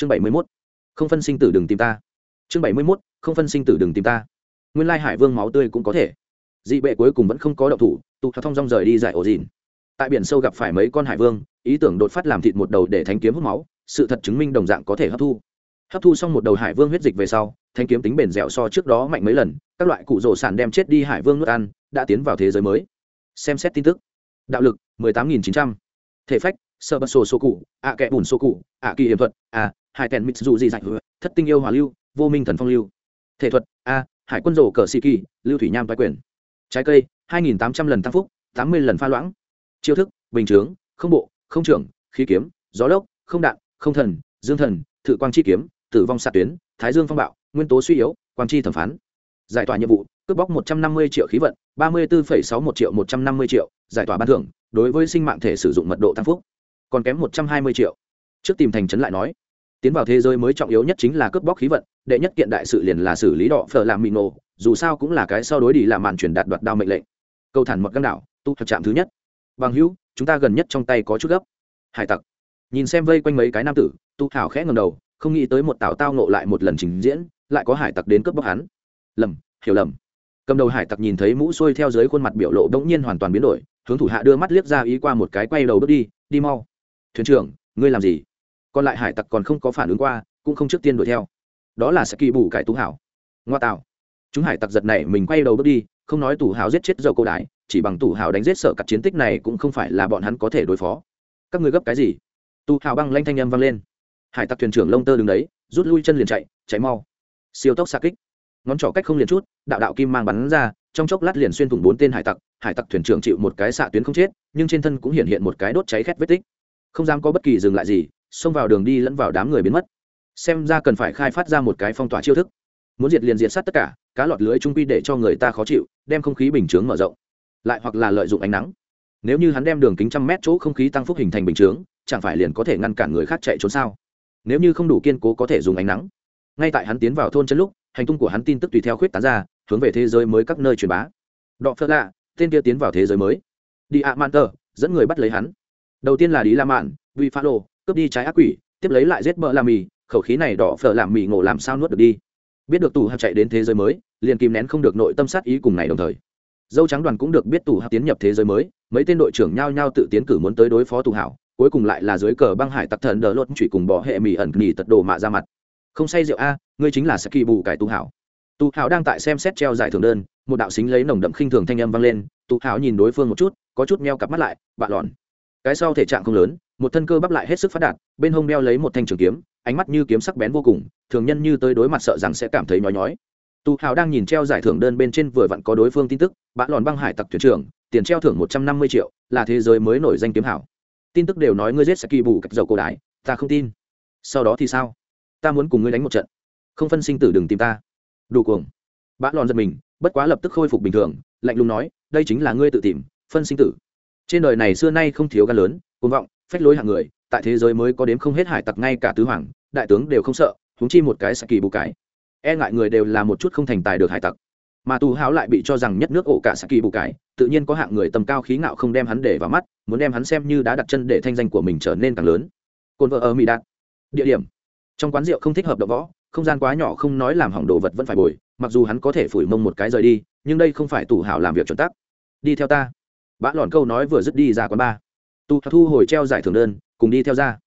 chương bảy mươi mốt, không phân sinh tử đừng tìm ta. Chương bảy mươi mốt, không phân sinh tử đừng tìm ta. Nguyên lai hải vương máu tươi cũng có thể. Dị bệ cuối cùng vẫn không có động thủ, tụ thong rong rời đi giải ổ dìn. Tại biển sâu gặp phải mấy con hải vương, ý tưởng đột phát làm thịt một đầu để thanh kiếm hút máu, sự thật chứng minh đồng dạng có thể hấp thu. Hấp thu xong một đầu hải vương huyết dịch về sau thanh kiếm tính bền dẻo so trước đó mạnh mấy lần, các loại cụ rổ sản đem chết đi hải vương nuốt ăn, đã tiến vào thế giới mới. Xem xét tin tức. Đạo lực 18.900. thể phách, sơ bật sổ sô cụ ạ kẽ bùn sô cụ ạ kỳ hiểm thuật, a hải tèn mít dù gì dạy thất tinh yêu hòa lưu, vô minh thần phong lưu. Thể thuật, a, hải quân rổ cờ sĩ kỳ, lưu thủy nham vai quyền. Trái cây 2.800 lần tăng phúc 80 lần pha loãng. Chiêu thức, bình chướng, không bộ, không trưởng, khí kiếm, gió lốc, không đạn, không thần, dương thần, thự quang chi kiếm, tử vong xạ tuyến, thái dương phong bạo, nguyên tố suy yếu, quang chi thẩm phán. Giải tỏa nhiệm vụ, cướp bóc một trăm năm mươi triệu khí vận, ba mươi bốn sáu một triệu một trăm năm mươi triệu, giải tỏa ban thưởng, đối với sinh mạng thể sử dụng mật độ tăng phúc, còn kém một trăm hai mươi triệu. Trước tìm thành trấn lại nói tiến vào thế giới mới trọng yếu nhất chính là cướp bóc khí vận, đệ nhất kiện đại sự liền là xử lý đỏ phở làm mì nổ, dù sao cũng là cái so đối đi làm màn truyền đạt đoạt đao mệnh lệnh. Câu thản mật găng đảo, tu thuật trạm thứ nhất. Bằng hữu, chúng ta gần nhất trong tay có chút gấp. Hải tặc. Nhìn xem vây quanh mấy cái nam tử, tu thảo khẽ ngầm đầu, không nghĩ tới một tảo tao nộ lại một lần trình diễn, lại có hải tặc đến cướp bóc hắn. Lầm, hiểu lầm. Cầm đầu hải tặc nhìn thấy mũ xuôi theo dưới khuôn mặt biểu lộ đ ỗ n g nhiên hoàn toàn biến đổi, hướng thủ hạ đưa mắt liếc ra ý qua một cái quay đầu bước đi đi mau. Thuyền trưởng, ngươi làm gì? Còn lại hải tặc còn không có phản ứng qua, cũng không trước tiên đuổi theo. Đó là sẽ kỳ bù cải tú hảo. Ngoa tạo. Chúng hải tặc giật này mình quay đầu bước đi, không nói tủ hào giết chết dầu cô đái, chỉ bằng tủ hào đánh giết sợ cặp chiến tích này cũng không phải là bọn hắn có thể đối phó. Các ngươi gấp cái gì? Tù hào băng lanh thanh âm vang lên. Hải tặc thuyền trưởng lông tơ đứng đấy, rút lui chân liền chạy chạy mau. Siêu tốc xa kích. Ngón trỏ cách không liền chút, đạo đạo kim mang bắn ra, trong chốc lát liền xuyên thủng bốn tên hải tặc hải tặc thuyền trưởng chịu một cái xạ tuyến không chết, nhưng trên thân cũng hiện hiện một cái đốt cháy khét vết tích. Không dám có bất kỳ dừng lại gì xông vào đường đi lẫn vào đám người biến mất. Xem ra cần phải khai phát ra một cái phong tỏa chiêu thức. Muốn diệt liền diệt sát tất cả, cá lọt lưới trung quy để cho người ta khó chịu, đem không khí bình chướng mở rộng. Lại hoặc là lợi dụng ánh nắng. Nếu như hắn đem đường kính trăm mét chỗ không khí tăng phúc hình thành bình chướng, chẳng phải liền có thể ngăn cản người khác chạy trốn sao? Nếu như không đủ kiên cố có thể dùng ánh nắng. Ngay tại hắn tiến vào thôn chân lúc, hành tung của hắn tin tức tùy theo khuyết tán ra, hướng về thế giới mới các nơi truyền bá. Đọ phớt lạ, tên kia tiến vào thế giới mới. Đi ạ mạn tờ, dẫn người bắt lấy hắn. Đầu tiên là đi la mạn vi pha lô cướp đi trái ác quỷ, tiếp lấy lại giết bờ làm mì, khẩu khí này đỏ phở làm mì ngộ làm sao nuốt được đi. Biết được tù hạt chạy đến thế giới mới, liền kìm nén không được nội tâm sát ý cùng này đồng thời. Dâu trắng đoàn cũng được biết tù hạt tiến nhập thế giới mới, mấy tên đội trưởng nhao nhao tự tiến cử muốn tới đối phó tù hảo, cuối cùng lại là dưới cờ băng hải tặc thần đờ lốt chủy cùng bỏ hệ mì ẩn nghỉ tật đồ mạ ra mặt. Không say rượu a, ngươi chính là saki bù cải tù hảo. Tù hảo đang tại xem xét treo giải thưởng đơn, một đạo xính lấy nồng đậm khinh thường thanh âm vang lên, tù hảo nhìn đối phương một chút, có chút meo cặp mắt lại bạn lòn. cái sau thể trạng không lớn một thân cơ bắp lại hết sức phát đạt, bên hông đeo lấy một thanh trường kiếm, ánh mắt như kiếm sắc bén vô cùng, thường nhân như tới đối mặt sợ rằng sẽ cảm thấy nhói nhói. Tu hào đang nhìn treo giải thưởng đơn bên trên vừa vặn có đối phương tin tức, bã lòn băng hải tặc thuyền trưởng, tiền treo thưởng một trăm năm mươi triệu, là thế giới mới nổi danh kiếm hảo. Tin tức đều nói ngươi giết saki bù cách dầu cổ đại, ta không tin. Sau đó thì sao? Ta muốn cùng ngươi đánh một trận. Không phân sinh tử đừng tìm ta. Đủ cuồng. Bã lòn giật mình, bất quá lập tức khôi phục bình thường, lạnh lùng nói, đây chính là ngươi tự tìm, phân sinh tử. Trên đời này xưa nay không thiếu gan lớn, cuồng vọng phách lối hạng người, tại thế giới mới có đếm không hết hải tặc ngay cả tứ hoàng, đại tướng đều không sợ húng chi một cái saki bù cái. E ngại người đều là một chút không thành tài được hải tặc. Mà tù háo lại bị cho rằng nhất nước ổ cả saki bù cái, tự nhiên có hạng người tầm cao khí ngạo không đem hắn để vào mắt, muốn đem hắn xem như đã đặt chân để thanh danh của mình trở nên càng lớn. Cồn vợ ở mỹ đạt. Địa điểm. Trong quán rượu không thích hợp đ võ, không gian quá nhỏ không nói làm hỏng đồ vật vẫn phải bồi, mặc dù hắn có thể phủi mông một cái rời đi, nhưng đây không phải tù hảo làm việc chuẩn tắc. Đi theo ta. Bã lòn câu nói vừa dứt đi ra quán ba tu thu hồi treo giải thưởng đơn, cùng đi theo ra.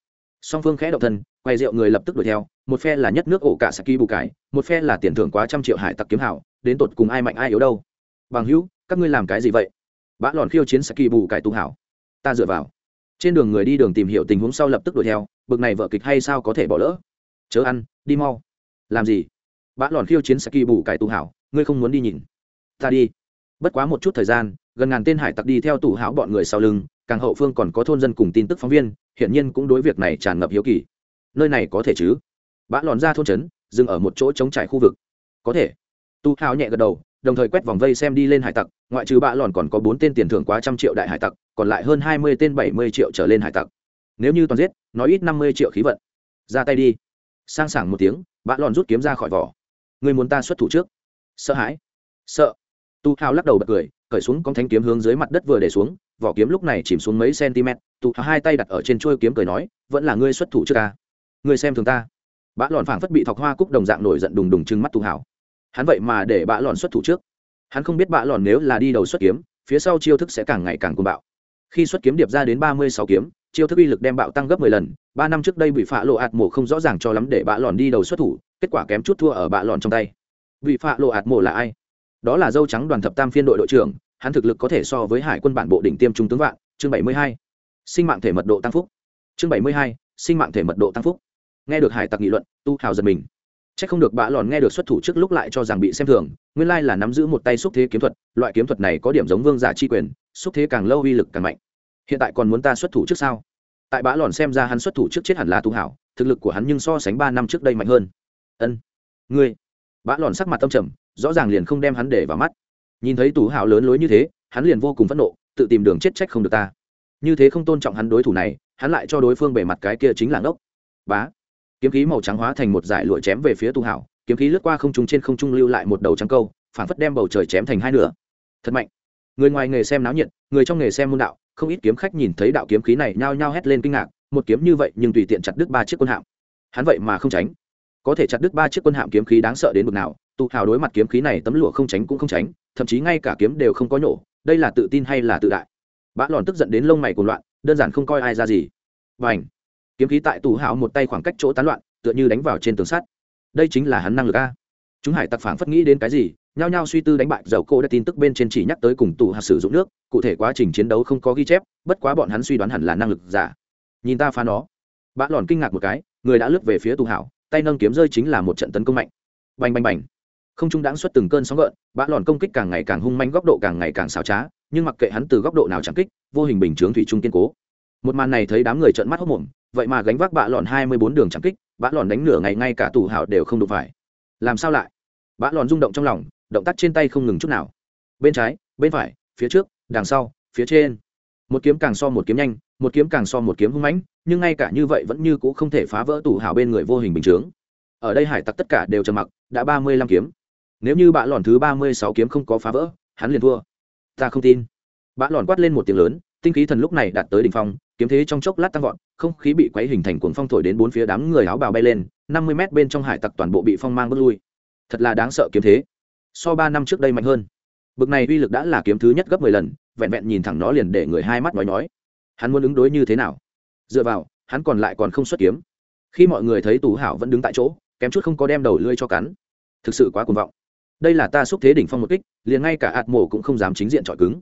Song phương khẽ động thân, quay rượu người lập tức đuổi theo, một phe là nhất nước ổ cả saki bù cải một phe là tiền thưởng quá trăm triệu hải tặc kiếm hảo đến tột cùng ai mạnh ai yếu đâu. Bằng hữu, các ngươi làm cái gì vậy? Bã lòn khiêu chiến saki bù cải tu hảo. Ta dựa vào. Trên đường người đi đường tìm hiểu tình huống sau lập tức đuổi theo, bực này vợ kịch hay sao có thể bỏ lỡ? Chớ ăn, đi mau. Làm gì? Bã lòn khiêu chiến saki bù cải tu hảo, ngươi không muốn đi nhìn. Ta đi. Bất quá một chút thời gian, gần ngàn tên hải tặc đi theo tủ hảo bọn người sau lưng càng hậu phương còn có thôn dân cùng tin tức phóng viên hiện nhiên cũng đối việc này tràn ngập hiếu kỳ. Nơi này có thể chứ? Bã lòn ra thôn trấn, dừng ở một chỗ trống trải khu vực. Có thể. Tu hào nhẹ gật đầu, đồng thời quét vòng vây xem đi lên hải tặc, ngoại trừ bạ lòn còn có bốn tên tiền thưởng quá trăm triệu đại hải tặc, còn lại hơn hai mươi tên bảy mươi triệu trở lên hải tặc. Nếu như toàn giết, nói ít năm mươi triệu khí vận. Ra tay đi. Sang sảng một tiếng bạ lòn rút kiếm ra khỏi vỏ. Người muốn ta xuất thủ trước? Sợ hãi. Sợ. Tu hào lắc đầu bật cười cởi xuống con thanh kiếm hướng dưới mặt đất vừa để xuống, vỏ kiếm lúc này chìm xuống mấy cm tu hai tay đặt ở trên trôi kiếm cười nói, vẫn là ngươi xuất thủ trước ta. Ngươi xem thường ta. Bã lòn phảng phất bị thọc hoa cúc đồng dạng nổi giận đùng đùng trừng mắt tù hảo. Hắn vậy mà để bã lòn xuất thủ trước. Hắn không biết bã lòn nếu là đi đầu xuất kiếm, phía sau chiêu thức sẽ càng ngày càng cuồng bạo. Khi xuất kiếm điệp ra đến ba mươi sáu kiếm, chiêu thức uy lực đem bạo tăng gấp mười lần. Ba năm trước đây bị phạ lộ ạt mổ không rõ ràng cho lắm để bã lòn đi đầu xuất thủ, kết quả kém chút thua ở bã lòn trong tay. Vị phạ lộ ạt mổ là ai? Đó là dâu trắng đoàn thập tam phiên đội đội trưởng, hắn thực lực có thể so với hải quân bản bộ đỉnh tiêm trung tướng vạn, chương bảy mươi hai. Sinh mạng thể mật độ tăng phúc. Chương bảy mươi hai, sinh mạng thể mật độ tăng phúc. Nghe được hải tặc nghị luận, tu hào giật mình. C h ắ c không được bã lòn nghe được xuất thủ trước lúc lại cho rằng bị xem thường, nguyên lai là nắm giữ một tay xúc thế kiếm thuật, loại kiếm thuật này có điểm giống vương giả chi quyền, xúc thế càng lâu uy lực càng mạnh. Hiện tại còn muốn ta xuất thủ trước sao? Tại bã lòn xem ra hắn xuất thủ trước chết hẳn là tu hảo thực lực của hắn nhưng so sánh ba năm trước đây mạnh hơn. Ân. Ngươi. Bã lòn sắc mặt tâm trầm rõ ràng liền không đem hắn để vào mắt. Nhìn thấy tù hào lớn lối như thế, hắn liền vô cùng phẫn nộ, tự tìm đường chết trách không được ta. Như thế không tôn trọng hắn đối thủ này, hắn lại cho đối phương bề mặt cái kia chính là ngốc. Bá. Kiếm khí màu trắng hóa thành một dải lụa chém về phía tu hảo kiếm khí lướt qua không trung trên không trung lưu lại một đầu trắng câu phản phất đem bầu trời chém thành hai nửa. Thật mạnh. Người ngoài nghề xem náo nhiệt, người trong nghề xem môn đạo, không ít kiếm khách nhìn thấy đạo kiếm khí này nhao nhao hét lên kinh ngạc, một kiếm như vậy nhưng tùy tiện chặt đứt ba chiếc quân hạm. Hắn vậy mà không tránh. Có thể chặt đứt ba chiếc quân hạm kiếm khí đáng sợ đến mức nào tu hào đối mặt kiếm khí này tấm lụa không tránh cũng không tránh, thậm chí ngay cả kiếm đều không có nhổ, đây là tự tin hay là tự đại? Bã lòn tức giận đến lông mày cuồng loạn, đơn giản không coi ai ra gì. Và ảnh kiếm khí tại tù hào một tay khoảng cách chỗ tán loạn, tựa như đánh vào trên tường sắt. Đây chính là hắn năng lực a. Chúng hải tặc phản phất nghĩ đến cái gì, nhao nhao suy tư đánh bại dầu cô đã tin tức bên trên chỉ nhắc tới cùng tù hạt sử dụng nước, cụ thể quá trình chiến đấu không có ghi chép, bất quá bọn hắn suy đoán hẳn là năng lực giả. Nhìn ta phá nó. Bã lòn kinh ngạc một cái, người đã lướt về phía tù hảo tay nâng kiếm rơi chính là một trận tấn công mạnh. Bành bành bành! Không trung đãng xuất từng cơn sóng gợn, bã lòn công kích càng ngày càng hung manh góc độ càng ngày càng xảo trá, nhưng mặc kệ hắn từ góc độ nào chẳng kích, vô hình bình chướng thủy trung kiên cố. Một màn này thấy đám người trợn mắt hốc mồm, vậy mà gánh vác bã lòn hai mươi bốn đường chẳng kích, bã lòn đánh nửa ngày ngay cả tù hảo đều không đụng phải. Làm sao lại? Bã lòn rung động trong lòng, động tác trên tay không ngừng chút nào. Bên trái, bên phải, phía trước, đằng sau, phía trên. Một kiếm càng so một kiếm nhanh, một kiếm càng so một kiếm hung mãnh, nhưng ngay cả như vậy vẫn như c ũ không thể phá vỡ tủ hào bên người vô hình bình chướng. Ở đây hải tặc tất cả đều trầm mặc, đã ba mươi lăm kiếm nếu như bạ lòn thứ ba mươi sáu kiếm không có phá vỡ, hắn liền thua. Ta không tin. Bạ lòn quát lên một tiếng lớn, tinh khí thần lúc này đạt tới đ ỉ n h phong, kiếm thế trong chốc lát tăng vọt, không khí bị quấy hình thành cuồng phong thổi đến bốn phía đám người áo bào bay lên, năm mươi mét bên trong hải tặc toàn bộ bị phong mang bước lui. Thật là đáng sợ kiếm thế. So ba năm trước đây mạnh hơn. Bực này uy lực đã là kiếm thứ nhất gấp mười lần, vẹn vẹn nhìn thẳng nó liền để người hai mắt nói nói hắn muốn ứng đối như thế nào? Dựa vào, hắn còn lại còn không xuất kiếm. Khi mọi người thấy tù hảo vẫn đứng tại chỗ, kém chút không có đem đầu lưỡi cho cắn. Thực sự quá cuồng vọng đây là ta xúc thế đỉnh phong một kích, liền ngay cả ạt mổ cũng không dám chính diện trọi cứng.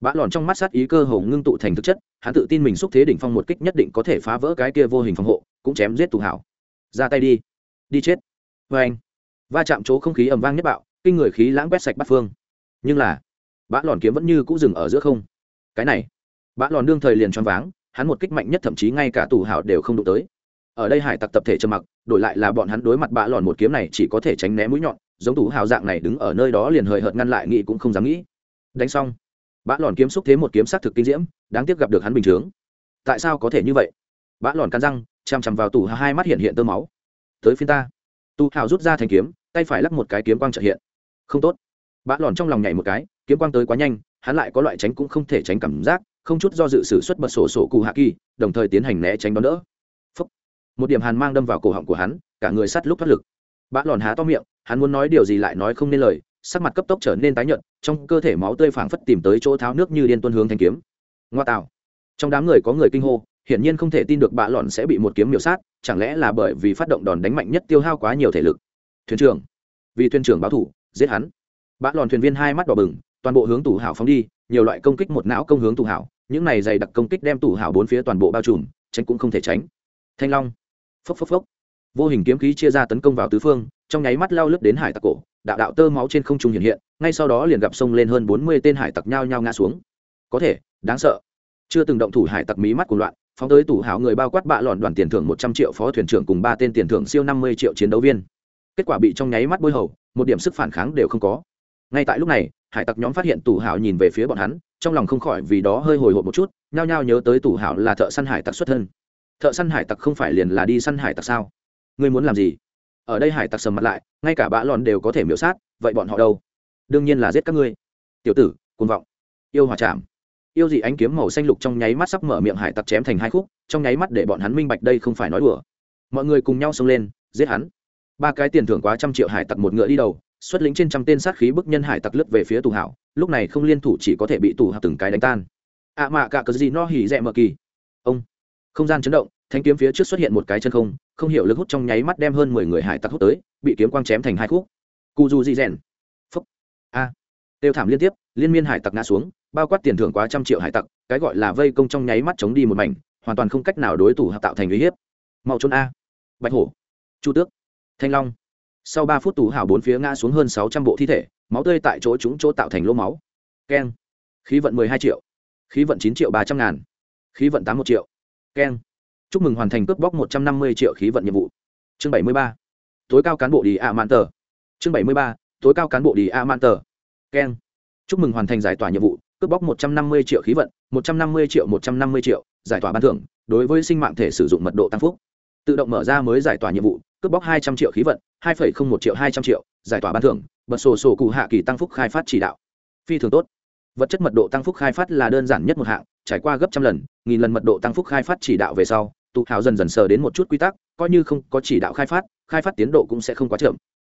Bã lòn trong mắt sát ý cơ hồ ngưng tụ thành thực chất, hắn tự tin mình xúc thế đỉnh phong một kích nhất định có thể phá vỡ cái kia vô hình phòng hộ, cũng chém giết tù hảo. Ra tay đi. Đi chết. Vê anh. Va chạm chỗ không khí ầm vang nhất bạo, kinh người khí lãng quét sạch bắt phương. Nhưng là, bã lòn kiếm vẫn như cũ dừng ở giữa không. Cái này, bã lòn đương thời liền choáng váng, hắn một kích mạnh nhất thậm chí ngay cả tù hảo đều không đụng tới. Ở đây hải tặc tập thể trầm mặc, đổi lại là bọn hắn đối mặt bã lòn một kiếm này chỉ có thể tránh né mũi nhọn giống tủ hào dạng này đứng ở nơi đó liền hời hợt ngăn lại nghĩ cũng không dám nghĩ. Đánh xong, bã lòn kiếm xúc thế một kiếm sát thực kinh diễm, đáng tiếc gặp được hắn bình chướng tại sao có thể như vậy? Bã lòn cắn răng chằm chằm vào tủ hào hai mắt hiện hiện tơ máu. Tới phiên ta. Tu hào rút ra thành kiếm, tay phải lắp một cái kiếm quang trợ hiện. Không tốt. Bã lòn trong lòng nhảy một cái, kiếm quang tới quá nhanh, hắn lại có loại tránh cũng không thể tránh cảm giác, không chút do dự sử xuất bật sổ sổ cụ hạ kỳ, đồng thời tiến hành né tránh đón đỡ. Phúc. một điểm hàn mang đâm vào cổ họng của hắn, cả người sắt lúc thoát lực. Bã lòn há to miệng hắn muốn nói điều gì lại nói không nên lời, sắc mặt cấp tốc trở nên tái nhợt, trong cơ thể máu tươi phảng phất tìm tới chỗ tháo nước như điên tuân hướng thanh kiếm. Ngoa tạo. Trong đám người có người kinh hô, hiển nhiên không thể tin được bạ lòn sẽ bị một kiếm miểu sát, chẳng lẽ là bởi vì phát động đòn đánh mạnh nhất tiêu hao quá nhiều thể lực? Thuyền trưởng. Vì thuyền trưởng báo thủ, giết hắn. Bạ lòn thuyền viên hai mắt đỏ bừng, toàn bộ hướng tủ hảo phóng đi, nhiều loại công kích một não công hướng tủ hảo, những này dày đặc công kích đem tủ hảo bốn phía toàn bộ bao trùm, tránh cũng không thể tránh. Thanh long. Phốc phốc phốc. Vô hình kiếm khí chia ra tấn công vào tứ phương trong nháy mắt lao lướt đến hải tặc cổ, đạo đạo tơ máu trên không trung hiện hiện, ngay sau đó liền gặp sông lên hơn bốn mươi tên hải tặc nhao nhao ngã xuống. Có thể, đáng sợ. Chưa từng động thủ hải tặc mí mắt cùng loạn, phóng tới tủ hảo người bao quát bạ lòn đoàn tiền thưởng một trăm triệu, phó thuyền trưởng cùng ba tên tiền thưởng siêu năm mươi triệu chiến đấu viên. Kết quả bị trong nháy mắt bôi hầu, một điểm sức phản kháng đều không có. Ngay tại lúc này, hải tặc nhóm phát hiện tủ hảo nhìn về phía bọn hắn, trong lòng không khỏi vì đó hơi hồi hộp một chút, nhao nhao nhớ tới tủ hảo là thợ săn hải tặc xuất thân. Thợ săn hải tặc không phải liền là đi săn hải tặc sao? Ngươi muốn làm gì? Ở đây hải tặc sầm mặt lại, ngay cả bã lòn đều có thể miễu sát, vậy bọn họ đâu? Đương nhiên là giết các ngươi. Tiểu tử côn vọng. Yêu hòa chạm yêu dị ánh kiếm màu xanh lục trong nháy mắt sắp mở miệng hải tặc chém thành hai khúc, trong nháy mắt để bọn hắn minh bạch đây không phải nói đùa. Mọi người cùng nhau xông lên, giết hắn. Ba cái tiền thưởng quá trăm triệu hải tặc một ngựa đi đầu, xuất lĩnh trên trăm tên sát khí bức nhân hải tặc lướt về phía tù hảo, lúc này không liên thủ chỉ có thể bị tù hảo từng cái đánh tan. Ạ à mạ cả cờ gì no hỉ rẽ mờ kỳ. Ông. Không gian chấn động, thanh kiếm phía trước xuất hiện một cái chân không không hiểu lực hút trong nháy mắt đem hơn mười người hải tặc hút tới, bị kiếm quang chém thành hai khúc. Cu du di rèn. Phúc. A. Tiêu thảm liên tiếp, liên miên hải tặc ngã xuống, bao quát tiền thưởng quá trăm triệu hải tặc, cái gọi là vây công trong nháy mắt chống đi một mảnh, hoàn toàn không cách nào đối thủ tạo thành uy hiếp. Mau trốn a. Bạch hổ. Chu tước. Thanh long. Sau ba phút tù hảo bốn phía ngã xuống hơn sáu trăm bộ thi thể, máu tươi tại chỗ chúng chỗ tạo thành lỗ máu. Keng. Khí vận mười hai triệu. Khí vận chín triệu ba trăm ngàn. Khí vận tám một triệu. Keng chúc mừng hoàn thành cướp bóc một trăm năm mươi triệu khí vận nhiệm vụ. Chương bảy mươi ba. Tối cao cán bộ đi a man tờ. Chương bảy mươi ba. Tối cao cán bộ đi a man tờ. Keng chúc mừng hoàn thành giải tỏa nhiệm vụ, cướp bóc một trăm năm mươi triệu khí vận, một trăm năm mươi triệu một trăm năm mươi triệu, giải tỏa ban thưởng, đối với sinh mạng thể sử dụng mật độ tăng phúc. Tự động mở ra mới giải tỏa nhiệm vụ, cướp bóc hai trăm triệu khí vận, hai phẩy không một triệu hai trăm triệu, giải tỏa ban thưởng, bật sổ sổ cụ hạ kỳ tăng phúc khai phát chỉ đạo. Phi thường tốt. Vật chất mật độ tăng phúc khai phát là đơn giản nhất một hạng, trải qua gấp trăm lần, nghìn lần mật độ tăng phúc khai phát chỉ đạo về sau tụ hào dần dần sờ đến một chút quy tắc, coi như không có chỉ đạo khai phát khai phát tiến độ cũng sẽ không quá chậm.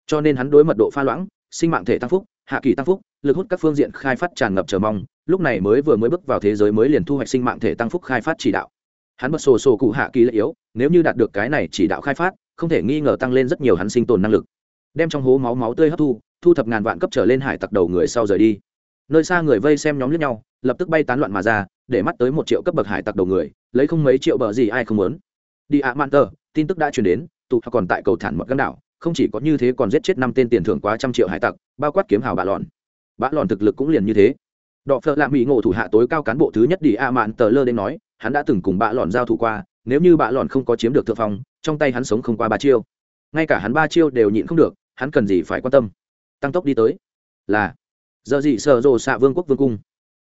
Cho nên hắn đối mật độ pha loãng, sinh mạng thể tăng phúc, hạ kỳ tăng phúc, lực hút các phương diện khai phát tràn ngập chờ mong, lúc này mới vừa mới bước vào thế giới mới liền thu hoạch sinh mạng thể tăng phúc khai phát chỉ đạo. Hắn bật sổ sổ cụ hạ kỳ lợi yếu, nếu như đạt được cái này chỉ đạo khai phát, không thể nghi ngờ tăng lên rất nhiều hắn sinh tồn năng lực. Đem trong hố máu máu tươi hấp thu thu thập ngàn vạn cấp trở lên hải tặc đầu người sau rời đi. Nơi xa người vây xem nhóm lướt nhau, lập tức bay tán loạn mà ra để mắt tới một triệu cấp bậc hải tặc đầu người, lấy không mấy triệu bờ gì ai không muốn. Đi ạ man tờ, tin tức đã truyền đến, tụ còn tại cầu thản mật gắn đảo, không chỉ có như thế còn giết chết năm tên tiền thưởng quá trăm triệu hải tặc, bao quát kiếm hào bạ lòn. Bạ lòn thực lực cũng liền như thế. Đọ phợ lạ mỹ ngộ thủ hạ tối cao cán bộ thứ nhất đi a mạn tờ lơ đến nói, hắn đã từng cùng bạ lòn giao thủ qua, nếu như bạ lòn không có chiếm được thượng phong, trong tay hắn sống không qua ba chiêu. Ngay cả hắn ba chiêu đều nhịn không được, hắn cần gì phải quan tâm. Tăng tốc đi tới. Là, giờ gì sợ rồ xạ vương quốc vương cung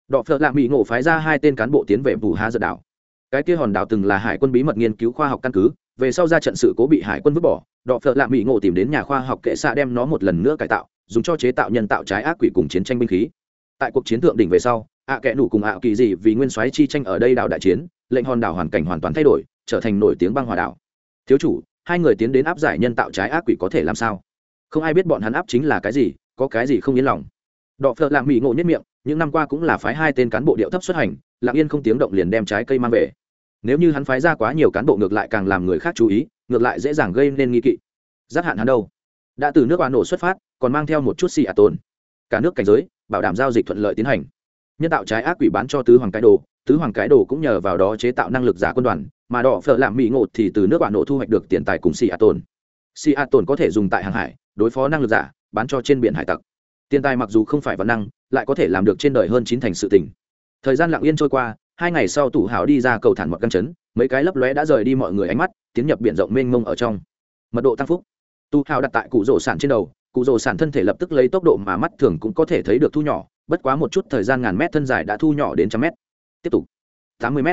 đọ phợ lạ mỹ ngộ phái ra hai tên cán bộ tiến về bù há giật đảo. Cái kia hòn đảo từng là hải quân bí mật nghiên cứu khoa học căn cứ, về sau ra trận sự cố bị hải quân vứt bỏ, đọ phợ lạ mỹ ngộ tìm đến nhà khoa học kệ xạ đem nó một lần nữa cải tạo, dùng cho chế tạo nhân tạo trái ác quỷ cùng chiến tranh binh khí. Tại cuộc chiến thượng đỉnh về sau, ạ à kẽ nủ cùng ạ kỳ gì vì nguyên soái chi tranh ở đây đảo đại chiến, lệnh hòn đảo hoàn cảnh hoàn toàn thay đổi, trở thành nổi tiếng băng hòa đảo. Thiếu chủ, hai người tiến đến áp giải nhân tạo trái ác quỷ có thể làm sao? Không ai biết bọn hắn áp chính là cái gì, có cái gì không yên lòng. Đọ phợ lạ mỹ ngộ nhất miệng những năm qua cũng là phái hai tên cán bộ điệu thấp xuất hành, lặng yên không tiếng động liền đem trái cây mang về. Nếu như hắn phái ra quá nhiều cán bộ ngược lại càng làm người khác chú ý, ngược lại dễ dàng gây nên nghi kỵ. Giác hạn hắn đâu? Đã từ nước oan nổ xuất phát, còn mang theo một chút xì ạ tồn. Cả nước cảnh giới, bảo đảm giao dịch thuận lợi tiến hành. Nhân tạo trái ác quỷ bán cho tứ hoàng cái đồ, tứ hoàng cái đồ cũng nhờ vào đó chế tạo năng lực giả quân đoàn, mà đỏ phở làm mỹ ngộ thì từ nước bà nổ thu hoạch được tiền tài cùng xì ạ tồn. Xì ạ tồn có thể dùng tại hàng hải, đối phó năng lực giả, bán cho trên biển hải tặc tiền tài mặc dù không phải văn năng, lại có thể làm được trên đời hơn chín thành sự tình. Thời gian lặng yên trôi qua, hai ngày sau tủ hảo đi ra cầu thản mật căn chấn, mấy cái lấp lóe đã rời đi mọi người ánh mắt, tiến nhập biển rộng mênh mông ở trong. Mật độ tăng phúc. Tu hào đặt tại cụ rổ sản trên đầu, cụ rổ sản thân thể lập tức lấy tốc độ mà mắt thường cũng có thể thấy được thu nhỏ, bất quá một chút thời gian ngàn mét thân dài đã thu nhỏ đến trăm mét. Tiếp tục. tám mươi m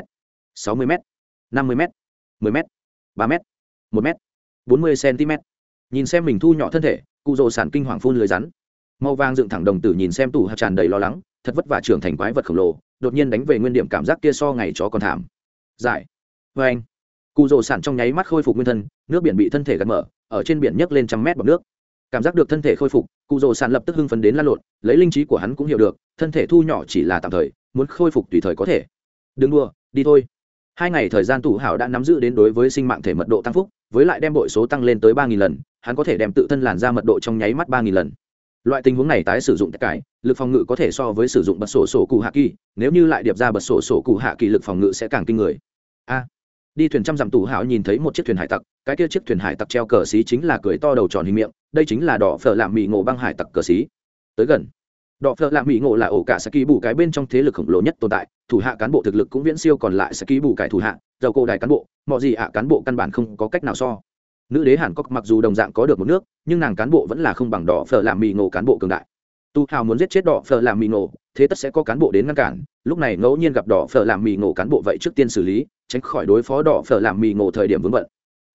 sáu mươi m năm mươi m mười m ba m một m bốn mươi cm nhìn xem mình thu nhỏ thân thể, cụ rổ sản kinh hoàng phun lưới rắn màu vàng dựng thẳng đồng tử nhìn xem tủ hạt tràn đầy lo lắng, thật vất vả trưởng thành quái vật khổng lồ, đột nhiên đánh về nguyên điểm cảm giác kia so ngày chó còn thảm. Giải. Vê anh. Cụ rồ sản trong nháy mắt khôi phục nguyên thân, nước biển bị thân thể gạt mở, ở trên biển nhấc lên trăm mét bọc nước. Cảm giác được thân thể khôi phục cụ rồ sản lập tức hưng phấn đến lăn lộn, lấy linh trí của hắn cũng hiểu được, thân thể thu nhỏ chỉ là tạm thời, muốn khôi phục tùy thời có thể. Đừng đua đi thôi. Hai ngày thời gian tủ hảo đã nắm giữ đến đối với sinh mạng thể mật độ tăng phúc, với lại đem bội số tăng lên tới ba nghìn lần, hắn có thể đem tự thân làn ra mật độ trong nháy mắt ba nghìn lần loại tình huống này tái sử dụng tất cải lực phòng ngự có thể so với sử dụng bật sổ sổ cụ hạ kỳ, nếu như lại điệp ra bật sổ sổ cụ hạ kỳ, lực phòng ngự sẽ càng kinh người. A. Đi thuyền trăm dặm tủ hảo nhìn thấy một chiếc thuyền hải tặc, cái kia chiếc thuyền hải tặc treo cờ xí chính là cười to đầu tròn hình miệng, đây chính là đỏ phở làm mỹ ngộ băng hải tặc cờ xí. Tới gần. Đỏ phở làm mỹ ngộ là ổ cả sẽ ký bù cái bên trong thế lực khổng lồ nhất tồn tại, thủ hạ cán bộ thực lực cũng viễn siêu còn lại sẽ ký bù cải thủ hạ, dầu cổ đài cán bộ, mọi gì ạ cán bộ căn bản không có cách nào so nữ đế hàn cốc mặc dù đồng dạng có được một nước, nhưng nàng cán bộ vẫn là không bằng đỏ phở làm mì ngộ cán bộ cường đại. Tu hào muốn giết chết đỏ phở làm mì ngộ, thế tất sẽ có cán bộ đến ngăn cản. Lúc này ngẫu nhiên gặp đỏ phở làm mì ngộ cán bộ vậy trước tiên xử lý, tránh khỏi đối phó đỏ phở làm mì ngộ thời điểm vướng bận.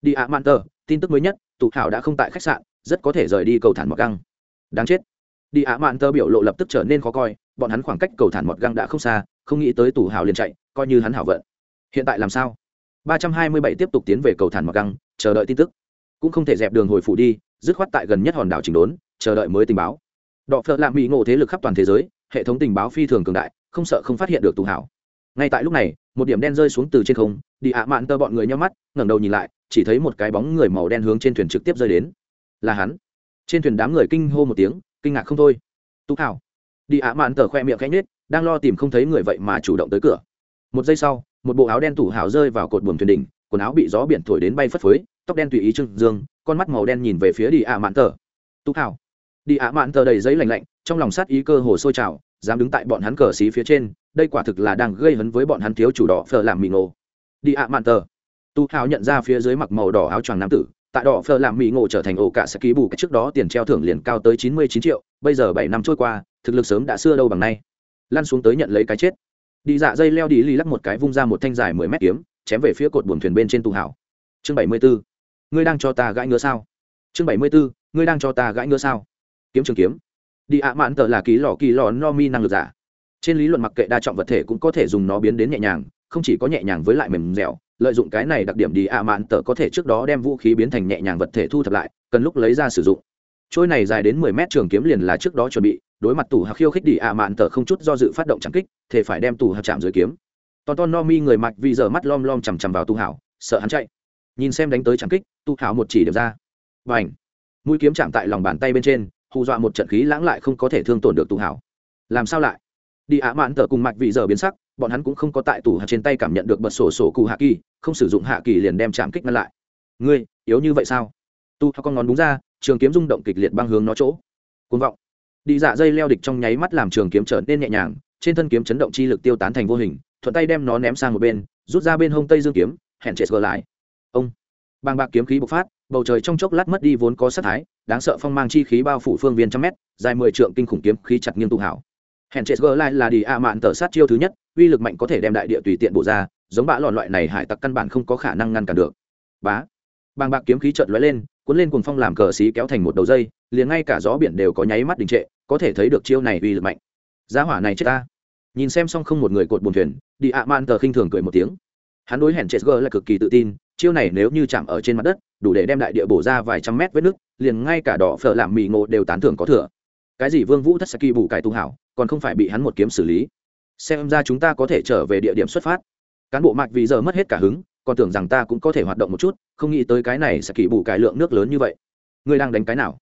Đi ạ man tờ, tin tức mới nhất, tu hào đã không tại khách sạn, rất có thể rời đi cầu thản mọc găng. Đáng chết. Đi ạ man tờ biểu lộ lập tức trở nên khó coi, bọn hắn khoảng cách cầu thản mọt găng đã không xa, không nghĩ tới tù hào liền chạy, coi như hắn hảo vận. Hiện tại làm sao? Ba trăm hai mươi bảy tiếp tục tiến về cầu thản mọt găng, chờ đợi tin tức cũng không thể dẹp đường hồi phủ đi dứt khoát tại gần nhất hòn đảo chỉnh đốn chờ đợi mới tình báo. Đọ phợ lạ mỹ ngộ thế lực khắp toàn thế giới hệ thống tình báo phi thường cường đại không sợ không phát hiện được tù hảo. Ngay tại lúc này một điểm đen rơi xuống từ trên không đi ạ mạn tơ bọn người nhau mắt ngẩng đầu nhìn lại chỉ thấy một cái bóng người màu đen hướng trên thuyền trực tiếp rơi đến. Là hắn. Trên thuyền đám người kinh hô một tiếng kinh ngạc không thôi. Tú hảo. Đi ạ mạn tờ khoe miệng khẽ nhếch, đang lo tìm không thấy người vậy mà chủ động tới cửa. Một giây sau một bộ áo đen tủ hảo rơi vào cột buồm thuyền đỉnh quần áo bị gió biển thổi đến bay phất phới tóc đen tùy ý trưng dương, con mắt màu đen nhìn về phía đi ạ mạn tờ. Tú hảo. Đi ạ mạn tờ đầy giấy lành lạnh, trong lòng sát ý cơ hồ sôi trào, dám đứng tại bọn hắn cờ xí phía trên, đây quả thực là đang gây hấn với bọn hắn thiếu chủ đỏ phờ làm mì ngộ. Đi ạ mạn tờ. Tú thảo nhận ra phía dưới mặc màu đỏ áo choàng nam tử, tại đỏ phờ làm mì ngộ trở thành ổ cả sẽ ký bù cái trước đó tiền treo thưởng liền cao tới chín mươi chín triệu, bây giờ bảy năm trôi qua, thực lực sớm đã xưa đâu bằng nay. Lăn xuống tới nhận lấy cái chết. Đi dạ dây leo đi lì lắc một cái vung ra một thanh dài mười mét kiếm, chém về phía cột buồng thuyền bên trên tù hảo chương bảy mươi bốn ngươi đang cho ta gãi ngứa sao? Chương bảy mươi bốn ngươi đang cho ta gãi ngứa sao? Kiếm trường kiếm. Đi ạ, mạn tờ là ký lò kỳ lò no mi năng lực giả. Trên lý luận mặc kệ đa trọng vật thể cũng có thể dùng nó biến đến nhẹ nhàng, không chỉ có nhẹ nhàng với lại mềm dẻo, lợi dụng cái này đặc điểm đi ạ, mạn tờ có thể trước đó đem vũ khí biến thành nhẹ nhàng vật thể thu thập lại, cần lúc lấy ra sử dụng. Trôi này dài đến mười mét trường kiếm liền là trước đó chuẩn bị, đối mặt tủ hạc khiêu khích đi ạ, mạn tờ không chút do dự phát động trắng kích thể phải đem tủ hạc chạm dưới kiếm. Ton ton no mi người mạch vì giờ mắt lom lom chằm chằm vào tu hảo, sợ hắn chạy nhìn xem đánh tới trắng kích, tu hảo một chỉ điểm ra. Và ảnh mũi kiếm chạm tại lòng bàn tay bên trên, hù dọa một trận khí lãng lại không có thể thương tổn được tu hảo làm sao lại? Đi ạ, mạn tờ cùng mạch vị giờ biến sắc, bọn hắn cũng không có tại tủ hạt trên tay cảm nhận được bật sổ sổ cụ hạ kỳ, không sử dụng hạ kỳ liền đem chạm kích ngăn lại. Ngươi, yếu như vậy sao? Tu con ngón đúng ra, trường kiếm rung động kịch liệt băng hướng nó chỗ. Côn vọng. Đi dạ dây leo địch trong nháy mắt làm trường kiếm trở nên nhẹ nhàng, trên thân kiếm chấn động chi lực tiêu tán thành vô hình, thuận tay đem nó ném sang một bên, rút ra bên hông tây dương kiếm, hẹn chết gờ lại ông. Bàng bạc kiếm khí bộc phát, bầu trời trong chốc lát mất đi vốn có sát thái, đáng sợ phong mang chi khí bao phủ phương viên trăm mét, dài mười trượng kinh khủng kiếm khí chặt nghiêng tụ hảo hẹn chết gờ lại là đi a mạn tờ sát chiêu thứ nhất, uy lực mạnh có thể đem đại địa tùy tiện bổ ra, giống bã lọn loại này hải tặc căn bản không có khả năng ngăn cản được. Bá. Bàng bạc kiếm khí trợn lóe lên, cuốn lên cuồng phong làm cờ xí kéo thành một đầu dây, liền ngay cả gió biển đều có nháy mắt đình trệ, có thể thấy được chiêu này uy lực mạnh. Giá hỏa này chết ta. Nhìn xem xong không một người cột buồn thuyền, đi ạ man tờ khinh thường cười một tiếng. Hắn đối hẹn chết gờ là cực kỳ tự tin chiêu này nếu như chạm ở trên mặt đất, đủ để đem đại địa bổ ra vài trăm mét vết nước, liền ngay cả đỏ phở làm mì ngộ đều tán thưởng có thừa. Cái gì vương vũ thất saki bù cải tu hảo, còn không phải bị hắn một kiếm xử lý. Xem ra chúng ta có thể trở về địa điểm xuất phát. Cán bộ mạch vì giờ mất hết cả hứng, còn tưởng rằng ta cũng có thể hoạt động một chút, không nghĩ tới cái này sẽ kỳ bù cải lượng nước lớn như vậy. Ngươi đang đánh cái nào?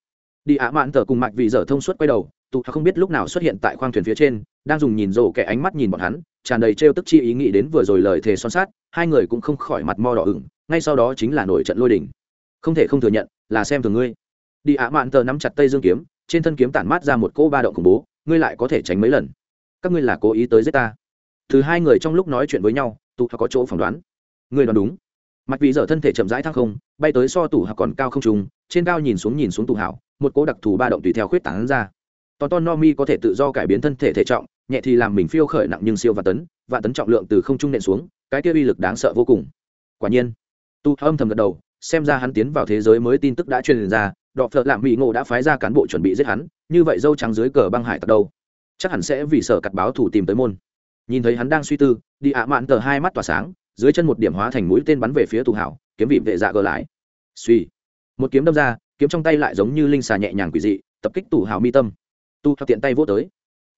Đi ạ mạn tờ cùng mạch vì giờ thông suốt quay đầu, tụ không biết lúc nào xuất hiện tại khoang thuyền phía trên, đang dùng nhìn rổ kẻ ánh mắt nhìn bọn hắn, tràn đầy trêu tức chi ý nghĩ đến vừa rồi lời thề son sát, hai người cũng không khỏi mặt mo đỏ ửng ngay sau đó chính là nổi trận lôi đình, không thể không thừa nhận là xem thường ngươi. Đi ạ mạn tờ nắm chặt tây dương kiếm trên thân kiếm tản mát ra một cỗ ba động khủng bố ngươi lại có thể tránh mấy lần? Các ngươi là cố ý tới giết ta. Thứ hai người trong lúc nói chuyện với nhau tụ có chỗ phỏng đoán. Ngươi đoán đúng. Mặt vị dở thân thể chậm rãi thăng không bay tới so tủ hạc còn cao không trùng trên cao nhìn xuống nhìn xuống tủ hảo một cỗ đặc thù ba động tùy theo khuyết tảng ra. To ton no mi có thể tự do cải biến thân thể thể trọng nhẹ thì làm mình phiêu khởi nặng nhưng siêu và tấn và tấn trọng lượng từ không trung nện xuống cái kia uy lực đáng sợ vô cùng. Quả nhiên tu âm thầm gật đầu, xem ra hắn tiến vào thế giới mới tin tức đã truyền ra, đọ phợ lạm mỹ ngộ đã phái ra cán bộ chuẩn bị giết hắn, như vậy dâu trắng dưới cờ băng hải tặc đâu? Chắc hẳn sẽ vì sở cặt báo thủ tìm tới môn. Nhìn thấy hắn đang suy tư, đi ạ mạn tờ hai mắt tỏa sáng, dưới chân một điểm hóa thành mũi tên bắn về phía tù hảo, kiếm vị vệ dạ gờ lại. Suy. Một kiếm đâm ra, kiếm trong tay lại giống như linh xà nhẹ nhàng quỷ dị, tập kích tù hảo mi tâm. Tu thập tiện tay vô tới.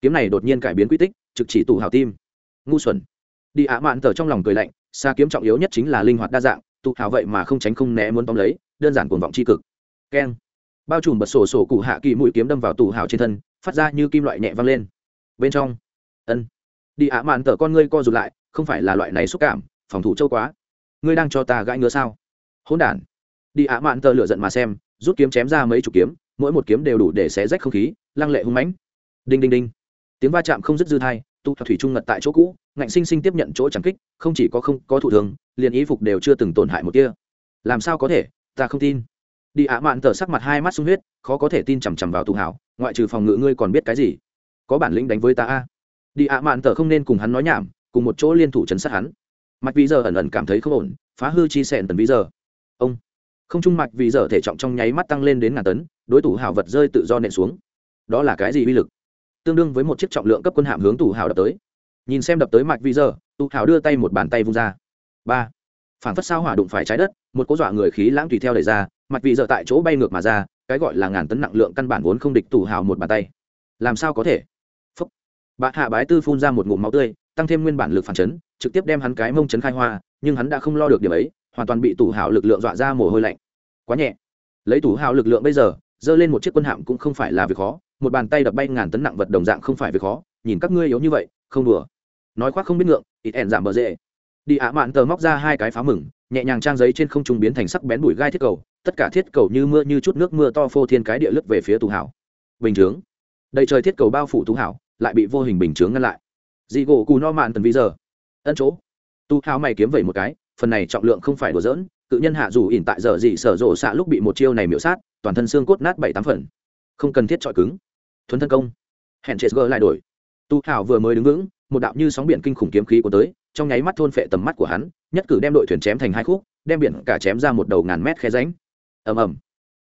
Kiếm này đột nhiên cải biến quy tích, trực chỉ tù hảo tim. Ngu xuẩn. Đi ạ mạn tờ trong lòng cười lạnh, xa kiếm trọng yếu nhất chính là linh hoạt đa dạng tụ hảo vậy mà không tránh không né muốn tóm lấy, đơn giản cuồng vọng tri cực. Keng. Bao trùm bật sổ sổ cụ hạ kỳ mũi kiếm đâm vào tù hảo trên thân, phát ra như kim loại nhẹ văng lên. Bên trong. Ân. Đi ạ mạn tở con ngươi co rụt lại, không phải là loại này xúc cảm, phòng thủ châu quá. Ngươi đang cho ta gãi ngứa sao? Hỗn đản. Đi ạ mạn tờ lựa giận mà xem, rút kiếm chém ra mấy chục kiếm, mỗi một kiếm đều đủ để xé rách không khí, lăng lệ hung mãnh. Đinh đinh đinh. Tiếng va chạm không dứt dư thai tu thủy trung ngật tại chỗ cũ, ngạnh sinh sinh tiếp nhận chỗ chẳng kích, không chỉ có không có thủ thường, liền ý phục đều chưa từng tổn hại một kia làm sao có thể? Ta không tin. Đi ạ mạn tờ sắc mặt hai mắt sung huyết, khó có thể tin chằm chằm vào tù hảo, ngoại trừ phòng ngự ngươi còn biết cái gì? Có bản lĩnh đánh với ta a. Đi ạ mạn tờ không nên cùng hắn nói nhảm, cùng một chỗ liên thủ chấn sát hắn. Mạch vì giờ ẩn ẩn cảm thấy không ổn, phá hư chi sẹn tần bây giờ. Ông. Không trung mạch vì giờ thể trọng trong nháy mắt tăng lên đến ngàn tấn, đối thủ hảo vật rơi tự do nện xuống. Đó là cái gì uy lực? Tương đương với một chiếc trọng lượng cấp quân hạm hướng tù hào đập tới. Nhìn xem đập tới mạch vì giờ, tù hào đưa tay một bàn tay vung ra. Ba. Phản phất sao hỏa đụng phải trái đất, một cố dọa người khí lãng tùy theo đẩy ra mặt vi giờ tại chỗ bay ngược mà ra, cái gọi là ngàn tấn nặng lượng căn bản vốn không địch tù hào một bàn tay. Làm sao có thể? Phúc. Bà hạ bái tư phun ra một ngụm máu tươi, tăng thêm nguyên bản lực phản chấn, trực tiếp đem hắn cái mông chấn khai hoa, nhưng hắn đã không lo được điểm ấy, hoàn toàn bị tù hào lực lượng dọa ra mồ hôi lạnh. Quá nhẹ. Lấy tù hào lực lượng bây giờ dơ lên một chiếc quân hạm cũng không phải là việc khó một bàn tay đập bay ngàn tấn nặng vật đồng dạng không phải việc khó, nhìn các ngươi yếu như vậy, không đùa. Nói khoác không biết ngượng, ít ẻn giảm bờ dễ. Đi ạ mạn tờ móc ra hai cái phá mừng, nhẹ nhàng trang giấy trên không trung biến thành sắc bén bụi gai thiết cầu, tất cả thiết cầu như mưa như chút nước mưa to phô thiên cái địa lướt về phía tù hảo. Bình chướng. Đầy trời thiết cầu bao phủ tù hảo, lại bị vô hình bình chướng ngăn lại. Dị gỗ cù no mạn tần vi giờ. Ân chỗ. Tu hảo mày kiếm vẩy một cái, phần này trọng lượng không phải đùa dỡn cự nhân hạ dù ỉn tại giờ dị sở rộ xạ lúc bị một chiêu này miễu sát, toàn thân xương cốt nát bảy tám phần. Không cần thiết trọi cứng thuấn thân công. Hẹn chết gỡ lại đổi. Tu hảo vừa mới đứng vững, một đạo như sóng biển kinh khủng kiếm khí của tới, trong nháy mắt thôn phệ tầm mắt của hắn, nhất cử đem đội thuyền chém thành hai khúc, đem biển cả chém ra một đầu ngàn mét khe ránh ầm ầm.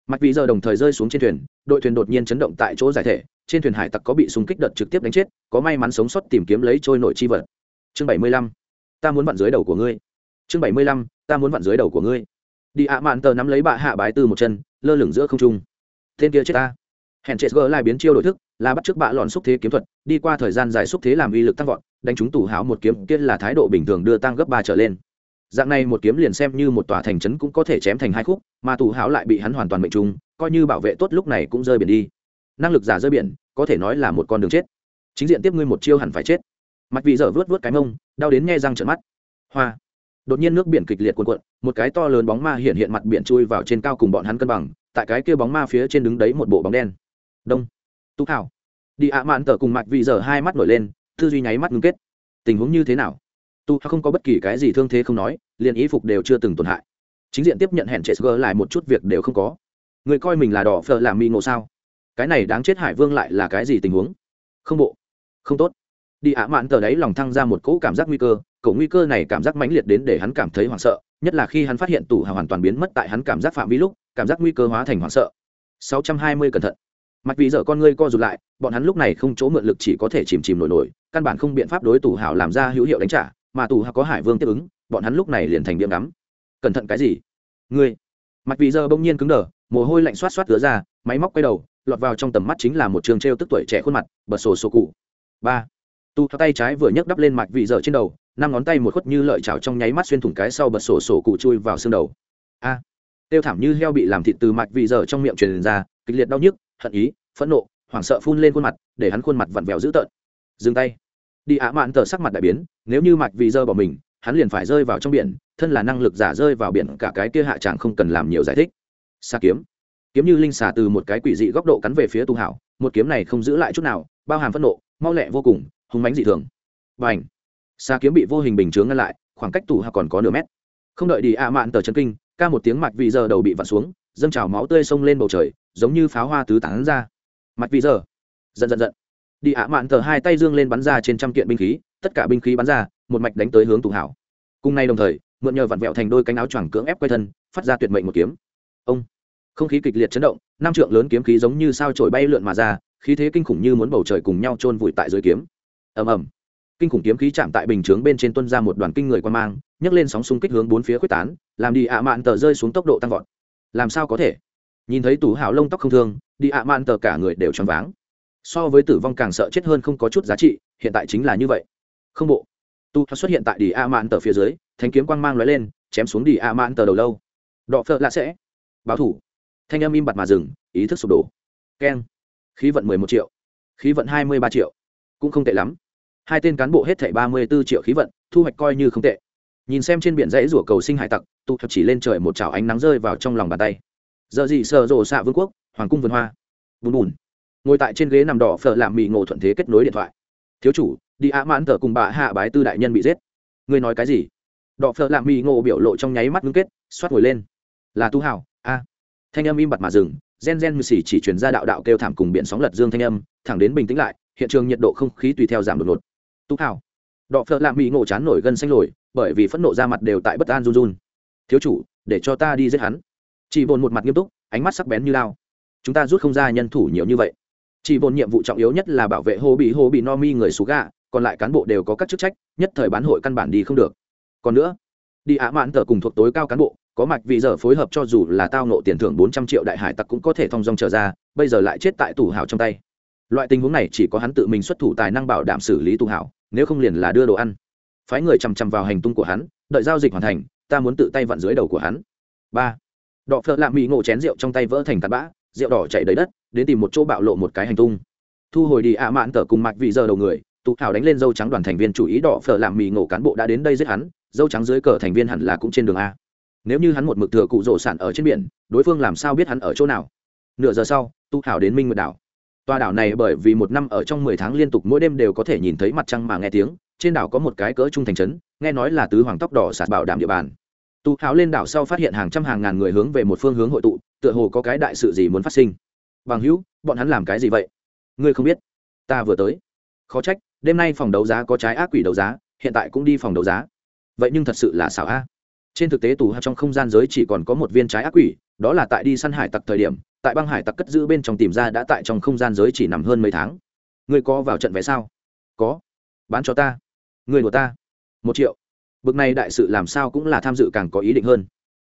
Mặt vị giờ đồng thời rơi xuống trên thuyền, đội thuyền đột nhiên chấn động tại chỗ giải thể, trên thuyền hải tặc có bị súng kích đợt trực tiếp đánh chết, có may mắn sống sót tìm kiếm lấy trôi nổi chi vật. Chương bảy mươi lăm. Ta muốn vặn dưới đầu của ngươi. Chương bảy mươi lăm. Ta muốn vặn dưới đầu của ngươi. Đi ạ, mạn tờ nắm lấy bạ hạ bái tư một chân, lơ lửng giữa không trung. Tên kia chết ta hẹn chết gỡ lại biến chiêu đổi thức, là bắt t r ư ớ c bạ lọn xúc thế kiếm thuật, đi qua thời gian dài xúc thế làm uy lực tăng vọt, đánh chúng tủ háo một kiếm kia là thái độ bình thường đưa tăng gấp ba trở lên. Dạng này một kiếm liền xem như một tòa thành trấn cũng có thể chém thành hai khúc, mà tù háo lại bị hắn hoàn toàn mệnh trùng coi như bảo vệ tốt lúc này cũng rơi biển đi. Năng lực giả rơi biển, có thể nói là một con đường chết. Chính diện tiếp ngươi một chiêu hẳn phải chết. Mặt vị dở vớt vớt cái mông, đau đến nghe răng trợn mắt. Hoa. Đột nhiên nước biển kịch liệt cuồn cuộn, một cái to lớn bóng ma hiện hiện mặt biển chui vào trên cao cùng bọn hắn cân bằng, tại cái kia bóng ma phía trên đứng đấy một bộ bóng đen đông. Tú thảo đi ạ mạn tờ cùng Mạc vị giờ hai mắt nổi lên, tư duy nháy mắt ngưng kết. Tình huống như thế nào? Tu không có bất kỳ cái gì thương thế không nói, liền ý phục đều chưa từng tổn hại. Chính diện tiếp nhận hẹn chết sơ lại một chút việc đều không có. Người coi mình là đỏ phờ làm mi ngộ sao? Cái này đáng chết hải vương lại là cái gì tình huống? Không bộ. Không tốt. Đi ạ mạn tờ đấy lòng thăng ra một cỗ cảm giác nguy cơ cỗ nguy cơ này cảm giác mãnh liệt đến để hắn cảm thấy hoảng sợ, nhất là khi hắn phát hiện tủ hào hoàn toàn biến mất tại hắn cảm giác phạm vi lúc, cảm giác nguy cơ hóa thành hoảng sợ. 620 cẩn thận. Mặt vì giờ con ngươi co rụt lại bọn hắn lúc này không chỗ mượn lực chỉ có thể chìm chìm nổi nổi căn bản không biện pháp đối tù hảo làm ra hữu hiệu đánh trả mà tù hảo có hải vương tiếp ứng bọn hắn lúc này liền thành điểm ngắm. Cẩn thận cái gì? Ngươi. Mặt vì giờ bỗng nhiên cứng đờ mồ hôi lạnh xoát xoát tứa ra máy móc quay đầu lọt vào trong tầm mắt chính là một trường trêu tức tuổi trẻ khuôn mặt bật sổ sổ cụ. Ba. Tu tay trái vừa nhấc đắp lên mạch vị dở trên đầu năm ngón tay một khuất như lợi chảo trong nháy mắt xuyên thủng cái sau bật sổ sổ cụ chui vào xương đầu. A. À, tiêu thảm như heo bị làm thịt từ mạch vị dở trong miệng truyền ra kịch liệt đau nhức hận ý, phẫn nộ, hoảng sợ phun lên khuôn mặt, để hắn khuôn mặt vặn vẹo dữ tợn. Dừng tay. Đi ạ mạn tờ sắc mặt đại biến, nếu như mạch vì dơ bỏ mình, hắn liền phải rơi vào trong biển, thân là năng lực giả rơi vào biển, cả cái kia hạ chẳng không cần làm nhiều giải thích. Xa kiếm. Kiếm như linh xà từ một cái quỷ dị góc độ cắn về phía tu hảo, một kiếm này không giữ lại chút nào, bao hàm phẫn nộ, mau lẹ vô cùng, hung mánh dị thường. Và ảnh xa kiếm bị vô hình bình chướng ngăn lại, khoảng cách tù hạ còn có nửa mét. Không đợi đi ạ mạn tờ chân kinh, ca một tiếng mạch vì giờ đầu bị vặn xuống dâng trào máu tươi xông lên bầu trời, giống như pháo hoa tứ tán ra. Mặt vì giờ. Giận giận giận. Đi ạ mạn thờ hai tay dương lên bắn ra trên trăm kiện binh khí, tất cả binh khí bắn ra, một mạch đánh tới hướng tù hảo. Cùng nay đồng thời, mượn nhờ vặn vẹo thành đôi cánh áo choàng cưỡng ép quay thân, phát ra tuyệt mệnh một kiếm. Ông. Không khí kịch liệt chấn động, năm trượng lớn kiếm khí giống như sao trổi bay lượn mà ra, khí thế kinh khủng như muốn bầu trời cùng nhau chôn vùi tại dưới kiếm. Ầm ầm. Kinh khủng kiếm khí chạm tại bình chướng bên trên tuân ra một đoàn kinh người quan mang, nhấc lên sóng xung kích hướng bốn phía quyết tán, làm đi ạ mạn tờ rơi xuống tốc độ tăng vọt làm sao có thể? Nhìn thấy tủ hào lông tóc không thương, đi ạ man tờ cả người đều choáng váng. So với tử vong càng sợ chết hơn không có chút giá trị, hiện tại chính là như vậy. Không bộ. Tu xuất hiện tại đi a mạn tờ phía dưới, thanh kiếm quang mang lóe lên, chém xuống đi a mạn tờ đầu lâu. Đọ phợ lạ sẽ. Báo thủ. Thanh âm im bặt mà dừng, ý thức sụp đổ. Keng. Khí vận mười một triệu. Khí vận hai mươi ba triệu. Cũng không tệ lắm. Hai tên cán bộ hết thảy ba mươi b ố triệu khí vận, thu hoạch coi như không tệ. Nhìn xem trên biển dãy rủa cầu sinh hải tặc tu Thập chỉ lên trời một chảo ánh nắng rơi vào trong lòng bàn tay. Giờ gì sợ rộ xạ vương quốc, hoàng cung vườn hoa. Bùn bùn. Ngồi tại trên ghế nằm đỏ phở làm mì ngộ thuận thế kết nối điện thoại. Thiếu chủ, đi ạ mãn thờ cùng bà hạ bái tư đại nhân bị giết. Ngươi nói cái gì? Đỏ phở làm mì ngộ biểu lộ trong nháy mắt ngưng kết, xoát ngồi lên. Là tu hảo, a. Thanh âm im bặt mà dừng, gen gen mười xỉ chỉ chuyển ra đạo đạo kêu thảm cùng biển sóng lật dương thanh âm, thẳng đến bình tĩnh lại, hiện trường nhiệt độ không khí tùy theo giảm đột ngột. Tu hảo. Đọ phợ lạ mỹ ngộ chán nổi gân xanh lồi, bởi vì phẫn nộ ra mặt đều tại bất an run run thiếu chủ, để cho ta đi giết hắn. Chị bồn một mặt nghiêm túc, ánh mắt sắc bén như lao. Chúng ta rút không ra nhân thủ nhiều như vậy. Chị bồn nhiệm vụ trọng yếu nhất là bảo vệ hô bị hô bị no mi người xú gà, còn lại cán bộ đều có các chức trách, nhất thời bán hội căn bản đi không được. Còn nữa, đi ạ mãn tờ cùng thuộc tối cao cán bộ, có mạch vì giờ phối hợp cho dù là tao nộ tiền thưởng bốn trăm triệu đại hải tặc cũng có thể thong dong trở ra, bây giờ lại chết tại tù hào trong tay. Loại tình huống này chỉ có hắn tự mình xuất thủ tài năng bảo đảm xử lý tù hào nếu không liền là đưa đồ ăn. Phái người chằm chằm vào hành tung của hắn, đợi giao dịch hoàn thành ta muốn tự tay vặn dưới đầu của hắn. Ba. Đọ phợ lạ mỹ ngộ chén rượu trong tay vỡ thành tạt bã, rượu đỏ chảy đầy đất, đến tìm một chỗ bạo lộ một cái hành tung. Thu hồi đi ạ mạn tở cùng mạc vị giờ đầu người, tụ hào đánh lên dâu trắng đoàn thành viên chủ ý đỏ phở làm mì ngộ cán bộ đã đến đây giết hắn, dâu trắng dưới cờ thành viên hẳn là cũng trên đường a. Nếu như hắn một mực thừa cụ rổ sản ở trên biển, đối phương làm sao biết hắn ở chỗ nào? Nửa giờ sau tu thảo đến minh nguyệt đảo. Tòa đảo này bởi vì một năm ở trong mười tháng liên tục mỗi đêm đều có thể nhìn thấy mặt trăng mà nghe tiếng, trên đảo có một cái cỡ trung thành trấn, nghe nói là tứ hoàng tóc đỏ sạt bảo đảm địa bàn tu Háo lên đảo sau phát hiện hàng trăm hàng ngàn người hướng về một phương hướng hội tụ, tựa hồ có cái đại sự gì muốn phát sinh. Bằng hữu, bọn hắn làm cái gì vậy? Ngươi không biết. Ta vừa tới. Khó trách, đêm nay phòng đấu giá có trái ác quỷ đấu giá, hiện tại cũng đi phòng đấu giá. Vậy nhưng thật sự là xảo a. Trên thực tế tù hao trong không gian giới chỉ còn có một viên trái ác quỷ, đó là tại đi săn hải tặc thời điểm, tại băng hải tặc cất giữ bên trong tìm ra đã tại trong không gian giới chỉ nằm hơn mấy tháng. Ngươi có vào trận vé sao? Có. Bán cho ta. Người của ta. Một triệu bực này đại sự làm sao cũng là tham dự càng có ý định hơn.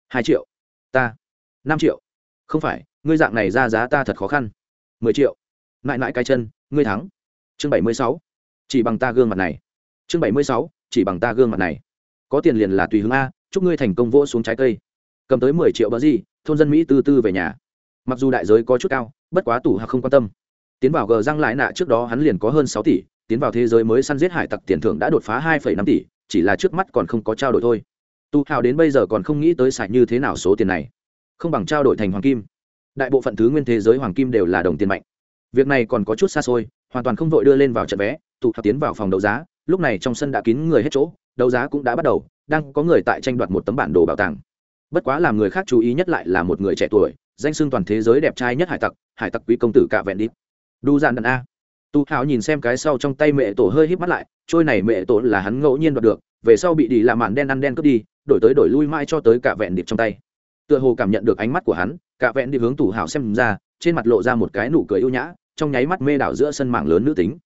Hai triệu. Ta. Năm triệu. Không phải, ngươi dạng này ra giá ta thật khó khăn. Mười triệu. Mãi mãi cái chân, ngươi thắng. Chương bảy mươi sáu. Chỉ bằng ta gương mặt này. Chương bảy mươi sáu. Chỉ bằng ta gương mặt này. Có tiền liền là tùy hướng a, chúc ngươi thành công vỗ xuống trái cây. Cầm tới mười triệu bờ gì, thôn dân mỹ tư tư về nhà. Mặc dù đại giới có chút cao, bất quá tủ hạc không quan tâm. Tiến vào gờ răng lại nạ trước đó hắn liền có hơn sáu tỷ, tiến vào thế giới mới săn giết hải tặc tiền thưởng đã đột phá hai phẩy năm tỷ chỉ là trước mắt còn không có trao đổi thôi. Tu hào đến bây giờ còn không nghĩ tới xài như thế nào số tiền này. Không bằng trao đổi thành hoàng kim. Đại bộ phận thứ nguyên thế giới hoàng kim đều là đồng tiền mạnh. Việc này còn có chút xa xôi, hoàn toàn không vội đưa lên vào trận vé tụ hào tiến vào phòng đấu giá, lúc này trong sân đã kín người hết chỗ, đấu giá cũng đã bắt đầu, đang có người tại tranh đoạt một tấm bản đồ bảo tàng. Bất quá làm người khác chú ý nhất lại là một người trẻ tuổi, danh xưng toàn thế giới đẹp trai nhất hải tặc hải tặc quý công tử cạ vẹn đi đu dàn đàn a tu hào nhìn xem cái sau trong tay mẹ tổ hơi híp mắt lại trôi này mẹ tổ là hắn ngẫu nhiên đoạt được về sau bị đi làm màn đen ăn đen cướp đi đổi tới đổi lui mãi cho tới cả vẹn điệp trong tay tựa hồ cảm nhận được ánh mắt của hắn cả vẹn đi hướng tủ hào xem ra trên mặt lộ ra một cái nụ cười ưu nhã trong nháy mắt mê đảo giữa sân mạng lớn nữ tính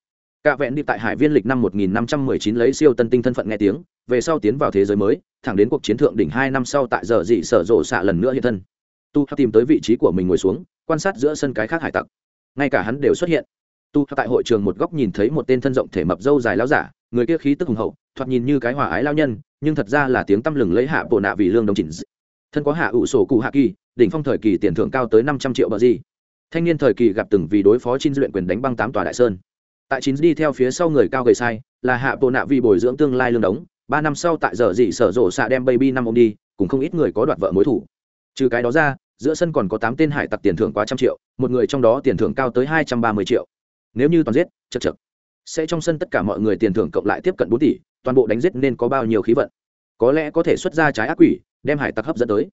Cả vẹn đi tại Hải Viên lịch năm 1519 lấy siêu tân tinh thân phận nghe tiếng, về sau tiến vào thế giới mới, thẳng đến cuộc chiến thượng đỉnh hai năm sau tại giờ dị sở rộ xạ lần nữa hiện thân. Tu tìm tới vị trí của mình ngồi xuống, quan sát giữa sân cái khác hải tặc. Ngay cả hắn đều xuất hiện. Tu tại hội trường một góc nhìn thấy một tên thân rộng thể mập dâu dài lão giả, người kia khí tức hùng hậu, thoạt nhìn như cái hòa ái lao nhân, nhưng thật ra là tiếng tâm lừng lấy hạ bộ nạ vì lương đồng chỉnh. Thân có hạ ủ sổ cụ hạ kỳ, đỉnh phong thời kỳ tiền thưởng cao tới 500 triệu bờ gì. Thanh niên thời kỳ gặp từng vì đối phó chinh luyện quyền đánh băng tám tòa đại sơn tại chín đi theo phía sau người cao gầy sai là hạ bộ nạ vì bồi dưỡng tương lai lương đống ba năm sau tại giờ dị sở rộ xạ đem baby năm ông đi cùng không ít người có đoạt vợ mối thủ trừ cái đó ra giữa sân còn có tám tên hải tặc tiền thưởng quá trăm triệu một người trong đó tiền thưởng cao tới hai trăm ba mươi triệu nếu như toàn giết, chật chật. Sẽ trong sân tất cả mọi người tiền thưởng cộng lại tiếp cận bốn tỷ, toàn bộ đánh giết nên có bao nhiêu khí vận? Có lẽ có thể xuất ra trái ác quỷ, đem hải tặc hấp dẫn tới.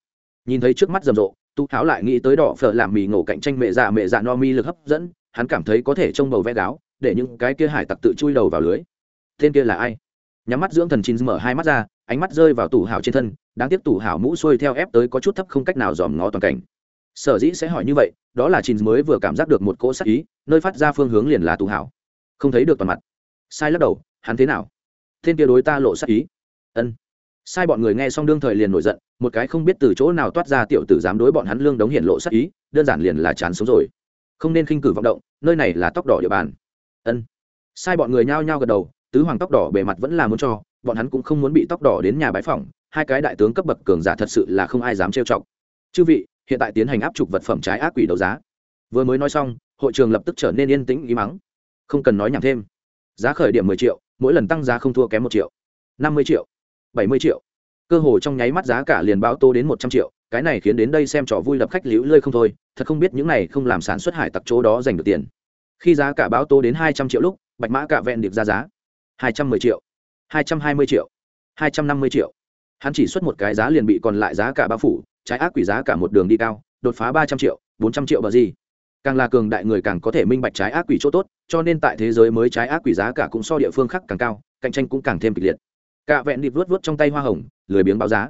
Nhìn thấy trước mắt rầm rộ, tu tháo lại nghĩ tới đỏ phở làm mì ngộ cạnh tranh mẹ già mẹ già no mi lực hấp dẫn, hắn cảm thấy có thể trông bầu vẽ gáo, để những cái kia hải tặc tự chui đầu vào lưới. Tên kia là ai? Nhắm mắt dưỡng thần chín mở hai mắt ra, ánh mắt rơi vào tủ hảo trên thân, đáng tiếc tủ hảo mũ xuôi theo ép tới có chút thấp không cách nào dòm ngó toàn cảnh. Sở dĩ sẽ hỏi như vậy đó là chín mới vừa cảm giác được một cỗ sắc ý, nơi phát ra phương hướng liền là tù hảo. Không thấy được toàn mặt. Sai lắc đầu, hắn thế nào? Thiên kia đối ta lộ sắc ý. Ân. Sai bọn người nghe xong đương thời liền nổi giận, một cái không biết từ chỗ nào toát ra tiểu tử dám đối bọn hắn lương đống hiện lộ sắc ý, đơn giản liền là chán sống rồi. Không nên khinh cử vọng động, nơi này là tóc đỏ địa bàn. Ân. Sai bọn người nhao nhao gật đầu, tứ hoàng tóc đỏ bề mặt vẫn là muốn cho, bọn hắn cũng không muốn bị tóc đỏ đến nhà bái phỏng, hai cái đại tướng cấp bậc cường giả thật sự là không ai dám trêu chọc. Chư vị hiện tại tiến hành áp trục vật phẩm trái ác quỷ đấu giá. Vừa mới nói xong, hội trường lập tức trở nên yên tĩnh ý mắng không cần nói nhảm thêm. Giá khởi điểm mười triệu, mỗi lần tăng giá không thua kém một triệu. Năm mươi triệu, bảy mươi triệu. Cơ hồ trong nháy mắt giá cả liền báo tô đến một trăm triệu, cái này khiến đến đây xem trò vui lập khách liễu lơi không thôi, thật không biết những này không làm sản xuất hải tặc chỗ đó giành được tiền. Khi giá cả báo tô đến hai trăm triệu lúc, bạch mã cả vẹn điệp ra giá hai trăm mười triệu, hai trăm hai mươi triệu, hai trăm năm mươi triệu. Hắn chỉ xuất một cái giá liền bị còn lại giá cả bao phủ trái ác quỷ giá cả một đường đi cao, đột phá ba trăm triệu, bốn trăm triệu bờ gì. Càng là cường đại người càng có thể minh bạch trái ác quỷ chỗ tốt, cho nên tại thế giới mới trái ác quỷ giá cả cũng so địa phương khác càng cao, cạnh tranh cũng càng thêm kịch liệt. Cả vẹn điệp vuốt vuốt trong tay hoa hồng, lười biếng báo giá.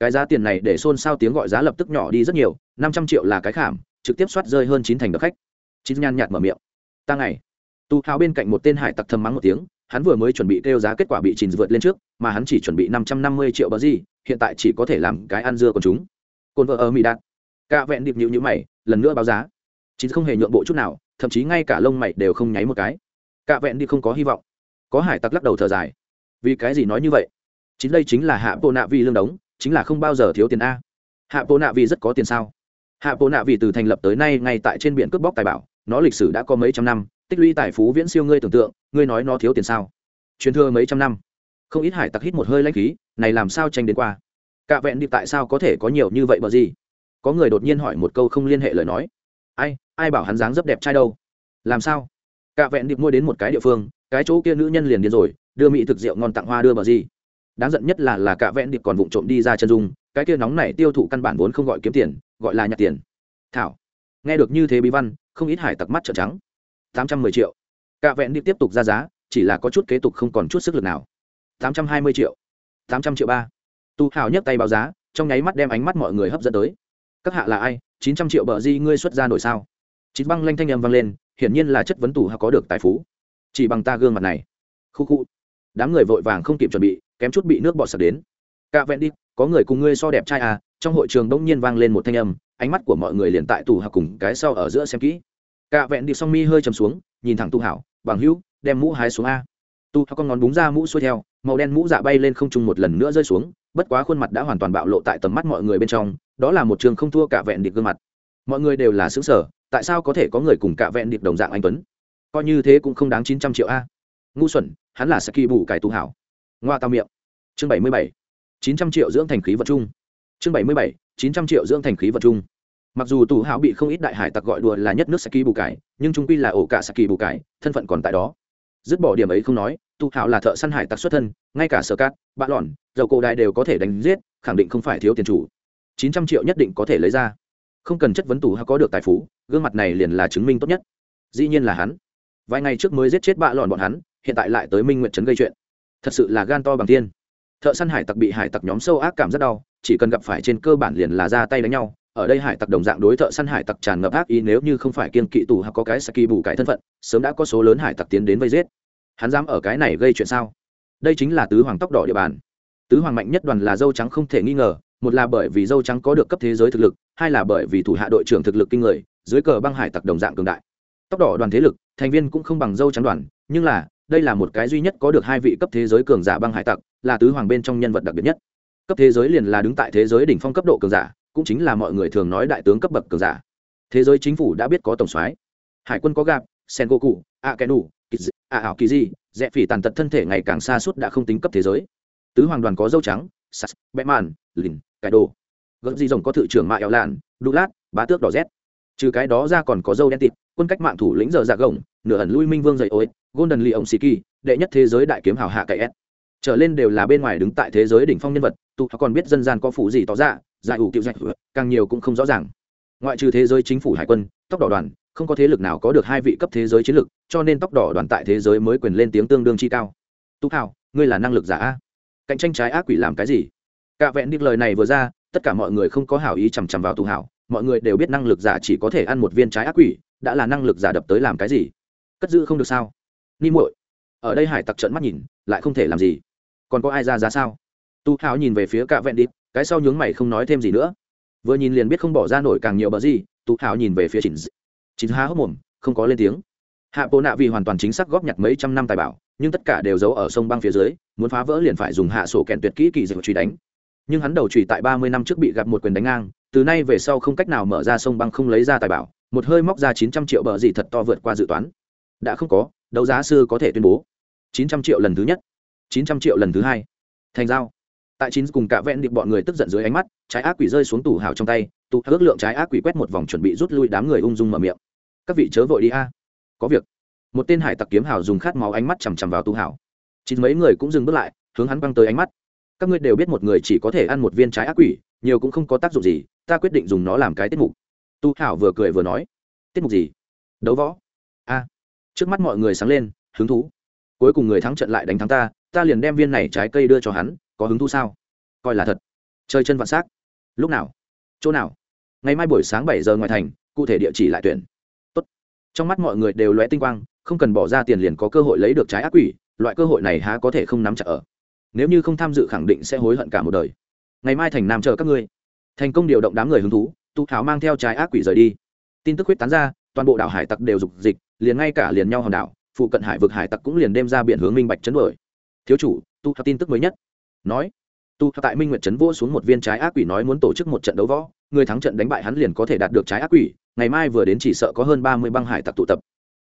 Cái giá tiền này để xôn xao tiếng gọi giá lập tức nhỏ đi rất nhiều, năm trăm triệu là cái khảm, trực tiếp soát rơi hơn chín thành đập khách. Chín nhan nhạt mở miệng. Ta ngày. Tu hào bên cạnh một tên hải tặc thầm mắng một tiếng, hắn vừa mới chuẩn bị kêu giá kết quả bị trình vượt lên trước, mà hắn chỉ chuẩn bị năm trăm năm mươi triệu bờ gì, hiện tại chỉ có thể làm cái ăn dưa của chúng cồn vợ ở mỹ đạt. Cạ vẹn điệp nhịu nhữ mày, lần nữa báo giá. Chính không hề nhượng bộ chút nào, thậm chí ngay cả lông mày đều không nháy một cái. Cạ vẹn đi không có hy vọng. Có hải tặc lắc đầu thở dài. Vì cái gì nói như vậy? Chính đây chính là hạ bộ nạ vi lương đống, chính là không bao giờ thiếu tiền a. Hạ bộ nạ vi rất có tiền sao? Hạ bộ nạ vi từ thành lập tới nay ngay tại trên biển cướp bóc tài bảo, nó lịch sử đã có mấy trăm năm, tích lũy tài phú viễn siêu ngươi tưởng tượng, ngươi nói nó thiếu tiền sao? Truyền thừa mấy trăm năm. Không ít hải tặc hít một hơi lãnh khí, này làm sao tranh đến qua? Cạ vẹn đi tại sao có thể có nhiều như vậy bờ gì? Có người đột nhiên hỏi một câu không liên hệ lời nói. Ai ai bảo hắn dáng rất đẹp trai đâu? Làm sao? Cạ vẹn điệp mua đến một cái địa phương, cái chỗ kia nữ nhân liền điên rồi, đưa mỹ thực rượu ngon tặng hoa đưa bờ gì. Đáng giận nhất là là cạ vẹn điệp còn vụng trộm đi ra chân dung, cái kia nóng này tiêu thụ căn bản vốn không gọi kiếm tiền, gọi là nhặt tiền. Thảo. Nghe được như thế bí văn, không ít hải tặc mắt trợn trắng. Tám trăm mười triệu. Cạ vẹn điệp tiếp tục ra giá, chỉ là có chút kế tục không còn chút sức lực nào. Tám trăm hai mươi triệu. Tám trăm triệu ba tu hào nhấc tay báo giá, trong nháy mắt đem ánh mắt mọi người hấp dẫn tới. Các hạ là ai? Chín trăm triệu bờ di ngươi xuất ra nổi sao? Chín băng lanh thanh â m vang lên, hiển nhiên là chất vấn tù hào có được tài phú. Chỉ bằng ta gương mặt này. Khu khu. Đám người vội vàng không kịp chuẩn bị, kém chút bị nước bọt sặc đến. Cạ vẹn đi, có người cùng ngươi so đẹp trai à? Trong hội trường đông nhiên vang lên một thanh âm, ánh mắt của mọi người liền tại tù hào cùng cái sau ở giữa xem kỹ. Cạ vẹn đi song mi hơi chầm xuống, nhìn thẳng tu hảo, bằng hữu, đem mũ hái xuống a. Tu hào con ngón búng ra mũ xuôi theo màu đen mũ dạ bay lên không trung một lần nữa rơi xuống, bất quá khuôn mặt đã hoàn toàn bạo lộ tại tầm mắt mọi người bên trong, đó là một trường không thua cả vẹn điệp gương mặt. Mọi người đều là xứng sở tại sao có thể có người cùng cả vẹn điệp đồng dạng anh tuấn? Coi như thế cũng không đáng chín trăm triệu a. Ngu xuẩn, hắn là saki bù cải tu hảo. Ngoa tao miệng. Chương bảy mươi bảy. Chín trăm triệu dưỡng thành khí vật chung. Chương bảy mươi bảy. Chín trăm triệu dưỡng thành khí vật chung. Mặc dù tù hảo bị không ít đại hải tặc gọi đùa là nhất nước saki bù cải, nhưng trung quy là ổ cả saki bù cải, thân phận còn tại đó dứt bỏ điểm ấy không nói, tu hảo là thợ săn hải tặc xuất thân, ngay cả sở cát, bạ lòn, dầu cổ đại đều có thể đánh giết, khẳng định không phải thiếu tiền chủ. Chín trăm triệu nhất định có thể lấy ra. Không cần chất vấn tù hảo có được tài phú, gương mặt này liền là chứng minh tốt nhất. Dĩ nhiên là hắn. Vài ngày trước mới giết chết bạ lòn bọn hắn, hiện tại lại tới minh nguyện trấn gây chuyện. Thật sự là gan to bằng tiên thợ săn hải tặc bị hải tặc nhóm sâu ác cảm rất đau, chỉ cần gặp phải trên cơ bản liền là ra tay đánh nhau ở đây hải tặc đồng dạng đối thợ săn hải tặc tràn ngập ác ý, nếu như không phải kiên kỵ tù hoặc có cái saki bù cái thân phận, sớm đã có số lớn hải tặc tiến đến vây giết. Hắn dám ở cái này gây chuyện sao? Đây chính là tứ hoàng tóc đỏ địa bàn. Tứ hoàng mạnh nhất đoàn là dâu trắng không thể nghi ngờ, một là bởi vì dâu trắng có được cấp thế giới thực lực, hai là bởi vì thủ hạ đội trưởng thực lực kinh người, dưới cờ băng hải tặc đồng dạng cường đại. Tóc đỏ đoàn thế lực, thành viên cũng không bằng dâu trắng đoàn, nhưng là, đây là một cái duy nhất có được hai vị cấp thế giới cường giả băng hải tặc, là tứ hoàng bên trong nhân vật đặc biệt nhất. Cấp thế giới liền là đứng tại thế giới đỉnh phong cấp độ cường giả cũng chính là mọi người thường nói đại tướng cấp bậc cường giả. Thế giới chính phủ đã biết có tổng soái. Hải quân có gạp sen goku a kẻ đủ a ảo kỳ di rẽ phỉ tàn tật thân thể ngày càng xa suốt đã không tính cấp thế giới. Tứ hoàng đoàn có dâu trắng, sas bẽ màn lìn cải đồ gợn di rồng có thự trưởng mạ eo lạn, đu lát, bá tước đỏ rét. Trừ cái đó ra còn có dâu đen tịt, quân cách mạng thủ lĩnh giờ dạ gồng, nửa ẩn lui minh vương dậy ối golden lee ông siki đệ nhất thế giới đại kiếm hào hạ cậy s. Trở lên đều là bên ngoài đứng tại thế giới đỉnh phong nhân vật, tụ còn biết dân gian có phủ gì tỏ ra giải ủ cựu dạch càng nhiều cũng không rõ ràng. Ngoại trừ thế giới chính phủ hải quân tóc đỏ đoàn, không có thế lực nào có được hai vị cấp thế giới chiến lược cho nên tóc đỏ đoàn tại thế giới mới quyền lên tiếng tương đương chi cao. Tú hào ngươi là năng lực giả a. Cạnh tranh trái ác quỷ làm cái gì? Cả vẹn điệp lời này vừa ra, tất cả mọi người không có hảo ý chằm chằm vào tú hào mọi người đều biết năng lực giả chỉ có thể ăn một viên trái ác quỷ, đã là năng lực giả đập tới làm cái gì? Cất giữ không được sao? Ni muội, ở đây hải tặc trợn mắt nhìn, lại không thể làm gì. Còn có ai ra giá sao? Tu hào nhìn về phía cả vẹn đít, cái sau nhướng mày không nói thêm gì nữa. Vừa nhìn liền biết không bỏ ra nổi càng nhiều bờ gì, tu hào nhìn về phía chỉnh chính há hốc mồm, không có lên tiếng. Hạ bộ nạ vì hoàn toàn chính xác góp nhặt mấy trăm năm tài bảo, nhưng tất cả đều giấu ở sông băng phía dưới, muốn phá vỡ liền phải dùng hạ sổ kèn tuyệt kỹ kỳ dịch truy đánh. Nhưng hắn đầu trùy tại ba mươi năm trước bị gặp một quyền đánh ngang, từ nay về sau không cách nào mở ra sông băng không lấy ra tài bảo, một hơi móc ra chín trăm triệu bờ gì thật to vượt qua dự toán. Đã không có, đấu giá sư có thể tuyên bố. Chín trăm triệu lần thứ nhất, chín trăm triệu lần thứ hai. Thành giao tại chín cùng cả vẹn điệp bọn người tức giận dưới ánh mắt, trái ác quỷ rơi xuống tủ hào trong tay tụ ước lượng trái ác quỷ quét một vòng chuẩn bị rút lui đám người ung dung mở miệng. Các vị chớ vội đi a. À. Có việc. Một tên hải tặc kiếm hào dùng khát máu ánh mắt chằm chằm vào tu hào. Chín mấy người cũng dừng bước lại, hướng hắn băng tới ánh mắt. Các ngươi đều biết một người chỉ có thể ăn một viên trái ác quỷ, nhiều cũng không có tác dụng gì, ta quyết định dùng nó làm cái tiết mục. Tu hảo vừa cười vừa nói, tiết mục gì? Đấu võ. A. Trước mắt mọi người sáng lên, hứng thú. Cuối cùng người thắng trận lại đánh thắng ta ta liền đem viên này trái cây đưa cho hắn có hứng thú sao? Coi là thật. Chơi chân vạn s á c lúc nào? Chỗ nào? Ngày mai buổi sáng bảy giờ ngoài thành, cụ thể địa chỉ lại tuyển. Tốt. trong mắt mọi người đều lóe tinh quang, không cần bỏ ra tiền liền có cơ hội lấy được trái ác quỷ, loại cơ hội này há có thể không nắm chặt ở. Nếu như không tham dự khẳng định sẽ hối hận cả một đời. Ngày mai thành nam chờ các ngươi. Thành công điều động đám người hứng thú, tụ thảo mang theo trái ác quỷ rời đi. Tin tức huyết tán ra, toàn bộ đảo hải tặc đều dục dịch, liền ngay cả liền nhau hòn đảo, phụ cận hải vực hải tặc cũng liền đem ra biển hướng minh bạch chấn đổi thiếu chủ tu thảo tin tức mới nhất nói, tu tại minh nguyệt trấn vô xuống một viên trái ác quỷ nói muốn tổ chức một trận đấu võ, người thắng trận đánh bại hắn liền có thể đạt được trái ác quỷ, ngày mai vừa đến chỉ sợ có hơn ba mươi băng hải tặc tụ tập.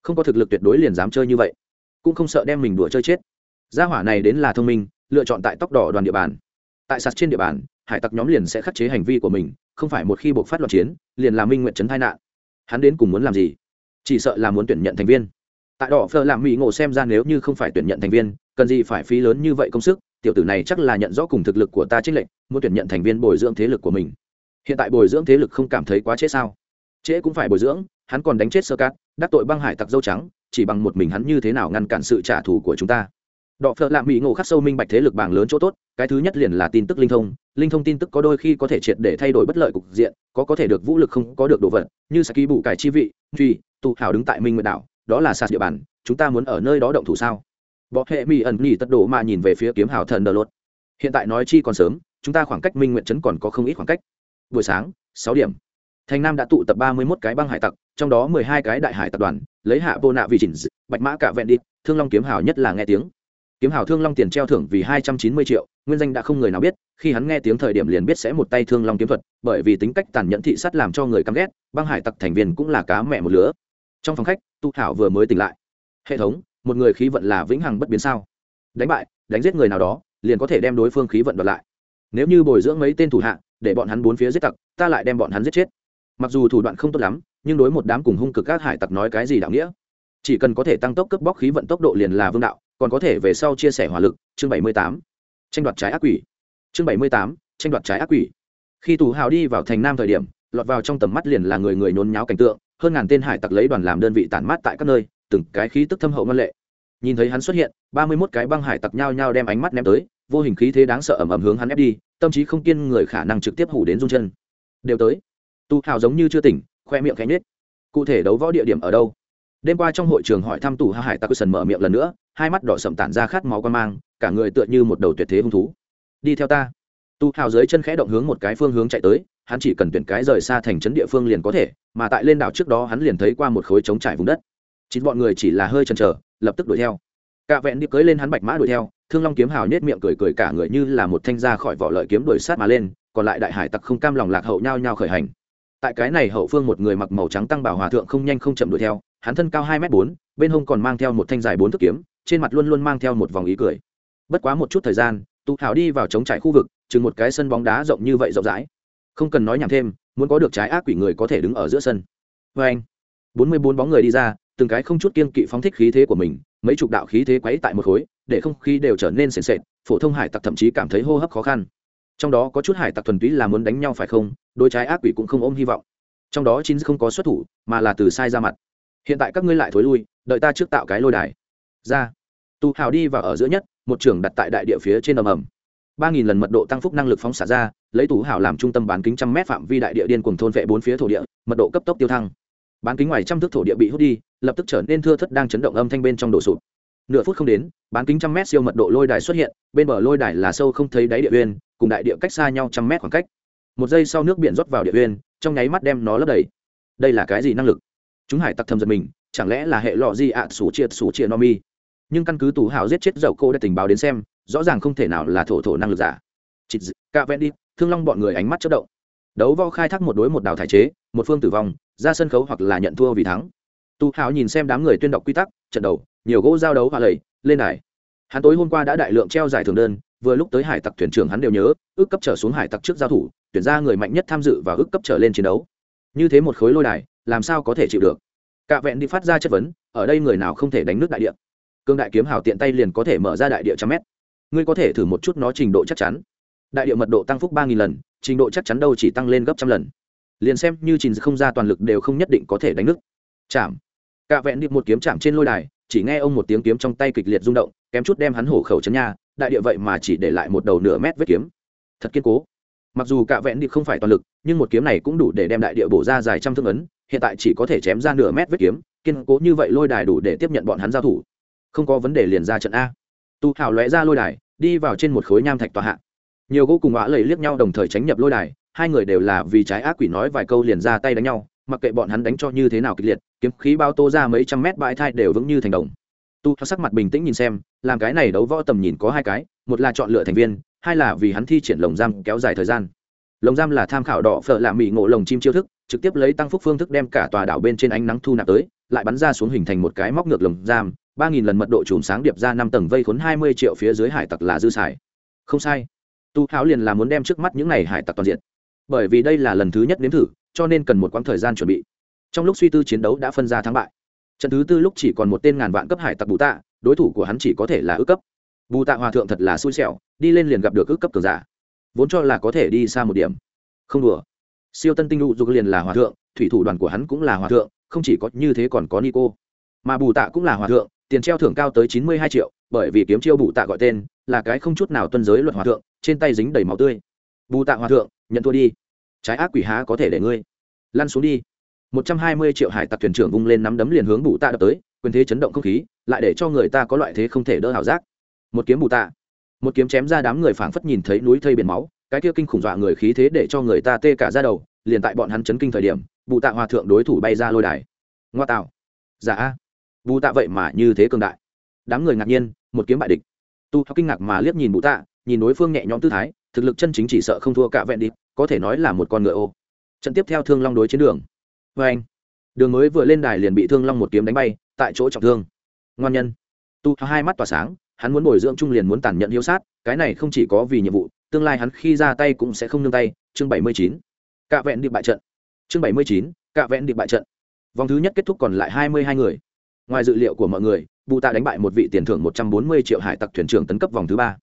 Không có thực lực tuyệt đối liền dám chơi như vậy, cũng không sợ đem mình đùa chơi chết. Gia hỏa này đến là thông minh, lựa chọn tại tóc đỏ đoàn địa bàn. Tại sạt trên địa bàn, hải tặc nhóm liền sẽ khắc chế hành vi của mình, không phải một khi buộc phát loạn chiến, liền là minh nguyện trấn tai nạn. Hắn đến cùng muốn làm gì? Chỉ sợ là muốn tuyển nhận thành viên. Tại đỏ phờ làm mỹ ngộ xem ra nếu như không phải tuyển nhận thành viên cần gì phải phí lớn như vậy công sức, tiểu tử này chắc là nhận rõ cùng thực lực của ta trích lệnh muốn tuyển nhận thành viên bồi dưỡng thế lực của mình. Hiện tại bồi dưỡng thế lực không cảm thấy quá trễ sao? Trễ cũng phải bồi dưỡng, hắn còn đánh chết sơ cát, đắc tội băng hải tặc dâu trắng, chỉ bằng một mình hắn như thế nào ngăn cản sự trả thù của chúng ta? Đọ phợ lạ mỹ ngộ khắc sâu minh bạch thế lực bảng lớn chỗ tốt, cái thứ nhất liền là tin tức linh thông linh thông tin tức có đôi khi có thể triệt để thay đổi bất lợi cục diện, có có thể được vũ lực không có được đồ vật, như saki bù cải chi vị truy tụ hào đứng tại minh nguyệt đảo, đó là sạt địa bàn, chúng ta muốn ở nơi đó động thủ sao? Bọ hệ mỹ ẩn nhỉ tất đồ mà nhìn về phía kiếm hào thần đờ lột. Hiện tại nói chi còn sớm, chúng ta khoảng cách minh nguyện trấn còn có không ít khoảng cách. Buổi sáng, sáu điểm. Thành nam đã tụ tập ba mươi mốt cái băng hải tặc, trong đó mười hai cái đại hải tập đoàn, lấy hạ vô nạ vì chỉnh bạch mã cả vẹn đi, thương long kiếm hào nhất là nghe tiếng. Kiếm hào thương long tiền treo thưởng vì hai trăm chín mươi triệu, nguyên danh đã không người nào biết, khi hắn nghe tiếng thời điểm liền biết sẽ một tay thương long kiếm thuật, bởi vì tính cách tàn nhẫn thị sát làm cho người căm ghét, băng hải tặc thành viên cũng là cá mẹ một lứa. Trong phòng khách, tu thảo vừa mới tỉnh lại. Hệ thống một người khí vận là vĩnh hằng bất biến sao? Đánh bại, đánh giết người nào đó, liền có thể đem đối phương khí vận đoạt lại. Nếu như bồi dưỡng mấy tên thủ hạ, để bọn hắn bốn phía giết tặc, ta lại đem bọn hắn giết chết. Mặc dù thủ đoạn không tốt lắm, nhưng đối một đám cùng hung cực các hải tặc nói cái gì đạo nghĩa? Chỉ cần có thể tăng tốc cướp bóc khí vận tốc độ liền là vương đạo, còn có thể về sau chia sẻ hỏa lực, chương bảy mươi tám. Tranh đoạt trái ác quỷ. Chương bảy mươi tám, tranh đoạt trái ác quỷ. Khi tù hào đi vào thành nam thời điểm, lọt vào trong tầm mắt liền là người người nhốn nháo cảnh tượng, hơn ngàn tên hải tặc lấy đoàn làm đơn vị tản mát tại các nơi từng cái khí tức thâm hậu ngân lệ. Nhìn thấy hắn xuất hiện, ba mươi mốt cái băng hải tặc nhao nhao đem ánh mắt ném tới, vô hình khí thế đáng sợ ẩm ẩm hướng hắn ép đi, tâm trí không kiên người khả năng trực tiếp hủ đến rung chân. Đều tới. Tu hào giống như chưa tỉnh, khoe miệng khẽ nhết cụ thể đấu võ địa điểm ở đâu? Đêm qua trong hội trường hỏi thăm tù hạ hải tặc sần mở miệng lần nữa, hai mắt đỏ sậm tản ra khát máu quan mang, cả người tựa như một đầu tuyệt thế hung thú. Đi theo ta. Tu hào dưới chân khẽ động hướng một cái phương hướng chạy tới, hắn chỉ cần tuyển cái rời xa thành trấn địa phương liền có thể, mà tại lên đảo trước đó hắn liền thấy qua một khối trống trải vùng đất chín bọn người chỉ là hơi chần chờ, lập tức đuổi theo. Cả vẹn đi cưới lên hắn bạch mã đuổi theo, thương long kiếm hào nết miệng cười cười cả người như là một thanh ra khỏi vỏ lợi kiếm đuổi sát mà lên, còn lại đại hải tặc không cam lòng lạc hậu nhao nhao khởi hành. Tại cái này hậu phương một người mặc màu trắng tăng bảo hòa thượng không nhanh không chậm đuổi theo, hắn thân cao hai m bốn, bên hông còn mang theo một thanh dài bốn thước kiếm, trên mặt luôn luôn mang theo một vòng ý cười. Bất quá một chút thời gian tụ hào đi vào chống trải khu vực, chừng một cái sân bóng đá rộng như vậy rộng rãi. Không cần nói nhảm thêm, muốn có được trái ác quỷ người có thể đứng ở giữa sân. Vê anh bốn mươi bốn bóng người đi ra từng cái không chút kiên kỵ phóng thích khí thế của mình, mấy chục đạo khí thế quấy tại một khối, để không khí đều trở nên sền sệt, phổ thông hải tặc thậm chí cảm thấy hô hấp khó khăn. Trong đó có chút hải tặc thuần túy là muốn đánh nhau phải không? Đôi trái ác quỷ cũng không ôm hy vọng. Trong đó chín không có xuất thủ, mà là từ sai ra mặt. Hiện tại các ngươi lại thối lui, đợi ta trước tạo cái lôi đài. Ra. Tu hào đi vào ở giữa nhất, một trường đặt tại đại địa phía trên ầm ầm. Ba nghìn lần mật độ tăng phúc năng lực phóng xả ra, lấy tu hào làm trung tâm bán kính trăm mét phạm vi đại địa điên cùng thôn vệ bốn phía thổ địa, mật độ cấp tốc tiêu thăng. Bán kính ngoài trăm thước thổ địa bị hút đi lập tức trở nên thưa thất đang chấn động âm thanh bên trong đổ sụp. Nửa phút không đến, bán kính trăm mét siêu mật độ lôi đài xuất hiện, bên bờ lôi đài là sâu không thấy đáy địa uyên, cùng đại địa cách xa nhau trăm mét khoảng cách. Một giây sau nước biển rót vào địa uyên, trong nháy mắt đem nó lấp đầy. Đây là cái gì năng lực? Chúng hải tặc thầm giật mình, chẳng lẽ là hệ lọ gì ạ? Sủ triệt sủ triệt no mi. Nhưng căn cứ tù hào giết chết dậu cô đã tình báo đến xem, rõ ràng không thể nào là thổ thổ năng lực giả. Chịt cả ven đi, thương long bọn người ánh mắt chất động. Đấu võ khai thác một đối một đào thải chế, một phương tử vong, ra sân khấu hoặc là nhận thua vì thắng tu hào nhìn xem đám người tuyên đọc quy tắc, trận đầu, nhiều gỗ giao đấu hòa lầy, lên đài. Hắn tối hôm qua đã đại lượng treo giải thưởng đơn, vừa lúc tới hải tặc thuyền trưởng hắn đều nhớ, ước cấp trở xuống hải tặc trước giao thủ, tuyển ra người mạnh nhất tham dự và ước cấp trở lên chiến đấu. Như thế một khối lôi đài, làm sao có thể chịu được? Cạ vẹn đi phát ra chất vấn, ở đây người nào không thể đánh nước đại địa? Cương đại kiếm hào tiện tay liền có thể mở ra đại địa trăm mét. Ngươi có thể thử một chút nó trình độ chắc chắn. Đại địa mật độ tăng phúc ba nghìn lần, trình độ chắc chắn đâu chỉ tăng lên gấp trăm lần. Liền xem như trình không ra toàn lực đều không nhất định có thể đánh nước. Chạm cạ vẹn điệp một kiếm chạm trên lôi đài, chỉ nghe ông một tiếng kiếm trong tay kịch liệt rung động, kém chút đem hắn hổ khẩu chấn nha, đại địa vậy mà chỉ để lại một đầu nửa mét vết kiếm. Thật kiên cố. Mặc dù cạ vẹn điệp không phải toàn lực, nhưng một kiếm này cũng đủ để đem đại địa bổ ra dài trăm thương ấn, hiện tại chỉ có thể chém ra nửa mét vết kiếm, kiên cố như vậy lôi đài đủ để tiếp nhận bọn hắn giao thủ. Không có vấn đề liền ra trận a. Tu hào lóe ra lôi đài, đi vào trên một khối nham thạch tòa hạ. Nhiều gỗ cùng ngõ lầy liếc nhau đồng thời tránh nhập lôi đài, hai người đều là vì trái ác quỷ nói vài câu liền ra tay đánh nhau mặc kệ bọn hắn đánh cho như thế nào kịch liệt, kiếm khí bao tô ra mấy trăm mét bãi thai đều vững như thành đồng. Tu sắc mặt bình tĩnh nhìn xem, làm cái này đấu võ tầm nhìn có hai cái, một là chọn lựa thành viên, hai là vì hắn thi triển lồng giam kéo dài thời gian. Lồng giam là tham khảo đỏ phở lạ mỹ ngộ lồng chim chiêu thức, trực tiếp lấy tăng phúc phương thức đem cả tòa đảo bên trên ánh nắng thu nạp tới, lại bắn ra xuống hình thành một cái móc ngược lồng giam, ba nghìn lần mật độ chùm sáng điệp ra năm tầng vây khốn hai mươi triệu phía dưới hải tặc là dư xài. Không sai. Tu háo liền là muốn đem trước mắt những này hải tặc toàn diện. Bởi vì đây là lần thứ nhất nếm thử cho nên cần một quãng thời gian chuẩn bị. Trong lúc suy tư chiến đấu đã phân ra thắng bại. Trận thứ tư lúc chỉ còn một tên ngàn vạn cấp hải tặc bù tạ, đối thủ của hắn chỉ có thể là ước cấp. Bù tạ hòa thượng thật là xui xẻo, đi lên liền gặp được ước cấp cường giả. Vốn cho là có thể đi xa một điểm. Không đùa. Siêu tân tinh lụ dục liền là hòa thượng, thủy thủ đoàn của hắn cũng là hòa thượng, không chỉ có như thế còn có nico. Mà bù tạ cũng là hòa thượng, tiền treo thưởng cao tới chín mươi hai triệu, bởi vì kiếm chiêu bù tạ gọi tên, là cái không chút nào tuân giới luật hòa thượng, trên tay dính đầy máu tươi. Bù tạ hòa thượng, nhận thua đi trái ác quỷ há có thể để ngươi? Lăn xuống đi. Một trăm hai mươi triệu hải tặc thuyền trưởng vung lên nắm đấm liền hướng bù tạ đập tới, quyền thế chấn động không khí, lại để cho người ta có loại thế không thể đỡ hảo giác. Một kiếm bù tạ. Một kiếm chém ra đám người phảng phất nhìn thấy núi thây biển máu, cái kia kinh khủng dọa người khí thế để cho người ta tê cả ra đầu, liền tại bọn hắn chấn kinh thời điểm, bù tạ hòa thượng đối thủ bay ra lôi đài. Ngoa tạo. Giả dạ. bù tạ vậy mà như thế cường đại. Đám người ngạc nhiên, một kiếm bại địch. Tu kinh ngạc mà liếc nhìn bù tạ, nhìn đối phương nhẹ nhõm tư thái, thực lực chân chính chỉ sợ không thua cả vẹn đi có thể nói là một con ngựa ô. Trận tiếp theo thương long đối chiến đường. Vê anh, đường mới vừa lên đài liền bị thương long một kiếm đánh bay, tại chỗ trọng thương. Ngoan nhân. Tu hai mắt tỏa sáng, hắn muốn bồi dưỡng trung liền muốn tàn nhẫn hiếu sát, cái này không chỉ có vì nhiệm vụ, tương lai hắn khi ra tay cũng sẽ không nương tay. Chương bảy mươi chín. Cạ vẹn điệp bại trận. Chương bảy mươi chín. Cạ vẹn điệp bại trận. Vòng thứ nhất kết thúc còn lại hai mươi hai người. Ngoài dự liệu của mọi người, bù tạ đánh bại một vị tiền thưởng một trăm bốn mươi triệu hải tặc thuyền trưởng tấn cấp vòng thứ ba.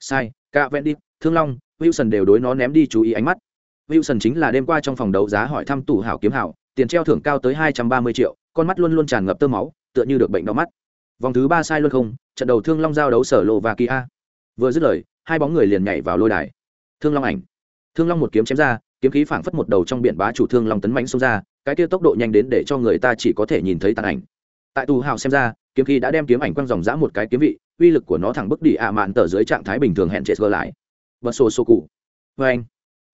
Sai, cạ vẹn điệp thương long, wilson đều đối nó ném đi chú ý ánh mắt. Wilson chính là đêm qua trong phòng đấu giá hỏi thăm tủ hảo kiếm hảo, tiền treo thưởng cao tới hai trăm ba mươi triệu, con mắt luôn luôn tràn ngập tơ máu, tựa như được bệnh đau mắt. Vòng thứ ba sai luôn không, trận đầu thương long giao đấu sở lộ và kia vừa dứt lời, hai bóng người liền nhảy vào lôi đài. Thương long ảnh. Thương long một kiếm chém ra, kiếm khí phảng phất một đầu trong biển bá chủ thương long tấn mãnh xông ra, cái kia tốc độ nhanh đến để cho người ta chỉ có thể nhìn thấy tàn ảnh. Tại tù hào xem ra, kiếm khí đã đem kiếm ảnh quăng dòng dã một cái kiếm vị, uy lực của nó thẳng bức đi ạ mạn tờ dưới trạng thái bình thường hẹn chết gơ lại bật sổ sổ cụ. Vê anh,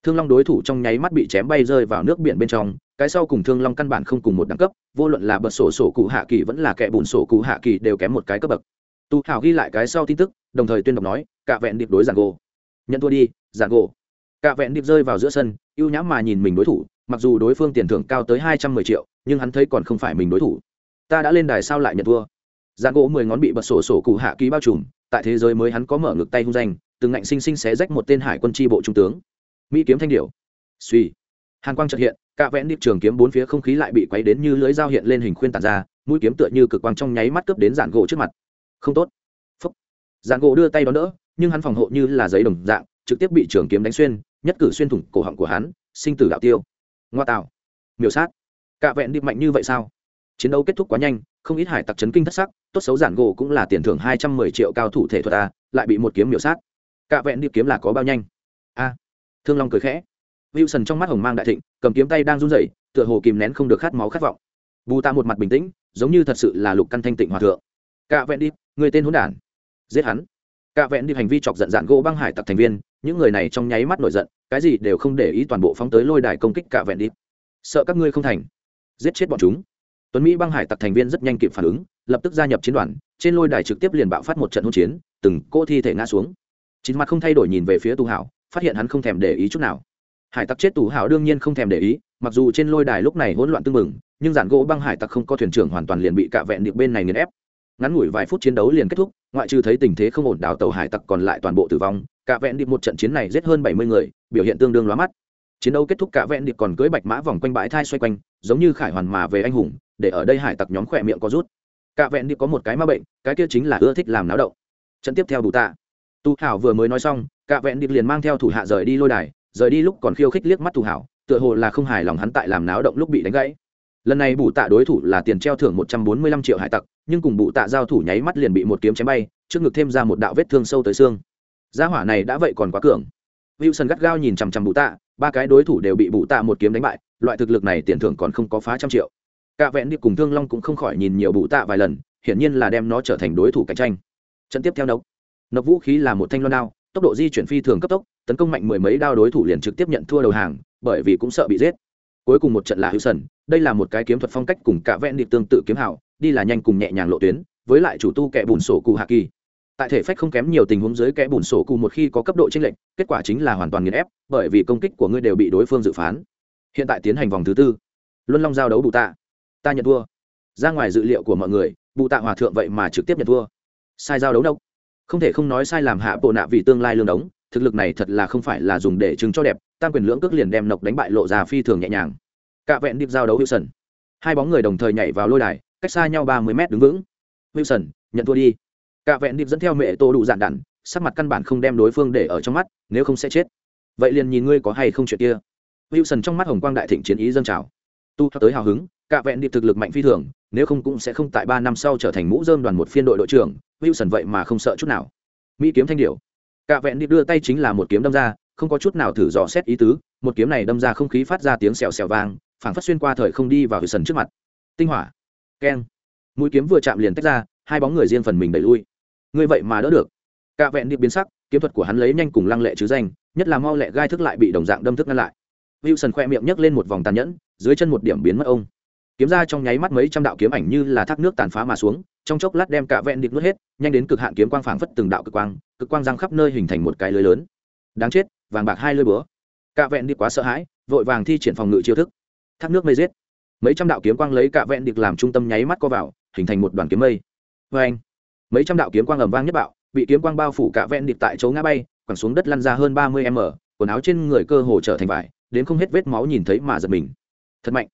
thương long đối thủ trong nháy mắt bị chém bay rơi vào nước biển bên trong, cái sau cùng thương long căn bản không cùng một đẳng cấp, vô luận là bật sổ sổ cụ hạ kỳ vẫn là kẻ bùn sổ cụ hạ kỳ đều kém một cái cấp bậc. Tu hảo ghi lại cái sau tin tức, đồng thời tuyên đọc nói cả vẹn điệp đối giàn gỗ. Nhận thua đi giàn gỗ. Cả vẹn điệp rơi vào giữa sân, ưu nhãm mà nhìn mình đối thủ, mặc dù đối phương tiền thưởng cao tới hai trăm mười triệu, nhưng hắn thấy còn không phải mình đối thủ. Ta đã lên đài sao lại nhận thua? Giàn gỗ mười ngón bị bật sổ sổ cụ hạ kỳ bao trùm, tại thế giới mới hắn có mở ngực tay hung danh từng ngạnh sinh sinh xé rách một tên hải quân tri bộ trung tướng. Mỹ kiếm thanh điệu suy hàn quang trật hiện, cả vẽn điệp trường kiếm bốn phía không khí lại bị quấy đến như lưới dao hiện lên hình khuyên tàn ra, mũi kiếm tựa như cực quang trong nháy mắt cướp đến giản gỗ trước mặt. Không tốt. Phúc. Giản gỗ đưa tay đón đỡ, nhưng hắn phòng hộ như là giấy đồng dạng, trực tiếp bị trường kiếm đánh xuyên, nhất cử xuyên thủng cổ họng của hắn, sinh tử đạo tiêu. Ngoa tạo. Miểu sát. Cả vẹn điệp mạnh như vậy sao? Chiến đấu kết thúc quá nhanh, không ít hải tặc chấn kinh thất sắc, tốt xấu giản gỗ cũng là tiền thưởng hai trăm mười triệu cao thủ thể thuật a, lại bị một kiếm miểu sát cả vẹn điệp kiếm là có bao nhanh? A. Thương long cười khẽ. Wilson trong mắt hồng mang đại thịnh, cầm kiếm tay đang run rẩy, tựa hồ kìm nén không được khát máu khát vọng. Bù ta một mặt bình tĩnh, giống như thật sự là lục căn thanh tịnh hòa thượng. Cả vẹn điệp người tên hỗn đản. Giết hắn. Cả vẹn điệp hành vi chọc giận dạn gỗ băng hải tặc thành viên, những người này trong nháy mắt nổi giận, cái gì đều không để ý toàn bộ phóng tới lôi đài công kích cả vẹn điệp sợ các ngươi không thành. Giết chết bọn chúng. Tuấn mỹ băng hải tặc thành viên rất nhanh kịp phản ứng, lập tức gia nhập chiến đoàn, trên lôi đài trực tiếp liền bạo phát một trận hỗn chiến, từng cô thi thể ngã xuống chín mặt không thay đổi nhìn về phía tu hảo, phát hiện hắn không thèm để ý chút nào. Hải tặc chết tù hảo đương nhiên không thèm để ý, mặc dù trên lôi đài lúc này hỗn loạn tưng bừng, nhưng giản gỗ băng hải tặc không có thuyền trưởng hoàn toàn liền bị cạ vẹn điệp bên này nghiền ép. Ngắn ngủi vài phút chiến đấu liền kết thúc, ngoại trừ thấy tình thế không ổn đảo tàu hải tặc còn lại toàn bộ tử vong cạ vẹn điệp một trận chiến này giết hơn bảy mươi người, biểu hiện tương đương lóa mắt. Chiến đấu kết thúc cạ vẹn điệp còn cưỡi bạch mã vòng quanh bãi thai xoay quanh, giống như khải hoàn mà về anh hùng, để ở đây hải tặc nhóm khỏe miệng có rút. Cạ vẹn điệp có một cái ma bệnh, cái kia chính là ưa thích làm náo động. Trận tiếp theo đủ tạ tu hảo vừa mới nói xong, cạ vẹn điệp liền mang theo thủ hạ rời đi lôi đài, rời đi lúc còn khiêu khích liếc mắt thủ hảo tựa hồ là không hài lòng hắn tại làm náo động lúc bị đánh gãy. Lần này bù tạ đối thủ là tiền treo thưởng một trăm bốn mươi lăm triệu hải tặc, nhưng cùng bù tạ giao thủ nháy mắt liền bị một kiếm chém bay, trước ngực thêm ra một đạo vết thương sâu tới xương. Gia hỏa này đã vậy còn quá cường. Wilson gắt gao nhìn chằm chằm bù tạ, ba cái đối thủ đều bị bù tạ một kiếm đánh bại, loại thực lực này tiền thưởng còn không có phá trăm triệu. Cả vẹn điệp cùng thương long cũng không khỏi nhìn nhiều bù tạ vài lần, hiển nhiên là đem nó trở thành đối thủ cạnh tranh. Trận tiếp theo đấu nộp vũ khí là một thanh loan đao, tốc độ di chuyển phi thường cấp tốc, tấn công mạnh mười mấy đao đối thủ liền trực tiếp nhận thua đầu hàng, bởi vì cũng sợ bị giết. Cuối cùng một trận là hữu sần, đây là một cái kiếm thuật phong cách cùng cả vẹn điệp tương tự kiếm hảo đi là nhanh cùng nhẹ nhàng lộ tuyến, với lại chủ tu kẻ bùn sổ cụ hạ kỳ. Tại thể phách không kém nhiều tình huống dưới kẽ bùn sổ cụ một khi có cấp độ tranh lệch, kết quả chính là hoàn toàn nghiền ép, bởi vì công kích của ngươi đều bị đối phương dự phán. Hiện tại tiến hành vòng thứ tư. Luân long giao đấu bù tạ. Ta nhận thua. Ra ngoài dự liệu của mọi người, bù tạ hòa thượng vậy mà trực tiếp nhận thua. Sai giao đấu đâu? Không thể không nói sai làm hạ bộ nạ vì tương lai lương đống, thực lực này thật là không phải là dùng để chứng cho đẹp, tam quyền lưỡng cước liền đem nộc đánh bại lộ ra phi thường nhẹ nhàng. Cạ vẹn điệp giao đấu hữu sần hai bóng người đồng thời nhảy vào lôi đài, cách xa nhau ba mươi mét đứng vững. Hữu sần nhận thua đi. Cạ vẹn điệp dẫn theo mẹ tô đủ dạn đản sắc mặt căn bản không đem đối phương để ở trong mắt, nếu không sẽ chết. Vậy liền nhìn ngươi có hay không chuyện kia. Hữu sần trong mắt hồng quang đại thịnh chiến ý dâng trào. Tu tới hào hứng Cả vẹn điệp thực lực mạnh phi thường, nếu không cũng sẽ không tại ba năm sau trở thành mũ dơm đoàn một phiên đội đội trưởng, wilson vậy mà không sợ chút nào. Mỹ kiếm thanh điệu Cả vẹn điệp đưa tay chính là một kiếm đâm ra, không có chút nào thử dò xét ý tứ, một kiếm này đâm ra không khí phát ra tiếng xèo xèo vang, phảng phất xuyên qua thời không đi vào wilson trước mặt. Tinh hỏa. Keng. Mũi kiếm vừa chạm liền tách ra, hai bóng người riêng phần mình đẩy lui. Ngươi vậy mà đỡ được. Cả vẹn điệp biến sắc, kiếm thuật của hắn lấy nhanh cùng lăng lệ chứ danh, nhất là mau lẹ gai thức lại bị đồng dạng đâm thức ngăn lại. Wilson khoe miệng nhấc lên một vòng tàn nhẫn, dưới chân một điểm biến mất ông kiếm ra trong nháy mắt mấy trăm đạo kiếm ảnh như là thác nước tàn phá mà xuống, trong chốc lát đem cả vẹn địch nuốt hết, nhanh đến cực hạn kiếm quang phảng phất từng đạo cực quang cực quang răng khắp nơi hình thành một cái lưới lớn. Đáng chết, vàng bạc hai lưới búa. Cả vẹn địch quá sợ hãi, vội vàng thi triển phòng ngự chiêu thức. Thác nước mây giết. Mấy trăm đạo kiếm quang lấy cả vẹn địch làm trung tâm nháy mắt co vào, hình thành một đoàn kiếm mây. Vê anh mấy trăm đạo kiếm quang ầm vang nhất bạo, bị kiếm quang bao phủ cả vẹn địch tại chỗ ngã bay, quẳng xuống đất lăn ra hơn ba mươi m, quần áo trên người cơ hồ trở thành vải, đến không hết vết máu nhìn thấy mà giật mình. Thật mạnh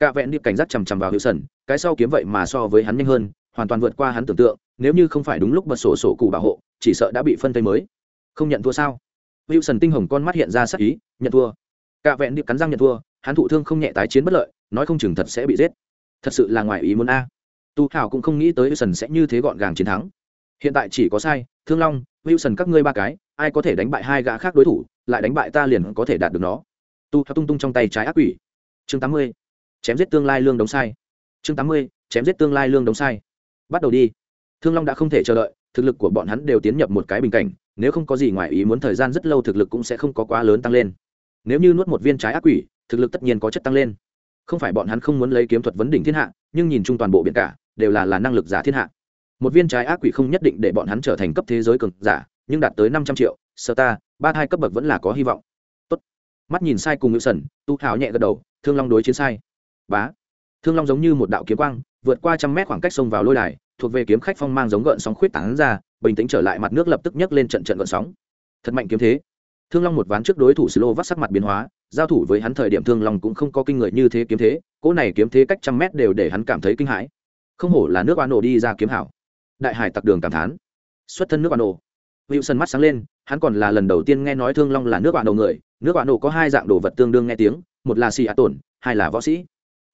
cả vẹn điệp cảnh giác chằm chằm vào hữu sần cái sau kiếm vậy mà so với hắn nhanh hơn, hoàn toàn vượt qua hắn tưởng tượng, nếu như không phải đúng lúc bật sổ sổ cụ bảo hộ, chỉ sợ đã bị phân tây mới. Không nhận thua sao? Hữu sần tinh hồng con mắt hiện ra sắc ý, nhận thua. Cả vẹn điệp cắn răng nhận thua, hắn thụ thương không nhẹ tái chiến bất lợi, nói không chừng thật sẽ bị giết. Thật sự là ngoài ý muốn a. Tu hảo cũng không nghĩ tới hữu sần sẽ như thế gọn gàng chiến thắng. Hiện tại chỉ có sai, thương long hữu sần các ngươi ba cái, ai có thể đánh bại hai gã khác đối thủ, lại đánh bại ta liền có thể đạt được nó. Tu tung tung trong tay trái ác quỷ. Chương tám mươi chém giết tương lai lương đống sai. Chương tám mươi, chém giết tương lai lương đống sai. Bắt đầu đi. Thương long đã không thể chờ đợi, thực lực của bọn hắn đều tiến nhập một cái bình cảnh, nếu không có gì ngoài ý muốn thời gian rất lâu thực lực cũng sẽ không có quá lớn tăng lên. Nếu như nuốt một viên trái ác quỷ, thực lực tất nhiên có chất tăng lên. Không phải bọn hắn không muốn lấy kiếm thuật vấn đỉnh thiên hạ, nhưng nhìn chung toàn bộ biển cả, đều là là năng lực giả thiên hạ. Một viên trái ác quỷ không nhất định để bọn hắn trở thành cấp thế giới cường giả, nhưng đạt tới năm trăm triệu, sơ ta, ba hai cấp bậc vẫn là có hy vọng. Tốt. mắt nhìn sai cùng ngữ sần tu hào nhẹ gật đầu, thương long đối chiến sai bá. Thương long giống như một đạo kiếm quang, vượt qua trăm mét khoảng cách sông vào lôi đài, thuộc về kiếm khách phong mang giống gợn sóng khuyết tán ra, bình tĩnh trở lại mặt nước lập tức nhấc lên trận trận gợn sóng. Thật mạnh kiếm thế. Thương long một ván trước đối thủ slo vắt sắc mặt biến hóa, giao thủ với hắn thời điểm thương long cũng không có kinh người như thế kiếm thế, cỗ này kiếm thế cách trăm mét đều để hắn cảm thấy kinh hãi. Không hổ là nước oan nổ đi ra kiếm hảo. Đại hải tặc đường cảm thán. Xuất thân nước oan nổ hữu sân mắt sáng lên, hắn còn là lần đầu tiên nghe nói thương long là nước oan nổ người. Nước oan nổ có hai dạng đồ vật tương đương nghe tiếng, một là xì ạ tổn hai là võ sĩ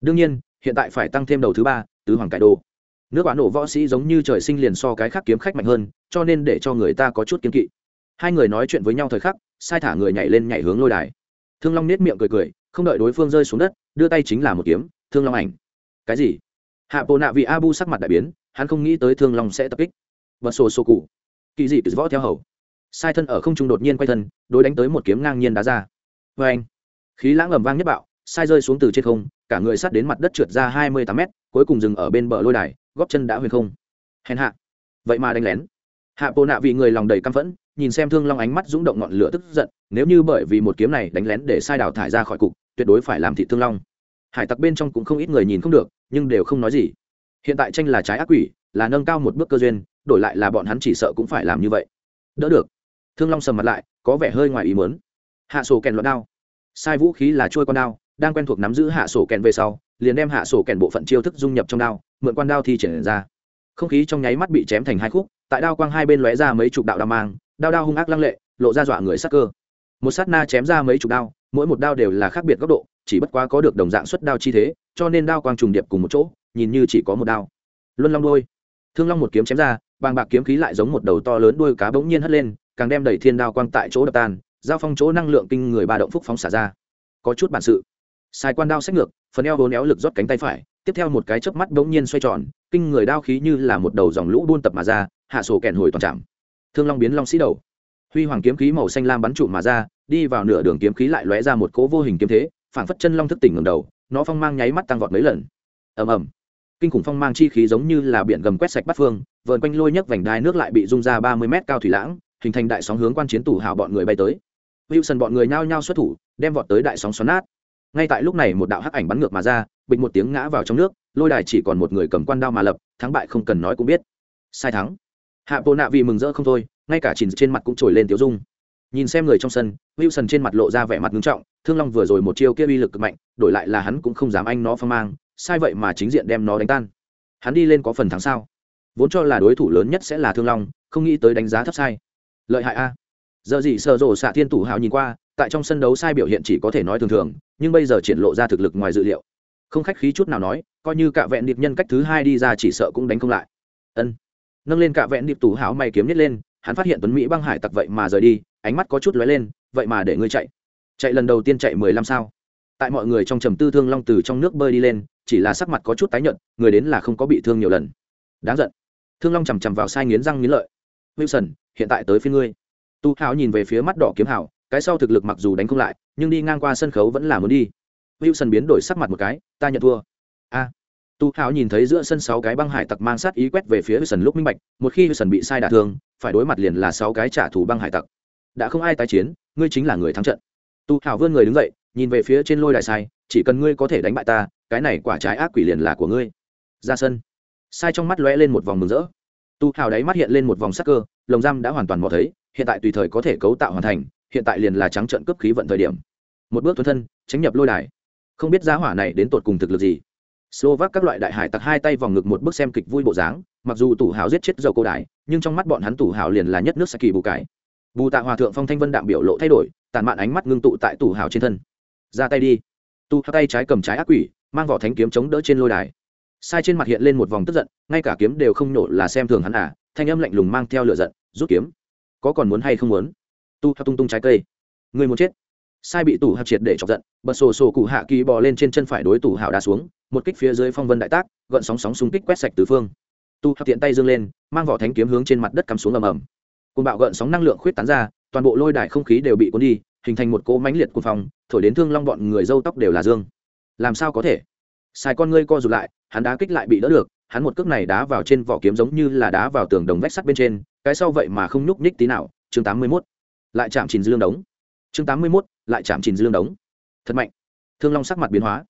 đương nhiên, hiện tại phải tăng thêm đầu thứ ba, tứ hoàng cải đồ. Nước bán nổ võ sĩ giống như trời sinh liền so cái khác kiếm khách mạnh hơn, cho nên để cho người ta có chút kiếm kỵ. Hai người nói chuyện với nhau thời khắc, sai thả người nhảy lên nhảy hướng lôi đài. Thương long nết miệng cười cười, không đợi đối phương rơi xuống đất, đưa tay chính là một kiếm, thương long ảnh. Cái gì? Hạ bộ nạ vị abu sắc mặt đại biến, hắn không nghĩ tới thương long sẽ tập kích. Và sổ sổ cụ. Kỳ dị từ võ theo hầu. Sai thân ở không trung đột nhiên quay thân, đối đánh tới một kiếm ngang nhiên đá ra. Vê anh khí lãng ầm vang nhất bạo, sai rơi xuống từ trên không cả người sát đến mặt đất trượt ra hai mươi tám mét, cuối cùng dừng ở bên bờ lôi đài, góp chân đã huyền không. Hèn hạ. Vậy mà đánh lén. Hạ bộ nạ vì người lòng đầy căm phẫn, nhìn xem thương long ánh mắt dũng động ngọn lửa tức giận, nếu như bởi vì một kiếm này đánh lén để sai đảo thải ra khỏi cục, tuyệt đối phải làm thị thương long. Hải tặc bên trong cũng không ít người nhìn không được, nhưng đều không nói gì. Hiện tại tranh là trái ác quỷ, là nâng cao một bước cơ duyên, đổi lại là bọn hắn chỉ sợ cũng phải làm như vậy. Đỡ được. Thương long sầm mặt lại, có vẻ hơi ngoài ý mớn hạ sổ kèn loạn đao. Sai vũ khí là trôi con đao đang quen thuộc nắm giữ hạ sổ kèn về sau, liền đem hạ sổ kèn bộ phận chiêu thức dung nhập trong đao, mượn quan đao thi triển ra. Không khí trong nháy mắt bị chém thành hai khúc, tại đao quang hai bên lóe ra mấy chục đạo đao mang, đao đao hung ác lăng lệ, lộ ra dọa người sắc cơ. Một sát na chém ra mấy chục đao, mỗi một đao đều là khác biệt góc độ, chỉ bất quá có được đồng dạng xuất đao chi thế, cho nên đao quang trùng điệp cùng một chỗ, nhìn như chỉ có một đao. Luân long đôi thương long một kiếm chém ra, bàng bạc kiếm khí lại giống một đầu to lớn đuôi cá bỗng nhiên hất lên, càng đem đẩy thiên đao quang tại chỗ đập tan, giao phong chỗ năng lượng kinh người ba động phúc phóng xả ra. Có chút bản sự sai quan đao sách ngược, phần eo vốn éo lực rót cánh tay phải, tiếp theo một cái chớp mắt bỗng nhiên xoay tròn, kinh người đao khí như là một đầu dòng lũ buôn tập mà ra, hạ sổ kèn hồi toàn trạm. thương long biến long sĩ đầu. Huy hoàng kiếm khí màu xanh lam bắn trụ mà ra, đi vào nửa đường kiếm khí lại lóe ra một cỗ vô hình kiếm thế, phảng phất chân long thức tỉnh ngầm đầu, nó phong mang nháy mắt tăng vọt mấy lần. Ầm ầm. Kinh khủng phong mang chi khí giống như là biển gầm quét sạch bắt phương, vờn quanh lôi nhấc vành đai nước lại bị rung ra ba mươi mét cao thủy lãng, hình thành đại sóng hướng quan chiến tủ hào bọn người bay tới. Wilson bọn người nhao nhao xuất thủ, đem vọt tới đại sóng xoắn nát ngay tại lúc này một đạo hắc ảnh bắn ngược mà ra, bịch một tiếng ngã vào trong nước, lôi đài chỉ còn một người cầm quan đao mà lập, thắng bại không cần nói cũng biết. Sai thắng. Hạ bộ nạ vì mừng rỡ không thôi, ngay cả chìn trên mặt cũng trồi lên tiếu dung. Nhìn xem người trong sân, wilson trên mặt lộ ra vẻ mặt nghiêm trọng, thương long vừa rồi một chiêu kia uy lực cực mạnh, đổi lại là hắn cũng không dám anh nó phong mang, sai vậy mà chính diện đem nó đánh tan. Hắn đi lên có phần thắng sao? Vốn cho là đối thủ lớn nhất sẽ là thương long, không nghĩ tới đánh giá thấp sai. Lợi hại a. Giờ gì sợ rộ xạ thiên tủ hào nhìn qua tại trong sân đấu sai biểu hiện chỉ có thể nói thường thường, nhưng bây giờ triển lộ ra thực lực ngoài dự liệu. Không khách khí chút nào nói, coi như cả vẹn điệp nhân cách thứ hai đi ra chỉ sợ cũng đánh không lại. Ân. Nâng lên cả vẹn điệp tủ hảo may kiếm nhét lên, hắn phát hiện tuấn mỹ băng hải tặc vậy mà rời đi, ánh mắt có chút lóe lên, vậy mà để ngươi chạy. Chạy lần đầu tiên chạy mười lăm sao? Tại mọi người trong trầm tư thương long từ trong nước bơi đi lên, chỉ là sắc mặt có chút tái nhợt, người đến là không có bị thương nhiều lần. Đáng giận. Thương long chằm chằm vào sai nghiến răng nghiến lợi. Wilson, hiện tại tới phía ngươi. Tu hảo nhìn về phía mắt đỏ kiếm hào cái sau thực lực mặc dù đánh không lại, nhưng đi ngang qua sân khấu vẫn là muốn đi. Wilson biến đổi sắc mặt một cái, ta nhận thua. A. Tu hào nhìn thấy giữa sân sáu cái băng hải tặc mang sát ý quét về phía wilson lúc minh bạch, một khi wilson bị sai đả thương, phải đối mặt liền là sáu cái trả thù băng hải tặc. Đã không ai tái chiến, ngươi chính là người thắng trận. Tu hào vươn người đứng dậy, nhìn về phía trên lôi đài sai, chỉ cần ngươi có thể đánh bại ta, cái này quả trái ác quỷ liền là của ngươi. Ra sân. Sai trong mắt lóe lên một vòng mừng rỡ. Tu hào đáy mắt hiện lên một vòng sắc cơ, lồng giam đã hoàn toàn mò thấy, hiện tại tùy thời có thể cấu tạo hoàn thành hiện tại liền là trắng trận cấp khí vận thời điểm. Một bước thuần thân, tránh nhập lôi đài. Không biết giá hỏa này đến tột cùng thực lực gì. Slovak các loại đại hải tặc hai tay vòng ngực một bước xem kịch vui bộ dáng, mặc dù tủ hào giết chết dầu cô đài, nhưng trong mắt bọn hắn tủ hào liền là nhất nước saki bù cải. Bù tạ hòa thượng phong thanh vân đạm biểu lộ thay đổi, tàn mạn ánh mắt ngưng tụ tại tủ hào trên thân. Ra tay đi. Tu tay trái cầm trái ác quỷ, mang vỏ thánh kiếm chống đỡ trên lôi đài. Sai trên mặt hiện lên một vòng tức giận, ngay cả kiếm đều không nổ là xem thường hắn à thanh âm lạnh lùng mang theo lửa giận, rút kiếm. Có còn muốn hay không muốn? Tu theo tung tung trái cây. Người muốn chết. Sai bị tủ hạp triệt để chọc giận, bật sổ sổ cụ hạ kỳ bò lên trên chân phải đối tủ hào đá xuống, một kích phía dưới phong vân đại tác gợn sóng sóng xung kích quét sạch tứ phương. Tu hạp tiện tay dương lên, mang vỏ thánh kiếm hướng trên mặt đất cắm xuống ầm ầm. Côn bạo gợn sóng năng lượng khuyết tán ra, toàn bộ lôi đài không khí đều bị cuốn đi, hình thành một cỗ mãnh liệt cuồng phong, thổi đến thương long bọn người râu tóc đều là dương. Làm sao có thể? Sai con ngươi co rụt lại, hắn đá kích lại bị đỡ được, hắn một cước này đá vào trên vỏ kiếm giống như là đá vào tường đồng vách sắt bên trên, cái sau vậy mà không nhúc nhích tí nào, chương tám mươi 81 lại chạm chìn dương đống. Chương tám mươi 81, lại chạm chìn dương đống. Thật mạnh. Thương long sắc mặt biến hóa.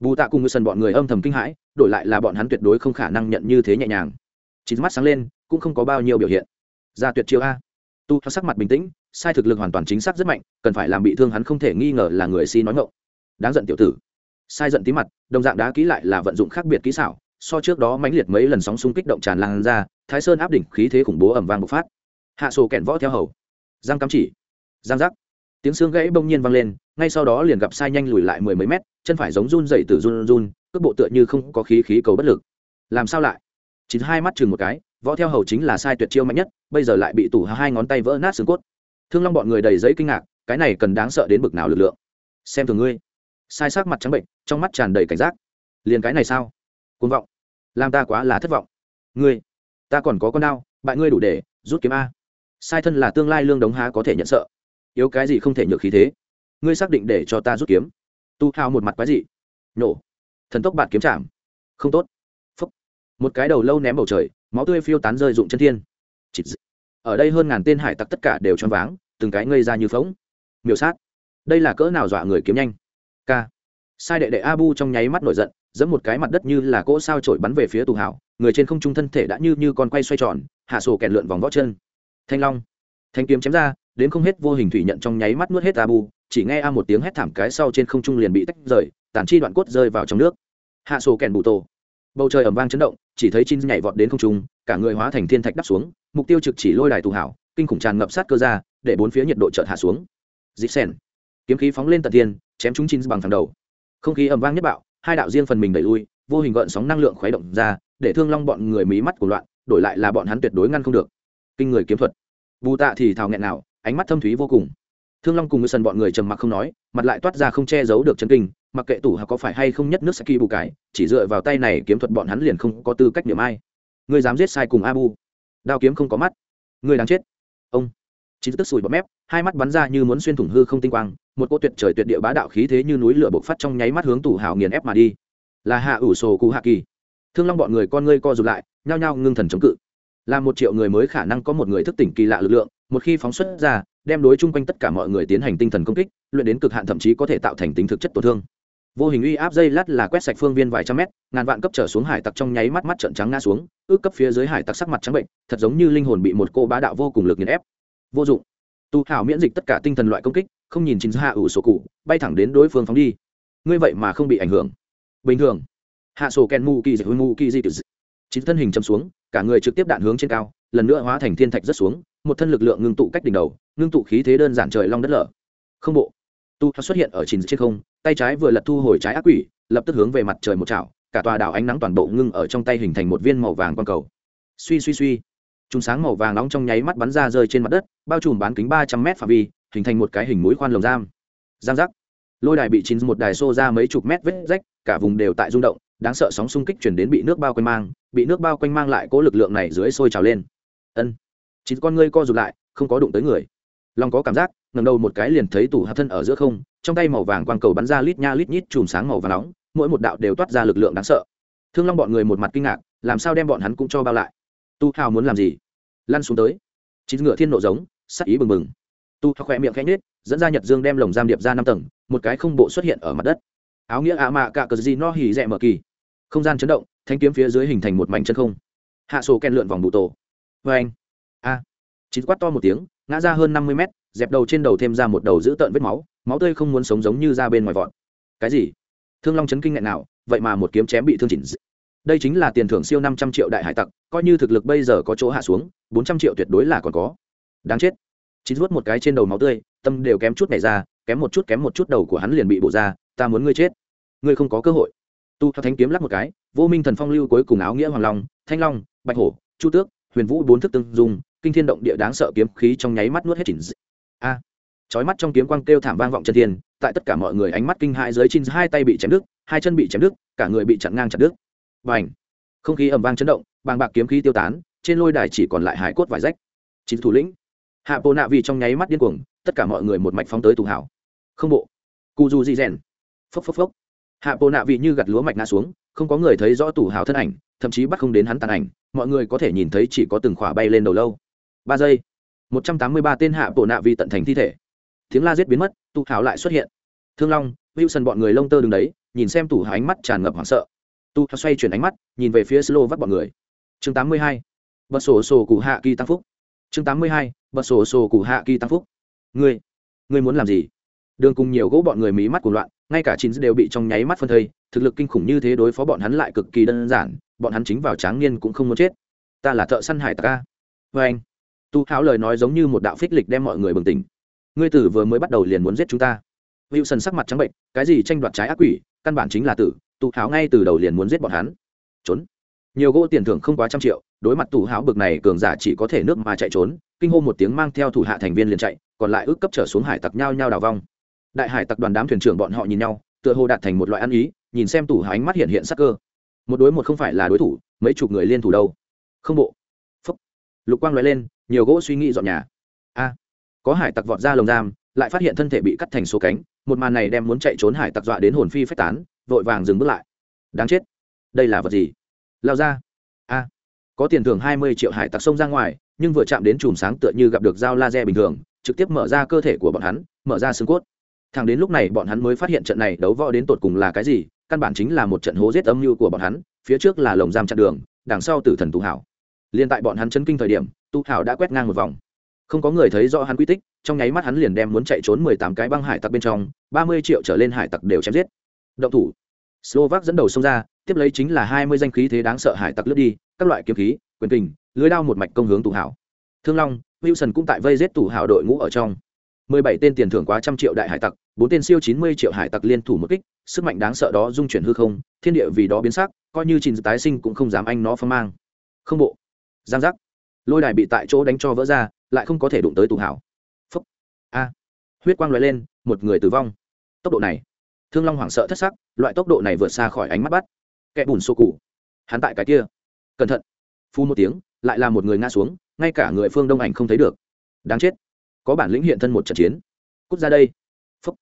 Bù tạ cùng ngư sần bọn người âm thầm kinh hãi đổi lại là bọn hắn tuyệt đối không khả năng nhận như thế nhẹ nhàng. Chín mắt sáng lên cũng không có bao nhiêu biểu hiện. Ra tuyệt chiêu a. Tu theo sắc mặt bình tĩnh sai thực lực hoàn toàn chính xác rất mạnh cần phải làm bị thương hắn không thể nghi ngờ là người si nói ngộ. Đáng giận tiểu tử. Sai giận tí mặt đồng dạng đá kỹ lại là vận dụng khác biệt kỹ xảo so trước đó mãnh liệt mấy lần sóng xung kích động tràn lan ra thái sơn áp đỉnh khí thế khủng bố ẩm vang bộc phát. Hạ sổ kẹn võ theo hầu giang cắm chỉ. Giang giác. Tiếng xương gãy bỗng nhiên vang lên, ngay sau đó liền gặp sai nhanh lùi lại mười mấy mét, chân phải giống run dậy từ run run, cước bộ tựa như không có khí khí cầu bất lực. Làm sao lại? Chín hai mắt chừng một cái, võ theo hầu chính là sai tuyệt chiêu mạnh nhất, bây giờ lại bị tủ hai ngón tay vỡ nát xương cốt. Thương long bọn người đầy giấy kinh ngạc, cái này cần đáng sợ đến bực nào lực lượng? Xem thường ngươi. Sai sắc mặt trắng bệnh, trong mắt tràn đầy cảnh giác. Liền cái này sao? Côn vọng. Làm ta quá là thất vọng. Ngươi, ta còn có con đao, bại ngươi đủ để rút kiếm a sai thân là tương lai lương đống há có thể nhận sợ. Yếu cái gì không thể nhược khí thế? Ngươi xác định để cho ta rút kiếm. Tu hào một mặt quái dị. Nhổ thần tốc bạn kiếm chạm. Không tốt. Phúc. Một cái đầu lâu ném bầu trời, máu tươi phiêu tán rơi rụng chân thiên. Chịt ở đây hơn ngàn tên hải tặc tất cả đều choáng váng, từng cái ngây ra như phóng miêu sát. Đây là cỡ nào dọa người kiếm nhanh? K. Sai đệ đệ abu trong nháy mắt nổi giận, giẫm một cái mặt đất như là cỗ sao trổi bắn về phía tù hảo người trên không trung thân thể đã như như con quay xoay tròn, hạ sổ kẹn lượn vòng võ chân thanh long. Thanh kiếm chém ra, đến không hết vô hình thủy nhận trong nháy mắt nuốt hết abu, chỉ nghe a một tiếng hét thảm cái sau trên không trung liền bị tách rời, tàn chi đoạn cốt rơi vào trong nước. Hạ sổ kèn bụ tổ. Bầu trời ẩm vang chấn động, chỉ thấy chin nhảy vọt đến không trung, cả người hóa thành thiên thạch đắp xuống, mục tiêu trực chỉ lôi đài tù hảo, kinh khủng tràn ngập sát cơ ra, để bốn phía nhiệt độ chợt hạ xuống. Dịp sen kiếm khí phóng lên tận thiên, chém chúng chin bằng thẳng đầu. Không khí ẩm vang nhất bạo, hai đạo riêng phần mình đẩy lui, vô hình gợn sóng năng lượng khuấy động ra, để thương long bọn người mí mắt của loạn, đổi lại là bọn hắn tuyệt đối ngăn không được kinh người kiếm thuật. Bù tạ thì thào nghẹn nào, ánh mắt thâm thúy vô cùng. Thương long cùng người sần bọn người trầm mặc không nói, mặt lại toát ra không che giấu được chân kinh, mặc kệ tủ hoặc có phải hay không nhất nước saki bù cái chỉ dựa vào tay này kiếm thuật bọn hắn liền không có tư cách niệm ai. Người dám giết sai cùng abu. Đao kiếm không có mắt. Người đáng chết. Ông. Chín tức sùi bọt mép, hai mắt bắn ra như muốn xuyên thủng hư không tinh quang, một cô tuyệt trời tuyệt địa bá đạo khí thế như núi lửa bộc phát trong nháy mắt hướng tủ hào nghiền ép mà đi. Là hạ ủ sổ cụ hạ kỳ. Thương long bọn người con ngươi co rụt lại, nhao nhao ngưng thần chống cự là một triệu người mới khả năng có một người thức tỉnh kỳ lạ lực lượng, một khi phóng xuất ra, đem đối chung quanh tất cả mọi người tiến hành tinh thần công kích, luyện đến cực hạn thậm chí có thể tạo thành tính thực chất tổn thương. Vô hình uy áp dây lát là quét sạch phương viên vài trăm mét, ngàn vạn cấp trở xuống hải tặc trong nháy mắt mắt trận trắng ngã xuống, ước cấp phía dưới hải tặc sắc mặt trắng bệnh, thật giống như linh hồn bị một cô bá đạo vô cùng lực nghiền ép. Vô dụng. Tu hảo miễn dịch tất cả tinh thần loại công kích, không nhìn chính hạ ủ sổ cụ, bay thẳng đến đối phương phóng đi. Ngươi vậy mà không bị ảnh hưởng. Bình thường. Hạ sổ ken mu kỳ dịch mu kỳ dịch chín thân hình châm xuống cả người trực tiếp đạn hướng trên cao, lần nữa hóa thành thiên thạch rất xuống, một thân lực lượng ngưng tụ cách đỉnh đầu, ngưng tụ khí thế đơn giản trời long đất lở. Không bộ. Tu xuất hiện ở chín trên không, tay trái vừa lật thu hồi trái ác quỷ, lập tức hướng về mặt trời một chảo, cả tòa đảo ánh nắng toàn bộ ngưng ở trong tay hình thành một viên màu vàng quang cầu. Suy suy suy. Chúng sáng màu vàng nóng trong nháy mắt bắn ra rơi trên mặt đất, bao trùm bán kính ba trăm mét phạm vi, hình thành một cái hình mũi khoan lồng giam. Giang giác. Lôi đài bị chín một đài xô ra mấy chục mét vết rách, cả vùng đều tại rung động đáng sợ sóng xung kích chuyển đến bị nước bao quanh mang, bị nước bao quanh mang lại cố lực lượng này dưới sôi trào lên. Ân chín con ngươi co rụt lại, không có đụng tới người. Lòng có cảm giác ngầm đầu một cái liền thấy tủ hạt thân ở giữa không, trong tay màu vàng quang cầu bắn ra lít nha lít nhít chùm sáng màu vàng nóng, mỗi một đạo đều toát ra lực lượng đáng sợ. Thương long bọn người một mặt kinh ngạc, làm sao đem bọn hắn cũng cho bao lại? Tu hào muốn làm gì? Lăn xuống tới. Chín ngựa thiên nộ giống, sắc ý bừng bừng. Tu hào khỏe miệng khẽ nhết dẫn ra nhật dương đem lồng giam điệp ra năm tầng, một cái không bộ xuất hiện ở mặt đất. Áo nghĩa ạ mạ cả cờ gì no hỉ rẽ mở kỳ không gian chấn động, thanh kiếm phía dưới hình thành một mảnh chân không. Hạ sổ ken lượn vòng bụ tổ. Vê anh. A. Chín quát to một tiếng, ngã ra hơn năm mươi mét, dẹp đầu trên đầu thêm ra một đầu giữ tợn vết máu máu tươi không muốn sống giống như ra bên ngoài vọt. Cái gì? Thương long chấn kinh ngại nào, vậy mà một kiếm chém bị thương chỉnh đây chính là tiền thưởng siêu năm trăm triệu đại hải tặc, coi như thực lực bây giờ có chỗ hạ xuống, bốn trăm triệu tuyệt đối là còn có. Đáng chết. Chín vuốt một cái trên đầu máu tươi, tâm đều kém chút này ra, kém một chút kém một chút đầu của hắn liền bị bổ ra, ta muốn ngươi chết. Ngươi không có cơ hội tu theo thánh kiếm lắc một cái vô minh thần phong lưu cuối cùng áo nghĩa hoàng long thanh long bạch hổ chu tước huyền vũ bốn thức tương dung kinh thiên động địa đáng sợ kiếm khí trong nháy mắt nuốt hết chỉnh a. À, chói mắt trong kiếm quang kêu thảm vang vọng chân thiên tại tất cả mọi người ánh mắt kinh hãi dưới chín hai tay bị chém đứt hai chân bị chém đứt cả người bị chặn ngang chặt đứt. Và ảnh không khí ầm vang chấn động bàng bạc kiếm khí tiêu tán trên lôi đài chỉ còn lại hải cốt vải rách. Chín thủ lĩnh. Hạ bộ nạ vì trong nháy mắt điên cuồng tất cả mọi người một mạch phóng tới tù hảo. Không bộ. Cu du di rèn phốc phốc phốc hạ bộ nạ vị như gặt lúa mạch ngã xuống, không có người thấy rõ tủ hào thân ảnh, thậm chí bắt không đến hắn tàn ảnh, mọi người có thể nhìn thấy chỉ có từng khỏa bay lên đầu lâu. Ba giây, một trăm tám mươi ba tên hạ bộ nạ vị tận thành thi thể. Tiếng la giết biến mất tụ hào lại xuất hiện. Thương long, wilson bọn người lông tơ đứng đấy, nhìn xem tủ hào ánh mắt tràn ngập hoảng sợ. Tu xoay chuyển ánh mắt, nhìn về phía slo vắt bọn người. Chương 82. bật sổ sổ cụ hạ kỳ tăng phúc. Chương 82. bật sổ sổ cụ hạ kỳ tăng phúc. Ngươi ngươi muốn làm gì? Đường cùng nhiều gỗ bọn người mí mắt của loạn ngay cả chín đều bị trong nháy mắt phân thây thực lực kinh khủng như thế đối phó bọn hắn lại cực kỳ đơn giản bọn hắn chính vào tráng niên cũng không muốn chết. Ta là thợ săn hải ta vê anh tu háo lời nói giống như một đạo phích lịch đem mọi người bừng tỉnh. Ngươi tử vừa mới bắt đầu liền muốn giết chúng ta. Wilson sắc mặt trắng bệnh, cái gì tranh đoạt trái ác quỷ, căn bản chính là tử, Tu háo ngay từ đầu liền muốn giết bọn hắn. Trốn. Nhiều gỗ tiền thưởng không quá trăm triệu đối mặt tù háo bực này cường giả chỉ có thể nước mà chạy trốn kinh hô một tiếng mang theo thủ hạ thành viên liền chạy còn lại ước cấp trở xuống hải tặc nhau nhau đào vong đại hải tặc đoàn đám thuyền trưởng bọn họ nhìn nhau, tựa hồ đạt thành một loại ăn ý, nhìn xem tủ hà ánh mắt hiện hiện sắc cơ. Một đối một không phải là đối thủ, mấy chục người liên thủ đâu. Không bộ. Phúc. Lục quang loại lên, nhiều gỗ suy nghĩ dọn nhà. A. Có hải tặc vọt ra lồng giam, lại phát hiện thân thể bị cắt thành số cánh, một màn này đem muốn chạy trốn hải tặc dọa đến hồn phi phách tán, vội vàng dừng bước lại. Đáng chết. Đây là vật gì? Lao ra. A. Có tiền thưởng hai mươi triệu hải tặc sông ra ngoài, nhưng vừa chạm đến chùm sáng tựa như gặp được dao laser bình thường, trực tiếp mở ra cơ thể của bọn hắn, mở ra xương cốt thẳng đến lúc này bọn hắn mới phát hiện trận này đấu võ đến tột cùng là cái gì, căn bản chính là một trận hố giết âm mưu của bọn hắn, phía trước là lồng giam chặn đường, đằng sau tử thần tu hảo. Liên tại bọn hắn chấn kinh thời điểm, tu hảo đã quét ngang một vòng. Không có người thấy rõ hắn quy tích, trong nháy mắt hắn liền đem muốn chạy trốn mười tám cái băng hải tặc bên trong, ba mươi triệu trở lên hải tặc đều chém giết. Động thủ. Slovak dẫn đầu xông ra, tiếp lấy chính là hai mươi danh khí thế đáng sợ hải tặc lướt đi, các loại kiếm khí, quyền kình, lưới đao một mạch công hướng tù hảo. Thương long, wilson cũng tại vây giết tù hảo đội ngũ ở trong mười bảy tên tiền thưởng quá trăm triệu đại hải tặc, bốn tên siêu chín mươi triệu hải tặc liên thủ một kích, sức mạnh đáng sợ đó dung chuyển hư không, thiên địa vì đó biến sắc, coi như trình tái sinh cũng không dám anh nó phong mang. Không bộ. Giang giác. Lôi đài bị tại chỗ đánh cho vỡ ra, lại không có thể đụng tới tù hảo. Phúc. A. Huyết quang loại lên, một người tử vong. Tốc độ này. Thương long hoảng sợ thất sắc, loại tốc độ này vượt xa khỏi ánh mắt bắt. Kẻ bùn xô cụ. Hắn tại cái kia. Cẩn thận. Phu một tiếng, lại là một người ngã xuống, ngay cả người phương đông ảnh không thấy được. Đáng chết có bản lĩnh hiện thân một trận chiến. Cút ra đây. Phúc.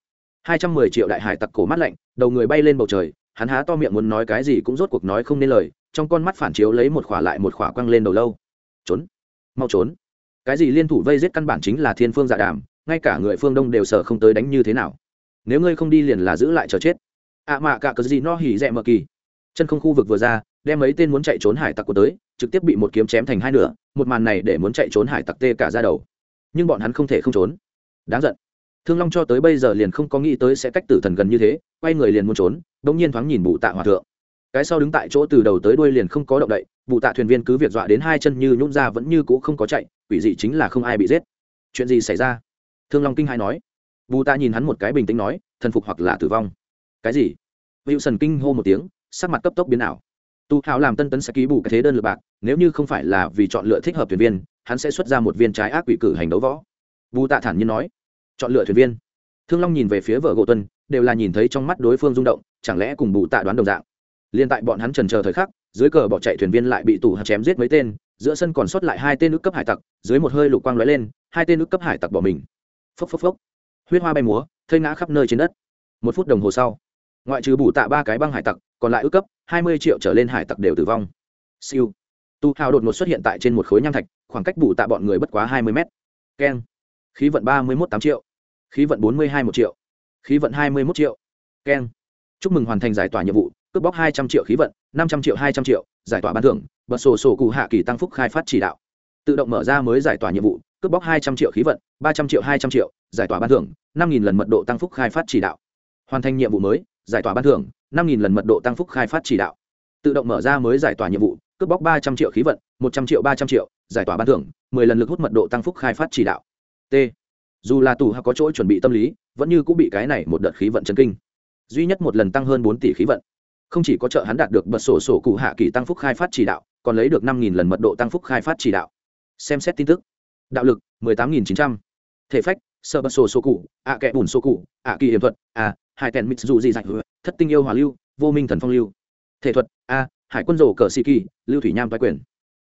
Hai trăm mười triệu đại hải tặc cổ mắt lạnh, đầu người bay lên bầu trời, hắn há to miệng muốn nói cái gì cũng rốt cuộc nói không nên lời, trong con mắt phản chiếu lấy một khỏa lại một khỏa quăng lên đầu lâu. Trốn. Mau trốn. Cái gì liên thủ vây giết căn bản chính là thiên phương dạ đàm, ngay cả người phương đông đều sợ không tới đánh như thế nào. Nếu ngươi không đi liền là giữ lại chờ chết. Ạ à mạ cả cờ gì no hỉ rẽ mờ kỳ. Chân không khu vực vừa ra, đem mấy tên muốn chạy trốn hải tặc của tới, trực tiếp bị một kiếm chém thành hai nửa, một màn này để muốn chạy trốn hải tặc tê cả ra đầu nhưng bọn hắn không thể không trốn. Đáng giận. Thương long cho tới bây giờ liền không có nghĩ tới sẽ cách tử thần gần như thế, quay người liền muốn trốn đ ỗ n g nhiên thoáng nhìn bụ tạ hòa thượng. Cái sau đứng tại chỗ từ đầu tới đuôi liền không có động đậy bụ tạ thuyền viên cứ việc dọa đến hai chân như nhún ra vẫn như c ũ không có chạy, quỷ dị chính là không ai bị giết. Chuyện gì xảy ra? Thương long kinh hai nói. Bù tạ nhìn hắn một cái bình tĩnh nói, thần phục hoặc là tử vong. Cái gì? Hữu sần kinh hô một tiếng, sắc mặt cấp tốc biến ảo. Tu hào làm tân tấn sẽ ký bù cái thế đơn lượt bạc, nếu như không phải là vì chọn lựa thích hợp thuyền viên hắn sẽ xuất ra một viên trái ác quỷ cử hành đấu võ. Bù tạ thản nhiên nói, chọn lựa thuyền viên. Thương long nhìn về phía vợ gỗ tuân, đều là nhìn thấy trong mắt đối phương rung động, chẳng lẽ cùng bù tạ đoán đồng dạng? Liên tại bọn hắn trần chờ thời khắc, dưới cờ bỏ chạy thuyền viên lại bị tù hạt chém giết mấy tên, giữa sân còn sót lại hai tên nước cấp hải tặc, dưới một hơi lục quang lóe lên, hai tên nước cấp hải tặc bỏ mình. Phốc phốc phốc. Huyết hoa bay múa thơi ngã khắp nơi trên đất. Một phút đồng hồ sau, ngoại trừ bù tạ ba cái băng hải tặc, còn lại ước cấp hai mươi triệu trở lên hải tặc đều tử vong. Siêu tu hào đột ngột xuất hiện tại trên một khối nham thạch, khoảng cách bù tạ bọn người bất quá hai mươi mét. Keng. Khí vận ba mươi một tám triệu. Khí vận bốn mươi hai một triệu. Khí vận hai mươi một triệu. Keng. Chúc mừng hoàn thành giải tỏa nhiệm vụ, cướp bóc hai trăm triệu khí vận, năm trăm triệu, hai trăm triệu, giải tỏa ban thưởng, bật sổ sổ cụ hạ kỳ tăng phúc khai phát chỉ đạo. Tự động mở ra mới giải tỏa nhiệm vụ, cướp bóc hai trăm triệu khí vận, ba trăm triệu, hai trăm triệu, giải tỏa ban thưởng, năm nghìn lần mật độ tăng phúc khai phát chỉ đạo. Hoàn thành nhiệm vụ mới, giải tỏa ban thưởng, năm nghìn lần mật độ tăng phúc khai phát chỉ đạo. Tự động mở ra mới giải tỏa nhiệm vụ cướp bóc ba trăm triệu khí vận, một trăm triệu ba trăm triệu, giải tỏa ban thưởng, mười lần lực hút mật độ tăng phúc khai phát chỉ đạo. T. Dù là tù hạ có chỗ chuẩn bị tâm lý, vẫn như cũng bị cái này một đợt khí vận chân kinh. Duy nhất một lần tăng hơn bốn tỷ khí vận. Không chỉ có trợ hắn đạt được bật sổ sổ cụ hạ kỳ tăng phúc khai phát chỉ đạo, còn lấy được năm nghìn lần mật độ tăng phúc khai phát chỉ đạo. Xem xét tin tức. Đạo lực, mười tám nghìn chín trăm. Thể phách, sợ bật sổ sổ cụ, ạ kẽ bùn sổ cụ, ạ kỳ hiểm thuật à, a hải tèn mít dù gì dạy thất tinh yêu hòa lưu, vô minh thần phong lưu. Thể thuật, a hải quân rổ cờ sĩ kỳ, lưu thủy nham toái quyền.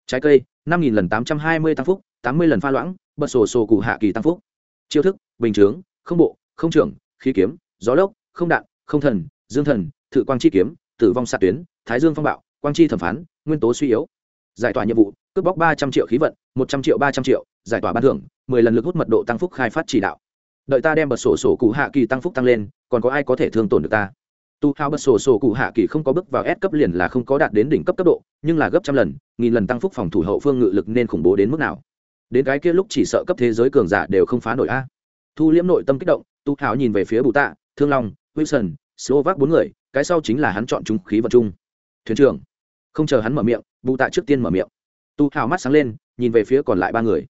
Trái cây, năm nghìn lần tám trăm hai mươi tăng phúc, tám mươi lần pha loãng, bật sổ sổ cụ hạ kỳ tăng phúc. Chiêu thức, bình chướng, không bộ, không trưởng, khí kiếm, gió lốc, không đạn, không thần, dương thần, thự quang chi kiếm, tử vong xạ tuyến, thái dương phong bạo, quang chi thẩm phán, nguyên tố suy yếu. Giải tỏa nhiệm vụ, cướp bóc ba trăm triệu khí vận, một trăm triệu ba trăm triệu, giải tỏa ban thưởng, mười lần lực hút mật độ tăng phúc khai phát chỉ đạo. Đợi ta đem bật sổ sổ cụ hạ kỳ tăng phúc tăng lên, còn có ai có thể thương tổn được ta? Tu hao bật sổ sổ cụ hạ kỳ không có bước vào S cấp liền là không có đạt đến đỉnh cấp cấp độ, nhưng là gấp trăm lần, nghìn lần tăng phúc phòng thủ hậu phương ngự lực nên khủng bố đến mức nào? Đến cái kia lúc chỉ sợ cấp thế giới cường giả đều không phá nổi a. Thu liễm nội tâm kích động, tu hao nhìn về phía bù tạ thương long, wilson, slovak bốn người, cái sau chính là hắn chọn chúng khí vật chung. Thuyền trưởng, không chờ hắn mở miệng bù tạ trước tiên mở miệng. Tu hao mắt sáng lên, nhìn về phía còn lại ba người.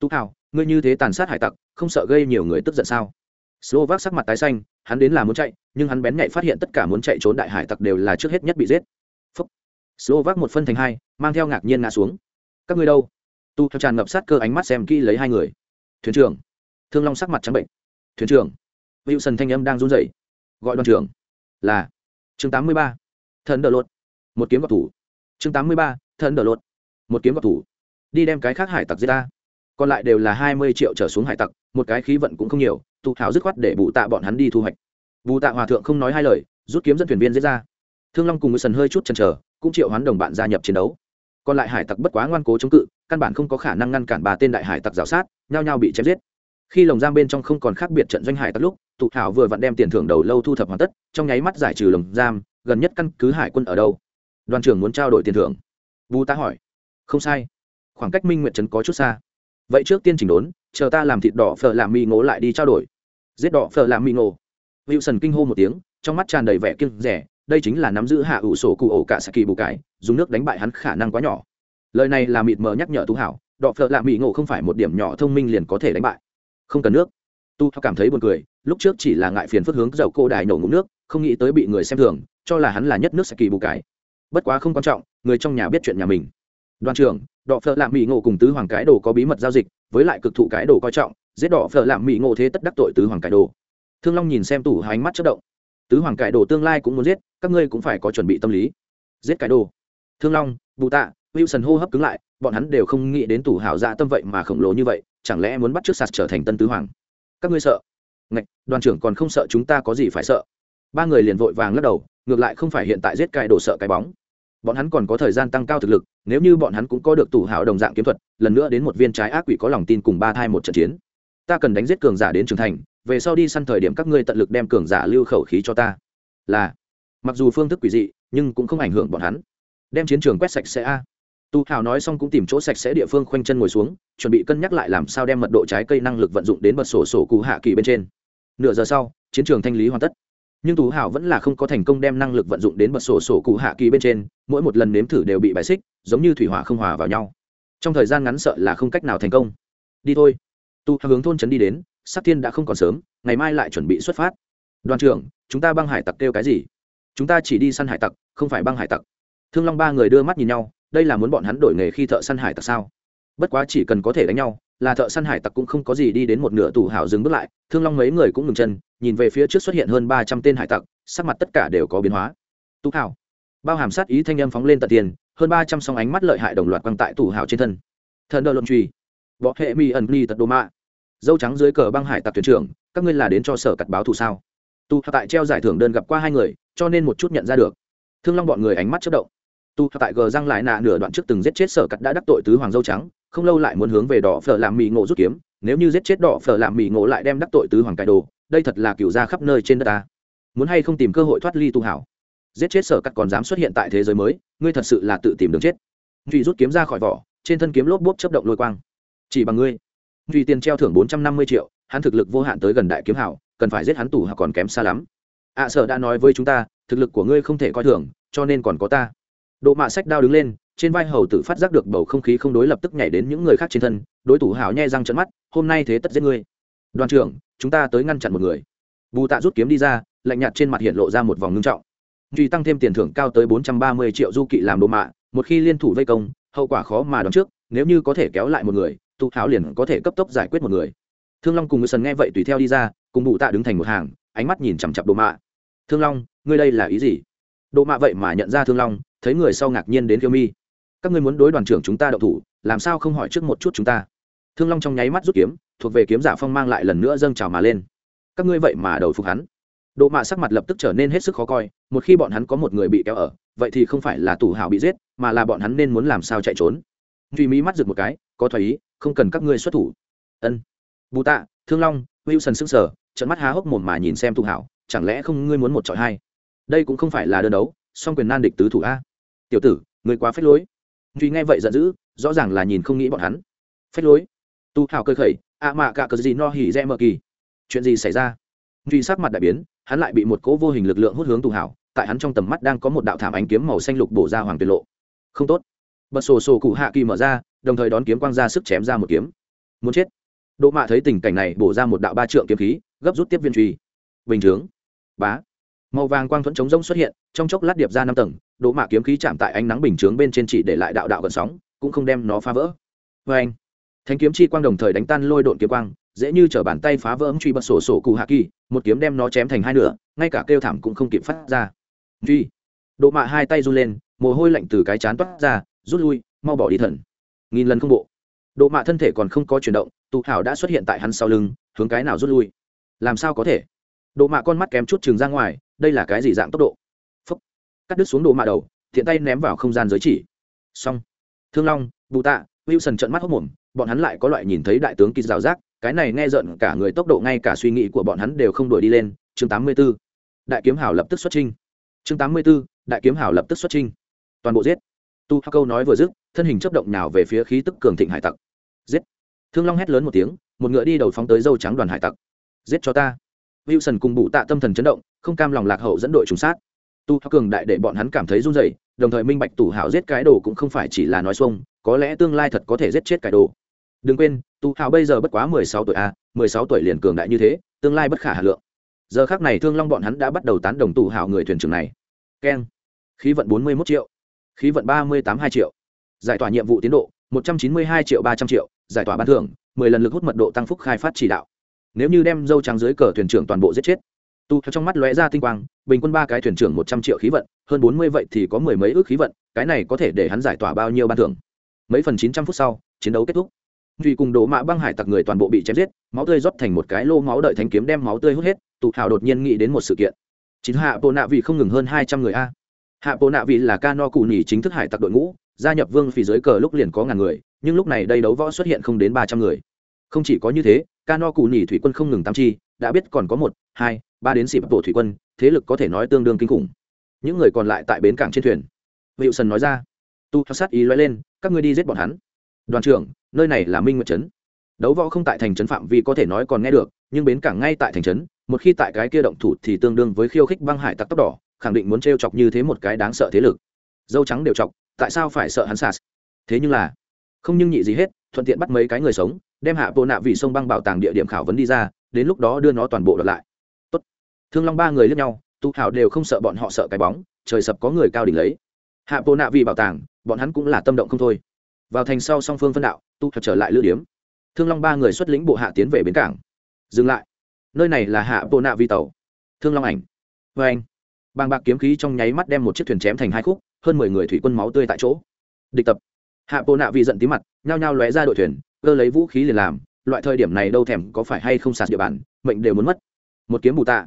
Tu hao ngươi như thế tàn sát hải tặc, không sợ gây nhiều người tức giận sao? Slovak sắc mặt tái xanh, hắn đến là muốn chạy nhưng hắn bén nhạy phát hiện tất cả muốn chạy trốn đại hải tặc đều là trước hết nhất bị giết. Phúc. slovak một phân thành hai, mang theo ngạc nhiên ngã xuống. Các ngươi đâu? Tu theo tràn ngập sát cơ ánh mắt xem kỹ lấy hai người. Thuyền trưởng. Thương long sắc mặt trắng bệnh. Thuyền trưởng. Hữu sần thanh âm đang run rẩy. Gọi đoàn trưởng. Là. Chương tám mươi ba. Thần đỡ lột. Một kiếm gọt thủ. Chương tám mươi ba. Thần đỡ lột. Một kiếm gọt thủ. Đi đem cái khác hải tặc giết ta còn lại đều là hai mươi triệu trở xuống hải tặc, một cái khí vận cũng không nhiều, Tu thảo dứt khoát để bù tạ bọn hắn đi thu hoạch bù tạ hòa thượng không nói hai lời, rút kiếm dẫn thuyền viên dễ ra. Thương long cùng ngư sần hơi chút chần chờ, cũng triệu hoán đồng bạn gia nhập chiến đấu. Còn lại hải tặc bất quá ngoan cố chống cự, căn bản không có khả năng ngăn cản bà tên đại hải tặc rào sát, nhao nhao bị chém giết. Khi lồng giam bên trong không còn khác biệt trận doanh hải tặc lúc, tụ thảo vừa vặn đem tiền thưởng đầu lâu thu thập hoàn tất, trong nháy mắt giải trừ lồng giam, gần nhất căn cứ hải quân ở đâu? Đoàn trưởng muốn trao đổi tiền thưởng. Vu ta hỏi. Không sai. Khoảng cách minh nguyện trấn có chút xa. Vậy trước tiên chỉnh đốn, chờ ta làm thịt đỏ phở làm mì ngố lại đi trao đổi. Giết đỏ phở làm mì ngộ hữu sần kinh hô một tiếng, trong mắt tràn đầy vẻ kiêng rẻ, đây chính là nắm giữ hạ ủ sổ cụ ổ cả saki bù cải, dùng nước đánh bại hắn khả năng quá nhỏ. Lời này là mịt mờ nhắc nhở tú hảo, đọ phợ lạ mỹ ngộ không phải một điểm nhỏ thông minh liền có thể đánh bại. Không cần nước. Tu cảm thấy buồn cười, lúc trước chỉ là ngại phiền phức hướng dầu cô đài nổ ngụm nước, không nghĩ tới bị người xem thường, cho là hắn là nhất nước saki bù cải. Bất quá không quan trọng, người trong nhà biết chuyện nhà mình. Đoàn trưởng, đọ phợ lạ mỹ ngộ cùng tứ hoàng cái đồ có bí mật giao dịch, với lại cực thụ cái đồ coi trọng, giết đỏ phở làm mỹ ngộ thế tất đắc tội tứ hoàng cái đồ thương long nhìn xem tủ ánh mắt chất động. Tứ hoàng cải đồ tương lai cũng muốn giết, các ngươi cũng phải có chuẩn bị tâm lý. Giết cải đồ. Thương long, bù tạ, wilson hô hấp cứng lại, bọn hắn đều không nghĩ đến tủ hào dạ tâm vậy mà khổng lồ như vậy, chẳng lẽ muốn bắt trước sạt trở thành tân tứ hoàng? Các ngươi sợ. Ngạch, đoàn trưởng còn không sợ chúng ta có gì phải sợ. Ba người liền vội vàng lắc đầu, ngược lại không phải hiện tại giết cải đồ sợ cái bóng. Bọn hắn còn có thời gian tăng cao thực lực, nếu như bọn hắn cũng có được tủ hào đồng dạng kiếm thuật, lần nữa đến một viên trái ác quỷ có lòng tin cùng ba thai một trận chiến. Ta cần đánh giết cường giả đến trưởng thành về sau đi săn thời điểm các ngươi tận lực đem cường giả lưu khẩu khí cho ta. Là, mặc dù phương thức quỷ dị, nhưng cũng không ảnh hưởng bọn hắn. Đem chiến trường quét sạch sẽ a. Tu hào nói xong cũng tìm chỗ sạch sẽ địa phương khoanh chân ngồi xuống, chuẩn bị cân nhắc lại làm sao đem mật độ trái cây năng lực vận dụng đến bật sổ sổ cụ hạ kỳ bên trên. Nửa giờ sau, chiến trường thanh lý hoàn tất. Nhưng tú hào vẫn là không có thành công đem năng lực vận dụng đến bật sổ sổ cụ hạ kỳ bên trên, mỗi một lần nếm thử đều bị bài xích, giống như thủy hỏa không hòa vào nhau. Trong thời gian ngắn sợ là không cách nào thành công. Đi thôi. Tu hướng thôn trấn đi đến sắc thiên đã không còn sớm, ngày mai lại chuẩn bị xuất phát. Đoàn trưởng, chúng ta băng hải tặc kêu cái gì? Chúng ta chỉ đi săn hải tặc, không phải băng hải tặc. Thương long ba người đưa mắt nhìn nhau, đây là muốn bọn hắn đổi nghề khi thợ săn hải tặc sao? Bất quá chỉ cần có thể đánh nhau, là thợ săn hải tặc cũng không có gì đi đến một nửa tủ hảo dừng bước lại. Thương long mấy người cũng ngừng chân, nhìn về phía trước xuất hiện hơn ba trăm tên hải tặc, sắc mặt tất cả đều có biến hóa. Tú hảo. Bao hàm sát ý thanh âm phóng lên tận tiền, hơn ba trăm song ánh mắt lợi hại đồng loạt quăng tại tủ hảo trên thân. Thần đờ luận truy. Võ hệ mi ẩn ni tật đồ mạ dâu trắng dưới cờ băng hải tặc thuyền trưởng, các ngươi là đến cho sở cặt báo thù sao? Tu tại treo giải thưởng đơn gặp qua hai người, cho nên một chút nhận ra được. Thương long bọn người ánh mắt chất động. Tu tại gờ răng lại nạ nửa đoạn trước từng giết chết sở cặt đã đắc tội tứ hoàng dâu trắng, không lâu lại muốn hướng về đỏ phở làm mì ngộ rút kiếm, nếu như giết chết đỏ phở làm mì ngộ lại đem đắc tội tứ hoàng cải đồ, đây thật là cựu gia khắp nơi trên đất ta. Muốn hay không tìm cơ hội thoát ly tu hảo? Giết chết sở cắt còn dám xuất hiện tại thế giới mới, ngươi thật sự là tự tìm đường chết. Truy rút kiếm ra khỏi vỏ, trên thân kiếm lốp bốp chấp động lôi quang. Chỉ bằng ngươi duy tiền treo thưởng bốn trăm năm mươi triệu hắn thực lực vô hạn tới gần đại kiếm hảo cần phải giết hắn tù hoặc còn kém xa lắm. Ạ à, sở đã nói với chúng ta thực lực của ngươi không thể coi thường cho nên còn có ta. Độ mạ sách đao đứng lên trên vai hầu tử phát giác được bầu không khí không đối lập tức nhảy đến những người khác trên thân đối thủ hảo nhai răng trận mắt hôm nay thế tất giết ngươi. Đoàn trưởng chúng ta tới ngăn chặn một người. Bù tạ rút kiếm đi ra lạnh nhạt trên mặt hiện lộ ra một vòng ngưng trọng. Duy tăng thêm tiền thưởng cao tới bốn trăm ba mươi triệu du kỵ làm đồ mạ một khi liên thủ vây công hậu quả khó mà đoán trước nếu như có thể kéo lại một người tụ hảo liền có thể cấp tốc giải quyết một người. Thương long cùng người sần nghe vậy tùy theo đi ra, cùng bù tạ đứng thành một hàng, ánh mắt nhìn chằm chặp đồ mạ. Thương long, ngươi đây là ý gì? Đồ mạ vậy mà nhận ra thương long, thấy người sau ngạc nhiên đến khiêu mi. Các ngươi muốn đối đoàn trưởng chúng ta đậu thủ, làm sao không hỏi trước một chút chúng ta? Thương long trong nháy mắt rút kiếm, thuộc về kiếm giả phong mang lại lần nữa dâng trào mà lên. Các ngươi vậy mà đầu phục hắn. Độ mạ sắc mặt lập tức trở nên hết sức khó coi, một khi bọn hắn có một người bị kéo ở, vậy thì không phải là tù hào bị giết, mà là bọn hắn nên muốn làm sao chạy trốn. Duy mỹ mắt rực một cái, có thoái ý không cần các ngươi xuất thủ. Ân. Bù tạ, thương long, wilson sững sờ trận mắt há hốc mồm mà nhìn xem thụ hảo, chẳng lẽ không ngươi muốn một trọi hai? Đây cũng không phải là đơn đấu, song quyền nan địch tứ thủ a. Tiểu tử người quá phép lối. Duy nghe vậy giận dữ, rõ ràng là nhìn không nghĩ bọn hắn. Phép lối. Tu hào cơ khẩy, a mạ cả cờ gì no hỉ re mờ kỳ. Chuyện gì xảy ra? Duy sắc mặt đại biến, hắn lại bị một cỗ vô hình lực lượng hút hướng tu hào tại hắn trong tầm mắt đang có một đạo thảm ánh kiếm màu xanh lục bổ ra hoàng tuyệt lộ. Không tốt bật sổ sổ cụ hạ kỳ mở ra, đồng thời đón kiếm quang ra sức chém ra một kiếm. Muốn chết. Đỗ mạ thấy tình cảnh này bổ ra một đạo ba trượng kiếm khí, gấp rút tiếp viên truy. Bình chướng. Bá. Màu vàng quang thuẫn chống rông xuất hiện, trong chốc lát điệp ra năm tầng, đỗ mạ kiếm khí chạm tại ánh nắng bình chướng bên trên chỉ để lại đạo đạo gần sóng, cũng không đem nó phá vỡ. Vê anh thanh kiếm chi quang đồng thời đánh tan lôi độn kiếm quang, dễ như t bàn tay phá vỡ ấm truy bật sổ sổ cụ hạ kỳ, một kiếm đem nó chém thành hai nửa, ngay cả kêu thảm cũng không kịp phát ra. Truy. Đỗ mạ hai tay run lên, mồ hôi lạnh từ cái chán toát ra rút lui, mau bỏ đi thần. Nghìn lần không bộ. Độ mạ thân thể còn không có chuyển động tụ hảo đã xuất hiện tại hắn sau lưng, hướng cái nào rút lui? Làm sao có thể? Độ mạ con mắt kém chút chừng ra ngoài, đây là cái gì dạng tốc độ? Phấp cắt đứt xuống độ mạ đầu, thiện tay ném vào không gian giới chỉ. Xong. Thương long, bù tạ, wilson trận mắt hốc mồm, bọn hắn lại có loại nhìn thấy đại tướng kỳ rào rác, cái này nghe giận cả người tốc độ ngay cả suy nghĩ của bọn hắn đều không đuổi đi lên. Chương 84. đại kiếm hảo lập tức xuất trinh chương 84. đại kiếm hảo lập tức xuất trinh toàn bộ giết tu câu nói vừa dứt, thân hình chấp động nào về phía khí tức cường thịnh hải tặc. Giết! Thương long hét lớn một tiếng, một ngựa đi đầu phóng tới dâu trắng đoàn hải tặc. Giết cho ta! Wilson cùng bụ tạ tâm thần chấn động, không cam lòng lạc hậu dẫn đội trùng sát. Tu cường đại để bọn hắn cảm thấy run rẩy, đồng thời minh bạch tủ hảo giết cái đồ cũng không phải chỉ là nói xuông, có lẽ tương lai thật có thể giết chết cái đồ. Đừng quên tu hảo bây giờ bất quá mười sáu tuổi a, mười sáu tuổi liền cường đại như thế, tương lai bất khả hà lượng. Giờ khác này thương long bọn hắn đã bắt đầu tán đồng tủ hảo người thuyền trưởng này. Keng! Khí vận bốn mươi mốt triệu khí vận ba mươi tám hai triệu, giải tỏa nhiệm vụ tiến độ một trăm chín mươi hai triệu ba trăm triệu, giải tỏa ban thưởng mười lần lực hút mật độ tăng phúc khai phát chỉ đạo. Nếu như đem dâu trắng dưới cờ thuyền trưởng toàn bộ giết chết, tu trong mắt lóe ra tinh quang, bình quân ba cái thuyền trưởng một trăm triệu khí vận, hơn bốn mươi vậy thì có mười mấy ước khí vận, cái này có thể để hắn giải tỏa bao nhiêu ban thưởng? Mấy phần chín trăm phút sau, chiến đấu kết thúc. Duy cùng đổ mạ băng hải tặc người toàn bộ bị chém giết, máu tươi rót thành một cái lô máu đợi thanh kiếm đem máu tươi hút hết tụ hào đột nhiên nghĩ đến một sự kiện. Chính hạ bộ nạ vì không ngừng hơn hai trăm người a hạ bộ nạ vị là ca no cụ nhì chính thức hải tặc đội ngũ, gia nhập vương phì dưới cờ lúc liền có ngàn người, nhưng lúc này đây đấu võ xuất hiện không đến ba trăm người. Không chỉ có như thế ca no cụ nhì thủy quân không ngừng tám chi, đã biết còn có một, hai, ba đến xịp bộ thủy quân, thế lực có thể nói tương đương kinh khủng. Những người còn lại tại bến cảng trên thuyền. Hiệu sần nói ra. Tu sát ý loay lên, các ngươi đi giết bọn hắn. Đoàn trưởng, nơi này là minh nguyệt trấn. Đấu võ không tại thành trấn phạm vi có thể nói còn nghe được, nhưng bến cảng ngay tại thành trấn, một khi tại cái kia động thủ thì tương đương với khiêu khích băng hải tặc tóc đỏ khẳng định muốn t chọc như thế một cái đáng sợ thế lực. Dâu trắng đều chọc, tại sao phải sợ hắn sas thế nhưng là, không nhưng nhị gì hết, thuận tiện bắt mấy cái người sống, đem hạ bộ nạ vị sông băng bảo tàng địa điểm khảo vấn đi ra, đến lúc đó đưa nó toàn bộ đợt lại. Tốt. thương long ba người lướt nhau, tu hảo đều không sợ bọn họ sợ cái bóng, trời sập có người cao đỉnh lấy. Hạ bộ nạ vị bảo tàng, bọn hắn cũng là tâm động không thôi. Vào thành sau song phương phân đạo, tu hảo trở lại lưu điếm. Thương long ba người xuất lĩnh bộ hạ tiến về bến cảng. Dừng lại. Nơi này là hạ bộ nạ vì tàu. Thương long ảnh. Vê anh bàng bạc kiếm khí trong nháy mắt đem một chiếc thuyền chém thành hai khúc, hơn mười người thủy quân máu tươi tại chỗ. Địch tập. Hạ bộ nạ vị giận tí mặt, nhao nhao lóe ra đội thuyền, cơ lấy vũ khí liền làm, loại thời điểm này đâu thèm có phải hay không sạt địa bàn, mệnh đều muốn mất. Một kiếm bù tạ.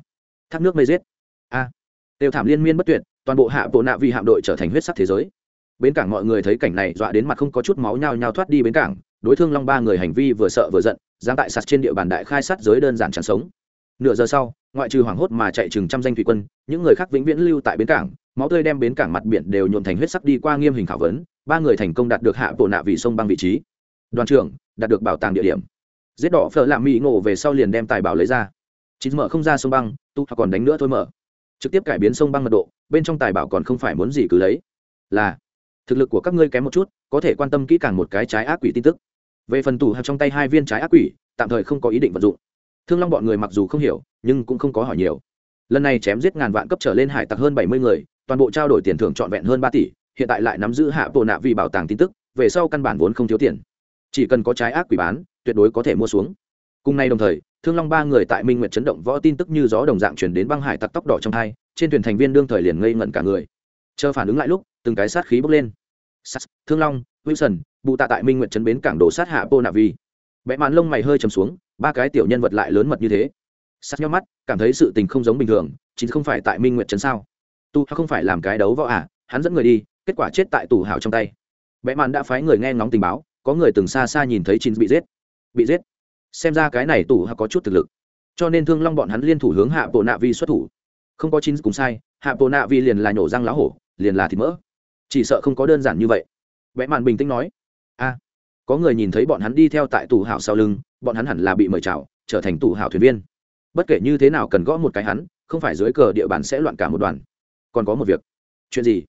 Thác nước mây giết. A. Đều thảm liên miên bất tuyệt, toàn bộ hạ bộ nạ vị hạm đội trở thành huyết sắc thế giới. Bến cảng mọi người thấy cảnh này, dọa đến mặt không có chút máu nhao nhao thoát đi bến cảng, đối thương long ba người hành vi vừa sợ vừa giận giáng tại sạt trên địa bàn đại khai sát giới đơn giản chẳng sống. Nửa giờ sau ngoại trừ hoảng hốt mà chạy chừng trăm danh thủy quân, những người khác vĩnh viễn lưu tại bến cảng, máu tươi đem bến cảng mặt biển đều nhuộm thành huyết sắc đi qua nghiêm hình khảo vấn, ba người thành công đạt được hạ bộ nạ vị sông băng vị trí. Đoàn trưởng, đạt được bảo tàng địa điểm. Giết đỏ phở làm mỹ ngộ về sau liền đem tài bảo lấy ra. Chín mở không ra sông băng, tu hoặc còn đánh nữa thôi mở. Trực tiếp cải biến sông băng mật độ, bên trong tài bảo còn không phải muốn gì cứ lấy. Là, thực lực của các ngươi kém một chút, có thể quan tâm kỹ càng một cái trái ác quỷ tin tức. Về phần tủ hạt trong tay hai viên trái ác quỷ, tạm thời không có ý định vận dụng thương long bọn người mặc dù không hiểu nhưng cũng không có hỏi nhiều. Lần này chém giết ngàn vạn cấp trở lên hải tặc hơn bảy mươi người toàn bộ trao đổi tiền thưởng trọn vẹn hơn ba tỷ hiện tại lại nắm giữ hạ bộ nạ vì bảo tàng tin tức về sau căn bản vốn không thiếu tiền. Chỉ cần có trái ác quỷ bán tuyệt đối có thể mua xuống. Cùng nay đồng thời thương long ba người tại minh nguyệt chấn động võ tin tức như gió đồng dạng chuyển đến băng hải tặc tóc đỏ trong hai trên thuyền thành viên đương thời liền ngây ngẩn cả người. Chờ phản ứng lại lúc từng cái sát khí bốc lên. Sát, thương long wilson bụ tạ tại minh nguyệt chấn bến cảng đổ sát hạ pô nạ vi vẽ màn lông mày hơi chầm xuống ba cái tiểu nhân vật lại lớn mật như thế. Sát nhau mắt, cảm thấy sự tình không giống bình thường, chính không phải tại minh nguyệt Trấn sao? Tu không phải làm cái đấu võ à? Hắn dẫn người đi, kết quả chết tại tủ hào trong tay. Vẽ màn đã phái người nghe ngóng tình báo, có người từng xa xa nhìn thấy chín bị giết. Bị giết? Xem ra cái này tù hào có chút thực lực. Cho nên thương long bọn hắn liên thủ hướng hạ bộ nạ vi xuất thủ. Không có chín cùng sai, hạ bộ nạ vi liền là nhổ răng lá hổ, liền là thịt mỡ. Chỉ sợ không có đơn giản như vậy. Vẽ màn bình tĩnh nói có người nhìn thấy bọn hắn đi theo tại tủ hảo sau lưng, bọn hắn hẳn là bị mời chào, trở thành tủ hảo thuyền viên. Bất kể như thế nào cần gõ một cái hắn, không phải dưới cờ địa bàn sẽ loạn cả một đoàn. Còn có một việc. Chuyện gì?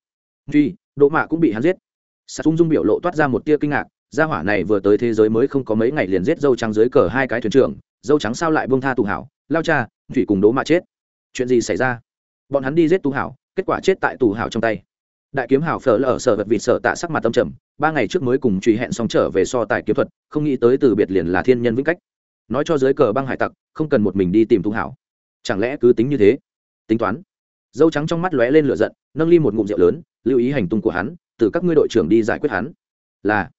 Duy, đỗ mạ cũng bị hắn giết. Sạt ung dung biểu lộ toát ra một tia kinh ngạc, gia hỏa này vừa tới thế giới mới không có mấy ngày liền giết dâu trắng dưới cờ hai cái thuyền trưởng, dâu trắng sao lại buông tha tù hảo, lao cha thủy cùng đỗ mạ chết. Chuyện gì xảy ra? Bọn hắn đi giết tù hảo, kết quả chết tại tù hảo trong tay đại kiếm hảo phở lở sở vật vịt sở tạ sắc mặt tâm trầm ba ngày trước mới cùng truy hẹn xong trở về so tài kiếm thuật không nghĩ tới từ biệt liền là thiên nhân vĩnh cách. Nói cho dưới cờ băng hải tặc không cần một mình đi tìm thu hảo. Chẳng lẽ cứ tính như thế? Tính toán. Dâu trắng trong mắt lóe lên lửa giận nâng ly một ngụm rượu lớn lưu ý hành tung của hắn từ các ngươi đội trưởng đi giải quyết hắn. Là.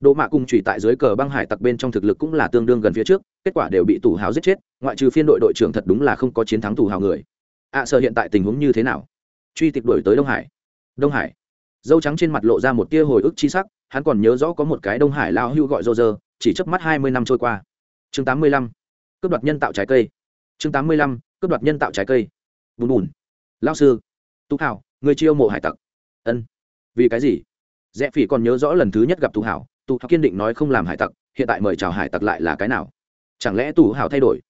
Độ mạ cùng chủy tại dưới cờ băng hải tặc bên trong thực lực cũng là tương đương gần phía trước kết quả đều bị tù hào giết chết ngoại trừ phiên đội đội trưởng thật đúng là không có chiến thắng tù hào người. Ạ à, sợ hiện tại tình huống như thế nào? Truy tịch đổi tới đông hải đông hải. Dâu trắng trên mặt lộ ra một tia hồi ức chi sắc, hắn còn nhớ rõ có một cái đông hải lao hưu gọi rô rơ, chỉ chớp mắt hai mươi năm trôi qua. Chương tám mươi lăm, cướp đoạt nhân tạo trái cây. Chương tám mươi lăm, cướp đoạt nhân tạo trái cây. Bùn bùn. Lao sư. Tú hảo người chiêu mộ hải tặc. Ân. Vì cái gì? Rẽ phỉ còn nhớ rõ lần thứ nhất gặp tú hảo tú hảo kiên định nói không làm hải tặc, hiện tại mời chào hải tặc lại là cái nào? Chẳng lẽ tú hảo thay đổi?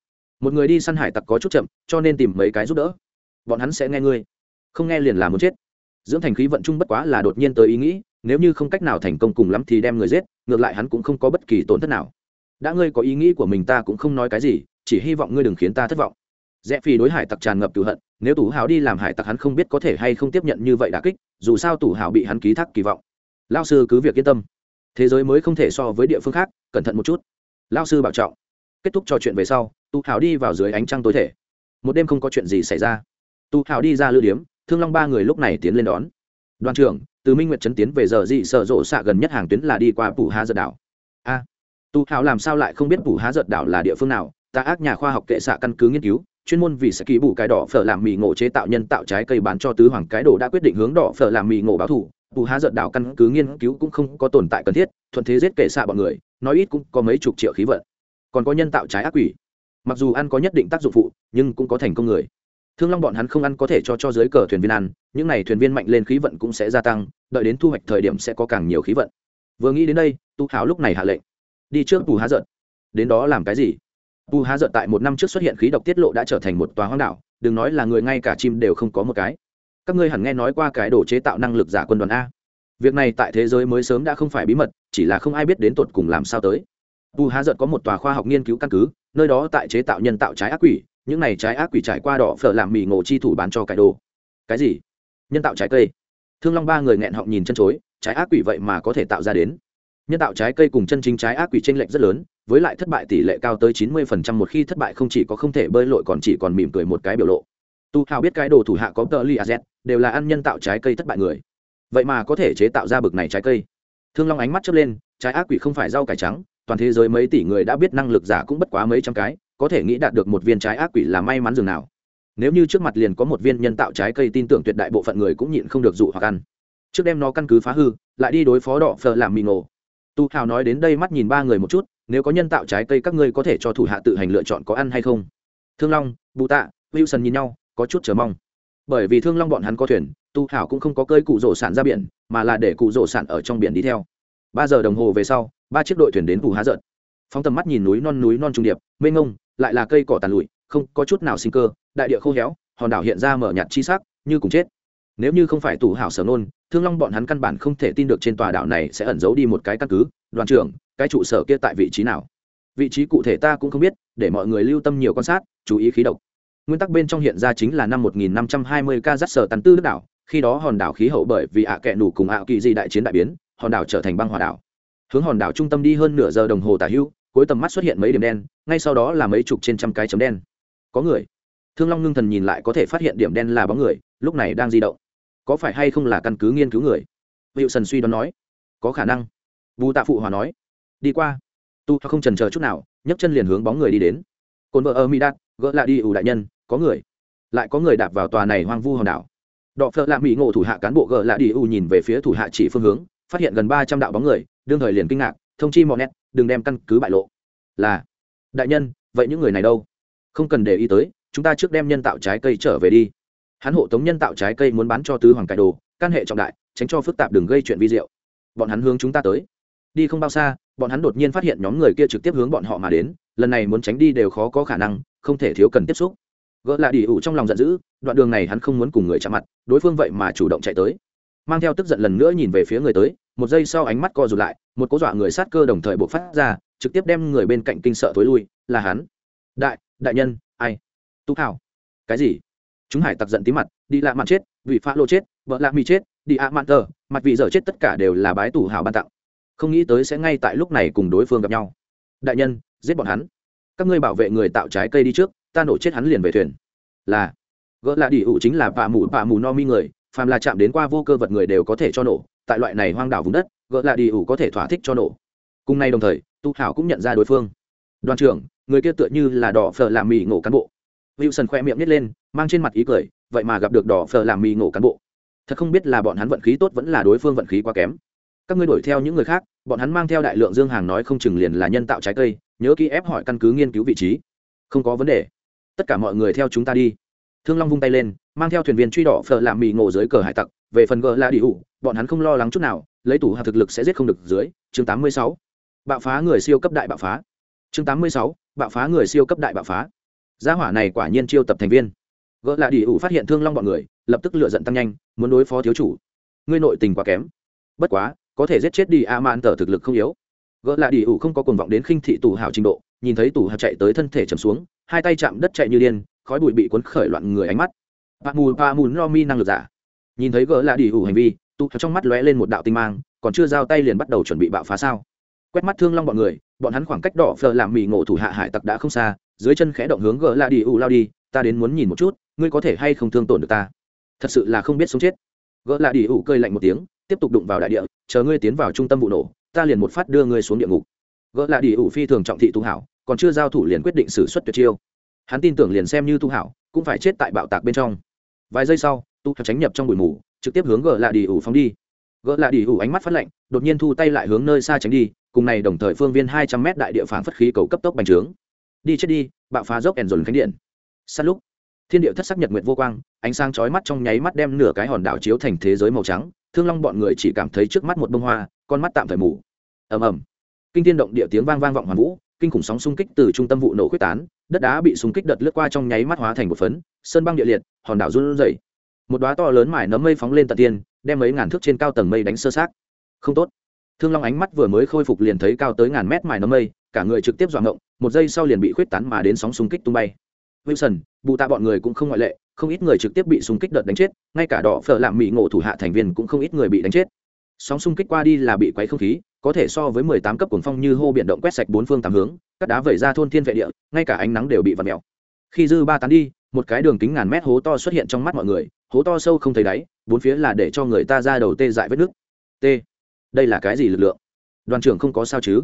Một người đi săn hải tặc có chút chậm, cho nên tìm mấy cái giúp đỡ. Bọn hắn sẽ nghe ngươi. Không nghe liền là muốn chết dưỡng thành khí vận chung bất quá là đột nhiên tới ý nghĩ, nếu như không cách nào thành công cùng lắm thì đem người giết, ngược lại hắn cũng không có bất kỳ tổn thất nào. Đã ngươi có ý nghĩ của mình ta cũng không nói cái gì, chỉ hy vọng ngươi đừng khiến ta thất vọng. Rẽ phi đối hải tặc tràn ngập cựu hận, nếu tủ hào đi làm hải tặc hắn không biết có thể hay không tiếp nhận như vậy đà kích, dù sao tủ hào bị hắn ký thác kỳ vọng. Lao sư cứ việc yên tâm. Thế giới mới không thể so với địa phương khác, cẩn thận một chút. Lao sư bảo trọng. Kết thúc trò chuyện về sau tu hào đi vào dưới ánh trăng tối thể. Một đêm không có chuyện gì xảy ra. Tu hào đi ra lưu điếm thương long ba người lúc này tiến lên đón. Đoàn trưởng, từ minh nguyệt trấn tiến về giờ dị sợ rộ xạ gần nhất hàng tuyến là đi qua phủ há giật đảo. A, tu hào làm sao lại không biết phủ há giật đảo là địa phương nào? Ta ác nhà khoa học kệ xạ căn cứ nghiên cứu, chuyên môn vì sẽ ký bù cái đỏ phở làm mì ngộ chế tạo nhân tạo trái cây bán cho tứ hoàng cái đồ đã quyết định hướng đỏ phở làm mì ngộ báo thủ phủ há giật đảo căn cứ nghiên cứu cũng không có tồn tại cần thiết, thuận thế giết kệ xạ bọn người, nói ít cũng có mấy chục triệu khí vận. Còn có nhân tạo trái ác quỷ. Mặc dù ăn có nhất định tác dụng phụ, nhưng cũng có thành công người thương long bọn hắn không ăn có thể cho cho dưới cờ thuyền viên ăn, những n à y thuyền viên mạnh lên khí vận cũng sẽ gia tăng, đợi đến thu hoạch thời điểm sẽ có càng nhiều khí vận. Vừa nghĩ đến đây, tu hào lúc này hạ lệnh. Đi trước bù há giận đến đó làm cái gì? Bù há giận tại một năm trước xuất hiện khí độc tiết lộ đã trở thành một tòa hoang đảo, đừng nói là người ngay cả chim đều không có một cái. Các ngươi hẳn nghe nói qua cái đồ chế tạo năng lực giả quân đoàn a. Việc này tại thế giới mới sớm đã không phải bí mật, chỉ là không ai biết đến tột cùng làm sao tới. Bù há giận có một tòa khoa học nghiên cứu căn cứ, nơi đó tại chế tạo nhân tạo trái ác quỷ những này trái ác quỷ trải qua đỏ phở làm mì ngộ chi thủ bán cho cải đồ. Cái gì? Nhân tạo trái cây. Thương long ba người nghẹn họng nhìn chân chối, trái ác quỷ vậy mà có thể tạo ra đến. Nhân tạo trái cây cùng chân chính trái ác quỷ tranh lệch rất lớn, với lại thất bại tỷ lệ cao tới chín mươi phần trăm một khi thất bại không chỉ có không thể bơi lội còn chỉ còn mỉm cười một cái biểu lộ. Tu hào biết cái đồ thủ hạ có tờ li z, đều là ăn nhân tạo trái cây thất bại người. Vậy mà có thể chế tạo ra bực này trái cây. Thương long ánh mắt chớp lên, trái ác quỷ không phải rau cải trắng, toàn thế giới mấy tỷ người đã biết năng lực giả cũng bất quá mấy trăm cái có thể nghĩ đạt được một viên trái ác quỷ là may mắn dường nào. Nếu như trước mặt liền có một viên nhân tạo trái cây tin tưởng tuyệt đại bộ phận người cũng nhịn không được dụ hoặc ăn. Trước đem nó căn cứ phá hư, lại đi đối phó đỏ phờ làm mì ngộ. Tu hào nói đến đây mắt nhìn ba người một chút, nếu có nhân tạo trái cây các ngươi có thể cho thủ hạ tự hành lựa chọn có ăn hay không. Thương long, bù tạ, wilson nhìn nhau, có chút chờ mong. Bởi vì thương long bọn hắn có thuyền, tu hào cũng không có cơi cụ rổ sản ra biển, mà là để cụ rổ sản ở trong biển đi theo. Ba giờ đồng hồ về sau, ba chiếc đội thuyền đến bù há giận phóng tầm mắt nhìn núi non núi non trung điệp, mênh ngông lại là cây cỏ tàn lụi, không có chút nào sinh cơ, đại địa khô héo, hòn đảo hiện ra mở nhạt chi sắc, như cùng chết. Nếu như không phải tủ hảo sở nôn thương long bọn hắn căn bản không thể tin được trên tòa đảo này sẽ ẩn giấu đi một cái căn cứ, đoàn trưởng, cái trụ sở kia tại vị trí nào? Vị trí cụ thể ta cũng không biết, để mọi người lưu tâm nhiều quan sát, chú ý khí độc. Nguyên tắc bên trong hiện ra chính là năm 1520 ca dắt sở tàn tư đức đảo, khi đó hòn đảo khí hậu bởi vì ạ kẹ nủ cùng ạ kỳ di đại chiến đại biến, hòn đảo trở thành băng hòa đảo. Hướng hòn đảo trung tâm đi hơn nửa giờ đồng hồ tả hưu cuối tầm mắt xuất hiện mấy điểm đen, ngay sau đó là mấy chục trên trăm cái chấm đen. Có người. Thương long ngưng thần nhìn lại có thể phát hiện điểm đen là bóng người, lúc này đang di động. Có phải hay không là căn cứ nghiên cứu người? Hiệu sần suy đoán nói. Có khả năng. Bù tạ phụ hòa nói. Đi qua. Tu không trần chờ chút nào, nhấc chân liền hướng bóng người đi đến. Cồn vợ ở mỹ đạt gỡ lại đi, ủ đại nhân, có người. Lại có người đạp vào tòa này hoang vu hòn đảo. Đọ phợ lạ mỹ ngộ thủ hạ cán bộ gỡ lại đi, ủ nhìn về phía thủ hạ chỉ phương hướng, phát hiện gần ba trăm đạo bóng người, đương thời liền kinh ngạc thông chi mọi nét, đừng đem căn cứ bại lộ. Là, đại nhân, vậy những người này đâu? Không cần để ý tới, chúng ta trước đem nhân tạo trái cây trở về đi. Hắn hộ tống nhân tạo trái cây muốn bán cho tứ hoàng cải đồ, căn hệ trọng đại, tránh cho phức tạp đừng gây chuyện vi diệu. Bọn hắn hướng chúng ta tới. Đi không bao xa, bọn hắn đột nhiên phát hiện nhóm người kia trực tiếp hướng bọn họ mà đến, lần này muốn tránh đi đều khó có khả năng, không thể thiếu cần tiếp xúc. Gỡ lại đi ủ trong lòng giận dữ, đoạn đường này hắn không muốn cùng người chạm mặt, đối phương vậy mà chủ động chạy tới. Mang theo tức giận lần nữa nhìn về phía người tới, một giây sau ánh mắt co rụt lại một cố dọa người sát cơ đồng thời bộc phát ra, trực tiếp đem người bên cạnh kinh sợ thối lui, là hắn. Đại đại nhân, ai? Tú thảo cái gì? Chúng hải tặc giận tí mặt, đi lạ mặt chết, vị pha lô chết, vợ lạ mi chết, đi ạ mạn tờ, mặt vị giờ chết tất cả đều là bái tủ hào ban tặng. Không nghĩ tới sẽ ngay tại lúc này cùng đối phương gặp nhau. Đại nhân, giết bọn hắn. Các ngươi bảo vệ người tạo trái cây đi trước, ta nổ chết hắn liền về thuyền. Là, gỡ là đi ủ chính là bạ mù bạ mù no mi người, phàm là chạm đến qua vô cơ vật người đều có thể cho nổ, tại loại này hoang đảo vùng đất gỡ lại đi ủ có thể thỏa thích cho nổ. Cùng nay đồng thời, tu hảo cũng nhận ra đối phương. Đoàn trưởng, người kia tựa như là đỏ phở làm mì ngộ cán bộ. Wilson khoe miệng nhét lên, mang trên mặt ý cười, vậy mà gặp được đỏ phở làm mì ngộ cán bộ. Thật không biết là bọn hắn vận khí tốt vẫn là đối phương vận khí quá kém. Các ngươi đuổi theo những người khác, bọn hắn mang theo đại lượng dương hàng nói không chừng liền là nhân tạo trái cây, nhớ kỹ ép hỏi căn cứ nghiên cứu vị trí. Không có vấn đề. Tất cả mọi người theo chúng ta đi. Thương long vung tay lên, mang theo thuyền viên truy đỏ phở làm mì ngộ dưới cờ hải tặc, về phần gờ là đi ủ, bọn hắn không lo lắng chút nào lấy tủ hạ thực lực sẽ giết không được dưới, chương 86. bạo phá người siêu cấp đại bạo phá. Chương 86. bạo phá người siêu cấp đại bạo phá. Gia hỏa này quả nhiên chiêu tập thành viên. Gỡ là đi ủ phát hiện thương long bọn người, lập tức lựa giận tăng nhanh, muốn đối phó thiếu chủ. Ngươi nội tình quá kém. Bất quá, có thể giết chết đi a man tờ thực lực không yếu. Gỡ là đi ủ không có cuồng vọng đến khinh thị tủ hào trình độ, nhìn thấy tủ hào chạy tới thân thể trầm xuống, hai tay chạm đất chạy như điên, khói bụi bị cuốn khởi loạn người ánh mắt. Pa mù pa mù no mi năng lực giả. Nhìn thấy gỡ là đi ủ hành vi tụ trong mắt lóe lên một đạo tinh mang, còn chưa giao tay liền bắt đầu chuẩn bị bạo phá sao? Quét mắt thương long bọn người, bọn hắn khoảng cách đỏ phờ làm mì ngộ thủ hạ hải tặc đã không xa, dưới chân khẽ động hướng gỡ la đi u lao đi, ta đến muốn nhìn một chút, ngươi có thể hay không thương tổn được ta? Thật sự là không biết sống chết. Gỡ la đi u cơi lạnh một tiếng, tiếp tục đụng vào đại địa, chờ ngươi tiến vào trung tâm vụ nổ, ta liền một phát đưa ngươi xuống địa ngục. Gỡ la đi u phi thường trọng thị tu hảo, còn chưa giao thủ liền quyết định xử suất tuyệt chiêu. Hắn tin tưởng liền xem như tu hảo, cũng phải chết tại bạo tạc bên trong. Vài giây sau, tu tránh nhập trong bụi mù trực tiếp hướng gỡ lạ đi ủ phóng đi. Gỡ lạ đi ủ ánh mắt phát lạnh, đột nhiên thu tay lại hướng nơi xa tránh đi, cùng này đồng thời phương viên hai trăm mét đại địa phản phất khí cầu cấp tốc bành trướng. Đi chết đi, bạo phá dốc ẻn dồn khánh điện. Sát lúc, thiên địa thất sắc nhật nguyệt vô quang, ánh sáng chói mắt trong nháy mắt đem nửa cái hòn đảo chiếu thành thế giới màu trắng, thương long bọn người chỉ cảm thấy trước mắt một bông hoa, con mắt tạm thời mù. Ầm ầm. Kinh thiên động địa tiếng vang vang vọng hoàn vũ, kinh khủng sóng xung kích từ trung tâm vụ nổ quyết tán, đất đá bị xung kích đợt lướt qua trong nháy mắt hóa thành một phấn, sơn băng địa liệt, hòn đảo run rẩy một đóa to lớn mải nấm mây phóng lên tận tiên, đem mấy ngàn thước trên cao tầng mây đánh sơ sát không tốt. Thương long ánh mắt vừa mới khôi phục liền thấy cao tới ngàn mét mải nấm mây, cả người trực tiếp dọa ngộng, một giây sau liền bị khuyết tán mà đến sóng xung kích tung bay. Wilson, bù tạ bọn người cũng không ngoại lệ, không ít người trực tiếp bị xung kích đợt đánh chết, ngay cả đỏ phở làm mỹ ngộ thủ hạ thành viên cũng không ít người bị đánh chết. Sóng xung kích qua đi là bị quấy không khí, có thể so với mười tám cấp cuồng phong như hô biển động quét sạch bốn phương tám hướng các đá vẩy ra thôn thiên vệ địa, ngay cả ánh nắng đều bị vặt mèo. Khi dư ba tán đi, một cái đường kính ngàn mét hố to xuất hiện trong mắt mọi người hố to sâu không thấy đáy, bốn phía là để cho người ta ra đầu tê dại vết nước. T, đây là cái gì lực lượng? Đoàn trưởng không có sao chứ?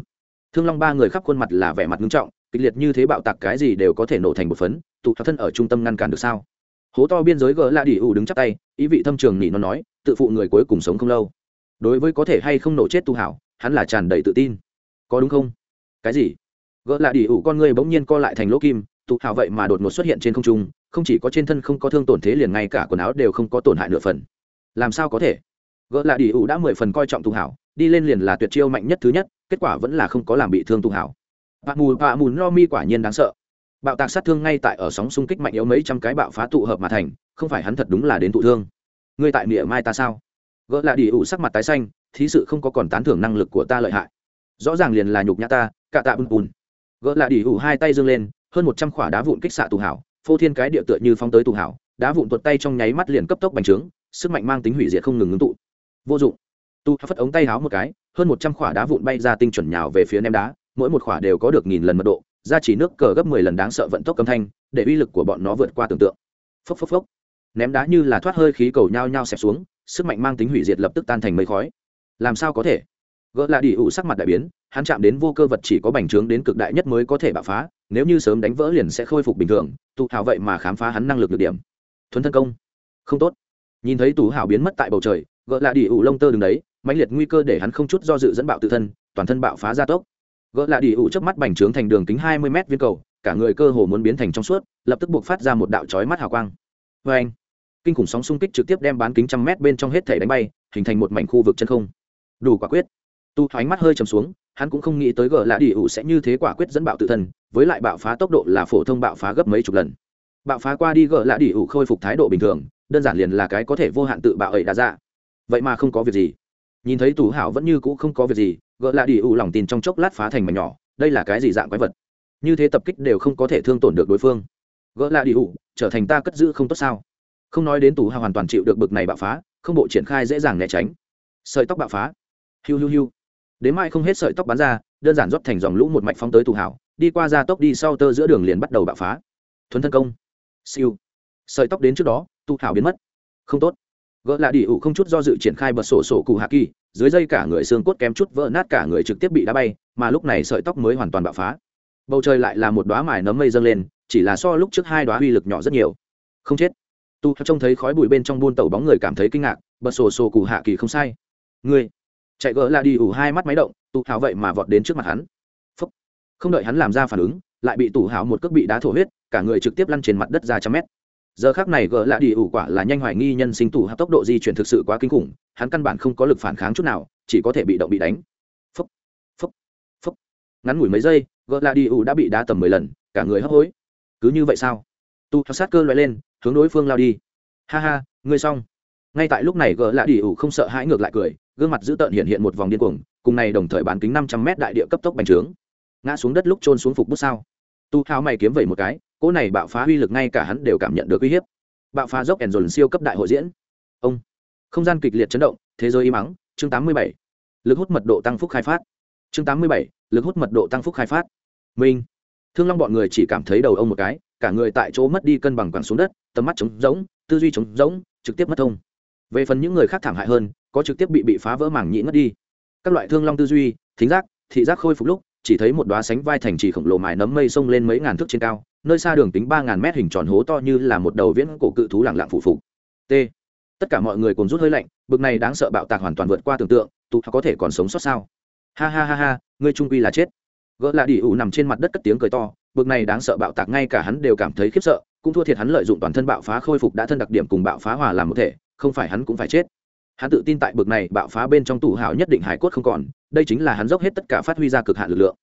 Thương long ba người khắp khuôn mặt là vẻ mặt nghiêm trọng, kịch liệt như thế bạo tạc cái gì đều có thể nổ thành một phấn, tụ thân ở trung tâm ngăn cản được sao? Hố to biên giới gỡ la đi ủ đứng chắp tay, ý vị thâm trường nhỉ nó nói, tự phụ người cuối cùng sống không lâu. Đối với có thể hay không nổ chết tu hảo, hắn là tràn đầy tự tin. Có đúng không? Cái gì? Gỡ la đi ủ con người bỗng nhiên co lại thành lỗ kim, tụ hảo vậy mà đột ngột xuất hiện trên không trung không chỉ có trên thân không có thương tổn thế liền ngay cả quần áo đều không có tổn hại nửa phần. Làm sao có thể? Gỡ là đi ủ đã mười phần coi trọng tu hảo, đi lên liền là tuyệt chiêu mạnh nhất thứ nhất, kết quả vẫn là không có làm bị thương tu hảo. Bạ mù bạ mù no mi quả nhiên đáng sợ. Bạo tạc sát thương ngay tại ở sóng xung kích mạnh yếu mấy trăm cái bạo phá tụ hợp mà thành, không phải hắn thật đúng là đến tụ thương. Ngươi tại nghĩa mai ta sao? Gỡ lại đi ủ sắc mặt tái xanh, thí sự không có còn tán thưởng năng lực của ta lợi hại. Rõ ràng liền là nhục nhã ta cạ tạ bùn bùn. Gỡ lại đi ủ hai tay dương lên, hơn một trăm khỏa đá vụn kích xạ tù hảo phô thiên cái địa tựa như phong tới tù hảo, đá vụn tuột tay trong nháy mắt liền cấp tốc bành trướng, sức mạnh mang tính hủy diệt không ngừng ngưng tụ. Vô dụng. Tu phất ống tay háo một cái, hơn một trăm khỏa đá vụn bay ra tinh chuẩn nhào về phía ném đá, mỗi một khỏa đều có được nghìn lần mật độ, ra chỉ nước cờ gấp mười lần đáng sợ vận tốc âm thanh, để uy lực của bọn nó vượt qua tưởng tượng. Phốc phốc phốc. Ném đá như là thoát hơi khí cầu nhao nhao xẹp xuống, sức mạnh mang tính hủy diệt lập tức tan thành mây khói. Làm sao có thể? Gỡ lại đi ủ sắc mặt đại biến hắn chạm đến vô cơ vật chỉ có bành trướng đến cực đại nhất mới có thể bạo phá, nếu như sớm đánh vỡ liền sẽ khôi phục bình thường tụ hào vậy mà khám phá hắn năng lực được điểm. Thuấn thân công. Không tốt. Nhìn thấy tù hào biến mất tại bầu trời, gỡ lại đi ủ lông tơ đứng đấy, mãnh liệt nguy cơ để hắn không chút do dự dẫn bạo tự thân, toàn thân bạo phá ra tốc. Gỡ lại đi ủ trước mắt bành trướng thành đường kính hai mươi m viên cầu, cả người cơ hồ muốn biến thành trong suốt, lập tức buộc phát ra một đạo chói mắt hào quang. Vê anh, kinh khủng sóng xung kích trực tiếp đem bán kính trăm mét bên trong hết thể đánh bay, hình thành một mảnh khu vực chân không. Đủ quả quyết. Tu thoáng mắt hơi chầm xuống hắn cũng không nghĩ tới gỡ lạ đi ủ sẽ như thế quả quyết dẫn bạo tự thân, với lại bạo phá tốc độ là phổ thông bạo phá gấp mấy chục lần. Bạo phá qua đi gỡ lạ đi ủ khôi phục thái độ bình thường, đơn giản liền là cái có thể vô hạn tự bạo ấy đã ra. Vậy mà không có việc gì. Nhìn thấy tù hảo vẫn như cũ không có việc gì gỡ lạ đi ủ lòng tin trong chốc lát phá thành mảnh nhỏ, đây là cái gì dạng quái vật? Như thế tập kích đều không có thể thương tổn được đối phương. Gỡ lạ đi ủ, trở thành ta cất giữ không tốt sao? Không nói đến tù hảo hoàn toàn chịu được bực này bạo phá, không bộ triển khai dễ dàng né tránh. Sợi tóc bạo phá. Hiu hiu hiu đến mai không hết sợi tóc bắn ra, đơn giản rót thành dòng lũ một mạch phóng tới tù hảo, đi qua ra tốc đi sau tơ giữa đường liền bắt đầu bạo phá. Thuấn thân công. Siêu. Sợi tóc đến trước đó, tù hảo biến mất. Không tốt. Gỡ lại đi ủ không chút do dự triển khai bật sổ sổ cụ hạ kỳ, dưới dây cả người xương cốt kém chút vỡ nát cả người trực tiếp bị đá bay, mà lúc này sợi tóc mới hoàn toàn bạo phá. Bầu trời lại là một đoá mải nấm mây dâng lên, chỉ là so lúc trước hai đoá uy lực nhỏ rất nhiều. Không chết. Tu trông thấy khói bụi bên trong buôn tàu bóng người cảm thấy kinh ngạc, bật sổ sổ cụ hạ kỳ không sai. Ngươi chạy gỡ là đi ủ hai mắt máy động tu hào vậy mà vọt đến trước mặt hắn. Phúc. không đợi hắn làm ra phản ứng, lại bị tủ hào một cước bị đá thổ huyết, cả người trực tiếp lăn trên mặt đất ra trăm mét. Giờ khác này gỡ lại đi ủ quả là nhanh hoài nghi nhân sinh tủ hạp tốc độ di chuyển thực sự quá kinh khủng, hắn căn bản không có lực phản kháng chút nào, chỉ có thể bị động bị đánh. Phúc. Phúc. Phúc. Ngắn ngủi mấy giây, gỡ lại đi ủ đã bị đá tầm mười lần, cả người hấp hối. Cứ như vậy sao? Tu sát cơ loại lên, hướng đối phương lao đi. Ha ha, ngươi xong. Ngay tại lúc này gỡ lại đi ủ không sợ hãi ngược lại cười gương mặt dữ tợn hiện hiện một vòng điên cuồng, cùng này đồng thời bán kính năm trăm mét đại địa cấp tốc bành trướng. Ngã xuống đất lúc trôn xuống phục bút sao? Tu hao mày kiếm vẩy một cái, cỗ này bạo phá uy lực ngay cả hắn đều cảm nhận được uy hiếp. Bạo phá dốc ẻn dồn siêu cấp đại hội diễn. Ông. Không gian kịch liệt chấn động, thế giới im ắng, chương tám mươi bảy. Lực hút mật độ tăng phúc khai phát. Chương tám mươi bảy, lực hút mật độ tăng phúc khai phát. Minh. Thương long bọn người chỉ cảm thấy đầu ông một cái, cả người tại chỗ mất đi cân bằng quẳng xuống đất, tầm mắt trống rỗng, tư duy trống rỗng, trực tiếp mất thông. Về phần những người khác thảm hại hơn có trực tiếp bị bị phá vỡ mảng nhĩ ngất đi. Các loại thương long tư duy, thính giác, thị giác khôi phục lúc, chỉ thấy một đóa sánh vai thành trì khổng lồ mài nấm mây sông lên mấy ngàn thước trên cao, nơi xa đường tính ba ngàn mét hình tròn hố to như là một đầu viễn cổ cự thú lẳng lặng phủ phục. T. Tất cả mọi người cùng rút hơi lạnh, bực này đáng sợ bạo tạc hoàn toàn vượt qua tưởng tượng, tụ có thể còn sống sót sao? Ha ha ha ha, ngươi trung quy là chết. Gỡ là đi ủ nằm trên mặt đất cất tiếng cười to, bực này đáng sợ bạo tạc ngay cả hắn đều cảm thấy khiếp sợ, cũng thua thiệt hắn lợi dụng toàn thân bạo phá khôi phục đã thân đặc điểm cùng bạo phá hòa làm một thể, không phải hắn cũng phải chết hắn tự tin tại bực này bạo phá bên trong tủ hào nhất định hải cốt không còn, đây chính là hắn dốc hết tất cả phát huy ra cực hạn lực lượng.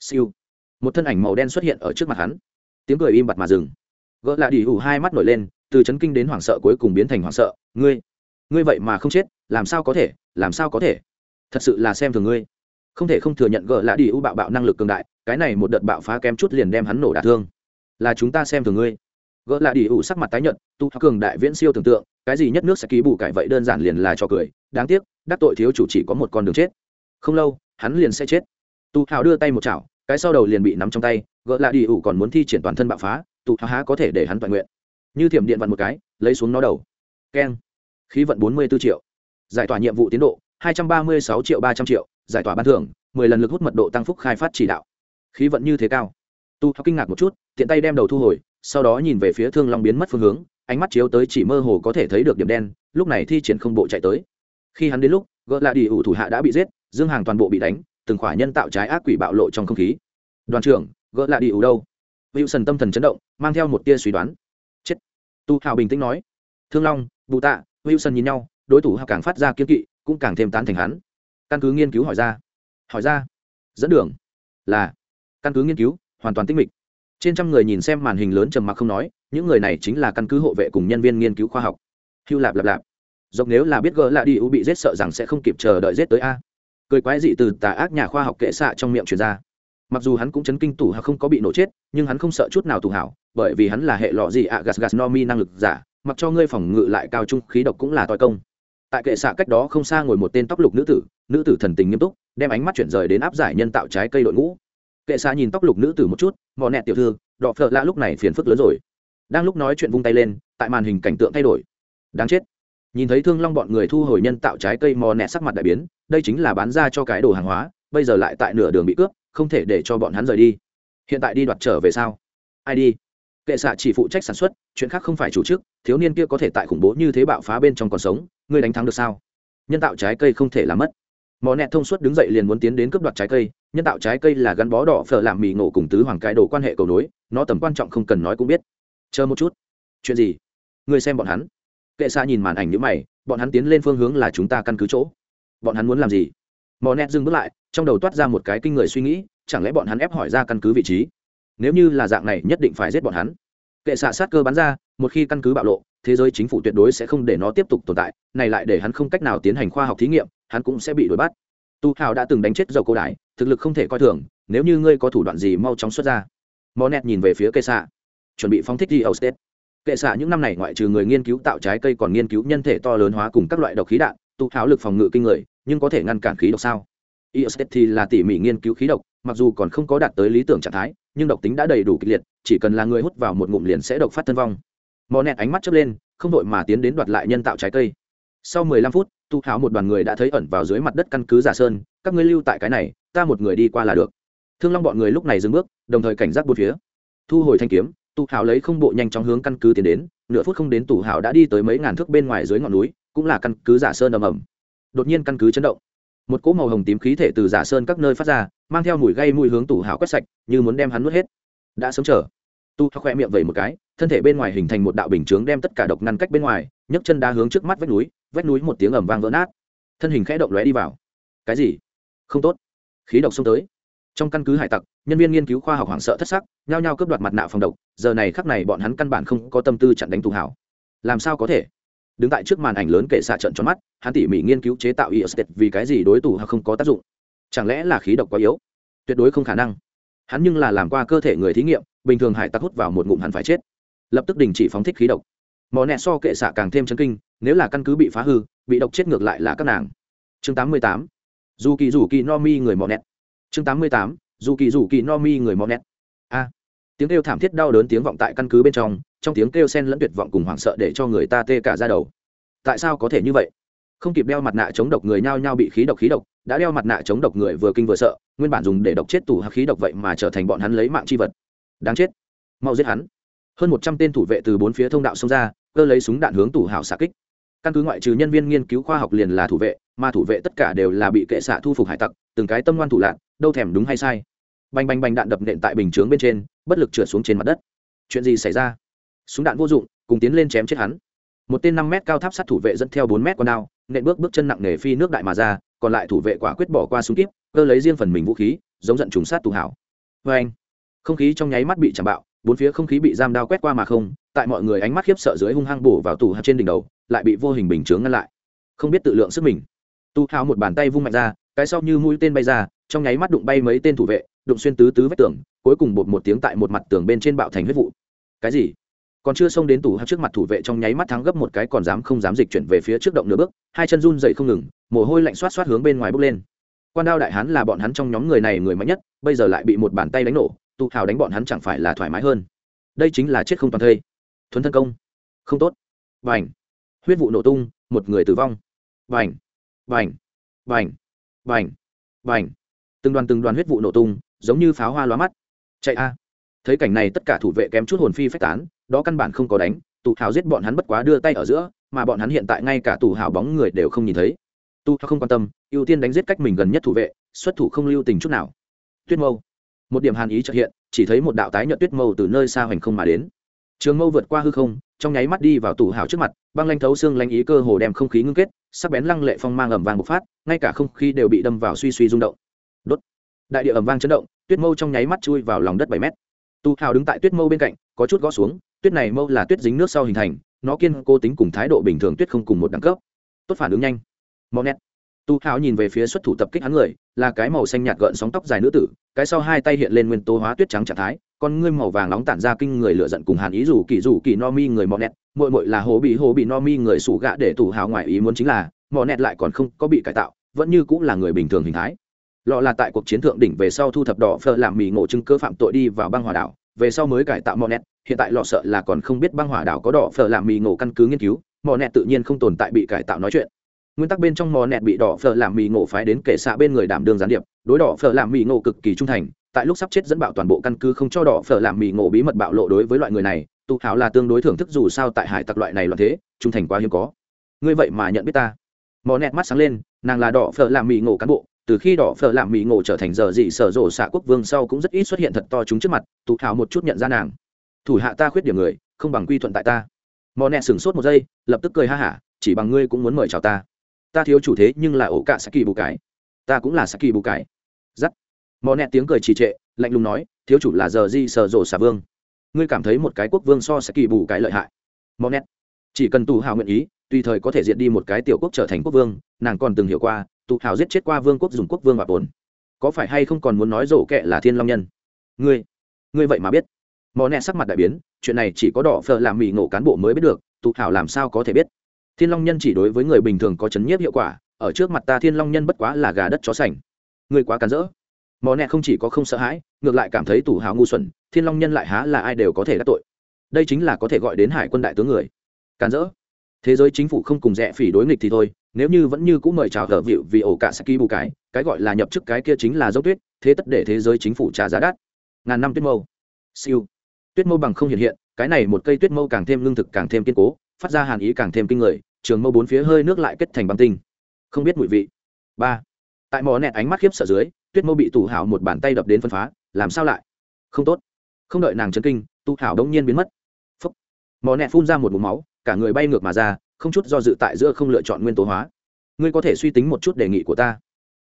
Siêu. Một thân ảnh màu đen xuất hiện ở trước mặt hắn. Tiếng cười im bặt mà dừng. Gỡ lại đi ủ hai mắt nổi lên, từ chấn kinh đến hoảng sợ cuối cùng biến thành hoảng sợ. Ngươi ngươi vậy mà không chết, làm sao có thể, làm sao có thể? Thật sự là xem thường ngươi. Không thể không thừa nhận gỡ lại đi ủ bạo bạo năng lực cường đại, cái này một đợt bạo phá kém chút liền đem hắn nổ đả thương. Là chúng ta xem thường ngươi. Gỡ lại đi ủ sắc mặt tái nhận tu cường đại viễn siêu tưởng tượng cái gì nhất nước sẽ ký bù cải vậy đơn giản liền là cho cười, đáng tiếc, đắc tội thiếu chủ chỉ có một con đường chết. Không lâu, hắn liền sẽ chết. Tu hào đưa tay một chảo, cái sau đầu liền bị nắm trong tay, gỡ lại đi, ủ còn muốn thi triển toàn thân bạo phá tụ há có thể để hắn toàn nguyện. Như thiểm điện vặn một cái, lấy xuống nó đầu. Keng. Khí vận bốn mươi b ố triệu. Giải tỏa nhiệm vụ tiến độ, hai trăm ba mươi sáu triệu ba trăm triệu, giải tỏa ban thưởng, mười lần lực hút mật độ tăng phúc khai phát chỉ đạo. Khí vận như thế cao. Tu Hào kinh ngạc một chút, tiện tay đem đầu thu hồi, sau đó nhìn về phía thương long biến mất phương hướng ánh mắt chiếu tới chỉ mơ hồ có thể thấy được điểm đen, lúc này thi triển không bộ chạy tới. Khi hắn đến lúc, gỡ lại đi ủ thủ hạ đã bị giết, dương hàng toàn bộ bị đánh, từng khỏa nhân tạo trái ác quỷ bạo lộ trong không khí. Đoàn trưởng, gỡ lại đi ủ đâu? Wilson tâm thần chấn động, mang theo một tia suy đoán. Chết. Tu hào bình tĩnh nói. Thương long, bù tạ, wilson nhìn nhau, đối thủ hào càng phát ra kiên kỵ, cũng càng thêm tán thành hắn. Căn cứ nghiên cứu hỏi ra. Hỏi ra. Dẫn đường. Là. Căn cứ nghiên cứu, hoàn toàn tinh mịch. Trên trăm người nhìn xem màn hình lớn trầm mặc không nói những người này chính là căn cứ hộ vệ cùng nhân viên nghiên cứu khoa học. Hưu lạp lạp lạp. Dọc nếu là biết gỡ lạ đi u bị giết sợ rằng sẽ không kịp chờ đợi giết tới a. Cười quái dị từ tà ác nhà khoa học kệ xạ trong miệng truyền ra. Mặc dù hắn cũng chấn kinh tủ hào không có bị nổ chết, nhưng hắn không sợ chút nào tù hảo, bởi vì hắn là hệ lọ gì ạ gas gas no mi năng lực giả, mặc cho ngươi phòng ngự lại cao trung, khí độc cũng là toi công. Tại kệ xạ cách đó không xa ngồi một tên tóc lục nữ tử nữ tử thần tình nghiêm túc, đem ánh mắt chuyển rời đến áp giải nhân tạo trái cây đội ngũ. Kệ xạ nhìn tóc lục nữ tử một chút mò nẹt tiểu thư, đọ phợ lạ lúc này phiền phức lớn rồi đang lúc nói chuyện vung tay lên, tại màn hình cảnh tượng thay đổi. Đáng chết. Nhìn thấy thương long bọn người thu hồi nhân tạo trái cây mò nẹt sắc mặt đại biến, đây chính là bán ra cho cái đồ hàng hóa, bây giờ lại tại nửa đường bị cướp, không thể để cho bọn hắn rời đi. Hiện tại đi đoạt trở về sao? Ai đi? Kệ xạ chỉ phụ trách sản xuất, chuyện khác không phải chủ chức, thiếu niên kia có thể tại khủng bố như thế bạo phá bên trong còn sống, ngươi đánh thắng được sao? Nhân tạo trái cây không thể làm mất. Mò nẹt thông suốt đứng dậy liền muốn tiến đến cướp đoạt trái cây, nhân tạo trái cây là gắn bó đỏ phở làm mì ngộ cùng tứ hoàng cái đồ quan hệ cầu nối, nó tầm quan trọng không cần nói cũng biết chờ một chút. Chuyện gì? Ngươi xem bọn hắn. Kệ xa nhìn màn ảnh như mày, bọn hắn tiến lên phương hướng là chúng ta căn cứ chỗ. Bọn hắn muốn làm gì? Mò nét dừng bước lại, trong đầu toát ra một cái kinh người suy nghĩ, chẳng lẽ bọn hắn ép hỏi ra căn cứ vị trí? Nếu như là dạng này, nhất định phải giết bọn hắn. Kệ xạ sát cơ bắn ra, một khi căn cứ bạo lộ, thế giới chính phủ tuyệt đối sẽ không để nó tiếp tục tồn tại, này lại để hắn không cách nào tiến hành khoa học thí nghiệm, hắn cũng sẽ bị đuổi bắt. Tu hào đã từng đánh chết dầu cô đại thực lực không thể coi thường, nếu như ngươi có thủ đoạn gì mau chóng xuất ra. Monet nhìn về phía kệ xạ chuẩn bị phóng thích đi ẩu state kệ xạ những năm này ngoại trừ người nghiên cứu tạo trái cây còn nghiên cứu nhân thể to lớn hóa cùng các loại độc khí đạn tụ hào lực phòng ngự kinh người nhưng có thể ngăn cản khí độc sao IST thì là tỉ mỉ nghiên cứu khí độc, mặc dù còn không có đạt tới lý tưởng trạng thái, nhưng độc tính đã đầy đủ kịch liệt, chỉ cần là người hút vào một ngụm liền sẽ độc phát thân vong. Mò nẹt ánh mắt chớp lên, không đội mà tiến đến đoạt lại nhân tạo trái cây. Sau 15 phút, Tu Háo một đoàn người đã thấy ẩn vào dưới mặt đất căn cứ Giả Sơn, các ngươi lưu tại cái này, ta một người đi qua là được. Thương Long bọn người lúc này dừng bước, đồng thời cảnh giác bốn phía. Thu hồi thanh kiếm, Tu hào lấy không bộ nhanh chóng hướng căn cứ tiến đến, nửa phút không đến Tu hào đã đi tới mấy ngàn thước bên ngoài dưới ngọn núi, cũng là căn cứ Giả Sơn ầm ầm. Đột nhiên căn cứ chấn động. Một cỗ màu hồng tím khí thể từ giả sơn các nơi phát ra mang theo mùi gây mùi hướng tủ hào quét sạch như muốn đem hắn nuốt hết. Đã sớm chờ. Tu khoe miệng vẩy một cái thân thể bên ngoài hình thành một đạo bình chướng đem tất cả độc ngăn cách bên ngoài nhấc chân đá hướng trước mắt vách núi vách núi một tiếng ầm vang vỡ nát. Thân hình khẽ động lóe đi vào. Cái gì? Không tốt. Khí độc xông tới trong căn cứ hải tặc, nhân viên nghiên cứu khoa học hoảng sợ thất sắc, nhao nhao cướp đoạt mặt nạ phòng độc, giờ này khắc này bọn hắn căn bản không có tâm tư chặn đánh tù hảo. Làm sao có thể? Đứng tại trước màn ảnh lớn kệ xạ trận tròn mắt, hắn tỉ mỉ nghiên cứu chế tạo iostet vì cái gì đối thủ không có tác dụng? Chẳng lẽ là khí độc quá yếu? Tuyệt đối không khả năng. Hắn nhưng là làm qua cơ thể người thí nghiệm, bình thường hải tặc hút vào một ngụm hắn phải chết. Lập tức đình chỉ phóng thích khí độc. Mò nẹ so kệ xạ càng thêm chân kinh, nếu là căn cứ bị phá hư, bị độc chết ngược lại là các nàng. Chương 88. dù kỳ dù kỳ no mi người mò nẹt chương 88. dù kỳ dù kỳ no mi người mò nẹt a. Tiếng kêu thảm thiết đau đớn tiếng vọng tại căn cứ bên trong trong tiếng kêu sen lẫn tuyệt vọng cùng hoảng sợ để cho người ta tê cả ra đầu. Tại sao có thể như vậy? Không kịp đeo mặt nạ chống độc người nhao nhao bị khí độc khí độc, đã đeo mặt nạ chống độc người vừa kinh vừa sợ, nguyên bản dùng để độc chết tù hắc khí độc vậy mà trở thành bọn hắn lấy mạng chi vật. Đáng chết. Mau giết hắn. Hơn một trăm tên thủ vệ từ bốn phía thông đạo xông ra, cơ lấy súng đạn hướng tù hào xạ kích. Căn cứ ngoại trừ nhân viên nghiên cứu khoa học liền là thủ vệ, mà thủ vệ tất cả đều là bị kệ xạ thu phục hải tặc, từng cái tâm ngoan thủ lạc đâu thèm đúng hay sai. Bành bành bành đạn đập nện tại bình chướng bên trên, bất lực trượt xuống trên mặt đất. Chuyện gì xảy ra? Súng đạn vô dụng, cùng tiến lên chém chết hắn. Một tên năm mét cao tháp sát thủ vệ dẫn theo bốn mét con đao, nện bước bước chân nặng nề phi nước đại mà ra, còn lại thủ vệ quả quyết bỏ qua súng kíp, cơ lấy riêng phần mình vũ khí, giống giận trùng sát tù hảo. Vê anh, không khí trong nháy mắt bị chạm bạo, bốn phía không khí bị giam đao quét qua mà không, tại mọi người ánh mắt khiếp sợ dưới hung hăng bổ vào tù hạt trên đỉnh đầu, lại bị vô hình bình chướng ngăn lại. Không biết tự lượng sức mình. Tu hào một bàn tay vung mạnh ra cái sau như mũi tên bay ra, trong nháy mắt đụng bay mấy tên thủ vệ, đụng xuyên tứ tứ vách tường, cuối cùng bột một tiếng tại một mặt tường bên trên bạo thành huyết vụ. Cái gì? Còn chưa xông đến tủ hắc trước mặt thủ vệ trong nháy mắt thắng gấp một cái còn dám không dám dịch chuyển về phía trước động nửa bước, hai chân run dậy không ngừng, mồ hôi lạnh xoát xoát hướng bên ngoài bước lên. Quan đao đại hán là bọn hắn trong nhóm người này người mạnh nhất, bây giờ lại bị một bàn tay đánh nổ, tụ hào đánh bọn hắn chẳng phải là thoải mái hơn. Đây chính là chết không toàn thây. Thuấn thân công. Không tốt. Vành huyết vụ nổ tung, một người tử vong. Vành vành vành vành vành từng đoàn từng đoàn huyết vụ nổ tung, giống như pháo hoa lóa mắt. Chạy a! Thấy cảnh này tất cả thủ vệ kém chút hồn phi phách tán, đó căn bản không có đánh, tù hào giết bọn hắn bất quá đưa tay ở giữa, mà bọn hắn hiện tại ngay cả tù hào bóng người đều không nhìn thấy. Tu không quan tâm, ưu tiên đánh giết cách mình gần nhất thủ vệ, xuất thủ không lưu tình chút nào. Tuyết mâu! Một điểm hàn ý trợ hiện, chỉ thấy một đạo tái nhợt tuyết mâu từ nơi xa hoành không mà đến trường mâu vượt qua hư không, trong nháy mắt đi vào tủ hào trước mặt, băng lanh thấu xương lanh ý cơ hồ đem không khí ngưng kết, sắc bén lăng lệ phong mang ẩm vàng bộc phát, ngay cả không khí đều bị đâm vào suy suy rung động. Đốt. Đại địa ẩm vang chấn động, tuyết mâu trong nháy mắt chui vào lòng đất bảy mét. Tu hào đứng tại tuyết mâu bên cạnh, có chút gõ xuống, tuyết này mâu là tuyết dính nước sau hình thành, nó kiên cố tính cùng thái độ bình thường tuyết không cùng một đẳng cấp. Tốt phản ứng nhanh. Mò nét tu hào nhìn về phía xuất thủ tập kích hắn người, là cái màu xanh nhạt gợn sóng tóc dài nữ tử, cái sau hai tay hiện lên nguyên tố hóa tuyết trắng trạng thái con ngươi màu vàng nóng tản ra kinh người lửa giận cùng hàn ý rủ kỳ rủ kỳ no mi người mò nẹt, mội mội là hồ bị hồ bị no mi người sủ gạ để tủ hào ngoài ý muốn chính là mò nẹt lại còn không có bị cải tạo vẫn như cũng là người bình thường hình thái lọ là tại cuộc chiến thượng đỉnh về sau thu thập đỏ phờ làm mì ngộ chứng cơ phạm tội đi vào băng hòa đảo về sau mới cải tạo mò nẹt. hiện tại lọ sợ là còn không biết băng hỏa đảo có đỏ phở làm mì ngộ căn cứ nghiên cứu mò nẹt tự nhiên không tồn tại bị cải tạo nói chuyện nguyên tắc bên trong mò nẹt bị đỏ phở làm mì ngộ phái đến kể xạ bên người đảm đương gián điệp đối đỏ phở làm mì ngộ cực kỳ trung thành tại lúc sắp chết dẫn bạo toàn bộ căn cứ không cho đỏ phở làm mì ngộ bí mật bạo lộ đối với loại người này, tụ hảo là tương đối thưởng thức dù sao tại hải tặc loại này loạn thế, trung thành quá hiếm có. Ngươi vậy mà nhận biết ta. Mò nẹt mắt sáng lên, nàng là đỏ phở làm mì ngộ cán bộ, từ khi đỏ phở làm mì ngộ trở thành giờ dị sở rộ xạ quốc vương sau cũng rất ít xuất hiện thật to chúng trước mặt, tụ hảo một chút nhận ra nàng. Thủ hạ ta khuyết điểm người, không bằng quy thuận tại ta. Mò nẹt sửng sốt một giây, lập tức cười ha hả, chỉ bằng ngươi cũng muốn mời chào ta. Ta thiếu chủ thế nhưng là ổ cả saki bù cái ta cũng là saki bù cái giắt mò nẹ tiếng cười trì trệ, lạnh lùng nói, thiếu chủ là giờ di sờ rổ xà vương. Ngươi cảm thấy một cái quốc vương so sẽ kỳ bù cái lợi hại. Mò nẹt, chỉ cần tù hào nguyện ý, tùy thời có thể diệt đi một cái tiểu quốc trở thành quốc vương, nàng còn từng hiểu qua, tù hào giết chết qua vương quốc dùng quốc vương và bồn có phải hay không còn muốn nói rổ kệ là thiên long nhân? Ngươi ngươi vậy mà biết. Mò nẹt sắc mặt đại biến, chuyện này chỉ có đỏ phờ làm mì ngộ cán bộ mới biết được, tù hảo làm sao có thể biết? Thiên long nhân chỉ đối với người bình thường có chấn nhiếp hiệu quả, ở trước mặt ta thiên long nhân bất quá là gà đất chó sành. Ngươi quá cản rỡ mò nẹ không chỉ có không sợ hãi, ngược lại cảm thấy tủ hào ngu xuẩn, thiên long nhân lại há là ai đều có thể đắc tội. Đây chính là có thể gọi đến hải quân đại tướng người. Càn rỡ. Thế giới chính phủ không cùng rẻ phỉ đối nghịch thì thôi, nếu như vẫn như cũng mời chào hở vịu vì ổ cả saki bù cái cái gọi là nhập chức cái kia chính là dốc tuyết, thế tất để thế giới chính phủ trả giá đắt. Ngàn năm tuyết mâu. Siêu. Tuyết mâu bằng không hiện hiện, cái này một cây tuyết mâu càng thêm lương thực càng thêm kiên cố, phát ra hàn ý càng thêm kinh người, trường mâu bốn phía hơi nước lại kết thành băng tinh. Không biết mùi vị. Ba tại mò nẹt ánh mắt khiếp sợ dưới, tuyết mâu bị tù hảo một bàn tay đập đến phân phá, làm sao lại? Không tốt. Không đợi nàng chấn kinh, tù hảo đông nhiên biến mất. Phúc. Mò nẹt phun ra một mũ máu, cả người bay ngược mà ra, không chút do dự tại giữa không lựa chọn nguyên tố hóa. Ngươi có thể suy tính một chút đề nghị của ta.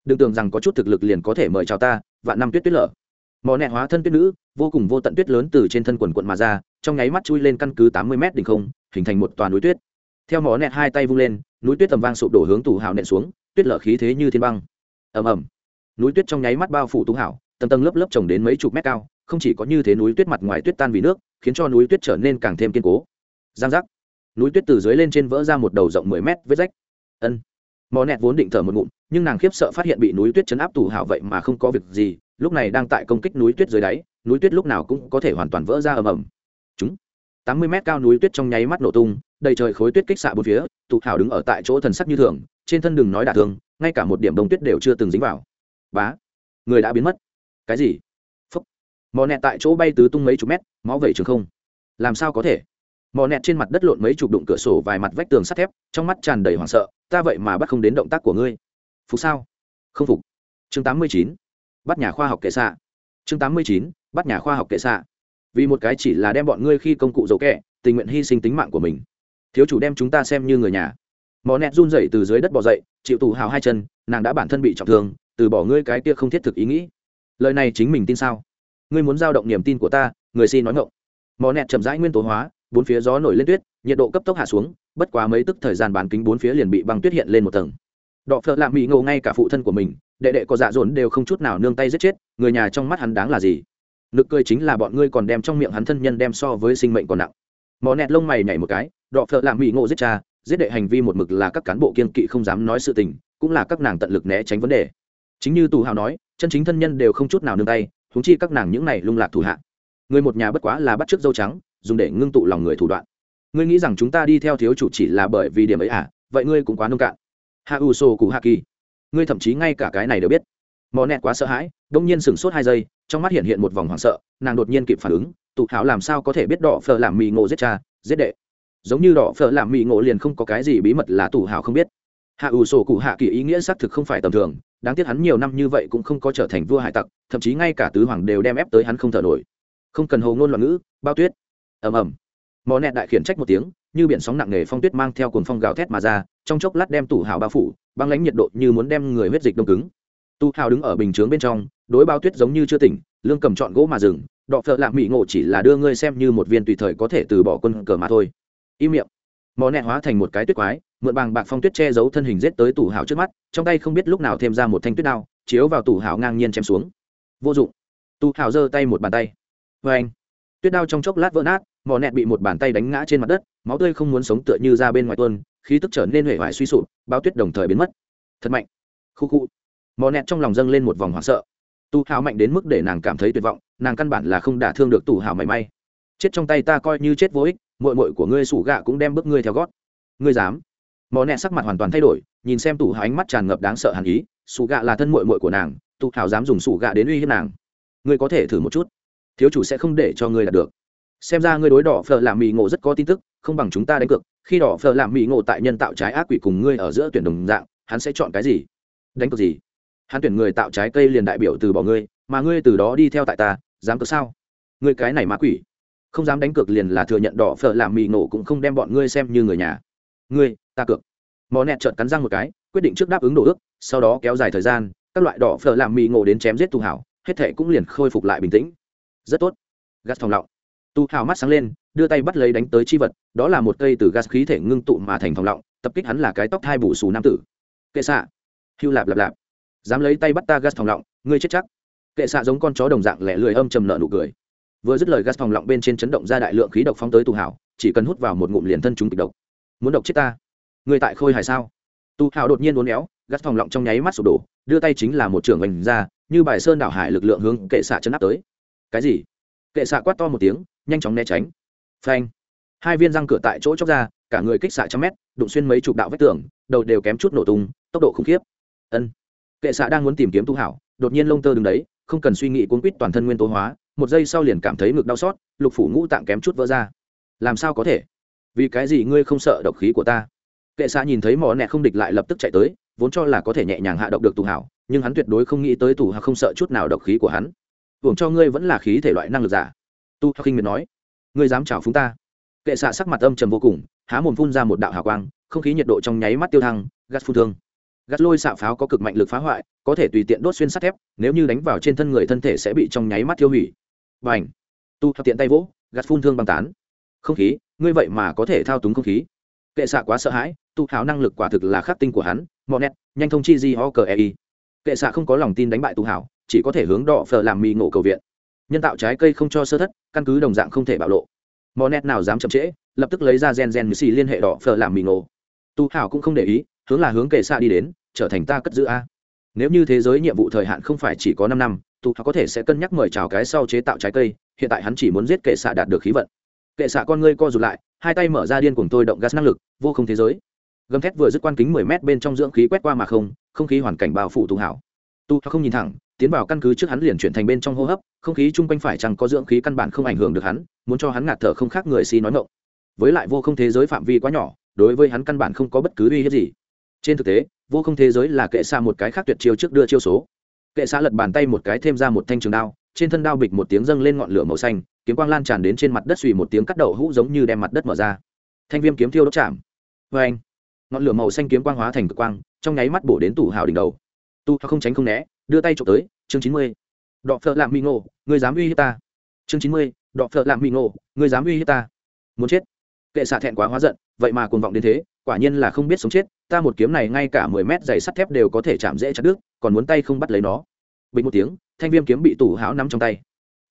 Đừng tưởng rằng có chút thực lực liền có thể mời chào ta, vạn năm tuyết tuyết lở. Mò nẹ hóa thân tuyết nữ, vô cùng vô tận tuyết lớn từ trên thân quần quận mà ra, trong nháy mắt chui lên căn cứ tám mươi m đỉnh không, hình thành một toàn núi tuyết. Theo mỏ nẹt hai tay vung lên, núi tuyết tầm vang sụp đổ hướng tù hào nện xuống, tuyết lở khí thế như thiên băng ầm ầm. Núi tuyết trong nháy mắt bao phủ tú hảo, tầng tầng lớp lớp trồng đến mấy chục mét cao, không chỉ có như thế núi tuyết mặt ngoài tuyết tan vì nước, khiến cho núi tuyết trở nên càng thêm kiên cố. Giang giác. Núi tuyết từ dưới lên trên vỡ ra một đầu rộng mười mét vết rách. Ân. Mò nẹt vốn định thở một ngụm, nhưng nàng khiếp sợ phát hiện bị núi tuyết chấn áp tủ hảo vậy mà không có việc gì, lúc này đang tại công kích núi tuyết dưới đáy, núi tuyết lúc nào cũng có thể hoàn toàn vỡ ra ầm ầm. Chúng. Tám mươi mét cao núi tuyết trong nháy mắt nổ tung, đầy trời khối tuyết kích xạ bốn phía tụ hảo đứng ở tại chỗ thần sắc như thường trên thân đừng nói đả thương, ngay cả một điểm đông tuyết đều chưa từng dính vào. Bá, người đã biến mất. Cái gì? Phúc. Mò nẹt tại chỗ bay tứ tung mấy chục mét, máu vẩy trường không. Làm sao có thể? Mò nẹt trên mặt đất lộn mấy chục đụng cửa sổ vài mặt vách tường sắt thép, trong mắt tràn đầy hoảng sợ, ta vậy mà bắt không đến động tác của ngươi. Phục sao? Không phục. Chương tám mươi chín, bắt nhà khoa học kệ xạ. Chương tám mươi chín, bắt nhà khoa học kệ xạ. Vì một cái chỉ là đem bọn ngươi khi công cụ dấu kẹ tình nguyện hy sinh tính mạng của mình. Thiếu chủ đem chúng ta xem như người nhà mò nẹt run rẩy từ dưới đất bỏ dậy, chịu tù hào hai chân, nàng đã bản thân bị trọng thương, từ bỏ ngươi cái kia không thiết thực ý nghĩ. Lời này chính mình tin sao? Ngươi muốn giao động niềm tin của ta, người xin nói ngộng mò nẹt chậm rãi nguyên tố hóa, bốn phía gió nổi lên tuyết, nhiệt độ cấp tốc hạ xuống, bất quá mấy tức thời gian bán kính bốn phía liền bị băng tuyết hiện lên một tầng. Đọ phợ lạ mỹ ngô ngay cả phụ thân của mình, đệ đệ có dạ dồn đều không chút nào nương tay giết chết, người nhà trong mắt hắn đáng là gì? Nực cười chính là bọn ngươi còn đem trong miệng hắn thân nhân đem so với sinh mệnh còn nặng. Mò nẹt lông mày nhảy một cái, đọ phợ lạ mỹ ngộ giết cha giết đệ hành vi một mực là các cán bộ kiên kỵ không dám nói sự tình, cũng là các nàng tận lực né tránh vấn đề. Chính như tù hào nói, chân chính thân nhân đều không chút nào nương tay thúng chi các nàng những này lung lạc thủ hạ. Người một nhà bất quá là bắt t dâu trắng, dùng để ngưng tụ lòng người thủ đoạn. Ngươi nghĩ rằng chúng ta đi theo thiếu chủ chỉ là bởi vì điểm ấy à? Vậy ngươi cũng quá nông cạn. Hạ u sô cụ hạ kỳ. Ngươi thậm chí ngay cả cái này đều biết. Mò nẹt quá sợ hãi, đông nhiên sửng sốt hai giây, trong mắt hiện hiện một vòng hoảng sợ, nàng đột nhiên kịp phản ứng tụ hảo làm sao có thể biết đỏ phờ làm mì ngộ giết cha, giết đệ? Giống như đỏ phở làm mỹ ngộ liền không có cái gì bí mật là tù hào không biết. Hạ ủ sổ cụ hạ kỳ ý nghĩa xác thực không phải tầm thường, đáng tiếc hắn nhiều năm như vậy cũng không có trở thành vua hải tặc, thậm chí ngay cả tứ hoàng đều đem ép tới hắn không thở nổi. Không cần hầu ngôn loạn ngữ, bao tuyết. Ầm ầm. Mò nẹt đại khiển trách một tiếng, như biển sóng nặng nề phong tuyết mang theo cồn phong gào thét mà ra, trong chốc lát đem tủ hào bao phủ, băng lãnh nhiệt độ như muốn đem người huyết dịch đông cứng. Tu hào đứng ở bình chướng bên trong, đối bao tuyết giống như chưa tỉnh, lương cầm chọn gỗ mà dừng đọ phợ lạ mỹ ngộ chỉ là đưa ngươi xem như một viên tùy thời có thể từ bỏ quân cờ mà thôi im miệng. Mò nẹ hóa thành một cái tuyết quái, mượn bằng bạc phong tuyết che giấu thân hình rết tới tủ hào trước mắt, trong tay không biết lúc nào thêm ra một thanh tuyết đao, chiếu vào tủ hào ngang nhiên chém xuống. Vô dụng. Tu hào giơ tay một bàn tay. Vê anh. Tuyết đao trong chốc lát vỡ nát, mò nẹ bị một bàn tay đánh ngã trên mặt đất, máu tươi không muốn sống tựa như ra bên ngoài tuôn, khí tức trở nên huệ hoại suy sụp bao tuyết đồng thời biến mất. Thật mạnh. Khu khu. Mò nẹ trong lòng dâng lên một vòng hoảng sợ. Tu hào mạnh đến mức để nàng cảm thấy tuyệt vọng, nàng căn bản là không đả thương được tù hào mảy may. Chết trong tay ta coi như chết vô ích mội mội của ngươi sủ gạ cũng đem bước ngươi theo gót. Ngươi dám? Mò nẹt sắc mặt hoàn toàn thay đổi, nhìn xem tù hào ánh mắt tràn ngập đáng sợ hàn ý, sủ gạ là thân mội mội của nàng tù hào dám dùng sủ gạ đến uy hiếp nàng. Ngươi có thể thử một chút. Thiếu chủ sẽ không để cho ngươi đạt được. Xem ra ngươi đối đỏ phở làm mì ngộ rất có tin tức, không bằng chúng ta đánh cược. Khi đỏ phở làm mì ngộ tại nhân tạo trái ác quỷ cùng ngươi ở giữa tuyển đồng dạng, hắn sẽ chọn cái gì? Đánh cược gì? Hắn tuyển người tạo trái cây liền đại biểu từ bỏ ngươi, mà ngươi từ đó đi theo tại ta, dám cược sao? Ngươi cái này ma quỷ không dám đánh cược liền là thừa nhận đỏ phở làm mì nổ cũng không đem bọn ngươi xem như người nhà. Ngươi, ta cược. Mò nẹt trợn cắn răng một cái, quyết định trước đáp ứng đồ ước, sau đó kéo dài thời gian, các loại đỏ phở làm mì ngộ đến chém giết tu hảo, hết thệ cũng liền khôi phục lại bình tĩnh. Rất tốt. Gắt phòng lọng. Tu hảo mắt sáng lên, đưa tay bắt lấy đánh tới chi vật, đó là một cây từ gas khí thể ngưng tụ mà thành phòng lọng, tập kích hắn là cái tóc hai bù xù nam tử. Kệ xạ. Hưu lạp lạp lạp. Dám lấy tay bắt ta gas phòng lọng, ngươi chết chắc. Kệ xạ giống con chó đồng dạng lẻ lười âm trầm nợ nụ cười vừa dứt lời gas phòng lọng bên trên chấn động ra đại lượng khí độc phóng tới tu hảo, chỉ cần hút vào một ngụm liền thân chúng kịch độc. Muốn độc chết ta? Ngươi tại khôi hài sao? Tu hảo đột nhiên uốn éo, gas phòng lọng trong nháy mắt sụp đổ, đưa tay chính là một trường vành ra, như bài sơn đảo hải lực lượng hướng kệ xạ chấn áp tới. Cái gì? Kệ xạ quát to một tiếng, nhanh chóng né tránh. Phanh. Hai viên răng cửa tại chỗ chóc ra, cả người kích xạ trăm mét, đụng xuyên mấy chục đạo vách tường, đầu đều kém chút nổ tung, tốc độ khủng khiếp. Ân. Kệ xạ đang muốn tìm kiếm tu hảo, đột nhiên lông tơ đứng đấy, không cần suy nghĩ cuốn quýt toàn thân nguyên tố hóa một giây sau liền cảm thấy ngực đau xót, lục phủ ngũ tạng kém chút vỡ ra. Làm sao có thể? Vì cái gì ngươi không sợ độc khí của ta? Kệ xạ nhìn thấy mỏ nẹ không địch lại lập tức chạy tới, vốn cho là có thể nhẹ nhàng hạ độc được tù hảo, nhưng hắn tuyệt đối không nghĩ tới tù hảo không sợ chút nào độc khí của hắn. Hưởng cho ngươi vẫn là khí thể loại năng lực giả. Tu hảo khinh miệt nói, ngươi dám chào phúng ta? Kệ xạ sắc mặt âm trầm vô cùng, há mồm phun ra một đạo hào quang, không khí nhiệt độ trong nháy mắt tiêu thăng, gắt phun thương. Gắt lôi xạ pháo có cực mạnh lực phá hoại, có thể tùy tiện đốt xuyên sắt thép, nếu như đánh vào trên thân người thân thể sẽ bị trong nháy mắt tiêu hủy và ảnh. Tu tiện tay vỗ, gạt phun thương băng tán. Không khí, ngươi vậy mà có thể thao túng không khí. Kệ xạ quá sợ hãi, tu háo năng lực quả thực là khắc tinh của hắn mò nét nhanh thông chi di ho cờ ei kệ xạ không có lòng tin đánh bại tu hảo, chỉ có thể hướng đỏ phờ làm mì ngộ cầu viện. Nhân tạo trái cây không cho sơ thất, căn cứ đồng dạng không thể bạo lộ. Mò nét nào dám chậm trễ, lập tức lấy ra gen gen xì liên hệ đỏ phờ làm mì ngộ. Tu hảo cũng không để ý, hướng là hướng kệ xạ đi đến, trở thành ta cất giữ a. Nếu như thế giới nhiệm vụ thời hạn không phải chỉ có năm năm tu có thể sẽ cân nhắc mời chào cái sau chế tạo trái cây, hiện tại hắn chỉ muốn giết kệ xạ đạt được khí vận. Kệ xạ con ngươi co rụt lại, hai tay mở ra điên cùng tôi động gas năng lực, vô không thế giới. Gầm thét vừa dứt quan kính mười mét bên trong dưỡng khí quét qua mà không không khí hoàn cảnh bao phủ tù hảo. Tu không nhìn thẳng, tiến vào căn cứ trước hắn liền chuyển thành bên trong hô hấp, không khí chung quanh phải chẳng có dưỡng khí căn bản không ảnh hưởng được hắn, muốn cho hắn ngạt thở không khác người si nói ngộng với lại vô không thế giới phạm vi quá nhỏ, đối với hắn căn bản không có bất cứ uy hiếp gì. Trên thực tế, vô không thế giới là kệ xa một cái khác tuyệt chiêu trước đưa chiêu số kệ xạ lật bàn tay một cái thêm ra một thanh trường đao, trên thân đao bịch một tiếng dâng lên ngọn lửa màu xanh, kiếm quang lan tràn đến trên mặt đất suy một tiếng cắt đậu hũ giống như đem mặt đất mở ra. Thanh viêm kiếm thiêu đốt chạm. Vê anh, ngọn lửa màu xanh kiếm quang hóa thành cực quang, trong nháy mắt bổ đến tủ hào đỉnh đầu. Tu không tránh không né, đưa tay trộm tới, chương chín mươi. Đọ phợ lạm mỹ ngộ người dám uy hiếp ta? Chương chín mươi, đọ phợ lạm mỹ ngộ người dám uy hiếp ta? Muốn chết. Kệ xạ thẹn quá hóa giận, vậy mà cuồng vọng đến thế, quả nhiên là không biết sống chết ta một kiếm này ngay cả mười mét dày sắt thép đều có thể chạm dễ chặt đứt, còn muốn tay không bắt lấy nó. Bình một tiếng, thanh viêm kiếm bị tủ háo nắm trong tay.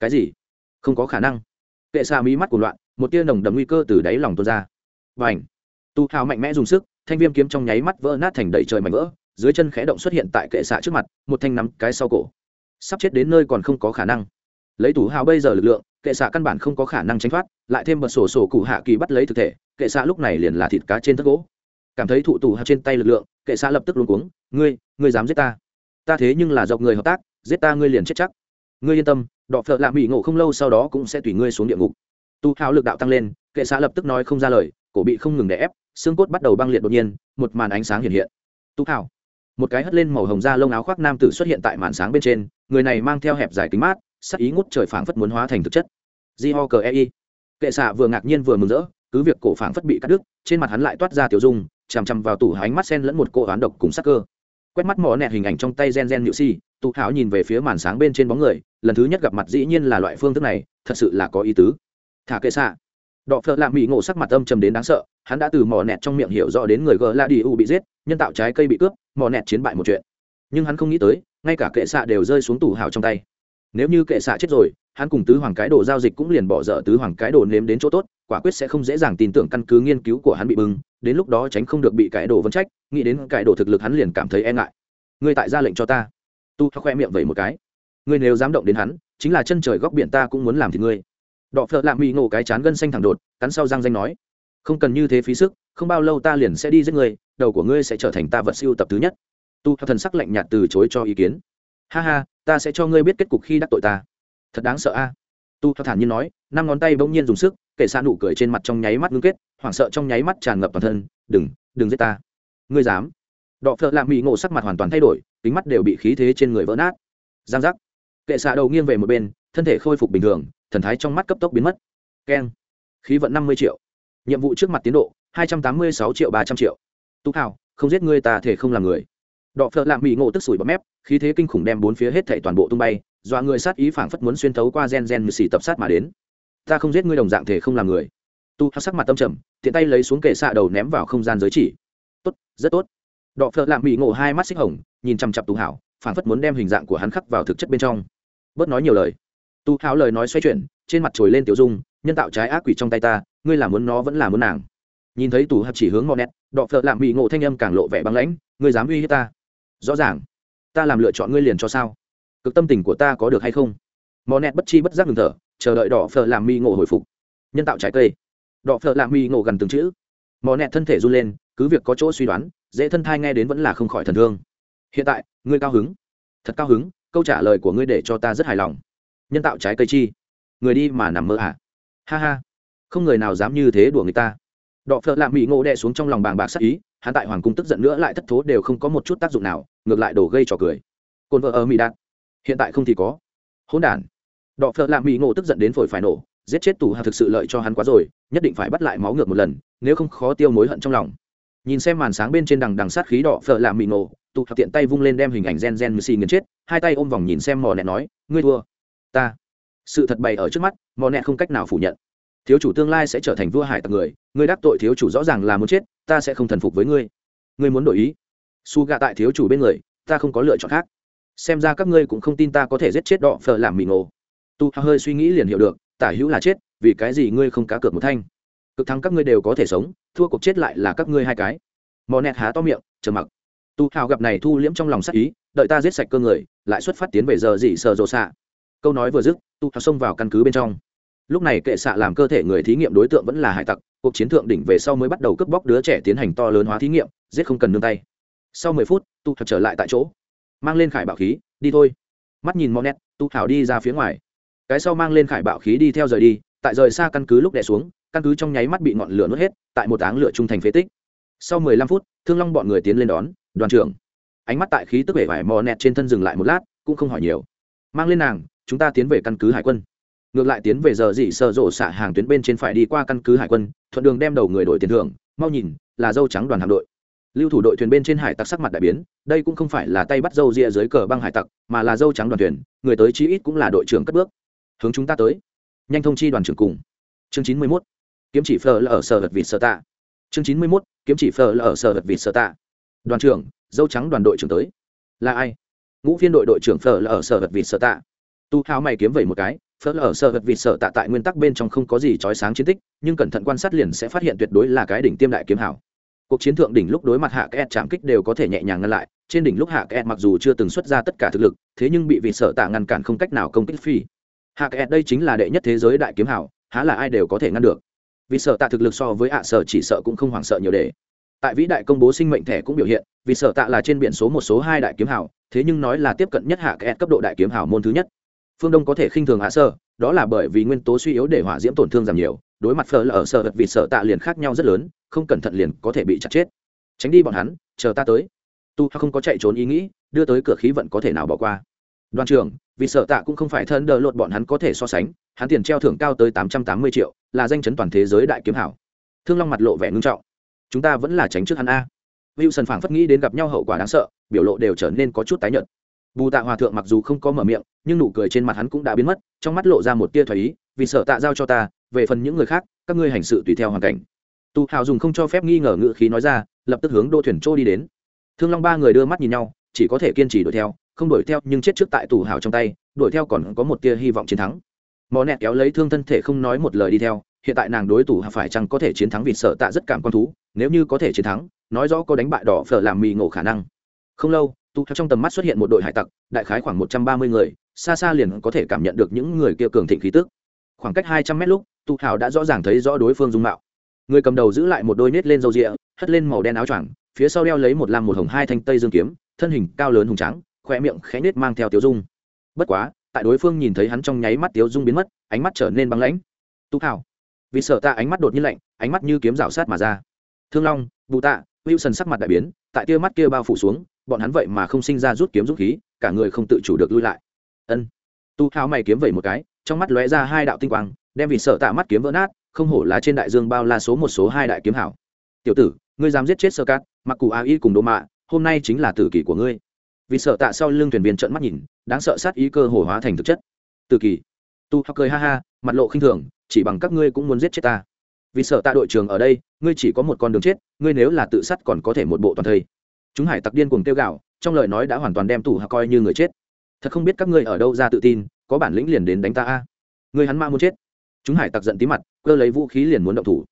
Cái gì? Không có khả năng. Kệ xạ mí mắt của loạn, một tia nồng đầm nguy cơ từ đáy lòng tuôn ra. Và ảnh tu hào mạnh mẽ dùng sức, thanh viêm kiếm trong nháy mắt vỡ nát thành đầy trời mảnh vỡ, dưới chân khẽ động xuất hiện tại kệ xạ trước mặt, một thanh nắm cái sau cổ. Sắp chết đến nơi còn không có khả năng. Lấy tủ hào bây giờ lực lượng, kệ xạ căn bản không có khả năng tránh thoát, lại thêm bật sổ sổ cụ hạ kỳ bắt lấy thực thể, kệ xạ lúc này liền là thịt cá trên thất gỗ cảm thấy thụ tù hào trên tay lực lượng, kệ xạ lập tức luôn cuống, ngươi ngươi dám giết ta? Ta thế nhưng là dọc người hợp tác, giết ta ngươi liền chết chắc. Ngươi yên tâm, đọ phợ lạ mỹ ngộ không lâu sau đó cũng sẽ tùy ngươi xuống địa ngục. Tu hào lực đạo tăng lên, kệ xạ lập tức nói không ra lời, cổ bị không ngừng đè ép, xương cốt bắt đầu băng liệt đột nhiên, một màn ánh sáng hiện hiện. Tu hào, một cái hất lên màu hồng da lông áo khoác nam tử xuất hiện tại màn sáng bên trên, người này mang theo hẹp dài kính mát, sắc ý ngút trời phảng phất muốn hóa thành thực chất. Di ho cờ ei kệ xạ vừa ngạc nhiên vừa mừng rỡ, cứ việc cổ phảng phất bị cắt đứt, trên mặt hắn lại toát ra tiểu dung chằm chằm vào tủ ánh mắt sen lẫn một cô oán độc cùng sắc cơ. Quét mắt mỏ nẹt hình ảnh trong tay gen gen nhự si, tụ hảo nhìn về phía màn sáng bên trên bóng người, lần thứ nhất gặp mặt dĩ nhiên là loại phương thức này, thật sự là có ý tứ. Thả kệ xạ. Đọ phợ lạ mỹ ngộ sắc mặt âm trầm đến đáng sợ, hắn đã từ mỏ nẹt trong miệng hiểu rõ đến người gờ la đi u bị giết, nhân tạo trái cây bị cướp, mỏ nẹt chiến bại một chuyện. Nhưng hắn không nghĩ tới, ngay cả kệ xạ đều rơi xuống tủ hào trong tay. Nếu như kệ xạ chết rồi, hắn cùng tứ hoàng cái đồ giao dịch cũng liền bỏ dở tứ hoàng cái đồ nếm đến chỗ tốt quả quyết sẽ không dễ dàng tin tưởng căn cứ nghiên cứu của hắn bị bưng, đến lúc đó tránh không được bị cải đồ vấn trách, nghĩ đến cải đồ thực lực hắn liền cảm thấy e ngại. Ngươi tại ra lệnh cho ta. Tu khoe miệng vậy một cái. Ngươi nếu dám động đến hắn, chính là chân trời góc biển ta cũng muốn làm thì ngươi. Đọ phợ lạ mỹ ngộ cái chán gân xanh thẳng đột, cắn sau răng danh nói. Không cần như thế phí sức, không bao lâu ta liền sẽ đi giết ngươi, đầu của ngươi sẽ trở thành ta vật siêu tập thứ nhất. Tu thần sắc lạnh nhạt từ chối cho ý kiến. Ha ha, ta sẽ cho ngươi biết kết cục khi đắc tội ta. Thật đáng sợ a. À? tu thản nhiên nói năm ngón tay bỗng nhiên dùng sức Kệ xa nụ cười trên mặt trong nháy mắt ngưng kết, hoảng sợ trong nháy mắt tràn ngập toàn thân, đừng đừng giết ta. Ngươi dám. Đọ phợ lạ mỹ ngộ sắc mặt hoàn toàn thay đổi, kính mắt đều bị khí thế trên người vỡ nát. Giang giác. Kệ xạ đầu nghiêng về một bên, thân thể khôi phục bình thường, thần thái trong mắt cấp tốc biến mất. Keng. Khí vận năm mươi triệu. Nhiệm vụ trước mặt tiến độ, hai trăm tám mươi sáu triệu ba trăm triệu. Tú hào, không giết ngươi ta thể không làm người. Đọ phợ lạ mỹ ngộ tức sủi bọt mép, khí thế kinh khủng đem bốn phía hết thảy toàn bộ tung bay, dọa người sát ý phảng phất muốn xuyên thấu qua gen gen như xì tập sát mà đến ta không giết ngươi đồng dạng thể không làm người. Tu sắc mặt tâm trầm, tiện tay lấy xuống kệ xạ đầu ném vào không gian giới chỉ. Tốt, rất tốt. Đọ phợ lạm bị ngộ hai mắt xích hồng, nhìn chằm chặp tu hảo phản phất muốn đem hình dạng của hắn khắc vào thực chất bên trong. Bớt nói nhiều lời. Tu hảo lời nói xoay chuyển, trên mặt trồi lên tiểu dung, nhân tạo trái ác quỷ trong tay ta, ngươi là muốn nó vẫn là muốn nàng. Nhìn thấy tù hạp chỉ hướng mò nét đọ phợ lạm bị ngộ thanh âm càng lộ vẻ băng lãnh, ngươi dám uy hiếp ta? Rõ ràng. Ta làm lựa chọn ngươi liền cho sao? Cực tâm tình của ta có được hay không? Mò nẹt bất chi bất giác ngừng thở chờ đợi đỏ phở làm mi ngộ hồi phục. Nhân tạo trái cây. Đỏ phở làm mi ngộ gần từng chữ. Mò nẹt thân thể run lên, cứ việc có chỗ suy đoán, dễ thân thai nghe đến vẫn là không khỏi thần thương. Hiện tại, ngươi cao hứng. Thật cao hứng, câu trả lời của ngươi để cho ta rất hài lòng. Nhân tạo trái cây chi? Người đi mà nằm mơ à? Ha ha. Không người nào dám như thế đùa người ta. Đọ phợ lạ mỹ ngộ đè xuống trong lòng bàng bạc sắc ý, hắn tại hoàng cung tức giận nữa lại thất thố đều không có một chút tác dụng nào, ngược lại đổ gây trò cười. Cồn vợ ở mỹ đạt. Hiện tại không thì có. Hỗn đản đọ phợ lạ mỹ ngộ tức giận đến phổi phải nổ giết chết tù hà thực sự lợi cho hắn quá rồi nhất định phải bắt lại máu ngược một lần nếu không khó tiêu mối hận trong lòng. Nhìn xem màn sáng bên trên đằng đằng sát khí đỏ phở làm mị nổ, tụ thập tiện tay vung lên đem hình ảnh gen gen mười xì nghiền chết hai tay ôm vòng nhìn xem mò nẹ nói ngươi thua. Ta. Sự thật bày ở trước mắt mò nẹ không cách nào phủ nhận. Thiếu chủ tương lai sẽ trở thành vua hải tặc người ngươi đắc tội thiếu chủ rõ ràng là muốn chết ta sẽ không thần phục với ngươi. Ngươi muốn đổi ý? Su gạ tại thiếu chủ bên người ta không có lựa chọn khác. Xem ra các ngươi cũng không tin ta có thể giết chết đọ phở làm mị nổ tu hơi suy nghĩ liền hiểu được, tả hữu là chết, vì cái gì ngươi không cá cược một thanh? Cực thắng các ngươi đều có thể sống, thua cuộc chết lại là các ngươi hai cái. Mò nẹt há to miệng chờ mặc. Tu hào gặp này thu liễm trong lòng sắc ý, đợi ta giết sạch cơ người, lại xuất phát tiến về giờ dị sợ rộ xạ. Câu nói vừa dứt, tu hào xông vào căn cứ bên trong. Lúc này kệ xạ làm cơ thể người thí nghiệm đối tượng vẫn là hải tặc, cuộc chiến thượng đỉnh về sau mới bắt đầu cướp bóc đứa trẻ tiến hành to lớn hóa thí nghiệm, giết không cần nương tay. Sau mười phút, tu hào trở lại tại chỗ. Mang lên khải bảo khí, đi thôi. Mắt nhìn mò nẹt, tu hào đi ra phía ngoài cái sau mang lên khải bạo khí đi theo rời đi, tại rời xa căn cứ lúc đẻ xuống, căn cứ trong nháy mắt bị ngọn lửa nuốt hết, tại một áng lửa trung thành phế tích. Sau mười lăm phút, thương long bọn người tiến lên đón, đoàn trưởng. Ánh mắt tại khí tức vẻ vải mò nẹt trên thân dừng lại một lát, cũng không hỏi nhiều. Mang lên nàng, chúng ta tiến về căn cứ hải quân. Ngược lại tiến về giờ dị sợ rộ xạ hàng tuyến bên trên phải đi qua căn cứ hải quân, thuận đường đem đầu người đổi tiền thưởng, mau nhìn, là dâu trắng đoàn hạm đội. Lưu thủ đội thuyền bên trên hải tặc sắc mặt đại biến, đây cũng không phải là tay bắt dâu ria dưới cờ băng hải tặc, mà là dâu trắng đoàn thuyền, người tới chí ít cũng là đội trưởng cất bước hướng chúng ta tới. Nhanh thông chi đoàn trưởng cùng. Chương chín mươi mốt, kiếm chỉ phờ là ở sở vật vịt sở tạ. Chương chín mươi mốt, kiếm chỉ phờ là ở sở vật vịt sở tạ. Đoàn trưởng, dâu trắng đoàn đội trưởng tới. Là ai? Ngũ phiên đội đội trưởng phờ là ở sở vật vịt sở tạ. Tu hao mày kiếm vẩy một cái phớt ở sở vật vịt sở tạ tại nguyên tắc bên trong không có gì trói sáng chiến tích, nhưng cẩn thận quan sát liền sẽ phát hiện tuyệt đối là cái đỉnh tiêm đại kiếm hảo. Cuộc chiến thượng đỉnh lúc đối mặt hạ kẹt chạm kích đều có thể nhẹ nhàng ngăn lại, trên đỉnh lúc hạ kẹt mặc dù chưa từng xuất ra tất cả thực lực, thế nhưng bị vịt sở tạ ngăn cản không cách nào công kích phi hạ kẹt đây chính là đệ nhất thế giới đại kiếm hảo há là ai đều có thể ngăn được. Vì sợ tạ thực lực so với hạ sở chỉ sợ cũng không hoảng sợ nhiều để. Tại vĩ đại công bố sinh mệnh thẻ cũng biểu hiện, vì sợ tạ là trên biển số một số hai đại kiếm hảo thế nhưng nói là tiếp cận nhất hạ kẹt cấp độ đại kiếm hảo môn thứ nhất. Phương đông có thể khinh thường hạ sơ đó là bởi vì nguyên tố suy yếu để hỏa diễm tổn thương giảm nhiều, đối mặt phở là ở sợ vì sợ tạ liền khác nhau rất lớn, không cẩn thận liền có thể bị chặt chết. Tránh đi bọn hắn, chờ ta tới. Tu không có chạy trốn ý nghĩ, đưa tới cửa khí vận có thể nào bỏ qua đoàn trưởng, vì sợ tạ cũng không phải thân đờ lột bọn hắn có thể so sánh, hắn tiền treo thưởng cao tới tám trăm tám mươi triệu, là danh chấn toàn thế giới đại kiếm hảo. Thương long mặt lộ vẻ ngưng trọng. Chúng ta vẫn là tránh trước hắn a. Wilson phảng phất nghĩ đến gặp nhau hậu quả đáng sợ, biểu lộ đều trở nên có chút tái nhợt. Bù tạ hòa thượng mặc dù không có mở miệng, nhưng nụ cười trên mặt hắn cũng đã biến mất, trong mắt lộ ra một tia thoải ý, vì sợ tạ giao cho ta, về phần những người khác, các ngươi hành sự tùy theo hoàn cảnh. Tu hào dùng không cho phép nghi ngờ ngự khí nói ra, lập tức hướng đô thuyền trô đi đến. Thương long ba người đưa mắt nhìn nhau, chỉ có thể kiên trì đuổi theo không đuổi theo nhưng chết trước tại tù hào trong tay, đuổi theo còn có một tia hy vọng chiến thắng. Mò nẹt kéo lấy thương thân thể không nói một lời đi theo, hiện tại nàng đối tù phải chăng có thể chiến thắng vì sợ tạ rất cảm quan thú, nếu như có thể chiến thắng, nói rõ có đánh bại đỏ phở làm mì ngộ khả năng. Không lâu tu hào trong tầm mắt xuất hiện một đội hải tặc, đại khái khoảng một trăm ba mươi người, xa xa liền có thể cảm nhận được những người kia cường thịnh khí tức. Khoảng cách hai trăm mét lúc tu hào đã rõ ràng thấy rõ đối phương dung mạo. Người cầm đầu giữ lại một đôi nết lên râu rịa, hất lên màu đen áo choàng, phía sau đeo lấy một lam một hồng hai thanh tây dương kiếm, thân hình cao lớn hùng trắng khoe miệng khẽ nết mang theo tiếu dung. Bất quá, tại đối phương nhìn thấy hắn trong nháy mắt tiếu dung biến mất, ánh mắt trở nên băng lãnh. Tu hào vì sợ ta ánh mắt đột nhiên lạnh, ánh mắt như kiếm rào sát mà ra. Thương long, bù tạ, wilson sắc mặt đại biến, tại tia mắt kia bao phủ xuống, bọn hắn vậy mà không sinh ra rút kiếm rút khí, cả người không tự chủ được lui lại. Ân. Tu hao mày kiếm vẩy một cái, trong mắt lóe ra hai đạo tinh quang, đem vì sợ tạ mắt kiếm vỡ nát, không hổ là trên đại dương bao la số một số hai đại kiếm hảo. Tiểu tử, ngươi dám giết chết sơ cát, mặc cụ a y cùng đô mạ, hôm nay chính là tử kỳ của ngươi vì sợ tạ sau lưng thuyền viên trợn mắt nhìn, đáng sợ sát ý cơ hồ hóa thành thực chất. Từ kỳ, tu hao cười ha ha, mặt lộ khinh thường, chỉ bằng các ngươi cũng muốn giết chết ta. Vì sợ tạ đội trưởng ở đây, ngươi chỉ có một con đường chết, ngươi nếu là tự sát còn có thể một bộ toàn thây. Chúng hải tặc điên cuồng tiêu gạo trong lời nói đã hoàn toàn đem tù hạ coi như người chết. Thật không biết các ngươi ở đâu ra tự tin, có bản lĩnh liền đến đánh ta a. Người hắn ma muốn chết. Chúng hải tặc giận tí mặt, cơ lấy vũ khí liền muốn động thủ.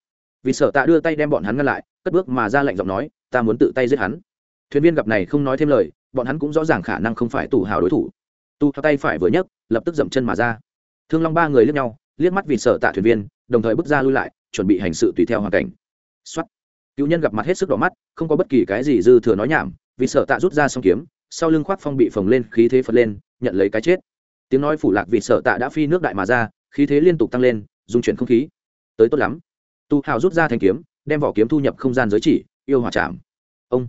Vì sợ tạ đưa tay đem bọn hắn ngăn lại, cất bước mà ra lệnh giọng nói, ta muốn tự tay giết hắn. Thuyền viên gặp này không nói thêm lời bọn hắn cũng rõ ràng khả năng không phải tù hào đối thủ. Tu theo tay phải vừa nhấc, lập tức dậm chân mà ra. Thương long ba người liếc nhau, liếc mắt vì sợ tạ thuyền viên, đồng thời bước ra lui lại, chuẩn bị hành sự tùy theo hoàn cảnh. Xuất cựu nhân gặp mặt hết sức đỏ mắt, không có bất kỳ cái gì dư thừa nói nhảm, vì sợ tạ rút ra song kiếm, sau lưng khoác phong bị phồng lên, khí thế phật lên, nhận lấy cái chết. Tiếng nói phủ lạc vì sợ tạ đã phi nước đại mà ra, khí thế liên tục tăng lên, dung chuyển không khí. Tới tốt lắm. Tu hào rút ra thanh kiếm, đem vỏ kiếm thu nhập không gian giới chỉ, yêu hỏa chạm. Ông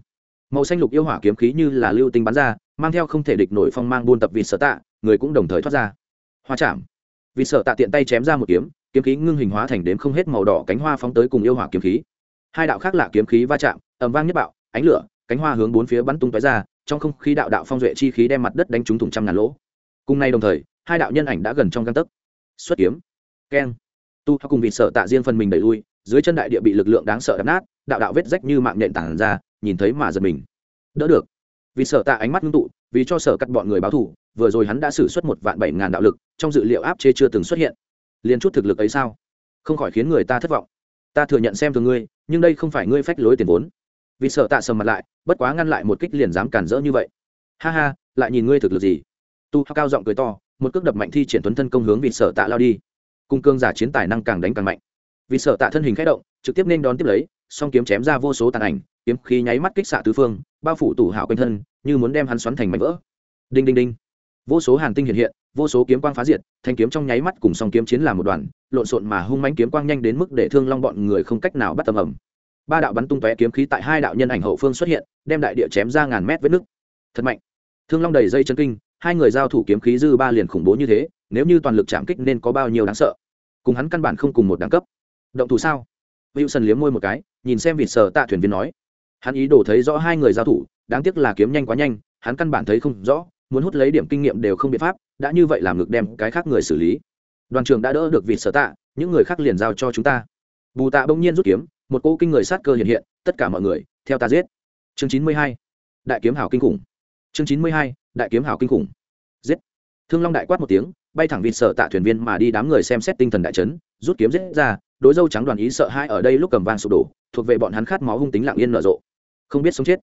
màu xanh lục yêu hỏa kiếm khí như là lưu tinh bắn ra, mang theo không thể địch nổi phong mang buôn tập vì sợ tạ, người cũng đồng thời thoát ra. Hoa chạm. Vì sợ tạ tiện tay chém ra một kiếm kiếm khí ngưng hình hóa thành đếm không hết màu đỏ cánh hoa phóng tới cùng yêu hỏa kiếm khí. Hai đạo khác lạ kiếm khí va chạm, ầm vang nhất bạo, ánh lửa, cánh hoa hướng bốn phía bắn tung tóe ra, trong không khí đạo đạo phong duệ chi khí đem mặt đất đánh trúng thủng trăm ngàn lỗ. Cùng nay đồng thời, hai đạo nhân ảnh đã gần trong găng tấc. Xuất kiếm. Keng. Tu cùng vì sợ tạ riêng phần mình đẩy lui, dưới chân đại địa bị lực lượng đáng sợ đập nát, đạo đạo vết rách như mạng nhện tản ra nhìn thấy mà giật mình. Đỡ được. Vì sợ tạ ánh mắt ngưng tụ, vì cho sở cắt bọn người báo thủ vừa rồi hắn đã xử suất một vạn bảy ngàn đạo lực, trong dự liệu áp chế chưa từng xuất hiện. Liền chút thực lực ấy sao? Không khỏi khiến người ta thất vọng. Ta thừa nhận xem thường ngươi, nhưng đây không phải ngươi phách lối tiền vốn. Vì sợ tạ sầm mặt lại, bất quá ngăn lại một kích liền dám cản rỡ như vậy. Ha ha, lại nhìn ngươi thực lực gì? Tu cao giọng cười to, một cước đập mạnh thi triển tuấn thân công hướng vì sợ tạ lao đi. Cung cương giả chiến tài năng càng đánh càng mạnh vì sợ tạ thân hình khẽ động, trực tiếp nên đón tiếp lấy, song kiếm chém ra vô số tàn ảnh, kiếm khí nháy mắt kích xạ tứ phương, bao phủ tủ hảo quanh thân, như muốn đem hắn xoắn thành mảnh vỡ. Đinh đinh đinh. Vô số hàn tinh hiện hiện, vô số kiếm quang phá diệt, thanh kiếm trong nháy mắt cùng song kiếm chiến làm một đoàn, lộn xộn mà hung mãnh kiếm quang nhanh đến mức để thương long bọn người không cách nào bắt tầm ẩm ba đạo bắn tung tóe kiếm khí tại hai đạo nhân ảnh hậu phương xuất hiện, đem đại địa chém ra ngàn mét vết nước. thật mạnh. Thương long đầy dây chân kinh, hai người giao thủ kiếm khí dư ba liền khủng bố như thế, nếu như toàn lực chạm kích nên có bao nhiêu đáng sợ. Cùng hắn căn bản không cùng một đẳng cấp động thủ sao? Wilson liếm môi một cái, nhìn xem vịt sờ tạ thuyền viên nói. Hắn ý đồ thấy rõ hai người giao thủ, đáng tiếc là kiếm nhanh quá nhanh, hắn căn bản thấy không rõ, muốn hút lấy điểm kinh nghiệm đều không biện pháp, đã như vậy làm ngược đem cái khác người xử lý. Đoàn trưởng đã đỡ được vịt sở tạ, những người khác liền giao cho chúng ta. Bù tạ bỗng nhiên rút kiếm, một cỗ kinh người sát cơ hiện hiện, tất cả mọi người, theo ta giết. Chương chín mươi hai, đại kiếm hảo kinh khủng. Chương chín mươi hai, đại kiếm hảo kinh khủng. Giết. Thương long đại quát một tiếng, bay thẳng vịt sợ tạ thuyền viên mà đi đám người xem xét tinh thần đại chấn, rút kiếm giết ra đối dâu trắng đoàn ý sợ hai ở đây lúc cầm vang sụp đổ, thuộc về bọn hắn khát máu hung tính lặng yên nở rộ. Không biết sống chết.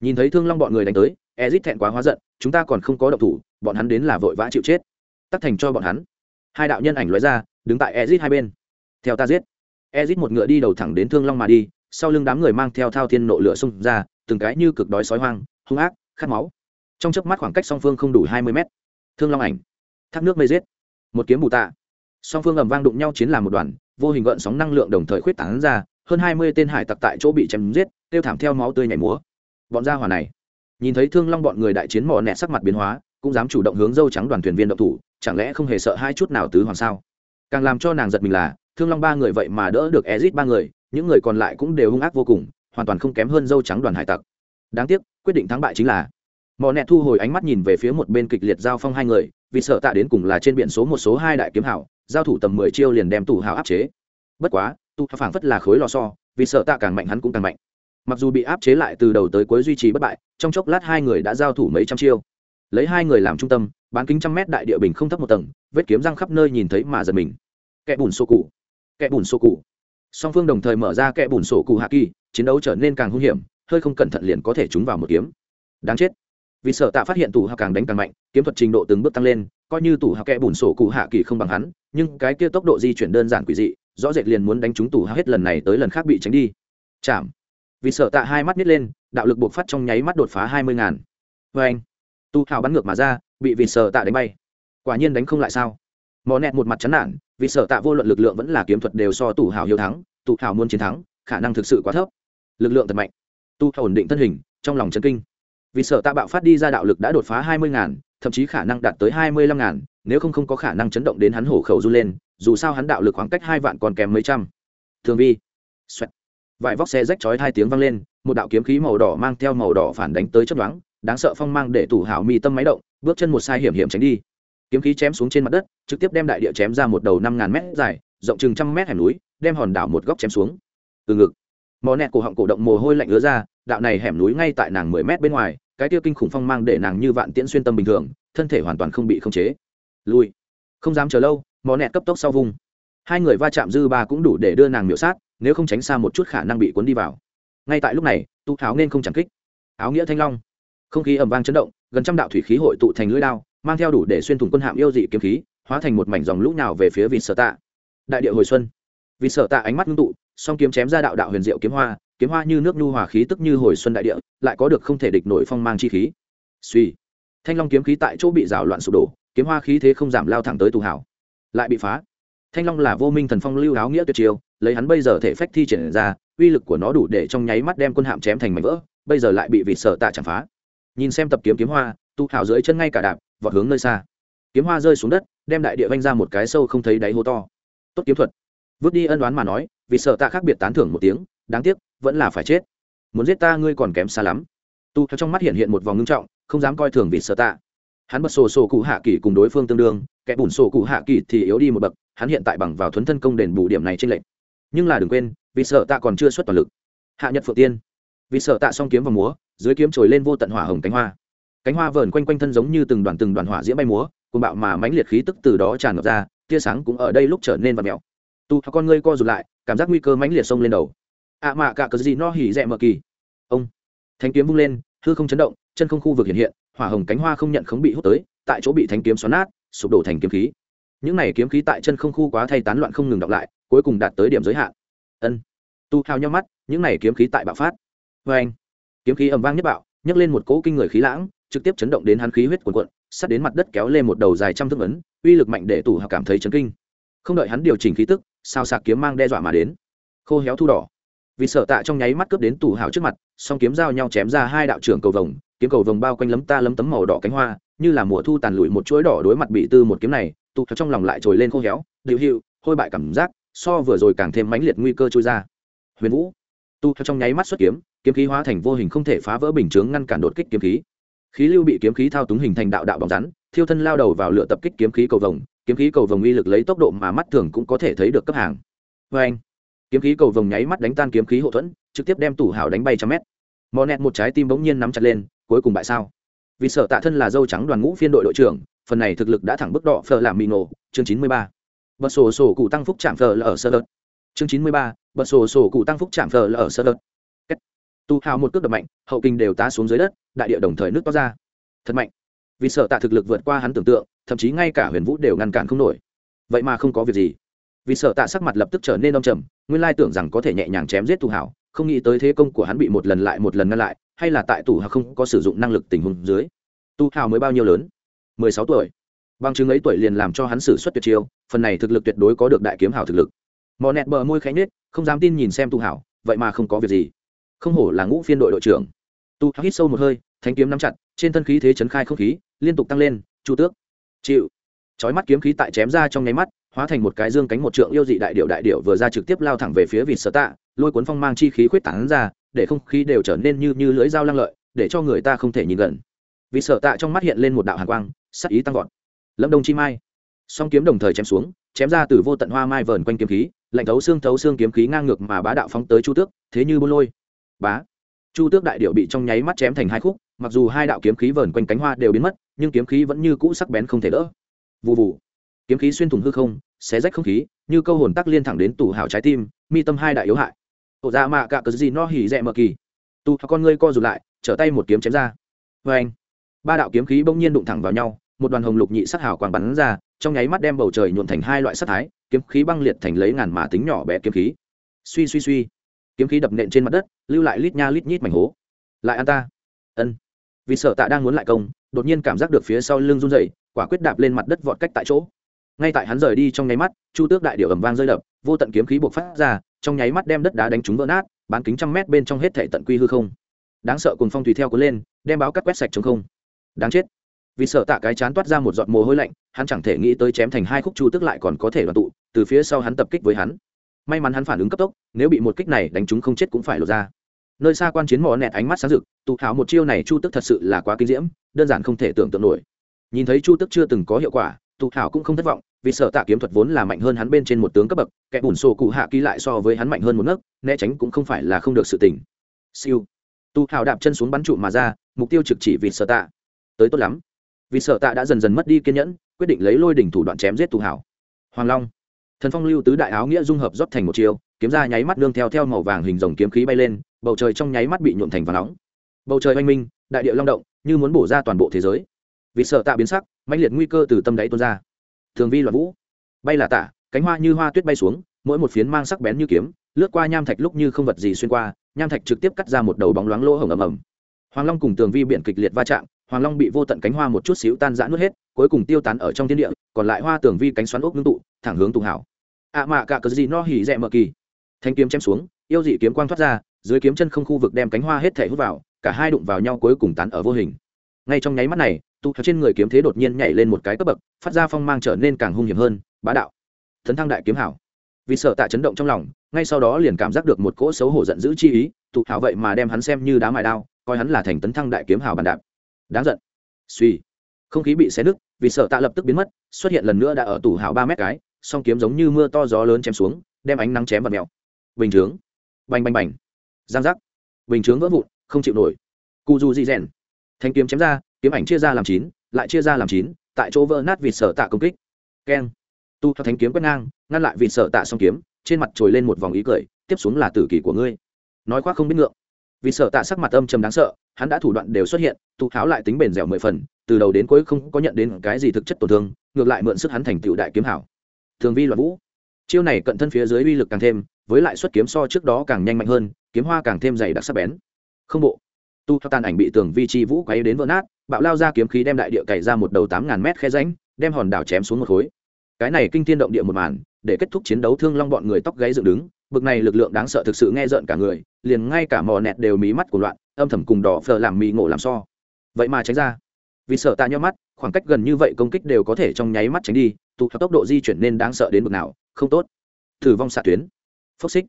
Nhìn thấy thương long bọn người đánh tới, ezit thẹn quá hóa giận, chúng ta còn không có động thủ, bọn hắn đến là vội vã chịu chết. Tắt thành cho bọn hắn. Hai đạo nhân ảnh lóe ra, đứng tại ezit hai bên. Theo ta giết. Ezit một ngựa đi đầu thẳng đến thương long mà đi, sau lưng đám người mang theo thao thiên nộ lửa xung ra, từng cái như cực đói sói hoang, hung ác, khát máu. Trong chớp mắt khoảng cách song phương không đủ hai mươi mét. Thương long ảnh. Thác nước mây giết. Một kiếm bù tạ song phương ầm vang đụng nhau chiến làm một đoàn, vô hình gợn sóng năng lượng đồng thời khuyết tán ra, hơn hai mươi tên hải tặc tại chỗ bị chém giết, tiêu thảm theo máu tươi nhảy múa. Bọn gia hỏa này, nhìn thấy thương long bọn người đại chiến mò nẹt sắc mặt biến hóa, cũng dám chủ động hướng dâu trắng đoàn thuyền viên động thủ, chẳng lẽ không hề sợ hai chút nào tứ hoàng sao? Càng làm cho nàng giật mình là, thương long ba người vậy mà đỡ được ezit ba người, những người còn lại cũng đều hung ác vô cùng, hoàn toàn không kém hơn dâu trắng đoàn hải tặc. Đáng tiếc, quyết định thắng bại chính là mò nẹt thu hồi ánh mắt nhìn về phía một bên kịch liệt giao phong hai người, vì sợ tạ đến cùng là trên biển số một số hai đại kiếm hảo giao thủ tầm mười chiêu liền đem tù hào áp chế. Bất quá tu phảng phất là khối lò so vì sợ tạ càng mạnh hắn cũng càng mạnh. Mặc dù bị áp chế lại từ đầu tới cuối duy trì bất bại, trong chốc lát hai người đã giao thủ mấy trăm chiêu. Lấy hai người làm trung tâm, bán kính trăm mét đại địa bình không thấp một tầng, vết kiếm răng khắp nơi nhìn thấy mà giật mình. Kẻ bùn sổ cụ. Kẻ bùn sổ cụ. Song phương đồng thời mở ra kẻ bùn sổ cụ hạ kỳ, chiến đấu trở nên càng hung hiểm, hơi không cẩn thận liền có thể trúng vào một kiếm. Đáng chết. Vì sợ tạ phát hiện tù hạ càng đánh càng mạnh, kiếm thuật trình độ từng bước tăng lên coi như tủ hạ kẽ bùn sổ cụ hạ kỳ không bằng hắn, nhưng cái kia tốc độ di chuyển đơn giản quỷ dị, rõ rệt liền muốn đánh trúng tủ hạ hết lần này tới lần khác bị tránh đi. Chạm. Vì sợ tạ hai mắt nít lên, đạo lực buộc phát trong nháy mắt đột phá hai mươi ngàn. Vê anh tu hào bắn ngược mà ra, bị vì sợ tạ đánh bay. Quả nhiên đánh không lại sao? Mò nẹt một mặt chán nản, vì sợ tạ vô luận lực lượng vẫn là kiếm thuật đều so tủ hào hiếu thắng tụ hào muốn chiến thắng, khả năng thực sự quá thấp. Lực lượng thật mạnh. Tu ổn định thân hình, trong lòng chân kinh. Vì sợ tạ bạo phát đi ra đạo lực đã đột phá hai mươi ngàn thậm chí khả năng đạt tới hai mươi lăm ngàn, nếu không không có khả năng chấn động đến hắn hổ khẩu run lên, dù sao hắn đạo lực khoảng cách hai vạn còn kèm mấy trăm. Thường vi. Xoẹt. vải vóc xe rách chói hai tiếng vang lên, một đạo kiếm khí màu đỏ mang theo màu đỏ phản đánh tới chấp đoán đáng sợ phong mang để tủ hảo mi tâm máy động, bước chân một sai hiểm hiểm tránh đi. Kiếm khí chém xuống trên mặt đất, trực tiếp đem đại địa chém ra một đầu năm ngàn mét dài, rộng chừng trăm mét hẻm núi, đem hòn đảo một góc chém xuống. Từ ngực. Mò nẹt cổ họng cổ động mồ hôi lạnh ứa ra, đạo này hẻm núi ngay tại nàng mười mét bên ngoài cái tiêu kinh khủng phong mang để nàng như vạn tiễn xuyên tâm bình thường, thân thể hoàn toàn không bị khống chế. Lui. Không dám chờ lâu mò nẹt cấp tốc sau vùng. Hai người va chạm dư ba cũng đủ để đưa nàng miểu sát, nếu không tránh xa một chút khả năng bị cuốn đi vào. Ngay tại lúc này tu tháo nên không chẳng kích. Áo nghĩa thanh long. Không khí ầm vang chấn động, gần trăm đạo thủy khí hội tụ thành lưỡi đao, mang theo đủ để xuyên thủng quân hạm yêu dị kiếm khí, hóa thành một mảnh dòng lũ nào về phía vịt sở tạ. Đại địa hồi xuân. Vịt sở tạ ánh mắt ngưng tụ song kiếm chém ra đạo đạo huyền diệu kiếm hoa kiếm hoa như nước nhu hòa khí tức như hồi xuân đại địa, lại có được không thể địch nổi phong mang chi khí. Suy. Thanh long kiếm khí tại chỗ bị rào loạn sụp đổ, kiếm hoa khí thế không giảm lao thẳng tới tù hảo. Lại bị phá. Thanh long là vô minh thần phong lưu áo nghĩa tuyệt chiêu, lấy hắn bây giờ thể phách thi triển ra, uy lực của nó đủ để trong nháy mắt đem quân hạm chém thành mảnh vỡ, bây giờ lại bị vịt sở tạ chạm phá. Nhìn xem tập kiếm kiếm hoa tu hảo dưới chân ngay cả đạp, vọt hướng nơi xa. Kiếm hoa rơi xuống đất, đem đại địa vanh ra một cái sâu không thấy đáy hố to. Tốt kiếm thuật. Vứt đi ân đoán mà nói vì sợ tạ khác biệt tán thưởng một tiếng, đáng tiếc, vẫn là phải chết. Muốn giết ta ngươi còn kém xa lắm. Tu theo trong mắt hiện hiện một vòng ngưng trọng, không dám coi thường vì sợ tạ hắn bật sổ sổ cụ hạ kỳ cùng đối phương tương đương, kẻ bùn sổ cụ hạ kỳ thì yếu đi một bậc, hắn hiện tại bằng vào thuấn thân công đền bù điểm này trên lệnh nhưng là đừng quên, vì sợ tạ còn chưa xuất toàn lực. Hạ nhật phượng tiên. Vì sợ tạ song kiếm vào múa, dưới kiếm trồi lên vô tận hỏa hồng cánh hoa. Cánh hoa vờn quanh quanh thân giống như từng đoàn từng đoàn hỏa diễm bay múa cùng bạo mà mãnh liệt khí tức từ đó tràn ngập ra, tia sáng cũng ở đây lúc trở nên vật mẹo tu con ngươi co rụt lại, cảm giác nguy cơ mãnh liệt xông lên đầu. À Ạ mạ cả cờ gì no hỉ rẽ mờ kỳ. Ông. Thanh kiếm vung lên, hư không chấn động, chân không khu vực hiện hiện, hỏa hồng cánh hoa không nhận không bị hút tới, tại chỗ bị thanh kiếm xoắn nát, sụp đổ thành kiếm khí. Những này kiếm khí tại chân không khu quá thay tán loạn không ngừng đọc lại, cuối cùng đạt tới điểm giới hạn. Ân. Tu hào nhau mắt, những này kiếm khí tại bạo phát. Vê anh. Kiếm khí ầm vang nhất bạo, nhấc lên một cỗ kinh người khí lãng, trực tiếp chấn động đến hắn khí huyết cuồn cuộn, sắt đến mặt đất kéo lên một đầu dài trăm thước ấn, uy lực mạnh để tù hào cảm thấy chấn kinh không đợi hắn điều chỉnh khí tức, sao sạc kiếm mang đe dọa mà đến. Khô héo thu đỏ. Vì sợ tạ trong nháy mắt cướp đến tù hào trước mặt, song kiếm dao nhau chém ra hai đạo trưởng cầu vồng, kiếm cầu vồng bao quanh lấm ta lấm tấm màu đỏ cánh hoa, như là mùa thu tàn lụi một chuỗi đỏ đối mặt bị tư một kiếm này tụ trong lòng lại trồi lên khô héo, điệu hiệu, hôi bại cảm giác, so vừa rồi càng thêm mãnh liệt nguy cơ trôi ra. Huyền vũ. Tu trong nháy mắt xuất kiếm kiếm khí hóa thành vô hình không thể phá vỡ bình chướng ngăn cản đột kích kiếm khí. Khí lưu bị kiếm khí thao túng hình thành đạo đạo bóng rắn, thiêu thân lao đầu vào lửa tập kích kiếm khí cầu vồng kiếm khí cầu vồng uy lực lấy tốc độ mà mắt thường cũng có thể thấy được cấp hàng. Vê anh, kiếm khí cầu vồng nháy mắt đánh tan kiếm khí hậu thuẫn, trực tiếp đem tủ hào đánh bay trăm mét. Mò nẹt một trái tim bỗng nhiên nắm chặt lên, cuối cùng bại sao? Vì sợ tạ thân là dâu trắng đoàn ngũ phiên đội đội trưởng, phần này thực lực đã thẳng bức đỏ phờ làm mì nổ chương chín mươi ba. Bật sổ sổ cụ tăng phúc chạm phờ là ở sơ đợt. Chương chín mươi ba, bật sổ sổ cụ tăng phúc chạm phờ là ở sơ đợt. Tu hào một cước đập mạnh, hậu kinh đều tá xuống dưới đất, đại địa đồng thời nước to ra. Thật mạnh vì sợ tạ thực lực vượt qua hắn tưởng tượng thậm chí ngay cả huyền vũ đều ngăn cản không nổi. Vậy mà không có việc gì. Vì sợ tạ sắc mặt lập tức trở nên đông trầm nguyên lai tưởng rằng có thể nhẹ nhàng chém giết tu hảo, không nghĩ tới thế công của hắn bị một lần lại một lần ngăn lại hay là tại tù hào không có sử dụng năng lực tình huống dưới. Tu hào mới bao nhiêu lớn? Mười sáu tuổi. Bằng chứng ấy tuổi liền làm cho hắn xử suất tuyệt chiêu phần này thực lực tuyệt đối có được đại kiếm hào thực lực. Mò nẹt bờ môi khánh nết không dám tin nhìn xem tu hảo, vậy mà không có việc gì. Không hổ là ngũ phiên đội đội trưởng. Tu hít sâu một hơi thanh kiếm nắm chặt trên thân khí thế chấn khai không khí liên tục tăng lên, chu tước, chịu. Chói mắt kiếm khí tại chém ra trong nháy mắt, hóa thành một cái dương cánh một trượng yêu dị đại điệu đại điệu vừa ra trực tiếp lao thẳng về phía vịt sở tạ, lôi cuốn phong mang chi khí khuyết tảng ra, để không khí đều trở nên như như lưỡi dao lăng lợi, để cho người ta không thể nhìn gần. Vịt sở tạ trong mắt hiện lên một đạo hàn quang, sắc ý tăng vọt. Lâm đông chi mai. Song kiếm đồng thời chém xuống, chém ra từ vô tận hoa mai vờn quanh kiếm khí, lạnh thấu xương thấu xương kiếm khí ngang ngược mà bá đạo phóng tới chu tước, thế như buôn lôi. Bá. Chu tước đại điệu bị trong nháy mắt chém thành hai khúc, mặc dù hai đạo kiếm khí vờn quanh cánh hoa đều biến mất nhưng kiếm khí vẫn như cũ sắc bén không thể đỡ. Vụ vụ kiếm khí xuyên thủng hư không, xé rách không khí, như câu hồn tắc liên thẳng đến tủ hào trái tim, mi tâm hai đại yếu hại. Ổ ra mạ cả cớ gì no hỉ rẽ mờ kỳ. Tù con ngươi co rụt lại, trở tay một kiếm chém ra. Vê anh. Ba đạo kiếm khí bỗng nhiên đụng thẳng vào nhau, một đoàn hồng lục nhị sắc hào quang bắn ra, trong nháy mắt đem bầu trời nhuộn thành hai loại sắc thái, kiếm khí băng liệt thành lấy ngàn mã tính nhỏ bé kiếm khí. Suy suy suy. Kiếm khí đập nện trên mặt đất, lưu lại lít nha lít nhít mảnh hố. Lại an ta. Ân. Vì sợ tạ đang muốn lại công đột nhiên cảm giác được phía sau lưng run rẩy, quả quyết đạp lên mặt đất vọt cách tại chỗ. Ngay tại hắn rời đi trong nháy mắt, chu tước đại điệu ầm vang rơi đập, vô tận kiếm khí buộc phát ra, trong nháy mắt đem đất đá đánh trúng vỡ nát, bán kính trăm mét bên trong hết thể tận quy hư không. Đáng sợ cùng phong tùy theo cuốn lên, đem báo cắt quét sạch chống không. Đáng chết. Vì sợ tạ cái chán toát ra một giọt mồ hôi lạnh, hắn chẳng thể nghĩ tới chém thành hai khúc chu tức lại còn có thể đoàn tụ, từ phía sau hắn tập kích với hắn. May mắn hắn phản ứng cấp tốc, nếu bị một kích này đánh trúng không chết cũng phải lột ra nơi xa quan chiến mò nẹt ánh mắt sáng rực, tụ hảo một chiêu này chu tức thật sự là quá kinh diễm, đơn giản không thể tưởng tượng nổi. Nhìn thấy chu tức chưa từng có hiệu quả, tụ hảo cũng không thất vọng, vì sợ tạ kiếm thuật vốn là mạnh hơn hắn bên trên một tướng cấp bậc, kẻ bùn sổ cụ hạ ký lại so với hắn mạnh hơn một nấc, né tránh cũng không phải là không được sự tỉnh siêu. Tụ hào đạp chân xuống bắn trụ mà ra, mục tiêu trực chỉ vì sợ tạ. Tới tốt lắm. Vì sợ tạ đã dần dần mất đi kiên nhẫn, quyết định lấy lôi đỉnh thủ đoạn chém giết tụ hào hoàng long. Thần phong lưu tứ đại áo nghĩa dung hợp rót thành một chiều kiếm ra nháy mắt nương theo theo màu vàng hình dòng kiếm khí bay lên bầu trời trong nháy mắt bị nhuộm thành vàng nóng. Bầu trời oanh minh, đại địa long động, như muốn bổ ra toàn bộ thế giới. Vì sợ tạ biến sắc, mãnh liệt nguy cơ từ tâm đáy tuôn ra. Thường vi loạn vũ. Bay là tạ, cánh hoa như hoa tuyết bay xuống, mỗi một phiến mang sắc bén như kiếm, lướt qua nham thạch lúc như không vật gì xuyên qua, nham thạch trực tiếp cắt ra một đầu bóng loáng lỗ hổng ầm ầm. Hoàng long cùng tường vi biển kịch liệt va chạm, hoàng long bị vô tận cánh hoa một chút xíu tan rã nuốt hết, cuối cùng tiêu tán ở trong thiên địa, còn lại hoa tường vi cánh xoắn ốc ngưng tụ, thẳng hướng tùng hảo. Ạ mạ cả cờ gì no hỉ rẽ mờ kỳ. Thanh kiếm chém xuống, yêu dị kiếm quang thoát ra dưới kiếm chân không khu vực đem cánh hoa hết thể hút vào, cả hai đụng vào nhau cuối cùng tán ở vô hình. Ngay trong nháy mắt này, tụ trên người kiếm thế đột nhiên nhảy lên một cái cấp bậc, phát ra phong mang trở nên càng hung hiểm hơn, bá đạo. Thấn thăng đại kiếm hảo. Vì sợ tạ chấn động trong lòng, ngay sau đó liền cảm giác được một cỗ xấu hổ giận dữ chi ý, tụ hảo vậy mà đem hắn xem như đá mài đao, coi hắn là thành tấn thăng đại kiếm hảo bàn đạp. Đáng giận. Suy. Không khí bị xé nứt, vì sợ tạ lập tức biến mất, xuất hiện lần nữa đã ở tủ hảo ba mét cái, song kiếm giống như mưa to gió lớn chém xuống, đem ánh nắng chém vào mèo bình chướng. Bành bành bành giang giác. Bình chướng vỡ vụn, không chịu nổi. Cu du di rèn. Thanh kiếm chém ra, kiếm ảnh chia ra làm chín, lại chia ra làm chín, tại chỗ vỡ nát vịt sở tạ công kích. Keng. Tu theo thanh kiếm quét ngang, ngăn lại vịt sở tạ song kiếm, trên mặt trồi lên một vòng ý cười, tiếp xuống là tử kỷ của ngươi. Nói khoác không biết ngượng. Vì sợ tạ sắc mặt âm trầm đáng sợ, hắn đã thủ đoạn đều xuất hiện tụ tháo lại tính bền dẻo mười phần, từ đầu đến cuối không có nhận đến cái gì thực chất tổn thương, ngược lại mượn sức hắn thành tựu đại kiếm hảo. Thường vi loạn vũ. Chiêu này cận thân phía dưới uy lực càng thêm, với lại xuất kiếm so trước đó càng nhanh mạnh hơn kiếm hoa càng thêm dày đặc sắc bén. Không bộ. Tu theo tàn ảnh bị tường vi chi vũ quấy đến vỡ nát, bạo lao ra kiếm khí đem đại địa cày ra một đầu tám ngàn mét khe ránh đem hòn đảo chém xuống một khối. Cái này kinh thiên động địa một màn, để kết thúc chiến đấu thương long bọn người tóc gáy dựng đứng, bực này lực lượng đáng sợ thực sự nghe rợn cả người, liền ngay cả mò nẹt đều mí mắt của loạn, âm thầm cùng đỏ phờ làm mì ngộ làm so. Vậy mà tránh ra. Vì sợ ta nhó mắt, khoảng cách gần như vậy công kích đều có thể trong nháy mắt tránh đi tụ theo tốc độ di chuyển nên đáng sợ đến bực nào, không tốt. Thử vong xạ tuyến. Phốc xích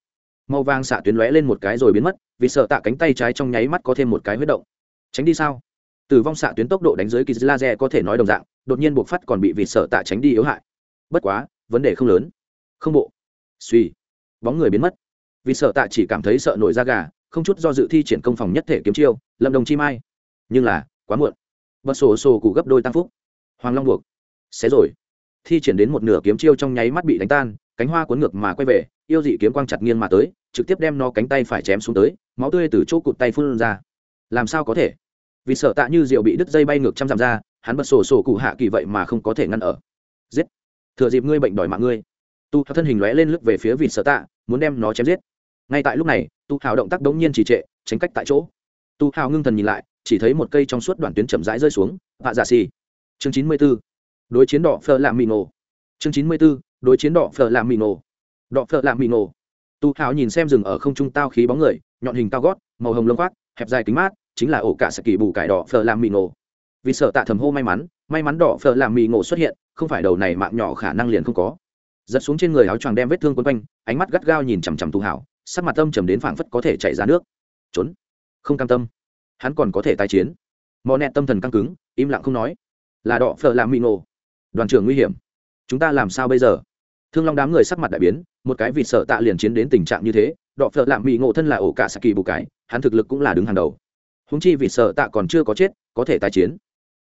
màu vàng xạ tuyến lóe lên một cái rồi biến mất, vì sợ tạ cánh tay trái trong nháy mắt có thêm một cái huyết động. Tránh đi sao? Tử vong xạ tuyến tốc độ đánh dưới kỳ laser có thể nói đồng dạng, đột nhiên buộc phát còn bị vì sợ tạ tránh đi yếu hại. Bất quá, vấn đề không lớn. Không bộ. Suy. Bóng người biến mất. Vì sợ tạ chỉ cảm thấy sợ nổi da gà, không chút do dự thi triển công phòng nhất thể kiếm chiêu, lâm đồng chi mai. Nhưng là, quá muộn. Bật sổ sổ cụ gấp đôi tăng phúc. Hoàng long buộc. Xé rồi. Thi triển đến một nửa kiếm chiêu trong nháy mắt bị đánh tan, cánh hoa cuốn ngược mà quay về, yêu dị kiếm quang chặt nghiêng mà tới trực tiếp đem nó cánh tay phải chém xuống tới, máu tươi từ chỗ cụt tay phun ra. Làm sao có thể? Vì sợ tạ như rượu bị đứt dây bay ngược trăm dặm ra, hắn bật sổ sổ cụ hạ kỳ vậy mà không có thể ngăn ở. Giết! Thừa dịp ngươi bệnh đòi mạng ngươi. Tu thân hình lóe lên lướt về phía vịt sợ tạ, muốn đem nó chém giết. Ngay tại lúc này, tu hào động tác đống nhiên trì trệ, tránh cách tại chỗ. Tu hào ngưng thần nhìn lại, chỉ thấy một cây trong suốt đoạn tuyến chậm rãi rơi xuống, vạ giả xì. Chương chín mươi b ố đối chiến đỏ phờ làm mì nổ. Chương chín mươi b ố đối chiến đỏ phờ làm mì nổ. Đỏ phờ làm mì nổ tu hào nhìn xem rừng ở không trung tao khí bóng người, nhọn hình cao gót, màu hồng lông khoác, hẹp dài kính mát, chính là ổ cả sạc kỳ bù cải đỏ phờ làm mì ngộ. vì sợ tạ thầm hô may mắn may mắn đỏ phờ làm mì ngộ xuất hiện, không phải đầu này mạng nhỏ khả năng liền không có. Giật xuống trên người áo choàng đem vết thương quấn quanh, ánh mắt gắt gao nhìn chằm chằm tu hảo sắc mặt tâm trầm đến phảng phất có thể chảy ra nước. Trốn. Không cam tâm. Hắn còn có thể tái chiến. Mò nẹt tâm thần căng cứng, im lặng không nói. Là đỏ phở làm mì ngộ. Đoàn trưởng nguy hiểm. Chúng ta làm sao bây giờ? Thương long đám người sắc mặt đại biến, một cái vịt sợ tạ liền chiến đến tình trạng như thế, đọ phợ làm mỹ ngộ thân là ổ cả saki bù cái, hắn thực lực cũng là đứng hàng đầu. Húng chi vịt sợ tạ còn chưa có chết, có thể tái chiến.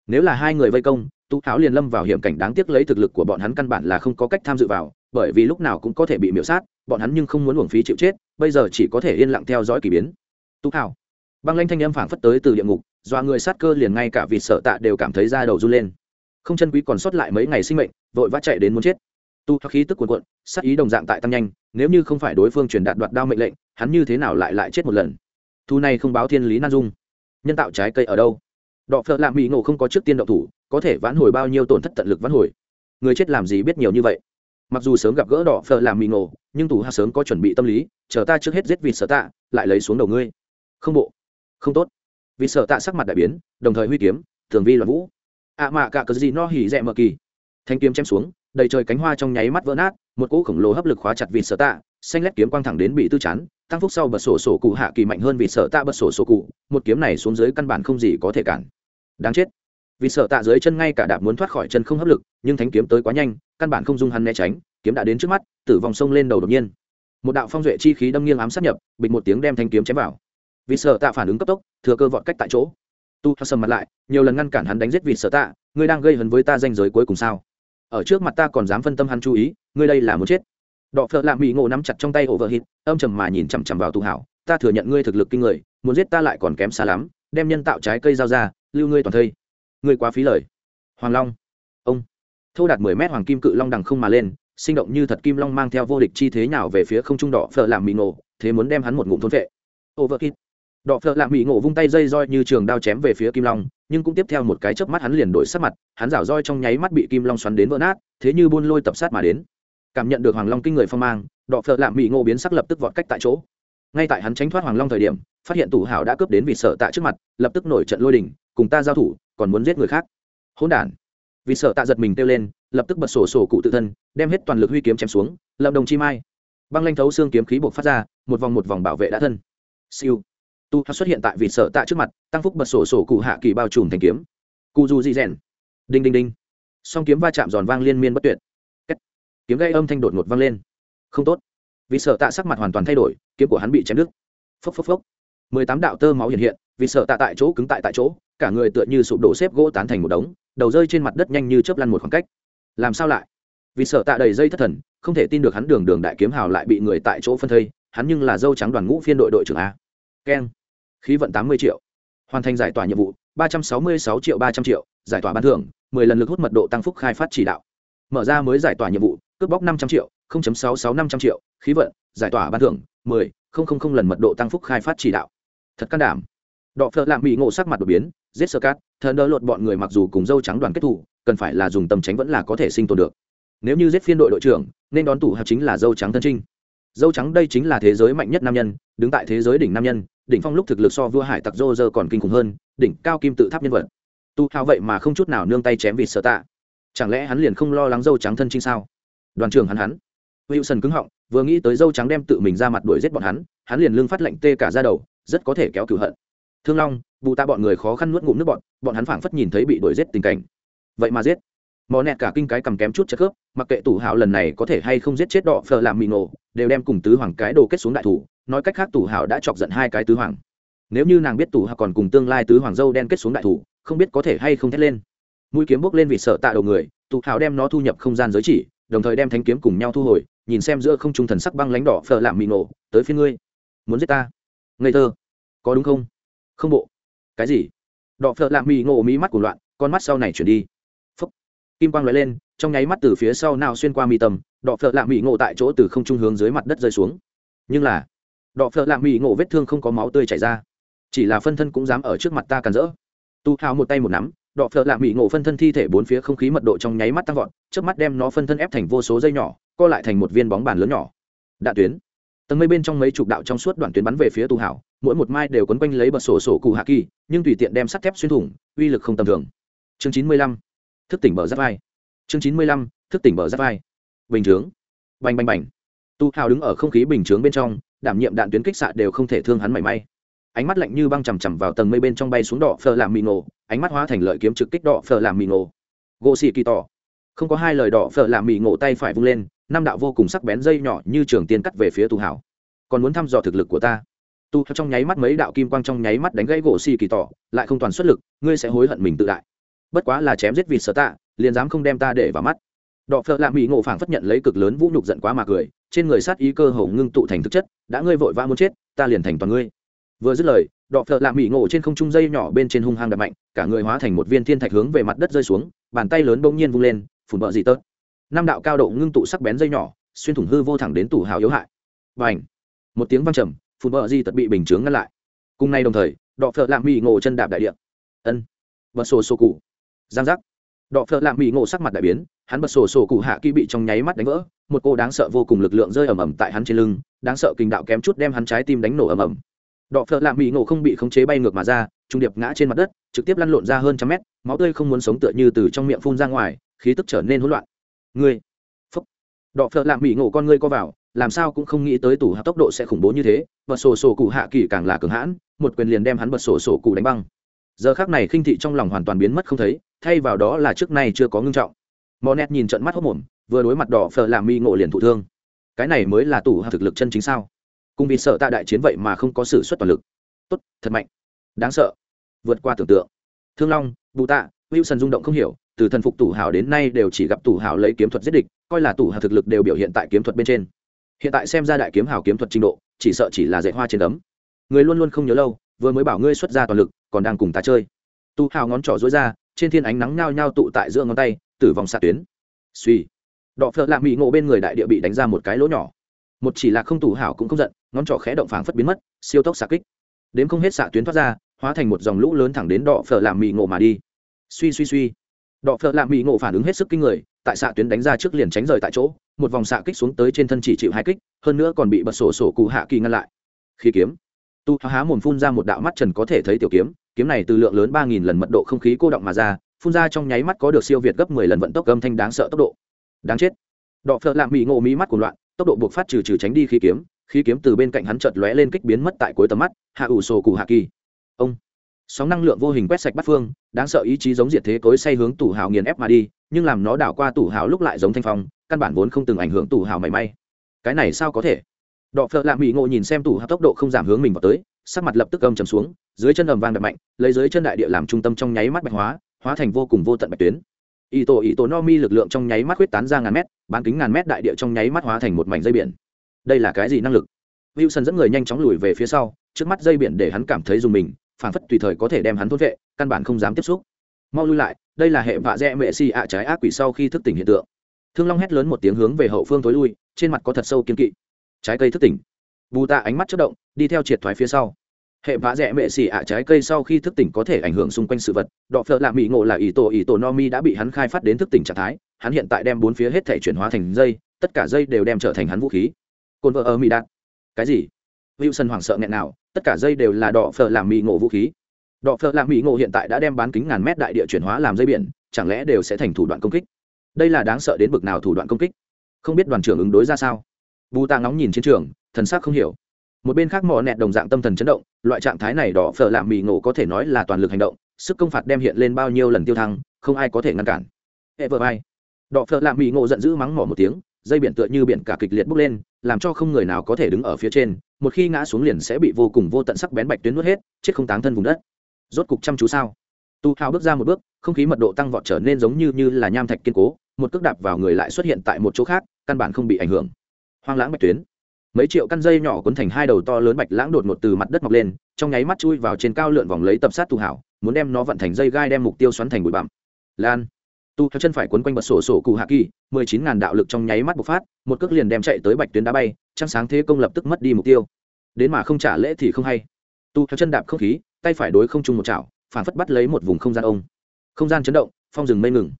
Nếu là hai người vây công tú tháo liền lâm vào hiểm cảnh đáng tiếc lấy thực lực của bọn hắn căn bản là không có cách tham dự vào, bởi vì lúc nào cũng có thể bị miễu sát, bọn hắn nhưng không muốn uổng phí chịu chết, bây giờ chỉ có thể yên lặng theo dõi k ỳ biến. Tú thảo băng lanh thanh âm phảng phất tới từ địa ngục, dọa người sát cơ liền ngay cả vịt sợ tạ đều cảm thấy da đầu run lên. Không chân quý còn sót lại mấy ngày sinh mệnh, vội vã chạy đến muốn chết tu thoát khí tức cuồn cuộn, sát ý đồng dạng tại tăng nhanh, nếu như không phải đối phương truyền đạt đoạt đao mệnh lệnh, hắn như thế nào lại lại chết một lần? Thu này không báo thiên lý nan dung. Nhân tạo trái cây ở đâu? Đọ phợ lạ mỹ ngộ không có trước tiên đậu thủ, có thể vãn hồi bao nhiêu tổn thất tận lực vãn hồi? Người chết làm gì biết nhiều như vậy? Mặc dù sớm gặp gỡ đỏ phở làm mì ngộ, nhưng tù hạ sớm có chuẩn bị tâm lý, chờ ta trước hết giết vịt sở tạ, lại lấy xuống đầu ngươi. Không bộ. Không tốt. Vì sở tạ sắc mặt đại biến, đồng thời huy kiếm, thường vi loạn vũ. Ạ à mạ cả cờ gì no hỉ rẽ mờ kỳ. Thanh kiếm chém xuống đầy trời cánh hoa trong nháy mắt vỡ nát, một cỗ khổng lồ hấp lực khóa chặt vịt sở tạ, xanh lét kiếm quang thẳng đến bị tư chán, tăng phúc sau bật sổ sổ cụ hạ kỳ mạnh hơn vịt sở tạ bật sổ sổ cụ, một kiếm này xuống dưới căn bản không gì có thể cản. Đáng chết. Vì sợ tạ dưới chân ngay cả đạp muốn thoát khỏi chân không hấp lực, nhưng thánh kiếm tới quá nhanh, căn bản không dung hắn né tránh, kiếm đã đến trước mắt, tử vòng sông lên đầu đột nhiên. Một đạo phong duệ chi khí đâm nghiêng ám sát nhập, bịch một tiếng đem thanh kiếm chém vào. Vì sợ tạ phản ứng cấp tốc, thừa cơ vọt cách tại chỗ. Tu sầm mặt lại, nhiều lần ngăn cản hắn đánh giết vì sợ tạ, ngươi đang gây hấn với ta danh giới cuối cùng sao? Ở trước mặt ta còn dám phân tâm hắn chú ý, ngươi đây là muốn chết. Đọ phợ lạ mỹ ngộ nắm chặt trong tay ổ vợ hít âm trầm mà nhìn chằm chằm vào tu hảo, ta thừa nhận ngươi thực lực kinh người, muốn giết ta lại còn kém xa lắm, đem nhân tạo trái cây dao ra, lưu ngươi toàn thây. Ngươi quá phí lời. Hoàng long. Ông. Thô đạt mười mét hoàng kim cự long đằng không mà lên, sinh động như thật kim long mang theo vô địch chi thế nào về phía không trung đỏ phở làm mì nổ thế muốn đem hắn một ngụm thôn vệ. Overkit Đọ phở lạ mỹ ngộ vung tay dây roi như trường đao chém về phía kim long, nhưng cũng tiếp theo một cái chớp mắt hắn liền đổi sắc mặt, hắn rảo roi trong nháy mắt bị kim long xoắn đến vỡ nát, thế như buôn lôi tập sát mà đến. Cảm nhận được hoàng long kinh người phong mang, Đọ phở lạ mỹ ngộ biến sắc lập tức vọt cách tại chỗ. Ngay tại hắn tránh thoát hoàng long thời điểm, phát hiện tủ hảo đã cướp đến vì sợ tạ trước mặt, lập tức nổi trận lôi đình, cùng ta giao thủ, còn muốn giết người khác. Hỗn đản. Vì sợ tạ giật mình kêu lên, lập tức bật sổ sổ cụ tự thân, đem hết toàn lực huy kiếm chém xuống lâm đồng chi mai. Băng lanh thấu xương kiếm khí buộc phát ra, một vòng một vòng bảo vệ đã thân. Siêu tu xuất hiện tại vịt sợ tạ trước mặt, tăng phúc bật sổ sổ cụ hạ kỳ bao trùm thành kiếm. Cụ dù di rèn. Đinh đinh đinh. Song kiếm va chạm giòn vang liên miên bất tuyệt. Kết. kiếm gây âm thanh đột ngột vang lên. Không tốt. Vì sợ tạ sắc mặt hoàn toàn thay đổi, kiếm của hắn bị chém đứt. Phốc phốc phốc. Mười tám đạo tơ máu hiện hiện vì sợ tạ tại chỗ cứng tại tại chỗ, cả người tựa như sụp đổ xếp gỗ tán thành một đống, đầu rơi trên mặt đất nhanh như chớp lăn một khoảng cách. Làm sao lại? Vì sợ tạ đầy dây thất thần, không thể tin được hắn đường đường đại kiếm hào lại bị người tại chỗ phân thây, hắn nhưng là dâu trắng đoàn ngũ phiên đội đội trưởng a. Keng khí vận tám mươi triệu. Hoàn thành giải tỏa nhiệm vụ, ba trăm sáu mươi sáu triệu ba trăm triệu, giải tỏa ban thưởng, mười lần lực hút mật độ tăng phúc khai phát chỉ đạo. Mở ra mới giải tỏa nhiệm vụ, cướp bóc năm trăm triệu sáu sáu năm trăm triệu, khí vận, giải tỏa ban thưởng, mười, không không không lần mật độ tăng phúc khai phát chỉ đạo. Thật can đảm. Đọ phợ làm bị ngộ sắc mặt đột biến, giết sơ cát, thần đỡ lột bọn người mặc dù cùng dâu trắng đoàn kết thủ, cần phải là dùng tầm tránh vẫn là có thể sinh tồn được. Nếu như giết phiên đội đội trưởng, nên đón tủ hợp chính là dâu trắng thân trinh. Dâu trắng đây chính là thế giới mạnh nhất nam nhân, đứng tại thế giới đỉnh nam nhân đỉnh phong lúc thực lực so vua hải tặc Roger còn kinh khủng hơn, đỉnh cao kim tự tháp nhân vật. Tu hao vậy mà không chút nào nương tay chém vịt sợ tạ. Chẳng lẽ hắn liền không lo lắng dâu trắng thân trinh sao? Đoàn trưởng hắn hắn. Wilson cứng họng, vừa nghĩ tới dâu trắng đem tự mình ra mặt đuổi giết bọn hắn hắn liền lương phát lệnh tê cả ra đầu, rất có thể kéo cửu hận. Thương long vụ ta bọn người khó khăn nuốt ngụm nước bọn bọn hắn phảng phất nhìn thấy bị đuổi giết tình cảnh. Vậy mà giết. Mò nẹt cả kinh cái cầm kém chút chất khớp, mặc kệ tủ hào lần này có thể hay không giết chết đọ phờ làm mì nổ đều đem cùng tứ hoàng cái đồ kết xuống đại thủ nói cách khác tủ hảo đã chọc giận hai cái tứ hoàng. Nếu như nàng biết tủ hảo còn cùng tương lai tứ hoàng dâu đen kết xuống đại thủ, không biết có thể hay không thét lên. Mũi kiếm bốc lên vì sợ tạ đầu người tủ hảo đem nó thu nhập không gian giới chỉ, đồng thời đem thanh kiếm cùng nhau thu hồi, nhìn xem giữa không trung thần sắc băng lánh đỏ phờ làm mị nổ, tới phía ngươi. Muốn giết ta? Ngây thơ. Có đúng không? Không bộ. Cái gì? Đỏ phờ làm mị ngộ mí mắt của loạn, con mắt sau này chuyển đi. Phúc. Kim quang lóe lên, trong nháy mắt từ phía sau nào xuyên qua mi tầm đỏ phờ làm mị ngộ tại chỗ từ không trung hướng dưới mặt đất rơi xuống. Nhưng là đọ phợ lạ mỹ ngộ vết thương không có máu tươi chảy ra. Chỉ là phân thân cũng dám ở trước mặt ta càn rỡ. Tu hào một tay một nắm, đọ phở lạ mỹ ngộ phân thân thi thể bốn phía không khí mật độ trong nháy mắt tăng vọt trước mắt đem nó phân thân ép thành vô số dây nhỏ, co lại thành một viên bóng bàn lớn nhỏ. Đạn tuyến. Tầng mây bên trong mấy chục đạo trong suốt đoạn tuyến bắn về phía tu hảo mỗi một mai đều quấn quanh lấy bật sổ sổ cụ hạ kỳ, nhưng tùy tiện đem sắt thép xuyên thủng, uy lực không tầm thường. Chương chín mươi lăm. Thức tỉnh bờ giáp vai. Chương chín mươi lăm. Thức tỉnh bờ giáp vai. Bình chướng. Bành bành bành. Tu hào đứng ở không khí bình chướng bên trong đảm nhiệm đạn tuyến kích xạ đều không thể thương hắn mảy may. Ánh mắt lạnh như băng chằm chằm vào tầng mây bên trong bay xuống đỏ phờ làm mì nổ ánh mắt hóa thành lợi kiếm trực kích đỏ phờ làm mì nổ gỗ xì kỳ tỏ. Không có hai lời đỏ phở làm mì ngộ tay phải vung lên, năm đạo vô cùng sắc bén dây nhỏ như trường tiên cắt về phía tu hảo. Còn muốn thăm dò thực lực của ta? Tu trong nháy mắt mấy đạo kim quang trong nháy mắt đánh gãy gỗ xì kỳ tỏ, lại không toàn xuất lực, ngươi sẽ hối hận mình tự đại. Bất quá là chém giết vịt sở tạ, liền dám không đem ta để vào mắt. Đọ phợ lạ mỹ ngộ phảng phất nhận lấy cực lớn vũ nhục giận quá mà cười trên người sát ý cơ hồ ngưng tụ thành thực chất, đã ngươi vội vã muốn chết, ta liền thành toàn ngươi. Vừa dứt lời, đọ phợ lạ mỹ ngộ trên không trung dây nhỏ bên trên hung hăng đập mạnh, cả người hóa thành một viên thiên thạch hướng về mặt đất rơi xuống, bàn tay lớn bỗng nhiên vung lên, phủn bợ gì tớt. Năm đạo cao độ ngưng tụ sắc bén dây nhỏ, xuyên thủng hư vô thẳng đến tủ hào yếu hại. Và ảnh một tiếng văng trầm, phủn bợ gì tật bị bình chướng ngăn lại. Cùng nay đồng thời, đọ phợ lạ mỹ ngộ chân đạp đại địa. Ân. Bật sổ sổ cụ. Giang giác đọ phợ lạ mỹ ngộ sắc mặt đại biến, hắn bật sổ sổ cụ hạ kỹ bị trong nháy mắt đánh vỡ, một cô đáng sợ vô cùng lực lượng rơi ầm ầm tại hắn trên lưng, đáng sợ kinh đạo kém chút đem hắn trái tim đánh nổ ầm ầm. Đọ phợ lạ mỹ ngộ không bị khống chế bay ngược mà ra, trung điệp ngã trên mặt đất, trực tiếp lăn lộn ra hơn trăm mét, máu tươi không muốn sống tựa như từ trong miệng phun ra ngoài, khí tức trở nên hỗn loạn. Ngươi, phúc. Đọ phợ lạ mỹ ngộ con ngươi co vào, làm sao cũng không nghĩ tới tủ hạ tốc độ sẽ khủng bố như thế và sổ sổ cụ hạ kỳ càng là cường hãn, một quyền liền đem hắn bật sổ sổ cụ đánh băng giờ khác này khinh thị trong lòng hoàn toàn biến mất không thấy, thay vào đó là trước nay chưa có ngưng trọng. Mò nét nhìn trận mắt hốc mồm, vừa đối mặt đỏ phờ làm mi ngộ liền thụ thương. Cái này mới là tủ hạ thực lực chân chính sao? Cùng vì sợ tạ đại chiến vậy mà không có sự xuất toàn lực. Tốt, thật mạnh. Đáng sợ. Vượt qua tưởng tượng. Thương long, bù tạ, wilson rung động không hiểu, từ thần phục tủ hảo đến nay đều chỉ gặp tủ hảo lấy kiếm thuật giết địch, coi là tủ hào thực lực đều biểu hiện tại kiếm thuật bên trên. Hiện tại xem ra đại kiếm hảo kiếm thuật trình độ, chỉ sợ chỉ là dạy hoa trên tấm người luôn luôn không nhớ lâu vừa mới bảo ngươi xuất ra toàn lực, còn đang cùng ta chơi. Tu hào ngón trỏ dối ra, trên thiên ánh nắng nhao nhao tụ tại giữa ngón tay, tử vong xạ tuyến. Suy đọ phợ lạ mỹ ngộ bên người đại địa bị đánh ra một cái lỗ nhỏ. Một chỉ là không tủ hảo cũng không giận, ngón trỏ khẽ động phảng phất biến mất, siêu tốc xạ kích. Đến không hết xạ tuyến thoát ra, hóa thành một dòng lũ lớn thẳng đến đọ phở lạ mỹ ngộ mà đi. Suy suy suy đọ phở lạ mỹ ngộ phản ứng hết sức kinh người, tại xạ tuyến đánh ra trước liền tránh rời tại chỗ, một vòng xạ kích xuống tới trên thân chỉ chịu hai kích, hơn nữa còn bị bật sổ sổ cụ hạ kỳ ngăn lại. Khi kiếm tu há mồm phun ra một đạo mắt trần có thể thấy tiểu kiếm kiếm này từ lượng lớn ba nghìn lần mật độ không khí cô động mà ra, phun ra trong nháy mắt có được siêu việt gấp mười lần vận tốc âm thanh đáng sợ tốc độ. Đáng chết. Đọ phợ làm bị ngộ mí mắt của loạn, tốc độ buộc phát trừ trừ tránh đi khí kiếm khí kiếm từ bên cạnh hắn chợt lóe lên kích biến mất tại cuối tầm mắt, hạ ủ sổ cụ hạ kỳ. Ông. Sóng năng lượng vô hình quét sạch bắt phương, đáng sợ ý chí giống diệt thế cối say hướng tủ hào nghiền ép mà đi, nhưng làm nó đảo qua tủ hào lúc lại giống thanh phong, căn bản vốn không từng ảnh hưởng tủ hào mảy may. Cái này sao có thể? Đọ phợ lạ mỹ ngộ nhìn xem tủ hào tốc độ không giảm hướng mình vào tới, sắc mặt lập tức âm chầm xuống, dưới chân ầm vang đập mạnh, lấy dưới chân đại địa làm trung tâm trong nháy mắt bạch hóa hóa thành vô cùng vô tận bạch tuyến. Ỷ tổ ỷ tổ no mi lực lượng trong nháy mắt huyết tán ra ngàn mét, bán kính ngàn mét đại địa trong nháy mắt hóa thành một mảnh dây biển. Đây là cái gì năng lực? Wilson dẫn người nhanh chóng lùi về phía sau, trước mắt dây biển để hắn cảm thấy dùng mình, phản phất tùy thời có thể đem hắn thốt vệ, căn bản không dám tiếp xúc. Mau lui lại, đây là hệ vạ dẹ mệ si ạ trái ác quỷ sau khi thức tỉnh hiện tượng. Thương long hét lớn một tiếng hướng về hậu phương tối lui, trên mặt có thật sâu kiên kỵ trái cây thức tỉnh. Bù tạ ánh mắt chất động, đi theo triệt thoái phía sau. Hệ vã rẽ mệ xỉ ạ trái cây sau khi thức tỉnh có thể ảnh hưởng xung quanh sự vật. Đọ phợ lạ mỹ ngộ là ý tổ ý tổ no mi đã bị hắn khai phát đến thức tỉnh trạng thái. Hắn hiện tại đem bốn phía hết thể chuyển hóa thành dây, tất cả dây đều đem trở thành hắn vũ khí. Cồn vợ ở mỹ đạn. cái gì? Wilson hoảng sợ nghẹn nào, tất cả dây đều là đọ phợ làm mỹ ngộ vũ khí. Đọ phợ làm mỹ ngộ hiện tại đã đem bán kính ngàn mét đại địa chuyển hóa làm dây biển, chẳng lẽ đều sẽ thành thủ đoạn công kích? Đây là đáng sợ đến bực nào thủ đoạn công kích? Không biết đoàn trưởng ứng đối ra sao? Bù tạ ngóng nhìn chiến trường, thần sắc không hiểu. Một bên khác mò nẹt đồng dạng tâm thần chấn động, loại trạng thái này đỏ phở làm mì ngộ có thể nói là toàn lực hành động, sức công phạt đem hiện lên bao nhiêu lần tiêu thăng, không ai có thể ngăn cản. Hệ vợ ai? Đỏ phở làm mì ngộ giận dữ mắng mỏ một tiếng, dây biển tựa như biển cả kịch liệt bốc lên, làm cho không người nào có thể đứng ở phía trên, một khi ngã xuống liền sẽ bị vô cùng vô tận sắc bén bạch tuyến nuốt hết, chết không táng thân vùng đất. Rốt cục chăm chú sao? Tu hào bước ra một bước, không khí mật độ tăng vọt trở nên giống như như là nham thạch kiên cố, một cước đạp vào người lại xuất hiện tại một chỗ khác, căn bản không bị ảnh hưởng hoang lãng bạch tuyến. Mấy triệu căn dây nhỏ cuốn thành hai đầu to lớn bạch lãng đột ngột từ mặt đất mọc lên, trong nháy mắt chui vào trên cao lượn vòng lấy tập sát tu hảo, muốn đem nó vận thành dây gai đem mục tiêu xoắn thành bụi bặm. Lan. Tu theo chân phải quấn quanh bật sổ sổ cụ hạ kỳ, mười chín ngàn đạo lực trong nháy mắt bộc phát, một cước liền đem chạy tới bạch tuyến đá bay, trăng sáng thế công lập tức mất đi mục tiêu. Đến mà không trả lễ thì không hay. Tu theo chân đạp không khí, tay phải đối không chung một chảo, phản phất bắt lấy một vùng không gian ông. Không gian chấn động, phong rừng mây ngừng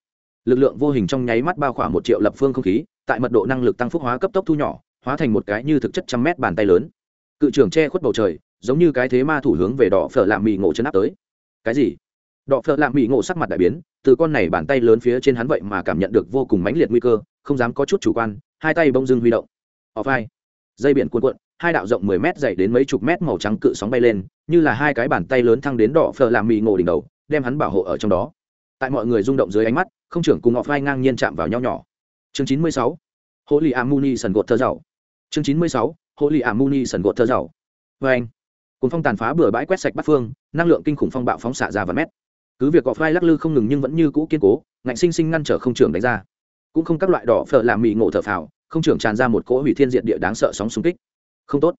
lực lượng vô hình trong nháy mắt bao khoảng một triệu lập phương không khí, tại mật độ năng lực tăng phúc hóa cấp tốc thu nhỏ, hóa thành một cái như thực chất trăm mét bàn tay lớn. Cự trưởng che khuất bầu trời, giống như cái thế ma thủ hướng về đỏ phở làm mì ngộ chân áp tới. Cái gì? Đỏ phở lạ mì ngộ sắc mặt đại biến, từ con này bàn tay lớn phía trên hắn vậy mà cảm nhận được vô cùng mãnh liệt nguy cơ, không dám có chút chủ quan, hai tay bông dưng huy động. Ỏ vai dây biển cuộn cuộn, hai đạo rộng mười mét dày đến mấy chục mét màu trắng cự sóng bay lên, như là hai cái bàn tay lớn thăng đến đỏ phở làm mì ngộ đỉnh đầu, đem hắn bảo hộ ở trong đó tại mọi người rung động dưới ánh mắt, không trưởng cùng ngọc vai ngang nhiên chạm vào nhau nhỏ. Chương chín mươi sáu hộ lì amuni sần gột thơ giàu chương chín mươi sáu hộ lì amuni sần gột thơ giàu vê anh cùng phong tàn phá bừa bãi quét sạch bắt phương, năng lượng kinh khủng phong bạo phóng xạ ra và mét. Cứ việc gọt vai lắc lư không ngừng nhưng vẫn như cũ kiên cố, ngạnh sinh sinh ngăn trở không trưởng đánh ra. Cũng không các loại đỏ phở làm mì ngộ thở phào, không trưởng tràn ra một cỗ hủy thiên diện địa đáng sợ sóng xung kích. Không tốt.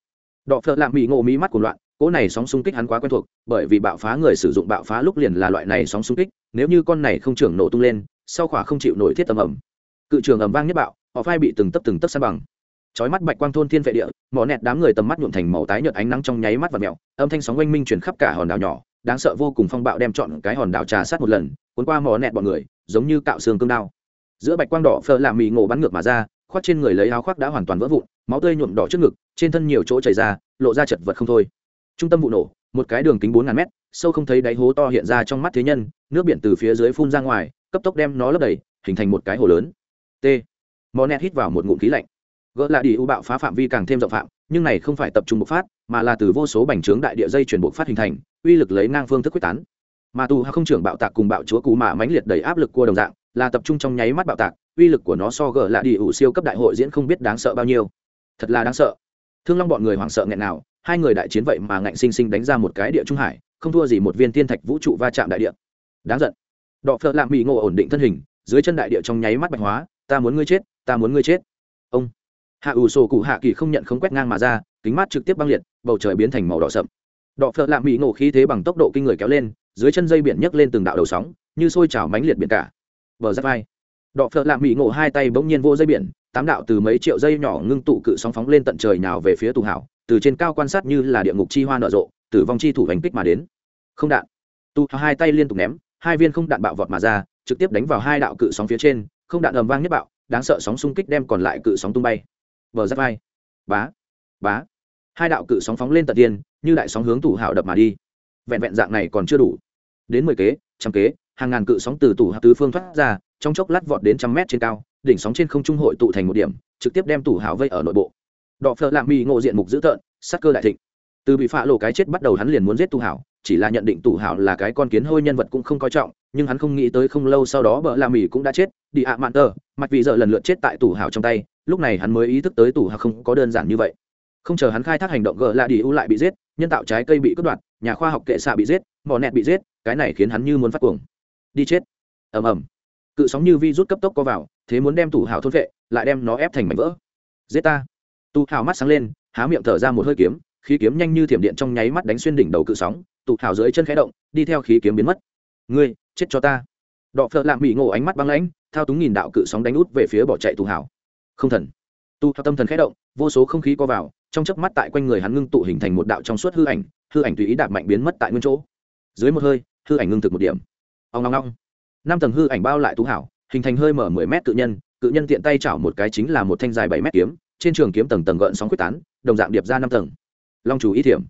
Đỏ phở làm mì ngộ mí mắt của loạn cỗ này sóng xung kích hắn quá quen thuộc, bởi vì bạo phá người sử dụng bạo phá lúc liền là loại này sóng xung kích, nếu như con này không trưởng nổ tung lên, sau khỏa không chịu nổi thiết tầm ẩm cự trường ầm vang nhất bạo, họ phai bị từng tấp từng tấp san bằng. Chói mắt bạch quang thôn thiên vệ địa, mỏ nẹt đám người tầm mắt nhuộm thành màu tái nhợt ánh nắng trong nháy mắt và mèo âm thanh sóng oanh minh chuyển khắp cả hòn đảo nhỏ, đáng sợ vô cùng phong bạo đem chọn cái hòn đảo trà sát một lần, cuốn qua mỏ nẹt bọn người, giống như cạo xương cương đao. Giữa bạch quang đỏ phơ làm mì ngộ bắn ngược mà ra, khoác trên người lấy áo khoác đã hoàn toàn vỡ vụn, máu tươi nhuộm đỏ trước ngực, trên thân nhiều chỗ chảy ra, lộ ra chật vật không thôi trung tâm vụ nổ, một cái đường kính bốn ngàn mét, sâu không thấy đáy hố to hiện ra trong mắt thế nhân, nước biển từ phía dưới phun ra ngoài, cấp tốc đem nó lấp đầy, hình thành một cái hồ lớn. T. Mò nẹt hít vào một ngụm khí lạnh. Gỡ lại đi u bạo phá phạm vi càng thêm rộng phạm, nhưng này không phải tập trung bộc phát, mà là từ vô số bành trướng đại địa dây chuyển bộc phát hình thành, uy lực lấy ngang phương thức quyết tán. Mà tù không trưởng bạo tạc cùng bạo chúa cú mạ mãnh liệt đầy áp lực của đồng dạng, là tập trung trong nháy mắt bạo tạc, uy lực của nó so gỡ lại đi ủ siêu cấp đại hội diễn không biết đáng sợ bao nhiêu. Thật là đáng sợ thương long bọn người hoảng sợ nghẹn nào, hai người đại chiến vậy mà ngạnh sinh sinh đánh ra một cái địa trung hải, không thua gì một viên tiên thạch vũ trụ va chạm đại địa. Đáng giận. Đọ phợ lạm mỹ ngộ ổn định thân hình, dưới chân đại địa trong nháy mắt bạch hóa, ta muốn ngươi chết, ta muốn ngươi chết. Ông. Hạ ủ sổ cụ hạ kỳ không nhận không quét ngang mà ra, kính mắt trực tiếp băng liệt, bầu trời biến thành màu đỏ sậm. Đọ phợ lạm mỹ ngộ khí thế bằng tốc độ kinh người kéo lên, dưới chân dây biển nhấc lên từng đạo đầu sóng, như sôi trào mánh liệt biển cả. Bờ giáp vai. Đọ phợ lạm mỹ ngộ hai tay bỗng nhiên vô dây biển tám đạo từ mấy triệu dây nhỏ ngưng tụ cự sóng phóng lên tận trời nào về phía tù hảo, từ trên cao quan sát như là địa ngục chi hoa nở rộ, tử vong chi thủ hành kích mà đến. Không đạn. Tu hai tay liên tục ném, hai viên không đạn bạo vọt mà ra, trực tiếp đánh vào hai đạo cự sóng phía trên, không đạn ầm vang nhất bạo, đáng sợ sóng xung kích đem còn lại cự sóng tung bay. Bờ giáp vai. Bá. Bá. Hai đạo cự sóng phóng lên tận tiên như đại sóng hướng tủ hảo đập mà đi. Vẹn vẹn dạng này còn chưa đủ. Đến mười kế, trăm kế, hàng ngàn cự sóng từ tủ hào tứ phương thoát ra, trong chốc lát vọt đến trăm mét trên cao đỉnh sóng trên không trung hội tụ thành một điểm, trực tiếp đem tủ hào vây ở nội bộ. Đọ phợ lạ mỹ ngộ diện mục dữ tợn sắc cơ đại thịnh. Từ bị phạ lộ cái chết bắt đầu hắn liền muốn giết tủ hảo chỉ là nhận định tủ hảo là cái con kiến hôi nhân vật cũng không coi trọng, nhưng hắn không nghĩ tới không lâu sau đó bợ la mỹ cũng đã chết, đi ạ mạn tờ, mặt vì giờ lần lượt chết tại tủ hảo trong tay, lúc này hắn mới ý thức tới tủ hảo không có đơn giản như vậy. Không chờ hắn khai thác hành động gờ la đi u lại bị giết, nhân tạo trái cây bị cướp đoạt, nhà khoa học kệ xạ bị giết mỏ nẹt bị giết, cái này khiến hắn như muốn phát cuồng. Đi chết. Ầm ầm. Cự sóng như vi rút cấp tốc có vào thế muốn đem tủ hảo thôn vệ, lại đem nó ép thành mảnh vỡ. Giết ta. Tu hảo mắt sáng lên, há miệng thở ra một hơi kiếm, khí kiếm nhanh như thiểm điện trong nháy mắt đánh xuyên đỉnh đầu cự sóng tụ hào dưới chân khẽ động, đi theo khí kiếm biến mất. Ngươi, chết cho ta. Đọ phợ lạm mỹ ngộ ánh mắt băng lãnh, thao túng nghìn đạo cự sóng đánh út về phía bỏ chạy tụ hào. Không thần. Tu hào tâm thần khẽ động, vô số không khí co vào, trong chớp mắt tại quanh người hắn ngưng tụ hình thành một đạo trong suốt hư ảnh hư ảnh tùy ý đạp mạnh biến mất tại nguyên chỗ. Dưới một hơi, hư ảnh ngưng thực một điểm. Ông long long năm tầng hư ảnh bao lại tú hảo hình thành hơi mở mười mét cự nhân cự nhân tiện tay chảo một cái chính là một thanh dài bảy mét kiếm, trên trường kiếm tầng tầng gợn sóng quyết tán, đồng dạng điệp ra năm tầng. Long chủ ý thiểm.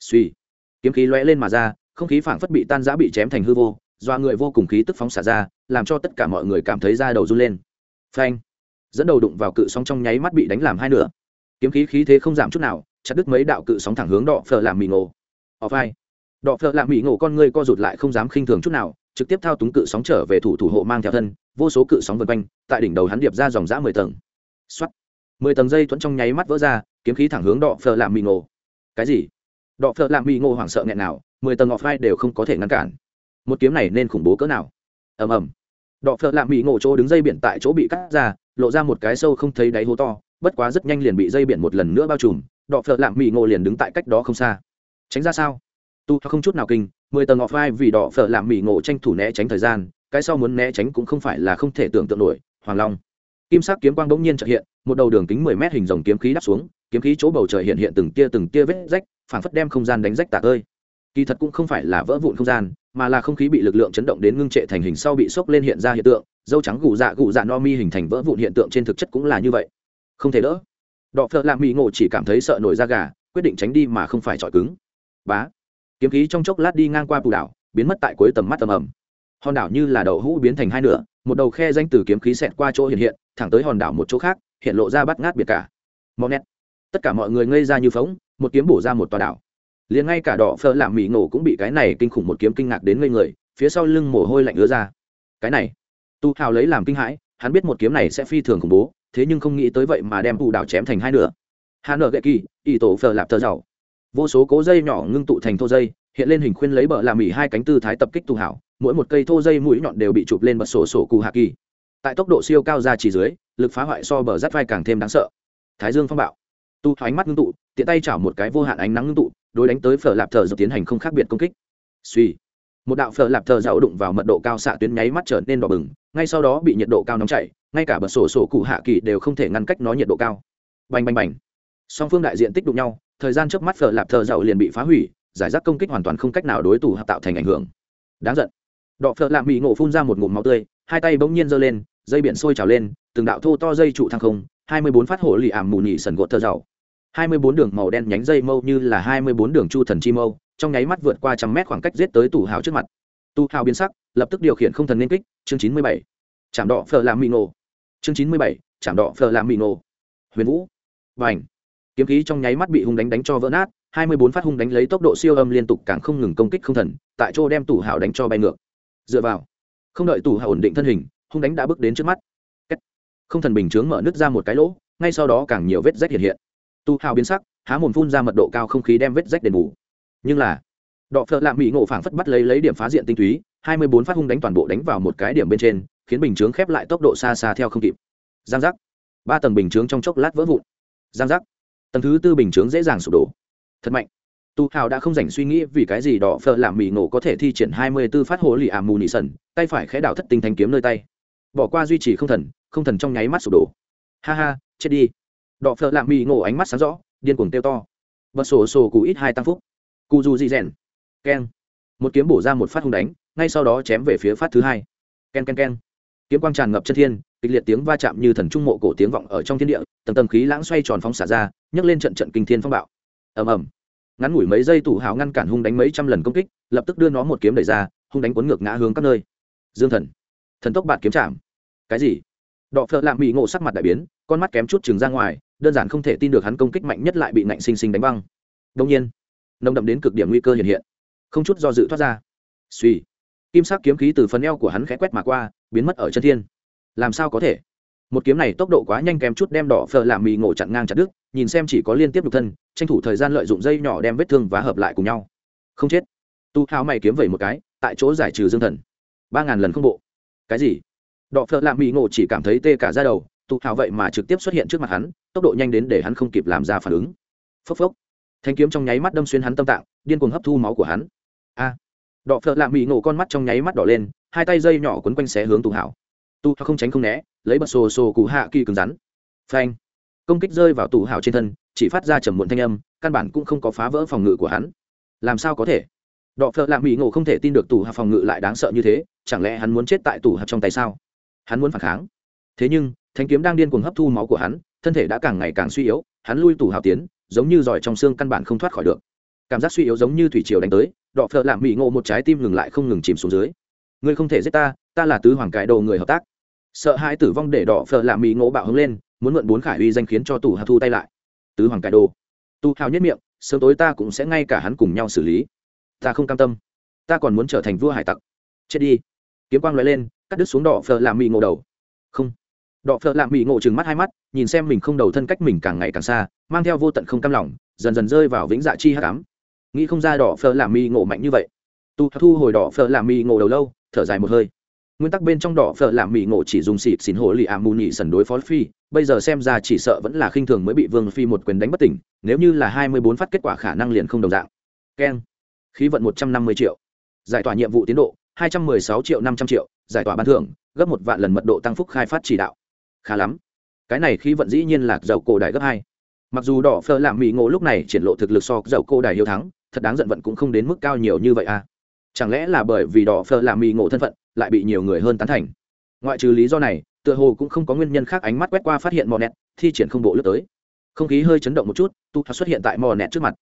Suy. Kiếm khí lóe lên mà ra, không khí phảng phất bị tan giã bị chém thành hư vô do người vô cùng khí tức phóng xả ra, làm cho tất cả mọi người cảm thấy da đầu run lên. Phanh. Dẫn đầu đụng vào cự sóng trong nháy mắt bị đánh làm hai nửa. Kiếm khí khí thế không giảm chút nào, chặt đứt mấy đạo cự sóng thẳng hướng đọ phở làm mì ngộ. Họ vai đọ phở làm mì ngộ con người co rụt lại không dám khinh thường chút nào trực tiếp thao túng cự sóng trở về thủ thủ hộ mang theo thân, vô số cự sóng vân quanh, tại đỉnh đầu hắn điệp ra dòng dã mười tầng. Xuất mười tầng dây thuẫn trong nháy mắt vỡ ra, kiếm khí thẳng hướng đọ phở làm mì ngộ. Cái gì? Đọ phở làm mì ngộ hoảng sợ nghẹn nào, mười tầng ngọc phai đều không có thể ngăn cản. Một kiếm này nên khủng bố cỡ nào? Ầm ầm. Đọ phở làm mì ngộ chỗ đứng dây biển tại chỗ bị cắt ra, lộ ra một cái sâu không thấy đáy hố to, bất quá rất nhanh liền bị dây biển một lần nữa bao trùm, đọ phợ lạm mỹ ngộ liền đứng tại cách đó không xa. Tránh ra sao? Tu không chút nào kinh mười tầng ngọc vai vì đỏ phở làm mỹ ngộ tranh thủ né tránh thời gian, cái sau muốn né tránh cũng không phải là không thể tưởng tượng nổi, hoàng long. Kim sắc kiếm quang bỗng nhiên trợ hiện, một đầu đường kính mười mét hình dòng kiếm khí đắp xuống, kiếm khí chỗ bầu trời hiện hiện từng tia từng tia vết rách, phảng phất đem không gian đánh rách tạc ơi. Kỳ thật cũng không phải là vỡ vụn không gian, mà là không khí bị lực lượng chấn động đến ngưng trệ thành hình sau bị sốc lên hiện ra hiện tượng, dâu trắng gù dạ gù dạ no mi hình thành vỡ vụn hiện tượng trên thực chất cũng là như vậy. Không thể đỡ. Đọ phợ lạ mỹ ngộ chỉ cảm thấy sợ nổi da gà, quyết định tránh đi mà không phải chọi cứng. Bá kiếm khí trong chốc lát đi ngang qua bù đảo, biến mất tại cuối tầm mắt tầm ẩm hòn đảo như là đậu hũ biến thành hai nửa, một đầu khe danh từ kiếm khí xẹt qua chỗ hiện hiện, thẳng tới hòn đảo một chỗ khác, hiện lộ ra bắt ngát biệt cả. Mò nét. Tất cả mọi người ngây ra như phóng, một kiếm bổ ra một tòa đảo. Liền ngay cả đỏ phơ làm mỹ ngộ cũng bị cái này kinh khủng một kiếm kinh ngạc đến ngây người, phía sau lưng mồ hôi lạnh ứa ra. Cái này. Tu hào lấy làm kinh hãi, hắn biết một kiếm này sẽ phi thường khủng bố, thế nhưng không nghĩ tới vậy mà đem bù đảo chém thành hai nửa. Hà nợ gậy kỳ, ỷ tổ phờ lạp thờ giàu vô số cố dây nhỏ ngưng tụ thành thô dây, hiện lên hình khuyên lấy bờ làm mỉ hai cánh tư thái tập kích tù hảo, mỗi một cây thô dây mũi nhọn đều bị chụp lên bật sổ sổ cù hạ kỳ. Tại tốc độ siêu cao ra chỉ dưới, lực phá hoại so bờ rắt vai càng thêm đáng sợ. Thái dương phong bạo. Tu thoái mắt ngưng tụ, tiện tay chảo một cái vô hạn ánh nắng ngưng tụ, đối đánh tới phở lạp thờ dập tiến hành không khác biệt công kích. Suy một đạo phở lạp thờ dạo đụng vào mật độ cao xạ tuyến nháy mắt trở nên đỏ bừng, ngay sau đó bị nhiệt độ cao nóng chảy, ngay cả bật sổ sổ cụ hạ kỳ đều không thể ngăn cách nó nhiệt độ cao. Bành bành bành. Song phương đại diện tích đụng nhau thời gian trước mắt phở lạp thờ dậu liền bị phá hủy, giải rác công kích hoàn toàn không cách nào đối tù tạo thành ảnh hưởng. Đáng giận. Đọ phở lạp bị ngộ phun ra một ngụm máu tươi, hai tay bỗng nhiên giơ lên, dây biển sôi trào lên, từng đạo thô to dây trụ thăng không, hai mươi bốn phát hổ lì ảm mù nhị sần gột thờ dậu. hai mươi bốn đường màu đen nhánh dây mâu như là hai mươi bốn đường chu thần chi mâu, trong nháy mắt vượt qua trăm mét khoảng cách giết tới tủ hào trước mặt. Tu hào biến sắc, lập tức điều khiển không thần nên kích, chương chín mươi bảy. Chạm đỏ phở làm mì nổ chương chín mươi bảy, chạm đỏ phở làm mì nổ huyền vũ. Và ảnh kiếm khí trong nháy mắt bị hung đánh đánh cho vỡ nát, hai mươi bốn phát hung đánh lấy tốc độ siêu âm liên tục càng không ngừng công kích không thần, tại chỗ đem tủ hào đánh cho bay ngược. Dựa vào, không đợi tủ hào ổn định thân hình, hung đánh đã bước đến trước mắt. Không thần bình chướng mở nứt ra một cái lỗ, ngay sau đó càng nhiều vết rách hiện hiện. Tu hào biến sắc, há mồm phun ra mật độ cao không khí đem vết rách đền bù. Nhưng là, đọ phợ lạ mỹ ngộ phảng phất bắt lấy lấy điểm phá diện tinh túy, hai mươi bốn phát hung đánh toàn bộ đánh vào một cái điểm bên trên, khiến bình chướng khép lại tốc độ xa xa theo không kịp. Giang giác. Ba tầng bình chướng trong chốc lát vỡ vụn. Giang giác tầng thứ tư bình chướng dễ dàng sụp đổ. Thật mạnh. Tu hào đã không dành suy nghĩ vì cái gì đỏ phở làm mì nổ có thể thi triển hai mươi b ố phát hồ lì ảm mù nị sần, tay phải khẽ đảo thất tinh thanh kiếm nơi tay. Bỏ qua duy trì không thần không thần trong nháy mắt sụp đổ. Ha ha, chết đi. Đỏ phở làm mì nổ ánh mắt sáng rõ, điên cuồng tiêu to. Bật sổ sổ cụ ít hai tăng phúc. Cụ dù gì rèn. Keng. Một kiếm bổ ra một phát hung đánh, ngay sau đó chém về phía phát thứ hai. Ken ken ken. Kiếm quang tràn ngập chân thiên kịch liệt tiếng va chạm như thần trung mộ cổ tiếng vọng ở trong thiên địa, tầng tầng khí lãng xoay tròn phóng xả ra, nhấc lên trận trận kinh thiên phong bạo. Ầm ầm. Ngắn ngủi mấy giây tủ hào ngăn cản hung đánh mấy trăm lần công kích, lập tức đưa nó một kiếm đẩy ra, hung đánh cuốn ngược ngã hướng các nơi. Dương thần. Thần tốc bạt kiếm chạm. Cái gì? Đọ phợ lạm bị ngộ sắc mặt đại biến, con mắt kém chút chừng ra ngoài, đơn giản không thể tin được hắn công kích mạnh nhất lại bị nạnh sinh sinh đánh băng. Đông nhiên, nồng đậm đến cực điểm nguy cơ hiện hiện. Không chút do dự thoát ra. Suy kim sắc kiếm khí từ phần eo của hắn khẽ quét mà qua, biến mất ở chân thiên làm sao có thể? Một kiếm này tốc độ quá nhanh kém chút đem đỏ phờ làm mì ngộ chặn ngang chặt đứt, nhìn xem chỉ có liên tiếp nhục thân, tranh thủ thời gian lợi dụng dây nhỏ đem vết thương và hợp lại cùng nhau. Không chết. Tu hao mày kiếm vẩy một cái, tại chỗ giải trừ dương thần. Ba ngàn lần không bộ. Cái gì? Đỏ phờ làm mì ngộ chỉ cảm thấy tê cả ra đầu, tu hao vậy mà trực tiếp xuất hiện trước mặt hắn, tốc độ nhanh đến để hắn không kịp làm ra phản ứng. Phốc phốc. Thanh kiếm trong nháy mắt đâm xuyên hắn tâm tạng, điên cuồng hấp thu máu của hắn. A. Đỏ phờ làm mì ngộ con mắt trong nháy mắt đỏ lên, hai tay dây nhỏ quấn quanh xé hướng tu hào tu không tránh không né, lấy bật xô xô cụ hạ kỳ cứng rắn. Phanh. Công kích rơi vào tù hào trên thân, chỉ phát ra trầm muộn thanh âm, căn bản cũng không có phá vỡ phòng ngự của hắn. Làm sao có thể? Đọ phợ lạ mỹ ngộ không thể tin được tù hào phòng ngự lại đáng sợ như thế, chẳng lẽ hắn muốn chết tại tù hào trong tay sao? Hắn muốn phản kháng. Thế nhưng, thanh kiếm đang điên cuồng hấp thu máu của hắn, thân thể đã càng ngày càng suy yếu, hắn lui tù hào tiến, giống như giỏi trong xương căn bản không thoát khỏi được. Cảm giác suy yếu giống như thủy triều đánh tới, đọ phợ lạ mỹ ngộ một trái tim ngừng lại không ngừng chìm xuống dưới. Ngươi không thể giết ta ta là tứ hoàng cải đồ người hợp tác sợ hai tử vong để đỏ phở lạ mỹ ngộ bạo hứng lên, muốn mượn bốn khải uy danh khiến cho tù hào thu tay lại. Tứ hoàng cải đồ. Tu hào nhất miệng, sớm tối ta cũng sẽ ngay cả hắn cùng nhau xử lý. Ta không cam tâm. Ta còn muốn trở thành vua hải tặc. Chết đi. Kiếm quang lóe lên, cắt đứt xuống đỏ phở lạ mỹ ngộ đầu. Không. Đỏ phở lạ mỹ ngộ trừng mắt hai mắt, nhìn xem mình không đầu thân cách mình càng ngày càng xa, mang theo vô tận không cam lòng, dần dần rơi vào vĩnh dạ chi hát cám nghĩ không ra đỏ phở lạ mỹ ngộ mạnh như vậy. Tu thu hồi đỏ phở lạ mỹ ngộ đầu lâu, thở dài một hơi nguyên tắc bên trong đỏ phở làm mỹ ngộ chỉ dùng xịt xỉn hồ lì ạ mù nhị sần đối phó phi. Bây giờ xem ra chỉ sợ vẫn là khinh thường mới bị vương phi một quyền đánh bất tỉnh, nếu như là hai mươi bốn phát kết quả khả năng liền không đồng dạng. Keng. Khí vận một trăm năm mươi triệu. Giải tỏa nhiệm vụ tiến độ, hai trăm mười sáu triệu năm trăm triệu, giải tỏa ban thưởng, gấp một vạn lần mật độ tăng phúc khai phát chỉ đạo. Khá lắm. Cái này khí vận dĩ nhiên là dầu cổ đại gấp hai. Mặc dù đỏ phở làm mỹ ngộ lúc này triển lộ thực lực so dầu cổ đại hiếu thắng, thật đáng giận vận cũng không đến mức cao nhiều như vậy à. Chẳng lẽ là bởi vì đỏ phở làm mỹ ngộ thân phận lại bị nhiều người hơn tán thành. Ngoại trừ lý do này, tựa hồ cũng không có nguyên nhân khác ánh mắt quét qua phát hiện mò nẹt, thi triển không bộ lướt tới. Không khí hơi chấn động một chút, tu hào xuất hiện tại mò nẹt trước mặt.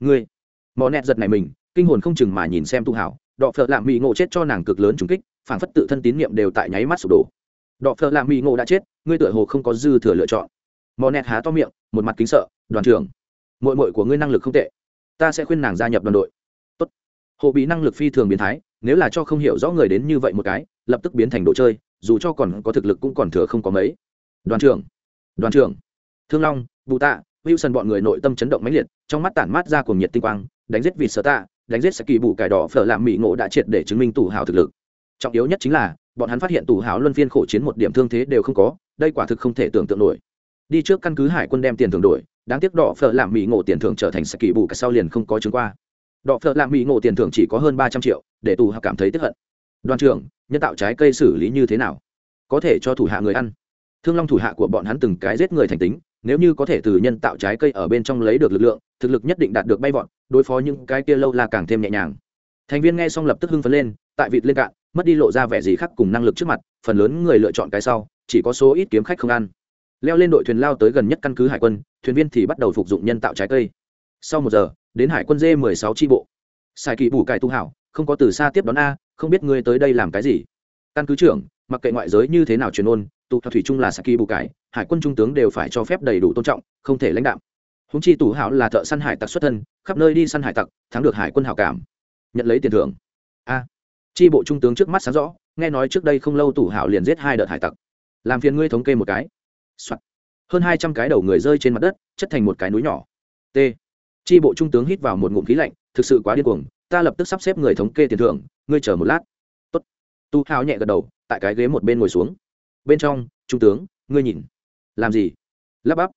Người mò nẹt giật này mình, kinh hồn không chừng mà nhìn xem tu hào đọ phợ lạm mỹ ngộ chết cho nàng cực lớn trùng kích, phản phất tự thân tín nhiệm đều tại nháy mắt sụp đổ. Đọ phợ lạm mỹ ngộ đã chết, ngươi tựa hồ không có dư thừa lựa chọn. Mò nẹt há to miệng, một mặt kính sợ, đoàn trưởng mội mội của ngươi năng lực không tệ. Ta sẽ khuyên nàng gia nhập đoàn đội. Tốt. hộ bị năng lực phi thường biến thái nếu là cho không hiểu rõ người đến như vậy một cái, lập tức biến thành đồ chơi, dù cho còn có thực lực cũng còn thừa không có mấy. Đoàn trưởng đoàn trưởng. Thương long, bù tạ, wilson bọn người nội tâm chấn động mãnh liệt, trong mắt tản mát ra cuồng nhiệt tinh quang, đánh giết vịt sở tạ, đánh giết kỳ bù cải đỏ phở làm mỹ ngộ đã triệt để chứng minh tù hào thực lực. Trọng yếu nhất chính là, bọn hắn phát hiện tù hào luân phiên khổ chiến một điểm thương thế đều không có, đây quả thực không thể tưởng tượng nổi. Đi trước căn cứ hải quân đem tiền thưởng đổi, đáng tiếc đỏ phở làm mỹ ngộ tiền thưởng trở thành kỳ bù cả sau liền không có chứng qua đọ phợ làm mỹ ngộ tiền thưởng chỉ có hơn ba trăm triệu, để tù hạ cảm thấy tức hận. Đoàn trưởng, nhân tạo trái cây xử lý như thế nào? Có thể cho thủ hạ người ăn. Thương long thủ hạ của bọn hắn từng cái giết người thành tính, nếu như có thể từ nhân tạo trái cây ở bên trong lấy được lực lượng, thực lực nhất định đạt được bay vọt, đối phó những cái kia lâu là càng thêm nhẹ nhàng. Thành viên nghe xong lập tức hưng phấn lên, tại vịt lên cạn, mất đi lộ ra vẻ gì khác cùng năng lực trước mặt, phần lớn người lựa chọn cái sau, chỉ có số ít kiếm khách không ăn. Leo lên đội thuyền lao tới gần nhất căn cứ hải quân, thuyền viên thì bắt đầu phục dụng nhân tạo trái cây. Sau một giờ đến hải quân dê mười sáu tri bộ. Sai kỳ bù cải tu hảo không có từ xa tiếp đón a không biết ngươi tới đây làm cái gì. Căn cứ trưởng mặc kệ ngoại giới như thế nào truyền ôn tụ thủy chung là saki bù cải hải quân trung tướng đều phải cho phép đầy đủ tôn trọng không thể lãnh đạo húng chi tù hảo là thợ săn hải tặc xuất thân khắp nơi đi săn hải tặc thắng được hải quân hảo cảm. Nhận lấy tiền thưởng. A. À, chi bộ trung tướng trước mắt sáng rõ nghe nói trước đây không lâu tù hảo liền giết hai đợt hải tặc. Làm phiền ngươi thống kê một cái、Soạn. hơn hai trăm cái đầu người rơi trên mặt đất chất thành một cái núi nhỏ. T chi bộ trung tướng hít vào một ngụm khí lạnh, thực sự quá điên cuồng, ta lập tức sắp xếp người thống kê tiền thưởng, ngươi chờ một lát. Tốt. Tu hào nhẹ gật đầu, tại cái ghế một bên ngồi xuống. Bên trong, trung tướng, ngươi nhìn. Làm gì? Lắp bắp.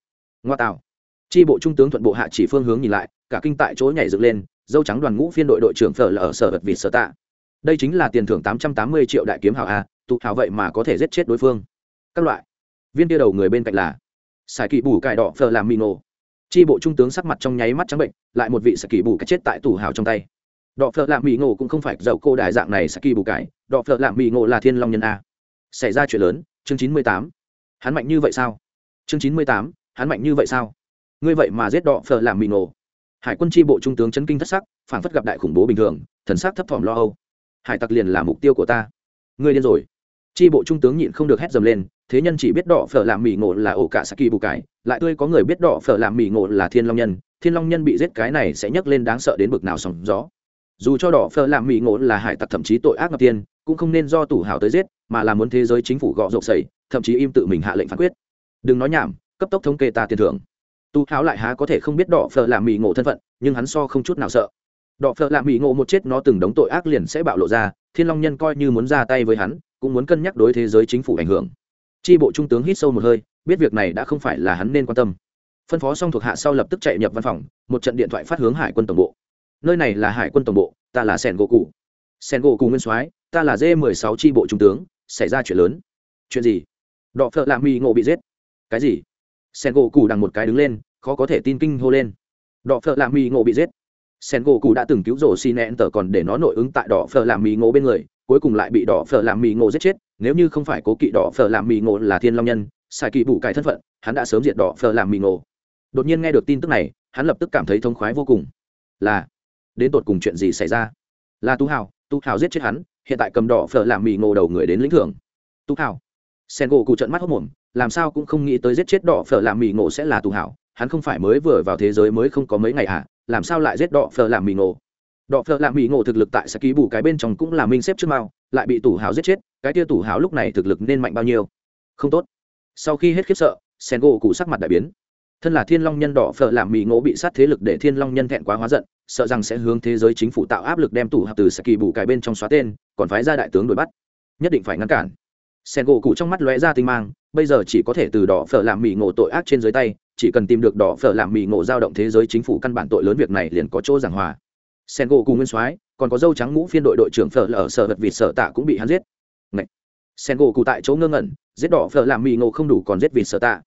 Ngoa tạo. Tri bộ trung tướng thuận bộ hạ chỉ phương hướng nhìn lại, cả kinh tại chỗ nhảy dựng lên, dâu trắng đoàn ngũ phiên đội đội trưởng phở là ở sở vật vịt sở tạ. Đây chính là tiền thưởng tám trăm tám mươi triệu đại kiếm hào a tụ hào vậy mà có thể giết chết đối phương. Các loại. Viên tia đầu người bên cạnh là. Sài kỵ bù cải đỏ phở làm mì nổ tri bộ trung tướng sắc mặt trong nháy mắt trắng bệnh, lại một vị sài kỵ bù cái chết tại tủ hào trong tay. Đọ phở lạ mỹ ngộ cũng không phải dậu cô đại dạng này saki bù cái, đọ phở lạ mỹ ngộ là thiên long nhân a. Xảy ra chuyện lớn, chương chín mươi tám. Hắn mạnh như vậy sao? Chương chín mươi tám, hắn mạnh như vậy sao? Ngươi vậy mà giết đọ phở làm mỹ ngộ. Hải quân tri bộ trung tướng chấn kinh thất sắc phản phất gặp đại khủng bố bình thường, thần sắc thấp thỏm lo âu. Hải tặc liền là mục tiêu của ta. Ngươi điên rồi. Tri bộ trung tướng nhịn không được hét dầm lên thế nhân chỉ biết đỏ phở làm mì ngộ là ổ cả saki bù cải, lại tươi có người biết đỏ phở làm mì ngộ là thiên long nhân thiên long nhân bị giết cái này sẽ nhấc lên đáng sợ đến bực nào sóng gió. Dù cho đỏ phở làm mì ngộ là hải tặc thậm chí tội ác ngập tiên cũng không nên do tủ hào tới giết mà là muốn thế giới chính phủ gọ rộp sầy thậm chí im tự mình hạ lệnh phán quyết. Đừng nói nhảm cấp tốc thống kê ta tiền thưởng. Tu háo lại há có thể không biết đỏ phở làm mì ngộ thân phận nhưng hắn so không chút nào sợ. Đỏ phở làm mì ngộ một chết nó từng đống tội ác liền sẽ bạo lộ ra thiên long nhân coi như muốn ra tay với hắn cũng muốn cân nhắc đối thế giới chính phủ ảnh hưởng tri bộ trung tướng hít sâu một hơi, biết việc này đã không phải là hắn nên quan tâm. Phân phó xong thuộc hạ sau lập tức chạy nhập văn phòng, một trận điện thoại phát hướng hải quân tổng bộ. Nơi này là hải quân tổng bộ, ta là sẻn gỗ cụ sẻn gỗ cụ nguyên soái, ta là d 16 tri bộ trung tướng, xảy ra chuyện lớn. Chuyện gì? Đọ phợ lạ mi ngộ bị giết. Cái gì? Sẻn gỗ cụ đằng một cái đứng lên, khó có thể tin kinh hô lên. Đọ phợ lạ mi ngộ bị giết. Sen gỗ cụ đã từng cứu rổ xi nẹn tờ còn để nó nội ứng tại đỏ phợ lạ mì ngộ bên người cuối cùng lại bị đỏ phở làm mì ngộ giết chết, nếu như không phải cố kỵ đỏ phở làm mì ngộ là thiên long nhân sai kỳ bù cải thân phận, hắn đã sớm diệt đỏ phở làm mì ngộ. Đột nhiên nghe được tin tức này, hắn lập tức cảm thấy thông khoái vô cùng. Là, đến tột cùng chuyện gì xảy ra? Là tu hào tu hào giết chết hắn, hiện tại cầm đỏ phở làm mì ngộ đầu người đến lĩnh thưởng. Tu hào. Sen gỗ cụ trận mắt hốc mồm, làm sao cũng không nghĩ tới giết chết đỏ phở làm mì ngộ sẽ là tu hào, hắn không phải mới vừa vào thế giới mới không có mấy ngày à làm sao lại giết đỏ phở làm mì ngộ? Đọ phở làm mỹ ngộ thực lực tại sẽ ký bù cái bên trong cũng là minh xếp trước mao, lại bị tủ hào giết chết, cái tia tủ hào lúc này thực lực nên mạnh bao nhiêu? Không tốt. Sau khi hết khiếp sợ sen gỗ cụ sắc mặt đại biến. Thân là thiên long nhân đỏ phở làm mỹ ngộ bị sát thế lực để thiên long nhân thẹn quá hóa giận, sợ rằng sẽ hướng thế giới chính phủ tạo áp lực đem tủ hào từ sẽ kỳ bù cái bên trong xóa tên, còn phái ra đại tướng đuổi bắt. Nhất định phải ngăn cản. Sen gỗ cụ trong mắt lóe ra tinh mang, bây giờ chỉ có thể từ đỏ phở làm mỹ ngộ tội ác trên dưới tay, chỉ cần tìm được đỏ phở làm mỹ ngộ giao động thế giới chính phủ căn bản tội lớn việc này liền có chỗ giảng hòa sen gỗ cùng nguyên soái, còn có dâu trắng mũ phiên đội đội trưởng phở lở sở vật vịt sở tạ cũng bị hắn giết. Ngậy! sen gỗ cụ tại chỗ ngơ ngẩn, giết đỏ phở làm mì ngộ không đủ còn giết vịt sở tạ.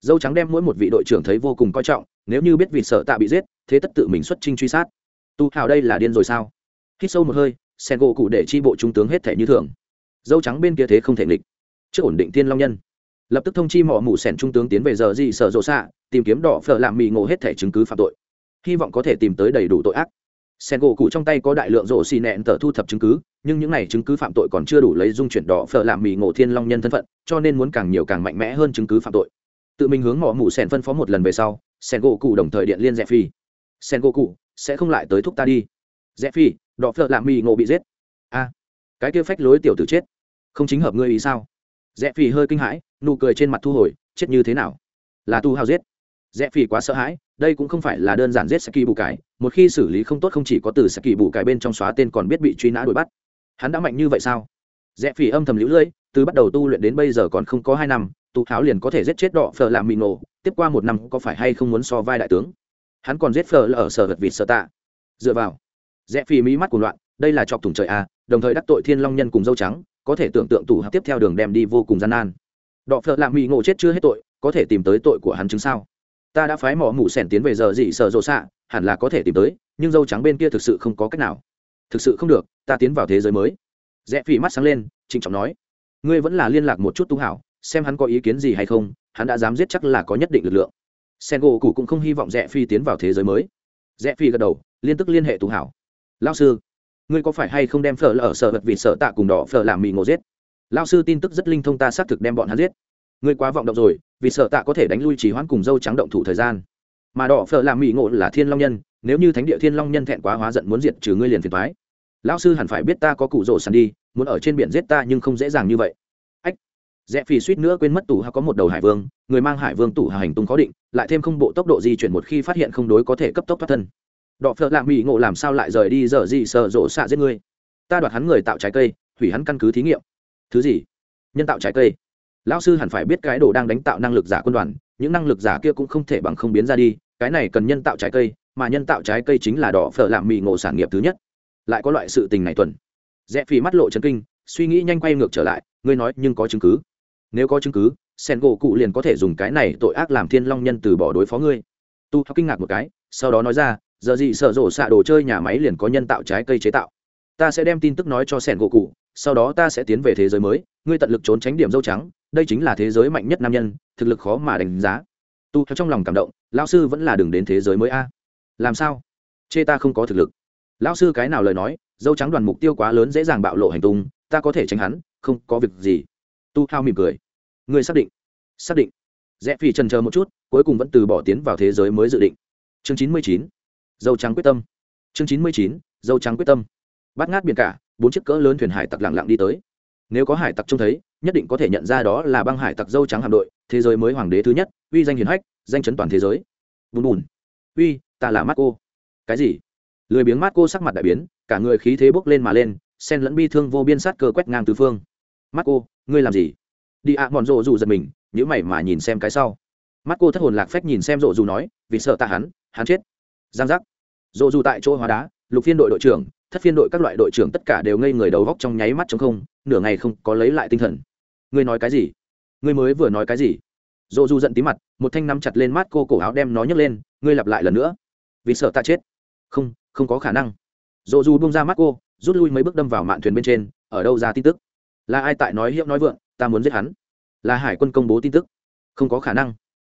Dâu trắng đem mỗi một vị đội trưởng thấy vô cùng coi trọng, nếu như biết vịt sở tạ bị giết, thế tất tự mình xuất trinh truy sát. Tu hào đây là điên rồi sao? Hít sâu một hơi, sen gỗ cụ để chi bộ trung tướng hết thể như thường. Dâu trắng bên kia thế không thể nghịch. Trước ổn định thiên long nhân. Lập tức thông chi mỏ mù sẻn trung tướng tiến về giờ gì sở rộ xạ, tìm kiếm đỏ phở làm mì ngộ hết thể chứng cứ phạm tội. Hy vọng có thể tìm tới đầy đủ tội ác sen gỗ cụ trong tay có đại lượng rổ xì nẹn tờ thu thập chứng cứ, nhưng những này chứng cứ phạm tội còn chưa đủ lấy dung chuyển đỏ phở làm mì ngộ thiên long nhân thân phận, cho nên muốn càng nhiều càng mạnh mẽ hơn chứng cứ phạm tội. Tự mình hướng mỏ mù sen phân phó một lần về sau, sen gỗ cụ đồng thời điện liên rẽ phi. Sen gỗ cụ, sẽ không lại tới thúc ta đi. Rẽ phi, đỏ phở làm mì ngộ bị giết. A, cái kia phách lối tiểu tử chết. Không chính hợp ngươi ý sao? Rẽ phi hơi kinh hãi, nụ cười trên mặt thu hồi, chết như thế nào? Là tu hao giết. Rẽ phi quá sợ hãi, đây cũng không phải là đơn giản giết saki bù cái một khi xử lý không tốt không chỉ có từ kỳ bù cái bên trong xóa tên còn biết bị truy nã đuổi bắt. Hắn đã mạnh như vậy sao? Rẽ phi âm thầm lũ lưỡi từ bắt đầu tu luyện đến bây giờ còn không có hai năm tu tháo liền có thể giết chết đỏ phở làm mì nổ, tiếp qua một năm có phải hay không muốn so vai đại tướng? Hắn còn giết phở là ở sở vật vịt sở tạ. Dựa vào, rẽ phi mỹ mắt cuồng loạn, đây là chọc thủng trời à đồng thời đắc tội thiên long nhân cùng dâu trắng, có thể tưởng tượng tủ hạp tiếp theo đường đem đi vô cùng gian nan. Đọ phợ làm mỹ ngộ chết chưa hết tội, có thể tìm tới tội của hắn chứng sao? Ta đã phái mỏ mụ sẻn tiến về giờ dị sợ rộ xạ, hẳn là có thể tìm tới, nhưng dâu trắng bên kia thực sự không có cách nào. Thực sự không được, ta tiến vào thế giới mới. Rẽ phỉ mắt sáng lên, trịnh trọng nói. Ngươi vẫn là liên lạc một chút tu hảo, xem hắn có ý kiến gì hay không, hắn đã dám giết chắc là có nhất định lực lượng. Sen gỗ cụ cũng không hy vọng rẽ phi tiến vào thế giới mới. Rẽ phi gật đầu, liên tức liên hệ tu hảo. Lao sư, ngươi có phải hay không đem phở lở sợ vật vì sợ tạ cùng đỏ phở làm mì ngộ giết? Lao sư tin tức rất linh thông ta xác thực đem bọn hắn giết ngươi quá vọng động rồi, vì sợ tạ có thể đánh lui trì hoãn cùng dâu trắng động thủ thời gian. Mà đỏ phở làm mỹ ngộ là thiên long nhân, nếu như thánh địa thiên long nhân thẹn quá hóa giận muốn diệt trừ ngươi liền phiền thoái lão sư hẳn phải biết ta có cụ rỗ sàn đi, muốn ở trên biển giết ta nhưng không dễ dàng như vậy. Ách, rẽ phì suýt nữa quên mất tủ hà có một đầu hải vương, người mang hải vương tủ hà hành tung khó định, lại thêm không bộ tốc độ di chuyển một khi phát hiện không đối có thể cấp tốc thoát thân. Đọ phợ lạ mỹ ngộ làm sao lại rời đi giờ gì sợ rộ xạ giết ngươi? Ta đoạt hắn người tạo trái cây, hủy hắn căn cứ thí nghiệm. Thứ gì? Nhân tạo trái cây lão sư hẳn phải biết cái đồ đang đánh tạo năng lực giả quân đoàn, những năng lực giả kia cũng không thể bằng không biến ra đi, cái này cần nhân tạo trái cây, mà nhân tạo trái cây chính là đỏ phở làm mì ngộ sản nghiệp thứ nhất. Lại có loại sự tình này tuần. Rẽ phì mắt lộ chân kinh, suy nghĩ nhanh quay ngược trở lại, ngươi nói, nhưng có chứng cứ. Nếu có chứng cứ, sen gỗ cụ liền có thể dùng cái này tội ác làm thiên long nhân từ bỏ đối phó ngươi. Tu kinh ngạc một cái, sau đó nói ra, giờ gì sợ rổ xạ đồ chơi nhà máy liền có nhân tạo trái cây chế tạo. Ta sẽ đem tin tức nói cho sẻn gỗ cụ sau đó ta sẽ tiến về thế giới mới, ngươi tận lực trốn tránh điểm dâu trắng, đây chính là thế giới mạnh nhất nam nhân, thực lực khó mà đánh giá. Tu theo trong lòng cảm động lao sư vẫn là đường đến thế giới mới a. Làm sao? Chê ta không có thực lực. Lao sư cái nào lời nói, dâu trắng đoàn mục tiêu quá lớn dễ dàng bạo lộ hành tung, ta có thể tránh hắn, không có việc gì. Tu hao mỉm cười. Ngươi xác định. Xác định. Rẽ phi trần chờ một chút, cuối cùng vẫn từ bỏ tiến vào thế giới mới dự định. Chương chín mươi chín. Dâu trắng quyết tâm. Chương chín mươi chín. Dâu trắng quyết tâm. Bắt ngát biển cả bốn chiếc cỡ lớn thuyền hải tặc lặng lặng đi tới. Nếu có hải tặc trông thấy, nhất định có thể nhận ra đó là băng hải tặc dâu trắng hạm đội, thế giới mới hoàng đế thứ nhất, uy danh hiền hách, danh chấn toàn thế giới. Bùn bùn. Uy, ta là marco. Cái gì? Lười biếng marco sắc mặt đại biến, cả người khí thế bốc lên mà lên, sen lẫn bi thương vô biên sát cơ quét ngang tứ phương. Marco, ngươi làm gì? Đi ạ à rồ rộ dù giật mình nhữ mày mà nhìn xem cái sau. Mắt cô thất hồn lạc phách nhìn xem rộ dù nói, vì sợ ta hắn hắn chết. Giang giác. Rộ dù tại chỗ hóa đá, lục phiên đội đội trưởng thất phiên đội các loại đội trưởng tất cả đều ngây người đầu góc trong nháy mắt chống không, nửa ngày không có lấy lại tinh thần. Ngươi nói cái gì? Ngươi mới vừa nói cái gì? Dỗ du giận tí mặt, một thanh nắm chặt lên mắt cô cổ áo đem nó nhấc lên, ngươi lặp lại lần nữa. Vì sợ ta chết. Không không có khả năng. Dỗ du bung ra mắt cô, rút lui mấy bước đâm vào mạn thuyền bên trên, ở đâu ra tin tức? Là ai tại nói hiệu nói vượng, ta muốn giết hắn? Là hải quân công bố tin tức. Không có khả năng.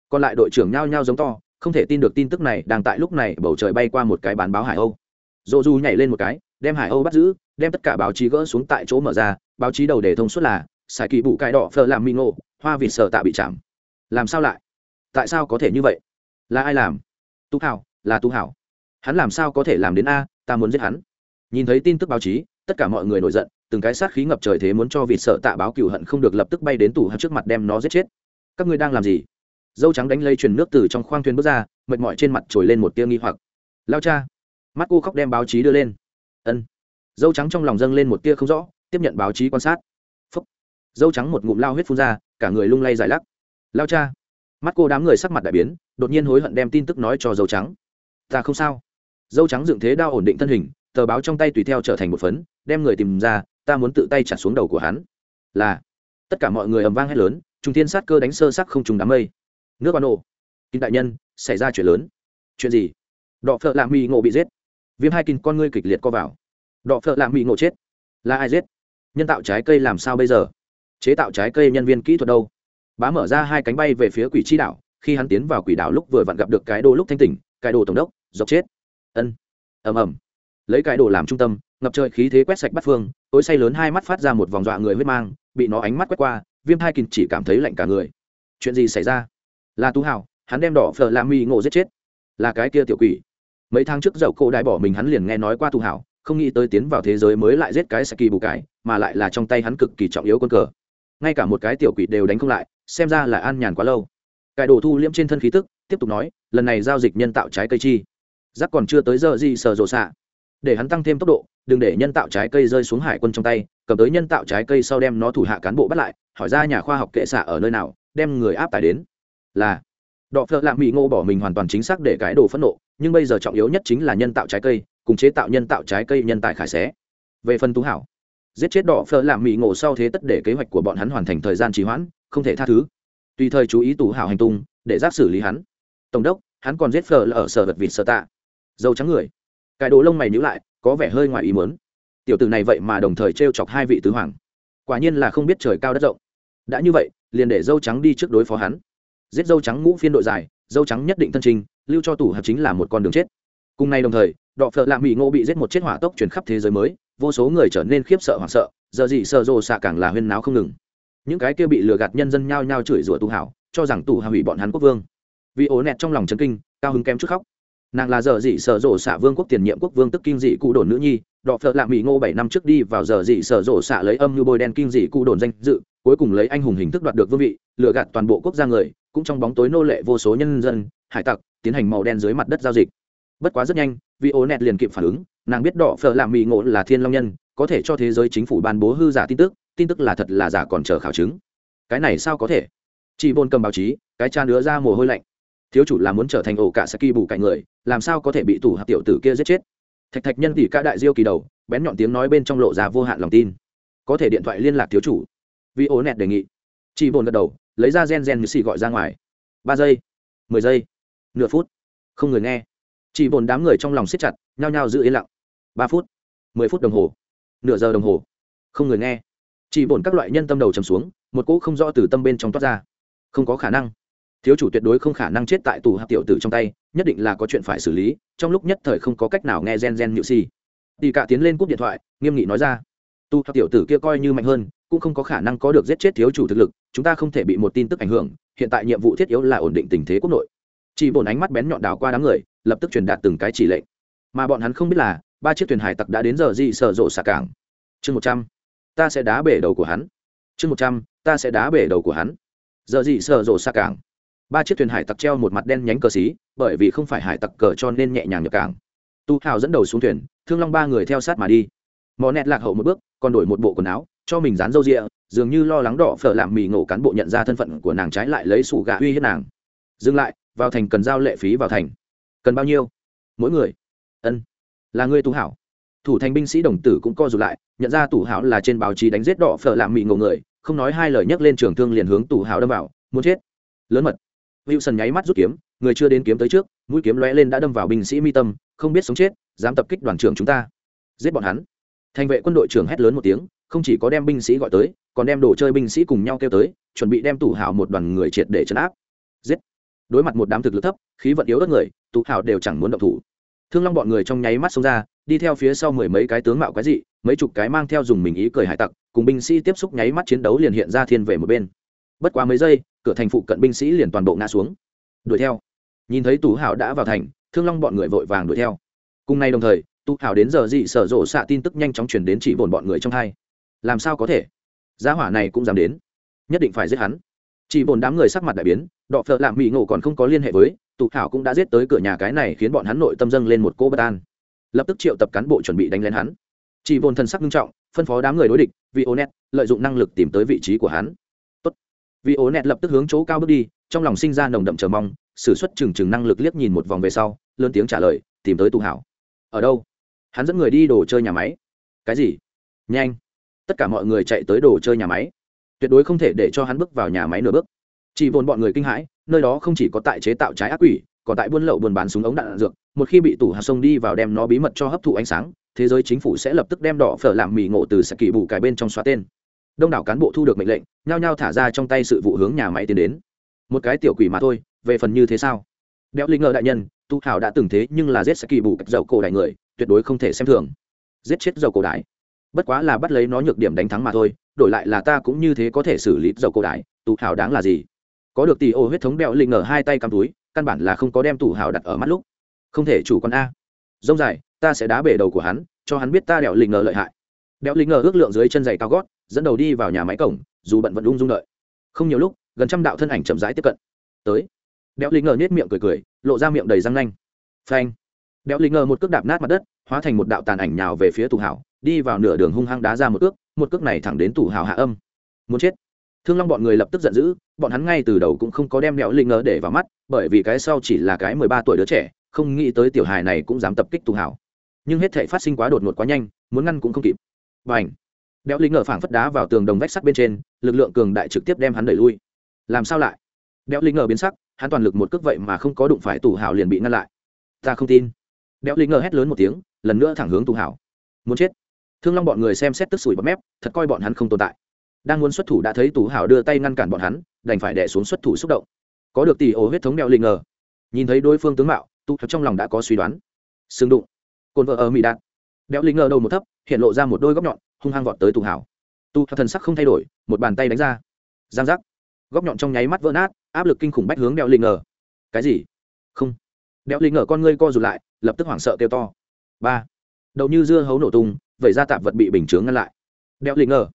Còn lại đội trưởng nhao nhao giống to, không thể tin được tin tức này đang tại lúc này bầu trời bay qua một cái bán báo hải âu. Dỗ du nhảy lên một cái đem hải âu bắt giữ, đem tất cả báo chí gỡ xuống tại chỗ mở ra, báo chí đầu đề thông suốt là sài kỳ bụ cải đỏ phờ làm minh ngộ hoa vịt sợ tạ bị chạm. Làm sao lại? Tại sao có thể như vậy? Là ai làm? Tu hảo là tu hảo hắn làm sao có thể làm đến a, ta muốn giết hắn. Nhìn thấy tin tức báo chí, tất cả mọi người nổi giận, từng cái sát khí ngập trời thế muốn cho vịt sợ tạ báo cựu hận không được lập tức bay đến tủ hắn trước mặt đem nó giết chết. Các ngươi đang làm gì? Dâu trắng đánh lây truyền nước từ trong khoang thuyền bước ra, mệt mỏi trên mặt trồi lên một tia nghi hoặc. Lao cha. Mắt cô khóc đem báo chí đưa lên ân. Dâu trắng trong lòng dâng lên một tia không rõ, tiếp nhận báo chí quan sát. Phúc. Dâu trắng một ngụm lao huyết phun ra, cả người lung lay giải lắc. Lao cha. Mắt cô đám người sắc mặt đại biến, đột nhiên hối hận đem tin tức nói cho dâu trắng. Ta không sao. Dâu trắng dựng thế đao ổn định thân hình, tờ báo trong tay tùy theo trở thành một phấn, đem người tìm ra, ta muốn tự tay trả xuống đầu của hắn. Là. Tất cả mọi người ầm vang hét lớn trung thiên sát cơ đánh sơ sắc không trùng đám mây. Nước ban ô kim đại nhân, xảy ra chuyện lớn. Chuyện gì? Đọ phợ lạ mỹ ngộ bị giết viêm hai kinh con ngươi kịch liệt co vào. Đọ phợ lạ mỹ ngộ chết. Là ai giết? Nhân tạo trái cây làm sao bây giờ? Chế tạo trái cây nhân viên kỹ thuật đâu? Bá mở ra hai cánh bay về phía quỷ chi đảo, khi hắn tiến vào quỷ đảo lúc vừa vặn gặp được cái đồ lúc thanh tỉnh, cái đồ tổng đốc dọc chết. Ân. Ầm ầm. Lấy cái đồ làm trung tâm, ngập trời khí thế quét sạch bắt phương, tối say lớn hai mắt phát ra một vòng dọa người huyết mang, bị nó ánh mắt quét qua, viêm hai kinh chỉ cảm thấy lạnh cả người. Chuyện gì xảy ra? Là tú hào, hắn đem đỏ phở làm mỹ ngộ giết chết. Là cái kia tiểu quỷ mấy tháng trước dậu cổ đại bỏ mình hắn liền nghe nói qua thu hảo, không nghĩ tới tiến vào thế giới mới lại giết cái saki bù cái mà lại là trong tay hắn cực kỳ trọng yếu quân cờ. Ngay cả một cái tiểu quỷ đều đánh không lại xem ra là an nhàn quá lâu. Cải đồ thu liễm trên thân khí tức tiếp tục nói lần này giao dịch nhân tạo trái cây chi. Giác còn chưa tới giờ gì sờ rộ xạ. Để hắn tăng thêm tốc độ đừng để nhân tạo trái cây rơi xuống hải quân trong tay cầm tới nhân tạo trái cây sau đem nó thủ hạ cán bộ bắt lại hỏi ra nhà khoa học kệ xạ ở nơi nào đem người áp tải đến. Là đọ phợ lạ mỹ ngô bỏ mình hoàn toàn chính xác để cái đồ phẫn nộ nhưng bây giờ trọng yếu nhất chính là nhân tạo trái cây, cùng chế tạo nhân tạo trái cây nhân tài khải xé. Về phần tú hảo, giết chết đỏ phở làm mỹ ngộ sau thế tất để kế hoạch của bọn hắn hoàn thành thời gian trì hoãn, không thể tha thứ. Tùy thời chú ý tú hảo hành tung, để giáp xử lý hắn. Tổng đốc, hắn còn giết phở là ở sở vật vịt sở tạ. Dâu trắng người. Cái đồ lông mày nhữ lại, có vẻ hơi ngoài ý mớn tiểu tử này vậy mà đồng thời trêu chọc hai vị tứ hoàng. Quả nhiên là không biết trời cao đất rộng. Đã như vậy, liền để dâu trắng đi trước đối phó hắn. Giết dâu trắng ngũ phiên đội dài dâu trắng nhất định thân trình lưu cho tủ hạt chính là một con đường chết. Cùng nay đồng thời, đọ phợ lạ mỹ ngộ bị giết một chết hỏa tốc chuyển khắp thế giới mới, vô số người trở nên khiếp sợ hoảng sợ, giờ gì sợ rồ xạ càng là huyên náo không ngừng. Những cái kia bị lừa gạt nhân dân nhao nhao chửi rủa tu hảo, cho rằng tù hào hủy bọn hắn quốc vương. Vì ố nẹt trong lòng chấn kinh, cao hứng kém chút khóc. Nàng là giờ dị sở rộ xạ vương quốc tiền nhiệm quốc vương tức kinh dị cụ đồn nữ nhi, đọ phợ lạ mỹ ngô bảy năm trước đi vào giờ dị sở rộ xạ lấy âm như bôi đen kinh dị cụ đồn danh dự, cuối cùng lấy anh hùng hình thức đoạt được vương vị, lừa gạt toàn bộ quốc gia người cũng trong bóng tối nô lệ vô số nhân dân, hải tặc, tiến hành màu đen dưới mặt đất giao dịch. Bất quá rất nhanh, vì ô nẹt liền kịp phản ứng, nàng biết đỏ phở làm mỹ ngộ là thiên long nhân, có thể cho thế giới chính phủ ban bố hư giả tin tức tin tức là thật là giả còn chờ khảo chứng. Cái này sao có thể? Chị bôn cầm báo chí, cái cha nữa ra mồ hôi lạnh. Thiếu chủ là muốn trở thành ổ cả saki bù cạnh người, làm sao có thể bị tủ hạt tiểu tử kia giết chết? Thạch thạch nhân tỷ ca đại diêu kỳ đầu, bén nhọn tiếng nói bên trong lộ ra vô hạn lòng tin. Có thể điện thoại liên lạc thiếu chủ. Vì ố nẹt đề nghị. Chị bồn gật đầu lấy ra gen gen như xì gọi ra ngoài. Ba giây, mười giây, nửa phút. Không người nghe. Chỉ bồn đám người trong lòng siết chặt, nhao nhao giữ yên lặng. Ba phút, mười phút đồng hồ, nửa giờ đồng hồ. Không người nghe. Chỉ bổn các loại nhân tâm đầu chầm xuống, một cỗ không rõ từ tâm bên trong toát ra. Không có khả năng. Thiếu chủ tuyệt đối không khả năng chết tại tù hạt tiểu tử trong tay, nhất định là có chuyện phải xử lý, trong lúc nhất thời không có cách nào nghe gen gen nhự si tì cả tiến lên cúp điện thoại, nghiêm nghị nói ra tu hạt tiểu tử kia coi như mạnh hơn, cũng không có khả năng có được giết chết thiếu chủ thực lực, chúng ta không thể bị một tin tức ảnh hưởng, hiện tại nhiệm vụ thiết yếu là ổn định tình thế quốc nội. Chỉ bổn ánh mắt bén nhọn đảo qua đám người, lập tức truyền đạt từng cái chỉ lệnh. Mà bọn hắn không biết là, ba chiếc thuyền hải tặc đã đến giờ gì sở rộ xả cảng. Chương một trăm, ta sẽ đá bể đầu của hắn. Chương một trăm, ta sẽ đá bể đầu của hắn. Giờ gì sở rộ xả cảng. Ba chiếc thuyền hải tặc treo một mặt đen nhánh cờ xí, bởi vì không phải hải tặc cờ cho nên nhẹ nhàng nhập cảng. Tu hào dẫn đầu xuống thuyền, thương long ba người theo sát mà đi. Mò nẹt lạc hậu một bước còn đổi một bộ quần áo, cho mình dán râu rịa, dường như lo lắng đỏ phở làm mì ngộ cán bộ nhận ra thân phận của nàng trái lại lấy sủ gà uy hiếp nàng. Dừng lại, vào thành cần giao lệ phí vào thành. Cần bao nhiêu? Mỗi người. Ân. Là người tu hảo. Thủ thành binh sĩ đồng tử cũng co rụt lại, nhận ra tủ hảo là trên báo chí đánh giết đỏ phở làm mị ngộ người, không nói hai lời nhấc lên trường thương liền hướng tủ hảo đâm vào, muốn chết. Lớn mật. Wilson nháy mắt rút kiếm, người chưa đến kiếm tới trước, mũi kiếm lóe lên đã đâm vào binh sĩ mi tâm, không biết sống chết, dám tập kích đoàn trưởng chúng ta. Giết bọn hắn thành vệ quân đội trưởng hét lớn một tiếng, không chỉ có đem binh sĩ gọi tới, còn đem đồ chơi binh sĩ cùng nhau kêu tới, chuẩn bị đem tủ hảo một đoàn người triệt để chấn áp. Giết! Đối mặt một đám thực lực thấp, khí vận yếu đất người tủ hảo đều chẳng muốn động thủ. Thương long bọn người trong nháy mắt xông ra, đi theo phía sau mười mấy cái tướng mạo quái dị, mấy chục cái mang theo dùng mình ý cười hải tặc, cùng binh sĩ tiếp xúc nháy mắt chiến đấu liền hiện ra thiên về một bên. Bất quá mấy giây, cửa thành phụ cận binh sĩ liền toàn bộ ngã xuống. Đuổi theo. Nhìn thấy tủ hảo đã vào thành, thương long bọn người vội vàng đuổi theo. Cùng nay đồng thời tụ hảo đến giờ dị sở rộ xạ tin tức nhanh chóng chuyển đến chỉ bồn bọn người trong hai. Làm sao có thể? Giá hỏa này cũng dám đến. Nhất định phải giết hắn. Chỉ bồn đám người sắc mặt đại biến, đọ phợ lạm mỹ ngộ còn không có liên hệ với tụ hảo cũng đã giết tới cửa nhà cái này khiến bọn hắn nội tâm dâng lên một cô bất an. Lập tức triệu tập cán bộ chuẩn bị đánh lên hắn. Chỉ bồn thần sắc nghiêm trọng, phân phó đám người đối địch, vì ô net lợi dụng năng lực tìm tới vị trí của hắn. Tốt. vì ô net lập tức hướng chỗ cao bước đi, trong lòng sinh ra nồng đậm chờ mong, s ử suất trừng trừng năng lực liếc nhìn một vòng về sau, lớn tiếng trả lời, tìm tới tụ hảo ở đâu? Hắn dẫn người đi đồ chơi nhà máy. Cái gì? Nhanh. Tất cả mọi người chạy tới đồ chơi nhà máy. Tuyệt đối không thể để cho hắn bước vào nhà máy nửa bước. Chỉ vồn bọn người kinh hãi nơi đó không chỉ có tại chế tạo trái ác quỷ còn tại buôn lậu buôn bán súng ống đạn, đạn dược. Một khi bị tủ hạt sông đi vào đem nó bí mật cho hấp thụ ánh sáng thế giới chính phủ sẽ lập tức đem đỏ phở làm mì ngộ từ sạc kỳ bù cải bên trong xóa tên. Đông đảo cán bộ thu được mệnh lệnh nhao nhao thả ra trong tay sự vụ hướng nhà máy tiến đến. Một cái tiểu quỷ mà thôi về phần như thế sao? Đeo linh ngờ đại nhân tu hảo đã từng thế nhưng là giết sạc kỳ bù cách dầu cổ đại người tuyệt đối không thể xem thường. Giết chết dầu cổ đại. Bất quá là bắt lấy nó nhược điểm đánh thắng mà thôi, đổi lại là ta cũng như thế có thể xử lý dầu cổ đại Tụ hảo đáng là gì? Có được tỷ ô huyết thống đeo linh ở hai tay cầm túi, căn bản là không có đem tủ hảo đặt ở mắt lúc. Không thể chủ con a. Dông dài, ta sẽ đá bể đầu của hắn, cho hắn biết ta đeo linh ngờ lợi hại. Đeo linh ngờ ước lượng dưới chân giày cao gót, dẫn đầu đi vào nhà máy cổng, dù bận vẫn ung dung đợi. Không nhiều lúc, gần trăm đạo thân ảnh chậm rãi tiếp cận. Tới. Đeo linh ngờ nết miệng cười cười, lộ ra miệng đầy răng nanh. Phanh béo linh ngờ một cước đạp nát mặt đất, hóa thành một đạo tàn ảnh nhào về phía tù hảo, đi vào nửa đường hung hăng đá ra một cước một cước này thẳng đến tù hảo hạ âm. Muốn chết. Thương long bọn người lập tức giận dữ, bọn hắn ngay từ đầu cũng không có đem béo linh ngờ để vào mắt, bởi vì cái sau chỉ là cái mười ba tuổi đứa trẻ, không nghĩ tới tiểu hài này cũng dám tập kích tù hảo. Nhưng hết thể phát sinh quá đột ngột quá nhanh, muốn ngăn cũng không kịp. Và ảnh béo linh ngờ phảng phất đá vào tường đồng vách sắt bên trên, lực lượng cường đại trực tiếp đem hắn đẩy lui. Làm sao lại? Béo linh ngờ biến sắc, hắn toàn lực một cước vậy mà không có đụng phải tù hảo liền bị ngăn lại. Ta không tin đeo linh ngờ hét lớn một tiếng, lần nữa thẳng hướng tù hảo. Muốn chết. Thương long bọn người xem xét tức sủi bọt mép, thật coi bọn hắn không tồn tại. Đang muốn xuất thủ đã thấy tù hảo đưa tay ngăn cản bọn hắn, đành phải đẻ xuống xuất thủ xúc động. Có được tỷ ổ huyết thống đeo linh ngờ nhìn thấy đối phương tướng mạo tu trong lòng đã có suy đoán. Xương đụng. Cồn vợ ở mỹ đạn đeo linh ngờ đầu một thấp, hiện lộ ra một đôi góc nhọn, hung hăng vọt tới tù hảo. Tu thần sắc không thay đổi, một bàn tay đánh ra. Giang giác. Góc nhọn trong nháy mắt vỡ nát, áp lực kinh khủng bách hướng đeo linh ngờ cái gì? Không béo linh ngờ con ngươi co rụt lại, lập tức hoảng sợ kêu to. Ba. Đầu như dưa hấu nổ tung, vẩy ra tạp vật bị bình chướng ngăn lại. Béo linh ngờ.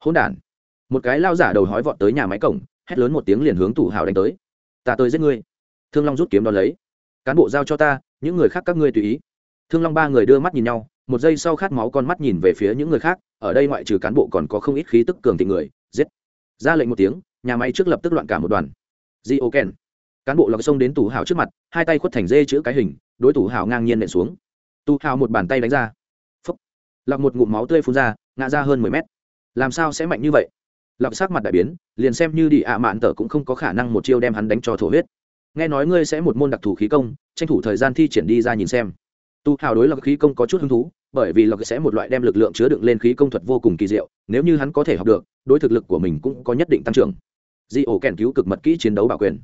Hỗn đản. Một cái lao giả đầu hói vọt tới nhà máy cổng, hét lớn một tiếng liền hướng tủ hào đánh tới. Ta tới giết ngươi. Thương long rút kiếm đ ó lấy. Cán bộ giao cho ta, những người khác các ngươi tùy ý. Thương long ba người đưa mắt nhìn nhau, một giây sau khát máu con mắt nhìn về phía những người khác, ở đây ngoại trừ cán bộ còn có không ít khí tức cường thị người, giết. Ra lệnh một tiếng, nhà máy trước lập tức loạn cả một đoàn. Di ô ken cán bộ lọc sông đến tủ hào trước mặt, hai tay khuất thành dê chữ cái hình, đối tủ hào ngang nhiên nện xuống. Tủ hào một bàn tay đánh ra. Phấp lọc một ngụm máu tươi phun ra, ngã ra hơn mười mét. Làm sao sẽ mạnh như vậy? Lọc sắc mặt đại biến, liền xem như đi ạ à mạn tở cũng không có khả năng một chiêu đem hắn đánh cho thổ huyết. Nghe nói ngươi sẽ một môn đặc thù khí công, tranh thủ thời gian thi triển đi ra nhìn xem. Tu hào đối lọc khí công có chút hứng thú, bởi vì lọc sẽ một loại đem lực lượng chứa đựng lên khí công thuật vô cùng kỳ diệu, nếu như hắn có thể học được, đối thực lực của mình cũng có nhất định tăng trưởng. Di ổ kèn cứu cực mật kỹ chiến đấu bảo quyền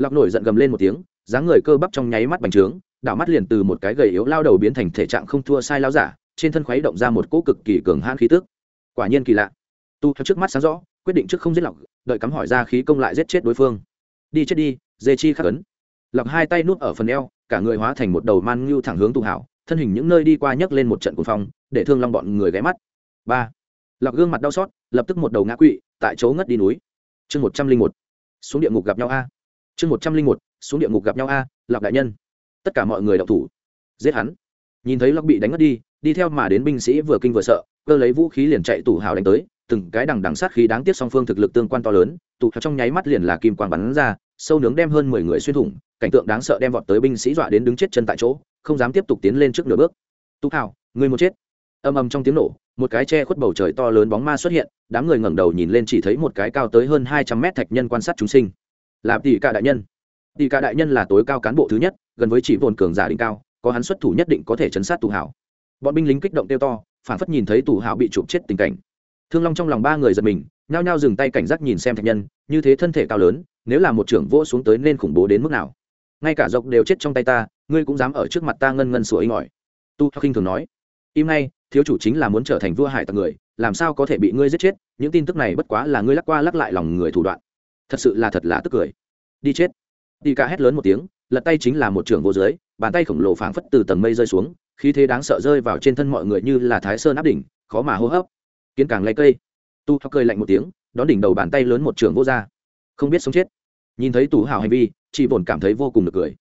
lọc nổi giận gầm lên một tiếng, dáng người cơ bắp trong nháy mắt bành trướng, đảo mắt liền từ một cái gầy yếu lao đầu biến thành thể trạng không thua sai lao giả, trên thân khuấy động ra một cỗ cực kỳ cường hãn khí tức. Quả nhiên kỳ lạ. Tu theo trước mắt sáng rõ, quyết định trước không giết lọc, đợi cắm hỏi ra khí công lại giết chết đối phương. Đi chết đi, dê chi khắc ấn. Lọc hai tay nút ở phần eo, cả người hóa thành một đầu man ngưu thẳng hướng tù hảo, thân hình những nơi đi qua nhấc lên một trận cuồng phong, để thương long bọn người ghé mắt. Ba. Lọc gương mặt đau xót, lập tức một đầu ngã quỵ, tại chỗ ngất đi núi. Chương một trăm linh một. Xuống địa ngục gặp nhau a chương một trăm linh một, xuống địa ngục gặp nhau a lọc đại nhân. Tất cả mọi người đọc thủ. Giết hắn. Nhìn thấy lọc bị đánh ngất đi đi theo mà đến binh sĩ vừa kinh vừa sợ, cơ lấy vũ khí liền chạy tủ hào đánh tới, từng cái đằng đằng sát khí đáng tiếc song phương thực lực tương quan to lớn tụ trong nháy mắt liền là kim quang bắn ra, sâu nướng đem hơn mười người xuyên thủng, cảnh tượng đáng sợ đem vọt tới binh sĩ dọa đến đứng chết chân tại chỗ, không dám tiếp tục tiến lên trước nửa bước. Tụ hào, người một chết. Âm âm trong tiếng nổ, một cái che khuất bầu trời to lớn bóng ma xuất hiện, đám người ngẩng đầu nhìn lên chỉ thấy một cái cao tới hơn hai trăm mét thạch nhân quan sát chúng sinh là tỷ cả đại nhân. Tỷ cả đại nhân là tối cao cán bộ thứ nhất, gần với chỉ vồn cường giả đỉnh cao, có hắn xuất thủ nhất định có thể chấn sát tù hảo. Bọn binh lính kích động tiêu to, phản phất nhìn thấy tù hảo bị chụp chết tình cảnh. Thương long trong lòng ba người giật mình, nhao nhao dừng tay cảnh giác nhìn xem thạch nhân, như thế thân thể cao lớn, nếu là một trưởng vỗ xuống tới nên khủng bố đến mức nào? Ngay cả dọc đều chết trong tay ta, ngươi cũng dám ở trước mặt ta ngân ngân sủa inh ỏi tu khinh thường nói, im ngay, thiếu chủ chính là muốn trở thành vua hải tặc người, làm sao có thể bị ngươi giết chết? Những tin tức này bất quá là ngươi lắc qua lắc lại lòng người thủ đoạn thật sự là thật là tức cười. Đi chết. Đi ca hét lớn một tiếng, lật tay chính là một trường vô dưới, bàn tay khổng lồ phảng phất từ tầng mây rơi xuống, khí thế đáng sợ rơi vào trên thân mọi người như là thái sơn áp đỉnh, khó mà hô hấp. Kiến càng lấy cây. Tu hắc cười lạnh một tiếng, đón đỉnh đầu bàn tay lớn một trường vô ra. Không biết sống chết. Nhìn thấy tủ hào hành vi chị bổn cảm thấy vô cùng được cười.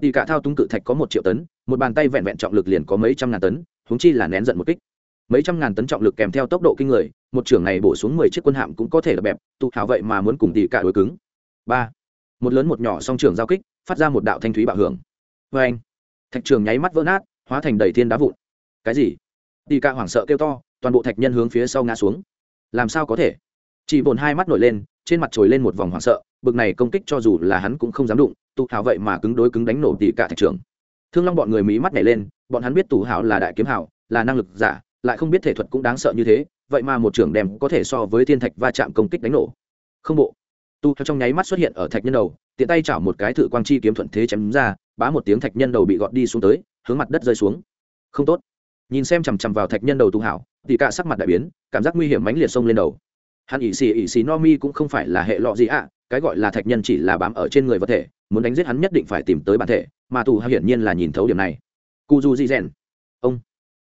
Đi cả thao túng cự thạch có một triệu tấn, một bàn tay vẹn vẹn trọng lực liền có mấy trăm ngàn tấn húng chi là nén giận một kích mấy trăm ngàn tấn trọng lực kèm theo tốc độ kinh người, một trưởng này bổ xuống mười chiếc quân hạm cũng có thể là bẹp, tụ hào vậy mà muốn cùng tỷ cả đối cứng. Ba. Một lớn một nhỏ song trường giao kích, phát ra một đạo thanh thúy bạo hưởng. Vê anh, thạch trường nháy mắt vỡ nát, hóa thành đầy thiên đá vụn. Cái gì? Tỷ cả hoảng sợ kêu to, toàn bộ thạch nhân hướng phía sau ngã xuống. Làm sao có thể? Chỉ bồn hai mắt nổi lên, trên mặt trồi lên một vòng hoảng sợ, bực này công kích cho dù là hắn cũng không dám đụng, tụ hào vậy mà cứng đối cứng đánh nổ tỷ cả thạch trường. Thương long bọn người mí mắt nhảy lên, bọn hắn biết tù hào là đại kiếm hào, là năng lực giả lại không biết thể thuật cũng đáng sợ như thế, vậy mà một trưởng đem có thể so với thiên thạch va chạm công kích đánh nổ. Không bộ. Tu theo trong nháy mắt xuất hiện ở thạch nhân đầu, tiện tay chảo một cái thử quang chi kiếm thuận thế chém ra, bá một tiếng thạch nhân đầu bị gọt đi xuống tới, hướng mặt đất rơi xuống. Không tốt. Nhìn xem chằm chằm vào thạch nhân đầu tu hảo, thì cả sắc mặt đại biến, cảm giác nguy hiểm mãnh liệt xông lên đầu. Hắn ỷ xì ỷ xì no mi cũng không phải là hệ lọ gì ạ, cái gọi là thạch nhân chỉ là bám ở trên người vật thể, muốn đánh giết hắn nhất định phải tìm tới bản thể, mà tù hiển nhiên là nhìn thấu điểm này. Cu du di rèn. Ông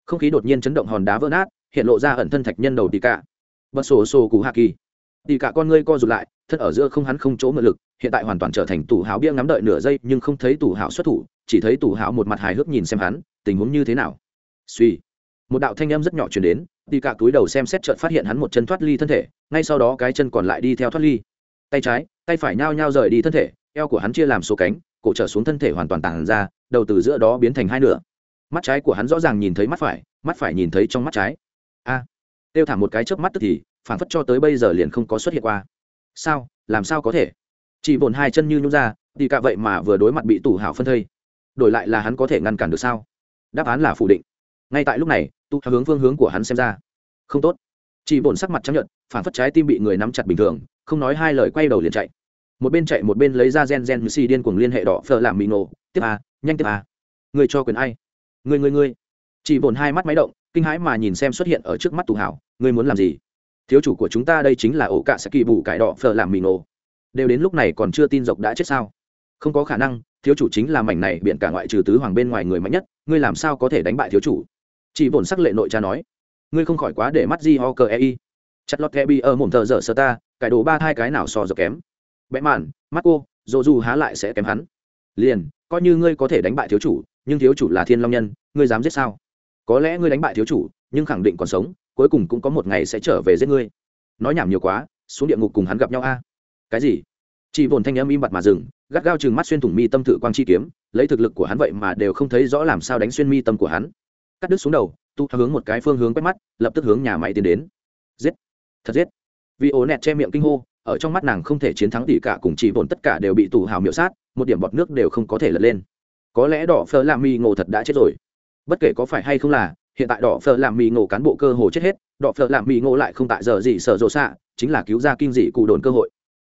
không khí đột nhiên chấn động hòn đá vỡ nát, hiện lộ ra ẩn thân thạch nhân đầu tì cả. Bật sổ sổ cụ hạ kỳ. Tì cả con ngươi co rụt lại, thân ở giữa không hắn không chỗ mượn lực, hiện tại hoàn toàn trở thành tủ háo bia ngắm đợi nửa giây, nhưng không thấy tủ háo xuất thủ, chỉ thấy tủ háo một mặt hài hước nhìn xem hắn, tình huống như thế nào. Suy. Một đạo thanh âm rất nhỏ chuyển đến, tì cả túi đầu xem xét chợt phát hiện hắn một chân thoát ly thân thể, ngay sau đó cái chân còn lại đi theo thoát ly. Tay trái, tay phải nhao nhao rời đi thân thể, eo của hắn chia làm số cánh, cổ trở xuống thân thể hoàn toàn tàn ra, đầu từ giữa đó biến thành hai nửa mắt trái của hắn rõ ràng nhìn thấy mắt phải mắt phải nhìn thấy trong mắt trái. A à, tiêu thả một cái chớp mắt tức thì phản phất cho tới bây giờ liền không có xuất hiện qua. Sao? Làm sao có thể? Chỉ bồn hai chân như nhún ra thì cả vậy mà vừa đối mặt bị tủ hảo phân thây. Đổi lại là hắn có thể ngăn cản được sao? Đáp án là phủ định. Ngay tại lúc này tu hướng phương hướng của hắn xem ra. Không tốt. Chỉ bồn sắc mặt chấp nhận phản phất trái tim bị người nắm chặt bình thường không nói hai lời quay đầu liền chạy. Một bên chạy một bên lấy ra gen gen xì điên cuồng liên hệ đỏ phở làm mì nổ. Tiếp a nhanh tiếp a. Người cho quyền ai? Người người người chỉ bồn hai mắt máy động, kinh hãi mà nhìn xem xuất hiện ở trước mắt tù hảo, ngươi muốn làm gì? Thiếu chủ của chúng ta đây chính là ổ cạ sẽ kỳ bù cải đỏ phờ làm mì nổ. Đều đến lúc này còn chưa tin dọc đã chết sao? Không có khả năng, thiếu chủ chính là mảnh này biện cả ngoại trừ tứ hoàng bên ngoài người mạnh nhất, ngươi làm sao có thể đánh bại thiếu chủ? Chỉ bổn sắc lệ nội cha nói. Ngươi không khỏi quá để mắt di ho cờ ei chặt lọt kebi ở mồm thợ dở sơ ta, cải đồ ba hai cái nào so dọc kém? Bẽ màn, mắt cô dồ dù há lại sẽ kém hắn. Liền, coi như ngươi có thể đánh bại thiếu chủ nhưng thiếu chủ là thiên long nhân, ngươi dám giết sao? Có lẽ ngươi đánh bại thiếu chủ, nhưng khẳng định còn sống, cuối cùng cũng có một ngày sẽ trở về giết ngươi. Nói nhảm nhiều quá, xuống địa ngục cùng hắn gặp nhau a. Cái gì? Chị vồn thanh âm im bặt mà dừng, gắt gao chừng mắt xuyên thủng mi tâm thử quang chi kiếm, lấy thực lực của hắn vậy mà đều không thấy rõ làm sao đánh xuyên mi tâm của hắn. Cắt đứt xuống đầu, tu hướng một cái phương hướng quét mắt, lập tức hướng nhà máy tiến đến. Giết! Thật giết! Vì ố nẹt che miệng kinh hô, ở trong mắt nàng không thể chiến thắng tỷ cả cùng chỉ vồn tất cả đều bị tù hào miệu sát, một điểm bọt nước đều không có thể lật lên có lẽ đỏ phở làm mì ngộ thật đã chết rồi. Bất kể có phải hay không là, hiện tại đỏ phở làm mì ngộ cán bộ cơ hồ chết hết, đỏ phở làm mì ngộ lại không tại giờ gì sợ rộ xạ, chính là cứu ra kinh dị cụ đồn cơ hội.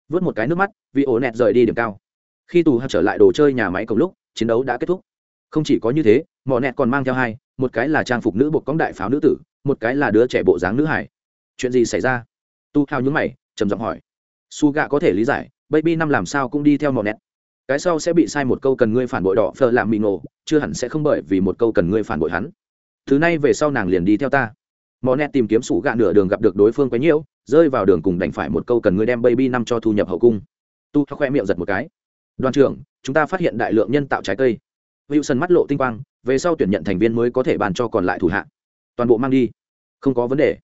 Vớt một cái nước mắt, vì ổ nẹt rời đi điểm cao. Khi tù hạt trở lại đồ chơi nhà máy cùng lúc, chiến đấu đã kết thúc. Không chỉ có như thế, mỏ nẹt còn mang theo hai, một cái là trang phục nữ buộc cóng đại pháo nữ tử, một cái là đứa trẻ bộ dáng nữ hải. Chuyện gì xảy ra? Tu hao nhúng mày, trầm giọng hỏi. Su gạ có thể lý giải, baby năm làm sao cũng đi theo mỏ nẹt cái sau sẽ bị sai một câu cần ngươi phản bội đỏ phờ làm mì ngộ, chưa hẳn sẽ không bởi vì một câu cần ngươi phản bội hắn. Thứ này về sau nàng liền đi theo ta. Mò nét tìm kiếm sủ gạ nửa đường gặp được đối phương quấy nhiễu, rơi vào đường cùng đành phải một câu cần ngươi đem baby năm cho thu nhập hậu cung. Tu khoe miệng giật một cái. Đoàn trưởng, chúng ta phát hiện đại lượng nhân tạo trái cây. Wilson mắt lộ tinh quang, về sau tuyển nhận thành viên mới có thể bàn cho còn lại thủ hạ. Toàn bộ mang đi. Không có vấn đề.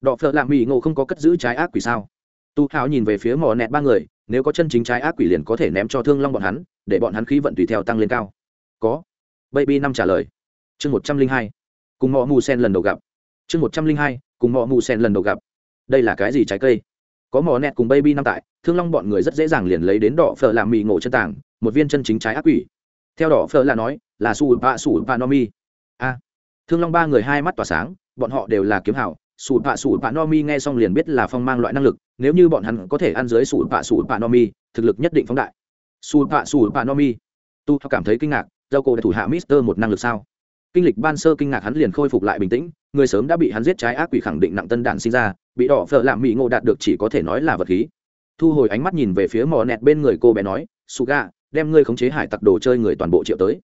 Đọ phợ làm mỹ ngộ không có cất giữ trái ác quỷ sao? Tu hào nhìn về phía mò nẹt ba người nếu có chân chính trái ác quỷ liền có thể ném cho thương long bọn hắn, để bọn hắn khí vận tùy theo tăng lên cao. Có. Baby năm trả lời. Chương một trăm linh hai. Cùng mọ mù sen lần đầu gặp. Chương một trăm linh hai, cùng mọ mù sen lần đầu gặp. Đây là cái gì trái cây? Có mỏ nẹt cùng baby năm tại, thương long bọn người rất dễ dàng liền lấy đến đỏ phở làm mì ngộ chân tảng, một viên chân chính trái ác quỷ. Theo đỏ phở là nói, là su pa su pa no mi. A. Thương long ba người hai mắt tỏa sáng, bọn họ đều là kiếm hảo sủ pạ sủ pạ no mi nghe xong liền biết là phong mang loại năng lực, nếu như bọn hắn có thể ăn dưới sủ pạ sủ pạ no mi thực lực nhất định phóng đại. Sủ pạ sủ pạ no mi tu cảm thấy kinh ngạc, dâu cổ thủ hạ mister một năng lực sao? Kinh lịch ban sơ kinh ngạc hắn liền khôi phục lại bình tĩnh, người sớm đã bị hắn giết trái ác quỷ khẳng định nặng tân đản sinh ra, bị đỏ phở làm mỹ ngộ đạt được chỉ có thể nói là vật khí. Thu hồi ánh mắt nhìn về phía mò nẹt bên người cô bé nói suga đem ngươi khống chế hải tặc đồ chơi người toàn bộ triệu tới.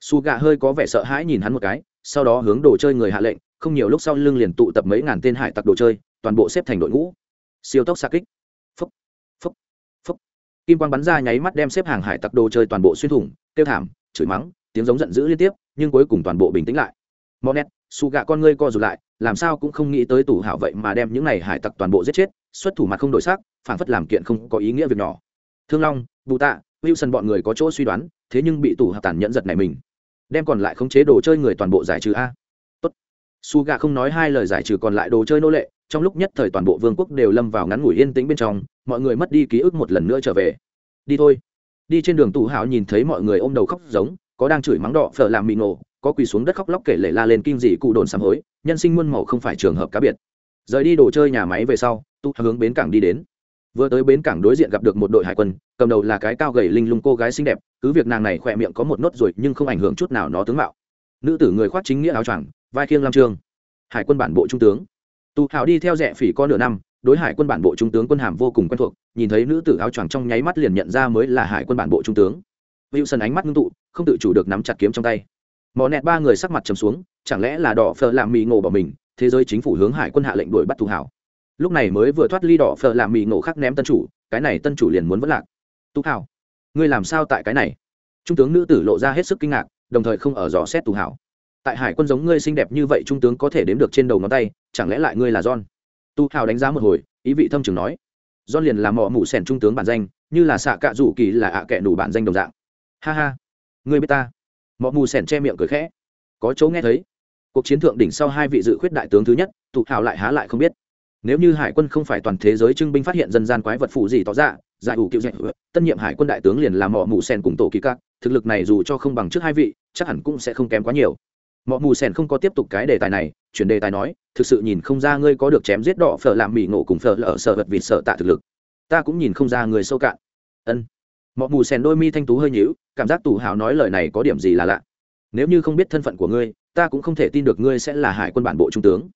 Suga hơi có vẻ sợ hãi nhìn hắn một cái, sau đó hướng đồ chơi người hạ lệnh không nhiều lúc sau lưng liền tụ tập mấy ngàn tên hải tặc đồ chơi, toàn bộ xếp thành đội ngũ. Siêu tốc xa kích phúc. Phúc. Phúc. Kim quang bắn ra nháy mắt đem xếp hàng hải tặc đồ chơi toàn bộ xuyên thủng tiêu thảm, chửi mắng, tiếng giống giận dữ liên tiếp, nhưng cuối cùng toàn bộ bình tĩnh lại. Monet, su gạ con ngươi co rụt lại, làm sao cũng không nghĩ tới tủ hảo vậy mà đem những này hải tặc toàn bộ giết chết, xuất thủ mặt không đổi sắc, phản phất làm kiện không có ý nghĩa việc nhỏ. Thương long, bù tạ, wilson bọn người có chỗ suy đoán, thế nhưng bị tủ hảo tàn nhẫn giật này mình. Đem còn lại khống chế đồ chơi người toàn bộ giải trừ a su Gà không nói hai lời giải trừ còn lại đồ chơi nô lệ, trong lúc nhất thời toàn bộ vương quốc đều lâm vào ngắn ngủi yên tĩnh bên trong, mọi người mất đi ký ức một lần nữa trở về. Đi thôi. Đi trên đường tù hảo nhìn thấy mọi người ôm đầu khóc giống, có đang chửi mắng đỏ phở làm mị nổ, có quỳ xuống đất khóc lóc kể lể la lên kinh dị cụ đồn sám hối, nhân sinh muôn màu không phải trường hợp cá biệt. Rời đi đồ chơi nhà máy về sau tu hướng bến cảng đi đến. Vừa tới bến cảng đối diện gặp được một đội hải quân, cầm đầu là cái cao gầy linh lung cô gái xinh đẹp, cứ việc nàng này khỏe miệng có một nốt ruồi nhưng không ảnh hưởng chút nào nó tướng mạo. Nữ tử người khoác chính nghĩa áo choàng vai khiêng lam trương. Hải quân bản bộ trung tướng. Tu hào đi theo rẻ phỉ có nửa năm, đối hải quân bản bộ trung tướng quân hàm vô cùng quen thuộc, nhìn thấy nữ tử áo choàng trong nháy mắt liền nhận ra mới là hải quân bản bộ trung tướng. Wilson ánh mắt ngưng tụ, không tự chủ được nắm chặt kiếm trong tay. Mò nẹt ba người sắc mặt trầm xuống, chẳng lẽ là đỏ phở làm mì ngộ bỏ mình, thế giới chính phủ hướng hải quân hạ lệnh đuổi bắt thủ hảo. Lúc này mới vừa thoát ly đỏ phở làm mì ngộ khắc ném tân chủ, cái này tân chủ liền muốn vất lạc. Tu hảo, ngươi làm sao tại cái này? Trung tướng nữ tử lộ ra hết sức kinh ngạc, đồng thời không ở dò xét tù hảo tại hải quân giống ngươi xinh đẹp như vậy trung tướng có thể đếm được trên đầu ngón tay, chẳng lẽ lại ngươi là john? Tu Hào đánh giá một hồi, ý vị thâm trường nói. John liền là mỏ mụ sẻn trung tướng bản danh, như là xạ cạ rủ kỳ là ạ kệ đủ bản danh đồng dạng. Ha ha, ngươi biết ta? Mỏ mù sèn che miệng cười khẽ. Có chỗ nghe thấy. Cuộc chiến thượng đỉnh sau hai vị dự khuyết đại tướng thứ nhất tụ hào lại há lại không biết. Nếu như hải quân không phải toàn thế giới trưng binh phát hiện dân gian quái vật phụ gì tỏ ra giải ủ kiệu dạy, tân nhiệm hải quân đại tướng liền làm mỏ mù sen cùng tổ kỳ các, thực lực này dù cho không bằng trước hai vị, chắc hẳn cũng sẽ không kém quá nhiều. Mọi mù sen không có tiếp tục cái đề tài này, chuyển đề tài nói, thực sự nhìn không ra ngươi có được chém giết đỏ phở làm mỹ ngộ cùng phở lở sợ vật vịt sợ tạ thực lực. Ta cũng nhìn không ra người sâu cạn. Ân. Mọi mù sen đôi mi thanh tú hơi nhíu, cảm giác tù hào nói lời này có điểm gì là lạ. Nếu như không biết thân phận của ngươi, ta cũng không thể tin được ngươi sẽ là hải quân bản bộ trung tướng.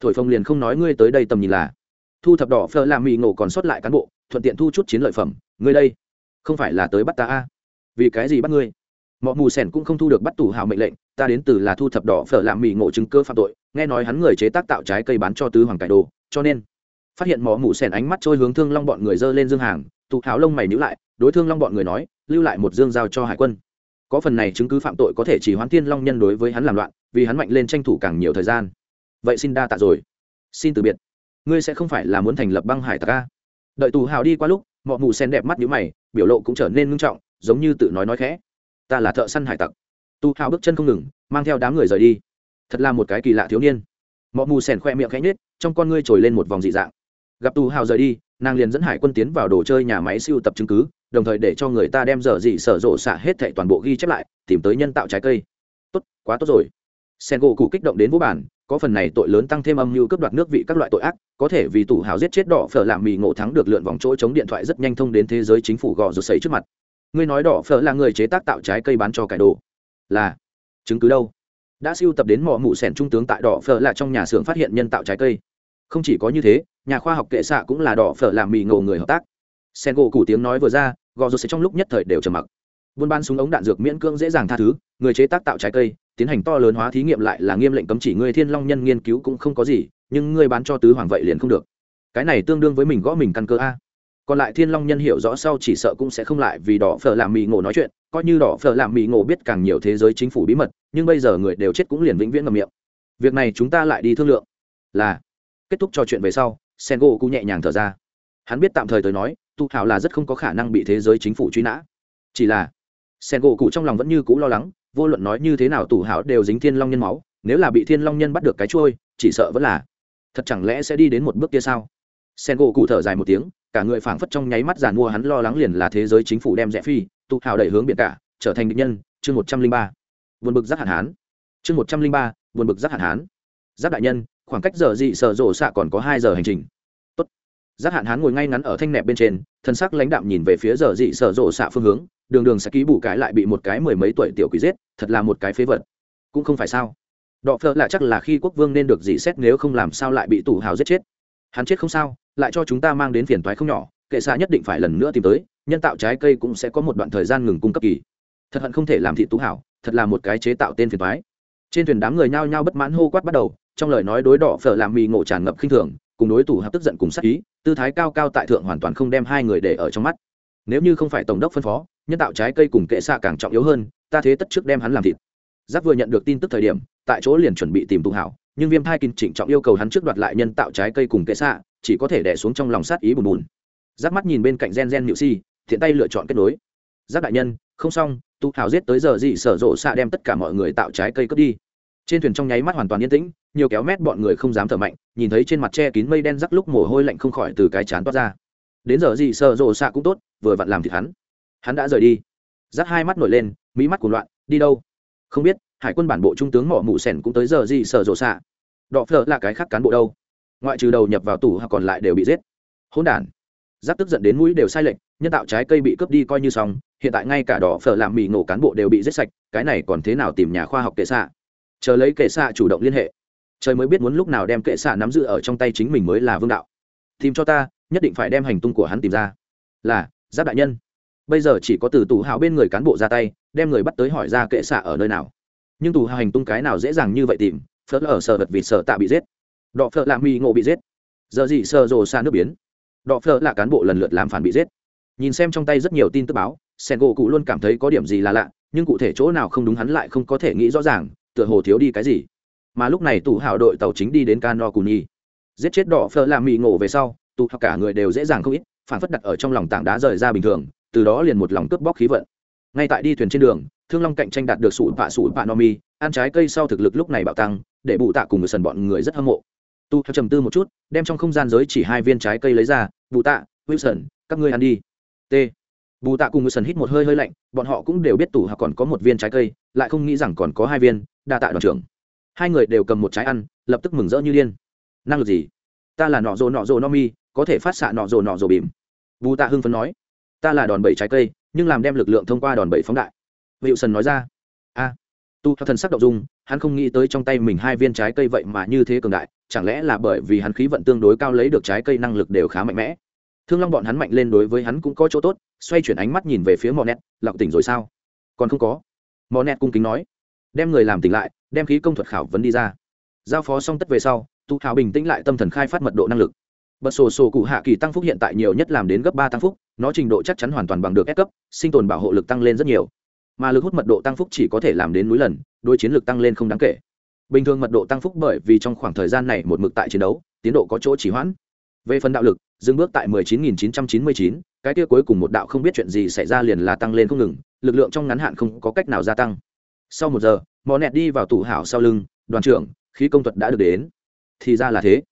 Thổi phồng liền không nói ngươi tới đây tầm nhìn là. Thu thập đỏ phở làm mỹ ngộ còn sót lại cán bộ, thuận tiện thu chút chiến lợi phẩm. Ngươi đây, không phải là tới bắt ta a? Vì cái gì bắt ngươi? Mọ mù sẻn cũng không thu được bắt tù hào mệnh lệnh, ta đến từ là thu thập đỏ phở làm mì ngộ chứng cơ phạm tội, nghe nói hắn người chế tác tạo trái cây bán cho tứ hoàng cải đồ, cho nên phát hiện mỏ mù sẻn ánh mắt trôi hướng thương long bọn người dơ lên dương hàng, tụ hào lông mày nhữ lại, đối thương long bọn người nói, lưu lại một dương giao cho hải quân. Có phần này chứng cứ phạm tội có thể chỉ hoán thiên long nhân đối với hắn làm loạn, vì hắn mạnh lên tranh thủ càng nhiều thời gian. Vậy xin đa tạ rồi. Xin từ biệt. Ngươi sẽ không phải là muốn thành lập băng hải tặc a? Đợi tù hào đi qua lúc mọi mù sen đẹp mắt nhữ mày, biểu lộ cũng trở nên ngưng trọng, giống như tự nói nói khẽ ta là thợ săn hải tặc. Tu hào bước chân không ngừng, mang theo đám người rời đi. Thật là một cái kỳ lạ thiếu niên. Mọi mù sèn khoe miệng khẽ nhết trong con ngươi trồi lên một vòng dị dạng. Gặp tu hào rời đi, nàng liền dẫn hải quân tiến vào đồ chơi nhà máy siêu tập chứng cứ, đồng thời để cho người ta đem dở dị sở rộ xả hết thệ toàn bộ ghi chép lại, tìm tới nhân tạo trái cây. Tốt, quá tốt rồi. Sen gỗ cụ kích động đến vũ bản, có phần này tội lớn tăng thêm âm mưu cướp đoạt nước vị các loại tội ác, có thể vì tủ hào giết chết đỏ phở làm mì ngộ thắng được lượn vòng chỗ chống điện thoại rất nhanh thông đến thế giới chính phủ gò rột sấy trước mặt ngươi nói đỏ phở là người chế tác tạo trái cây bán cho cải đồ. Là. Chứng cứ đâu? Đã siêu tập đến mỏ mụ sẻn trung tướng tại đỏ phở là trong nhà xưởng phát hiện nhân tạo trái cây. Không chỉ có như thế, nhà khoa học kệ xạ cũng là đỏ phở làm mì ngộ người hợp tác. Sen gỗ củ tiếng nói vừa ra, gò rột sẽ trong lúc nhất thời đều trầm mặc. Buôn ban súng ống đạn dược miễn cưỡng dễ dàng tha thứ, người chế tác tạo trái cây, tiến hành to lớn hóa thí nghiệm lại là nghiêm lệnh cấm chỉ người thiên long nhân nghiên cứu cũng không có gì, nhưng người bán cho tứ hoàng vậy liền không được. Cái này tương đương với mình gõ mình căn cơ a còn lại thiên long nhân hiểu rõ sau chỉ sợ cũng sẽ không lại vì đỏ phở làm mì ngộ nói chuyện, coi như đỏ phở làm mì ngộ biết càng nhiều thế giới chính phủ bí mật, nhưng bây giờ người đều chết cũng liền vĩnh viễn ngầm miệng. Việc này chúng ta lại đi thương lượng. Là. Kết thúc trò chuyện về sau sen gỗ cũng nhẹ nhàng thở ra. Hắn biết tạm thời tới nói, tu thảo là rất không có khả năng bị thế giới chính phủ truy nã. Chỉ là sen gỗ cụ trong lòng vẫn như cũ lo lắng, vô luận nói như thế nào tủ hảo đều dính thiên long nhân máu, nếu là bị thiên long nhân bắt được cái trôi chỉ sợ vẫn là. Thật chẳng lẽ sẽ đi đến một bước kia sao? Sen gỗ cụ thở dài một tiếng cả người phảng phất trong nháy mắt giàn mua hắn lo lắng liền là thế giới chính phủ đem rẽ phi, tụ hảo đẩy hướng biển cả, trở thành định nhân, chương một trăm linh ba. Vượt bực giác hạn hán. Chương một trăm linh ba vượt bực giác hạn hán. Giác đại nhân, khoảng cách giờ dị sở rộ xạ còn có hai giờ hành trình. Tốt. giác hạn hán ngồi ngay ngắn ở thanh nẹp bên trên, thân sắc lãnh đạm nhìn về phía giờ dị sở rộ xạ phương hướng, đường đường sẽ ký bù cái lại bị một cái mười mấy tuổi tiểu quỷ giết, thật là một cái phế vật. Cũng không phải sao. Đọ phơ là chắc là khi quốc vương nên được dị xét nếu không làm sao lại bị tù hào giết chết. Hắn chết không sao lại cho chúng ta mang đến phiền toái không nhỏ, kệ xạ nhất định phải lần nữa tìm tới, nhân tạo trái cây cũng sẽ có một đoạn thời gian ngừng cung cấp kỳ. Thật hận không thể làm thị tú hảo, thật là một cái chế tạo tên phiền toái. Trên thuyền đám người nhao nhao bất mãn hô quát bắt đầu, trong lời nói đối đỏ phở làm mì ngộ tràn ngập khinh thường, cùng đối thủ hấp tức giận cùng sắc ý, tư thái cao cao tại thượng hoàn toàn không đem hai người để ở trong mắt. Nếu như không phải tổng đốc phân phó, nhân tạo trái cây cùng kệ xạ càng trọng yếu hơn, ta thế tất trước đem hắn làm thịt. Giáp vừa nhận được tin tức thời điểm, tại chỗ liền chuẩn bị tìm tụ hảo, nhưng viêm thai kinh chỉnh trọng yêu cầu hắn trước đoạt lại nhân tạo trái cây cùng kệ xạ chỉ có thể đẻ xuống trong lòng sát ý bùn bùn. Giáp mắt nhìn bên cạnh gen gen nhự si, thiện tay lựa chọn kết nối. Giáp đại nhân, không xong tu hào giết tới giờ gì sở rộ xạ đem tất cả mọi người tạo trái cây cướp đi. Trên thuyền trong nháy mắt hoàn toàn yên tĩnh, nhiều kéo mét bọn người không dám thở mạnh, nhìn thấy trên mặt che kín mây đen rắc lúc mồ hôi lạnh không khỏi từ cái chán toát ra. Đến giờ gì sợ rộ xạ cũng tốt, vừa vặn làm thịt hắn. Hắn đã rời đi. Rắc hai mắt nổi lên, mỹ mắt của loạn, đi đâu? Không biết, hải quân bản bộ trung tướng mỏ mụ sẻn cũng tới giờ gì sợ rộ xạ. Đọ phở là cái khác cán bộ đâu? Ngoại trừ đầu nhập vào tủ hoặc còn lại đều bị giết. Hỗn đản. Giáp tức giận đến mũi đều sai lệch, nhân tạo trái cây bị cướp đi coi như xong, hiện tại ngay cả đỏ phở làm mì ngộ cán bộ đều bị giết sạch, cái này còn thế nào tìm nhà khoa học kệ xạ? Chờ lấy kệ xạ chủ động liên hệ. Trời mới biết muốn lúc nào đem kệ xạ nắm giữ ở trong tay chính mình mới là vương đạo. Tìm cho ta, nhất định phải đem hành tung của hắn tìm ra. Là, giáp đại nhân. Bây giờ chỉ có từ tù hào bên người cán bộ ra tay, đem người bắt tới hỏi ra kệ xạ ở nơi nào. Nhưng tù hào hành tung cái nào dễ dàng như vậy tìm, phớt ở sở vật vì sở tạ bị giết đọ phợ lạ mì ngộ bị giết. Giờ gì sợ rồ xa nước biến. Đọ phợ là cán bộ lần lượt làm phản bị giết. Nhìn xem trong tay rất nhiều tin tức báo, sen gỗ cụ luôn cảm thấy có điểm gì là lạ, nhưng cụ thể chỗ nào không đúng hắn lại không có thể nghĩ rõ ràng, tựa hồ thiếu đi cái gì. Mà lúc này tù hào đội tàu chính đi đến cano cù nhi giết chết đỏ phở làm mì ngộ về sau, tù hào cả người đều dễ dàng không ít, phản phất đặt ở trong lòng tảng đá rời ra bình thường, từ đó liền một lòng cướp bóc khí vận. Ngay tại đi thuyền trên đường, thương long cạnh tranh đạt được sủi vạ sủi vạ no mi, ăn trái cây sau thực lực lúc này bạo tăng, để bù tạ cùng người sần bọn người rất hâm mộ tu theo trầm tư một chút, đem trong không gian giới chỉ hai viên trái cây lấy ra, bù tạ, wilson, các ngươi ăn đi. T. Bù tạ cùng wilson hít một hơi hơi lạnh, bọn họ cũng đều biết tủ hạ còn có một viên trái cây, lại không nghĩ rằng còn có hai viên, đa tạ đoàn trưởng. Hai người đều cầm một trái ăn, lập tức mừng rỡ như điên. Năng lực gì? Ta là nọ rồ nọ rồ no mi, có thể phát xạ nọ rồ nọ rồ bìm. Bù tạ hưng phấn nói. Ta là đòn bẩy trái cây, nhưng làm đem lực lượng thông qua đòn bẩy phóng đại. Wilson nói ra. A tu theo thần sắc động dung, hắn không nghĩ tới trong tay mình hai viên trái cây vậy mà như thế cường đại, chẳng lẽ là bởi vì hắn khí vận tương đối cao lấy được trái cây năng lực đều khá mạnh mẽ? Thương long bọn hắn mạnh lên đối với hắn cũng có chỗ tốt, xoay chuyển ánh mắt nhìn về phía mò nẹt lặng tỉnh rồi sao? Còn không có. Mò nẹt cung kính nói. Đem người làm tỉnh lại, đem khí công thuật khảo vấn đi ra. Giao phó xong tất về sau, tu hào bình tĩnh lại tâm thần khai phát mật độ năng lực. Bật sổ sổ cụ hạ kỳ tăng phúc hiện tại nhiều nhất làm đến gấp ba tăng phúc, nó trình độ chắc chắn hoàn toàn bằng được ép cấp, sinh tồn bảo hộ lực tăng lên rất nhiều mà lực hút mật độ tăng phúc chỉ có thể làm đến núi lần đôi chiến lược tăng lên không đáng kể. Bình thường mật độ tăng phúc bởi vì trong khoảng thời gian này một mực tại chiến đấu tiến độ có chỗ chỉ hoãn. Về phần đạo lực dừng bước tại 19.999, cái kia cuối cùng một đạo không biết chuyện gì xảy ra liền là tăng lên không ngừng lực lượng trong ngắn hạn không có cách nào gia tăng. Sau một giờ mò nẹt đi vào tủ hảo sau lưng đoàn trưởng khí công thuật đã được đến. Thì ra là thế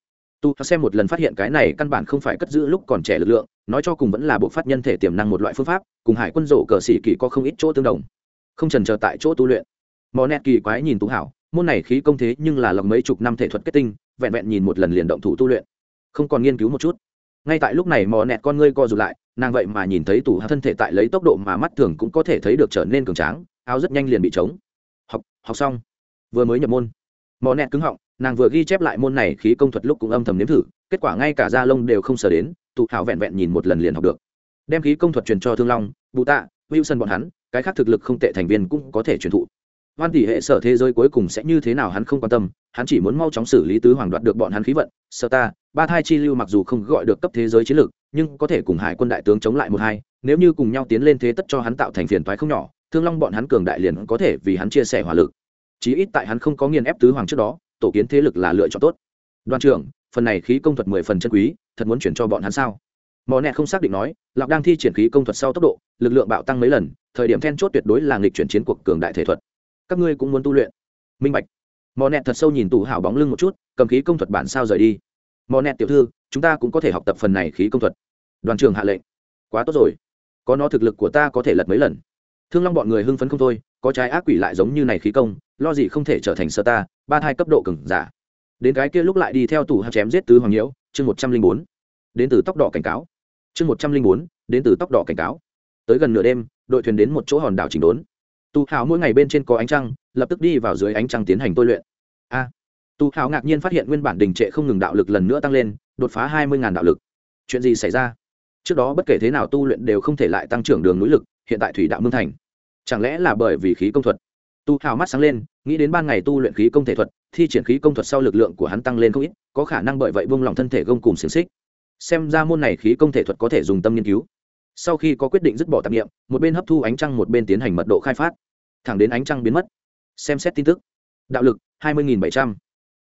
tu xem một lần phát hiện cái này căn bản không phải cất giữ lúc còn trẻ lực lượng, nói cho cùng vẫn là bộ phát nhân thể tiềm năng một loại phương pháp, cùng hải quân rổ cờ xỉ kỳ có không ít chỗ tương đồng. Không trần chờ tại chỗ tu luyện. Mò nẹt kỳ quái nhìn tú hảo, môn này khí công thế nhưng là lọc mấy chục năm thể thuật kết tinh, vẹn vẹn nhìn một lần liền động thủ tu luyện. Không còn nghiên cứu một chút. Ngay tại lúc này mò nẹt con ngươi co rụt lại, nàng vậy mà nhìn thấy tủ hạ thân thể tại lấy tốc độ mà mắt thường cũng có thể thấy được trở nên cường tráng, áo rất nhanh liền bị trống. Học học xong. Vừa mới nhập môn. Mò nẹt cứng họng nàng vừa ghi chép lại môn này khí công thuật lúc cũng âm thầm nếm thử, kết quả ngay cả da lông đều không sờ đến, tụ hảo vẹn vẹn nhìn một lần liền học được. Đem khí công thuật truyền cho thương long bụ tạ, wilson bọn hắn, cái khác thực lực không tệ thành viên cũng có thể truyền thụ. Hoan tỷ hệ sở thế giới cuối cùng sẽ như thế nào hắn không quan tâm, hắn chỉ muốn mau chóng xử lý tứ hoàng đoạt được bọn hắn khí vận sơ ta, ba thai chi lưu mặc dù không gọi được cấp thế giới chiến lược, nhưng có thể cùng hải quân đại tướng chống lại một hai, nếu như cùng nhau tiến lên thế tất cho hắn tạo thành phiền toái không nhỏ, thương long bọn hắn cường đại liền có thể vì hắn chia sẻ hỏa lực. Chí ít tại hắn không có nghiền ép tứ hoàng trước đó tổ kiến thế lực là lựa chọn tốt. Đoàn trưởng, phần này khí công thuật mười phần chân quý, thật muốn chuyển cho bọn hắn sao? Mò nẹt không xác định nói lạc đang thi triển khí công thuật sau tốc độ, lực lượng bạo tăng mấy lần, thời điểm then chốt tuyệt đối là nghịch chuyển chiến cuộc cường đại thể thuật. Các ngươi cũng muốn tu luyện. Minh bạch. Mò nẹt thật sâu nhìn tù hảo bóng lưng một chút, cầm khí công thuật bản sao rời đi. Mò nẹt tiểu thư, chúng ta cũng có thể học tập phần này khí công thuật. Đoàn trường hạ lệnh. Quá tốt rồi. Có nó thực lực của ta có thể lật mấy lần. Thương long bọn người hưng phấn không thôi, có trái ác quỷ lại giống như này khí công lo gì không thể trở thành sơ ta ba hai cấp độ cứng giả. Đến cái kia lúc lại đi theo tủ hạt chém giết tứ hoàng nhiễu chương một trăm linh bốn. Đến từ tóc đỏ cảnh cáo. Chương một trăm linh bốn đến từ tóc đỏ cảnh cáo. Tới gần nửa đêm đội thuyền đến một chỗ hòn đảo chỉnh đốn. Tu hào mỗi ngày bên trên có ánh trăng lập tức đi vào dưới ánh trăng tiến hành tôi luyện. A. À, tu hào ngạc nhiên phát hiện nguyên bản đình trệ không ngừng đạo lực lần nữa tăng lên đột phá hai mươi đạo lực. Chuyện gì xảy ra? Trước đó bất kể thế nào tu luyện đều không thể lại tăng trưởng đường núi lực hiện tại thủy đạo mương thành. Chẳng lẽ là bởi vì khí công thuật? Tu hào mắt sáng lên, nghĩ đến ban ngày tu luyện khí công thể thuật, thi triển khí công thuật sau lực lượng của hắn tăng lên không ít, có khả năng bởi vậy vung lòng thân thể gông cùng xiềng xích. Xem ra môn này khí công thể thuật có thể dùng tâm nghiên cứu. Sau khi có quyết định dứt bỏ tạp nghiệm một bên hấp thu ánh trăng một bên tiến hành mật độ khai phát. Thẳng đến ánh trăng biến mất. Xem xét tin tức. Đạo lực, hai mươi bảy trăm.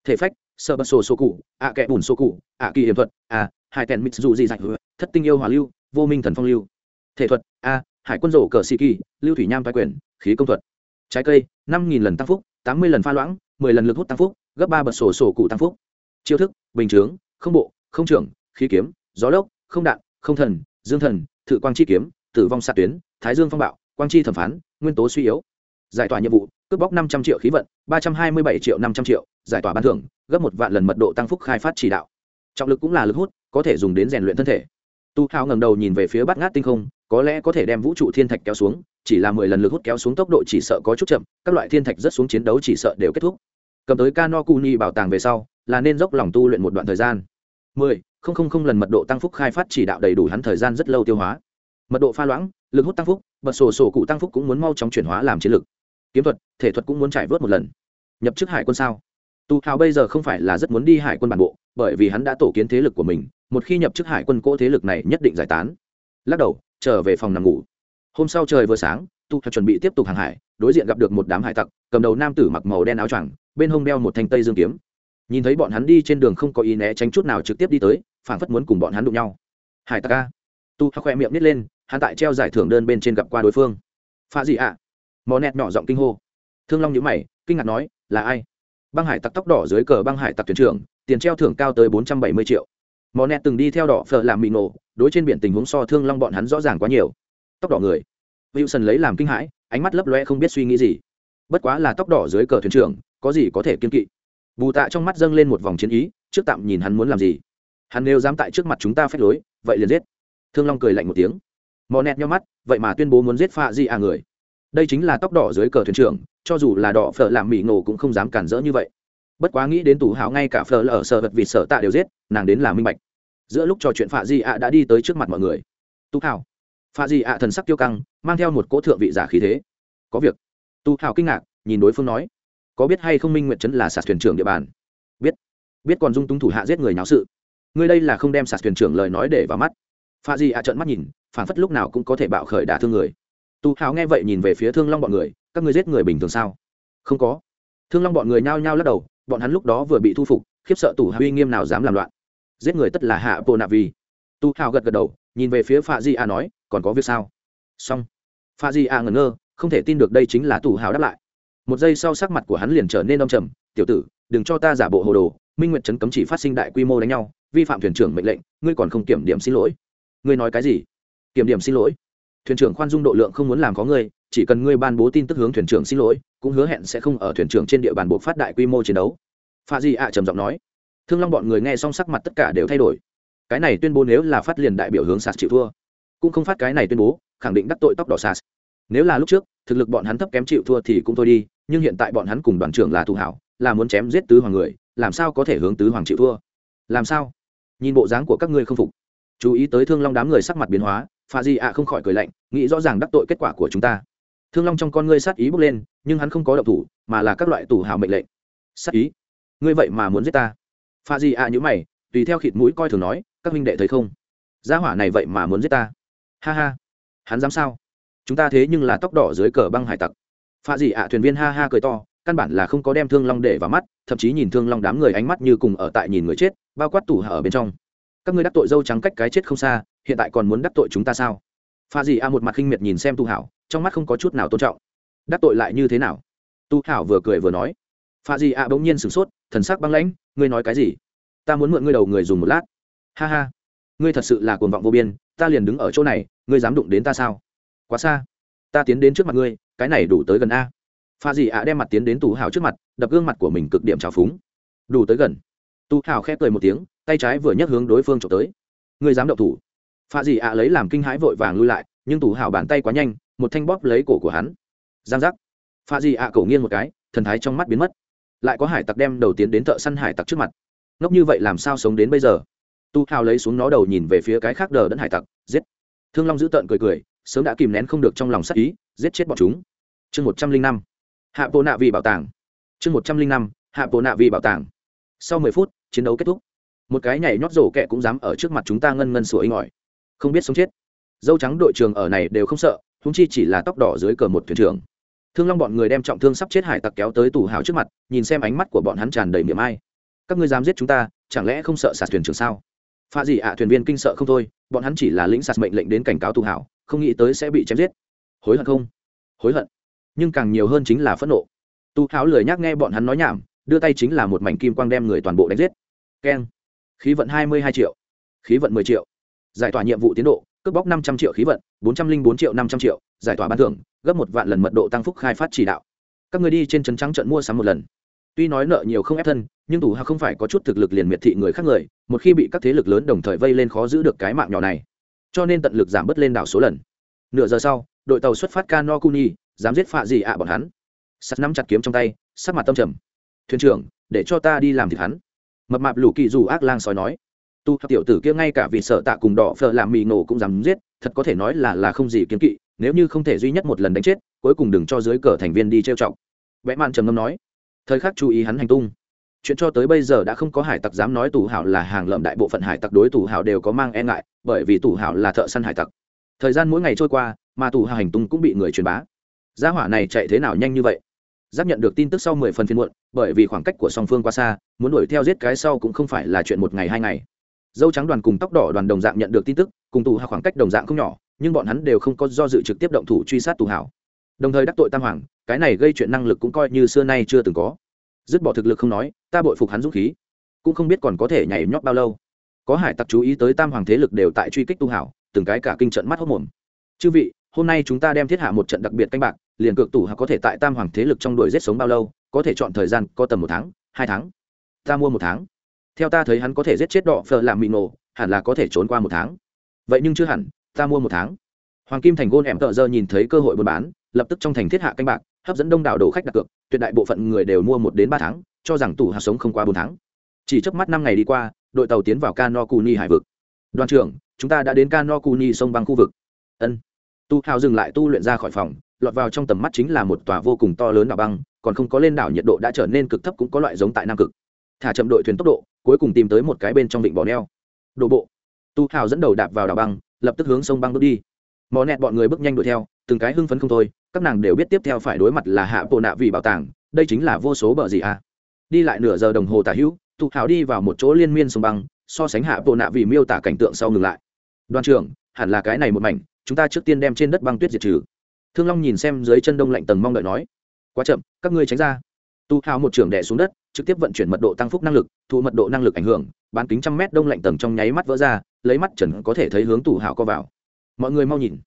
Thể phách sơ bật sổ số cụ, ạ kẽ bùn sổ cụ, ạ kỳ hiểm thuật à, a hai tèn mít dù gì dạch thất tinh yêu hòa lưu, vô minh thần phong lưu. Thể thuật, a, hải quân rổ cờ sĩ kỳ, lưu thủy nham thái quyền, khí công thuật trái cây, năm nghìn lần tăng phúc, tám mươi lần pha loãng, mười lần lực hút tăng phúc, gấp ba bật sổ sổ cụ tăng phúc. Chiêu thức, bình chướng, không bộ, không trưởng, khí kiếm, gió lốc, không đạn, không thần, dương thần, thự quang chi kiếm, tử vong xạ tuyến, thái dương phong bạo, quang chi thẩm phán, nguyên tố suy yếu. Giải tỏa nhiệm vụ, cướp bóc năm trăm triệu khí vận, ba trăm hai mươi bảy triệu năm trăm triệu, giải tỏa ban thưởng, gấp một vạn lần mật độ tăng phúc khai phát chỉ đạo. Trọng lực cũng là lực hút, có thể dùng đến rèn luyện thân thể. Tu hào ngẩng đầu nhìn về phía bát ngát tinh không, có lẽ có thể đem vũ trụ thiên thạch kéo xuống chỉ là mười lần lực hút kéo xuống tốc độ chỉ sợ có chút chậm các loại thiên thạch rất xuống chiến đấu chỉ sợ đều kết thúc cầm tới Kano Kuni bảo tàng về sau, là nên dốc lòng tu luyện một đoạn thời gian. 10, không không không lần mật độ tăng phúc khai phát chỉ đạo đầy đủ hắn thời gian rất lâu tiêu hóa. Mật độ pha loãng, lực hút tăng phúc, bật sổ sổ cụ tăng phúc cũng muốn mau chóng chuyển hóa làm chiến lực. Kiếm thuật, thể thuật cũng muốn trải vớt một lần. Nhập chức hải quân sao? Tu Hào bây giờ không phải là rất muốn đi hải quân bản bộ, bởi vì hắn đã tổ kiến thế lực của mình, một khi nhập chức hải quân cỗ thế lực này nhất định giải tán. Lắc đầu, trở về phòng nằm ngủ. Hôm sau trời vừa sáng, Tu Hào chuẩn bị tiếp tục hàng hải, đối diện gặp được một đám hải tặc, cầm đầu nam tử mặc màu đen áo choàng, bên hông đeo một thanh tây dương kiếm. Nhìn thấy bọn hắn đi trên đường không có ý né tránh chút nào trực tiếp đi tới phản phất muốn cùng bọn hắn đụng nhau. Hải tặc ca tu khoe miệng nít lên hắn tại treo giải thưởng đơn bên trên gặp qua đối phương. Pha gì ạ à? mò nẹt nhỏ giọng kinh hô. Thương long nhữ mày kinh ngạc nói là ai? Băng hải tặc tóc đỏ dưới cờ băng hải tặc thuyền trưởng tiền treo thưởng cao tới bốn trăm bảy mươi triệu. Mò nẹt từng đi theo đỏ phở làm mị nổ đối trên biển tình huống so thương long bọn hắn rõ ràng quá nhiều tóc đỏ người. Wilson lấy làm kinh hãi, ánh mắt lấp loe không biết suy nghĩ gì. Bất quá là tóc đỏ dưới cờ thuyền trưởng, có gì có thể kiên kỵ? Bù tạ trong mắt dâng lên một vòng chiến ý, trước tạm nhìn hắn muốn làm gì. Hắn nếu dám tại trước mặt chúng ta phép lối, vậy liền giết. Thương long cười lạnh một tiếng. Mò nẹt nhau mắt, vậy mà tuyên bố muốn giết pha di à người. Đây chính là tóc đỏ dưới cờ thuyền trưởng, cho dù là đỏ phở làm mỹ nổ cũng không dám cản rỡ như vậy. Bất quá nghĩ đến tủ hảo ngay cả phở ở sợ vật vì sợ tạ đều giết, nàng đến là minh bạch. Giữa lúc trò chuyện pha di ạ đã đi tới trước mặt mọi người. Tú hảo pha di ạ thần sắc tiêu căng, mang theo một cỗ thượng vị giả khí thế. Có việc. Tu hảo kinh ngạc, nhìn đối phương nói. Có biết hay không minh nguyện trấn là sạt thuyền trưởng địa bàn? Biết. Biết còn dung túng thủ hạ giết người náo sự. Ngươi đây là không đem sạt thuyền trưởng lời nói để vào mắt. Pha di ạ trợn mắt nhìn, phản phất lúc nào cũng có thể bạo khởi đả thương người. Tu hào nghe vậy nhìn về phía thương long bọn người, các ngươi giết người bình thường sao? Không có. Thương long bọn người nhao nhao lắc đầu, bọn hắn lúc đó vừa bị thu phục, khiếp sợ tủ hạ uy nghiêm nào dám làm loạn. Giết người tất là hạ bộ nạ vì. Tu hào gật gật đầu, nhìn về phía pha di a nói còn có việc sao? Xong. Pha di a ngẩn ngơ, không thể tin được đây chính là tù hào đáp lại. Một giây sau sắc mặt của hắn liền trở nên đông trầm, tiểu tử, đừng cho ta giả bộ hồ đồ, minh nguyện trấn cấm chỉ phát sinh đại quy mô đánh nhau, vi phạm thuyền trưởng mệnh lệnh, ngươi còn không kiểm điểm xin lỗi. Ngươi nói cái gì? Kiểm điểm xin lỗi. Thuyền trưởng khoan dung độ lượng không muốn làm có ngươi, chỉ cần ngươi ban bố tin tức hướng thuyền trưởng xin lỗi, cũng hứa hẹn sẽ không ở thuyền trưởng trên địa bàn buộc phát đại quy mô chiến đấu. Pha di ạ trầm giọng nói. Thương long bọn người nghe xong sắc mặt tất cả đều thay đổi. Cái này tuyên bố nếu là phát liền đại biểu hướng sạt chịu thua cũng không phát cái này tuyên bố, khẳng định đắc tội tóc đỏ sas. Nếu là lúc trước, thực lực bọn hắn thấp kém chịu thua thì cũng thôi đi, nhưng hiện tại bọn hắn cùng đoàn trưởng là thù hảo, là muốn chém giết tứ hoàng người, làm sao có thể hướng tứ hoàng chịu thua? Làm sao? Nhìn bộ dáng của các ngươi không phục. Chú ý tới thương long đám người sắc mặt biến hóa, pha di ạ không khỏi cười lạnh, nghĩ rõ ràng đắc tội kết quả của chúng ta. Thương long trong con ngươi sát ý bốc lên, nhưng hắn không có độc thủ, mà là các loại tù hào mệnh lệnh. Sát ý? Ngươi vậy mà muốn giết ta? Pha di ạ nhữ mày, tùy theo khịt mũi coi thường nói, các huynh đệ thấy không? Gia hỏa này vậy mà muốn giết ta? Ha ha. Hắn dám sao? Chúng ta thế nhưng là tóc đỏ dưới cờ băng hải tặc. Pha dị ạ thuyền viên ha ha cười to, căn bản là không có đem thương long để vào mắt, thậm chí nhìn thương long đám người ánh mắt như cùng ở tại nhìn người chết, bao quát tủ ở bên trong. Các ngươi đắc tội dâu trắng cách cái chết không xa, hiện tại còn muốn đắc tội chúng ta sao? Pha dị a một mặt khinh miệt nhìn xem tu hảo, trong mắt không có chút nào tôn trọng. Đắc tội lại như thế nào? Tu hảo vừa cười vừa nói. Pha dị a bỗng nhiên sửng sốt, thần sắc băng lãnh, ngươi nói cái gì? Ta muốn mượn ngươi đầu người dùng một lát. Ha ha. Ngươi thật sự là cuồng vọng vô biên ta liền đứng ở chỗ này, ngươi dám đụng đến ta sao? Quá xa. Ta tiến đến trước mặt ngươi, cái này đủ tới gần a. Pha dì ạ đem mặt tiến đến tù hào trước mặt, đập gương mặt của mình cực điểm trào phúng. Đủ tới gần. Tu hào khép cười một tiếng, tay trái vừa nhấc hướng đối phương trộm tới. Ngươi dám động thủ. Pha dì ạ lấy làm kinh hãi vội vàng lui lại, nhưng tù hào bàn tay quá nhanh, một thanh bóp lấy cổ của hắn. Giang giác. Pha dì ạ cổ nghiêng một cái, thần thái trong mắt biến mất. Lại có hải tặc đem đầu tiến đến thợ săn hải tặc trước mặt. Ngốc như vậy làm sao sống đến bây giờ? Tu hào lấy xuống nó đầu nhìn về phía cái khác đờ đẫn hải tặc, giết. Thương long giữ tợn cười cười, sớm đã kìm nén không được trong lòng sắc ý, giết chết bọn chúng. Chương một trăm linh năm, hạ bộ nạ vì bảo tàng. Chương một trăm linh năm, hạ bộ nạ vì bảo tàng. Sau mười phút, chiến đấu kết thúc. Một cái nhảy nhót rổ kẹ cũng dám ở trước mặt chúng ta ngân ngân sủa inh ỏi. Không biết sống chết. Dâu trắng đội trường ở này đều không sợ húng chi chỉ là tóc đỏ dưới cờ một thuyền trưởng. Thương long bọn người đem trọng thương sắp chết hải tặc kéo tới tù hào trước mặt, nhìn xem ánh mắt của bọn hắn tràn đầy miệng ai. Các ngươi dám giết chúng ta, chẳng lẽ không sợ sạt thuyền trưởng sao? Pha gì ạ, thuyền viên kinh sợ không thôi, bọn hắn chỉ là lĩnh sạt mệnh lệnh đến cảnh cáo tù hảo, không nghĩ tới sẽ bị chém giết. Hối hận không? Hối hận. Nhưng càng nhiều hơn chính là phẫn nộ. Tu hảo lười nhác nghe bọn hắn nói nhảm, đưa tay chính là một mảnh kim quang đem người toàn bộ đánh giết. Keng. Khí vận hai mươi hai triệu. Khí vận mười triệu. Giải tỏa nhiệm vụ tiến độ, cướp bóc năm trăm triệu khí vận, bốn trăm linh bốn triệu năm trăm triệu, giải tỏa ban thưởng, gấp một vạn lần mật độ tăng phúc khai phát chỉ đạo. Các người đi trên trấn trắng trận mua sắm một lần tuy nói nợ nhiều không ép thân, nhưng tù hạ không phải có chút thực lực liền miệt thị người khác người, một khi bị các thế lực lớn đồng thời vây lên khó giữ được cái mạng nhỏ này. Cho nên tận lực giảm bớt lên đảo số lần. Nửa giờ sau, đội tàu xuất phát kano kuni dám giết phạ gì ạ bọn hắn. Sắt nắm chặt kiếm trong tay, sắc mặt tâm trầm. Thuyền trưởng, để cho ta đi làm thịt hắn. Mập mạp lù kỳ dù ác lang sói nói. Tu tiểu tử kia ngay cả vì sợ tạ cùng đỏ phở làm mì nổ cũng dám giết, thật có thể nói là là không gì kiếm kỵ, nếu như không thể duy nhất một lần đánh chết, cuối cùng đừng cho dưới cờ thành viên đi trêu chọc. Vẽ mạn trầm ngâm nói thời khắc chú ý hắn hành tung. Chuyện cho tới bây giờ đã không có hải tặc dám nói tù hảo là hàng lợm đại bộ phận hải tặc đối tù hảo đều có mang e ngại, bởi vì tù hảo là thợ săn hải tặc. Thời gian mỗi ngày trôi qua, mà tù hảo hành tung cũng bị người truyền bá. Gia hỏa này chạy thế nào nhanh như vậy? Giáp nhận được tin tức sau mười phần phiên muộn, bởi vì khoảng cách của song phương quá xa, muốn đuổi theo giết cái sau cũng không phải là chuyện một ngày hai ngày. Dâu trắng đoàn cùng tóc đỏ đoàn đồng dạng nhận được tin tức, cùng tù hảo khoảng cách đồng dạng không nhỏ, nhưng bọn hắn đều không có do dự trực tiếp động thủ truy sát tù hảo đồng thời đắc tội tam hoàng, cái này gây chuyện năng lực cũng coi như xưa nay chưa từng có. Dứt bỏ thực lực không nói, ta bội phục hắn dũng khí. Cũng không biết còn có thể nhảy nhót bao lâu. Có hải tặc chú ý tới tam hoàng thế lực đều tại truy kích tu hảo, từng cái cả kinh trận mắt hốc mồm. Chư vị, hôm nay chúng ta đem thiết hạ một trận đặc biệt canh bạc, liền cược tủ hạ có thể tại tam hoàng thế lực trong đuổi giết sống bao lâu, có thể chọn thời gian có tầm một tháng, hai tháng. Ta mua một tháng. Theo ta thấy hắn có thể giết chết đỏ phờ làm mị nổ, hẳn là có thể trốn qua một tháng. Vậy nhưng chưa hẳn, ta mua một tháng. Hoàng kim thành gôn ẻm tợ giờ nhìn thấy cơ hội buôn bán lập tức trong thành thiết hạ canh bạc, hấp dẫn đông đảo đồ khách đặt cược, tuyệt đại bộ phận người đều mua một đến ba tháng, cho rằng tủ hạt sống không qua bốn tháng. Chỉ trước mắt năm ngày đi qua, đội tàu tiến vào cano cuni hải vực. Đoàn trưởng, chúng ta đã đến cano cuni sông băng khu vực. Ân. Tu hào dừng lại tu luyện ra khỏi phòng, lọt vào trong tầm mắt chính là một tòa vô cùng to lớn đảo băng, còn không có lên đảo nhiệt độ đã trở nên cực thấp cũng có loại giống tại nam cực. Thả chậm đội thuyền tốc độ, cuối cùng tìm tới một cái bên trong vịnh bỏ neo đổ bộ. Tu hào dẫn đầu đạp vào đảo băng, lập tức hướng sông băng bước đi mò nẹt bọn người bước nhanh đuổi theo, từng cái hưng phấn không thôi, các nàng đều biết tiếp theo phải đối mặt là hạ bộ nạ vì bảo tàng, đây chính là vô số bờ gì à. Đi lại nửa giờ đồng hồ tả hữu thụ hào đi vào một chỗ liên miên sông băng, so sánh hạ bộ nạ vì miêu tả cảnh tượng sau ngừng lại. Đoàn trưởng, hẳn là cái này một mảnh, chúng ta trước tiên đem trên đất băng tuyết diệt trừ. Thương long nhìn xem dưới chân đông lạnh tầng mong đợi nói, quá chậm, các ngươi tránh ra. Tu hào một trưởng đẻ xuống đất, trực tiếp vận chuyển mật độ tăng phúc năng lực thụ mật độ năng lực ảnh hưởng, bán kính trăm mét đông lạnh tầng trong nháy mắt vỡ ra, lấy mắt trần có thể thấy hướng tù hào co vào mọi người mau nhìn.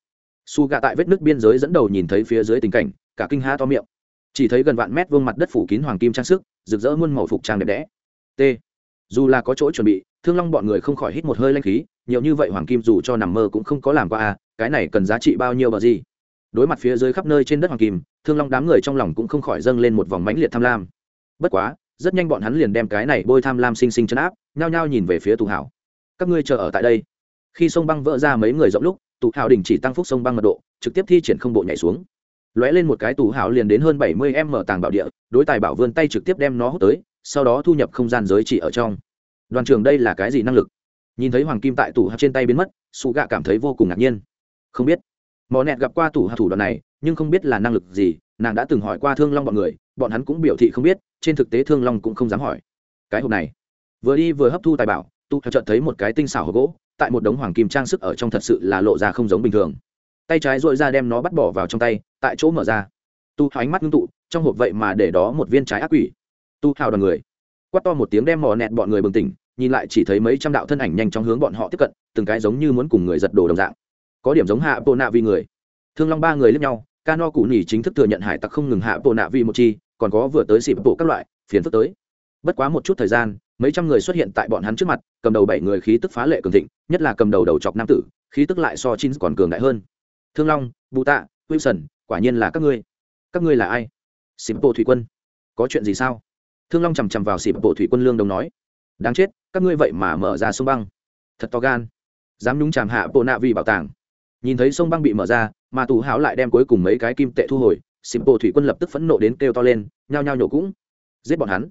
Su gạ tại vết nước biên giới dẫn đầu nhìn thấy phía dưới tình cảnh, cả kinh ha to miệng. Chỉ thấy gần vạn mét vuông mặt đất phủ kín hoàng kim trang sức, rực rỡ muôn màu phục trang đẹp đẽ. T. Dù là có chỗ chuẩn bị, thương long bọn người không khỏi hít một hơi lanh khí, nhiều như vậy hoàng kim dù cho nằm mơ cũng không có làm qua à cái này cần giá trị bao nhiêu bờ gì? Đối mặt phía dưới khắp nơi trên đất hoàng kim, thương long đám người trong lòng cũng không khỏi dâng lên một vòng mãnh liệt tham lam. Bất quá, rất nhanh bọn hắn liền đem cái này bôi tham lam sinh sinh chấn áp, nhao nhao nhìn về phía tù hảo. Các ngươi chờ ở tại đây. Khi sông băng vỡ ra mấy người rộng lúc tụ hào đình chỉ tăng phúc sông băng mật độ, trực tiếp thi triển không bộ nhảy xuống. Lóe lên một cái tù hào liền đến hơn bảy mươi m tàng bảo địa, đối tài bảo vươn tay trực tiếp đem nó hút tới, sau đó thu nhập không gian giới chỉ ở trong. Đoàn trường đây là cái gì năng lực? Nhìn thấy hoàng kim tại tủ hạt trên tay biến mất sụ gạ cảm thấy vô cùng ngạc nhiên. Không biết. Mò nẹt gặp qua tủ hạt thủ đoạn này, nhưng không biết là năng lực gì, nàng đã từng hỏi qua thương long bọn người, bọn hắn cũng biểu thị không biết, trên thực tế thương long cũng không dám hỏi. Cái hộp này. Vừa đi vừa hấp thu tài bảo tu theo chợt thấy một cái tinh xảo hộp gỗ tại một đống hoàng kim trang sức ở trong thật sự là lộ ra không giống bình thường. Tay trái dội ra đem nó bắt bỏ vào trong tay, tại chỗ mở ra. Tu hào ánh mắt ngưng tụ, trong hộp vậy mà để đó một viên trái ác quỷ. Tu hào đoàn người. Quát to một tiếng đem mò nẹt bọn người bừng tỉnh, nhìn lại chỉ thấy mấy trăm đạo thân ảnh nhanh chóng hướng bọn họ tiếp cận, từng cái giống như muốn cùng người giật đồ đồng dạng. Có điểm giống hạ bộ nạ vì người. Thương long ba người lướt nhau cano cụ nỉ chính thức thừa nhận hải tặc không ngừng hạ bộ nạ vì một chi, còn có vừa tới xịp bộ các loại, phiền phức tới. Bất quá một chút thời gian mấy trăm người xuất hiện tại bọn hắn trước mặt, cầm đầu bảy người khí tức phá lệ cường thịnh, nhất là cầm đầu đầu chọc nam tử, khí tức lại so chín còn cường đại hơn. Thương long, bù tạ, wilson, quả nhiên là các ngươi. Các ngươi là ai? Xịp bộ thủy quân. Có chuyện gì sao? Thương long chằm chằm vào xịp bộ thủy quân lương đồng nói. Đáng chết, các ngươi vậy mà mở ra sông băng. Thật to gan. Dám nhúng chàm hạ bộ nạ vì bảo tàng. Nhìn thấy sông băng bị mở ra, mà tù háo lại đem cuối cùng mấy cái kim tệ thu hồi xịp bộ thủy quân lập tức phẫn nộ đến kêu to lên, nhao nhao nhổ cũng. Giết bọn hắn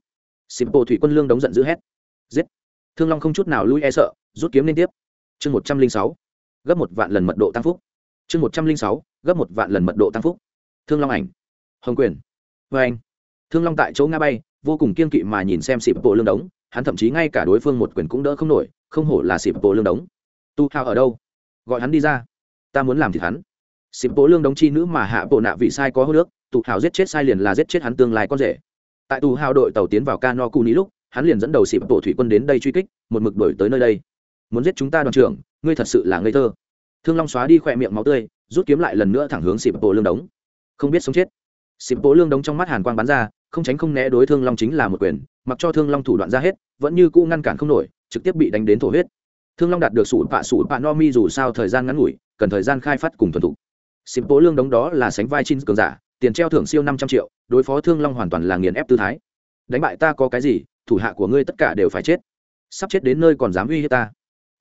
xịp bộ thủy quân lương đống giận dữ hét. Giết. Thương long không chút nào lui e sợ, rút kiếm liên tiếp. Chương một trăm linh sáu, gấp một vạn lần mật độ tăng phúc. Chương một trăm linh sáu, gấp một vạn lần mật độ tăng phúc. Thương long ảnh. Hồng quyền. Vê anh. Thương long tại chỗ nga bay, vô cùng kiên kỵ mà nhìn xem xịp bộ lương đống hắn thậm chí ngay cả đối phương một quyền cũng đỡ không nổi, không hổ là xịp bộ lương đống tu hao ở đâu? Gọi hắn đi ra. Ta muốn làm thịt hắn. Xịp bộ lương đống chi nữ mà hạ bộ nạ vị sai có hô nước. Tụ hào giết chết sai liền là giết chết hắn tương lai con rể tại tù hào đội tàu tiến vào cano cu ní lúc, hắn liền dẫn đầu xịp bộ thủy quân đến đây truy kích, một mực đổi tới nơi đây. Muốn giết chúng ta đoàn trưởng, ngươi thật sự là ngây thơ. Thương long xóa đi khỏe miệng máu tươi, rút kiếm lại lần nữa thẳng hướng xịp bộ lương đống. Không biết sống chết. Xịp bộ lương đống trong mắt hàn quang bắn ra, không tránh không né đối thương long chính là một quyền, mặc cho thương long thủ đoạn ra hết, vẫn như cũ ngăn cản không nổi, trực tiếp bị đánh đến thổ huyết. Thương long đạt được sủ pạ sủ pạ no mi dù sao thời gian ngắn ngủi, cần thời gian khai phát cùng thuần thục. Xịp bộ lương đống đó là sánh vai chin cường giả tiền treo thưởng siêu năm trăm triệu, đối phó thương long hoàn toàn là nghiền ép tư thái. Đánh bại ta có cái gì, thủ hạ của ngươi tất cả đều phải chết. Sắp chết đến nơi còn dám uy hiếp ta.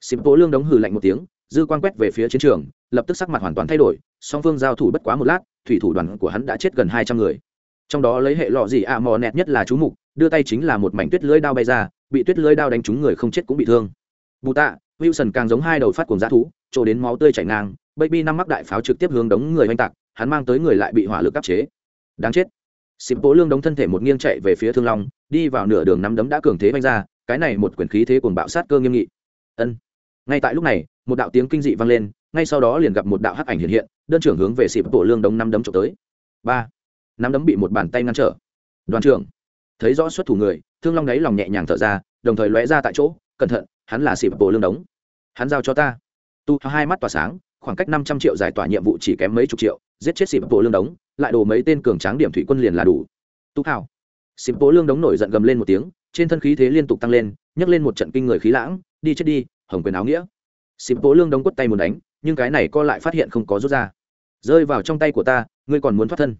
Xịp Tố lương đống hừ lạnh một tiếng, dư quan quét về phía chiến trường, lập tức sắc mặt hoàn toàn thay đổi, song phương giao thủ bất quá một lát, thủy thủ đoàn của hắn đã chết gần hai trăm người. Trong đó lấy hệ lọ gì ạ, mò nẹt nhất là chú mục, đưa tay chính là một mảnh tuyết lưới đao bay ra, bị tuyết lưới đao đánh trúng người không chết cũng bị thương. Bù tạ, wilson càng giống hai đầu phát cuồng g thú, trổ đến máu tươi chảy ngang, baby năm mắc đại pháo trực tiếp hướng đống người oanh tạc hắn mang tới người lại bị hỏa lực áp chế. Đáng chết. Xịp bố lương đống thân thể một nghiêng chạy về phía thương long, đi vào nửa đường nắm đấm đã cường thế vanh ra, cái này một quyển khí thế cuồng bạo sát cơ nghiêm nghị. Ân. Ngay tại lúc này, một đạo tiếng kinh dị vang lên, ngay sau đó liền gặp một đạo hắc ảnh hiện hiện, đơn trưởng hướng về xịp bộ lương đống năm đấm trộm tới. Ba. Năm đấm bị một bàn tay ngăn trở. Đoàn trưởng. Thấy rõ xuất thủ người, thương long đáy lòng nhẹ nhàng thở ra, đồng thời lóe ra tại chỗ, cẩn thận, hắn là xịp bộ lương đống. Hắn giao cho ta. Tu hai mắt tỏa sáng, khoảng cách năm trăm triệu giải tỏa nhiệm vụ chỉ kém mấy chục triệu giết chết xịp bộ lương đống, lại đổ mấy tên cường tráng điểm thủy quân liền là đủ. Tú thảo xịp bộ lương đống nổi giận gầm lên một tiếng, trên thân khí thế liên tục tăng lên, nhấc lên một trận kinh người khí lãng, đi chết đi, hồng quyền áo nghĩa. Xịp bộ lương đống quất tay muốn đánh, nhưng cái này co lại phát hiện không có rút ra. Rơi vào trong tay của ta, ngươi còn muốn thoát thân.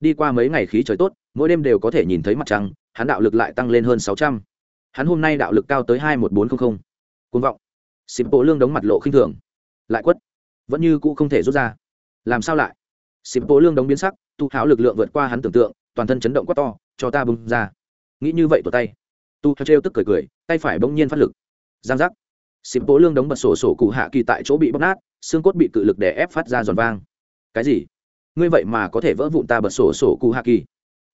Đi qua mấy ngày khí trời tốt, mỗi đêm đều có thể nhìn thấy mặt trăng, hắn đạo lực lại tăng lên hơn sáu trăm. Hắn hôm nay đạo lực cao tới hai một bốn trăm linh côn vọng. Xịp bộ lương đống mặt lộ khinh thường. Lại quất. Vẫn như cũ không thể rút ra. Làm sao lại? Xịp bộ lương đóng biến sắc, tu háo lực lượng vượt qua hắn tưởng tượng, toàn thân chấn động quá to, cho ta bưng ra. Nghĩ như vậy tụt tay. Tu theo trêu tức cười cười, tay phải bỗng nhiên phát lực. Giang giác. Xịp bộ lương đóng bật sổ sổ cụ hạ kỳ tại chỗ bị bóc nát, xương cốt bị cự lực đè ép phát ra giòn vang. Cái gì? Ngươi vậy mà có thể vỡ vụn ta bật sổ sổ cụ hạ kỳ?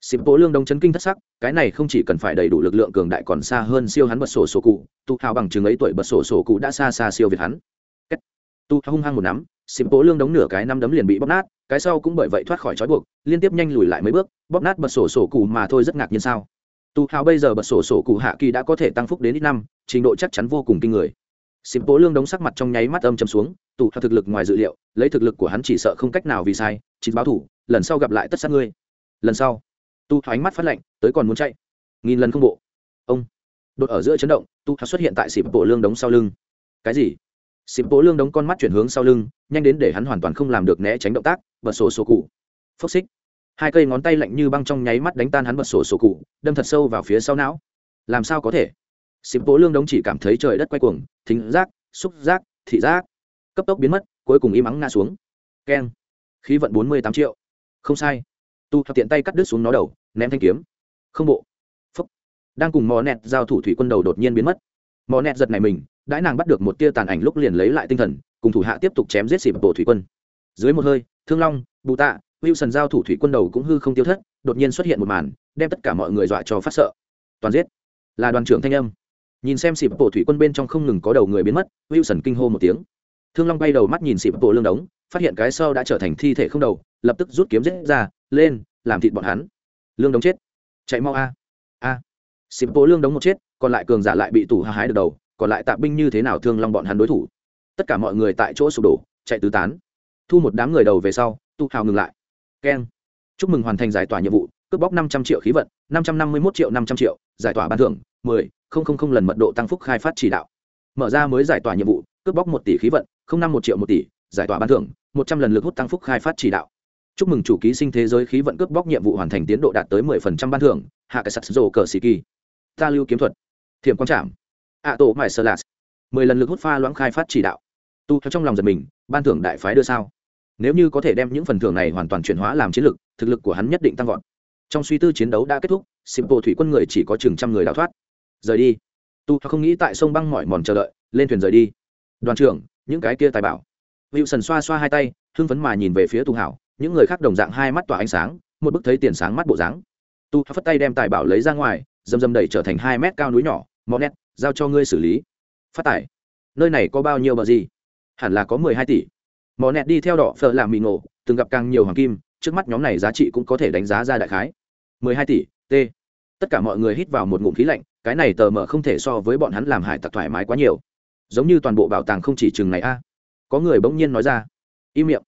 Xịp bộ lương đóng chấn kinh thất sắc, cái này không chỉ cần phải đầy đủ lực lượng cường đại còn xa hơn siêu hắn bật sổ sổ cụ, tu hào bằng chứng ấy tuổi bật sổ sổ cụ đã xa xa siêu việt hắn. Tu hung hăng một nắm xịp bộ lương đống nửa cái năm đấm liền bị bóp nát, cái sau cũng bởi vậy thoát khỏi trói buộc, liên tiếp nhanh lùi lại mấy bước, bóp nát bật sổ sổ cụ mà thôi rất ngạc nhiên sao. Tu hào bây giờ bật sổ sổ cụ hạ kỳ đã có thể tăng phúc đến ít năm, trình độ chắc chắn vô cùng kinh người. Xịp bộ lương đống sắc mặt trong nháy mắt âm chầm xuống tu hào thực lực ngoài dự liệu, lấy thực lực của hắn chỉ sợ không cách nào vì sai chính báo thủ, lần sau gặp lại tất sát ngươi. Lần sau? Tu ánh mắt phát lạnh, tới còn muốn chạy? Nghìn lần không bộ. Ông. Đột ở giữa chấn động tu xuất hiện tại xịp bộ lương đống sau lưng. Cái gì? Xịp bố lương đống con mắt chuyển hướng sau lưng, nhanh đến để hắn hoàn toàn không làm được né tránh động tác, bật sổ sổ cụ. Phốc xích. Hai cây ngón tay lạnh như băng trong nháy mắt đánh tan hắn bật sổ sổ cụ, đâm thật sâu vào phía sau não. Làm sao có thể? Xịp bố lương đống chỉ cảm thấy trời đất quay cuồng, thính giác, xúc giác, thị giác. Cấp tốc biến mất, cuối cùng im ắng ngã xuống. Keng. Khí vận bốn mươi tám triệu. Không sai. Tu học tiện tay cắt đứt xuống nó đầu, ném thanh kiếm. Không bộ. Phúc đang cùng mò nẹt giao thủ thủy quân đầu đột nhiên biến mất. Mò nẹt giật này mình đãi nàng bắt được một tia tàn ảnh lúc liền lấy lại tinh thần, cùng thủ hạ tiếp tục chém giết xịp bộ thủy quân. Dưới một hơi, thương long, bù tạ, wilson giao thủ thủy quân đầu cũng hư không tiêu thất, đột nhiên xuất hiện một màn, đem tất cả mọi người dọa cho phát sợ. Toàn giết. Là đoàn trưởng thanh âm. Nhìn xem xịp bộ thủy quân bên trong không ngừng có đầu người biến mất, wilson kinh hô một tiếng. Thương long bay đầu mắt nhìn xịp bộ lương đống, phát hiện cái sau đã trở thành thi thể không đầu, lập tức rút kiếm giết ra, lên, làm thịt bọn hắn. Lương đống chết. Chạy mau a. A. Xịp bộ lương đống một chết, còn lại cường giả lại bị tủ hái được đầu còn lại tạ binh như thế nào thương long bọn hắn đối thủ? Tất cả mọi người tại chỗ sụp đổ, chạy tứ tán. Thu một đám người đầu về sau, tu hào ngừng lại. Keng. Chúc mừng hoàn thành giải tỏa nhiệm vụ, cướp bóc năm trăm triệu khí vận, năm trăm năm mươi một triệu năm trăm triệu, giải tỏa ban thưởng, mười, không không không lần mật độ tăng phúc khai phát chỉ đạo. Mở ra mới giải tỏa nhiệm vụ, cướp bóc một tỷ khí vận, không năm một triệu một tỷ, giải tỏa ban thưởng, một trăm lần lực hút tăng phúc khai phát chỉ đạo. Chúc mừng chủ ký sinh thế giới khí vận cướp bóc nhiệm vụ hoàn thành tiến độ đạt tới mười phần trăm ban thưởng, hạ cái sắt rổ cờ xì kỳ. Ta lưu kiếm thuật. Thiểm quang trảm ạ tổ mải sơ lạt. Mười lần lực hút pha loãng khai phát chỉ đạo. Tu theo trong lòng giật mình, ban thưởng đại phái đưa sao? Nếu như có thể đem những phần thưởng này hoàn toàn chuyển hóa làm chiến lực, thực lực của hắn nhất định tăng vọt. Trong suy tư chiến đấu đã kết thúc, simpo thủy quân người chỉ có chừng trăm người đào thoát. Rời đi. Tu không nghĩ tại sông băng mỏi mòn chờ đợi, lên thuyền rời đi. Đoàn trưởng, những cái kia tài bảo. Hữu sần xoa xoa hai tay, hưng phấn mà nhìn về phía tu hảo, những người khác đồng dạng hai mắt tỏa ánh sáng, một bức thấy tiền sáng mắt bộ dáng. Tu phất tay đem tài bảo lấy ra ngoài, dầm dầm đẩy trở thành hai mét cao núi nhỏ mò nét giao cho ngươi xử lý. Phát tải. Nơi này có bao nhiêu bờ gì? Hẳn là có mười hai tỷ. Mò nẹt đi theo đỏ phở làm mì ngộ, từng gặp càng nhiều hoàng kim, trước mắt nhóm này giá trị cũng có thể đánh giá ra đại khái. mười hai tỷ, t. Tất cả mọi người hít vào một ngụm khí lạnh, cái này tờ mờ không thể so với bọn hắn làm hải tặc thoải mái quá nhiều. Giống như toàn bộ bảo tàng không chỉ chừng này a. Có người bỗng nhiên nói ra. Im miệng.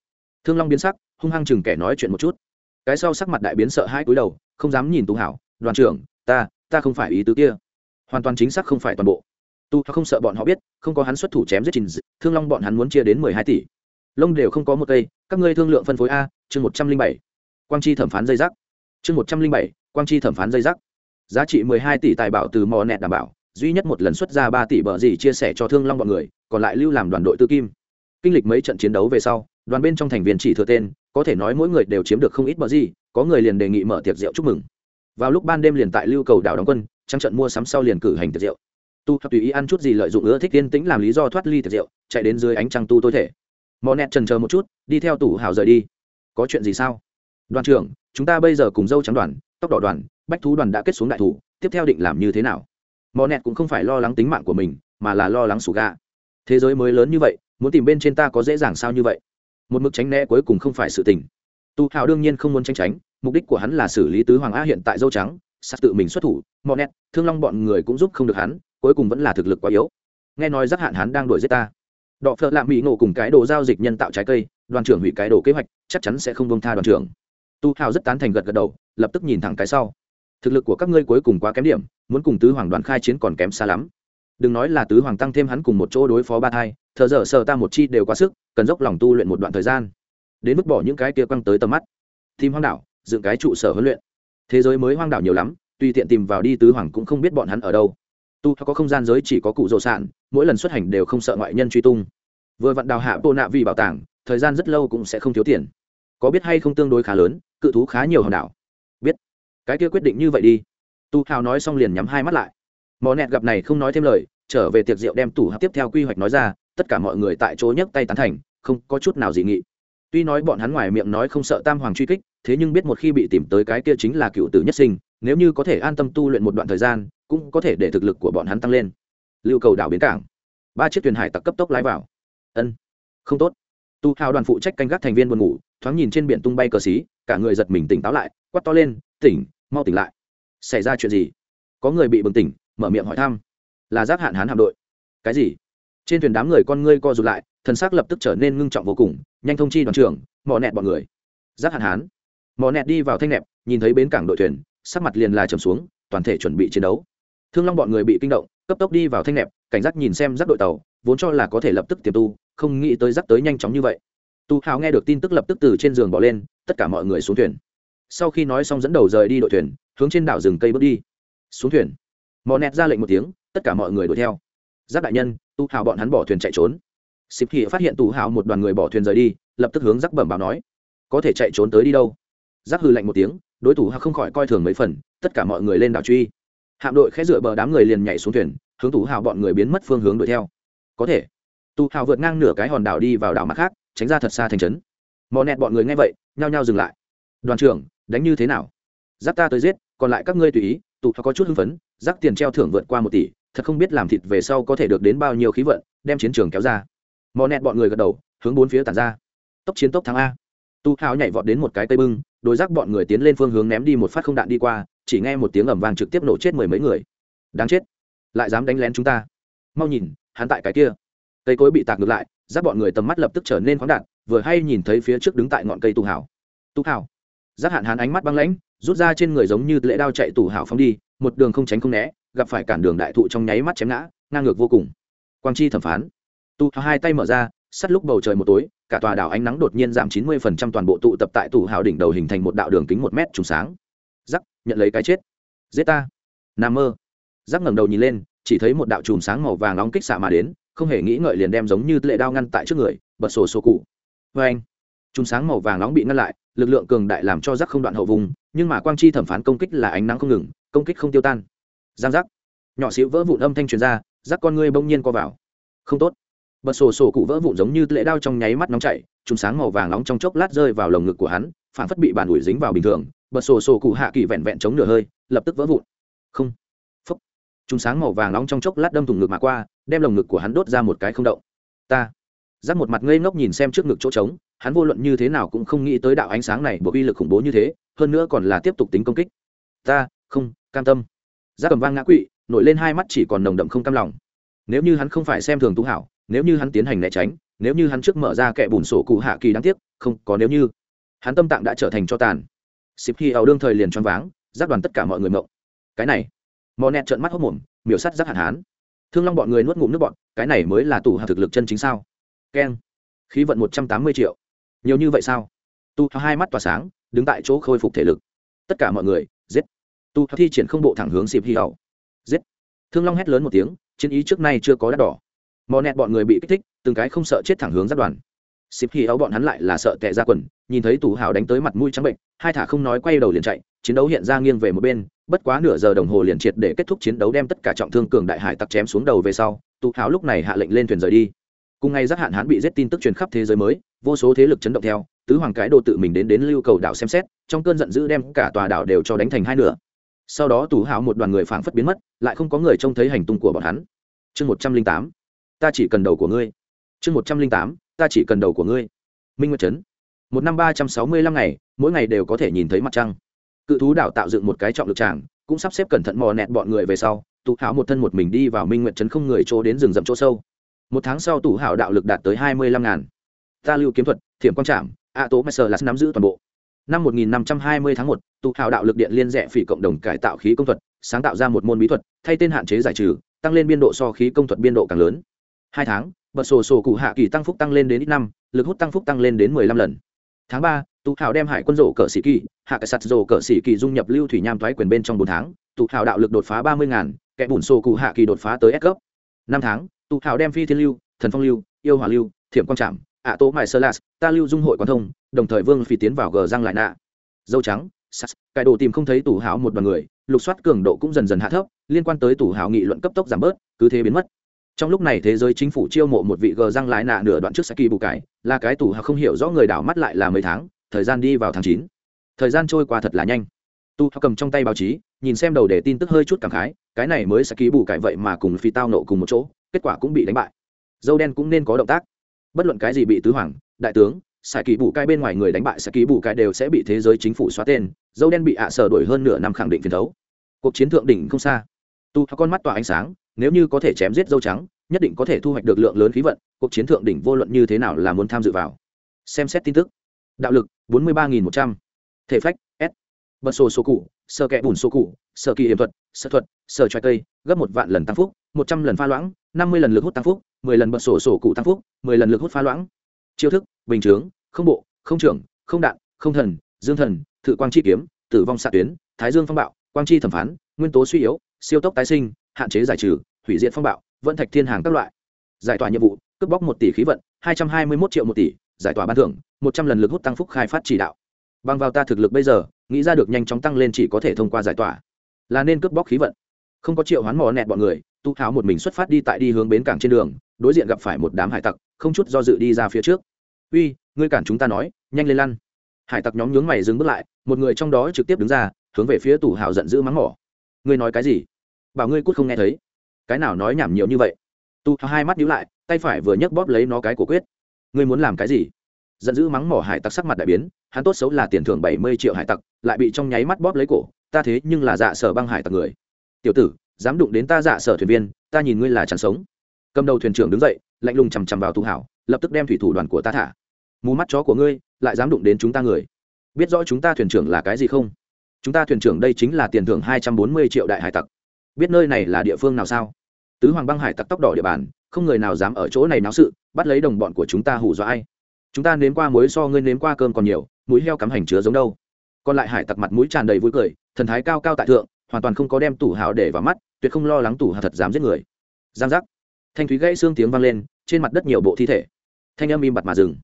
Thương long biến sắc, hung hăng chừng kẻ nói chuyện một chút. Cái sau sắc mặt đại biến sợ hai cúi đầu, không dám nhìn tú hảo. Đoàn trưởng, ta ta không phải ý tứ kia hoàn toàn chính xác không phải toàn bộ. Tu không sợ bọn họ biết, không có hắn xuất thủ chém giết trình thương long bọn hắn muốn chia đến mười hai tỷ. Lông đều không có một cây, các ngươi thương lượng phân phối a, chương một trăm linh bảy. Quang chi thẩm phán dây rắc. Chương một trăm linh bảy, quang chi thẩm phán dây rắc. Giá trị mười hai tỷ tài bảo từ mò nẹt đảm bảo, duy nhất một lần xuất ra ba tỷ bờ gì chia sẻ cho thương long bọn người, còn lại lưu làm đoàn đội tư kim. Kinh lịch mấy trận chiến đấu về sau, đoàn bên trong thành viên chỉ thừa tên, có thể nói mỗi người đều chiếm được không ít bờ gì, có người liền đề nghị mở tiệc rượu chúc mừng. Vào lúc ban đêm liền tại lưu cầu đảo đóng quân trang trận mua sắm sau liền cử hành tiệc rượu. Tu tùy ý ăn chút gì lợi dụng ưa thích yên tĩnh làm lý do thoát ly tiệc rượu chạy đến dưới ánh trăng tu tôi thể. Mò nẹt trần chờ một chút đi theo tủ hào rời đi. Có chuyện gì sao? Đoàn trưởng chúng ta bây giờ cùng dâu trắng đoàn tóc đỏ đoàn bách thú đoàn đã kết xuống đại thủ tiếp theo định làm như thế nào? Mò nẹt cũng không phải lo lắng tính mạng của mình mà là lo lắng sủ ga, thế giới mới lớn như vậy muốn tìm bên trên ta có dễ dàng sao như vậy? Một mực tránh né cuối cùng không phải sự tình. Tu hào đương nhiên không muốn tranh tránh mục đích của hắn là xử lý tứ hoàng a hiện tại dâu trắng sắp tự mình xuất thủ mò nét thương long bọn người cũng giúp không được hắn, cuối cùng vẫn là thực lực quá yếu. Nghe nói giác hạn hắn đang đuổi giết ta. Đọ phợ lạm mỹ nổ cùng cái đồ giao dịch nhân tạo trái cây, đoàn trưởng hủy cái đồ kế hoạch, chắc chắn sẽ không bông tha đoàn trưởng. Tu hào rất tán thành gật gật đầu, lập tức nhìn thẳng cái sau. Thực lực của các ngươi cuối cùng quá kém điểm, muốn cùng tứ hoàng đoàn khai chiến còn kém xa lắm. Đừng nói là tứ hoàng tăng thêm hắn cùng một chỗ đối phó ba thai, thờ dở sờ ta một chi đều quá sức, cần dốc lòng tu luyện một đoạn thời gian. Đến mức bỏ những cái kia quăng tới tầm mắt. Tìm hoang đảo, dựng cái trụ sở huấn luyện thế giới mới hoang đảo nhiều lắm, tùy tiện tìm vào đi tứ hoàng cũng không biết bọn hắn ở đâu. Tu có không gian giới chỉ có cụ rộ sản mỗi lần xuất hành đều không sợ ngoại nhân truy tung. Vừa vặn đào hạ bộ nạ vì bảo tàng, thời gian rất lâu cũng sẽ không thiếu tiền. Có biết hay không tương đối khá lớn, cự thú khá nhiều hòn đảo. Biết. Cái kia quyết định như vậy đi. Tu hào nói xong liền nhắm hai mắt lại. Mò nẹt gặp này không nói thêm lời, trở về tiệc rượu đem tủ hạp tiếp theo quy hoạch nói ra, tất cả mọi người tại chỗ nhấc tay tán thành, không có chút nào dị nghị. Tuy nói bọn hắn ngoài miệng nói không sợ tam hoàng truy kích thế nhưng biết một khi bị tìm tới cái kia chính là cựu tử nhất sinh, nếu như có thể an tâm tu luyện một đoạn thời gian, cũng có thể để thực lực của bọn hắn tăng lên. Lưu cầu đảo bến cảng. Ba chiếc thuyền hải tặc cấp tốc lái vào. Ân, không tốt. Tu hào đoàn phụ trách canh gác thành viên buồn ngủ, thoáng nhìn trên biển tung bay cờ xí, cả người giật mình tỉnh táo lại quắt to lên, tỉnh, mau tỉnh lại. Xảy ra chuyện gì? Có người bị bừng tỉnh, mở miệng hỏi thăm. Là giác hạn hán hạm đội. Cái gì? Trên thuyền đám người con ngươi co rụt lại, thần xác lập tức trở nên ngưng trọng vô cùng, nhanh thông chi đoàn trưởng, mò nẹt bọn người. Giác hạn hán? Mò nẹt đi vào thanh nẹp, nhìn thấy bến cảng đội thuyền, sắc mặt liền là trầm xuống, toàn thể chuẩn bị chiến đấu. Thương long bọn người bị kinh động, cấp tốc đi vào thanh nẹp, cảnh giác nhìn xem rắc đội tàu, vốn cho là có thể lập tức tiềm tu, không nghĩ tới rắc tới nhanh chóng như vậy. Tu hào nghe được tin tức lập tức từ trên giường bỏ lên, tất cả mọi người xuống thuyền. Sau khi nói xong dẫn đầu rời đi đội thuyền, hướng trên đảo rừng cây bước đi. Xuống thuyền. Mò nẹt ra lệnh một tiếng, tất cả mọi người đuổi theo. Giác đại nhân, tu hào bọn hắn bỏ thuyền chạy trốn. Xịp thị phát hiện tu hào một đoàn người bỏ thuyền rời đi, lập tức hướng giác bẩm báo nói, có thể chạy trốn tới đi đâu? Giác hư lạnh một tiếng, đối thủ hào không khỏi coi thường mấy phần, tất cả mọi người lên đảo truy. Hạm đội khẽ dựa bờ đám người liền nhảy xuống thuyền, hướng thủ hào bọn người biến mất phương hướng đuổi theo. Có thể tu hào vượt ngang nửa cái hòn đảo đi vào đảo mặt khác, tránh ra thật xa thành trấn. Mò nẹt bọn người nghe vậy, nhao nhao dừng lại. Đoàn trưởng, đánh như thế nào? Giáp ta tới giết, còn lại các ngươi tùy ý. Tụ có chút hưng phấn, giáp tiền treo thưởng vượt qua một tỷ, thật không biết làm thịt về sau có thể được đến bao nhiêu khí vận, đem chiến trường kéo ra. Mò nẹt bọn người gật đầu, hướng bốn phía tàn ra. Tốc chiến tốc thắng a. Tu hào nhảy vọt đến một cái tây bưng đối giác bọn người tiến lên phương hướng ném đi một phát không đạn đi qua, chỉ nghe một tiếng ẩm vang trực tiếp nổ chết mười mấy người. Đáng chết. Lại dám đánh lén chúng ta. Mau nhìn, hắn tại cái kia. Cây cối bị tạc ngược lại, giác bọn người tầm mắt lập tức trở nên khoáng đạn, vừa hay nhìn thấy phía trước đứng tại ngọn cây tu hảo. Tu hảo. Giác hạn hắn ánh mắt băng lãnh, rút ra trên người giống như lễ đao chạy tù hảo phóng đi, một đường không tránh không né, gặp phải cản đường đại thụ trong nháy mắt chém ngã, ngang ngược vô cùng. Quang chi thẩm phán. Tu hai tay mở ra, sắt lúc bầu trời một tối cả tòa đảo ánh nắng đột nhiên giảm chín mươi phần trăm toàn bộ tụ tập tại tủ hào đỉnh đầu hình thành một đạo đường kính một mét trùng sáng. Giắc nhận lấy cái chết. Giết ta. Nam mơ. Giắc ngẩng đầu nhìn lên, chỉ thấy một đạo chùm sáng màu vàng nóng kích xạ mà đến, không hề nghĩ ngợi liền đem giống như lệ đao ngăn tại trước người, bật sổ sổ cụ. Vê anh chùm sáng màu vàng nóng bị ngăn lại, lực lượng cường đại làm cho giắc không đoạn hậu vùng, nhưng mà quang chi thẩm phán công kích là ánh nắng không ngừng, công kích không tiêu tan. Giang giác nhỏ xíu vỡ vụn âm thanh truyền ra giắc con ngươi bỗng nhiên co vào. Không tốt bật sổ sổ cụ vỡ vụn giống như lệ đao trong nháy mắt nóng chảy chúng sáng màu vàng nóng trong chốc lát rơi vào lồng ngực của hắn phản phất bị bàn ủi dính vào bình thường. Bật sổ sổ cụ hạ kỳ vẹn vẹn chống nửa hơi, lập tức vỡ vụn. Không. Phúc chúng sáng màu vàng nóng trong chốc lát đâm thủng ngực mà qua, đem lồng ngực của hắn đốt ra một cái không động. Ta. Giáp một mặt ngây ngốc nhìn xem trước ngực chỗ trống, hắn vô luận như thế nào cũng không nghĩ tới đạo ánh sáng này bởi uy lực khủng bố như thế, hơn nữa còn là tiếp tục tính công kích. Ta, không, cam tâm. Giáp cầm vang ngã quỵ, nổi lên hai mắt chỉ còn nồng đậm không cam lòng. Nếu như hắn không phải xem thường tú hảo nếu như hắn tiến hành né tránh, nếu như hắn trước mở ra kẻ bùn sổ cụ hạ kỳ đáng tiếc, không, có nếu như. Hắn tâm tạng đã trở thành cho tàn. Xịp khi ảo đương thời liền choáng váng, giác đoàn tất cả mọi người mộng. Cái này, mò nẹt trợn mắt hốc mồm, miểu sắt giác hạn hán. Thương long bọn người nuốt ngụm nước bọn, cái này mới là tù hạ thực lực chân chính sao? Keng. Khí vận một trăm tám mươi triệu. Nhiều như vậy sao? Tu hai mắt tỏa sáng, đứng tại chỗ khôi phục thể lực. Tất cả mọi người, giết. Tu thi triển không bộ thẳng hướng xịp hi ảo giết. Thương long hét lớn một tiếng, chiến ý trước nay chưa có đắt đỏ mò nẹt bọn người bị kích thích, từng cái không sợ chết thẳng hướng giáp đoàn. Xịp hi áo bọn hắn lại là sợ tệ ra quần, nhìn thấy tủ hào đánh tới mặt mũi trắng bệnh, hai thả không nói quay đầu liền chạy, chiến đấu hiện ra nghiêng về một bên, bất quá nửa giờ đồng hồ liền triệt để kết thúc chiến đấu đem tất cả trọng thương cường đại hải tặc chém xuống đầu về sau tụ hào lúc này hạ lệnh lên thuyền rời đi. Cùng ngày giác hạn hắn bị giết tin tức truyền khắp thế giới mới, vô số thế lực chấn động theo, tứ hoàng cái đồ tự mình đến đến lưu cầu đảo xem xét, trong cơn giận dữ đem cả tòa đảo đều cho đánh thành hai nửa. Sau đó tủ hào một đoàn người phảng phất biến mất, lại không có người trông thấy hành tung của bọn hắn. Chương một trăm linh tám ta chỉ cần đầu của ngươi. Chương một trăm linh tám, ta chỉ cần đầu của ngươi. Minh nguyệt trấn. Một năm ba trăm sáu mươi lăm ngày, mỗi ngày đều có thể nhìn thấy mặt trăng. Cự thú đảo tạo dựng một cái trọng lực tràng, cũng sắp xếp cẩn thận mò nẹt bọn người về sau, tụ hảo một thân một mình đi vào minh nguyệt trấn không người chỗ đến rừng rậm chỗ sâu. Một tháng sau tụ hảo đạo lực đạt tới hai mươi lăm ngàn. Ta lưu kiếm thuật, thiểm quang trạm a tố messer là nắm giữ toàn bộ. Năm một nghìn năm trăm hai mươi tháng một, tụ hảo đạo lực điện liên rẽ phỉ cộng đồng cải tạo khí công thuật, sáng tạo ra một môn bí thuật, thay tên hạn chế giải trừ, tăng lên biên độ so khí công thuật biên độ càng lớn hai tháng, bật sổ sổ cụ hạ kỳ tăng phúc tăng lên đến ít năm, lực hút tăng phúc tăng lên đến mười lăm lần. Tháng ba, tụ hảo đem hải quân rổ cờ sĩ kỳ, hạ cái sạt rổ cờ sĩ kỳ dung nhập lưu thủy nham thoái quyền bên trong bốn tháng, tụ hảo đạo lực đột phá ba mươi ngàn, kẻ bùn sổ cụ hạ kỳ đột phá tới S cấp. Năm tháng, tụ hảo đem phi thiên lưu, thần phong lưu, yêu hòa lưu, thiểm quang trạm ạ tố mại sơ lạt, ta lưu dung hội quán thông, đồng thời vương phi tiến vào gờ răng lại nạ. Dâu trắng sas cải đồ tìm không thấy tủ hảo một đoàn người, lục soát cường độ cũng dần dần hạ thấp, liên quan tới tủ hảo nghị luận cấp tốc giảm bớt, cứ thế biến mất trong lúc này thế giới chính phủ chiêu mộ một vị gờ răng lái nạ nửa đoạn trước saki bù cải là cái tủ hạc không hiểu rõ người đảo mắt lại là mấy tháng, thời gian đi vào tháng chín. Thời gian trôi qua thật là nhanh. Tu hạc cầm trong tay báo chí, nhìn xem đầu để tin tức hơi chút cảm khái, cái này mới saki bù cải vậy mà cùng phi tao nộ cùng một chỗ, kết quả cũng bị đánh bại. Dâu đen cũng nên có động tác. Bất luận cái gì bị tứ hoàng, đại tướng xài kỳ bù cai bên ngoài người đánh bại xài kỳ bù cai đều sẽ bị thế giới chính phủ xóa tên, dâu đen bị ạ sở đổi hơn nửa năm khẳng định phiền thấu. Cuộc chiến thượng đỉnh không xa. Tu con mắt tỏa ánh sáng nếu như có thể chém giết dâu trắng, nhất định có thể thu hoạch được lượng lớn khí vận, cuộc chiến thượng đỉnh vô luận như thế nào là muốn tham dự vào. Xem xét tin tức. Đạo lực, bốn mươi ba nghìn một trăm. Thể phách, s. Bật sổ số cụ, sơ kẹ bùn số cụ, sơ kỳ hiểm thuật, sơ thuật, sơ choai cây, gấp một vạn lần tăng phúc, một trăm lần pha loãng, năm mươi lần lực hút tăng phúc, mười lần bật sổ sổ cụ tăng phúc, mười lần lực hút pha loãng. Chiêu thức, bình chướng, không bộ, không trưởng, không đạn, không thần, dương thần, thự quang chi kiếm, tử vong xạ tuyến, thái dương phong bạo, quang chi thẩm phán, nguyên tố suy yếu, siêu tốc tái sinh, hạn chế giải trừ hủy diệt phong bạo vận thạch thiên hàng các loại. Giải tỏa nhiệm vụ, cướp bóc một tỷ khí vận, hai trăm hai mươi một triệu một tỷ, giải tỏa ban thưởng, một trăm lần lực hút tăng phúc khai phát chỉ đạo. Bằng vào ta thực lực bây giờ, nghĩ ra được nhanh chóng tăng lên chỉ có thể thông qua giải tỏa. Là nên cướp bóc khí vận. Không có triệu hoán mò nẹt bọn người, tu tháo một mình xuất phát đi tại đi hướng bến cảng trên đường, đối diện gặp phải một đám hải tặc, không chút do dự đi ra phía trước. Uy, ngươi cản chúng ta nói, nhanh lên lăn. Hải tặc nhóm nhướng mày dừng bước lại, một người trong đó trực tiếp đứng ra, hướng về phía tủ hào giận dữ mắng mỏ. Ngươi nói cái gì? Bảo ngươi cút không nghe thấy cái nào nói nhảm nhiều như vậy? Tu hai mắt nhíu lại, tay phải vừa nhấc bóp lấy nó cái của quyết. Ngươi muốn làm cái gì? Giận dữ mắng mỏ hải tặc sắc mặt đại biến, hắn tốt xấu là tiền thưởng bảy mươi triệu hải tặc, lại bị trong nháy mắt bóp lấy cổ, ta thế nhưng là dạ sở băng hải tặc người. Tiểu tử, dám đụng đến ta dạ sở thuyền viên, ta nhìn ngươi là chẳng sống. Cầm đầu thuyền trưởng đứng dậy, lạnh lùng chằm chằm vào tu hảo, lập tức đem thủy thủ đoàn của ta thả. Mù mắt chó của ngươi, lại dám đụng đến chúng ta người. Biết rõ chúng ta thuyền trưởng là cái gì không? Chúng ta thuyền trưởng đây chính là tiền thưởng hai trăm bốn mươi triệu đại hải tặc. Biết nơi này là địa phương nào sao? Tứ hoàng băng hải tặc tóc đỏ địa bàn, không người nào dám ở chỗ này náo sự, bắt lấy đồng bọn của chúng ta hù dọa ai? Chúng ta nếm qua muối so ngươi nếm qua cơm còn nhiều, mũi heo cắm hành chứa giống đâu? Còn lại hải tặc mặt mũi tràn đầy vui cười, thần thái cao cao tại thượng, hoàn toàn không có đem tủ hào để vào mắt, tuyệt không lo lắng tủ hào thật dám giết người. Giang giác. Thanh thúy gãy xương tiếng vang lên, trên mặt đất nhiều bộ thi thể. Thanh âm im bặt mà dừng.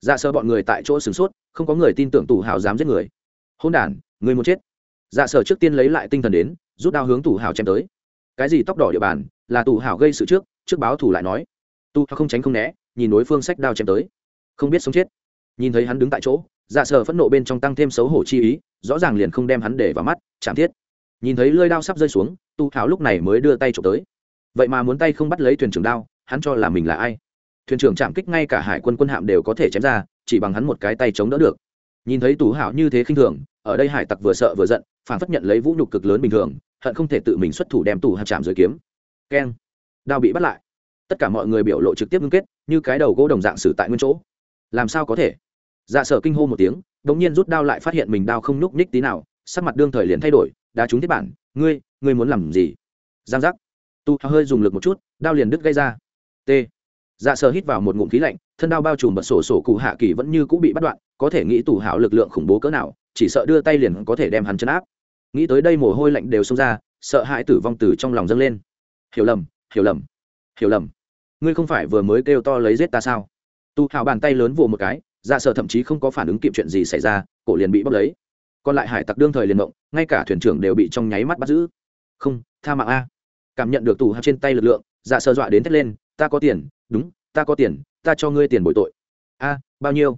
Ra sơ bọn người tại chỗ sửng sốt, không có người tin tưởng tủ hào dám giết người. Hôn đản, người muốn chết. Dạ sở trước tiên lấy lại tinh thần đến, rút đao hướng tủ hào chém tới cái gì tóc đỏ địa bàn, là tù hảo gây sự trước trước báo thủ lại nói. Tu không tránh không né, nhìn đối phương sách đao chém tới. Không biết sống chết. Nhìn thấy hắn đứng tại chỗ dạ sở phẫn nộ bên trong tăng thêm xấu hổ chi ý, rõ ràng liền không đem hắn để vào mắt, chạm thiết. Nhìn thấy lơi đao sắp rơi xuống, tu hảo lúc này mới đưa tay trộm tới. Vậy mà muốn tay không bắt lấy thuyền trưởng đao, hắn cho là mình là ai? Thuyền trưởng chạm kích ngay cả hải quân quân hạm đều có thể chém ra, chỉ bằng hắn một cái tay chống đỡ được. Nhìn thấy tủ hảo như thế khinh thường ở đây hải tặc vừa sợ vừa giận phản phất nhận lấy vũ nhục cực lớn bình thường, hận không thể tự mình xuất thủ đem tủ hạt chạm dưới kiếm. Keng. Đao bị bắt lại. Tất cả mọi người biểu lộ trực tiếp ngưng kết, như cái đầu gỗ đồng dạng xử tại nguyên chỗ. Làm sao có thể? Dạ sở kinh hô một tiếng, đống nhiên rút đao lại phát hiện mình đao không nhúc nhích tí nào, sắc mặt đương thời liền thay đổi đá trúng thiết bản, ngươi ngươi muốn làm gì? Giang giác. Tu hơi dùng lực một chút, đao liền đứt gây ra. T. Dạ sở hít vào một ngụm khí lạnh thân đao bao trùm bật sổ sổ cụ hạ kỳ vẫn như cũng bị bắt đoạn, có thể nghĩ tủ hảo lực lượng khủng bố cỡ nào, chỉ sợ đưa tay liền có thể đem hắn chấn áp. Nghĩ tới đây mồ hôi lạnh đều xông ra, sợ hãi tử vong từ trong lòng dâng lên. Hiểu lầm hiểu lầm hiểu lầm. Ngươi không phải vừa mới kêu to lấy giết ta sao? Tu hào bàn tay lớn vồ một cái dạ sợ thậm chí không có phản ứng kịp chuyện gì xảy ra, cổ liền bị bốc lấy. Còn lại hải tặc đương thời liền động, ngay cả thuyền trưởng đều bị trong nháy mắt bắt giữ. Không, tha mạng a. Cảm nhận được tù hào trên tay lực lượng dạ sợ dọa đến thét lên, ta có tiền, đúng, ta có tiền ta cho ngươi tiền bồi tội. A, bao nhiêu?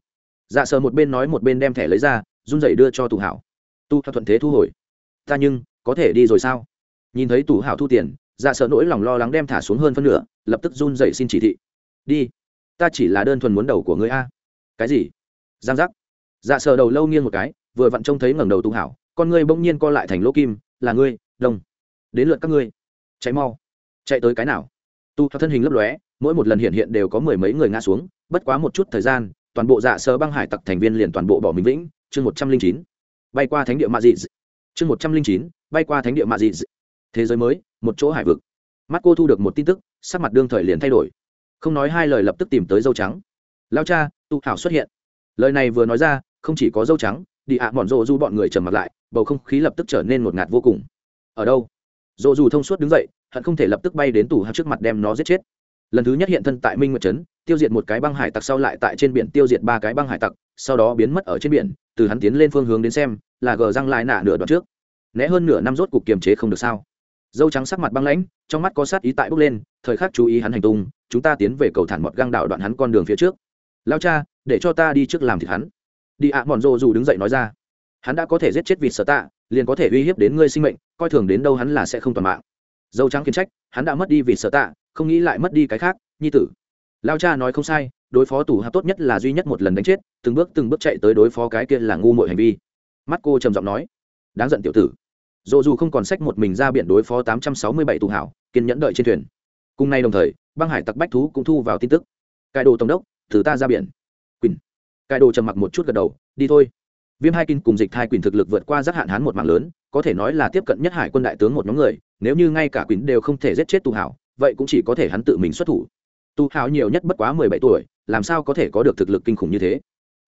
Dạ sợ một bên nói một bên đem thẻ lấy ra, run rẩy đưa cho tù hảo. Tu thuận thế thu hồi. Ta nhưng, có thể đi rồi sao? Nhìn thấy tù hảo thu tiền dạ sợ nỗi lòng lo lắng đem thả xuống hơn phân nửa, lập tức run dậy xin chỉ thị. Đi, ta chỉ là đơn thuần muốn đầu của ngươi a. Cái gì? Giang giác. Dạ sợ đầu lâu nghiêng một cái, vừa vặn trông thấy ngẩng đầu tu hảo, con ngươi bỗng nhiên co lại thành lỗ kim, là ngươi đông đến lượt các ngươi. Cháy mau. Chạy tới cái nào? Tu thân hình lấp lóe mỗi một lần hiện hiện đều có mười mấy người ngã xuống, bất quá một chút thời gian, toàn bộ dạ sơ băng hải tặc thành viên liền toàn bộ bỏ mình vĩnh. Chương một trăm linh chín, bay qua thánh địa mạ dị chương một trăm linh chín, bay qua thánh địa mạ dị thế giới mới, một chỗ hải vực. Mắt cô thu được một tin tức, sắc mặt đương thời liền thay đổi. Không nói hai lời lập tức tìm tới dâu trắng. Lao cha tu hảo xuất hiện. Lời này vừa nói ra, không chỉ có dâu trắng, đi ạ à bọn rộ du bọn người trầm mặt lại, bầu không khí lập tức trở nên ngột ngạt vô cùng. Ở đâu? Rộ dù thông suốt đứng dậy, hận không thể lập tức bay đến tủ hạt trước mặt đem nó giết chết lần thứ nhất hiện thân tại minh nguyệt trấn, tiêu diệt một cái băng hải tặc sau lại tại trên biển tiêu diệt ba cái băng hải tặc, sau đó biến mất ở trên biển, từ hắn tiến lên phương hướng đến xem, là gờ răng lại nạ nửa đoạn trước. Né hơn nửa năm rốt cục kiềm chế không được sao? Dâu trắng sắc mặt băng lãnh, trong mắt có sát ý tại bốc lên, thời khắc chú ý hắn hành tung, chúng ta tiến về cầu thản mọt găng đạo đoạn hắn con đường phía trước. Lao cha, để cho ta đi trước làm thịt hắn. Đi ạ à mòn rô dù đứng dậy nói ra. Hắn đã có thể giết chết vịt sở tạ, liền có thể uy hiếp đến ngươi sinh mệnh, coi thường đến đâu hắn là sẽ không toàn mạng. Dâu trắng kiến trách, hắn đã mất đi vịt sở tạ không nghĩ lại mất đi cái khác, nhi tử. Lao cha nói không sai, đối phó tủ hạp tốt nhất là duy nhất một lần đánh chết, từng bước từng bước chạy tới đối phó cái kia là ngu mội hành vi. Mắt cô trầm giọng nói, đáng giận tiểu tử. Dồ dù không còn sách một mình ra biển đối phó tám trăm sáu mươi bảy tù hảo, kiên nhẫn đợi trên thuyền. Cùng nay đồng thời, băng hải tặc bách thú cũng thu vào tin tức. Cải đồ tổng đốc, thử ta ra biển. Quỳnh. Cải đồ trầm mặc một chút gật đầu, đi thôi. Viêm hai kinh cùng dịch thai quỳnh thực lực vượt qua giác hạn hán một mạng lớn, có thể nói là tiếp cận nhất hải quân đại tướng một nhóm người, nếu như ngay cả quỳnh đều không thể giết chết tù hảo vậy cũng chỉ có thể hắn tự mình xuất thủ. Tu hào nhiều nhất bất quá mười bảy tuổi, làm sao có thể có được thực lực kinh khủng như thế?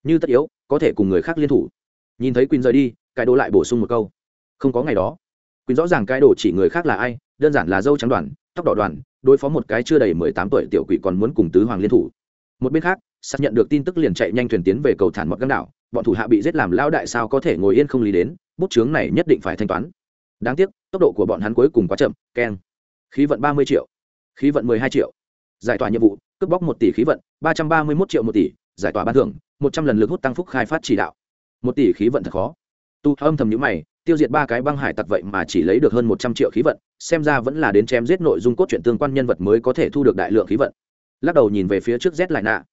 Như tất yếu, có thể cùng người khác liên thủ. Nhìn thấy quỳnh rời đi, Cái đồ lại bổ sung một câu. Không có ngày đó. Quyền rõ ràng cái đồ chỉ người khác là ai, đơn giản là dâu trắng đoàn, tóc đỏ đoàn, đối phó một cái chưa đầy mười tám tuổi tiểu quỷ còn muốn cùng tứ hoàng liên thủ. Một bên khác, xác nhận được tin tức liền chạy nhanh thuyền tiến về cầu thản mọt găng đảo, bọn thủ hạ bị giết làm lao đại sao có thể ngồi yên không lý đến, bút chướng này nhất định phải thanh toán. Đáng tiếc, tốc độ của bọn hắn cuối cùng quá chậm, keng. Khí vận ba mươi triệu khí vận mười hai triệu. Giải tỏa nhiệm vụ, cướp bóc một tỷ khí vận, ba trăm ba mươi một triệu một tỷ, giải tỏa ban thưởng, một trăm lần lực hút tăng phúc khai phát chỉ đạo. Một tỷ khí vận thật khó. Tu âm thầm nhữ mày, tiêu diệt ba cái băng hải tặc vậy mà chỉ lấy được hơn một trăm triệu khí vận, xem ra vẫn là đến chém giết nội dung cốt truyện tương quan nhân vật mới có thể thu được đại lượng khí vận. Lắc đầu nhìn về phía trước z lại nạ.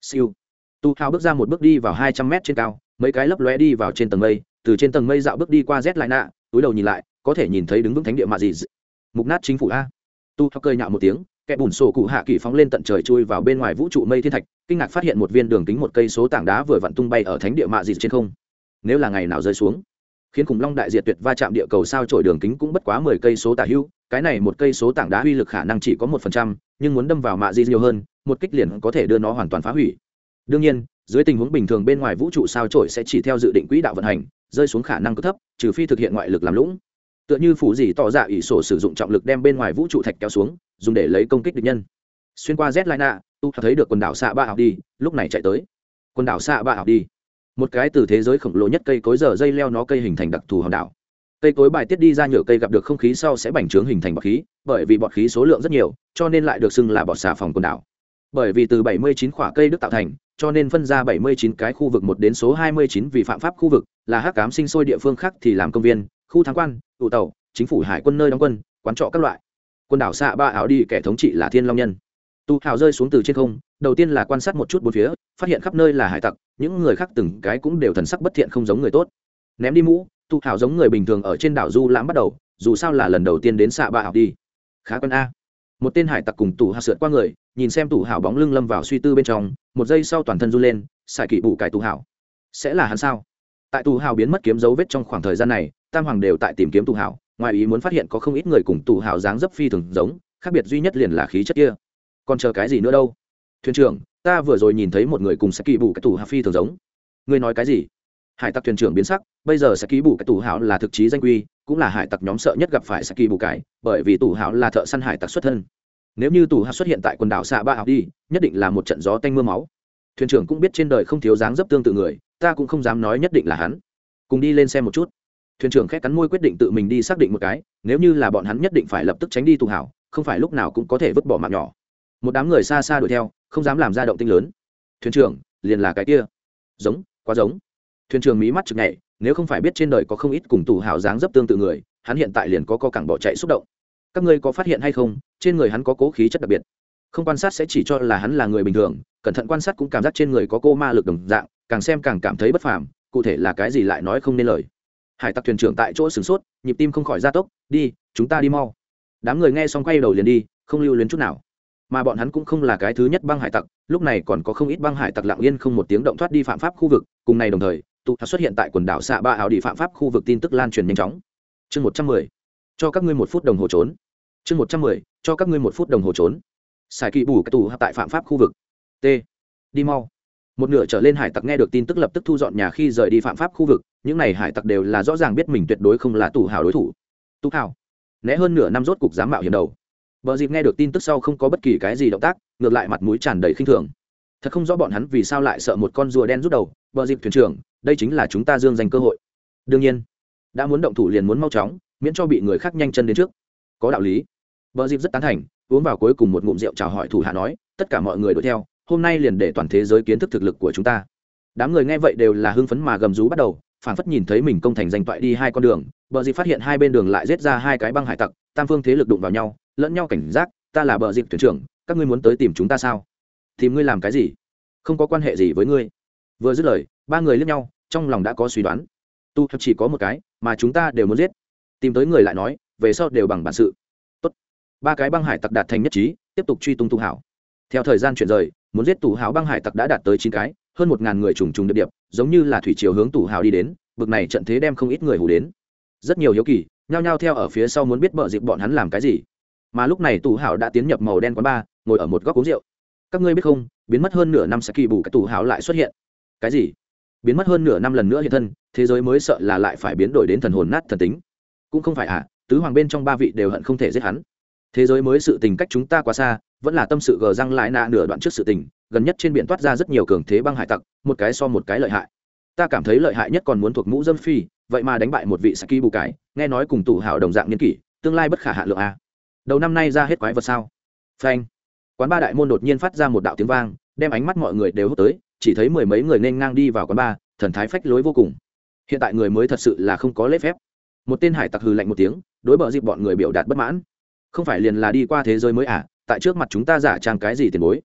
Siêu. Tu hao bước ra một bước đi vào hai trăm mét trên cao, mấy cái lấp lóe đi vào trên tầng mây, từ trên tầng mây dạo bước đi qua z lại nạ, túi đầu nhìn lại, có thể nhìn thấy đứng vững thánh địa mạ gì mục nát chính phủ a tu hào cười nhạo một tiếng, kẻ bùn sổ cụ hạ kỳ phóng lên tận trời chui vào bên ngoài vũ trụ mây thiên thạch, kinh ngạc phát hiện một viên đường kính một cây số tảng đá vừa vặn tung bay ở thánh địa mạ dịt trên không. Nếu là ngày nào rơi xuống, khiến khủng long đại diệt tuyệt va chạm địa cầu sao trổi đường kính cũng bất quá mười cây số tả hưu, cái này một cây số tảng đá uy lực khả năng chỉ có một phần trăm, nhưng muốn đâm vào mạ di nhiều hơn, một kích liền có thể đưa nó hoàn toàn phá hủy. Đương nhiên, dưới tình huống bình thường bên ngoài vũ trụ sao trổi sẽ chỉ theo dự định quỹ đạo vận hành, rơi xuống khả năng cực thấp, trừ phi thực hiện ngoại lực làm lũng tựa như phủ gì tỏ dạ ỷ sổ sử dụng trọng lực đem bên ngoài vũ trụ thạch kéo xuống, dùng để lấy công kích địch nhân. Xuyên qua z lina tu thấy được quần đảo xạ ba học đi, lúc này chạy tới. Quần đảo xạ ba học đi. Một cái từ thế giới khổng lồ nhất cây cối giờ dây leo nó cây hình thành đặc thù hòn đảo. Cây cối bài tiết đi ra nhựa cây gặp được không khí sau sẽ bành trướng hình thành bọt khí, bởi vì bọt khí số lượng rất nhiều, cho nên lại được xưng là bọt xà phòng quần đảo. Bởi vì từ 79 khỏa cây đức tạo thành, cho nên phân ra 79 cái khu vực một đến số 29 vì phạm pháp khu vực, là hắc cám sinh sôi địa phương khác thì làm công viên khu thắng quan, tụ tàu, chính phủ hải quân nơi đóng quân, quán trọ các loại. Quần đảo xạ ba ảo đi kẻ thống trị là thiên long nhân. Tu hào rơi xuống từ trên không, đầu tiên là quan sát một chút bốn phía, phát hiện khắp nơi là hải tặc, những người khác từng cái cũng đều thần sắc bất thiện không giống người tốt. Ném đi mũ, tu hào giống người bình thường ở trên đảo du lãm bắt đầu, dù sao là lần đầu tiên đến xạ ba ảo đi. Khá quân a. Một tên hải tặc cùng tù hào sượt qua người, nhìn xem tù hào bóng lưng lâm vào suy tư bên trong, một giây sau toàn thân run lên xài kỵ bù cải tù hào sẽ là hắn sao? Tại tù hào biến mất kiếm dấu vết trong khoảng thời gian này tam hoàng đều tại tìm kiếm tù hào ngoài ý muốn phát hiện có không ít người cùng tù hào dáng dấp phi thường giống, khác biệt duy nhất liền là khí chất kia. Còn chờ cái gì nữa đâu? Thuyền trưởng, ta vừa rồi nhìn thấy một người cùng sẽ kỳ bù cái tù hào phi thường giống. Ngươi nói cái gì? Hải tặc thuyền trưởng biến sắc, bây giờ sẽ ký bù cái tù hào là thực chí danh quy, cũng là hải tặc nhóm sợ nhất gặp phải sẽ kỳ bù cái, bởi vì tù hào là thợ săn hải tặc xuất thân. Nếu như tù hào xuất hiện tại quần đảo xạ ba học đi, nhất định là một trận gió tanh m ư a máu. Thuyền trưởng cũng biết trên đời không thiếu dáng dấp tương tự người, ta cũng không dám nói nhất định là hắn. Cùng đi lên xem một chút thuyền trưởng khét cắn môi quyết định tự mình đi xác định một cái, nếu như là bọn hắn nhất định phải lập tức tránh đi tù hảo, không phải lúc nào cũng có thể vứt bỏ mạng nhỏ. Một đám người xa xa đuổi theo, không dám làm ra động tinh lớn. Thuyền trưởng, liền là cái kia. Giống, quá giống. Thuyền trưởng mí mắt chực nhảy, nếu không phải biết trên đời có không ít cùng tù hảo dáng dấp tương tự người, hắn hiện tại liền có co cẳng bỏ chạy xúc động. Các ngươi có phát hiện hay không, trên người hắn có cố khí chất đặc biệt. Không quan sát sẽ chỉ cho là hắn là người bình thường, cẩn thận quan sát cũng cảm giác trên người có cô ma lực đồng dạng, càng xem càng cảm thấy bất phàm, cụ thể là cái gì lại nói không nên lời hải tặc thuyền trưởng tại chỗ sửng sốt, nhịp tim không khỏi gia tốc, đi, chúng ta đi mau. Đám người nghe xong quay đầu liền đi, không lưu luyến chút nào. Mà bọn hắn cũng không là cái thứ nhất băng hải tặc, lúc này còn có không ít băng hải tặc lặng yên không một tiếng động thoát đi phạm pháp khu vực, cùng này đồng thời, tụ xuất hiện tại quần đảo xạ ba áo đi phạm pháp khu vực tin tức lan truyền nhanh chóng. Chương một trăm mười, cho các ngươi một phút đồng hồ trốn. Chương một trăm mười, cho các ngươi một phút đồng hồ trốn. Xài kỵ bù cái tù tại phạm pháp khu vực. T. Đi mau. Một nửa trở lên hải tặc nghe được tin tức lập tức thu dọn nhà khi rời đi phạm pháp khu vực những này hải tặc đều là rõ ràng biết mình tuyệt đối không là tù hào đối thủ tú hào né hơn nửa năm rốt cục dám mạo hiểm đầu Bờ dịp nghe được tin tức sau không có bất kỳ cái gì động tác, ngược lại mặt mũi tràn đầy khinh thường. Thật không rõ bọn hắn vì sao lại sợ một con rùa đen rút đầu, bờ dịp thuyền trưởng, đây chính là chúng ta dương dành cơ hội. Đương nhiên, đã muốn động thủ liền muốn mau chóng, miễn cho bị người khác nhanh chân đến trước. Có đạo lý. Bờ dịp rất tán thành, uống vào cuối cùng một ngụm rượu chào hỏi thủ hạ nói, tất cả mọi người đuổi theo, hôm nay liền để toàn thế giới kiến thức thực lực của chúng ta đám người nghe vậy đều là hưng phấn mà gầm rú bắt đầu phản phất nhìn thấy mình công thành danh toại đi hai con đường, bờ dịp phát hiện hai bên đường lại giết ra hai cái băng hải tặc, tam phương thế lực đụng vào nhau, lẫn nhau cảnh giác, ta là bờ dịp thuyền trưởng, các ngươi muốn tới tìm chúng ta sao? Tìm ngươi làm cái gì? Không có quan hệ gì với ngươi. Vừa dứt lời, ba người lướt nhau, trong lòng đã có suy đoán. Tu chỉ có một cái, mà chúng ta đều muốn giết. Tìm tới người lại nói, về sau đều bằng bản sự. Tốt. ba cái băng hải tặc đạt thành nhất trí, tiếp tục truy tung tu hảo. Theo thời gian chuyển rời, muốn giết tù hảo băng hải tặc đã đạt tới chín cái hơn một ngàn người trùng trùng điệp điệp, giống như là thủy chiều hướng tủ hào đi đến, bực này trận thế đem không ít người hù đến. Rất nhiều hiếu kỳ, nhao nhao theo ở phía sau muốn biết bợ dịp bọn hắn làm cái gì. Mà lúc này tủ hào đã tiến nhập màu đen quán ba, ngồi ở một góc uống rượu. Các ngươi biết không, biến mất hơn nửa năm sẽ kỳ bù cái tủ hào lại xuất hiện. Cái gì? Biến mất hơn nửa năm lần nữa hiện thân, thế giới mới sợ là lại phải biến đổi đến thần hồn nát thần tính. Cũng không phải à tứ hoàng bên trong ba vị đều hận không thể giết hắn. Thế giới mới sự tình cách chúng ta quá xa, vẫn là tâm sự gờ răng lại nạ nửa đoạn trước sự tình gần nhất trên biển toát ra rất nhiều cường thế băng hải tặc một cái so một cái lợi hại. Ta cảm thấy lợi hại nhất còn muốn thuộc mũ dâm phi vậy mà đánh bại một vị saki bù cải, nghe nói cùng tủ hảo đồng dạng niên kỷ tương lai bất khả hạ lượng a. Đầu năm nay ra hết quái vật sao? Phanh. Quán ba đại môn đột nhiên phát ra một đạo tiếng vang đem ánh mắt mọi người đều hút tới chỉ thấy mười mấy người nên ngang đi vào quán ba thần thái phách lối vô cùng. Hiện tại người mới thật sự là không có lễ phép. Một tên hải tặc hừ lạnh một tiếng đối bờ dịp bọn người biểu đạt bất mãn. Không phải liền là đi qua thế giới mới à tại trước mặt chúng ta giả trang cái gì tiền bối?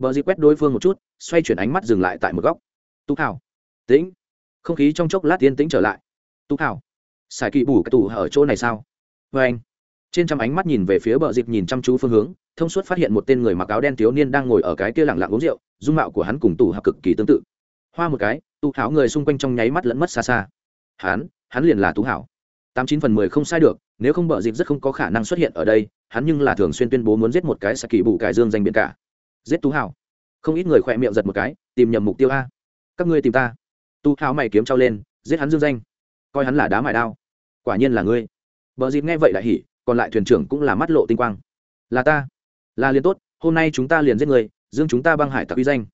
Bờ dịp quét đối phương một chút, xoay chuyển ánh mắt dừng lại tại một góc. Tú hào tĩnh. Không khí trong chốc lát tiên tĩnh trở lại. Tú hào xài kỳ bù cái tủ ở chỗ này sao? Vê anh. Trên trăm ánh mắt nhìn về phía bờ dịp nhìn chăm chú phương hướng, thông suốt phát hiện một tên người mặc áo đen thiếu niên đang ngồi ở cái kia lẳng lặng uống rượu, dung mạo của hắn cùng tủ hạc cực kỳ tương tự. Hoa một cái tú hảo người xung quanh trong nháy mắt lẫn mất xa xa. Hắn hắn liền là tú hảo tám chín phần mười không sai được, nếu không bờ dịp rất không có khả năng xuất hiện ở đây, hắn nhưng là thường xuyên tuyên bố muốn giết một cái saki bù cải dương danh biển cả giết tú hảo không ít người khỏe miệng giật một cái, tìm nhầm mục tiêu a. Các ngươi tìm ta. Tú hảo mày kiếm trao lên, giết hắn dương danh. Coi hắn là đá mài đao. Quả nhiên là ngươi. Bờ dịp nghe vậy lại hỉ, còn lại thuyền trưởng cũng là mắt lộ tinh quang. Là ta. Là liền tốt, hôm nay chúng ta liền giết người dương chúng ta băng hải tặc uy danh.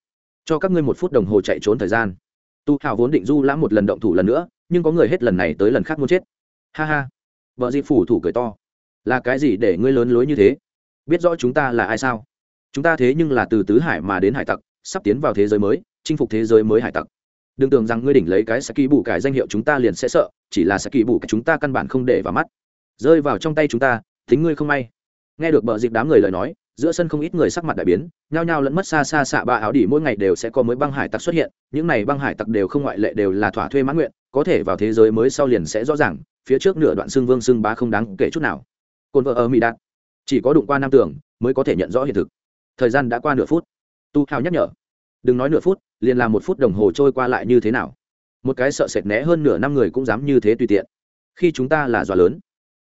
Cho các ngươi một phút đồng hồ chạy trốn thời gian. Tu hào vốn định du lãm một lần động thủ lần nữa, nhưng có người hết lần này tới lần khác muốn chết. Ha ha. Vợ dịp phủ thủ cười to. Là cái gì để ngươi lớn lối như thế? Biết rõ chúng ta là ai sao? Chúng ta thế nhưng là từ tứ hải mà đến hải tặc, sắp tiến vào thế giới mới, chinh phục thế giới mới hải tặc. Đừng tưởng rằng ngươi đỉnh lấy cái saki bù cải danh hiệu chúng ta liền sẽ sợ, chỉ là saki bù cải chúng ta căn bản không để vào mắt. Rơi vào trong tay chúng ta tính ngươi không may. Nghe được bờ dịp đám người lời nói, giữa sân không ít người sắc mặt đại biến, nhao nhao lẫn mất xa xa xạ ba áo đỉ mỗi ngày đều sẽ có mới băng hải tặc xuất hiện, những này băng hải tặc đều không ngoại lệ đều là thỏa thuê mãn nguyện, có thể vào thế giới mới sau liền sẽ rõ ràng, phía trước nửa đoạn xương vương xương bá không đáng kể chút nào. Cồn vợ ở mỹ đạt, chỉ có đụng qua nam tưởng mới có thể nhận rõ hiện thực thời gian đã qua nửa phút. Tu hào nhắc nhở, đừng nói nửa phút, liền làm một phút đồng hồ trôi qua lại như thế nào? Một cái sợ sệt né hơn nửa năm người cũng dám như thế tùy tiện. Khi chúng ta là dọa lớn.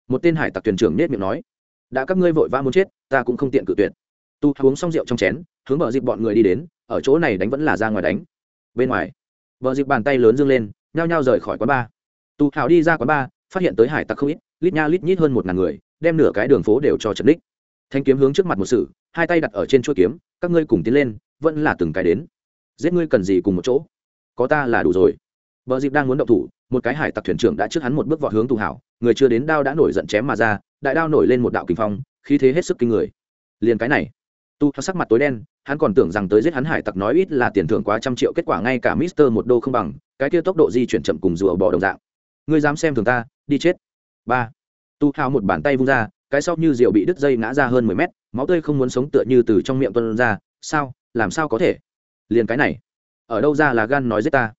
Một tên hải tặc thuyền trưởng nết miệng nói, đã các ngươi vội vã muốn chết, ta cũng không tiện cự tuyệt. Tu uống xong rượu trong chén, hướng vợ dịp bọn người đi đến, ở chỗ này đánh vẫn là ra ngoài đánh. Bên ngoài vợ dịp bàn tay lớn dương lên, nhao nhao rời khỏi quán bar. Tu hào đi ra quán bar, phát hiện tới hải tặc không ít, lít nha lít nhít hơn một ngàn người, đem nửa cái đường phố đều cho trần đích thanh kiếm hướng trước mặt một sự, hai tay đặt ở trên chuôi kiếm, các ngươi cùng tiến lên, vẫn là từng cái đến. Giết ngươi cần gì cùng một chỗ. Có ta là đủ rồi. Vợ dịp đang muốn động thủ, một cái hải tặc thuyền trưởng đã trước hắn một bước vọt hướng tu hảo, người chưa đến đao đã nổi giận chém mà ra, đại đao nổi lên một đạo kinh phong, khí thế hết sức kinh người. Liền cái này, tu sắc mặt tối đen, hắn còn tưởng rằng tới giết hắn hải tặc nói ít là tiền thưởng quá trăm triệu, kết quả ngay cả mister một đô không bằng, cái kia tốc độ di chuyển chậm cùng rùa bỏ đồng dạng. Ngươi dám xem thường ta, đi chết. Ba, tu hào một bàn tay vung ra cái sau như rượu bị đứt dây ngã ra hơn mười mét, máu tươi không muốn sống tựa như từ trong miệng tuân ra, sao, làm sao có thể? Liền cái này, ở đâu ra là gan nói giết ta?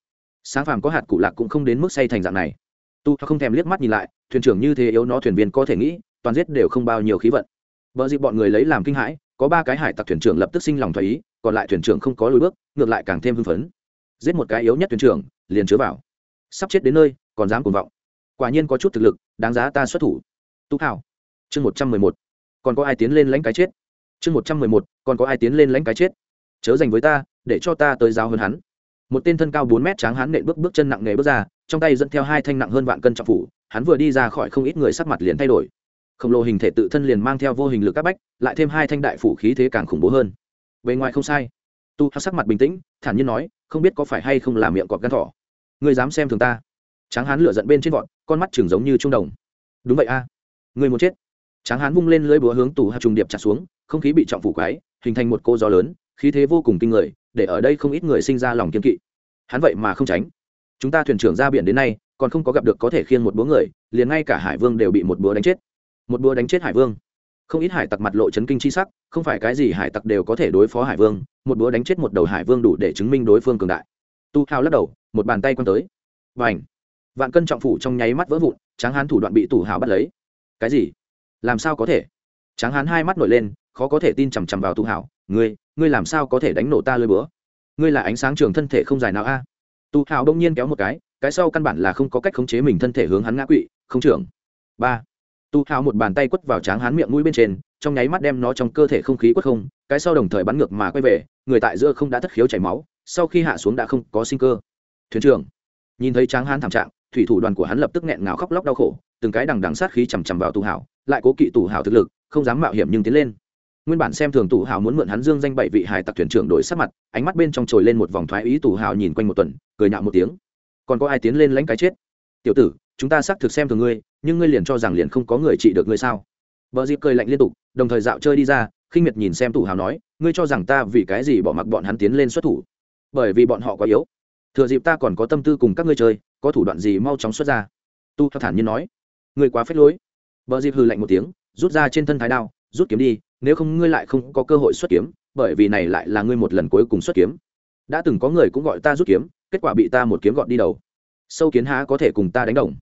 Sáng phàm có hạt cụ lạc cũng không đến mức say thành dạng này. Tu không thèm liếc mắt nhìn lại, thuyền trưởng như thế yếu nó thuyền viên có thể nghĩ, toàn giết đều không bao nhiêu khí vận. Vợ dịp bọn người lấy làm kinh hãi, có ba cái hải tặc thuyền trưởng lập tức sinh lòng thoái ý, còn lại thuyền trưởng không có lùi bước, ngược lại càng thêm hưng phấn. Giết một cái yếu nhất thuyền trưởng, liền chứa vào. Sắp chết đến nơi, còn dám cuồng vọng. Quả nhiên có chút thực lực, đáng giá ta xuất thủ. Tú hảo chương một trăm mười một, còn có ai tiến lên lãnh cái chết? Chương một trăm mười một, còn có ai tiến lên lãnh cái chết? Chớ dành với ta, để cho ta tới giáo hơn hắn. Một tên thân cao bốn mét tráng hắn nện bước bước chân nặng nề bước ra, trong tay dẫn theo hai thanh nặng hơn vạn cân trọng phủ, hắn vừa đi ra khỏi không ít người sắc mặt liền thay đổi. Khổng lồ hình thể tự thân liền mang theo vô hình lực các bách, lại thêm hai thanh đại phủ khí thế càng khủng bố hơn. Bề ngoài không sai. Tu sắc mặt bình tĩnh, thản nhiên nói, không biết có phải hay không làm miệng cọp gan thỏ. Người dám xem thường ta. Tráng hán lửa giận bên trên vọt, con mắt chừng giống như trung đồng. Đúng vậy a. À. người muốn chết tráng hán vung lên lưỡi búa hướng tù hạt trùng điệp chặt xuống, không khí bị trọng phủ quái, hình thành một cô gió lớn, khí thế vô cùng kinh người, để ở đây không ít người sinh ra lòng kiên kỵ. Hắn vậy mà không tránh. Chúng ta thuyền trưởng ra biển đến nay, còn không có gặp được có thể khiêng một búa người, liền ngay cả hải vương đều bị một búa đánh chết. Một búa đánh chết hải vương. Không ít hải tặc mặt lộ chấn kinh chi sắc, không phải cái gì hải tặc đều có thể đối phó hải vương, một búa đánh chết một đầu hải vương đủ để chứng minh đối phương cường đại. Tu hào lắc đầu, một bàn tay quăng tới. Và ảnh vạn cân trọng phủ trong nháy mắt vỡ vụn, tráng hán thủ đoạn bị tủ hào bắt lấy. Cái gì? Làm sao có thể? Tráng hán hai mắt nổi lên, khó có thể tin chằm chằm vào tu Hảo. ngươi ngươi làm sao có thể đánh nổ ta lơi búa? Ngươi là ánh sáng trường thân thể không dài nào a? Tu Hảo đông nhiên kéo một cái cái sau căn bản là không có cách khống chế mình thân thể hướng hắn ngã quỵ, không trưởng. Ba. Tu Hảo một bàn tay quất vào tráng hán miệng mũi bên trên, trong nháy mắt đem nó trong cơ thể không khí quất không, cái sau đồng thời bắn ngược mà quay về, người tại giữa không đã thất khiếu chảy máu, sau khi hạ xuống đã không có sinh cơ. Thuyền trưởng. Nhìn thấy tráng hán thảm trạng, thủy thủ đoàn của hắn lập tức nghẹn ngào khóc lóc đau khổ, từng cái đằng đằng sát khí chằm chằm vào Tu hảo lại cố kỵ tù hảo thực lực, không dám mạo hiểm nhưng tiến lên. Nguyên bản xem thường tù hảo muốn mượn hắn dương danh bảy vị hải tặc thuyền trưởng đổi sắc mặt, ánh mắt bên trong trồi lên một vòng thoái ý tù hảo nhìn quanh một tuần, cười nhạo một tiếng. Còn có ai tiến lên lãnh cái chết? Tiểu tử, chúng ta xác thực xem thường ngươi, nhưng ngươi liền cho rằng liền không có người trị được ngươi sao? Vợ dịp cười lạnh liên tục, đồng thời dạo chơi đi ra, khinh miệt nhìn xem tù hào nói, ngươi cho rằng ta vì cái gì bỏ mặc bọn hắn tiến lên xuất thủ? Bởi vì bọn họ quá yếu. Thừa dịp ta còn có tâm tư cùng các ngươi chơi, có thủ đoạn gì mau chóng xuất ra? Tu thản nhiên nói, ngươi quá phết lối. Bờ dịp hừ lạnh một tiếng rút ra trên thân thái đao rút kiếm đi nếu không ngươi lại không có cơ hội xuất kiếm bởi vì này lại là ngươi một lần cuối cùng xuất kiếm. Đã từng có người cũng gọi ta rút kiếm kết quả bị ta một kiếm gọt đi đầu. Sâu kiến há có thể cùng ta đánh đồng?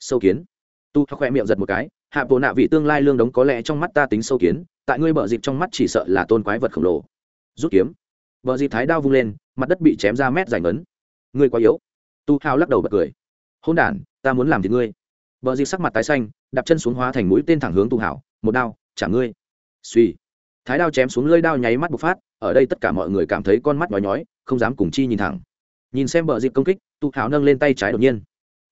Sâu kiến? Tu khoe miệng giật một cái hạ bộ nạ vị tương lai lương đống có lẽ trong mắt ta tính sâu kiến tại ngươi bợ dịp trong mắt chỉ sợ là tôn quái vật khổng lồ. Rút kiếm? Vợ dịp thái đao vung lên mặt đất bị chém ra mét dài ngấn. Ngươi quá yếu. Tu hao lắc đầu bật cười. Hôn đản, ta muốn làm thì ngươi. Vợ dịp sắc mặt tái xanh đạp chân xuống hóa thành mũi tên thẳng hướng tu hảo, một đao, trả ngươi. Suy thái đao chém xuống lơi đao nháy mắt bộc phát, ở đây tất cả mọi người cảm thấy con mắt nhói nhói, không dám cùng chi nhìn thẳng. Nhìn xem bờ dịp công kích tu hảo nâng lên tay trái đột nhiên.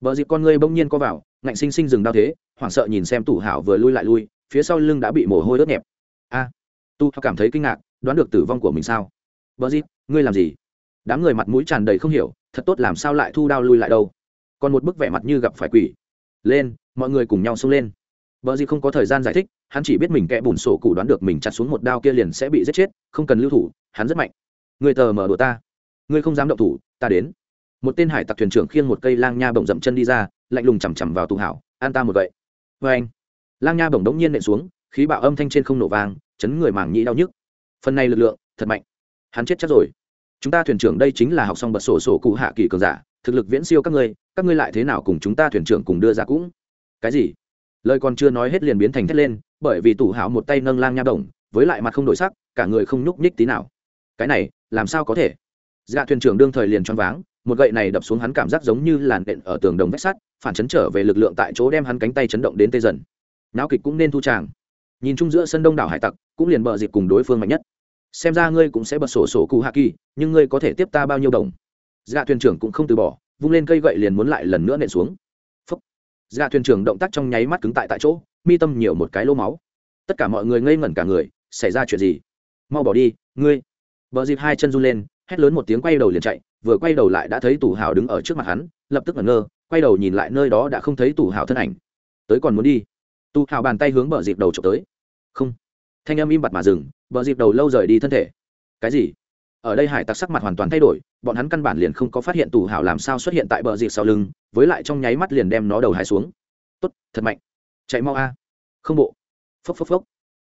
Bờ dịp con ngươi bỗng nhiên co vào, ngạnh sinh sinh dừng đao thế, hoảng sợ nhìn xem tủ hảo vừa lui lại lui, phía sau lưng đã bị mồ hôi đốt nhẹp. A. Tu cảm thấy kinh ngạc, đoán được tử vong của mình sao? Bờ dịp, ngươi làm gì? Đám người mặt mũi tràn đầy không hiểu, thật tốt làm sao lại thu đao lui lại đâu? Còn một bức vẻ mặt như gặp phải quỷ lên mọi người cùng nhau xông lên vợ gì không có thời gian giải thích, hắn chỉ biết mình kẽ bùn sổ cụ đoán được mình chặt xuống một đao kia liền sẽ bị giết chết, không cần lưu thủ, hắn rất mạnh. Người tờ mở đùa ta, người không dám động thủ, ta đến. Một tên hải tặc thuyền trưởng khiêng một cây lang nha bồng dậm chân đi ra, lạnh lùng chằm chằm vào tù hảo, an ta một vậy. vê anh, lang nha bồng đống nhiên nện xuống, khí bạo âm thanh trên không nổ vang, chấn người màng nhĩ đau nhức. Phần này lực lượng thật mạnh, hắn chết chắc rồi. Chúng ta thuyền trưởng đây chính là học xong bật sổ sổ cụ hạ kỳ cường giả, thực lực viễn siêu các ngươi, các ngươi lại thế nào cùng chúng ta thuyền trưởng cùng đưa ra cũng? Cái gì? lời còn chưa nói hết liền biến thành thét lên bởi vì tủ hảo một tay nâng lang nha đồng với lại mặt không đổi sắc cả người không nhúc nhích tí nào. Cái này làm sao có thể? Dạ thuyền trưởng đương thời liền choáng váng một gậy này đập xuống hắn cảm giác giống như làn đện ở tường đồng vách sắt phản chấn trở về lực lượng tại chỗ đem hắn cánh tay chấn động đến tê dần. Náo kịch cũng nên thu tràng. Nhìn chung giữa sân đông đảo hải tặc cũng liền bờ dịp cùng đối phương mạnh nhất. Xem ra ngươi cũng sẽ bật sổ sổ cụ hạ kỳ nhưng ngươi có thể tiếp ta bao nhiêu đồng? Dạ thuyền trưởng cũng không từ bỏ, vung lên cây gậy liền muốn lại lần nữa nện xuống. Dạ thuyền trưởng động tác trong nháy mắt cứng tại tại chỗ, mi tâm nhiều một cái lô máu. Tất cả mọi người ngây ngẩn cả người, xảy ra chuyện gì? Mau bỏ đi, ngươi. Vợ dịp hai chân run lên, hét lớn một tiếng quay đầu liền chạy, vừa quay đầu lại đã thấy tủ hào đứng ở trước mặt hắn, lập tức ngẩn ngơ, quay đầu nhìn lại nơi đó đã không thấy tủ hào thân ảnh. Tới còn muốn đi. Tù hào bàn tay hướng bờ dịp đầu trộm tới. Không. Thanh âm im bặt mà dừng, bờ dịp đầu lâu rời đi thân thể. Cái gì? Ở đây hải tặc sắc mặt hoàn toàn thay đổi, bọn hắn căn bản liền không có phát hiện tù hảo làm sao xuất hiện tại bờ dịp sau lưng, với lại trong nháy mắt liền đem nó đầu hải xuống. Tốt, thật mạnh. Chạy mau a. Không bộ. Phốc phốc phốc.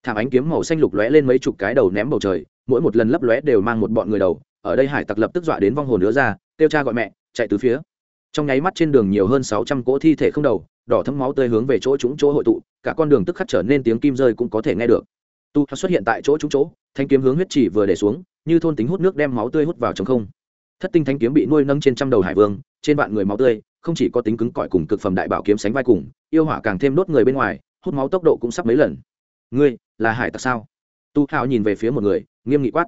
Thảm ánh kiếm màu xanh lục lóe lên mấy chục cái đầu ném bầu trời, mỗi một lần lấp lóe đều mang một bọn người đầu, ở đây hải tặc lập tức dọa đến vong hồn nữa ra, kêu cha gọi mẹ, chạy từ phía. Trong nháy mắt trên đường nhiều hơn sáu trăm cỗ thi thể không đầu, đỏ thấm máu tươi hướng về chỗ chúng chỗ hội tụ, cả con đường tức khắc trở nên tiếng kim rơi cũng có thể nghe được. Tu xuất hiện tại chỗ chúng chỗ, thanh kiếm hướng huyết chỉ vừa để xuống như thôn tính hút nước đem máu tươi hút vào trong không. Thất tinh thanh kiếm bị nuôi nâng trên trăm đầu hải vương, trên vạn người máu tươi, không chỉ có tính cứng cỏi cùng cực phẩm đại bảo kiếm sánh vai cùng, yêu hỏa càng thêm đốt người bên ngoài, hút máu tốc độ cũng sắp mấy lần. Ngươi, là hải tặc sao? Tu hào nhìn về phía một người, nghiêm nghị quát.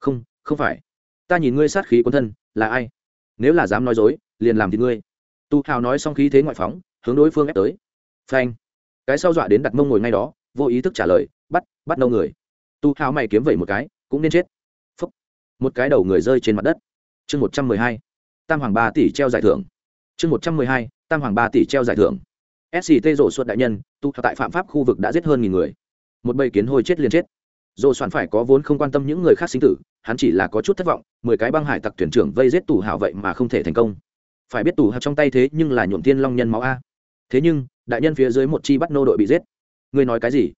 Không không phải. Ta nhìn ngươi sát khí quân thân, là ai? Nếu là dám nói dối, liền làm thì ngươi. Tu hào nói xong khí thế ngoại phóng, hướng đối phương ép tới. Phanh. Cái sau dọa đến đặt mông ngồi ngay đó, vô ý thức trả lời, bắt bắt nâu người. Tu hào mày kiếm vẩy một cái, cũng nên chết một cái đầu người rơi trên mặt đất. Chương một trăm mười hai, tam hoàng ba tỷ treo giải thưởng. Chương một trăm mười hai, tam hoàng ba tỷ treo giải thưởng. Sct rổ xuất đại nhân, tụ tại phạm pháp khu vực đã giết hơn nghìn người. Một bầy kiến hôi chết liền chết. Dồ soạn phải có vốn không quan tâm những người khác sinh tử, hắn chỉ là có chút thất vọng, mười cái băng hải tặc thuyền trưởng vây giết tù hào vậy mà không thể thành công. Phải biết tù hào trong tay thế nhưng là nhuộm thiên long nhân máu a. Thế nhưng, đại nhân phía dưới một chi bắt nô đội bị giết. Ngươi nói cái gì?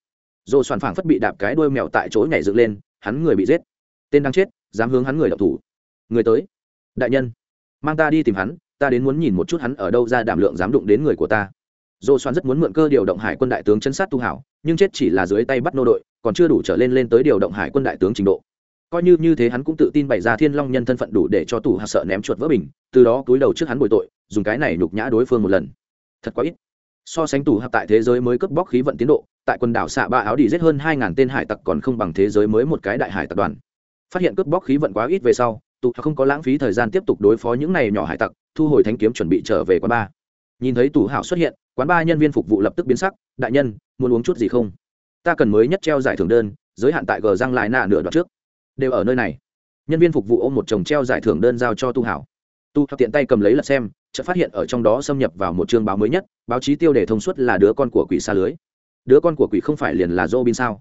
Dồ soạn phảng phất bị đạp cái đuôi mèo tại chỗ nhảy dựng lên, hắn người bị giết. Tên đang chết dám hướng hắn người đọc thủ. Người tới. Đại nhân, mang ta đi tìm hắn, ta đến muốn nhìn một chút hắn ở đâu ra đảm lượng dám đụng đến người của ta. Dô xoắn rất muốn mượn cơ điều động hải quân đại tướng chân sát tu hảo, nhưng chết chỉ là dưới tay bắt nô đội, còn chưa đủ trở lên lên tới điều động hải quân đại tướng trình độ. Coi như như thế hắn cũng tự tin bày ra thiên long nhân thân phận đủ để cho tù hạ sợ ném chuột vỡ bình, từ đó cúi đầu trước hắn bồi tội, dùng cái này nhục nhã đối phương một lần. Thật quá ít. So sánh tù hạ tại thế giới mới cướp bóc khí vận tiến độ, tại quần đảo xạ ba áo đi giết hơn hai ngàn tên hải tặc còn không bằng thế giới mới một cái đại hải tập đoàn phát hiện cướp bóc khí vận quá ít về sau, tụ hạ không có lãng phí thời gian tiếp tục đối phó những này nhỏ hải tặc, thu hồi thanh kiếm chuẩn bị trở về quán ba. Nhìn thấy tù hảo xuất hiện, quán ba nhân viên phục vụ lập tức biến sắc, đại nhân, muốn uống chút gì không? Ta cần mới nhất treo giải thưởng đơn, giới hạn tại gờ răng lại nạ nửa đoạn trước. Đều ở nơi này. Nhân viên phục vụ ôm một chồng treo giải thưởng đơn giao cho tu hảo. Tu hảo tiện tay cầm lấy lật xem, chợt phát hiện ở trong đó xâm nhập vào một chương báo mới nhất, báo chí tiêu đề thông suất là đứa con của quỷ xa lưới. Đứa con của quỷ không phải liền là Robin sao?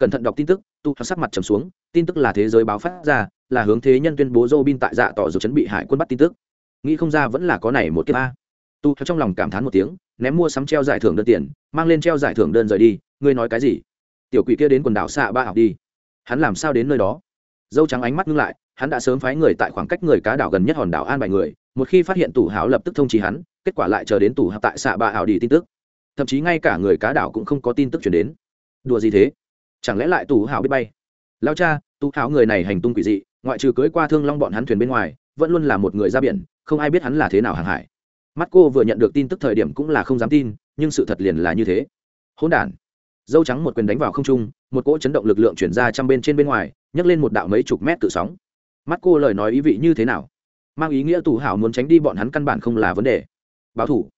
Cẩn thận đọc tin tức tu sắc mặt trầm xuống, tin tức là thế giới báo phát ra, là hướng thế nhân tuyên bố Robin tại dạ tỏ dù chuẩn bị hải quân bắt tin tức. Nghĩ không ra vẫn là có này một kiếp a. Tu trong lòng cảm thán một tiếng, ném mua sắm treo giải thưởng đơn tiền, mang lên treo giải thưởng đơn rời đi, ngươi nói cái gì? Tiểu quỷ kia đến quần đảo xạ ba học đi. Hắn làm sao đến nơi đó? Dâu trắng ánh mắt ngưng lại, hắn đã sớm phái người tại khoảng cách người cá đảo gần nhất hòn đảo an bài người, một khi phát hiện tủ hảo lập tức thông trí hắn, kết quả lại chờ đến tủ hảo tại xạ ba ảo đi tin tức. Thậm chí ngay cả người cá đảo cũng không có tin tức chuyển đến. Đùa gì thế? Chẳng lẽ lại tù hảo biết bay? Lao cha, tù hảo người này hành tung quỷ dị, ngoại trừ cưới qua thương long bọn hắn thuyền bên ngoài, vẫn luôn là một người ra biển, không ai biết hắn là thế nào hàng hải. Mắt cô vừa nhận được tin tức thời điểm cũng là không dám tin, nhưng sự thật liền là như thế. Hỗn đản. Dâu trắng một quyền đánh vào không trung, một cỗ chấn động lực lượng chuyển ra trăm bên trên bên ngoài, nhấc lên một đạo mấy chục mét tự sóng. Mắt cô lời nói ý vị như thế nào? Mang ý nghĩa tù hảo muốn tránh đi bọn hắn căn bản không là vấn đề. Báo thủ.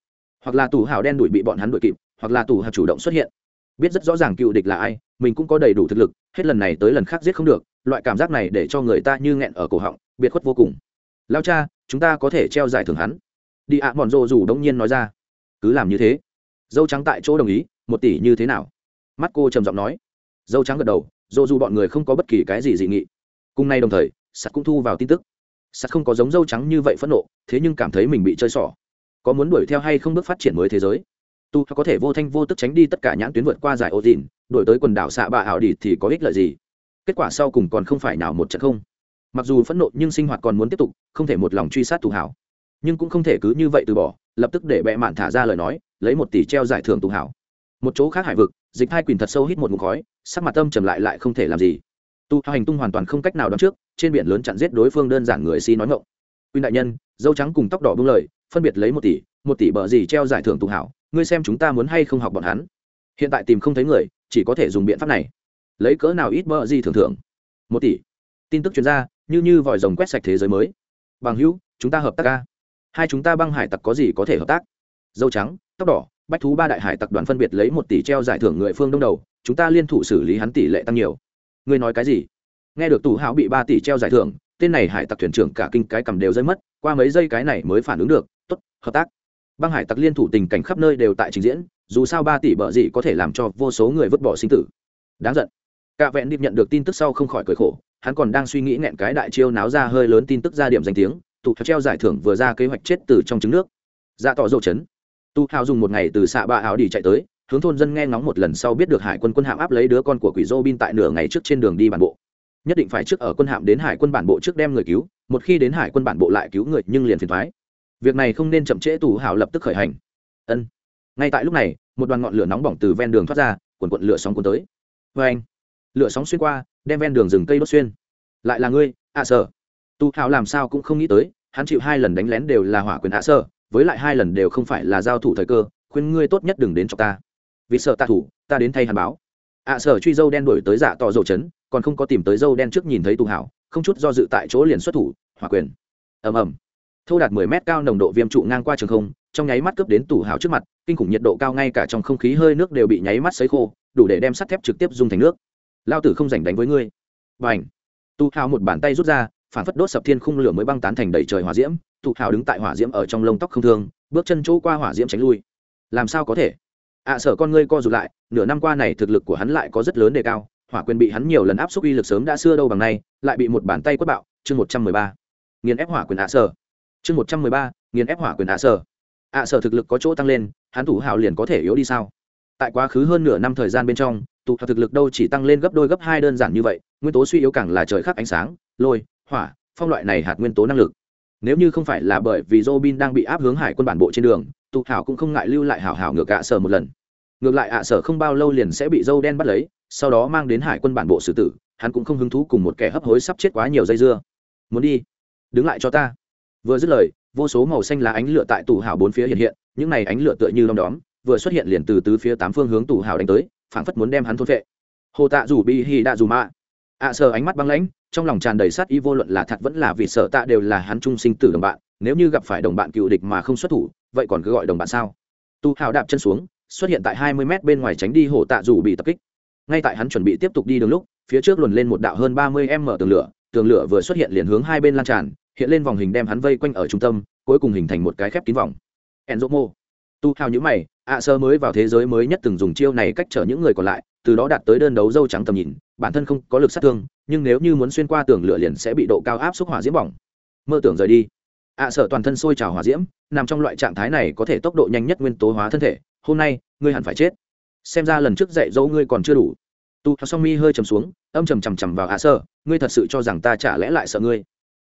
Hoặc là tù hảo đen đuổi bị bọn hắn đuổi kịp, hoặc là tù hảo chủ động xuất hiện. Biết rất rõ ràng cựu địch là ai mình cũng có đầy đủ thực lực, hết lần này tới lần khác giết không được, loại cảm giác này để cho người ta như nghẹn ở cổ họng, biệt khuất vô cùng. Lao cha, chúng ta có thể treo giải thưởng hắn. Đi ạ à mòn rồ rủ đông nhiên nói ra. Cứ làm như thế. Dâu trắng tại chỗ đồng ý, một tỷ như thế nào? Mắt cô trầm giọng nói. Dâu trắng gật đầu dô dù bọn người không có bất kỳ cái gì dị nghị. Cùng nay đồng thời, sắt cũng thu vào tin tức. Sắt không có giống dâu trắng như vậy phẫn nộ, thế nhưng cảm thấy mình bị chơi xỏ. Có muốn đuổi theo hay không bước phát triển mới thế giới? Tu có thể vô thanh vô tức tránh đi tất cả nhãn tuyến vượt qua giải ô dìn đổi tới quần đảo xạ bạ ảo đi thì có ích lợi gì? Kết quả sau cùng còn không phải nào một trận không. Mặc dù phẫn nộ nhưng sinh hoạt còn muốn tiếp tục, không thể một lòng truy sát tù hảo. Nhưng cũng không thể cứ như vậy từ bỏ, lập tức để bệ mạn thả ra lời nói, lấy một tỷ treo giải thưởng tù hảo. Một chỗ khác hải vực, dịch hai quỳnh thật sâu hít một ngụm khói, sắc mặt tâm trầm lại lại không thể làm gì. Tu hành tung hoàn toàn không cách nào đón trước, trên biển lớn chặn giết đối phương đơn giản người si nói ngộng quỳnh đại nhân, dâu trắng cùng tóc đỏ bưng lời, phân biệt lấy một tỷ một tỷ bờ gì treo giải thưởng tù hảo ngươi xem chúng ta muốn hay không học bọn hắn. Hiện tại tìm không thấy người, chỉ có thể dùng biện pháp này. Lấy cỡ nào ít bờ gì thường thưởng một tỷ. Tin tức chuyên gia, như như vòi rồng quét sạch thế giới mới. Bằng hữu, chúng ta hợp tác ca hai chúng ta băng hải tặc có gì có thể hợp tác? Dâu trắng, tóc đỏ, bách thú ba đại hải tặc đoàn phân biệt lấy một tỷ treo giải thưởng người phương đông đầu, chúng ta liên thủ xử lý hắn tỷ lệ tăng nhiều. Ngươi nói cái gì? Nghe được tù hảo bị ba tỷ treo giải thưởng, tên này hải tặc thuyền trưởng cả kinh cái cầm đều rơi mất, qua mấy giây cái này mới phản ứng được, tốt, hợp tác băng hải tặc liên thủ tình cảnh khắp nơi đều tại trình diễn, dù sao ba tỷ bợ gì có thể làm cho vô số người vứt bỏ sinh tử. Đáng giận. Cả vẹn điệp nhận được tin tức sau không khỏi cười khổ, hắn còn đang suy nghĩ nghẹn cái đại chiêu náo ra hơi lớn tin tức ra điểm danh tiếng, tụ treo giải thưởng vừa ra kế hoạch chết từ trong trứng nước. Dạ tỏ dầu chấn. Tu hào dùng một ngày từ xạ ba áo đi chạy tới, hướng thôn dân nghe ngóng một lần sau biết được hải quân quân hạm áp lấy đứa con của quỷ dô bin tại nửa ngày trước trên đường đi bản bộ. Nhất định phải trước ở quân hạm đến hải quân bản bộ trước đem người cứu, một khi đến hải quân bản bộ lại cứu người nhưng liền phiền thoái việc này không nên chậm trễ tù hào lập tức khởi hành. Ân. Ngay tại lúc này một đoàn ngọn lửa nóng bỏng từ ven đường thoát ra quần quận lửa sóng cuốn tới. Vê anh lửa sóng xuyên qua đem ven đường rừng cây đốt xuyên. Lại là ngươi ạ à sở tu hào làm sao cũng không nghĩ tới hắn chịu hai lần đánh lén đều là hỏa quyền ạ à, sở, với lại hai lần đều không phải là giao thủ thời cơ khuyên ngươi tốt nhất đừng đến cho ta. Vì sợ ta thủ ta đến thay hàn báo. Ạ à, sở truy dâu đen đổi tới giả tỏ dầu chấn còn không có tìm tới dâu đen trước nhìn thấy tù hảo không chút do dự tại chỗ liền xuất thủ hỏa quyền. Ầm ầm thô đạt mười mét cao nồng độ viêm trụ ngang qua trường không trong nháy mắt cướp đến tủ hào trước mặt kinh khủng nhiệt độ cao ngay cả trong không khí hơi nước đều bị nháy mắt sấy khô đủ để đem sắt thép trực tiếp dung thành nước. Lao tử không giành đánh với ngươi. Bành! Tu hào một bàn tay rút ra phản phất đốt sập thiên khung lửa mới băng tán thành đầy trời hỏa diễm. Tu hào đứng tại hỏa diễm ở trong lông tóc không thương bước chân chỗ qua hỏa diễm tránh lui. Làm sao có thể? Ạ à, sở con ngươi co rụt lại nửa năm qua này thực lực của hắn lại có rất lớn đề cao hỏa quyền bị hắn nhiều lần áp suất uy lực sớm đã xưa đâu bằng nay lại bị một bàn tay quất bạo. Chương một trăm mười ba. Nghiền ép hỏa quyền ạ sở chương một trăm mười ba nghiền ép hỏa quyền ạ sở ạ sở thực lực có chỗ tăng lên hắn thủ hào liền có thể yếu đi sao tại quá khứ hơn nửa năm thời gian bên trong tụ thực lực đâu chỉ tăng lên gấp đôi gấp hai đơn giản như vậy nguyên tố suy yếu càng là trời khắc ánh sáng lôi hỏa phong loại này hạt nguyên tố năng lực nếu như không phải là bởi vì Robin đang bị áp hướng hải quân bản bộ trên đường, tụ hảo cũng không ngại lưu lại hảo hảo ngược ạ sở một lần. Ngược lại ạ sở không bao lâu liền sẽ bị dâu đen bắt lấy, sau đó mang đến hải quân bản bộ xử tử, hắn cũng không hứng thú cùng một kẻ hấp hối sắp chết quá nhiều dây dưa. Muốn đi, đứng lại cho ta. Vừa dứt lời, vô số màu xanh lá ánh lửa tại tủ hào bốn phía hiện hiện, những này ánh lửa tựa như long đóm, vừa xuất hiện liền từ tứ phía tám phương hướng tủ hào đánh tới, phảng phất muốn đem hắn thôn vệ Hồ Tạ rủ bi hi đạ dù mạ. ạ sờ ánh mắt băng lãnh, trong lòng tràn đầy sát ý vô luận là thật vẫn là vì sợ tạ đều là hắn trung sinh tử đồng bạn nếu như gặp phải đồng bạn cựu địch mà không xuất thủ vậy còn cứ gọi đồng bạn sao? Tu hào đạp chân xuống xuất hiện tại hai mươi mét bên ngoài tránh đi Hồ tạ dù bị tập kích. Ngay tại hắn chuẩn bị tiếp tục đi đường lúc phía trước luồn lên một đạo hơn ba mươi m tường lửa tường lửa vừa xuất hiện liền hướng hai bên lan tràn hiện lên vòng hình đem hắn vây quanh ở trung tâm cuối cùng hình thành một cái khép kín vòng. Enzo tu hào nhữ mày ạ sơ mới vào thế giới mới nhất từng dùng chiêu này cách trở những người còn lại từ đó đạt tới đơn đấu dâu trắng tầm nhìn bản thân không có lực sát thương nhưng nếu như muốn xuyên qua tường lửa liền sẽ bị độ cao áp xúc hỏa diễm bỏng. Mơ tưởng rời đi. Ạ sợ toàn thân sôi trào hỏa diễm nằm trong loại trạng thái này có thể tốc độ nhanh nhất nguyên tố hóa thân thể hôm nay ngươi hẳn phải chết. Xem ra lần trước dạy dỗ ngươi còn chưa đủ. Tu song mi hơi trầm xuống âm trầm trầm trầm vào ạ sơ, ngươi thật sự cho rằng ta chả lẽ lại sợ ngươi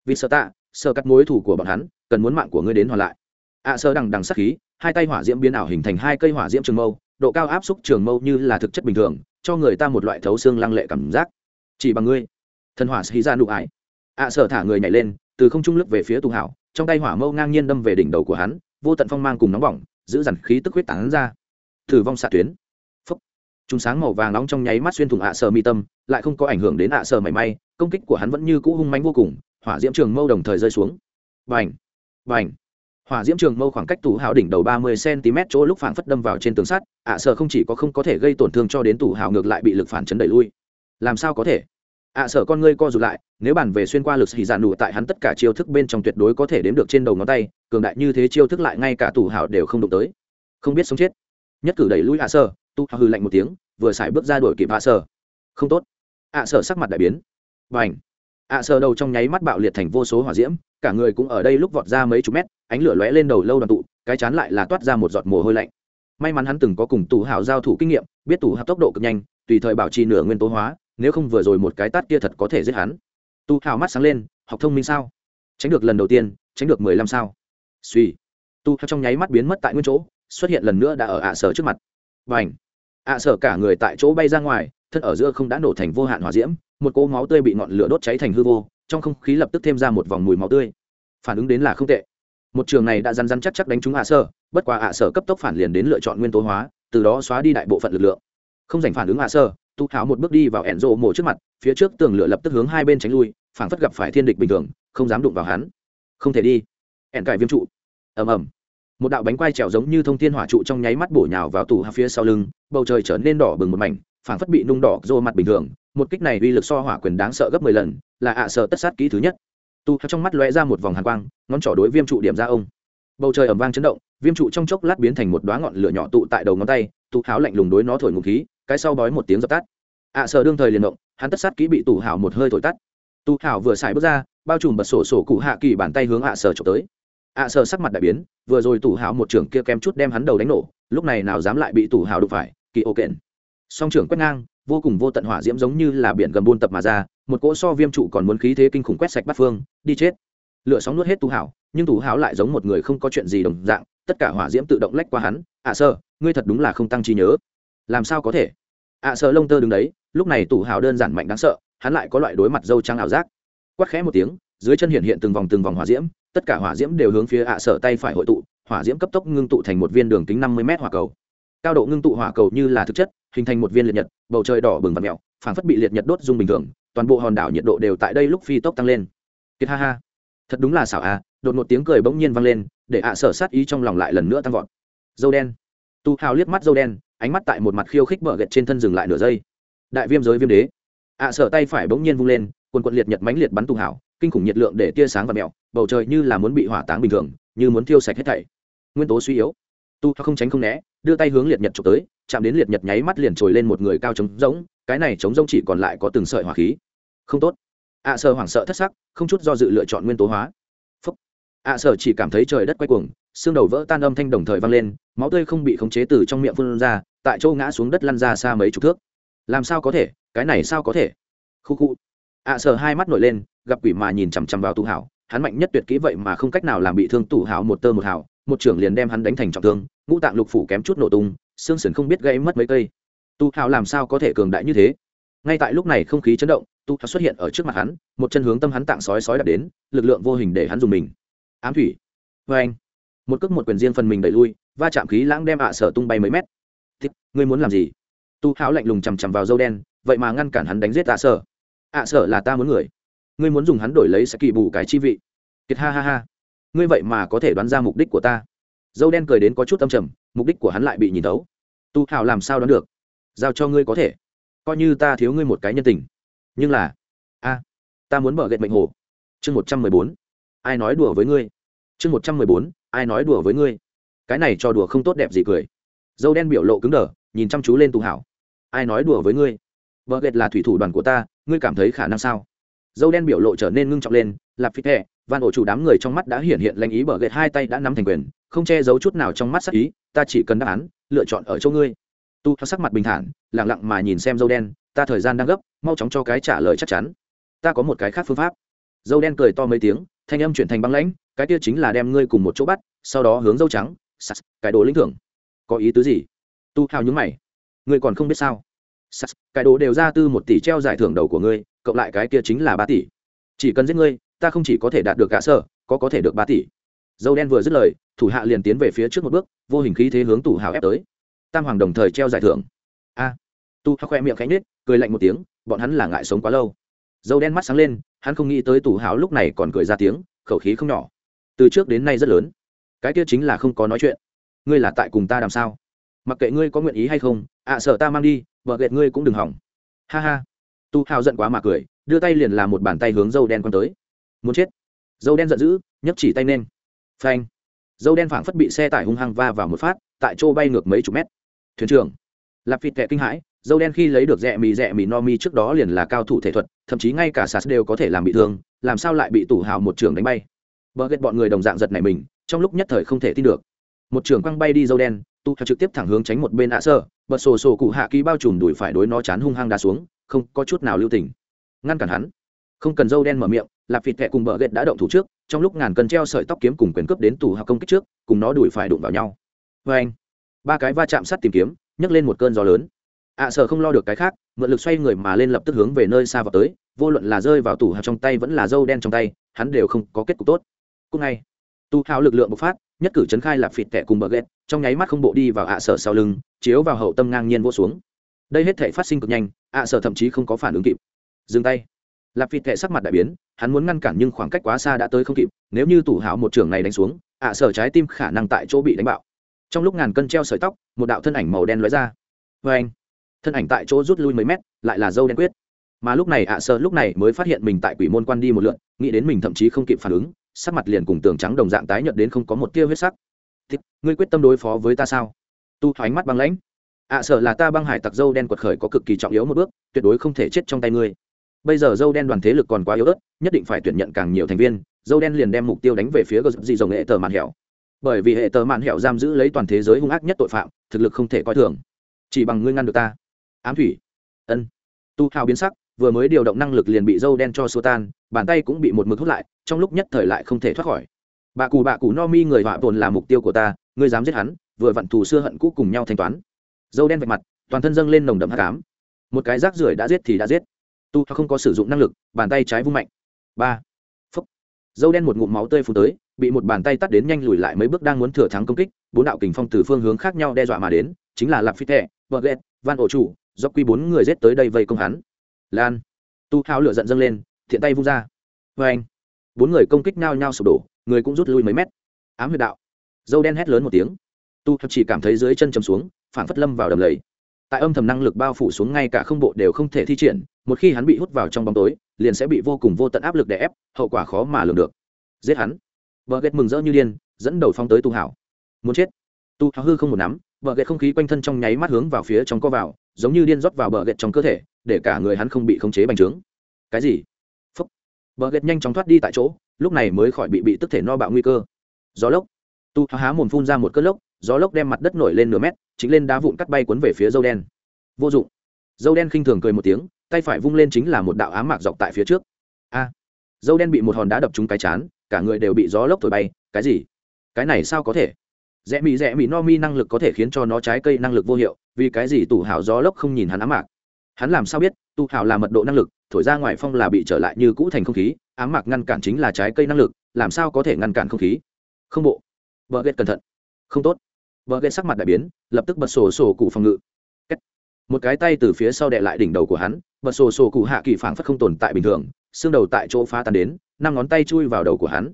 vì sợ tạ, sợ cắt mối thủ của bọn hắn cần muốn mạng của ngươi đến hoàn lại. À, ạ sơ đằng đằng sắc khí hai tay hỏa diễm biến ảo hình thành hai cây hỏa diễm trường mâu độ cao áp xúc trường mâu như là thực chất bình thường cho người ta một loại thấu xương lăng lệ cảm giác. Chỉ bằng ngươi. Thần hỏa xí ra nụ ải. À, ạ sở thả người nhảy lên từ không trung lướt về phía tù hảo trong tay hỏa mâu ngang nhiên đâm về đỉnh đầu của hắn vô tận phong mang cùng nóng bỏng giữ dằn khí tức huyết tán ra. Thử vong xạ tuyến. Phúc. Chúng sáng màu vàng nóng trong nháy mắt xuyên thủng ạ sở mi tâm lại không có ảnh hưởng đến ạ sở mảy may công kích của hắn vẫn như cũ hung mánh vô cùng hỏa diễm trường mâu đồng thời rơi xuống. Vành vành hỏa diễm trường mâu khoảng cách tủ hào đỉnh đầu ba mươi cm chỗ lúc phảng phất đâm vào trên tường sắt, ạ à, sợ không chỉ có không có thể gây tổn thương cho đến tủ hào ngược lại bị lực phản chấn đẩy lui. Làm sao có thể? Ạ à, sợ con ngươi co rụt lại, nếu bàn về xuyên qua lực xì dạn nụ tại hắn tất cả chiêu thức bên trong tuyệt đối có thể đếm được trên đầu ngón tay, cường đại như thế chiêu thức lại ngay cả tủ hào đều không đụng tới. Không biết sống chết. Nhất cử đẩy lui ạ à, sợ, tu hào hư lạnh một tiếng, vừa xài bước ra đuổi kịp ạ sợ. Không tốt. Ạ sợ sắc mặt đại biến. Và ảnh ạ sờ đầu trong nháy mắt bạo liệt thành vô số hỏa diễm, cả người cũng ở đây lúc vọt ra mấy chục mét, ánh lửa lóe lên đầu lâu đoàn tụ, cái chán lại là toát ra một giọt mồ hôi lạnh. May mắn hắn từng có cùng tù hào giao thủ kinh nghiệm, biết tù hào tốc độ cực nhanh, tùy thời bảo trì nửa nguyên tố hóa, nếu không vừa rồi một cái tát kia thật có thể giết hắn. Tu hào mắt sáng lên, học thông minh sao? Tránh được lần đầu tiên, tránh được mười lăm sao? Suy. Tu trong nháy mắt biến mất tại nguyên chỗ, xuất hiện lần nữa đã ở ạ sở trước mặt. Và ảnh ạ sở cả người tại chỗ bay ra ngoài thân ở giữa không đã nổ thành vô hạn hỏa diễm, một cỗ máu tươi bị ngọn lửa đốt cháy thành hư vô, trong không khí lập tức thêm ra một vòng mùi máu tươi. Phản ứng đến là không tệ. Một trường này đã răn răn chắc chắc đánh trúng hạ sở, bất quá hạ sở cấp tốc phản liền đến lựa chọn nguyên tố hóa, từ đó xóa đi đại bộ phận lực lượng. Không giành phản ứng hạ sở, tu tháo một bước đi vào ẻn rộ mổ trước mặt, phía trước tường lửa lập tức hướng hai bên tránh lui, phảng phất gặp phải thiên địch bình thường, không dám đụng vào hắn. Không thể đi. Ẻn cải viêm trụ. Ầm ầm. Một đạo bánh quai trèo giống như thông thiên hỏa trụ trong nháy mắt bổ nhào vào tủ hạ phía sau lưng, bầu trời trở nên đỏ bừng một mảnh phảng phất bị nung đỏ rô mặt bình thường một kích này uy lực so hỏa quyền đáng sợ gấp mười lần là ạ sợ tất sát kỹ thứ nhất. Tu trong mắt lóe ra một vòng hàn quang ngón trỏ đối viêm trụ điểm ra ông. Bầu trời ầm vang chấn động viêm trụ trong chốc lát biến thành một đoá ngọn lửa nhỏ tụ tại đầu ngón tay tu háo lạnh lùng đối nó thổi ngụ khí cái sau bói một tiếng dập tắt. Ạ à, sợ đương thời liền động hắn tất sát kỹ bị tủ hảo một hơi thổi tắt. Tu hảo vừa xài bước ra bao trùm bật sổ sổ cụ hạ kỳ bàn tay hướng ạ à sợ trộm tới. Ạ à, sợ sắc mặt đại biến vừa rồi tủ hảo một trưởng kia kem chút đem hắn đầu đánh nổ lúc này nào dám lại bị tủ hảo đụng phải kỳ ô kện song trưởng quét ngang, vô cùng vô tận hỏa diễm giống như là biển gầm buôn tập mà ra, một cỗ so viêm trụ còn muốn khí thế kinh khủng quét sạch bắt phương, đi chết. Lửa sóng nuốt hết tú hảo, nhưng tú hảo lại giống một người không có chuyện gì đồng dạng, tất cả hỏa diễm tự động lách qua hắn. Ạ sơ, ngươi thật đúng là không tăng trí nhớ. Làm sao có thể? Ạ sơ, lông tơ đứng đấy. Lúc này tủ hào đơn giản mạnh đáng sợ, hắn lại có loại đối mặt dâu trắng ảo giác. Quát khẽ một tiếng, dưới chân hiện hiện từng vòng từng vòng hỏa diễm, tất cả hỏa diễm đều hướng phía ạ sơ tay phải hội tụ, hỏa diễm cấp tốc ngưng tụ thành một viên đường kính năm mươi m hỏa cầu cao độ ngưng tụ hỏa cầu như là thực chất hình thành một viên liệt nhật bầu trời đỏ bừng và mẹo phảng phất bị liệt nhật đốt dung bình thường toàn bộ hòn đảo nhiệt độ đều tại đây lúc phi tốc tăng lên. Kiệt ha ha. Thật đúng là xảo à đột một tiếng cười bỗng nhiên vang lên để ạ sở sát ý trong lòng lại lần nữa tăng vọt. Dâu đen. Tu hào liếc mắt dâu đen ánh mắt tại một mặt khiêu khích bờ gạch trên thân dừng lại nửa giây. Đại viêm giới viêm đế. Ạ à, sở tay phải bỗng nhiên vung lên quần quận liệt nhật mánh liệt bắn tu hào kinh khủng nhiệt lượng để tia sáng và mẹo bầu trời như là muốn bị hỏa táng bình thường như muốn thiêu sạch hết thảy. Nguyên tố suy yếu. Tu không tránh không né đưa tay hướng liệt nhật trộm tới chạm đến liệt nhật nháy mắt liền trồi lên một người cao trống rỗng cái này trống rỗng chỉ còn lại có từng sợi hỏa khí. Không tốt. Ạ à, hoảng sợ thất sắc không chút do dự lựa chọn nguyên tố hóa. Phúc. Ạ à, chỉ cảm thấy trời đất quay cuồng xương đầu vỡ tan âm thanh đồng thời vang lên máu tươi không bị khống chế từ trong miệng phun ra tại chỗ ngã xuống đất lăn ra xa mấy chục thước. Làm sao có thể? Cái này sao có thể? Khu khu. Ạ à, hai mắt nổi lên gặp quỷ mà nhìn chằm chằm vào tụ hảo hắn mạnh nhất tuyệt kỹ vậy mà không cách nào làm bị thương tụ hảo một tơ một hảo một trưởng liền đem hắn đánh thành trọng thương, ngũ tạng lục phủ kém chút nổ tung, xương sườn không biết gây mất mấy cây. Tu hào làm sao có thể cường đại như thế? Ngay tại lúc này không khí chấn động, tu hào xuất hiện ở trước mặt hắn, một chân hướng tâm hắn tạng sói sói đập đến, lực lượng vô hình để hắn dùng mình. Ám thủy. Vê anh, một cước một quyền riêng phần mình đẩy lui, va chạm khí lãng đem ạ sở tung bay mấy mét. Thích, ngươi muốn làm gì? Tu hào lạnh lùng chằm chằm vào dâu đen, vậy mà ngăn cản hắn đánh giết ạ sở. Ạ sở là ta muốn người. Ngươi muốn dùng hắn đổi lấy sẽ kỳ bù cái chi vị. Kiệt ha ha ha ngươi vậy mà có thể đoán ra mục đích của ta. Dâu đen cười đến có chút tâm trầm, mục đích của hắn lại bị nhìn tấu tu hào làm sao đoán được? Giao cho ngươi có thể. Coi như ta thiếu ngươi một cái nhân tình. Nhưng là, a, ta muốn mở gậy mệnh hồ. Chương một trăm mười bốn. Ai nói đùa với ngươi? Chương một trăm mười bốn. Ai nói đùa với ngươi? Cái này cho đùa không tốt đẹp gì cười. Dâu đen biểu lộ cứng đờ, nhìn chăm chú lên Tu hảo ai nói đùa với ngươi? Vợ ghệt là thủy thủ đoàn của ta, ngươi cảm thấy khả năng sao? Dâu đen biểu lộ trở nên ngưng trọng lên, lạp phít hẹ van ổ chủ đám người trong mắt đã hiện hiện lãnh ý bờ gậy hai tay đã nắm thành quyền, không che giấu chút nào trong mắt sắc ý, ta chỉ cần đáp án, lựa chọn ở chỗ ngươi. Tu theo sắc mặt bình thản lẳng lặng mà nhìn xem dâu đen, ta thời gian đang gấp, mau chóng cho cái trả lời chắc chắn. Ta có một cái khác phương pháp. Dâu đen cười to mấy tiếng, thanh âm chuyển thành băng lãnh, cái kia chính là đem ngươi cùng một chỗ bắt, sau đó hướng dâu trắng sas cái đồ linh thưởng. Có ý tứ gì? Tu hào nhúng mày. Ngươi còn không biết sao? Sas cái đồ đều ra tư một tỷ treo giải thưởng đầu của ngươi, cộng lại cái kia chính là ba tỷ. Chỉ cần giết ngươi ta không chỉ có thể đạt được cả sở có có thể được ba tỷ. Dâu đen vừa dứt lời thủ hạ liền tiến về phía trước một bước vô hình khí thế hướng tủ hào ép tới. Tam hoàng đồng thời treo giải thưởng. A. Tu hào khoe miệng khẽ nhếch, cười lạnh một tiếng bọn hắn là ngại sống quá lâu. Dâu đen mắt sáng lên hắn không nghĩ tới tủ hào lúc này còn cười ra tiếng khẩu khí không nhỏ. Từ trước đến nay rất lớn. Cái kia chính là không có nói chuyện. Ngươi là tại cùng ta làm sao? Mặc kệ ngươi có nguyện ý hay không ạ sợ ta mang đi vợ ghẹt ngươi cũng đừng hỏng. Ha ha. Tu hào giận quá mà cười đưa tay liền làm một bàn tay hướng dâu đen quăng tới muốn chết. Dâu đen giận dữ, nhấc chỉ tay nên phanh. Dâu đen phảng phất bị xe tải hung hăng va vào một phát, tại chỗ bay ngược mấy chục mét. Thuyền trưởng. Lạp vịt kệ kinh hãi, dâu đen khi lấy được rẽ mì rẽ mì no mi trước đó liền là cao thủ thể thuật, thậm chí ngay cả sas đều có thể làm bị thương, làm sao lại bị tủ hào một trường đánh bay. Bờ ghét bọn người đồng dạng giật này mình, trong lúc nhất thời không thể tin được. Một trường quăng bay đi dâu đen tu theo trực tiếp thẳng hướng tránh một bên ạ sơ, bật sổ sổ cụ hạ ký bao trùm đuổi phải đối nó chán hung hăng đá xuống, không có chút nào lưu tình. Ngăn cản hắn. Không cần dâu đen mở miệng lạp phịt thẹ cùng bờ ghét đã động thủ trước, trong lúc ngàn cân treo sợi tóc kiếm cùng quyền cướp đến tù hạc công kích trước, cùng nó đuổi phải đụng vào nhau. Vê anh, ba cái va chạm sắt tìm kiếm, nhấc lên một cơn gió lớn. À, ạ sở không lo được cái khác, mượn lực xoay người mà lên lập tức hướng về nơi xa vào tới, vô luận là rơi vào tủ hào trong tay vẫn là dâu đen trong tay, hắn đều không có kết cục tốt. Cùng ngày tu hào lực lượng bộc phát, nhất cử chấn khai lạp phịt tẻ cùng bờ ghét trong nháy mắt không bộ đi vào ạ sở sau lưng, chiếu vào hậu tâm ngang nhiên vô xuống. Đây hết thể phát sinh cực nhanh, ạ sở thậm chí không có phản ứng kịp. Dừng tay lạp phịt thẹ sắc mặt đại biến, hắn muốn ngăn cản nhưng khoảng cách quá xa đã tới không kịp, nếu như tủ hảo một trường này đánh xuống, ạ sở trái tim khả năng tại chỗ bị đánh bạo. Trong lúc ngàn cân treo sợi tóc, một đạo thân ảnh màu đen lóe ra. Vê anh. Thân ảnh tại chỗ rút lui mấy mét, lại là dâu đen quyết. Mà lúc này ạ sở lúc này mới phát hiện mình tại quỷ môn quan đi một lượn, nghĩ đến mình thậm chí không kịp phản ứng, sắc mặt liền cùng tường trắng đồng dạng tái nhợt đến không có một tia huyết sắc. Thích, ngươi quyết tâm đối phó với ta sao? Tu thoáng mắt băng lãnh. Ạ sở là ta băng hải tặc dâu đen quật khởi có cực kỳ trọng yếu một bước, tuyệt đối không thể chết trong tay ngươi bây giờ dâu đen đoàn thế lực còn quá yếu ớt, nhất định phải tuyển nhận càng nhiều thành viên, dâu đen liền đem mục tiêu đánh về phía gờ dị dòng hệ tờ màn hẻo. Bởi vì hệ tờ màn hẻo giam giữ lấy toàn thế giới hung ác nhất tội phạm, thực lực không thể coi thường. Chỉ bằng ngươi ngăn được ta. Ám thủy. Ân. Tu hào biến sắc, vừa mới điều động năng lực liền bị dâu đen cho xua tan, bàn tay cũng bị một mực hút lại, trong lúc nhất thời lại không thể thoát khỏi. Bà cù bà cù no mi người họa tồn là mục tiêu của ta, ngươi dám giết hắn, vừa vặn thù xưa hận cũ cùng nhau thanh toán. Dâu đen vạch mặt, toàn thân dâng lên nồng đậm hát cám một cái rác rưởi đã giết thì đã giết tu không có sử dụng năng lực, bàn tay trái vung mạnh. Ba. Phúc. Dâu đen một ngụm máu tươi phù tới, bị một bàn tay tắt đến nhanh lùi lại mấy bước đang muốn thừa thắng công kích, bốn đạo kình phong từ phương hướng khác nhau đe dọa mà đến, chính là lạp phi tệ vợ ghét van ổ chủ, do quy bốn người giết tới đây vây công hắn. Lan. Tu hao lửa giận dâng lên, thiện tay vung ra. Vê anh. Bốn người công kích nao nhau sụp đổ, người cũng rút lui mấy mét. Ám huyệt đạo. Dâu đen hét lớn một tiếng. Tu chỉ cảm thấy dưới chân chầm xuống, phản phất lâm vào đầm lầy. Tại âm thầm năng lực bao phủ xuống ngay cả không bộ đều không thể thi triển một khi hắn bị hút vào trong bóng tối, liền sẽ bị vô cùng vô tận áp lực đè ép, hậu quả khó mà lường được. Giết hắn. Vợ ghét mừng rỡ như điên, dẫn đầu phong tới tu hảo. Muốn chết. Tu hảo hư không một nắm, vợ ghét không khí quanh thân trong nháy mắt hướng vào phía trong co vào, giống như điên rót vào bờ ghét trong cơ thể, để cả người hắn không bị khống chế bành trướng. Cái gì? Phúc. Bờ ghét nhanh chóng thoát đi tại chỗ, lúc này mới khỏi bị bị tức thể no bạo nguy cơ. Gió lốc. Tu há mồm phun ra một cơn lốc, gió lốc đem mặt đất nổi lên nửa mét, chính lên đá vụn cắt bay cuốn về phía dâu đen. Vô dụng. Dâu đen khinh thường cười một tiếng tay phải vung lên chính là một đạo ám mạc dọc tại phía trước. A, dâu đen bị một hòn đá đập trúng cái chán, cả người đều bị gió lốc thổi bay, cái gì? Cái này sao có thể? Rẽ mị rẽ mị no mi năng lực có thể khiến cho nó trái cây năng lực vô hiệu, vì cái gì tủ hảo gió lốc không nhìn hắn ám mạc? Hắn làm sao biết tủ hảo là mật độ năng lực, thổi ra ngoài phong là bị trở lại như cũ thành không khí, ám mạc ngăn cản chính là trái cây năng lực, làm sao có thể ngăn cản không khí? Không bộ. Vợ ghét cẩn thận. Không tốt. Vợ ghét sắc mặt đại biến, lập tức bật sổ sổ cụ phòng ngự một cái tay từ phía sau đệ lại đỉnh đầu của hắn bật sổ sổ cụ hạ kỳ phảng phất không tồn tại bình thường, xương đầu tại chỗ phá tan đến, năm ngón tay chui vào đầu của hắn.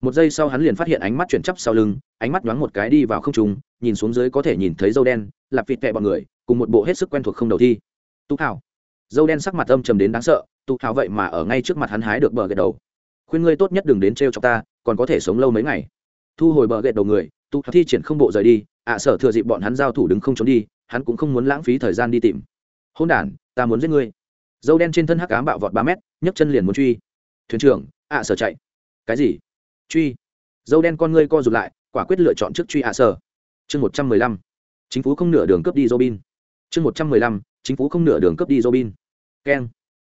Một giây sau hắn liền phát hiện ánh mắt chuyển chắp sau lưng, ánh mắt nhoáng một cái đi vào không trùng nhìn xuống dưới có thể nhìn thấy dâu đen lạp vịt vẹ bọn người, cùng một bộ hết sức quen thuộc không đầu thi. Tu thảo. Dâu đen sắc mặt âm trầm đến đáng sợ, tu thảo vậy mà ở ngay trước mặt hắn hái được bờ gậy đầu. Khuyên ngươi tốt nhất đừng đến t r cho ta, còn có thể sống lâu mấy ngày. Thu hồi bờ gậy đầu người, tu thảo thi triển không bộ rời đi, ạ sở thừa dịp bọn hắn giao thủ đứng không trốn đi hắn cũng không muốn lãng phí thời gian đi tìm. Hôn đ ta muốn giết ngươi. Dâu đen trên thân hắc ám bạo vọt ba mét, nhấc chân liền muốn truy. Thuyền trưởng, ạ sở chạy. Cái gì? Truy. Dâu đen con ngươi co rụt lại, quả quyết lựa chọn trước truy ạ sở. Chương một trăm mười lăm. Chính phủ không nửa đường cướp đi robin. Chương một trăm mười lăm. Chính phủ không nửa đường cướp đi robin. Keng.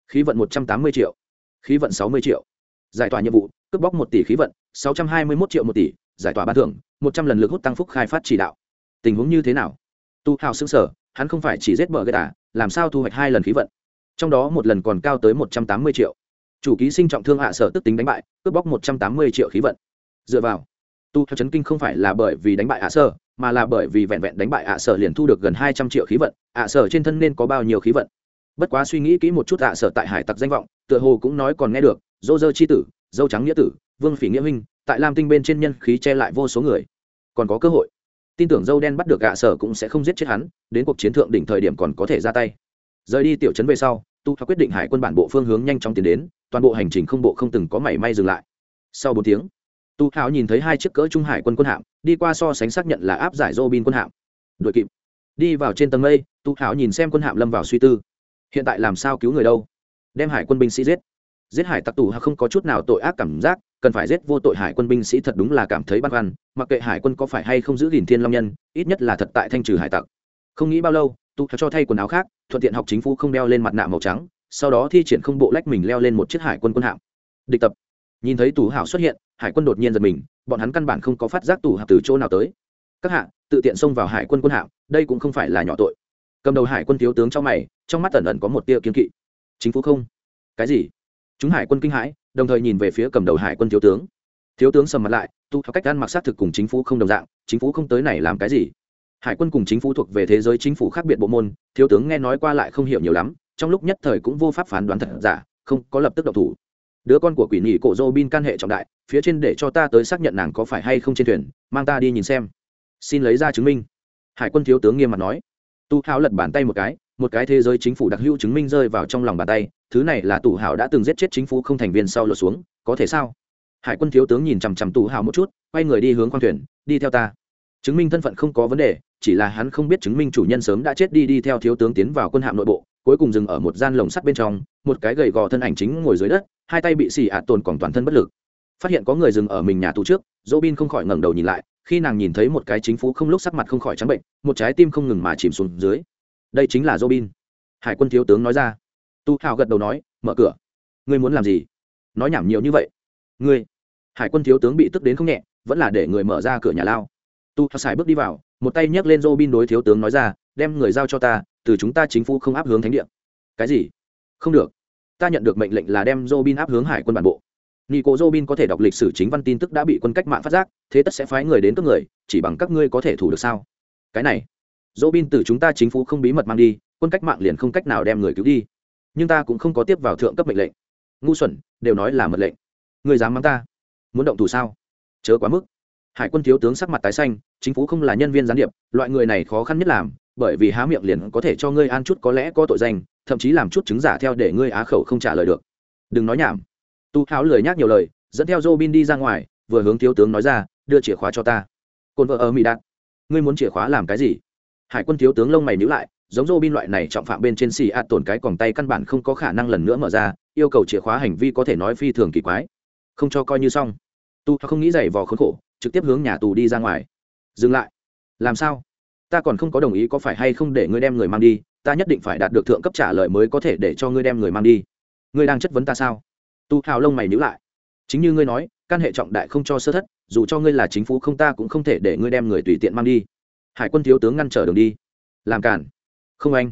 Khí vận một trăm tám mươi triệu. Khí vận sáu mươi triệu. Giải tỏa nhiệm vụ, cướp bóc một tỷ khí vận, sáu trăm hai mươi một triệu một tỷ. Giải tỏa ban thưởng, một trăm lần lực hút tăng phúc khai phát chỉ đạo. Tình huống như thế nào? Tu hào xứng sở, hắn không phải chỉ giết bờ gây tả, làm sao thu hoạch hai lần khí vận? Trong đó một lần còn cao tới một trăm tám mươi triệu. Chủ ký sinh trọng thương hạ sở tức tính đánh bại, cướp bóc một trăm tám mươi triệu khí vận. Dựa vào, tu theo chấn kinh không phải là bởi vì đánh bại hạ sở, mà là bởi vì vẹn vẹn đánh bại hạ sở liền thu được gần hai trăm triệu khí vận, hạ sở trên thân nên có bao nhiêu khí vận? Bất quá suy nghĩ kỹ một chút hạ sở tại hải tặc danh vọng, tựa hồ cũng nói còn nghe được, dô dơ chi tử, dâu trắng nghĩa tử, vương phỉ nghĩa huynh, tại lam tinh bên trên nhân khí che lại vô số người. Còn có cơ hội tin tưởng dâu đen bắt được gạ sở cũng sẽ không giết chết hắn, đến cuộc chiến thượng đỉnh thời điểm còn có thể ra tay. Rời đi tiểu trấn về sau, tu quyết định hải quân bản bộ phương hướng nhanh chóng tiến đến, toàn bộ hành trình không bộ không từng có mảy may dừng lại. Sau bốn tiếng, tu hào nhìn thấy hai chiếc cỡ trung hải quân quân hạm, đi qua so sánh xác nhận là áp giải dô bin quân hạm. Đội kịp. Đi vào trên tầng mây, tu hào nhìn xem quân hạm lâm vào suy tư. Hiện tại làm sao cứu người đâu? Đem hải quân binh sĩ giết giết hải tặc tù không có chút nào tội ác cảm giác, cần phải giết vô tội hải quân binh sĩ thật đúng là cảm thấy băn khoăn, mặc kệ hải quân có phải hay không giữ gìn thiên long nhân, ít nhất là thật tại thanh trừ hải tặc. Không nghĩ bao lâu tu cho thay quần áo khác, thuận tiện học chính phủ không đeo lên mặt nạ màu trắng, sau đó thi triển không bộ lách mình leo lên một chiếc hải quân quân hạm. Địch tập. Nhìn thấy tù hảo xuất hiện, hải quân đột nhiên giật mình, bọn hắn căn bản không có phát giác tù hảo từ chỗ nào tới. Các hạ, tự tiện xông vào hải quân quân hạm, đây cũng không phải là nhỏ tội. Cầm đầu hải quân thiếu tướng trong mày, trong mắt ẩn ẩn có một tia kiên kỵ. Chính phủ không? Cái gì? Chúng hải quân kinh hãi, đồng thời nhìn về phía cầm đầu hải quân thiếu tướng. Thiếu tướng sầm mặt lại, tu theo cách ăn mặc xác thực cùng chính phủ không đồng dạng, chính phủ không tới này làm cái gì? Hải quân cùng chính phủ thuộc về thế giới chính phủ khác biệt bộ môn, thiếu tướng nghe nói qua lại không hiểu nhiều lắm, trong lúc nhất thời cũng vô pháp phán đoán thật giả, không có lập tức độc thủ. Đứa con của quỷ nhị cổ dô bin can hệ trọng đại, phía trên để cho ta tới xác nhận nàng có phải hay không trên thuyền, mang ta đi nhìn xem. Xin lấy ra chứng minh. Hải quân thiếu tướng nghiêm mặt nói. Tu hào lật bàn tay một cái một cái thế giới chính phủ đặc hữu chứng minh rơi vào trong lòng bàn tay, thứ này là tù hào đã từng giết chết chính phủ không thành viên sau lột xuống, có thể sao? Hải quân thiếu tướng nhìn chằm chằm tù hào một chút, quay người đi hướng khoang thuyền, đi theo ta. Chứng minh thân phận không có vấn đề, chỉ là hắn không biết chứng minh chủ nhân sớm đã chết đi đi theo thiếu tướng tiến vào quân hạm nội bộ, cuối cùng dừng ở một gian lồng sắt bên trong, một cái gầy gò thân ảnh chính ngồi dưới đất, hai tay bị xì ạt tồn còn toàn thân bất lực. Phát hiện có người dừng ở mình nhà tù trước dỗ bin không khỏi ngẩng đầu nhìn lại, khi nàng nhìn thấy một cái chính phủ không lúc sắc mặt không khỏi trắng bệnh, một trái tim không ngừng mà chìm xuống dưới đây chính là robin. Hải quân thiếu tướng nói ra. Tu hào gật đầu nói, mở cửa. Ngươi muốn làm gì? Nói nhảm nhiều như vậy. Ngươi. Hải quân thiếu tướng bị tức đến không nhẹ, vẫn là để người mở ra cửa nhà lao. Tu hào xài bước đi vào, một tay nhấc lên robin đối thiếu tướng nói ra, đem người giao cho ta, từ chúng ta chính phủ không áp hướng thánh địa. Cái gì? Không được. Ta nhận được mệnh lệnh là đem robin áp hướng hải quân bản bộ. Nico Robin có thể đọc lịch sử chính văn tin tức đã bị quân cách mạng phát giác, thế tất sẽ phái người đến các người, chỉ bằng các ngươi có thể thủ được sao? Cái này dỗ bin từ chúng ta chính phủ không bí mật mang đi, quân cách mạng liền không cách nào đem người cứu đi. Nhưng ta cũng không có tiếp vào thượng cấp mệnh lệnh. Ngu xuẩn, đều nói là mật lệnh. Người dám mắng ta? Muốn động thủ sao? Chớ quá mức. Hải quân thiếu tướng sắc mặt tái xanh, chính phủ không là nhân viên gián điệp, loại người này khó khăn nhất làm, bởi vì há miệng liền có thể cho ngươi an chút có lẽ có tội danh, thậm chí làm chút chứng giả theo để ngươi á khẩu không trả lời được. Đừng nói nhảm. Tu háo lười nhác nhiều lời, dẫn theo robin đi ra ngoài, vừa hướng thiếu tướng nói ra, đưa chìa khóa cho ta. Cồn vợ ở mỹ đạt, ngươi muốn chìa khóa làm cái gì? Hải quân thiếu tướng lông mày nhữ lại, giống robin loại này trọng phạm bên trên xì ạt tổn cái còn tay căn bản không có khả năng lần nữa mở ra, yêu cầu chìa khóa hành vi có thể nói phi thường kỳ quái. Không cho coi như xong. Tu không nghĩ giày vò khốn khổ, trực tiếp hướng nhà tù đi ra ngoài. Dừng lại. Làm sao? Ta còn không có đồng ý có phải hay không để ngươi đem người mang đi, ta nhất định phải đạt được thượng cấp trả lời mới có thể để cho ngươi đem người mang đi. Ngươi đang chất vấn ta sao? Tu hào lông mày nhữ lại. Chính như ngươi nói, căn hệ trọng đại không cho sơ thất, dù cho ngươi là chính phủ không ta cũng không thể để ngươi đem người tùy tiện mang đi hải quân thiếu tướng ngăn trở đường đi. Làm cản. Không anh.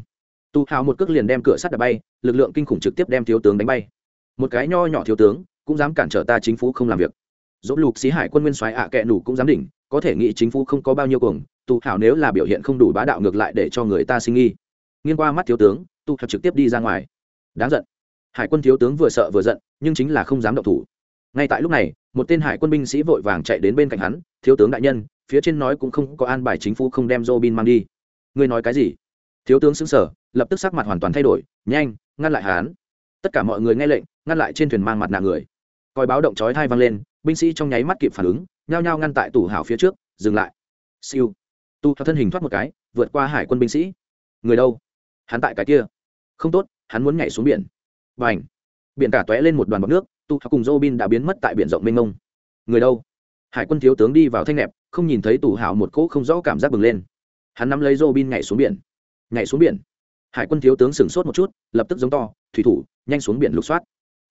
Tu hào một cước liền đem cửa sắt đập bay, lực lượng kinh khủng trực tiếp đem thiếu tướng đánh bay. Một cái nho nhỏ thiếu tướng, cũng dám cản trở ta chính phủ không làm việc. Dỗ lục xí hải quân nguyên soái ạ à kệ nủ cũng dám đỉnh, có thể nghĩ chính phủ không có bao nhiêu cuồng, tu Hào nếu là biểu hiện không đủ bá đạo ngược lại để cho người ta sinh nghi. Nghiêng qua mắt thiếu tướng, tu Hào trực tiếp đi ra ngoài. Đáng giận. Hải quân thiếu tướng vừa sợ vừa giận, nhưng chính là không dám động thủ ngay tại lúc này, một tên hải quân binh sĩ vội vàng chạy đến bên cạnh hắn, thiếu tướng đại nhân, phía trên nói cũng không có an bài chính phủ không đem robin mang đi. Ngươi nói cái gì? Thiếu tướng xứng sở, lập tức sắc mặt hoàn toàn thay đổi, nhanh, ngăn lại hắn. Tất cả mọi người nghe lệnh, ngăn lại trên thuyền mang mặt nạ người. Coi báo động chói thai vang lên, binh sĩ trong nháy mắt kịp phản ứng, nhao nhao ngăn tại tủ hảo phía trước, dừng lại. Siêu. Tu theo thân hình thoát một cái, vượt qua hải quân binh sĩ. Người đâu? Hắn tại cái kia. Không tốt, hắn muốn nhảy xuống biển. B à n h biển cả t ó é lên một đoàn bọc nước tụ hào cùng robin đã biến mất tại biển rộng mênh mông. Người đâu? Hải quân thiếu tướng đi vào thanh nẹp, không nhìn thấy tù hảo một cỗ không rõ cảm giác bừng lên. Hắn nắm lấy robin nhảy xuống biển. Nhảy xuống biển. Hải quân thiếu tướng sửng sốt một chút, lập tức giống to, thủy thủ, nhanh xuống biển lục soát.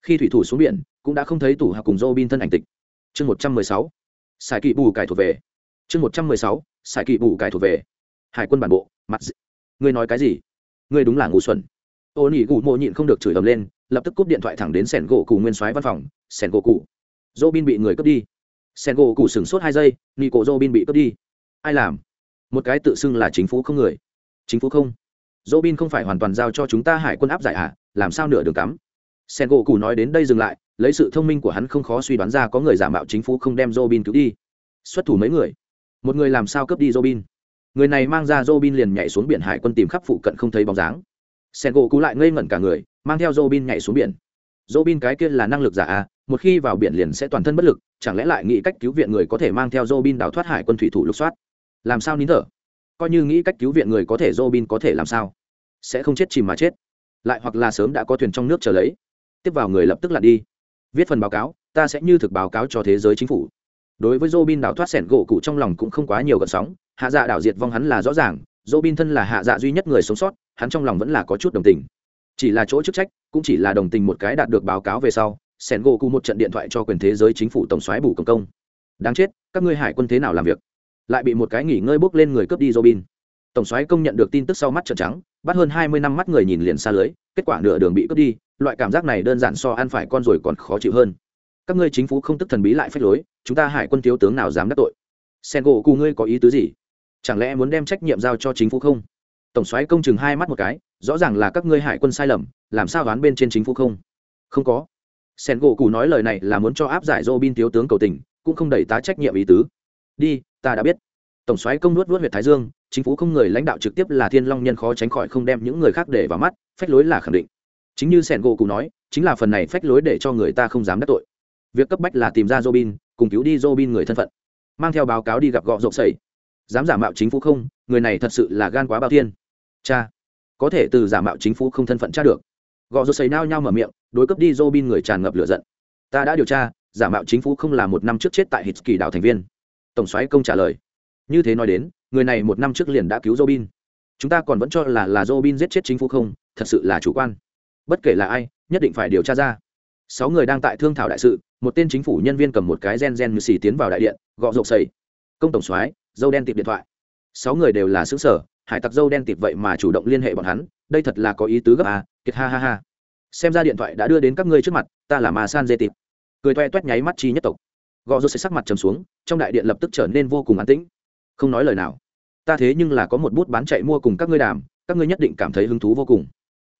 Khi thủy thủ xuống biển, cũng đã không thấy tù hào cùng robin thân ảnh tịch. Chương một trăm mười sáu sài kỵ bù cải thuộc về. Chương một trăm mười sáu sài kỵ bù cải thuộc về. Hải quân bản bộ, mặt d... ngươi nói cái gì? Ngươi đúng là ngu xuẩn ô nỉ gù mộ nhịn không được chửi ầm lên, lập tức cúp điện thoại thẳng đến sẻn gỗ cụ nguyên soái văn phòng. Sẻn gỗ cụ dô bin bị người cướp đi. Sẻn gỗ cụ sửng sốt hai giây nị cổ dô bin bị cướp đi. Ai làm? Một cái tự xưng là chính phủ không người. Chính phủ không? Dô bin không phải hoàn toàn giao cho chúng ta hải quân áp giải hạ làm sao nửa đường cắm? Sẻn gỗ cụ nói đến đây dừng lại, lấy sự thông minh của hắn không khó suy đoán ra có người giả mạo chính phủ không đem dô bin cứu đi. Xuất thủ mấy người? Một người làm sao cướp đi dô bin người này mang ra dô bin liền nhảy xuống biển hải quân tìm khắp phụ cận không thấy bóng dáng sen gỗ cú lại ngây ngẩn cả người, mang theo dô bin nhảy xuống biển. Dô bin cái kia là năng lực giả à một khi vào biển liền sẽ toàn thân bất lực, chẳng lẽ lại nghĩ cách cứu viện người có thể mang theo dô bin đào thoát hải quân thủy thủ lục soát? Làm sao nín thở? Coi như nghĩ cách cứu viện người có thể dô bin có thể làm sao? Sẽ không chết chìm mà chết. Lại hoặc là sớm đã có thuyền trong nước chờ lấy. Tiếp vào người lập tức lặn đi. Viết phần báo cáo, ta sẽ như thực báo cáo cho thế giới chính phủ. Đối với dô bin đào thoát sẻn gỗ cụ trong lòng cũng không quá nhiều gợn sóng, hạ dạ đảo diệt vong hắn là rõ ràng Robin bin thân là hạ dạ duy nhất người sống sót, hắn trong lòng vẫn là có chút đồng tình. Chỉ là chỗ chức trách, cũng chỉ là đồng tình một cái đạt được báo cáo về sau sẻn gỗ một trận điện thoại cho quyền thế giới chính phủ tổng xoáy bù công công. Đáng chết, các ngươi hải quân thế nào làm việc? Lại bị một cái nghỉ ngơi bốc lên người cướp đi robin tổng xoáy công nhận được tin tức sau mắt trợn trắng, bắt hơn hai mươi năm mắt người nhìn liền xa lưới, kết quả nửa đường bị cướp đi, loại cảm giác này đơn giản so ăn phải con rồi còn khó chịu hơn. Các ngươi chính phủ không tức thần bí lại phách lối, chúng ta hải quân thiếu tướng nào dám đắc tội? Sen gỗ ngươi có ý tứ gì? Chẳng lẽ muốn đem trách nhiệm giao cho chính phủ không? Tổng soái công chừng hai mắt một cái, rõ ràng là các ngươi hải quân sai lầm, làm sao đoán bên trên chính phủ không? Không có. Sen gỗ cụ nói lời này là muốn cho áp giải robin thiếu tướng cầu tình, cũng không đẩy tá trách nhiệm ý tứ. Đi, ta đã biết. Tổng soái công nuốt nuốt huyện thái dương, chính phủ không người lãnh đạo trực tiếp là thiên long nhân khó tránh khỏi không đem những người khác để vào mắt, phách lối là khẳng định. Chính như sẻn gỗ cụ nói, chính là phần này phách lối để cho người ta không dám đắc tội. Việc cấp bách là tìm ra robin, cùng cứu đi robin người thân phận. Mang theo báo cáo đi gặp gọ rộng sẩy dám giả mạo chính phủ không? Người này thật sự là gan quá bao thiên. Cha, có thể từ giả mạo chính phủ không thân phận cha được. Gò rô xầy nao nhau mở miệng, đối cấp đi robin người tràn ngập lửa giận. Ta đã điều tra, giả mạo chính phủ không là một năm trước chết tại hít kỳ đảo thành viên. Tổng soái công trả lời. Như thế nói đến, người này một năm trước liền đã cứu robin. Chúng ta còn vẫn cho là là robin giết chết chính phủ không, thật sự là chủ quan. Bất kể là ai, nhất định phải điều tra ra. Sáu người đang tại thương thảo đại sự, một tên chính phủ nhân viên cầm một cái gen gen như xì tiến vào đại điện, gọ rộp sầy. Công tổng soái dâu đen tiệp điện thoại. Sáu người đều là xứ sở, hải tặc dâu đen tiệp vậy mà chủ động liên hệ bọn hắn, đây thật là có ý tứ gấp à kiệt ha ha ha. Xem ra điện thoại đã đưa đến các ngươi trước mặt, ta là Ma san dê tiệp cười toe toét nháy mắt chi nhất tộc. Gò rộp sẽ sắc mặt trầm xuống, trong đại điện lập tức trở nên vô cùng an tĩnh. Không nói lời nào. Ta thế nhưng là có một bút bán chạy mua cùng các ngươi đàm, các ngươi nhất định cảm thấy hứng thú vô cùng.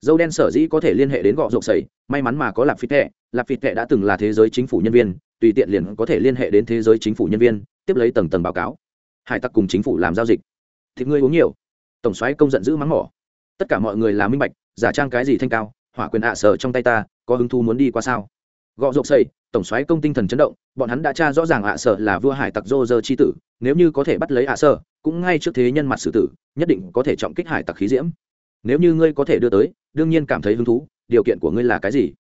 Dâu đen sở dĩ có thể liên hệ đến gọ rộng sầy, may mắn mà có lạp phịt tệ lạp phịt tệ đã từng là thế giới chính phủ nhân viên, tùy tiện liền có thể liên hệ đến thế giới chính phủ nhân viên, tiếp lấy tầng tầng báo cáo hải tặc cùng chính phủ làm giao dịch. Thì ngươi uống nhiều. Tổng xoáy công giận dữ mắng mỏ. Tất cả mọi người là minh bạch, giả trang cái gì thanh cao, hỏa quyền ạ sở trong tay ta, có hứng thú muốn đi qua sao? Gọ rộp xây tổng xoáy công tinh thần chấn động, bọn hắn đã tra rõ ràng ạ sở là vua hải tặc dô dơ chi tử, nếu như có thể bắt lấy ạ sở, cũng ngay trước thế nhân mặt xử tử, nhất định có thể trọng kích hải tặc khí diễm. Nếu như ngươi có thể đưa tới, đương nhiên cảm thấy hứng thú, điều kiện của ngươi là cái gì?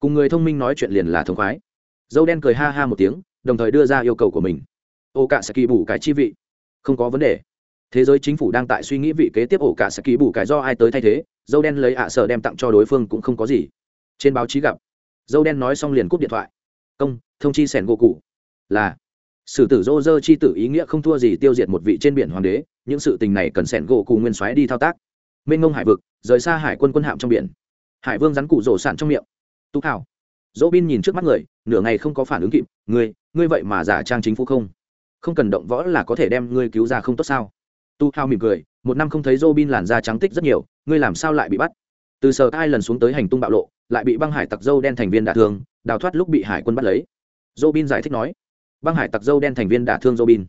Cùng người thông minh nói chuyện liền là thông khoái. Dâu đen cười ha ha một tiếng, đồng thời đưa ra yêu cầu của mình. Ô cả sẽ kỳ bù cái chi vị không có vấn đề. Thế giới chính phủ đang tại suy nghĩ vị kế tiếp ổ cả sẽ ký bù cái do ai tới thay thế, dâu đen lấy ạ sở đem tặng cho đối phương cũng không có gì. Trên báo chí gặp, dâu đen nói xong liền cúp điện thoại. Công, thông chi sẻn gỗ cụ. Là, sử tử dô dơ chi tử ý nghĩa không thua gì tiêu diệt một vị trên biển hoàng đế, những sự tình này cần sẻn gỗ cụ nguyên soái đi thao tác. Mênh ngông hải vực, rời xa hải quân quân hạm trong biển. Hải vương rắn cụ rổ sạn trong miệng. Tú thảo. Dỗ bin nhìn trước mắt người, nửa ngày không có phản ứng kịp, ngươi ngươi vậy mà giả trang chính phủ không? Không cần động võ là có thể đem ngươi cứu ra không tốt sao? Tu hao mỉm cười, một năm không thấy robin làn da trắng tích rất nhiều, ngươi làm sao lại bị bắt? Từ sở hai lần xuống tới hành tung bạo lộ, lại bị băng hải tặc dâu đen thành viên đả thương, đào thoát lúc bị hải quân bắt lấy. Robin giải thích nói, băng hải tặc dâu đen thành viên đả thương robin.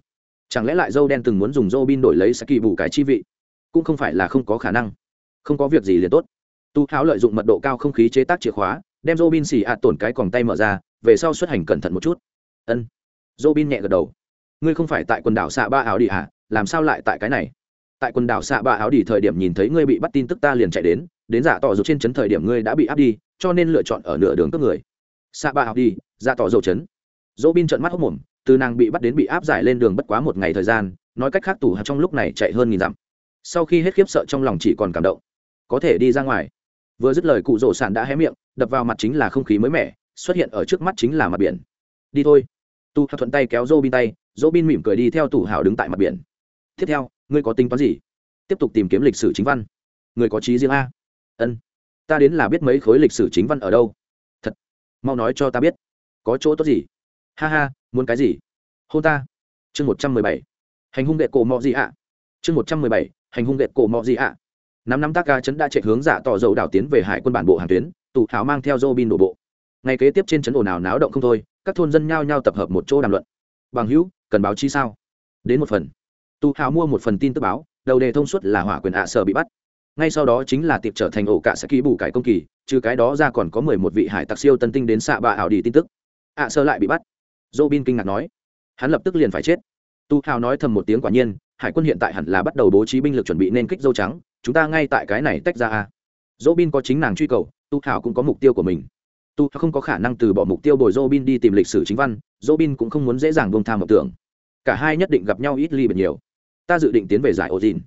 Chẳng lẽ lại dâu đen từng muốn dùng robin đổi lấy sẽ kỳ bù cái chi vị? Cũng không phải là không có khả năng. Không có việc gì liền tốt. Tu háo lợi dụng mật độ cao không khí chế tác chìa khóa, đem robin bin xì ạt tổn cái còng tay mở ra, về sau xuất hành cẩn thận một chút. Ân. Robin nhẹ gật đầu ngươi không phải tại quần đảo xạ ba áo đi à? Làm sao lại tại cái này? Tại quần đảo xạ ba áo đi thời điểm nhìn thấy ngươi bị bắt tin tức ta liền chạy đến đến giả tỏ dầu trên chấn thời điểm ngươi đã bị áp đi, cho nên lựa chọn ở nửa đường cướp người. Xạ ba áo đi giả tỏ dầu trấn. Dỗ bin trợn mắt hốc mồm, từ nàng bị bắt đến bị áp giải lên đường bất quá một ngày thời gian, nói cách khác tù hạt trong lúc này chạy hơn nghìn dặm. Sau khi hết khiếp sợ trong lòng chỉ còn cảm động. Có thể đi ra ngoài. Vừa dứt lời cụ rổ sản đã hé miệng, đập vào mặt chính là không khí mới mẻ, xuất hiện ở trước mắt chính là mặt biển. Đi thôi. Tu thuận tay kéo dô bin tay dỗ bin mỉm cười đi theo tủ hào đứng tại mặt biển. Tiếp theo, ngươi có tính toán gì? Tiếp tục tìm kiếm lịch sử chính văn. Người có trí riêng a. Ân. Ta đến là biết mấy khối lịch sử chính văn ở đâu. Thật. Mau nói cho ta biết. Có chỗ tốt gì? Ha ha, muốn cái gì? Hôn ta. Chương một trăm mười bảy. Hành hung đệ cổ mọ gì ạ? Chương một trăm mười bảy. Hành hung đệ cổ mọ gì ạ? Năm năm tác ca chấn đã chạy hướng giả tỏ dầu đảo tiến về hải quân bản bộ hàng tuyến Tụ tháo mang theo dô bin đổ bộ. Ngày kế tiếp trên chấn ồn ào náo động không thôi, các thôn dân nhao nhao tập hợp một chỗ đàm luận. Bằng hữu cần báo chí sao? Đến một phần. Tu hào mua một phần tin tức báo, đầu đề thông suốt là hỏa quyền ạ sở bị bắt. Ngay sau đó chính là tiệp trở thành ổ cả sẽ ký bù cải công kỳ, trừ cái đó ra còn có mười một vị hải tặc siêu tân tinh đến xạ bạ ảo đi tin tức. Ạ sơ lại bị bắt. Dô bin kinh ngạc nói. Hắn lập tức liền phải chết. Tu hào nói thầm một tiếng quả nhiên, hải quân hiện tại hẳn là bắt đầu bố trí binh lực chuẩn bị nên kích dâu trắng, chúng ta ngay tại cái này tách ra a. Dỗ bin có chính nàng truy cầu, tu hào cũng có mục tiêu của mình tu không có khả năng từ bỏ mục tiêu bồi Robin đi tìm lịch sử chính văn, Robin cũng không muốn dễ dàng buông tham mộng tưởng. Cả hai nhất định gặp nhau ít ly biệt nhiều. Ta dự định tiến về giải Odin.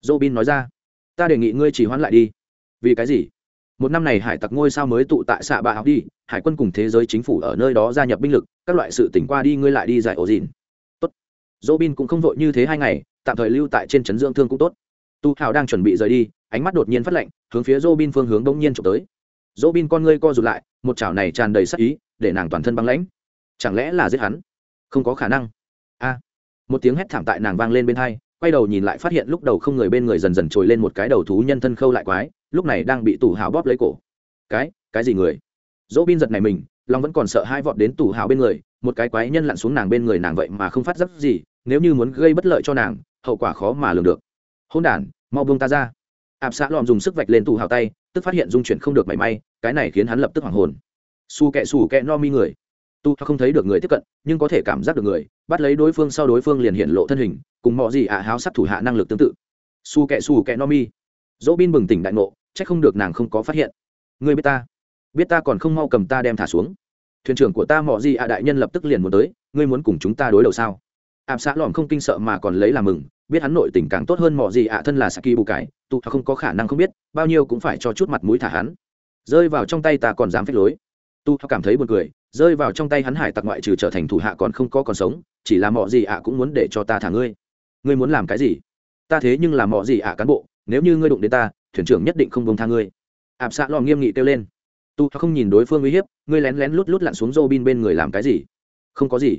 Robin nói ra. Ta đề nghị ngươi chỉ hoãn lại đi. Vì cái gì? Một năm này hải tặc ngôi sao mới tụ tại xạ bạ học đi, hải quân cùng thế giới chính phủ ở nơi đó gia nhập binh lực, các loại sự tỉnh qua đi ngươi lại đi giải Odin. tốt. Robin cũng không vội như thế hai ngày, tạm thời lưu tại trên trấn dưỡng thương cũng tốt. Tu hào đang chuẩn bị rời đi, ánh mắt đột nhiên phát lạnh, hướng phía Robin phương hướng đông nhiên chụp tới. Robin con ngươi co rụt lại một chảo này tràn đầy sắc ý, để nàng toàn thân băng lãnh. Chẳng lẽ là giết hắn? Không có khả năng. A. Một tiếng hét thảm tại nàng vang lên bên hai, quay đầu nhìn lại phát hiện lúc đầu không người bên người dần dần trồi lên một cái đầu thú nhân thân khâu lại quái, lúc này đang bị tủ hào bóp lấy cổ. Cái cái gì người? Dỗ bin giật này mình long vẫn còn sợ hai vọt đến tủ hào bên người, một cái quái nhân lặn xuống nàng bên người nàng vậy mà không phát giác gì, nếu như muốn gây bất lợi cho nàng, hậu quả khó mà lường được. Hôn đản, mau buông ta ra ạp xã lòm dùng sức vạch lên tủ hào tay, tức phát hiện dung chuyển không được mảy may, cái này khiến hắn lập tức hoảng hồn. Su kẹ su kẹ no mi người. Tu không thấy được người tiếp cận, nhưng có thể cảm giác được người, bắt lấy đối phương sau đối phương liền hiện lộ thân hình, cùng mọi gì ạ háo sắc thủ hạ năng lực tương tự. Su kẹ su kẹ no mi. Dỗ bin bừng tỉnh đại ngộ c h ắ c không được nàng không có phát hiện. Người biết ta? Biết ta còn không mau cầm ta đem thả xuống. Thuyền trưởng của ta mọi gì ạ đại nhân lập tức liền muốn tới, ngươi muốn cùng chúng ta đối đầu sao? Ạp xã lòm không kinh sợ mà còn lấy làm mừng, biết hắn nội tình càng tốt hơn mọi gì ạ thân là saki bù cái tụ không có khả năng không biết, bao nhiêu cũng phải cho chút mặt mũi thả hắn. Rơi vào trong tay ta còn dám phép lối. Tu cảm thấy buồn cười, rơi vào trong tay hắn hải tặc ngoại trừ trở thành thủ hạ còn không có còn sống, chỉ là mọi gì ạ cũng muốn để cho ta thả ngươi. Ngươi muốn làm cái gì? Ta thế nhưng là mọi gì ạ cán bộ, nếu như ngươi đụng đến ta, thuyền trưởng nhất định không bông tha ngươi. Ạp xạ lò nghiêm nghị kêu lên. Tu không nhìn đối phương uy hiếp, ngươi lén lén lút lút lặn xuống dô bin bên người làm cái gì? Không có gì.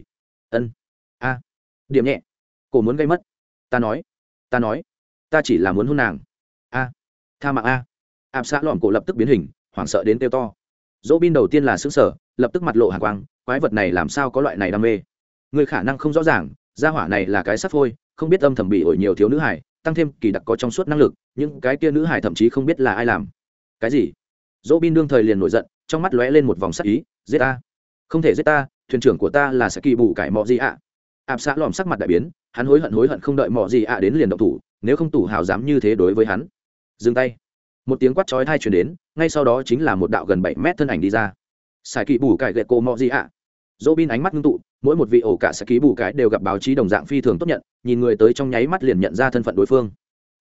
Ân. A. Điểm nhẹ. Cổ muốn gây mất. Ta nói. Ta nói. Ta chỉ là muốn hôn nàng tha mạng a. Áp xạ lòm cổ lập tức biến hình, hoảng sợ đến tiêu to. Dỗ bin đầu tiên là xứng sở lập tức mặt lộ hàng quang, quái vật này làm sao có loại này đam mê? Người khả năng không rõ ràng, gia hỏa này là cái sắt phôi, không biết âm thầm bị ổi nhiều thiếu nữ hải tăng thêm kỳ đặc có trong suốt năng lực, những cái kia nữ hải thậm chí không biết là ai làm. Cái gì? Dỗ bin đương thời liền nổi giận, trong mắt lóe lên một vòng sắc ý, giết ta. Không thể giết ta, thuyền trưởng của ta là sẽ kỳ bù cải mọ gì ạ. Ạp xã lòm sắc mặt đại biến, hắn hối hận hối hận không đợi mọ gì ạ đến liền động thủ, nếu không tủ hào dám như thế đối với hắn dừng tay. Một tiếng quát chói thai chuyển đến, ngay sau đó chính là một đạo gần bảy mét thân ảnh đi ra. Sài kỳ bù cải gậy cô mọ gì ạ. Dỗ bin ánh mắt ngưng tụ, mỗi một vị ổ cả sẽ kỳ bù cải đều gặp báo chí đồng dạng phi thường tốt nhận, nhìn người tới trong nháy mắt liền nhận ra thân phận đối phương.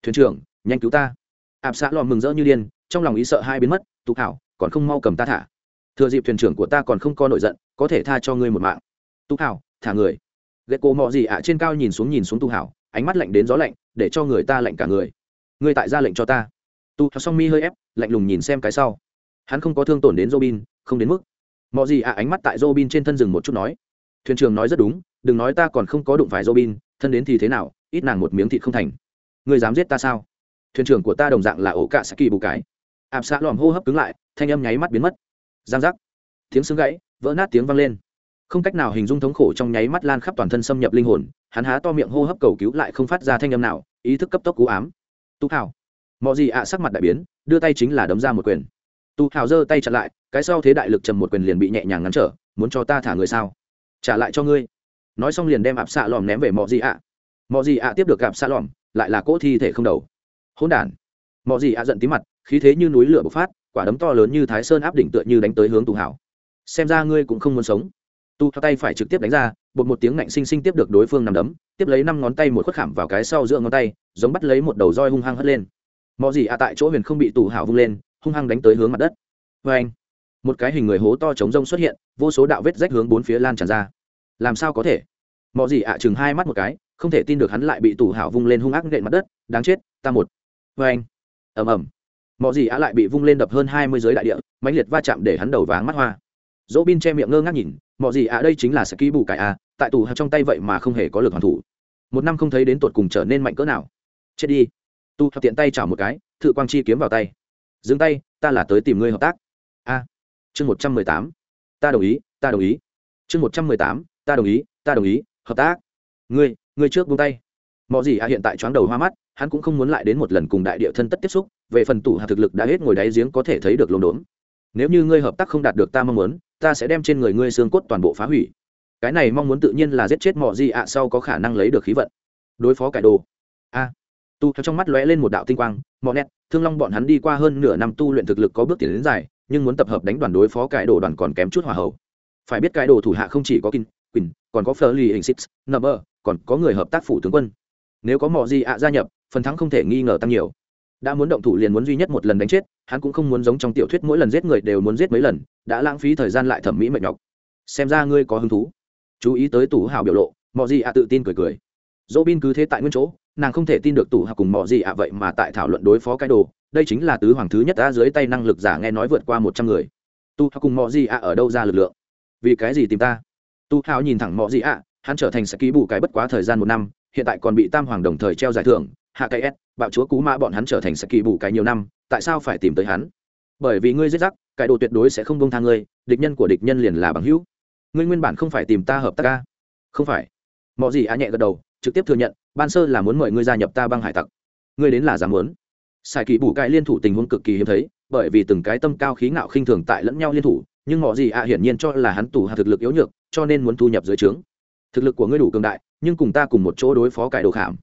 Thuyền trưởng, nhanh cứu ta. Ạp xã lò mừng rỡ như điên, trong lòng ý sợ hai biến mất, tục hảo, còn không mau cầm ta thả. Thừa dịp thuyền trưởng của ta còn không có nổi giận, có thể tha cho ngươi một mạng. Tục hảo, thả người. Gậy cô mọ gì ạ trên cao nhìn xuống nhìn xuống tu hảo, ánh mắt lạnh đến gió lạnh, để cho người ta lạnh cả người ngươi tại ra lệnh cho ta. Tu hảo song mi hơi ép, lạnh lùng nhìn xem cái sau. Hắn không có thương tổn đến robin, không đến mức. Mọi gì ạ ánh mắt tại robin trên thân rừng một chút nói. Thuyền trưởng nói rất đúng, đừng nói ta còn không có đụng phải robin, thân đến thì thế nào, ít nàng một miếng thịt không thành. Ngươi dám giết ta sao? Thuyền trưởng của ta đồng dạng là ổ cạ saki bù cái Áp xã lòm hô hấp cứng lại, thanh âm nháy mắt biến mất. Giang giác. Tiếng xương gãy, vỡ nát tiếng vang lên. Không cách nào hình dung thống khổ trong nháy mắt lan khắp toàn thân xâm nhập linh hồn, hắn há to miệng hô hấp cầu cứu lại không phát ra thanh âm nào, ý thức cấp tốc cú ám tu Thảo, mọi gì ạ sắc mặt đại biến đưa tay chính là đấm ra một quyền. Tu Thảo giơ tay chặn lại cái sau thế đại lực trầm một quyền liền bị nhẹ nhàng ngắn trở muốn cho ta thả người sao? Trả lại cho ngươi. Nói xong liền đem ạp xạ lòm ném về mọi gì ạ. Mọi gì ạ tiếp được gặp xạ lòm lại là cỗ thi thể không đầu. Hỗn đản. Mọi gì ạ giận tí mặt khí thế như núi lửa bộc phát quả đấm to lớn như thái sơn áp đỉnh tựa như đánh tới hướng Tu hảo xem ra ngươi cũng không muốn sống. Tu theo tay phải trực tiếp đánh ra bột một tiếng ngạnh sinh sinh tiếp được đối phương nằm đấm, tiếp lấy năm ngón tay một khuất khảm vào cái sau giữa ngón tay, giống bắt lấy một đầu roi hung hăng hất lên. Mọi gì ạ tại chỗ huyền không bị tù hảo vung lên, hung hăng đánh tới hướng mặt đất. Vê anh, một cái hình người hố to chống rông xuất hiện, vô số đạo vết rách hướng bốn phía lan tràn ra. Làm sao có thể? Mọi gì ạ chừng hai mắt một cái, không thể tin được hắn lại bị tù hảo vung lên hung ác nện mặt đất, đáng chết, ta một. Vê anh, ầm ầm. Mọi gì ạ lại bị vung lên đập hơn hai mươi giới đại địa, mãnh liệt va chạm để hắn đầu váng mắt hoa dỗ bin che miệng ngơ ngác nhìn mọi gì ạ, đây chính là sẽ ký bù cải à tại tù trong tay vậy mà không hề có lực hoàn thủ. Một năm không thấy đến tột cùng trở nên mạnh cỡ nào. Chết đi. Tu tiện tay chảo một cái, thự quang chi kiếm vào tay. Dừng tay, ta là tới tìm ngươi hợp tác. A. Chương một trăm mười tám. Ta đồng ý, ta đồng ý. Chương một trăm mười tám. Ta đồng ý, ta đồng ý, hợp tác. Ngươi ngươi trước buông tay. Mọi gì à hiện tại chóng đầu hoa mắt, hắn cũng không muốn lại đến một lần cùng đại địa thân tất tiếp xúc, về phần tủ hạ thực lực đã hết ngồi đáy giếng có thể thấy được lồn đốn. Nếu như ngươi hợp tác không đạt được ta mong muốn ta sẽ đem trên người ngươi xương cốt toàn bộ phá hủy. Cái này mong muốn tự nhiên là giết chết mọi gì ạ sau có khả năng lấy được khí vận. Đối phó cải đồ. A. Tu theo trong mắt lóe lên một đạo tinh quang mọi nét thương long bọn hắn đi qua hơn nửa năm tu luyện thực lực có bước tiến đến dài, nhưng muốn tập hợp đánh đoàn đối phó cải đồ đoàn còn kém chút hòa hậu. Phải biết cải đồ thủ hạ không chỉ có kinh, quỳnh, còn có phở lì hình six number, còn có người hợp tác phủ tướng quân. Nếu có mọi gì ạ gia nhập, phần thắng không thể nghi ngờ tăng nhiều đã muốn động thủ liền muốn duy nhất một lần đánh chết, hắn cũng không muốn giống trong tiểu thuyết mỗi lần giết người đều muốn giết mấy lần, đã lãng phí thời gian lại thẩm mỹ mệt nhọc. Xem ra ngươi có hứng thú. Chú ý tới tủ hào biểu lộ mọi gì ạ tự tin cười cười. Dỗ bin cứ thế tại nguyên chỗ, nàng không thể tin được tủ hào cùng mọi gì ạ vậy mà tại thảo luận đối phó cái đồ, đây chính là tứ hoàng thứ nhất đã dưới tay năng lực giả nghe nói vượt qua một trăm người. Tu hào cùng mọi gì ạ ở đâu ra lực lượng? Vì cái gì tìm ta? Tu hào nhìn thẳng mọi gì ạ, hắn trở thành sẽ ký bù cái bất quá thời gian một năm, hiện tại còn bị tam hoàng đồng thời treo giải thưởng, hạ cái s bạo chúa cú mã bọn hắn trở thành sẽ kỳ bù cái nhiều năm, tại sao phải tìm tới hắn? Bởi vì ngươi giết rắc, cái đồ tuyệt đối sẽ không bông tha ngươi, địch nhân của địch nhân liền là bằng hữu. Ngươi nguyên bản không phải tìm ta hợp tác ca không phải. Mọi gì á nhẹ gật đầu, trực tiếp thừa nhận, ban sơ là muốn mời ngươi gia nhập ta băng hải tặc. Ngươi đến là dám muốn. Sài kỳ bù cải liên thủ tình huống cực kỳ hiếm thấy, bởi vì từng cái tâm cao khí ngạo khinh thường tại lẫn nhau liên thủ, nhưng mọi gì ạ hiển nhiên cho là hắn tù hạ thực lực yếu nhược, cho nên muốn thu nhập dưới trướng. Thực lực của ngươi đủ cường đại, nhưng cùng ta cùng một chỗ đối phó cải đồ khảm.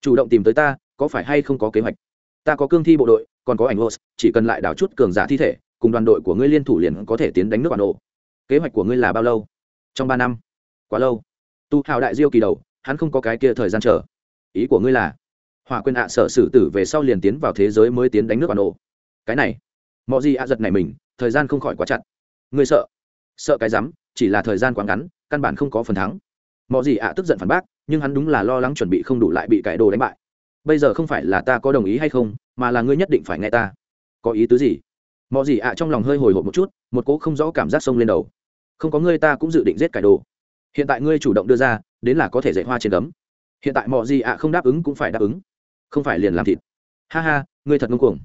Chủ động tìm tới ta có phải hay không có kế hoạch? Ta có cương thi bộ đội, còn có ảnh hô chỉ cần lại đào chút cường giả thi thể, cùng đoàn đội của ngươi liên thủ liền có thể tiến đánh nước bản đồ. Kế hoạch của ngươi là bao lâu? Trong ba năm. Quá lâu. Tu hào đại diêu kỳ đầu, hắn không có cái kia thời gian chờ. Ý của ngươi là hòa quyền ạ à sở xử tử về sau liền tiến vào thế giới mới tiến đánh nước bản đồ. Cái này. Mọi gì ạ giật này mình, thời gian không khỏi quá chặt. Ngươi sợ? Sợ cái rắm, chỉ là thời gian quá ngắn, căn bản không có phần thắng. Mọi gì ạ tức giận phản bác, nhưng hắn đúng là lo lắng chuẩn bị không đủ lại bị cải đồ đánh bại bây giờ không phải là ta có đồng ý hay không, mà là ngươi nhất định phải nghe ta. Có ý tứ gì? Mọi gì ạ trong lòng hơi hồi hộp một chút, một cỗ không rõ cảm giác sông lên đầu. Không có ngươi ta cũng dự định giết cải đồ. Hiện tại ngươi chủ động đưa ra, đến là có thể dạy hoa trên cấm hiện tại mọi gì ạ không đáp ứng cũng phải đáp ứng. Không phải liền làm thịt. Ha ha, ngươi thật ngông cuồng.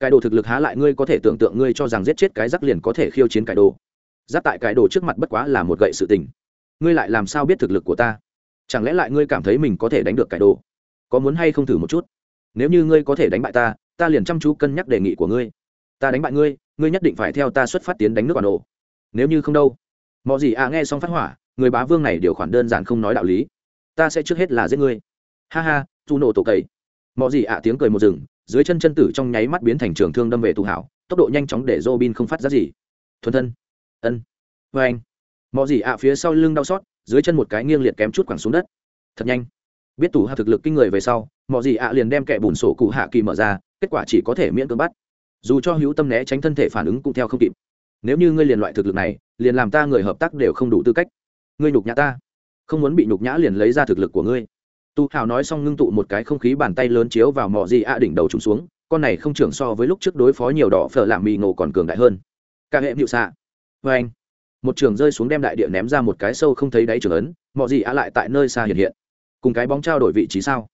Cải đồ thực lực há lại ngươi có thể tưởng tượng ngươi cho rằng giết chết cái rắc liền có thể khiêu chiến cải đồ. Giáp tại cải đồ trước mặt bất quá là một gậy sự tình. Ngươi lại làm sao biết thực lực của ta? Chẳng lẽ lại ngươi cảm thấy mình có thể đánh được cải đồ? Có muốn hay không thử một chút? Nếu như ngươi có thể đánh bại ta ta liền chăm chú cân nhắc đề nghị của ngươi. Ta đánh bại ngươi ngươi nhất định phải theo ta xuất phát tiến đánh nước bản đồ nếu như không đâu. Mọi gì à nghe xong phát hỏa, người bá vương này điều khoản đơn giản không nói đạo lý. Ta sẽ trước hết là giết ngươi. Ha ha, tu nổ tổ cầy. Mọi gì ạ tiếng cười một rừng dưới chân chân tử trong nháy mắt biến thành trường thương đâm về tù hảo, tốc độ nhanh chóng để robin không phát ra gì. Thuần thân. Ân. Vâng. Vê anh mọi gì ạ phía sau lưng đau xót, dưới chân một cái nghiêng liệt kém chút quẳng xuống đất. Thật nhanh biết tủ hạ thực lực kinh người về sau mọi gì ạ liền đem kẻ bùn sổ cụ hạ kỳ mở ra, kết quả chỉ có thể miễn cưỡng bắt. Dù cho hữu tâm né tránh thân thể phản ứng cũng theo không kịp. Nếu như ngươi liền loại thực lực này, liền làm ta người hợp tác đều không đủ tư cách. Ngươi nhục nhã ta. Không muốn bị nhục nhã liền lấy ra thực lực của ngươi. Tu hào nói xong ngưng tụ một cái không khí bàn tay lớn chiếu vào mọi gì ạ đỉnh đầu trùng xuống, con này không trưởng so với lúc trước đối phó nhiều đỏ phở làm mì ngộ còn cường đại hơn. Cả hệ hiệu xạ. Vê anh một trường rơi xuống đem đại địa ném ra một cái sâu không thấy đáy trường ấn mọi gì ạ lại tại nơi xa hiện hiện cùng cái bóng trao đổi vị trí sao?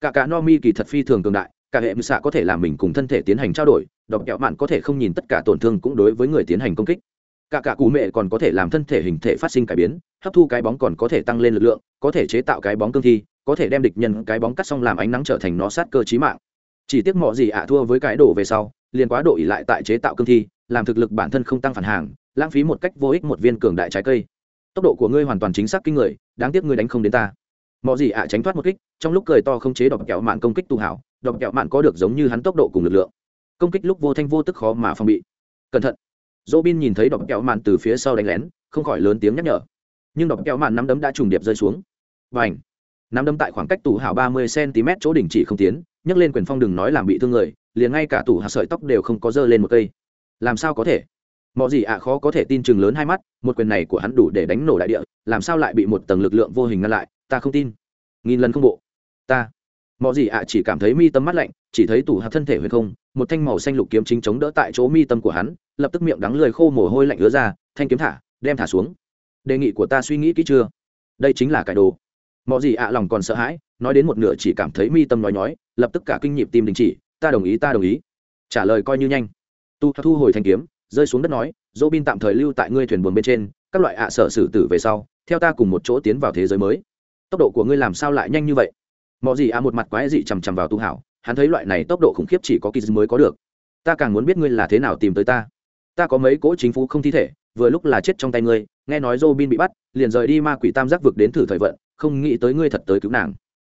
Cả cả no mi kỳ thật phi thường cường đại, cả hệ xạ có thể làm mình cùng thân thể tiến hành trao đổi đọc kẹo mạn có thể không nhìn tất cả tổn thương cũng đối với người tiến hành công kích. Cả cả cụ mẹ còn có thể làm thân thể hình thể phát sinh cải biến, hấp thu cái bóng còn có thể tăng lên lực lượng, có thể chế tạo cái bóng cương thi, có thể đem địch nhân cái bóng cắt xong làm ánh nắng trở thành nó sát cơ chí mạng. Chỉ tiếc mọi gì ạ thua với cái đổ về sau, liền quá độ ỉ lại tại chế tạo cương thi, làm thực lực bản thân không tăng phản hàng, lãng phí một cách vô ích một viên cường đại trái cây. Tốc độ của ngươi hoàn toàn chính xác kinh người, đáng tiếc ngươi đánh không đến ta mọi gì ạ tránh thoát một kích, trong lúc cười to không chế đọc kẹo mạn công kích tu hảo đọc kẹo mạn có được giống như hắn tốc độ cùng lực lượng. Công kích lúc vô thanh vô tức khó mà phòng bị. Cẩn thận. Dỗ bin nhìn thấy đọc kẹo mạn từ phía sau đánh lén, không khỏi lớn tiếng nhắc nhở. Nhưng đọc kẹo mạn nắm đấm đã trùng điệp rơi xuống. Và ảnh nắm đấm tại khoảng cách tủ hảo ba mươi cm chỗ đỉnh chỉ không tiến, nhấc lên quyền phong đừng nói làm bị thương người, liền ngay cả tủ hạt sợi tóc đều không có dơ lên một cây. Làm sao có thể? Mọi gì ạ khó có thể tin chừng lớn hai mắt, một quyền này của hắn đủ để đánh nổ đại địa, làm sao lại bị một tầng lực lượng vô hình ngăn lại? Ta không tin. Nghìn lần không bộ. Ta. Mọi gì ạ chỉ cảm thấy mi tâm mắt lạnh, chỉ thấy tủ hạt thân thể huyền không, một thanh màu xanh lục kiếm chính chống đỡ tại chỗ mi tâm của hắn, lập tức miệng đắng lười khô mồ hôi lạnh ứa ra, thanh kiếm thả, đem thả xuống. Đề nghị của ta suy nghĩ kỹ chưa? Đây chính là cải đồ. Mọi gì ạ lòng còn sợ hãi, nói đến một nửa chỉ cảm thấy mi tâm nói nhói, lập tức cả kinh nhịp tim đình chỉ, ta đồng ý, ta đồng ý. Trả lời coi như nhanh. Tu thu hồi thanh kiếm, rơi xuống đất nói, dỗ bin tạm thời lưu tại ngươi thuyền buồn bên trên, các loại ạ sở xử tử về sau, theo ta cùng một chỗ tiến vào thế giới mới tốc độ của ngươi làm sao lại nhanh như vậy? Mọi gì à một mặt quái dị chằm chằm vào tu hảo hắn thấy loại này tốc độ khủng khiếp chỉ có kỳ mới có được. Ta càng muốn biết ngươi là thế nào tìm tới ta. Ta có mấy cỗ chính phủ không thi thể vừa lúc là chết trong tay ngươi nghe nói Robin bị bắt liền rời đi ma quỷ tam giác vực đến thử thời vận không nghĩ tới ngươi thật tới cứu nàng.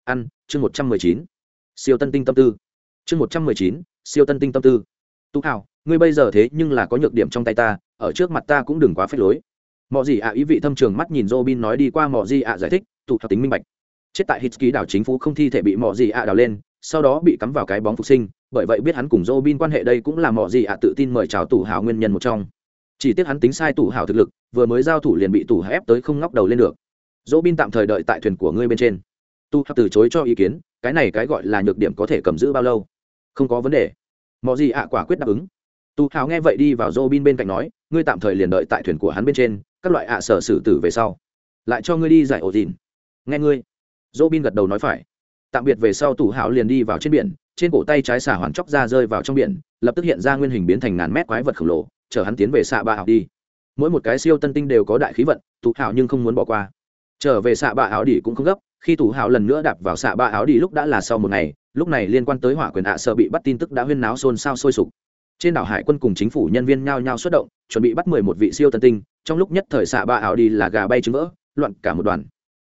Ăn chương một trăm mười chín. Siêu tân tinh tâm tư. Chương một trăm mười chín siêu tân tinh tâm tư. Tu Hảo, ngươi bây giờ thế nhưng là có nhược điểm trong tay ta ở trước mặt ta cũng đừng quá phép lối. Mọi gì ạ ý vị thâm trường mắt nhìn Robin nói đi qua mọi gì ạ giải thích tụ theo tính minh bạch. Chết tại hít ký đảo chính phủ không thi thể bị mỏ gì ạ đào lên, sau đó bị cắm vào cái bóng phục sinh, bởi vậy biết hắn cùng Robin quan hệ đây cũng là mỏ gì ạ tự tin mời chào tủ hào nguyên nhân một trong. Chỉ tiếc hắn tính sai tủ hào thực lực, vừa mới giao thủ liền bị tủ ép tới không ngóc đầu lên được. Robin tạm thời đợi tại thuyền của ngươi bên trên. Tu hào từ chối cho ý kiến, cái này cái gọi là nhược điểm có thể cầm giữ bao lâu? Không có vấn đề. Mỏ gì ạ quả quyết đáp ứng. Tu hào nghe vậy đi vào Robin bên cạnh nói, ngươi tạm thời liền đợi tại thuyền của hắn bên trên, các loại ạ sở xử tử về sau. Lại cho ngươi đi giải ổ dìn nghe ngươi. Dỗ bin gật đầu nói phải. Tạm biệt về sau tủ hạo liền đi vào trên biển, trên cổ tay trái xả hoàn chóc ra rơi vào trong biển, lập tức hiện ra nguyên hình biến thành ngàn mét quái vật khổng lồ, chở hắn tiến về xạ bạ ảo đi. Mỗi một cái siêu tân tinh đều có đại khí vận, tủ hạo nhưng không muốn bỏ qua. Trở về xạ bạ áo đi cũng không gấp, khi tủ hạo lần nữa đạp vào xạ bạ áo đi lúc đã là sau một ngày, lúc này liên quan tới hỏa quyền ạ sợ bị bắt tin tức đã huyên náo xôn xao sôi sục. Trên đảo hải quân cùng chính phủ nhân viên nhao nhao xuất động, chuẩn bị bắt mười một vị siêu tân tinh, trong lúc nhất thời xạ bạ áo đi là gà bay trứng vỡ, loạn cả một đoàn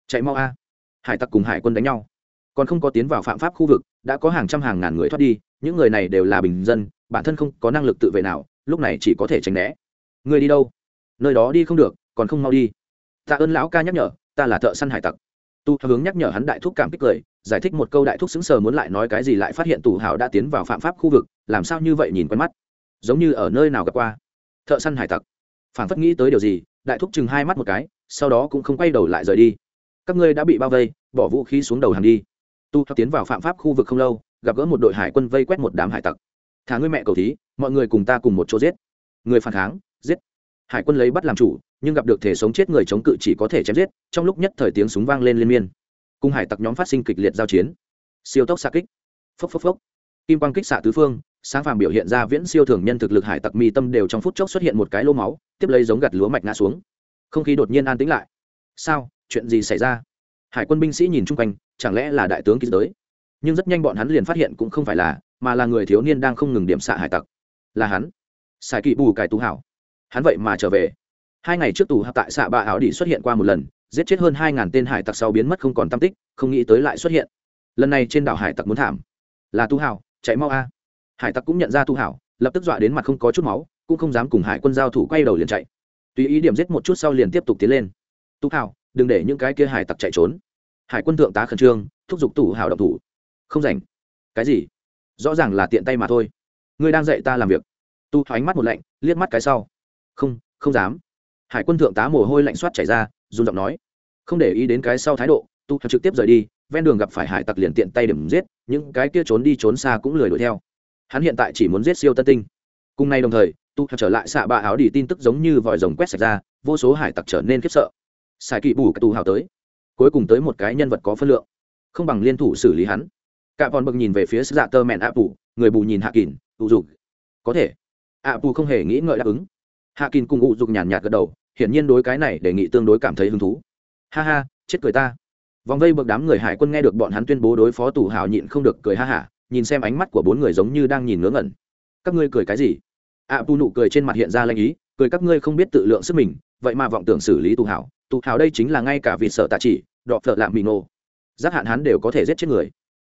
chạy mau a. Hải tặc cùng hải quân đánh nhau. Còn không có tiến vào phạm pháp khu vực, đã có hàng trăm hàng ngàn người thoát đi, những người này đều là bình dân, bản thân không có năng lực tự vệ nào, lúc này chỉ có thể tránh né. Người đi đâu? Nơi đó đi không được, còn không mau đi. Tạ ơn lão ca nhắc nhở, ta là thợ săn hải tặc. Tu hướng nhắc nhở hắn đại thúc cảm kích cười, giải thích một câu đại thúc xứng sờ muốn lại nói cái gì lại phát hiện tù hào đã tiến vào phạm pháp khu vực, làm sao như vậy nhìn quen mắt. Giống như ở nơi nào gặp qua. Thợ săn hải tặc. Phản phất nghĩ tới điều gì, đại thúc chừng hai mắt một cái, sau đó cũng không quay đầu lại rời đi các ngươi đã bị bao vây, bỏ vũ khí xuống đầu hàng đi. Tu theo tiến vào phạm pháp khu vực không lâu, gặp gỡ một đội hải quân vây quét một đám hải tặc. Thả ngươi mẹ cầu thí, mọi người cùng ta cùng một chỗ giết. Người phản kháng, giết. Hải quân lấy bắt làm chủ, nhưng gặp được thể sống chết người chống cự chỉ có thể chém giết, trong lúc nhất thời tiếng súng vang lên liên miên. Cùng hải tặc nhóm phát sinh kịch liệt giao chiến. Siêu tốc xạ kích. Phốc phốc phốc. Kim quang kích xạ tứ phương, sáng phàm biểu hiện ra viễn siêu thường nhân thực lực hải tặc mi tâm đều trong phút chốc xuất hiện một cái lô máu, tiếp lấy giống gặt lúa mạch ngã xuống. Không khí đột nhiên an tĩnh lại. Sao? Chuyện gì xảy ra? Hải quân binh sĩ nhìn chung quanh, chẳng lẽ là đại tướng ký tới nhưng rất nhanh bọn hắn liền phát hiện cũng không phải là, mà là người thiếu niên đang không ngừng điểm xạ hải tặc. Là hắn. Xài kỵ bù cải tú hảo. Hắn vậy mà trở về. Hai ngày trước tù hạ tại xạ bạ hảo đi xuất hiện qua một lần, giết chết hơn hai ngàn tên hải tặc sau biến mất không còn tam tích, không nghĩ tới lại xuất hiện. Lần này trên đảo hải tặc muốn thảm. Là tu hảo, chạy mau a. Hải tặc cũng nhận ra tu hảo, lập tức dọa đến mặt không có chút máu, cũng không dám cùng hải quân giao thủ quay đầu liền chạy. Tùy ý điểm giết một chút sau liền tiếp tục tiến lên. Tu hảo đừng để những cái kia hải tặc chạy trốn. Hải quân thượng tá khẩn trương, thúc giục tủ hào động thủ. Không rảnh. Cái gì? Rõ ràng là tiện tay mà thôi. Ngươi đang dạy ta làm việc. Tu thoáng mắt một lạnh, liếc mắt cái sau. Không không dám. Hải quân thượng tá mồ hôi lạnh soát chảy ra, run giọng nói. Không để ý đến cái sau thái độ, tu trực tiếp rời đi, ven đường gặp phải hải tặc liền tiện tay điểm giết, những cái kia trốn đi trốn xa cũng lười đuổi theo. Hắn hiện tại chỉ muốn giết siêu tân tinh. Cùng nay đồng thời, tu trở lại xạ ba áo đi tin tức giống như vòi rồng quét sạch ra, vô số hải tặc trở nên khiếp sợ xài kỵ bù cái tù hào tới. Cuối cùng tới một cái nhân vật có phân lượng. Không bằng liên thủ xử lý hắn. Cả bọn bực nhìn về phía dạ tơ mẹn ạ bù người bù nhìn hạ kỳn ụ dục có thể. Ạ bù không hề nghĩ ngợi đáp ứng. Hạ kỳn cùng ụ dục nhàn nhạt gật đầu, hiển nhiên đối cái này đề nghị tương đối cảm thấy hứng thú. Ha ha, chết cười ta. Vòng vây bậc đám người hải quân nghe được bọn hắn tuyên bố đối phó tù hào nhịn không được cười ha hả, nhìn xem ánh mắt của bốn người giống như đang nhìn ngớ ngẩn. Các ngươi cười cái gì? Ạ bù nụ cười trên mặt hiện ra lanh ý, cười các ngươi không biết tự lượng sức mình, vậy mà vọng tưởng xử lý tù hào tụ hào đây chính là ngay cả vì sợ tạ chỉ đọ phợ lạm mì ngộ giác hạn hắn đều có thể giết chết người.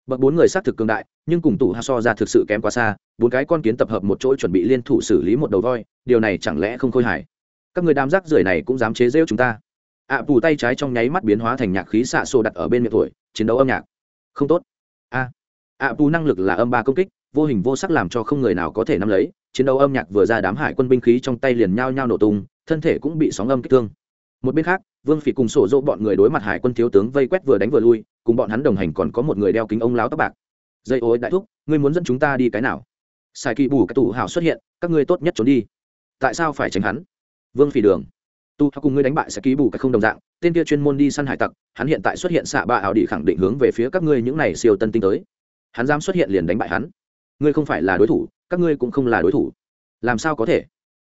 Bậc bốn người xác thực cường đại nhưng cùng tủ hạ so ra thực sự kém quá xa bốn cái con kiến tập hợp một chỗ chuẩn bị liên thủ xử lý một đầu voi điều này chẳng lẽ không khôi hài? Các người đám rác rưởi này cũng dám chế rêu chúng ta. Ạ à, bù tay trái trong nháy mắt biến hóa thành nhạc khí xạ xô đặt ở bên miệng tuổi chiến đấu âm nhạc. Không tốt. A. À, ạ à, bù năng lực là âm ba công kích vô hình vô sắc làm cho không người nào có thể nắm lấy chiến đấu âm nhạc vừa ra đám hải quân binh khí trong tay liền nhao nhao nổ tung thân thể cũng bị sóng âm kích thương một bên khác, vương phỉ cùng sổ dỗ bọn người đối mặt hải quân thiếu tướng vây quét vừa đánh vừa lui, cùng bọn hắn đồng hành còn có một người đeo kính ông láo tóc bạc. Dây ối đại thúc, ngươi muốn dẫn chúng ta đi cái nào? Sai kỳ bù cái tủ hào xuất hiện, các ngươi tốt nhất trốn đi. Tại sao phải tránh hắn? Vương phỉ đường, tu cùng ngươi đánh bại sẽ ký bù cái không đồng dạng, tên kia chuyên môn đi săn hải tặc, hắn hiện tại xuất hiện xạ ba ảo đi khẳng định hướng về phía các ngươi những này siêu tân tinh tới. Hắn dám xuất hiện liền đánh bại hắn. Ngươi không phải là đối thủ, các ngươi cũng không là đối thủ. Làm sao có thể?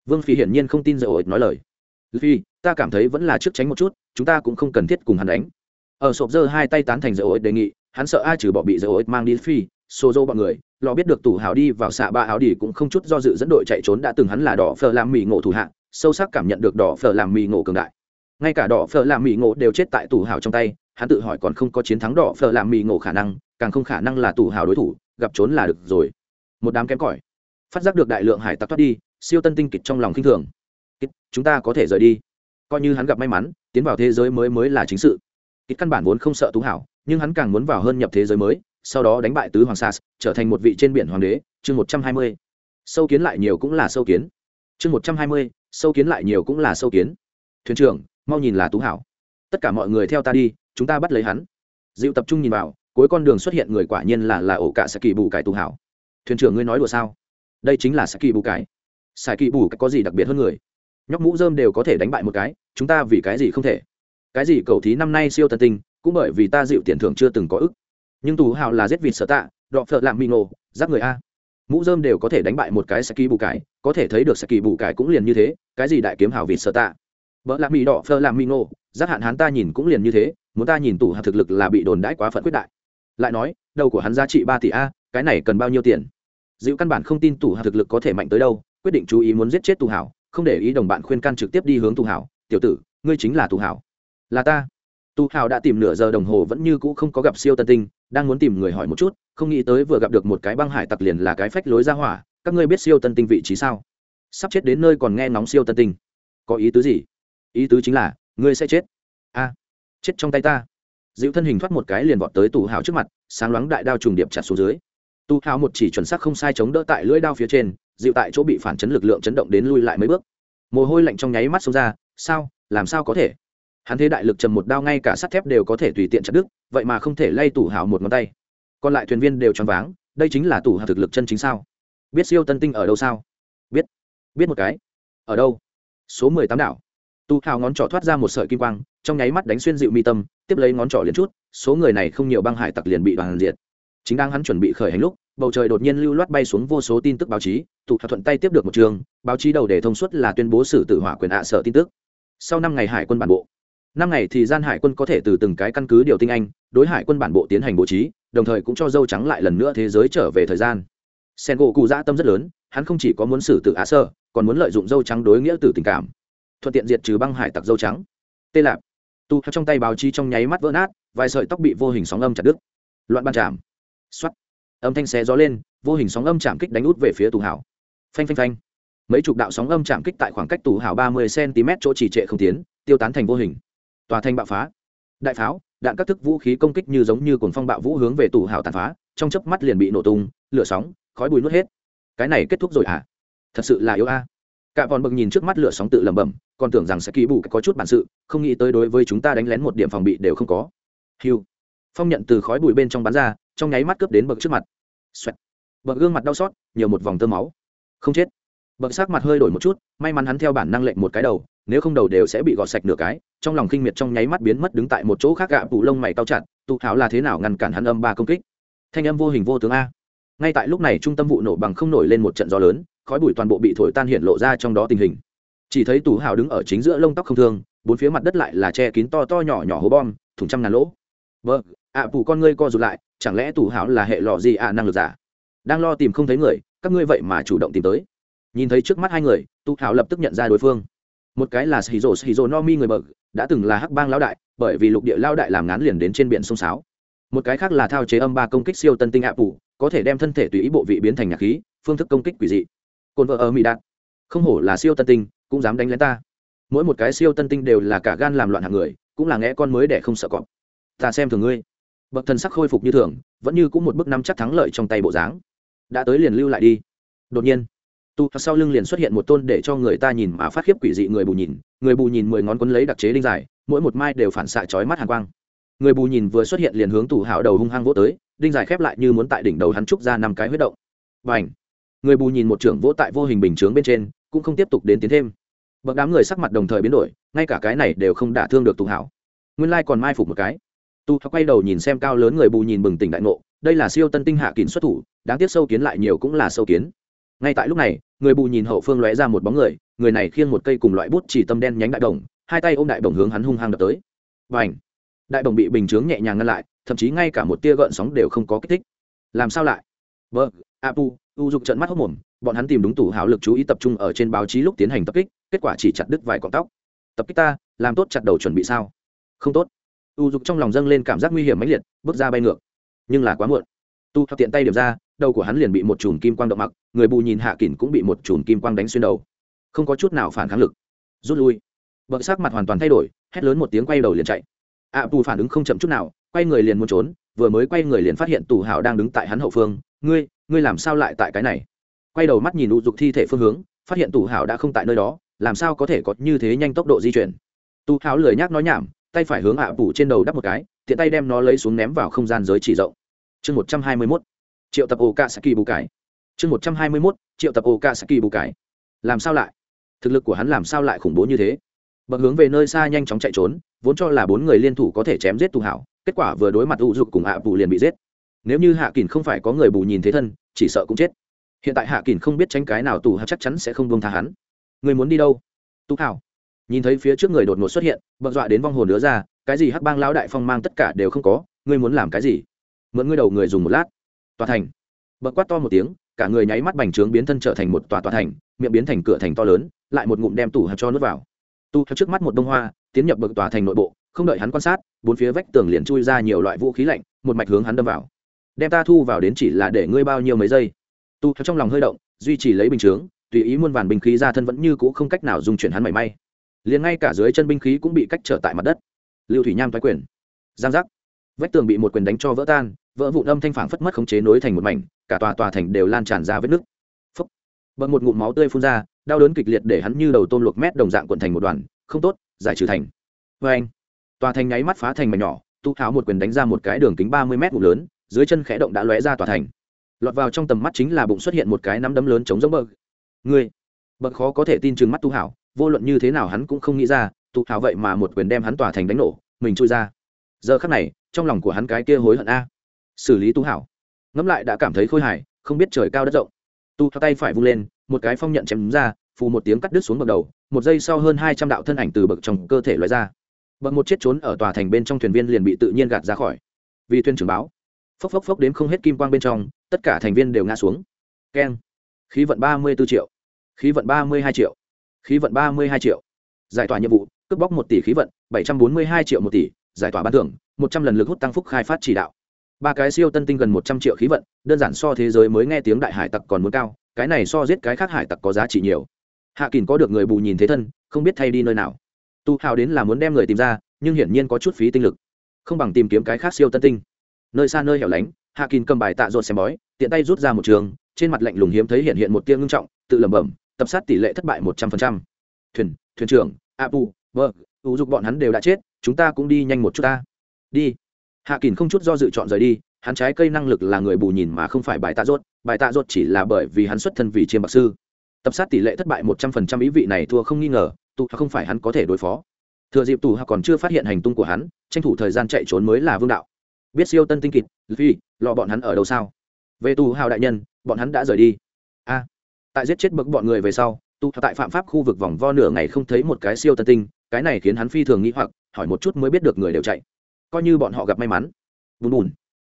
Vương phi hiển nhiên không tin dầu ổi nói lời phi ta cảm thấy vẫn là trước tránh một chút, chúng ta cũng không cần thiết cùng hắn đánh. Ở sộp dơ hai tay tán thành dầu ổi đề nghị, hắn sợ ai trừ bỏ bị dầu ổi mang đi phi xô dô bọn người lò biết được tủ hào đi vào xạ ba áo đi cũng không chút do dự dẫn đội chạy trốn đã từng hắn là đỏ phờ làm mì ngộ thủ hạ, sâu sắc cảm nhận được đỏ phở làm mì ngộ cường đại. Ngay cả đỏ phở làm mì ngộ đều chết tại tủ hào trong tay, hắn tự hỏi còn không có chiến thắng đỏ phở làm mì ngộ khả năng, càng không khả năng là tủ hào đối thủ, gặp trốn là được rồi. Một đám kém cỏi. Phát giác được đại lượng hải tặc thoát đi, siêu tân tinh kịch trong lòng khinh thường kịch chúng ta có thể rời đi. Coi như hắn gặp may mắn, tiến vào thế giới mới mới là chính sự. Kít căn bản vốn không sợ tú hảo, nhưng hắn càng muốn vào hơn nhập thế giới mới, sau đó đánh bại tứ hoàng sas, trở thành một vị trên biển hoàng đế. Chương một trăm hai mươi. Sâu kiến lại nhiều cũng là sâu kiến. Chương một trăm hai mươi. Sâu kiến lại nhiều cũng là sâu kiến. Thuyền trưởng, mau nhìn là tú hảo. Tất cả mọi người theo ta đi, chúng ta bắt lấy hắn. Dịu tập trung nhìn vào, cuối con đường xuất hiện người quả nhiên là là ổ cả saki kỳ bù cải tú hảo. Thuyền trưởng ngươi nói đùa sao? Đây chính là saki kỳ bù cải. Saki kỳ bù có gì đặc biệt hơn người? Nhóc mũ dơm đều có thể đánh bại một cái, chúng ta vì cái gì không thể? Cái gì cầu thí năm nay siêu tân tinh, cũng bởi vì ta dịu tiền thưởng chưa từng có ức. Nhưng tù hào là giết vịt sở tạ, đọ phợ lạm mì ngộ, giáp người a. Mũ dơm đều có thể đánh bại một cái saki bù cải, có thể thấy được saki bù cải cũng liền như thế, cái gì đại kiếm hào vịt sở tạ? Vợ lạm mì đỏ phơ làm mì ngộ, giáp hạn hắn ta nhìn cũng liền như thế, muốn ta nhìn tủ hào thực lực là bị đồn đãi quá phận quyết đại. Lại nói, đầu của hắn giá trị ba tỷ a, cái này cần bao nhiêu tiền? Dịu căn bản không tin tủ hào thực lực có thể mạnh tới đâu, quyết định chú ý muốn giết chết tù hào không để ý đồng bạn khuyên can trực tiếp đi hướng tù hảo, tiểu tử, ngươi chính là tù hảo. Là ta. Tù hảo đã tìm nửa giờ đồng hồ vẫn như cũ không có gặp siêu tân tinh, đang muốn tìm người hỏi một chút, không nghĩ tới vừa gặp được một cái băng hải tặc liền là cái phách lối ra hỏa, các ngươi biết siêu tân tinh vị trí sao? Sắp chết đến nơi còn nghe nóng siêu tân tinh. Có ý tứ gì? Ý tứ chính là, ngươi sẽ chết. A, chết trong tay ta. Dịu thân hình thoát một cái liền vọt tới tù hào trước mặt, sáng loáng đại đao trùng điệp chặt xuống dưới. Tù hào một chỉ chuẩn xác không sai chống đỡ tại lưỡi đao phía trên dịu tại chỗ bị phản chấn lực lượng chấn động đến lui lại mấy bước. Mồ hôi lạnh trong nháy mắt xông ra, sao? Làm sao có thể? Hắn thế đại lực trầm một đao ngay cả sắt thép đều có thể tùy tiện chặt đứt, vậy mà không thể lay tủ hào một ngón tay. Còn lại thuyền viên đều choáng váng, đây chính là tủ hào thực lực chân chính sao? Biết siêu tân tinh ở đâu sao? Biết. Biết một cái. Ở đâu? Số mười tám đảo. Tu hào ngón trỏ thoát ra một sợi kim quang, trong nháy mắt đánh xuyên dịu mi tâm, tiếp lấy ngón trỏ liền chút, số người này không nhiều băng hải tặc liền bị đoàn diệt. Chính đang hắn chuẩn bị khởi hành lúc bầu trời đột nhiên lưu loát bay xuống vô số tin tức báo chí, tụ thỏa thuận tay tiếp được một trường, báo chí đầu đề thông suốt là tuyên bố xử tử hỏa quyền ạ sở tin tức. Sau năm ngày hải quân bản bộ, năm ngày thì gian hải quân có thể từ từng cái căn cứ điều tinh anh, đối hải quân bản bộ tiến hành bố trí, đồng thời cũng cho dâu trắng lại lần nữa thế giới trở về thời gian. Sen gỗ cụ dã tâm rất lớn, hắn không chỉ có muốn xử tử ạ sơ còn muốn lợi dụng dâu trắng đối nghĩa tử tình cảm. Thuận tiện diệt trừ băng hải tặc dâu trắng. Tê lạp. Tu trong tay báo chí trong nháy mắt vỡ nát, vài sợi tóc bị vô hình sóng âm chặt đứt. Loạn ban chạm xoắt âm thanh xé gió lên, vô hình sóng âm chạm kích đánh út về phía tù hảo. Phanh phanh phanh. Mấy chục đạo sóng âm chạm kích tại khoảng cách tù hảo ba mươi cm chỗ chỉ trệ không tiến, tiêu tán thành vô hình. Tòa thanh bạo phá. Đại pháo, đạn các thức vũ khí công kích như giống như cồn phong bạo vũ hướng về tù hảo tàn phá, trong chớp mắt liền bị nổ tung, lửa sóng, khói bùi nuốt hết. Cái này kết thúc rồi à thật sự là yếu a. Cả bọn bực nhìn trước mắt lửa sóng tự lẩm bẩm, còn tưởng rằng sẽ ký bù có chút bản sự, không nghĩ tới đối với chúng ta đánh lén một điểm phòng bị đều không có. Hiu phong nhận từ khói bụi bên trong bắn ra, trong nháy mắt cướp đến bậc trước mặt. Xoẹt. bậc gương mặt đau xót, nhiều một vòng tơ máu. Không chết. Bậc sắc mặt hơi đổi một chút, may mắn hắn theo bản năng lệnh một cái đầu, nếu không đầu đều sẽ bị gọt sạch nửa cái, trong lòng kinh miệt trong nháy mắt biến mất đứng tại một chỗ khác gạ tủ lông mày cao chặt tụ thảo là thế nào ngăn cản hắn âm ba công kích? Thanh âm vô hình vô tướng a. Ngay tại lúc này trung tâm vụ nổ bằng không nổi lên một trận gió lớn, khói bụi toàn bộ bị thổi tan hiện lộ ra trong đó tình hình. Chỉ thấy tủ hào đứng ở chính giữa lông tóc không thương, bốn phía mặt đất lại là che kín to to nhỏ nhỏ hố bom thùng trăm ngàn lỗ vợ ạ à, con ngươi co rụt lại chẳng lẽ tủ hảo là hệ lọ gì ạ năng lực giả? Đang lo tìm không thấy người các ngươi vậy mà chủ động tìm tới. Nhìn thấy trước mắt hai người tụ hảo lập tức nhận ra đối phương. Một cái là shizu shizu no mi người bậc đã từng là hắc bang lão đại bởi vì lục địa lao đại làm ngán liền đến trên biển sông sáo. Một cái khác là thao chế âm ba công kích siêu tân tinh ạ phụ có thể đem thân thể tùy ý bộ vị biến thành nhạc khí phương thức công kích quỷ dị. Cồn vợ ở mỹ đạt. Không hổ là siêu tân tinh cũng dám đánh lén ta. Mỗi một cái siêu tân tinh đều là cả gan làm loạn hạng người cũng là nghe con mới để không sợ cọp ta xem thường ngươi. Bậc thần sắc khôi phục như thường, vẫn như cũng một bước năm chắc thắng lợi trong tay bộ dáng. Đã tới liền lưu lại đi. Đột nhiên, tu sau lưng liền xuất hiện một tôn để cho người ta nhìn mà phát khiếp quỷ dị người bù nhìn. Người bù nhìn mười ngón quấn lấy đặc chế đinh dài, mỗi một mai đều phản xạ chói mắt hàn quang. Người bù nhìn vừa xuất hiện liền hướng tù hảo đầu hung hăng vỗ tới, đinh dài khép lại như muốn tại đỉnh đầu hắn trúc ra năm cái huyết động. Và ảnh người bù nhìn một trưởng vỗ tại vô hình bình chướng bên trên, cũng không tiếp tục đến tiến thêm. Bậc đám người sắc mặt đồng thời biến đổi, ngay cả cái này đều không đả thương được tù hảo. Nguyên lai còn mai phục một cái tu hảo quay đầu nhìn xem cao lớn người bù nhìn bừng tỉnh đại ngộ, đây là siêu tân tinh hạ kín xuất thủ, đáng tiếc sâu kiến lại nhiều cũng là sâu kiến. Ngay tại lúc này, người bù nhìn hậu phương lóe ra một bóng người người này khiêng một cây cùng loại bút chỉ tâm đen nhánh đại đồng hai tay ôm đại đồng hướng hắn hung hăng đập tới. Và ảnh đại đồng bị bình chướng nhẹ nhàng ngăn lại, thậm chí ngay cả một tia gợn sóng đều không có kích thích. Làm sao lại? Vâng apu, u dục trận mắt hốc mồm, bọn hắn tìm đúng tủ hảo lực chú ý tập trung ở trên báo chí lúc tiến hành tập kích, kết quả chỉ chặt đứt vài cọng tóc. Tập kích ta, làm tốt chặt đầu chuẩn bị sao? Không tốt u dục trong lòng dâng lên cảm giác nguy hiểm mãnh liệt bước ra bay ngược. Nhưng là quá muộn. Tu thập tiện tay điểm ra đầu của hắn liền bị một chùm kim quang động mặc người bù nhìn hạ kỳn cũng bị một chùm kim quang đánh xuyên đầu. Không có chút nào phản kháng lực. Rút lui. Vợ sắc mặt hoàn toàn thay đổi hét lớn một tiếng quay đầu liền chạy. Ạ à, phản ứng không chậm chút nào quay người liền muốn trốn vừa mới quay người liền phát hiện tù hảo đang đứng tại hắn hậu phương. Ngươi ngươi làm sao lại tại cái này? Quay đầu mắt nhìn u dục thi thể phương hướng phát hiện tù hảo đã không tại nơi đó làm sao có thể có như thế nhanh tốc độ di chuyển? Tù hảo lười nhác nói nhảm tay phải hướng ạ bù trên đầu đắp một cái, tiện tay đem nó lấy xuống ném vào không gian giới chỉ rộng. Chương một trăm hai mươi mốt. Triệu tập ổ saki bù cải. Chương một trăm hai mươi mốt. Triệu tập ổ saki bù cải. Làm sao lại? Thực lực của hắn làm sao lại khủng bố như thế? Bậc hướng về nơi xa nhanh chóng chạy trốn, vốn cho là bốn người liên thủ có thể chém giết tù hảo, kết quả vừa đối mặt u dục cùng hạ bù liền bị giết. Nếu như hạ kỳn không phải có người bù nhìn thế thân, chỉ sợ cũng chết. Hiện tại hạ kỳn không biết tránh cái nào tù hảo chắc chắn sẽ không buông tha hắn. Người muốn đi đâu? Tu hảo nhìn thấy phía trước người đột ngột xuất hiện bận dọa đến vong hồn đứa ra, cái gì hắc bang lão đại phong mang tất cả đều không có, ngươi muốn làm cái gì? Mượn ngươi đầu người dùng một lát. Tòa thành. Bận quát to một tiếng, cả người nháy mắt bành trướng biến thân trở thành một tòa tòa thành, miệng biến thành cửa thành to lớn, lại một ngụm đem tủ hạt cho nước vào. Tu theo trước mắt một bông hoa, tiến nhập bậc tòa thành nội bộ, không đợi hắn quan sát, bốn phía vách tường liền chui ra nhiều loại vũ khí lạnh, một mạch hướng hắn đâm vào. Đem ta thu vào đến chỉ là để ngươi bao nhiêu mấy giây. Tu theo trong lòng hơi động, duy trì lấy bình chướng, tùy ý muôn vàn bình khí ra thân vẫn như cũ không cách nào dung chuyển hắn mảy may liền ngay cả dưới chân binh khí cũng bị cách trở tại mặt đất. Lưu thủy nham thoái quyền. Giang giác. Vách tường bị một quyền đánh cho vỡ tan, vỡ vụn âm thanh phản phất mất khống chế nối thành một mảnh, cả tòa tòa thành đều lan tràn ra vết nứt. Phấp bận một ngụm máu tươi phun ra, đau đớn kịch liệt để hắn như đầu tôm luộc mét đồng dạng cuộn thành một đoàn, không tốt, giải trừ thành. Vê anh, tòa thành nháy mắt phá thành mảnh nhỏ, tu tháo một quyền đánh ra một cái đường kính ba mươi mét ngụm lớn, dưới chân khẽ động đã lóe ra tòa thành. Lọt vào trong tầm mắt chính là bụng xuất hiện một cái nắm đấm lớn chống giống bậc người bậc khó có thể tin chừng mắt tu hảo vô luận như thế nào hắn cũng không nghĩ ra tu hào vậy mà một quyền đem hắn tỏa thành đánh nổ, mình chui ra. Giờ khắc này, trong lòng của hắn cái kia hối hận a. Xử lý tu hảo. Ngẫm lại đã cảm thấy khôi hài, không biết trời cao đất rộng. Tu thao tay phải vung lên, một cái phong nhận chém ra, phù một tiếng cắt đứt xuống bậc đầu, một giây sau hơn hai trăm đạo thân ảnh từ bậc trong cơ thể loại ra. Bậc một chết trốn ở tòa thành bên trong thuyền viên liền bị tự nhiên gạt ra khỏi. Vì thuyền trưởng báo, phốc phốc phốc đến không hết kim quang bên trong, tất cả thành viên đều ngã xuống. Keng. Khí vận ba mươi b ố triệu. Khí vận ba mươi hai triệu khí vận ba mươi hai triệu. Giải tỏa nhiệm vụ, cướp bóc một tỷ khí vận, bảy trăm bốn mươi hai triệu một tỷ. Giải tỏa ban thưởng, một trăm lần lực hút tăng phúc khai phát chỉ đạo. Ba cái siêu tân tinh gần một trăm triệu khí vận, đơn giản so thế giới mới nghe tiếng đại hải tặc còn muốn cao, cái này so giết cái khác hải tặc có giá trị nhiều. Hạ kình có được người bù nhìn thế thân, không biết thay đi nơi nào. Tu hào đến là muốn đem người tìm ra, nhưng hiển nhiên có chút phí tinh lực. Không bằng tìm kiếm cái khác siêu tân tinh. Nơi xa nơi hẻo lánh, hạ kình cầm bài tạ rột xem bói, tiện tay rút ra một trường, trên mặt lạnh lùng hiếm thấy hiện hiện một tia ngưng trọng, tự lẩm bẩm tập sát tỷ lệ thất bại một trăm phần trăm. Thuyền thuyền trưởng, apu, vợ, ưu dục bọn hắn đều đã chết, chúng ta cũng đi nhanh một chút ta. Đi. Hạ kình không chút do dự chọn rời đi, hắn trái cây năng lực là người bù nhìn mà không phải bài tạ rốt, bài tạ rốt chỉ là bởi vì hắn xuất thân vì chiêm bạc sư. Tập sát tỷ lệ thất bại một trăm phần trăm ý vị này thua không nghi ngờ tụ không phải hắn có thể đối phó. Thừa dịp tù hạ còn chưa phát hiện hành tung của hắn, tranh thủ thời gian chạy trốn mới là vương đạo. Biết siêu tân tinh kịt phi lọ bọn hắn ở đâu sao? Về tù hào đại nhân, bọn hắn đã rời đi. A tại giết chết bậc bọn người về sau tù tại phạm pháp khu vực vòng vo nửa ngày không thấy một cái siêu tân tinh, cái này khiến hắn phi thường nghĩ hoặc, hỏi một chút mới biết được người đều chạy. Coi như bọn họ gặp may mắn. Bùn bùn.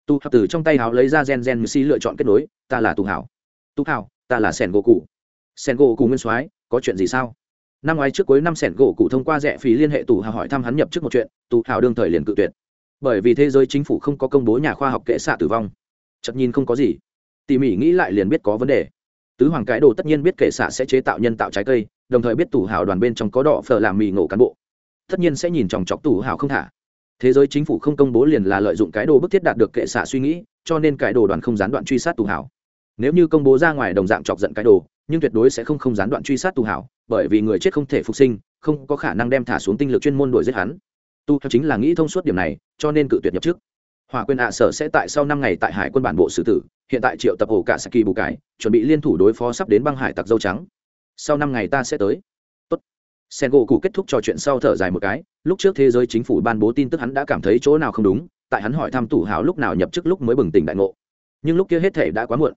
Tu hào từ trong tay hào lấy ra gen gen như si lựa chọn kết nối, ta là tu hào tu hào ta là sẻn gỗ cụ. Sẻn gỗ cụ nguyên soái, có chuyện gì sao? Năm ngoái trước cuối năm sẻn gỗ cụ thông qua rẻ phí liên hệ tù hào hỏi thăm hắn nhập trước một chuyện tù hào đương thời liền cự tuyệt. Bởi vì thế giới chính phủ không có công bố nhà khoa học kệ xạ tử vong. Chật nhìn không có gì. Tỉ mỉ nghĩ lại liền biết có vấn đề tứ hoàng cái đồ tất nhiên biết kệ xạ sẽ chế tạo nhân tạo trái cây, đồng thời biết tủ hào đoàn bên trong có đỏ phở làm mì ngộ cán bộ. Tất nhiên sẽ nhìn chòng chọc tủ hào không thả. Thế giới chính phủ không công bố liền là lợi dụng cái đồ bức thiết đạt được kệ xạ suy nghĩ, cho nên cái đồ đoàn không gián đoạn truy sát tù hảo. Nếu như công bố ra ngoài đồng dạng chọc giận cái đồ, nhưng tuyệt đối sẽ không không gián đoạn truy sát tù hảo, bởi vì người chết không thể phục sinh, không có khả năng đem thả xuống tinh lực chuyên môn đuổi giết hắn. Tu theo chính là nghĩ thông suốt điểm này, cho nên cự tuyệt nhập trước hòa quyền ạ sở sẽ tại sau năm ngày tại hải quân bản bộ xử tử hiện tại triệu tập ổ cả saki bù cải, chuẩn bị liên thủ đối phó sắp đến băng hải tặc dâu trắng. Sau năm ngày ta sẽ tới. Tốt. Sen gỗ cụ kết thúc trò chuyện sau thở dài một cái, lúc trước thế giới chính phủ ban bố tin tức hắn đã cảm thấy chỗ nào không đúng, tại hắn hỏi thăm tủ hào lúc nào nhập chức lúc mới bừng tỉnh đại ngộ. Nhưng lúc kia hết thể đã quá muộn.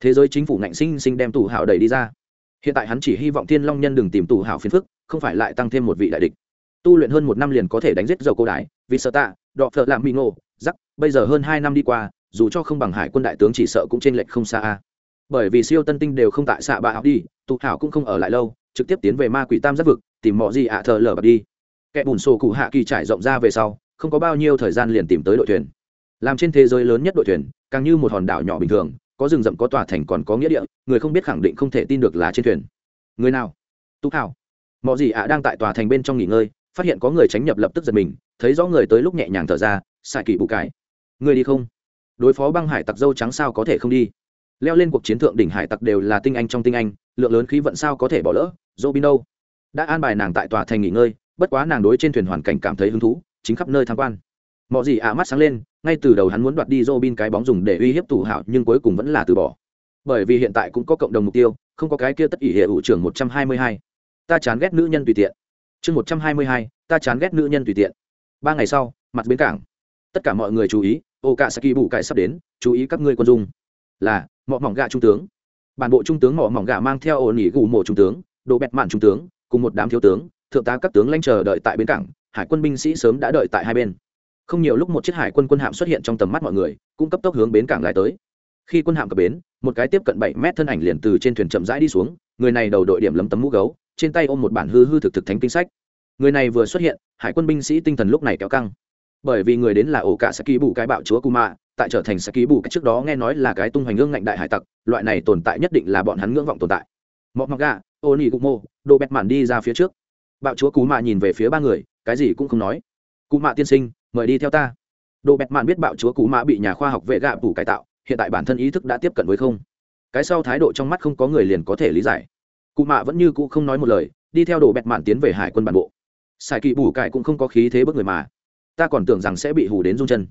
Thế giới chính phủ ngạnh sinh sinh đem tủ hào đẩy đi ra. Hiện tại hắn chỉ hy vọng thiên long nhân đừng tìm tủ hào phiền phức, không phải lại tăng thêm một vị đại địch. Tu luyện hơn một năm liền có thể đánh giết dầu cô đái vì sợ tạ, đọ phợ làm bị ngộ giắc bây giờ hơn hai năm đi qua dù cho không bằng hải quân đại tướng chỉ sợ cũng trên lệch không xa a. Bởi vì siêu tân tinh đều không tại xạ bạ học đi, tụ hảo cũng không ở lại lâu, trực tiếp tiến về ma quỷ tam giác vực, tìm mọi gì ạ thờ lờ bật đi. Kẻ bùn sổ cụ hạ kỳ trải rộng ra về sau, không có bao nhiêu thời gian liền tìm tới đội thuyền. Làm trên thế giới lớn nhất đội thuyền, càng như một hòn đảo nhỏ bình thường, có rừng rậm có tòa thành còn có nghĩa địa, người không biết khẳng định không thể tin được là trên thuyền. Người nào? Tụ hảo. Mọi gì ạ đang tại tòa thành bên trong nghỉ ngơi, phát hiện có người tránh nhập lập tức giật mình, thấy rõ người tới lúc nhẹ nhàng thở ra, xài kỳ bù cải. người đi không? Đối phó băng hải tặc dâu trắng sao có thể không đi? Leo lên cuộc chiến thượng đỉnh hải tặc đều là tinh anh trong tinh anh, lượng lớn khí vận sao có thể bỏ lỡ? Dô bin đâu? Đã an bài nàng tại tòa thành nghỉ ngơi, bất quá nàng đối trên thuyền hoàn cảnh cảm thấy hứng thú, chính khắp nơi tham quan. Mọi gì ạ mắt sáng lên, ngay từ đầu hắn muốn đoạt đi dô bin cái bóng dùng để uy hiếp tù hảo, nhưng cuối cùng vẫn là từ bỏ. Bởi vì hiện tại cũng có cộng đồng mục tiêu, không có cái kia tất ỷ hệ ủ trưởng một trăm hai mươi hai. Ta chán ghét nữ nhân tùy tiện. Chương một trăm hai mươi hai, ta chán ghét nữ nhân tùy tiện. Ba ngày sau, mặt bến cảng. Tất cả mọi người chú ý ô cả saki bù cải sắp đến, chú ý các ngươi quân dung. Là, mọ mỏng gà trung tướng. Bản bộ trung tướng mọ mỏng gà mang theo ổn nghỉ gù mộ trung tướng, đồ bẹt mạn trung tướng, cùng một đám thiếu tướng, thượng tá các tướng lanh chờ đợi tại bến cảng, hải quân binh sĩ sớm đã đợi tại hai bên. Không nhiều lúc một chiếc hải quân quân hạm xuất hiện trong tầm mắt mọi người, cũng cấp tốc hướng bến cảng lại tới. Khi quân hạm cập bến, một cái tiếp cận bảy mét thân ảnh liền từ trên thuyền chậm rãi đi xuống, người này đầu đội điểm lấm tấm mũ gấu, trên tay ôm một bản hư hư thực thực thánh kinh sách. Người này vừa xuất hiện, hải quân binh sĩ tinh thần lúc này kéo căng bởi vì người đến là ổ cả sẽ ký bù cái bạo chúa kuma, tại trở thành sẽ ký bù cái trước đó nghe nói là cái tung hoành ngưỡng ngạnh đại hải tặc, loại này tồn tại nhất định là bọn hắn ngưỡng vọng tồn tại. Mọc mọc gà ô nỉ cụ mô đồ bẹt mạn đi ra phía trước. Bạo chúa cú mạ nhìn về phía ba người, cái gì cũng không nói. Cụ mạ tiên sinh, mời đi theo ta. Đồ bẹt mạn biết bạo chúa cú mạ bị nhà khoa học vệ gạ phủ cải tạo, hiện tại bản thân ý thức đã tiếp cận với không. Cái sau thái độ trong mắt không có người liền có thể lý giải. Cụ mạ vẫn như cũ không nói một lời, đi theo đồ bẹt mạn tiến về hải quân bản bộ. Sài kỵ bù cải cũng không có khí thế bức người mà ta còn tưởng rằng sẽ bị hù đến rung chân.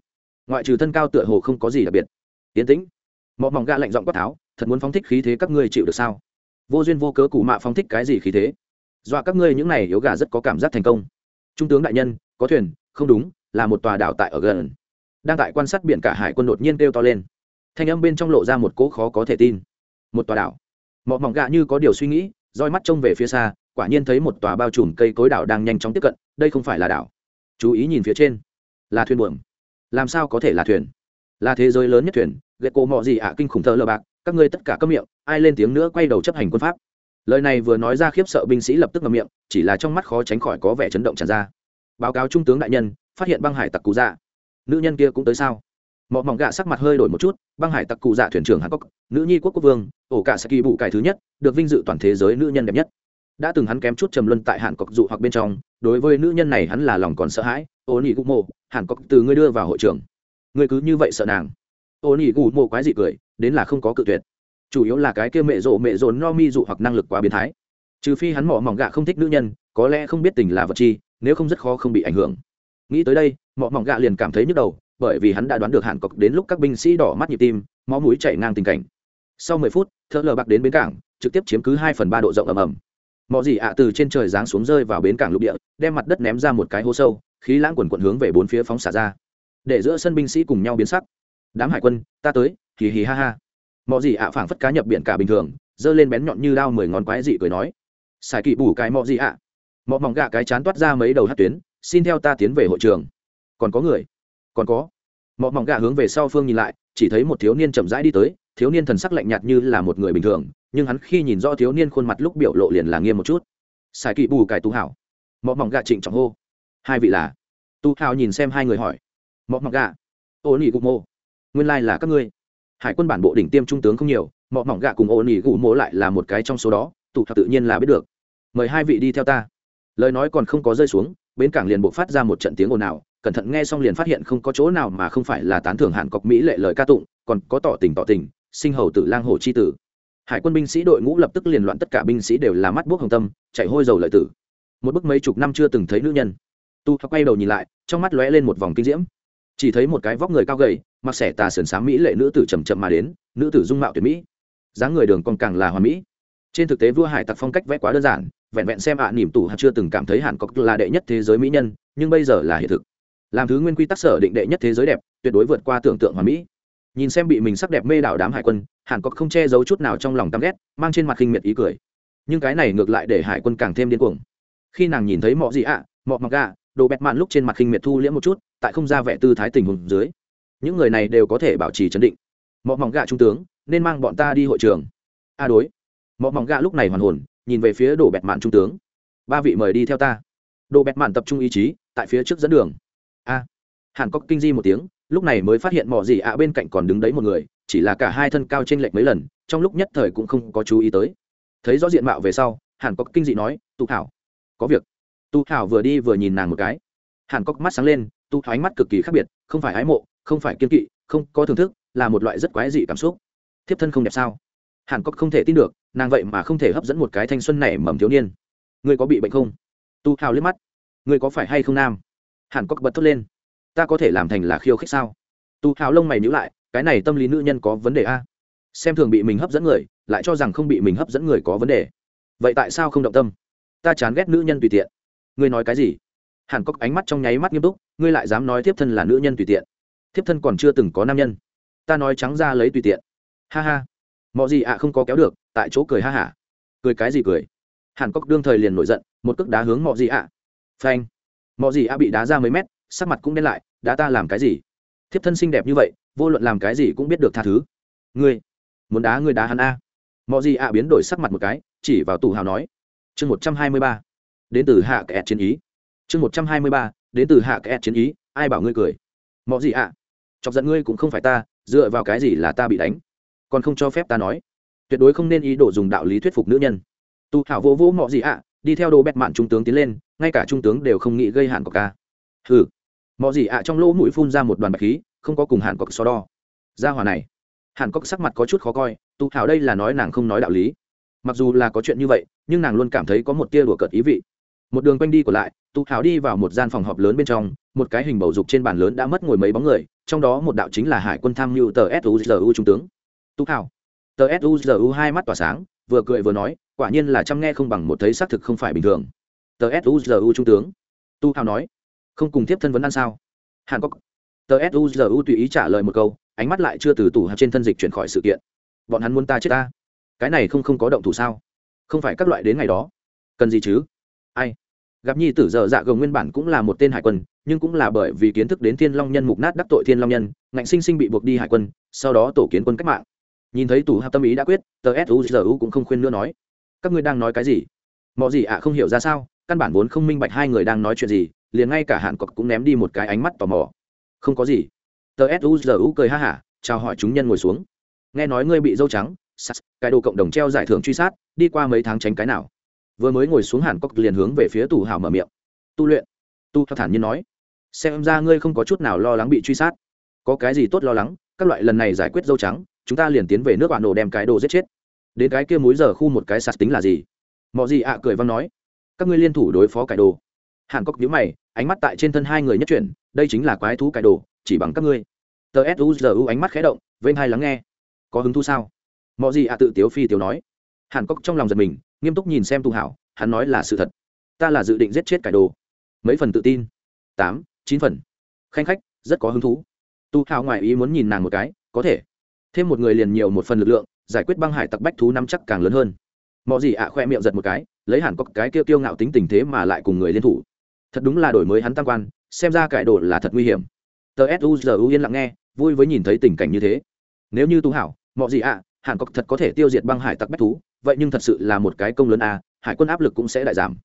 Ngoại trừ thân cao tựa hồ không có gì đặc biệt. Yến tĩnh. Mọ mỏng gạ lạnh giọng quát tháo, thật muốn phóng thích khí thế các ngươi chịu được sao? Vô duyên vô cớ cụ mạ phóng thích cái gì khí thế? Dọa các ngươi những này yếu gà rất có cảm giác thành công. Trung tướng đại nhân, có thuyền, không đúng, là một tòa đảo tại ở gần. Đang tại quan sát biển cả hải quân đột nhiên kêu to lên. Thanh âm bên trong lộ ra một cỗ khó có thể tin. Một tòa đảo. Mọ mỏng gạ như có điều suy nghĩ, roi mắt trông về phía xa, quả nhiên thấy một tòa bao trùm cây cối đảo đang nhanh chóng tiếp cận, đây không phải là đảo chú ý nhìn phía trên. Là thuyền buồm. Làm sao có thể là thuyền? Là thế giới lớn nhất thuyền ghệ cổ mọ gì ạ, kinh khủng thơ lờ bạc, các ngươi tất cả các miệng, ai lên tiếng nữa quay đầu chấp hành quân pháp. Lời này vừa nói ra khiếp sợ binh sĩ lập tức ngậm miệng, chỉ là trong mắt khó tránh khỏi có vẻ chấn động tràn ra. Báo cáo trung tướng đại nhân, phát hiện băng hải tặc cụ dạ. Nữ nhân kia cũng tới sao? Mọ mỏng gạ sắc mặt hơi đổi một chút, băng hải tặc cụ dạ thuyền trưởng hàn cốc nữ nhi quốc quốc vương, ổ cả saki bụ cải thứ nhất, được vinh dự toàn thế giới nữ nhân đẹp nhất đã từng hắn kém chút trầm luân tại hàn cọc dụ hoặc bên trong, đối với nữ nhân này hắn là lòng còn sợ hãi. Ô nỉ cụ mộ, hàn cọc từ ngươi đưa vào hội trưởng ngươi cứ như vậy sợ nàng. Ô nỉ cụ mộ quái dị cười, đến là không có cự tuyệt. Chủ yếu là cái kia mẹ rộ, mẹ rộn no mi dụ hoặc năng lực quá biến thái. Trừ phi hắn mỏ mỏng gạ không thích nữ nhân, có lẽ không biết tình là vật chi, nếu không rất khó không bị ảnh hưởng. Nghĩ tới đây, mỏ mỏng gạ liền cảm thấy nhức đầu, bởi vì hắn đã đoán được hàn cọc đến lúc các binh sĩ đỏ mắt nhịp tim, máu mũi chạy ngang tình cảnh. Sau mười phút, thợ lờ bạc đến bến cảng, trực tiếp chiếm cứ hai phần ba độ rộng ầm ầm mọi gì ạ từ trên trời giáng xuống rơi vào bến cảng lục địa, đem mặt đất ném ra một cái hố sâu, khí lãng quần quận hướng về bốn phía phóng xả ra. Để giữa sân binh sĩ cùng nhau biến sắc. Đám hải quân, ta tới. Hì hì ha ha. Mọi gì ạ phảng phất cá nhập biển cả bình thường, giơ lên bén nhọn như đao mười ngón quái dị cười nói. Xài kỵ bủ cái mọi gì ạ. À. mọ mỏng gạ cái chán toát ra mấy đầu hát tuyến, xin theo ta tiến về hội trường. Còn có người? Còn có. Mọ mỏng gạ hướng về sau phương nhìn lại, chỉ thấy một thiếu niên chậm rãi đi tới, thiếu niên thần sắc lạnh nhạt như là một người bình thường nhưng hắn khi nhìn rõ thiếu niên khuôn mặt lúc biểu lộ liền là nghiêm một chút. Xài kỳ bù cải tu hảo. Mọ mỏng gạ trịnh trọng hô. Hai vị là? Tu hảo nhìn xem hai người hỏi. Mọ mỏng gạ. Ô nỉ cụ mô. Nguyên lai là các ngươi. Hải quân bản bộ đỉnh tiêm trung tướng không nhiều, mọ mỏng gạ cùng ô nỉ gù mô lại là một cái trong số đó, tụ tự nhiên là biết được. Mời hai vị đi theo ta. Lời nói còn không có rơi xuống, bến cảng liền buộc phát ra một trận tiếng ồn ào, cẩn thận nghe xong liền phát hiện không có chỗ nào mà không phải là tán thưởng hạn cọc mỹ lệ lời ca tụng, còn có tỏ tình tỏ tình, sinh hầu tử lang hồ chi tử hải quân binh sĩ đội ngũ lập tức liền loạn tất cả binh sĩ đều là mắt buốc hồng tâm chạy hôi dầu lợi tử. Một bức mấy chục năm chưa từng thấy nữ nhân. Tu quay đầu nhìn lại trong mắt lóe lên một vòng kinh diễm. Chỉ thấy một cái vóc người cao gầy mặc xẻ tà sườn sáng mỹ lệ nữ tử chầm chậm mà đến nữ tử dung mạo tuyệt mỹ. Dáng người đường còn càng là hoàn mỹ. Trên thực tế vua hải tặc phong cách vẽ quá đơn giản vẹn vẹn xem ạ à, nỉm tủ hạt chưa từng cảm thấy hàn cốc là đệ nhất thế giới mỹ nhân nhưng bây giờ là hiện thực. Làm thứ nguyên quy tắc sở định đệ nhất thế giới đẹp tuyệt đối vượt qua tưởng tượng hoàn mỹ nhìn xem bị mình sắc đẹp mê đảo đám hải quân hàn cốc không che giấu chút nào trong lòng tăm ghét mang trên mặt khinh miệt ý cười. Nhưng cái này ngược lại để hải quân càng thêm điên cuồng. Khi nàng nhìn thấy mọi gì ạ à, mọ mặc gà đồ bẹt mạn lúc trên mặt khinh miệt thu liễm một chút tại không ra vẻ tư thái tình hùng dưới những người này đều có thể bảo trì chấn định. Mọ mỏng gà trung tướng nên mang bọn ta đi hội trường. A đối. Mọ mỏng gà lúc này hoàn hồn nhìn về phía đồ bẹt mạn trung tướng. Ba vị mời đi theo ta. Đồ bẹt mạn tập trung ý chí tại phía trước dẫn đường. A. Hàn cốc kinh di một tiếng lúc này mới phát hiện mỏ gì ạ à bên cạnh còn đứng đấy một người, chỉ là cả hai thân cao t r ê n lệch mấy lần, trong lúc nhất thời cũng không có chú ý tới. Thấy rõ diện mạo về sau, hàn cốc kinh dị nói tu thảo, có việc. Tu thảo vừa đi vừa nhìn nàng một cái. Hàn cốc mắt sáng lên tu thảo ánh mắt cực kỳ khác biệt, không phải ái mộ, không phải kiên kỵ, không có thưởng thức, là một loại rất quái dị cảm xúc. Thiếp thân không đẹp sao? Hàn cốc không thể tin được, nàng vậy mà không thể hấp dẫn một cái thanh xuân này mầm thiếu niên. Ngươi có bị bệnh không? Tu thảo liếc mắt. Ngươi có phải hay không nam? Hàn cốc bật thốt lên ta có thể làm thành là khiêu khích sao? Tu hào lông mày nhữ lại, cái này tâm lý nữ nhân có vấn đề a? Xem thường bị mình hấp dẫn người, lại cho rằng không bị mình hấp dẫn người có vấn đề. Vậy tại sao không động tâm? Ta chán ghét nữ nhân tùy tiện. Ngươi nói cái gì? Hàn cốc ánh mắt trong nháy mắt nghiêm túc, ngươi lại dám nói thiếp thân là nữ nhân tùy tiện. Thiếp thân còn chưa từng có nam nhân. Ta nói trắng ra lấy tùy tiện. Ha ha. Mọi gì ạ, không có kéo được, tại chỗ cười ha hả. Cười cái gì cười? Hàn cốc đương thời liền nổi giận, một cước đá hướng mọi gì ạ. Phanh. Mọi gì ạ bị đá ra mấy mét, sắc mặt cũng đen lại đã ta làm cái gì? Thiếp thân xinh đẹp như vậy, vô luận làm cái gì cũng biết được tha thứ. Ngươi, muốn đá ngươi đá hắn a? Mọi gì ạ biến đổi sắc mặt một cái, chỉ vào tù hào nói, chương một trăm hai mươi ba, đến từ hạ kẹt chiến ý. Chương một trăm hai mươi ba, đến từ hạ kẹt chiến ý, ai bảo ngươi cười? Mọi gì ạ, chọc giận ngươi cũng không phải ta, dựa vào cái gì là ta bị đánh? Còn không cho phép ta nói. Tuyệt đối không nên ý đồ dùng đạo lý thuyết phục nữ nhân. Tu hảo vô vô mọi gì ạ, đi theo đồ bẹt mạn trung tướng tiến lên, ngay cả trung tướng đều không nghĩ gây hạn của ca. Ừ mọi gì ạ, trong lỗ mũi phun ra một đoàn bạch khí, không có cùng hạn cọc so đo. Ra hòa này, hàn cọc sắc mặt có chút khó coi, tu hảo đây là nói nàng không nói đạo lý. Mặc dù là có chuyện như vậy, nhưng nàng luôn cảm thấy có một tia đùa cợt ý vị. Một đường quanh đi của lại, tu hảo đi vào một gian phòng họp lớn bên trong, một cái hình bầu dục trên bàn lớn đã mất ngồi mấy bóng người, trong đó một đạo chính là hải quân tham mưu tờ suzu trung tướng. Tu hảo tờ suzu hai mắt tỏa sáng, vừa cười vừa nói, quả nhiên là chăm nghe không bằng một thấy xác thực không phải bình thường. Tờ suzu trung tướng. Tu hảo nói không cùng tiếp thân vấn ăn sao? Hàn cốc tờ suzu tùy ý trả lời một câu, ánh mắt lại chưa từ tủ hạt trên thân dịch chuyển khỏi sự kiện. Bọn hắn muốn ta chết ta? Cái này không không có động thủ sao? Không phải các loại đến ngày đó. Cần gì chứ? Ai? Gặp nhi tử dở dạ gồng nguyên bản cũng là một tên hải quân, nhưng cũng là bởi vì kiến thức đến thiên long nhân mục nát đắc tội thiên long nhân, ngạnh sinh sinh bị buộc đi hải quân, sau đó tổ kiến quân cách mạng. Nhìn thấy tủ hạp tâm ý đã quyết, tờ suzu cũng không khuyên nữa nói. Các ngươi đang nói cái gì? Mọi gì ạ, không hiểu ra sao? Căn bản vốn không minh bạch hai người đang nói chuyện gì liền ngay cả hạn cọc cũng ném đi một cái ánh mắt tò mò. Không có gì. Tờ suzu cười ha hả, chào hỏi chúng nhân ngồi xuống. Nghe nói ngươi bị dâu trắng cái đồ cộng đồng treo giải thưởng truy sát, đi qua mấy tháng tránh cái nào? Vừa mới ngồi xuống hàn cốc liền hướng về phía tù hào mở miệng. Tu luyện. Tu theo thản nhiên nói. Xem ra ngươi không có chút nào lo lắng bị truy sát. Có cái gì tốt lo lắng? Các loại lần này giải quyết dâu trắng, chúng ta liền tiến về nước bạn nổ đem cái đồ giết chết. Đến cái kia múi giờ khu một cái sạt tính là gì? Mọi gì ạ cười văng nói. Các ngươi liên thủ đối phó cải đồ hàn cốc nhíu mày, ánh mắt tại trên thân hai người nhất chuyển, đây chính là quái thú cải đồ, chỉ bằng các ngươi. Tờ suzu ánh mắt khẽ động, vênh hai lắng nghe. Có hứng thú sao? Mọi gì ạ tự tiếu phi tiếu nói. Hàn cốc trong lòng giật mình, nghiêm túc nhìn xem tu hảo, hắn nói là sự thật. Ta là dự định giết chết cải đồ. Mấy phần tự tin? Tám, chín phần. Khanh khách, rất có hứng thú. Tu hảo ngoài ý muốn nhìn nàng một cái, có thể. Thêm một người liền nhiều một phần lực lượng, giải quyết băng hải tặc bách thú năm chắc càng lớn hơn. Mọi gì ạ khoe miệng giật một cái, lấy hẳn có cái kêu tiêu ngạo tính tình thế mà lại cùng người liên thủ thật đúng là đổi mới hắn tam quan, xem ra cải đồ là thật nguy hiểm. Tờ suzu yên lặng nghe, vui với nhìn thấy tình cảnh như thế. Nếu như tu hảo mọi gì ạ, hàn cốc thật có thể tiêu diệt băng hải tặc bách thú, vậy nhưng thật sự là một cái công lớn a, hải quân áp lực cũng sẽ đại giảm.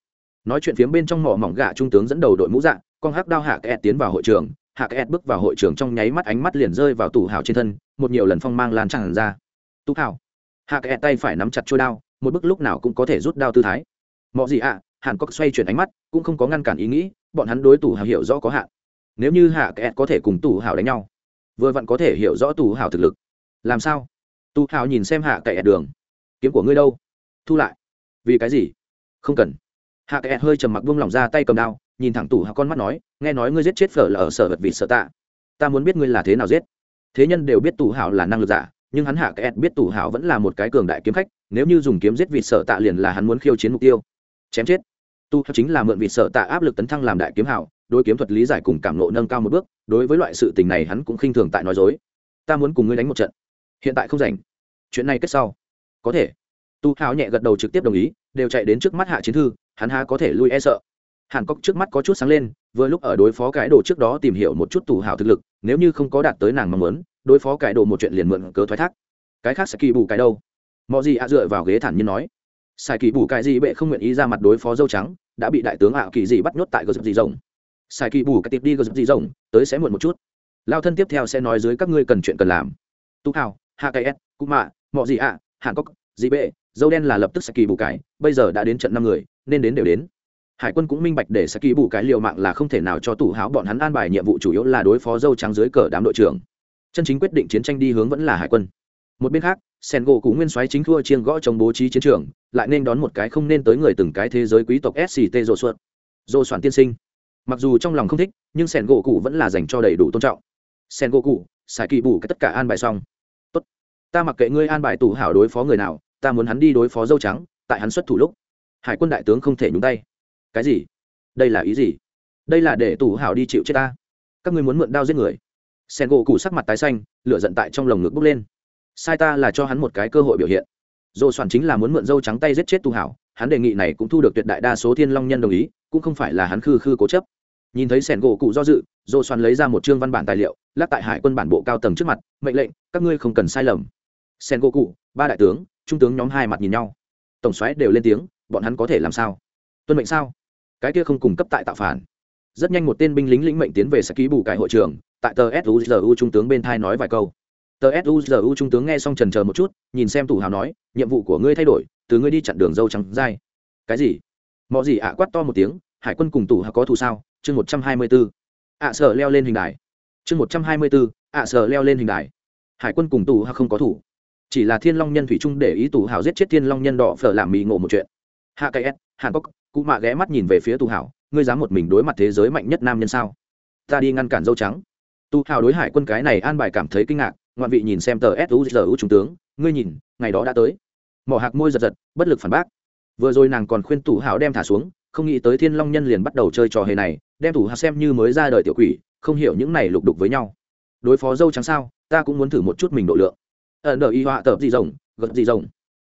Nói chuyện phía bên trong mỏ mỏng gạ trung tướng dẫn đầu đội mũ dạng con hắc đao hạ kẹt tiến vào hội trường. Hạ kẹt bước vào hội trường trong nháy mắt ánh mắt liền rơi vào tủ hào trên thân, một nhiều lần phong mang lan tràn ra. Tu hảo. Hạ kẹt tay phải nắm chặt trôi đao, một bức lúc nào cũng có thể rút đao tư thái. Mọi gì ạ hàn cốc xoay chuyển ánh mắt, cũng không có ngăn cản ý nghĩ, bọn hắn đối tù hào hiểu rõ có hạn. Nếu như hạ kẽ có thể cùng tù hào đánh nhau, vừa vặn có thể hiểu rõ tù hào thực lực. Làm sao? Tù hào nhìn xem hạ kẽ đường. Kiếm của ngươi đâu? Thu lại. Vì cái gì? Không cần. Hạ kẽ hơi trầm mặc buông lỏng ra tay cầm đao, nhìn thẳng tù hào con mắt nói, nghe nói ngươi giết chết phở là ở sở vật vị sợ tạ. Ta muốn biết ngươi là thế nào giết. Thế nhân đều biết tù hào là năng lực giả, nhưng hắn hạ kẽ biết tù hào vẫn là một cái cường đại kiếm khách, nếu như dùng kiếm giết vị sợ tạ liền là hắn muốn khiêu chiến mục tiêu. Chém chết tu chính là mượn vị sợ tạ áp lực tấn thăng làm đại kiếm hào, đối kiếm thuật lý giải cùng cảm nộ nâng cao một bước, đối với loại sự tình này hắn cũng khinh thường tại nói dối. Ta muốn cùng ngươi đánh một trận. Hiện tại không rảnh. Chuyện này kết sau. Có thể. Tu hào nhẹ gật đầu trực tiếp đồng ý, đều chạy đến trước mắt hạ chiến thư, hắn há có thể lui e sợ. Hàn cốc trước mắt có chút sáng lên, vừa lúc ở đối phó cái đồ trước đó tìm hiểu một chút tù hào thực lực, nếu như không có đạt tới nàng mong muốn, đối phó cái đồ một chuyện liền mượn cớ thoái thác. Cái khác sẽ kỳ bù cái đâu? Mọi gì ạ dựa vào ghế thản nhiên nói sai kỳ bù cái gì bệ không nguyện ý ra mặt đối phó dâu trắng, đã bị đại tướng ảo kỳ gì bắt nhốt tại gờ dập gì rồng. Sai kỳ bù cái tiếp đi gờ dập gì rồng, tới sẽ muộn một chút. Lao thân tiếp theo sẽ nói dưới các ngươi cần chuyện cần làm. Tu hào hạ cái s, cụ mạ mọi gì ạ hàn cốc gì bệ, dâu đen là lập tức sai kỳ bù cái, bây giờ đã đến trận năm người, nên đến đều đến. Hải quân cũng minh bạch để sai kỳ bù cái liều mạng là không thể nào cho tủ háo bọn hắn an bài nhiệm vụ chủ yếu là đối phó dâu trắng dưới cờ đám đội trưởng. Chân chính quyết định chiến tranh đi hướng vẫn là hải quân. Một bên khác sen gỗ cũ nguyên soái chính thua chiêng gõ trong bố trí chiến trường, lại nên đón một cái không nên tới người từng cái thế giới quý tộc sct dồ suốt dồ soạn tiên sinh. Mặc dù trong lòng không thích, nhưng sen gỗ cụ vẫn là dành cho đầy đủ tôn trọng. Sen gỗ cụ xài kỳ bù cái tất cả an bài xong. Tốt. Ta mặc kệ ngươi an bài tủ hảo đối phó người nào, ta muốn hắn đi đối phó dâu trắng, tại hắn xuất thủ lúc, hải quân đại tướng không thể nhúng tay. Cái gì? Đây là ý gì? Đây là để tủ hảo đi chịu chết ta. Các ngươi muốn mượn đao giết người. Sen gỗ cụ sắc mặt tái xanh, lửa giận tại trong lồng ngực bốc lên sai ta là cho hắn một cái cơ hội biểu hiện. Dồ soạn chính là muốn mượn dâu trắng tay giết chết tu hảo, hắn đề nghị này cũng thu được tuyệt đại đa số thiên long nhân đồng ý, cũng không phải là hắn khư khư cố chấp. Nhìn thấy sẻn gỗ cụ do dự dồ soạn lấy ra một chương văn bản tài liệu, lắc tại hải quân bản bộ cao tầng trước mặt, mệnh lệnh, các ngươi không cần sai lầm. Sẻn gỗ cụ, ba đại tướng, trung tướng nhóm hai mặt nhìn nhau. Tổng xoáy đều lên tiếng, bọn hắn có thể làm sao? Tuân mệnh sao? Cái kia không cung cấp tại tạo phản. Rất nhanh một tên binh lính lĩnh mệnh tiến về sẽ ký bù cải hội trường, tại tờ suzu trung tướng bên thai nói vài câu tờ suzu trung tướng nghe xong trần chờ một chút, nhìn xem tủ hào nói, nhiệm vụ của ngươi thay đổi, từ ngươi đi chặn đường dâu trắng dai. Cái gì? Mọi gì ạ quát to một tiếng, hải quân cùng tủ hào có thù sao? Chương một trăm hai mươi bốn. Ạ sợ leo lên hình đài. Chương một trăm hai mươi bốn, ạ sợ leo lên hình đài. Hải quân cùng tù hào không có thủ chỉ là thiên long nhân thủy trung để ý tù hào giết chết thiên long nhân đỏ phở làm mì ngộ một chuyện. Hạ cây s, hàn cốc cụ mạ ghé mắt nhìn về phía tù hào, ngươi dám một mình đối mặt thế giới mạnh nhất nam nhân sao? Ta đi ngăn cản dâu trắng. Tu hào đối hải quân cái này an bài cảm thấy kinh ngạc ngoạn vị nhìn xem tờ suzu trung tướng, ngươi nhìn, ngày đó đã tới. Mỏ hạc môi giật giật, bất lực phản bác. Vừa rồi nàng còn khuyên tủ hào đem thả xuống, không nghĩ tới thiên long nhân liền bắt đầu chơi trò hề này, đem tủ hào xem như mới ra đời tiểu quỷ, không hiểu những này lục đục với nhau. Đối phó dâu trắng sao, ta cũng muốn thử một chút mình độ lượng. Ẩn đờ y họa tợp gì rồng, gật gì rồng.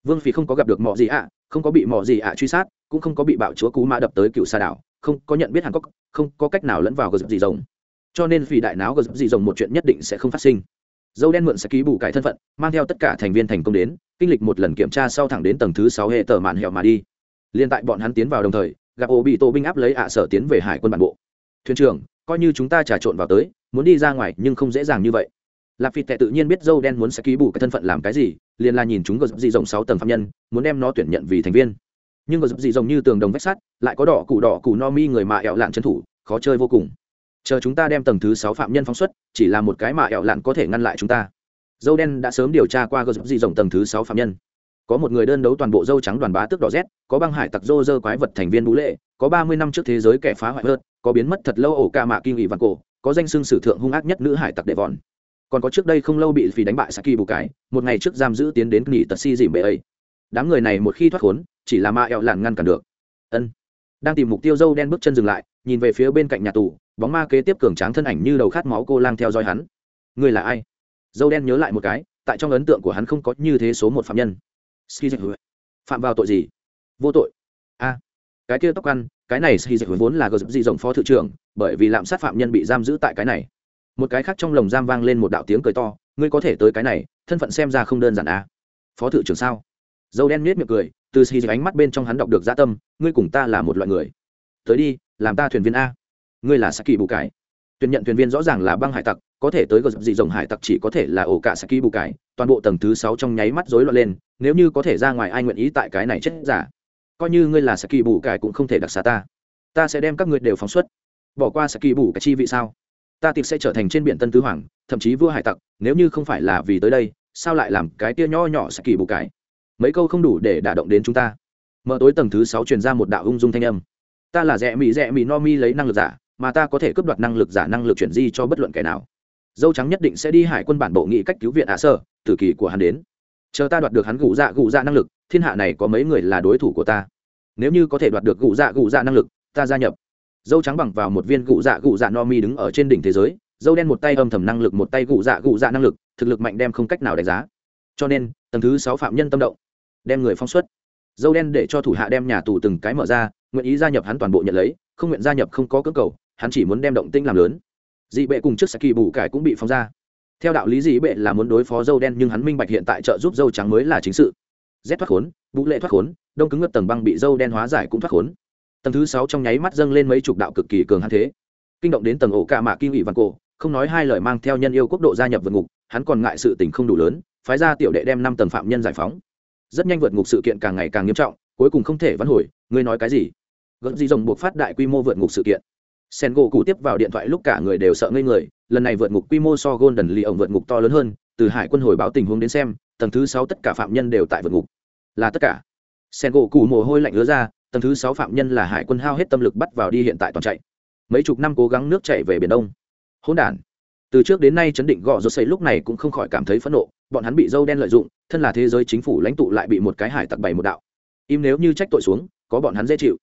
Vương phí không có gặp được mọ gì ạ, không có bị mọ gì ạ truy sát, cũng không có bị bạo chúa cú mã đập tới cựu xa đảo, không có nhận biết hàn cốc không có cách nào lẫn vào gật gì rồng. Cho nên vì đại náo gật gì rồng một chuyện nhất định sẽ không phát sinh dâu đen mượn sẽ ký bù cải thân phận, mang theo tất cả thành viên thành công đến, kinh lịch một lần kiểm tra sau thẳng đến tầng thứ sáu hệ tờ mạn hẹo mà đi. Liên tại bọn hắn tiến vào đồng thời, gặp ổ bị tổ binh áp lấy ạ sở tiến về hải quân bản bộ. Thuyền trưởng, coi như chúng ta trà trộn vào tới, muốn đi ra ngoài nhưng không dễ dàng như vậy. Lạp phi tệ tự nhiên biết dâu đen muốn sẽ ký bù cái thân phận làm cái gì, liền là nhìn chúng gờ dị rồng sáu tầng phạm nhân, muốn đem nó tuyển nhận vì thành viên. Nhưng gờ dị rồng như tường đồng vách sắt, lại có đỏ cụ đỏ cụ no mi người mạ ẹo lạn trấn thủ, khó chơi vô cùng chờ chúng ta đem tầng thứ sáu phạm nhân phóng xuất, chỉ là một cái mà ẹo lạn có thể ngăn lại chúng ta. Dâu đen đã sớm điều tra qua gờ dị rộng tầng thứ sáu phạm nhân. Có một người đơn đấu toàn bộ dâu trắng đoàn bá tước đỏ rét, có băng hải tặc dô dơ quái vật thành viên bú lệ, có ba mươi năm trước thế giới kẻ phá hoại hơn, có biến mất thật lâu ổ ca mạ kim ỵ văn cổ, có danh xưng sử thượng hung ác nhất nữ hải tặc đệ vòn. Còn có trước đây không lâu bị vì đánh bại saki bù cái, một ngày trước giam giữ tiến đến nghỉ tật si dìm bệ ấy. Đám người này một khi thoát khốn, chỉ là ma ẹo lạn ngăn cản được. Ân. Đang tìm mục tiêu dâu đen bước chân dừng lại, nhìn về phía bên cạnh nhà tù bóng ma kế tiếp cường tráng thân ảnh như đầu khát máu cô lang theo dõi hắn. Người là ai? Dâu đen nhớ lại một cái, tại trong ấn tượng của hắn không có như thế số một phạm nhân. Phạm vào tội gì? Vô tội. A. Cái kia tóc ăn, cái này sĩ dịch vốn là gờ dị rộng phó thự trưởng, bởi vì lạm sát phạm nhân bị giam giữ tại cái này. Một cái khác trong lồng giam vang lên một đạo tiếng cười to, ngươi có thể tới cái này, thân phận xem ra không đơn giản a phó thự trưởng sao? Dâu đen miết miệng cười, từ xì ánh mắt bên trong hắn đọc được gia tâm, ngươi cùng ta là một loại người. Tới đi, làm ta thuyền viên a ngươi là saki bù cải, tuyển nhận thuyền viên rõ ràng là băng hải tặc có thể tới gờ dị dòng hải tặc chỉ có thể là ổ cả saki bù cải toàn bộ tầng thứ sáu trong nháy mắt rối loạn lên nếu như có thể ra ngoài ai nguyện ý tại cái này chết giả? Coi như ngươi là saki bù cải cũng không thể đặc xá ta. Ta sẽ đem các ngươi đều phóng xuất. Bỏ qua saki bù cải chi vị sao? Ta tiệc sẽ trở thành trên biển tân tứ hoàng thậm chí vua hải tặc nếu như không phải là vì tới đây sao lại làm cái tia nho nhỏ saki bù cải mấy câu không đủ để đả động đến chúng ta. Mở tối tầng thứ sáu truyền ra một đạo ung dung thanh âm. Ta là rẽ mỹ rẽ mỹ no mi lấy năng lực giả mà ta có thể cướp đoạt năng lực giả năng lực chuyển di cho bất luận kẻ nào. Dâu trắng nhất định sẽ đi hải quân bản bộ nghị cách cứu viện ạ sơ, tử kỳ của hắn đến. Chờ ta đoạt được hắn gù dạ gù dạ năng lực, thiên hạ này có mấy người là đối thủ của ta? Nếu như có thể đoạt được gù dạ gù dạ năng lực, ta gia nhập. Dâu trắng bằng vào một viên gù dạ gù dạ no mi đứng ở trên đỉnh thế giới, dâu đen một tay âm thầm năng lực, một tay gù dạ gù dạ năng lực, thực lực mạnh đem không cách nào đánh giá. Cho nên, tầng thứ sáu phạm nhân tâm động, đem người phóng xuất. Dâu đen để cho thủ hạ đem nhà tù từng cái mở ra, nguyện ý gia nhập hắn toàn bộ nhận lấy, không nguyện gia nhập không có cơ cầu hắn chỉ muốn đem động tinh làm lớn. Dị bệ cùng trước kỳ bù cải cũng bị phóng ra. Theo đạo lý, dị bệ là muốn đối phó dâu đen, nhưng hắn minh bạch hiện tại trợ giúp dâu trắng mới là chính sự. Rét thoát khốn vũ lệ thoát khốn, đông cứng ngất tầng băng bị dâu đen hóa giải cũng thoát khốn. Tầng thứ sáu trong nháy mắt dâng lên mấy chục đạo cực kỳ cường hắn thế. Kinh động đến tầng ổ cả mạ kim ủy văn cổ, không nói hai lời mang theo nhân yêu quốc độ gia nhập vượt ngục, hắn còn ngại sự tình không đủ lớn, phái ra tiểu đệ đem năm tầng phạm nhân giải phóng. Rất nhanh vượt ngục sự kiện càng ngày càng nghiêm trọng, cuối cùng không thể vãn hồi, ngươi nói cái gì? Gợn gì rồng buộc phát đại quy mô vượt ngục sự kiện sen gỗ cụ tiếp vào điện thoại lúc cả người đều sợ ngây người, lần này vượt ngục quy mô so golden lì ổng vượt ngục to lớn hơn, từ hải quân hồi báo tình huống đến xem, tầng thứ sáu tất cả phạm nhân đều tại vượt ngục. Là tất cả. Sen gỗ cụ mồ hôi lạnh ứa ra, tầng thứ sáu phạm nhân là hải quân hao hết tâm lực bắt vào đi hiện tại toàn chạy. Mấy chục năm cố gắng nước chạy về biển đông. Hỗn đản. Từ trước đến nay chấn định gõ rốt xây lúc này cũng không khỏi cảm thấy phẫn nộ, bọn hắn bị dâu đen lợi dụng, thân là thế giới chính phủ lãnh tụ lại bị một cái hải tặc bày một đạo. Im nếu như trách tội xuống, có bọn hắn dễ chịu.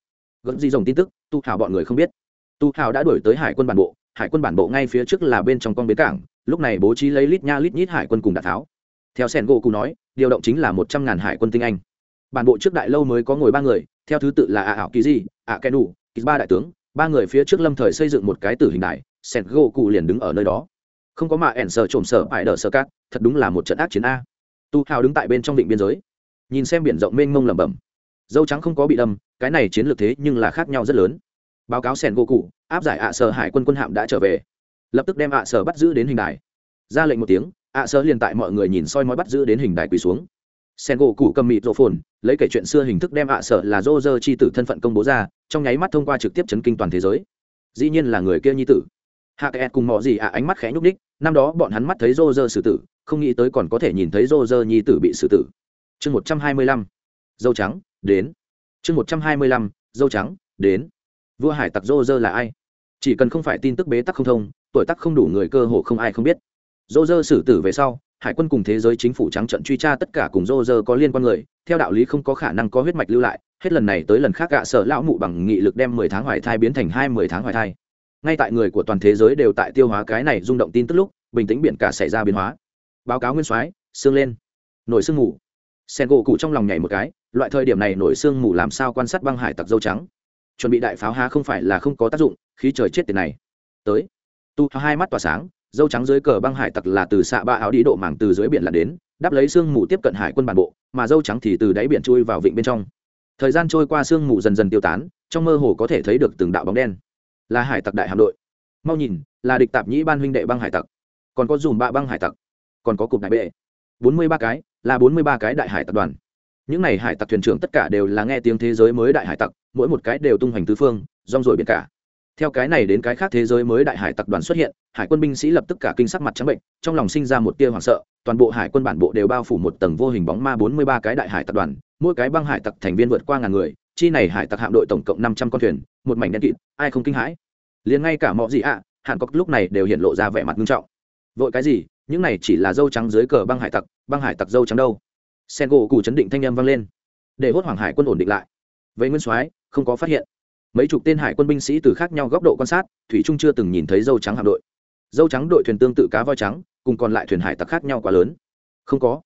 Gẫn di dòng tin tức, tu thảo bọn người không biết tu hào đã đuổi tới hải quân bản bộ, hải quân bản bộ ngay phía trước là bên trong con bến cảng, lúc này bố trí lấy lít nha lít nhít hải quân cùng đạn tháo. Theo sen gỗ cụ nói, điều động chính là một trăm ngàn hải quân tinh anh. Bản bộ trước đại lâu mới có ngồi ba người, theo thứ tự là ạ ảo kỳ di ạ kẻ đủ ba đại tướng, ba người phía trước lâm thời xây dựng một cái tử hình đại sen gỗ cụ liền đứng ở nơi đó. Không có mà ẻn sờ trộm sờ ải đờ sờ cát, thật đúng là một trận ác chiến a. Tu hào đứng tại bên trong định biên giới, nhìn xem biển rộng mênh mông lẩm bẩm. Dâu trắng không có bị đâm, cái này chiến lược thế nhưng là khác nhau rất lớn báo cáo sẻn gỗ cụ áp giải ạ sở hải quân quân hạm đã trở về lập tức đem ạ sở bắt giữ đến hình đài ra lệnh một tiếng ạ sở liền tại mọi người nhìn soi mói bắt giữ đến hình đài quỳ xuống sen gỗ cụ cầm mịt rộ phồn lấy kể chuyện xưa hình thức đem ạ sở là dô dơ chi tử thân phận công bố ra trong nháy mắt thông qua trực tiếp chấn kinh toàn thế giới dĩ nhiên là người kia nhi tử hạ kẹt cùng mọi gì ạ ánh mắt khẽ nhúc đích năm đó bọn hắn mắt thấy dô dơ xử tử không nghĩ tới còn có thể nhìn thấy dô dơ nhi tử bị xử tử chương một trăm hai mươi lăm dâu trắng đến chương một trăm hai mươi lăm dâu trắng đến vua hải tặc dô dơ là ai? Chỉ cần không phải tin tức bế tắc không thông, tuổi tắc không đủ người cơ hồ không ai không biết. Dô dơ xử tử về sau, hải quân cùng thế giới chính phủ trắng trận truy tra tất cả cùng dô dơ có liên quan người, theo đạo lý không có khả năng có huyết mạch lưu lại, hết lần này tới lần khác gạ sợ lão mụ bằng nghị lực đem mười tháng hoài thai biến thành hai mười tháng hoài thai. Ngay tại người của toàn thế giới đều tại tiêu hóa cái này rung động tin tức lúc, bình tĩnh biển cả xảy ra biến hóa. Báo cáo nguyên soái, sương lên. Nổi sương mù. Sen gỗ cụ trong lòng nhảy một cái, loại thời điểm này nổi sương mù làm sao quan sát băng hải tặc dâu trắng? Chuẩn bị đại pháo há không phải là không có tác dụng, khí trời chết tiền này. Tới. Tu hai mắt tỏa sáng, dâu trắng dưới cờ băng hải tặc là từ xạ ba áo đi độ mảng từ dưới biển là đến, đáp lấy sương mù tiếp cận hải quân bản bộ, mà dâu trắng thì từ đáy biển chui vào vịnh bên trong. Thời gian trôi qua sương mù dần dần tiêu tán, trong mơ hồ có thể thấy được từng đạo bóng đen. Là hải tặc đại hạm đội. Mau nhìn, là địch tạp nhĩ ban huynh đệ băng hải tặc. Còn có dùm bạ băng hải tặc. Còn có cục đại bệ. Bốn mươi ba cái, là bốn mươi ba cái đại hải tập đoàn những n à y hải tặc thuyền trưởng tất cả đều là nghe tiếng thế giới mới đại hải tặc mỗi một cái đều tung hoành tứ phương rong rồi biển cả. Theo cái này đến cái khác thế giới mới đại hải tặc đoàn xuất hiện hải quân binh sĩ lập tức cả kinh sắc mặt trắng bệnh trong lòng sinh ra một tia hoảng sợ toàn bộ hải quân bản bộ đều bao phủ một tầng vô hình bóng ma bốn mươi ba cái đại hải tặc đoàn mỗi cái băng hải tặc thành viên vượt qua ngàn người chi này hải tặc hạm đội tổng cộng năm trăm con thuyền một mảnh đen kịt ai không kinh hãi? Liền ngay cả mọi gì ạ à, hàn cốc lúc này đều hiện lộ ra vẻ mặt nghiêm trọng. Vội cái gì? Những này chỉ là dâu trắng dưới cờ băng hải tặc băng hải tặc dâu trắng đâu? Sen gỗ cụ chấn định thanh â m vang lên. Để hốt hoảng hải quân ổn định lại. Vậy nguyên soái, không có phát hiện. Mấy chục tên hải quân binh sĩ từ khác nhau góc độ quan sát, thủy trung chưa từng nhìn thấy dâu trắng hạm đội. Dâu trắng đội thuyền tương tự cá voi trắng, cùng còn lại thuyền hải tặc khác nhau quá lớn. Không có.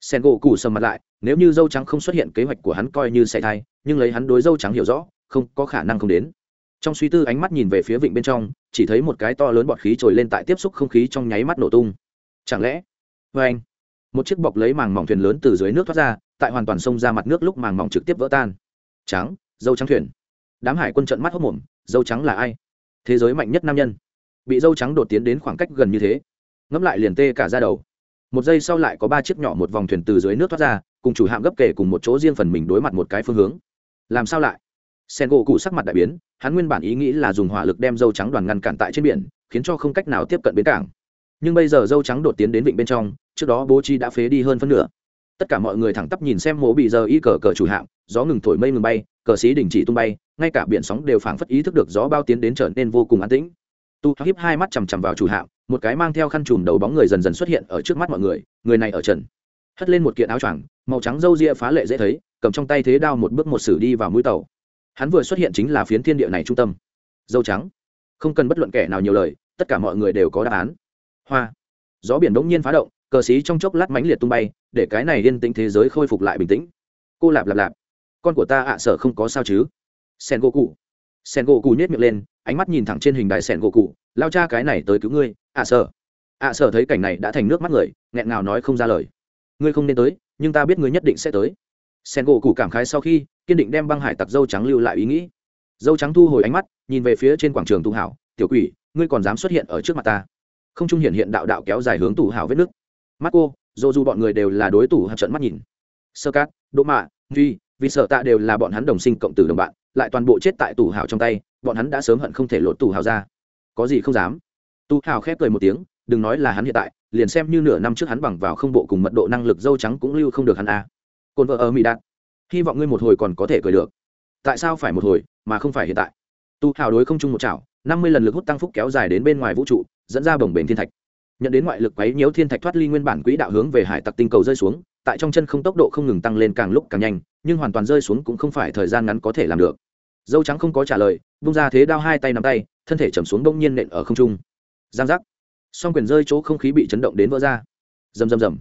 Sen gỗ cụ sầm mặt lại, nếu như dâu trắng không xuất hiện kế hoạch của hắn coi như xảy thai nhưng lấy hắn đối dâu trắng hiểu rõ, không có khả năng không đến. Trong suy tư ánh mắt nhìn về phía vịnh bên trong, chỉ thấy một cái to lớn bọt khí trồi lên tại tiếp xúc không khí trong nháy mắt nổ tung. Chẳng lẽ vê anh một chiếc bọc lấy màng mỏng thuyền lớn từ dưới nước thoát ra, tại hoàn toàn xông ra mặt nước lúc màng mỏng trực tiếp vỡ tan. Trắng, dâu trắng thuyền. Đám hải quân trận mắt hốc mồm, dâu trắng là ai? Thế giới mạnh nhất nam nhân. Bị dâu trắng đột tiến đến khoảng cách gần như thế. Ngẫm lại liền tê cả ra đầu. Một giây sau lại có ba chiếc nhỏ một vòng thuyền từ dưới nước thoát ra, cùng chủ hạm gấp kể cùng một chỗ riêng phần mình đối mặt một cái phương hướng. Làm sao lại? Sen gỗ cụ sắc mặt đại biến, hắn nguyên bản ý nghĩ là dùng hỏa lực đem dâu trắng đoàn ngăn cản tại trên biển, khiến cho không cách nào tiếp cận bến cảng nhưng bây giờ dâu trắng đột tiến đến vịnh bên trong, trước đó bố trí đã phế đi hơn phân nửa. Tất cả mọi người thẳng tắp nhìn xem mộ bị giờ y cờ cờ chủ hạm, gió ngừng thổi mây ngừng bay, cờ xí đình chỉ tung bay, ngay cả biển sóng đều phảng phất ý thức được gió bao tiến đến trở nên vô cùng an tĩnh. Tu hiếp hai mắt chằm chằm vào chủ hạm, một cái mang theo khăn chùm đầu bóng người dần dần xuất hiện ở trước mắt mọi người người này ở trần. Hất lên một kiện áo choàng, màu trắng râu ria phá lệ dễ thấy, cầm trong tay thế đao một bước một sử đi vào mũi tàu. Hắn vừa xuất hiện chính là phiến thiên địa này trung tâm. Dâu trắng. Không cần bất luận kẻ nào nhiều lời, tất cả mọi người đều có đáp án hoa. Gió biển đống nhiên phá động, cờ xí trong chốc lát mãnh liệt tung bay, để cái này yên tĩnh thế giới khôi phục lại bình tĩnh. Cô lạp lạp lạp. Con của ta ạ, sợ không có sao chứ? Sen gỗ cụ sen gỗ cụ nhét miệng lên, ánh mắt nhìn thẳng trên hình đài sen gỗ cụ lao cha cái này tới cứu ngươi, ạ, sợ. Ạ, sợ thấy cảnh này đã thành nước mắt người, nghẹn ngào nói không ra lời. Ngươi không nên tới, nhưng ta biết ngươi nhất định sẽ tới. Sen gỗ cụ cảm khái sau khi, kiên định đem băng hải tặc dâu trắng lưu lại ý nghĩ. Dâu trắng thu hồi ánh mắt, nhìn về phía trên quảng trường tu hảo. Tiểu quỷ, ngươi còn dám xuất hiện ở trước mặt ta không trung hiện hiện đạo đạo kéo dài hướng tủ hảo vết nước mắt cô dô dù bọn người đều là đối thủ hạt trận mắt nhìn. Sơ cát, đỗ mạ, duy, vì sợ tạ đều là bọn hắn đồng sinh cộng tử đồng bạn, lại toàn bộ chết tại tủ hảo trong tay, bọn hắn đã sớm hận không thể lột tủ hảo ra. Có gì không dám? Tu hảo khép cười một tiếng, đừng nói là hắn hiện tại, liền xem như nửa năm trước hắn bằng vào không bộ cùng mật độ năng lực dâu trắng cũng lưu không được hắn a à. cồn vợ ở mỹ đạt, hy vọng ngươi một hồi còn có thể cười được. Tại sao phải một hồi, mà không phải hiện tại? Tu hào đối không chung một chảo, năm mươi lần lực hút tăng phúc kéo dài đến bên ngoài vũ trụ dẫn ra bồng bềnh thiên thạch. Nhận đến ngoại lực quấy nhiễu thiên thạch thoát ly nguyên bản quỹ đạo hướng về hải tặc tinh cầu rơi xuống, tại trong chân không tốc độ không ngừng tăng lên càng lúc càng nhanh, nhưng hoàn toàn rơi xuống cũng không phải thời gian ngắn có thể làm được. Dâu trắng không có trả lời bung ra thế đao hai tay nắm tay, thân thể chầm xuống đông nhiên nện ở không trung. Giang giác. Song quyền rơi chỗ không khí bị chấn động đến vỡ ra. Rầm rầm rầm.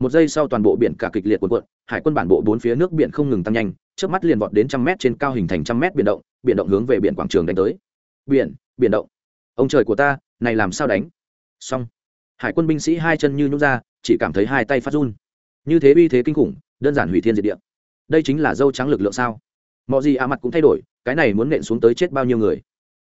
Một giây sau toàn bộ biển cả kịch liệt cuộn cuộn, hải quân bản bộ bốn phía nước biển không ngừng tăng nhanh trước mắt liền vọt đến trăm mét trên cao hình thành trăm mét biển động biển động hướng về biển quảng trường đánh tới. Biển biển động. Ông trời của ta này làm sao đánh? Xong. Hải quân binh sĩ hai chân như nhút ra, chỉ cảm thấy hai tay phát run. Như thế uy thế kinh khủng, đơn giản hủy thiên diệt địa. Đây chính là dâu trắng lực lượng sao? Mọi gì a mặt cũng thay đổi, cái này muốn nện xuống tới chết bao nhiêu người?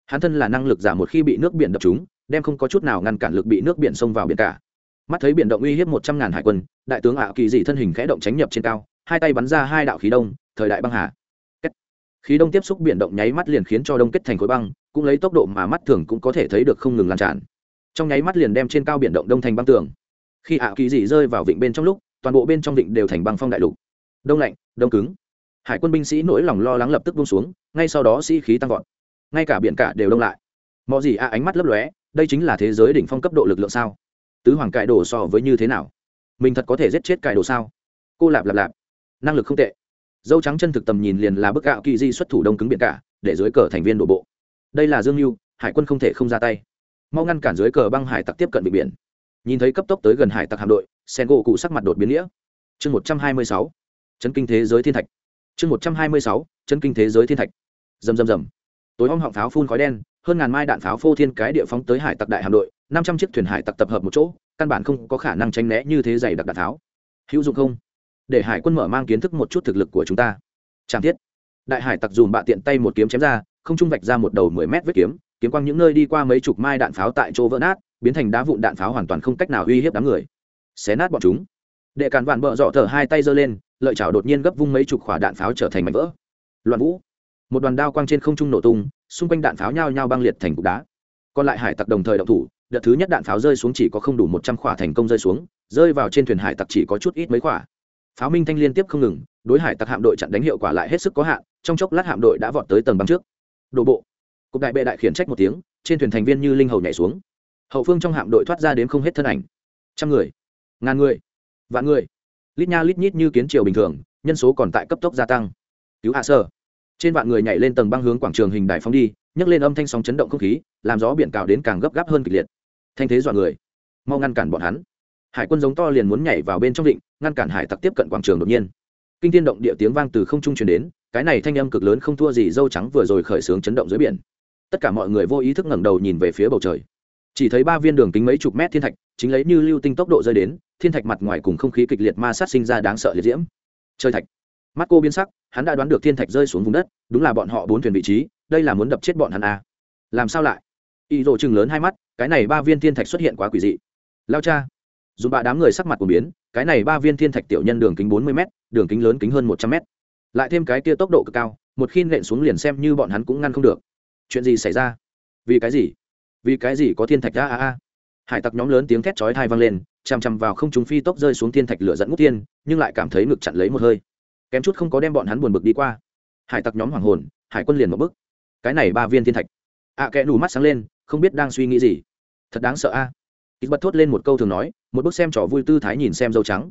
Hắn thân là năng lực giả một khi bị nước biển đập chúng đem không có chút nào ngăn cản lực bị nước biển xông vào biển cả. Mắt thấy biển động uy hiếp một trăm ngàn hải quân, đại tướng ạ kỳ dị thân hình khẽ động tránh nhập trên cao, hai tay bắn ra hai đạo khí đông, thời đại băng hà khí đông tiếp xúc biển động nháy mắt liền khiến cho đông kết thành khối băng, cũng lấy tốc độ mà mắt thường cũng có thể thấy được không ngừng lan tràn. Trong nháy mắt liền đem trên cao biển động đông thành băng tường. Khi ạ kỳ dị rơi vào vịnh bên trong lúc, toàn bộ bên trong vịnh đều thành băng phong đại lục. Đông lạnh, đông cứng. Hải quân binh sĩ nỗi lòng lo lắng lập tức buông xuống, ngay sau đó sĩ khí tăng vọt. Ngay cả biển cả đều đông lại. Mọi gì ạ ánh mắt lấp lóe, đây chính là thế giới đỉnh phong cấp độ lực lượng sao? Tứ hoàng cải đồ so với như thế nào? Mình thật có thể giết chết cải đồ sao? Cô lạp lạp lạp. Năng lực không tệ dâu trắng chân thực tầm nhìn liền là bức gạo kỳ di xuất thủ đông cứng biển cả, để dưới cờ thành viên đổ bộ. Đây là dương mưu hải quân không thể không ra tay. Mau ngăn cản dưới cờ băng hải tặc tiếp cận vịnh biển. Nhìn thấy cấp tốc tới gần hải tặc hạm đội sen gỗ cụ sắc mặt đột biến nghĩa. Chương một trăm hai mươi sáu, chấn kinh thế giới thiên thạch. Chương một trăm hai mươi sáu, chấn kinh thế giới thiên thạch. Rầm rầm rầm. Tối om họng pháo phun khói đen, hơn ngàn mai đạn pháo phô thiên cái địa phóng tới hải tặc đại hạm đội, năm trăm chiếc thuyền hải tặc tập hợp một chỗ, căn bản không có khả năng tránh né như thế dày đặc đạn tháo hữu dụng không? Để hải quân mở mang kiến thức một chút thực lực của chúng ta. Chẳng thiết. Đại hải tặc dùm bạ tiện tay một kiếm chém ra, không trung vạch ra một đầu mười mét vết kiếm kiếm quang những nơi đi qua mấy chục mai đạn pháo tại chỗ vỡ nát, biến thành đá vụn đạn pháo hoàn toàn không cách nào uy hiếp đám người. Xé nát bọn chúng. Đệ càn vạn bợ dọ thở hai tay giơ lên, lợi chảo đột nhiên gấp vung mấy chục quả đạn pháo trở thành mảnh vỡ. Loạn vũ. Một đoàn đao quang trên không trung nổ tung, xung quanh đạn pháo nhao nhao băng liệt thành cục đá. Còn lại hải tặc đồng thời động thủ, đợt thứ nhất đạn pháo rơi xuống chỉ có không đủ một trăm quả thành công rơi xuống, rơi vào trên thuyền hải tặc chỉ có chút ít mấy quả pháo minh thanh liên tiếp không ngừng, đối hải tặc hạm đội chặn đánh hiệu quả lại hết sức có hạn, trong chốc lát hạm đội đã vọt tới tầng băng trước. Đổ bộ. Cục đại bệ đại khiển trách một tiếng, trên thuyền thành viên như linh hầu nhảy xuống. Hậu phương trong hạm đội thoát ra đến không hết thân ảnh. Trăm người. Ngàn người. Vạn người. Lít nha lít nhít như kiến triều bình thường, nhân số còn tại cấp tốc gia tăng. Cứu hạ sơ. Trên vạn người nhảy lên tầng băng hướng quảng trường hình đài phóng đi, nhấc lên âm thanh sóng chấn động không khí, làm gió biển cào đến càng gấp gáp hơn kịch liệt. Thanh thế dọa người. Mau ngăn cản bọn hắn hải quân giống to liền muốn nhảy vào bên trong định, ngăn cản hải tặc tiếp cận quảng trường đột nhiên. Kinh thiên động địa tiếng vang từ không trung truyền đến, cái này thanh âm cực lớn không thua gì dâu trắng vừa rồi khởi xướng chấn động dưới biển. Tất cả mọi người vô ý thức ngẩng đầu nhìn về phía bầu trời. Chỉ thấy ba viên đường kính mấy chục mét thiên thạch, chính lấy như lưu tinh tốc độ rơi đến, thiên thạch mặt ngoài cùng không khí kịch liệt ma sát sinh ra đáng sợ liệt diễm. Chơi thạch. Mắt cô biến sắc, hắn đã đoán được thiên thạch rơi xuống vùng đất, đúng là bọn họ bốn thuyền vị trí, đây là muốn đập chết bọn hắn à. làm sao lại? Y rộ chừng lớn hai mắt, cái này ba viên thiên thạch xuất hiện quá quỷ dị. Lao cha dù bạ đám người sắc mặt của biến cái này ba viên thiên thạch tiểu nhân đường kính bốn mươi m đường kính lớn kính hơn một trăm m lại thêm cái kia tốc độ cực cao một khi nện xuống liền xem như bọn hắn cũng ngăn không được. Chuyện gì xảy ra? Vì cái gì? Vì cái gì có thiên thạch a a a? Hải tặc nhóm lớn tiếng thét chói thai vang lên chằm chằm vào không chúng phi tốc rơi xuống thiên thạch lửa dẫn ngút tiên nhưng lại cảm thấy ngực chặn lấy một hơi. Kém chút không có đem bọn hắn buồn bực đi qua. Hải tặc nhóm hoàng hồn hải quân liền một bức cái này ba viên thiên thạch. Ạ à, kẽ đủ mắt sáng lên không biết đang suy nghĩ gì. Thật đáng sợ a. à ít bật thốt lên một câu thường nói, một bức xem trò vui tư thái nhìn xem dâu trắng.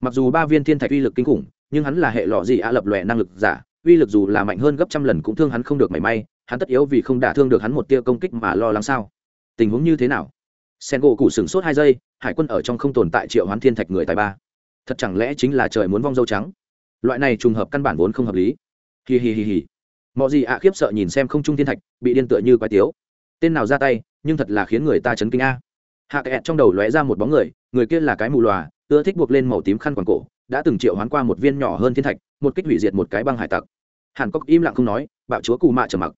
Mặc dù ba viên thiên thạch uy lực kinh khủng, nhưng hắn là hệ lọ gì ạ lập lòe năng lực giả, uy lực dù là mạnh hơn gấp trăm lần cũng thương hắn không được mảy may, hắn tất yếu vì không đả thương được hắn một tia công kích mà lo lắng sao? Tình huống như thế nào? Sen gỗ cụ sửng sốt hai giây, hải quân ở trong không tồn tại triệu hoán thiên thạch người tài ba. Thật chẳng lẽ chính là trời muốn vong dâu trắng? Loại này trùng hợp căn bản vốn không hợp lý. Hì hì hì hì mọi gì ạ khiếp sợ nhìn xem không trung thiên thạch, bị điên tựa như quái tiếu. Tên nào ra tay, nhưng thật là khiến người ta chấn kinh a hạ kẹt trong đầu lóe ra một bóng người người kia là cái mù lòa ưa thích buộc lên màu tím khăn quàng cổ, đã từng triệu hoán qua một viên nhỏ hơn thiên thạch, một kích hủy diệt một cái băng hải tặc. Hàn cốc im lặng không nói, bạo chúa cù mạ trở mặc.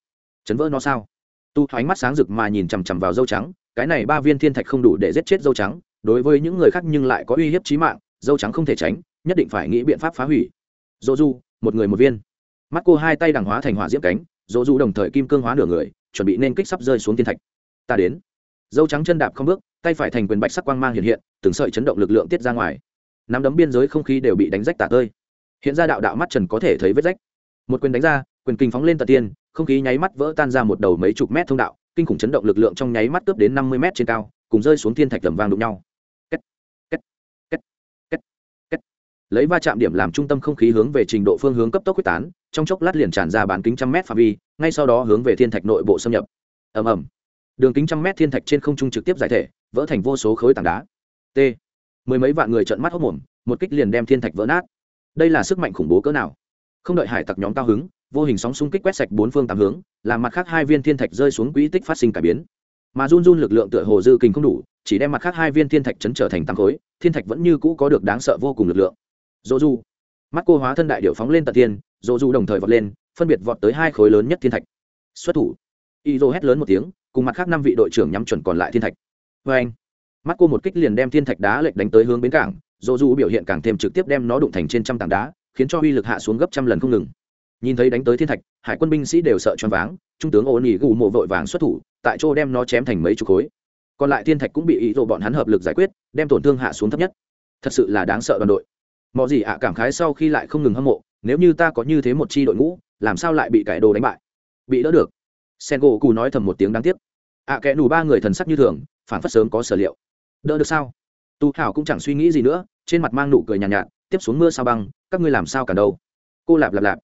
Chấn vỡ nó sao? Tu ánh mắt sáng rực mà nhìn chằm chằm vào dâu trắng, cái này ba viên thiên thạch không đủ để giết chết dâu trắng, đối với những người khác nhưng lại có uy hiếp chí mạng, dâu trắng không thể tránh, nhất định phải nghĩ biện pháp phá hủy. Dỗ du, một người một viên. Mắt cô hai tay đằng hóa thành hỏa diễm cánh, dỗ du đồng thời kim cương hóa nửa người, chuẩn bị nên kích sắp rơi xuống thiên thạch. Ta đến. Dâu trắng chân đạp không bước tay phải thành quyền bạch sắc quang mang hiện hiện từng sợi chấn động lực lượng tiết ra ngoài. Nắm đấm biên giới không khí đều bị đánh rách tả tơi. Hiện ra đạo đạo mắt trần có thể thấy vết rách. Một quyền đánh ra quyền kinh phóng lên tận tiên không khí nháy mắt vỡ tan ra một đầu mấy chục mét thông đạo kinh khủng chấn động lực lượng trong nháy mắt cướp đến năm mươi mét trên cao cùng rơi xuống thiên thạch tầm vang đụng nhau. Kết, kết, kết, kết, kết. lấy va chạm điểm làm trung tâm không khí hướng về trình độ phương hướng cấp tốc quyết tán trong chốc lát liền tràn ra bán kính trăm mét phạm vi ngay sau đó hướng về thiên thạch nội bộ xâm nhập. Ầm ầm. Đường kính trăm mét thiên thạch trên không trung trực tiếp giải thể vỡ thành vô số khối tảng đá. T. Mười mấy vạn người trợn mắt hốc mồm, một kích liền đem thiên thạch vỡ nát. Đây là sức mạnh khủng bố cỡ nào? Không đợi hải tặc nhóm cao hứng, vô hình sóng xung kích quét sạch bốn phương tám hướng, làm mặt khác hai viên thiên thạch rơi xuống quỹ tích phát sinh cải biến. Mà run run lực lượng tựa hồ dư kinh không đủ, chỉ đem mặt khác hai viên thiên thạch chấn trở thành tăng khối, thiên thạch vẫn như cũ có được đáng sợ vô cùng lực lượng. Dỗ du. Mắt cô hóa thân đại điệu phóng lên tận thiên, dỗ du đồng thời vọt lên, phân biệt vọt tới hai khối lớn nhất thiên thạch. Xuất thủ. Y dô hét lớn một tiếng, cùng mặt khác năm vị đội trưởng nhắm chuẩn còn lại thiên thạch vê anh, mắt cô một kích liền đem thiên thạch đá lệch đánh tới hướng bến cảng, dỗ du biểu hiện càng thêm trực tiếp đem nó đụng thành trên trăm tảng đá, khiến cho uy lực hạ xuống gấp trăm lần không ngừng. Nhìn thấy đánh tới thiên thạch, hải quân binh sĩ đều sợ choáng váng, trung tướng ô nỉ gù mộ vội vàng xuất thủ, tại chỗ đem nó chém thành mấy chục khối. Còn lại thiên thạch cũng bị ý đồ bọn hắn hợp lực giải quyết, đem tổn thương hạ xuống thấp nhất. Thật sự là đáng sợ đoàn đội. Mọi gì ạ cảm khái sau khi lại không ngừng hâm mộ, nếu như ta có như thế một chi đội ngũ, làm sao lại bị cải đồ đánh bại? Bị đỡ được. Sen gỗ cù nói thầm một tiếng đáng tiếc ạ kẽ nù ba người thần sắc như thường phản phất sớm có sở liệu. Đỡ được sao? Tu hảo cũng chẳng suy nghĩ gì nữa trên mặt mang nụ cười nhàn nhạt, nhạt tiếp xuống mưa sao băng các ngươi làm sao cả đâu? Cô lạp lạp lạp.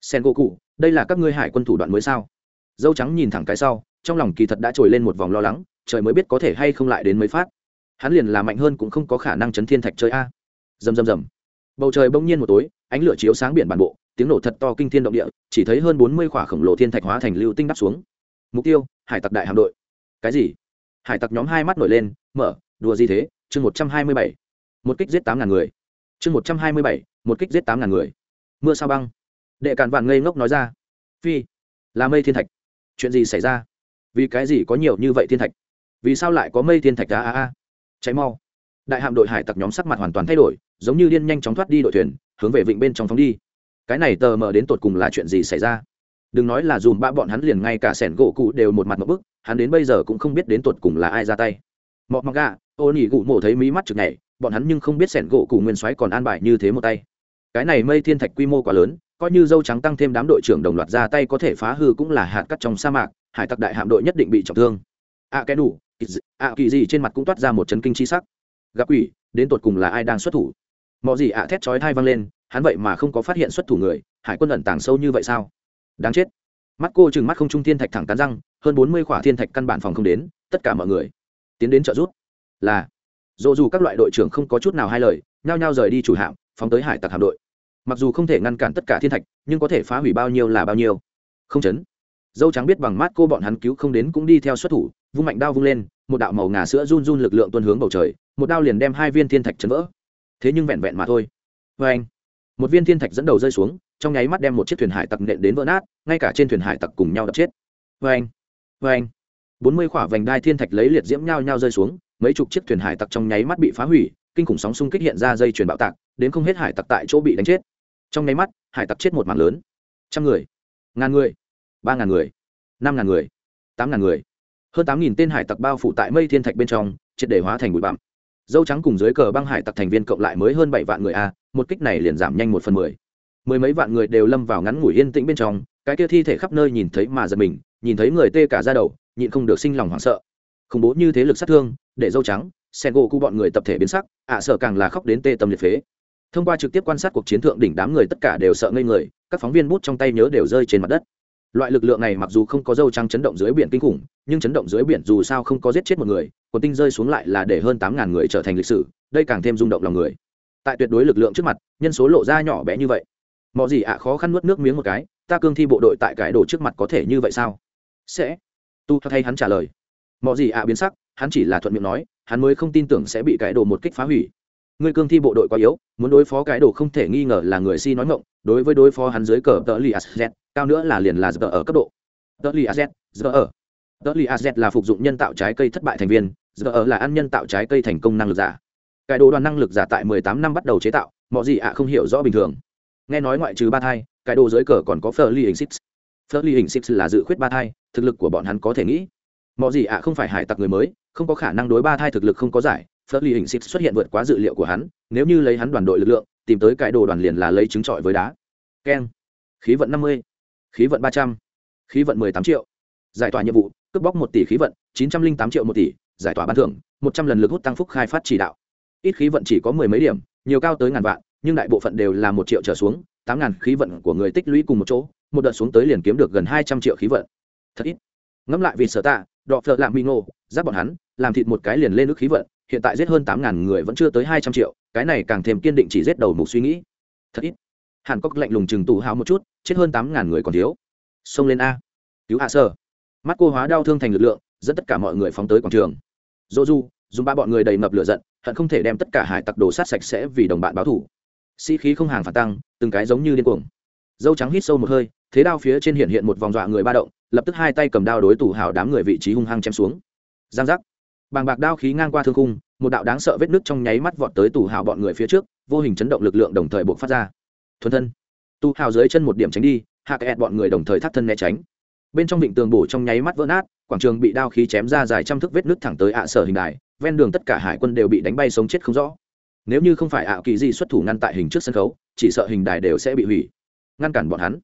Sen gỗ cụ đây là các ngươi hải quân thủ đoạn mới sao? Dâu trắng nhìn thẳng cái sau trong lòng kỳ thật đã trồi lên một vòng lo lắng trời mới biết có thể hay không lại đến mấy phát. Hắn liền là mạnh hơn cũng không có khả năng chấn thiên thạch chơi a. Rầm rầm rầm. Bầu trời bỗng nhiên một tối ánh lửa chiếu sáng biển bản bộ tiếng nổ thật to kinh thiên động địa chỉ thấy hơn bốn mươi khỏa khổng lồ thiên thạch hóa thành lưu tinh đắp xuống. Mục tiêu hải tặc đại hạm đội cái gì? Hải tặc nhóm hai mắt nổi lên, mở, đùa gì thế? Chương một trăm hai mươi bảy. Một kích giết tám ngàn người. Chương một trăm hai mươi bảy, một kích giết tám ngàn người. Mưa sao băng. Đệ cản vạn ngây ngốc nói ra. Phi, là mây thiên thạch. Chuyện gì xảy ra? Vì cái gì có nhiều như vậy thiên thạch? Vì sao lại có mây thiên thạch? A a a. Cháy mau. Đại hạm đội hải tặc nhóm sắc mặt hoàn toàn thay đổi, giống như điên nhanh chóng thoát đi đội thuyền, hướng về vịnh bên trong phóng đi. Cái này tờ mờ đến tột cùng là chuyện gì xảy ra? Đừng nói là dùm ba bọn hắn liền ngay cả sẻn gỗ cụ đều một mặt một bức hắn đến bây giờ cũng không biết đến tuột cùng là ai ra tay. Mọc mặc gà, ô nỉ gụ mổ thấy mí mắt chực nhảy, bọn hắn nhưng không biết sẻn gỗ cụ nguyên soái còn an bài như thế một tay. Cái này mây thiên thạch quy mô quá lớn, coi như dâu trắng tăng thêm đám đội trưởng đồng loạt ra tay có thể phá hư cũng là hạt cắt trong sa mạc, hải tặc đại hạm đội nhất định bị trọng thương. Ạ cái đủ ạ kỳ gì trên mặt cũng toát ra một chấn kinh chi sắc. Gặp quỷ, đến tột cùng là ai đang xuất thủ? Mọi gì ạ, thét chói thai văng lên, hắn vậy mà không có phát hiện xuất thủ người, hải quân ẩn tàng sâu như vậy sao? Đáng chết. Mắt cô chừng mắt không trung thiên thạch thẳng cắn răng hơn bốn mươi khỏa thiên thạch căn bản phòng không đến, tất cả mọi người tiến đến trợ giúp. Là, dù dù các loại đội trưởng không có chút nào hai lời, nhao nhao rời đi chủ hạm, phóng tới hải tặc hạm đội. Mặc dù không thể ngăn cản tất cả thiên thạch, nhưng có thể phá hủy bao nhiêu là bao nhiêu. Không chấn. Dâu trắng biết bằng mát cô bọn hắn cứu không đến cũng đi theo xuất thủ, vung mạnh đao vung lên, một đạo màu ngà sữa run run lực lượng tuân hướng bầu trời, một đao liền đem hai viên thiên thạch chấn vỡ. Thế nhưng vẹn vẹn mà thôi. Vê anh, một viên thiên thạch dẫn đầu rơi xuống, trong nháy mắt đem một chiếc thuyền hải tặc nện đến vỡ nát, ngay cả trên thuyền hải tặc cùng nhau đập chết. Vê anh vê anh, bốn mươi khỏa vành đai thiên thạch lấy liệt diễm nhao nhao rơi xuống, mấy chục chiếc thuyền hải tặc trong nháy mắt bị phá hủy, kinh khủng sóng xung kích hiện ra dây chuyền bạo tạc, đến không hết hải tặc tại chỗ bị đánh chết. Trong nháy mắt, hải tặc chết một mạng lớn. Trăm người, ngàn người, ba ngàn người, năm ngàn người, tám ngàn người. Hơn tám nghìn tên hải tặc bao phủ tại mây thiên thạch bên trong, triệt để hóa thành bụi bặm. Dâu trắng cùng dưới cờ băng hải tặc thành viên cộng lại mới hơn bảy vạn người a, một kích này liền giảm nhanh một phần mười. Mười mấy vạn người đều lâm vào ngắn ngủi yên tĩnh bên trong, cái kia thi thể khắp nơi nhìn thấy mà giật mình nhìn thấy người tê cả ra đầu, nhịn không được sinh lòng hoảng sợ. Khủng bố như thế lực sát thương, để dâu trắng sen gỗ cụ bọn người tập thể biến sắc, ạ sợ càng là khóc đến tê tâm liệt phế. Thông qua trực tiếp quan sát cuộc chiến thượng đỉnh đám người tất cả đều sợ ngây người, các phóng viên bút trong tay nhớ đều rơi trên mặt đất. Loại lực lượng này mặc dù không có dâu trắng chấn động dưới biển kinh khủng, nhưng chấn động dưới biển dù sao không có giết chết một người còn tinh rơi xuống lại là để hơn tám ngàn người trở thành lịch sử, đây càng thêm rung động lòng người. Tại tuyệt đối lực lượng trước mặt, nhân số lộ ra nhỏ bé như vậy. Mọi gì ạ, khó khăn nuốt nước miếng một cái, ta cương thi bộ đội tại cái đồ trước mặt có thể như vậy sao? Sẽ. Tu thay hắn trả lời. Mọi gì ạ biến sắc, hắn chỉ là thuận miệng nói, hắn mới không tin tưởng sẽ bị cái đồ một kích phá hủy. Ngươi cương thi bộ đội quá yếu, muốn đối phó cái đồ không thể nghi ngờ là người si nói ngộng đối với đối phó hắn dưới cờ tờ li az cao nữa là liền là giờ ở cấp độ. Tờ li az giờ ở. Tờ li az là phục dụng nhân tạo trái cây thất bại thành viên, giờ ở là ăn nhân tạo trái cây thành công năng lực giả. Cái đồ đoàn năng lực giả tại mười tám năm bắt đầu chế tạo mọi gì ạ không hiểu rõ bình thường. Nghe nói ngoại trừ ba thai, cái đồ dưới cờ còn có phở li hình six hình six là dự khuyết ba thai thực lực của bọn hắn có thể nghĩ. Mọi gì ạ, không phải hải tặc người mới, không có khả năng đối ba thai thực lực không có giải. Phớt ly hình xịt xuất hiện vượt quá dự liệu của hắn, nếu như lấy hắn đoàn đội lực lượng, tìm tới cái đồ đoàn liền là lấy trứng trọi với đá. Keng. Khí vận năm mươi, khí vận ba trăm, khí vận mười tám triệu. Giải tỏa nhiệm vụ, cướp bóc một tỷ khí vận, chín trăm linh tám triệu một tỷ. Giải tỏa ban thưởng, một trăm lần lực hút tăng phúc khai phát chỉ đạo. Ít khí vận chỉ có mười mấy điểm, nhiều cao tới ngàn vạn, nhưng đại bộ phận đều là một triệu trở xuống. Tám ngàn khí vận của người tích lũy cùng một chỗ, một đợt xuống tới liền kiếm được gần hai trăm triệu khí vận thật ít. Ngẫm lại vì sở tạ, đọ phợ lạm mi ngô giáp bọn hắn, làm thịt một cái liền lên nước khí vận, hiện tại giết hơn tám ngàn người vẫn chưa tới hai trăm triệu, cái này càng thêm kiên định chỉ giết đầu mục suy nghĩ. Thật ít. Hàn cốc lạnh lùng chừng tù hào một chút, chết hơn tám ngàn người còn thiếu. Xông lên a. Cứu hạ sơ mắt cô hóa đau thương thành lực lượng, dẫn tất cả mọi người phóng tới quảng trường. Dô du, dùng ba bọn người đầy ngập lửa giận, hận không thể đem tất cả hải tặc đồ sát sạch sẽ vì đồng bạn báo thủ. Sĩ khí không hàng phản tăng, từng cái giống như điên cuồng. Dâu trắng hít sâu một hơi, thế đao phía trên hiện hiện một vòng dọa người ba động lập tức hai tay cầm đao đối tù hào đám người vị trí hung hăng chém xuống. Giang giác. Bàng bạc đao khí ngang qua thương khung, một đạo đáng sợ vết nứt trong nháy mắt vọt tới tù hào bọn người phía trước, vô hình chấn động lực lượng đồng thời buộc phát ra. Thuần thân. Tù hào dưới chân một điểm tránh đi, hạ kẹt bọn người đồng thời thắt thân né tránh. Bên trong vịnh tường bổ trong nháy mắt vỡ nát, quảng trường bị đao khí chém ra dài trăm thước vết nứt thẳng tới ạ sở hình đài, ven đường tất cả hải quân đều bị đánh bay sống chết không rõ. Nếu như không phải ạ kỳ di xuất thủ ngăn tại hình trước sân khấu, chỉ sợ hình đài đều sẽ bị hủy. Ngăn cản bọn hắn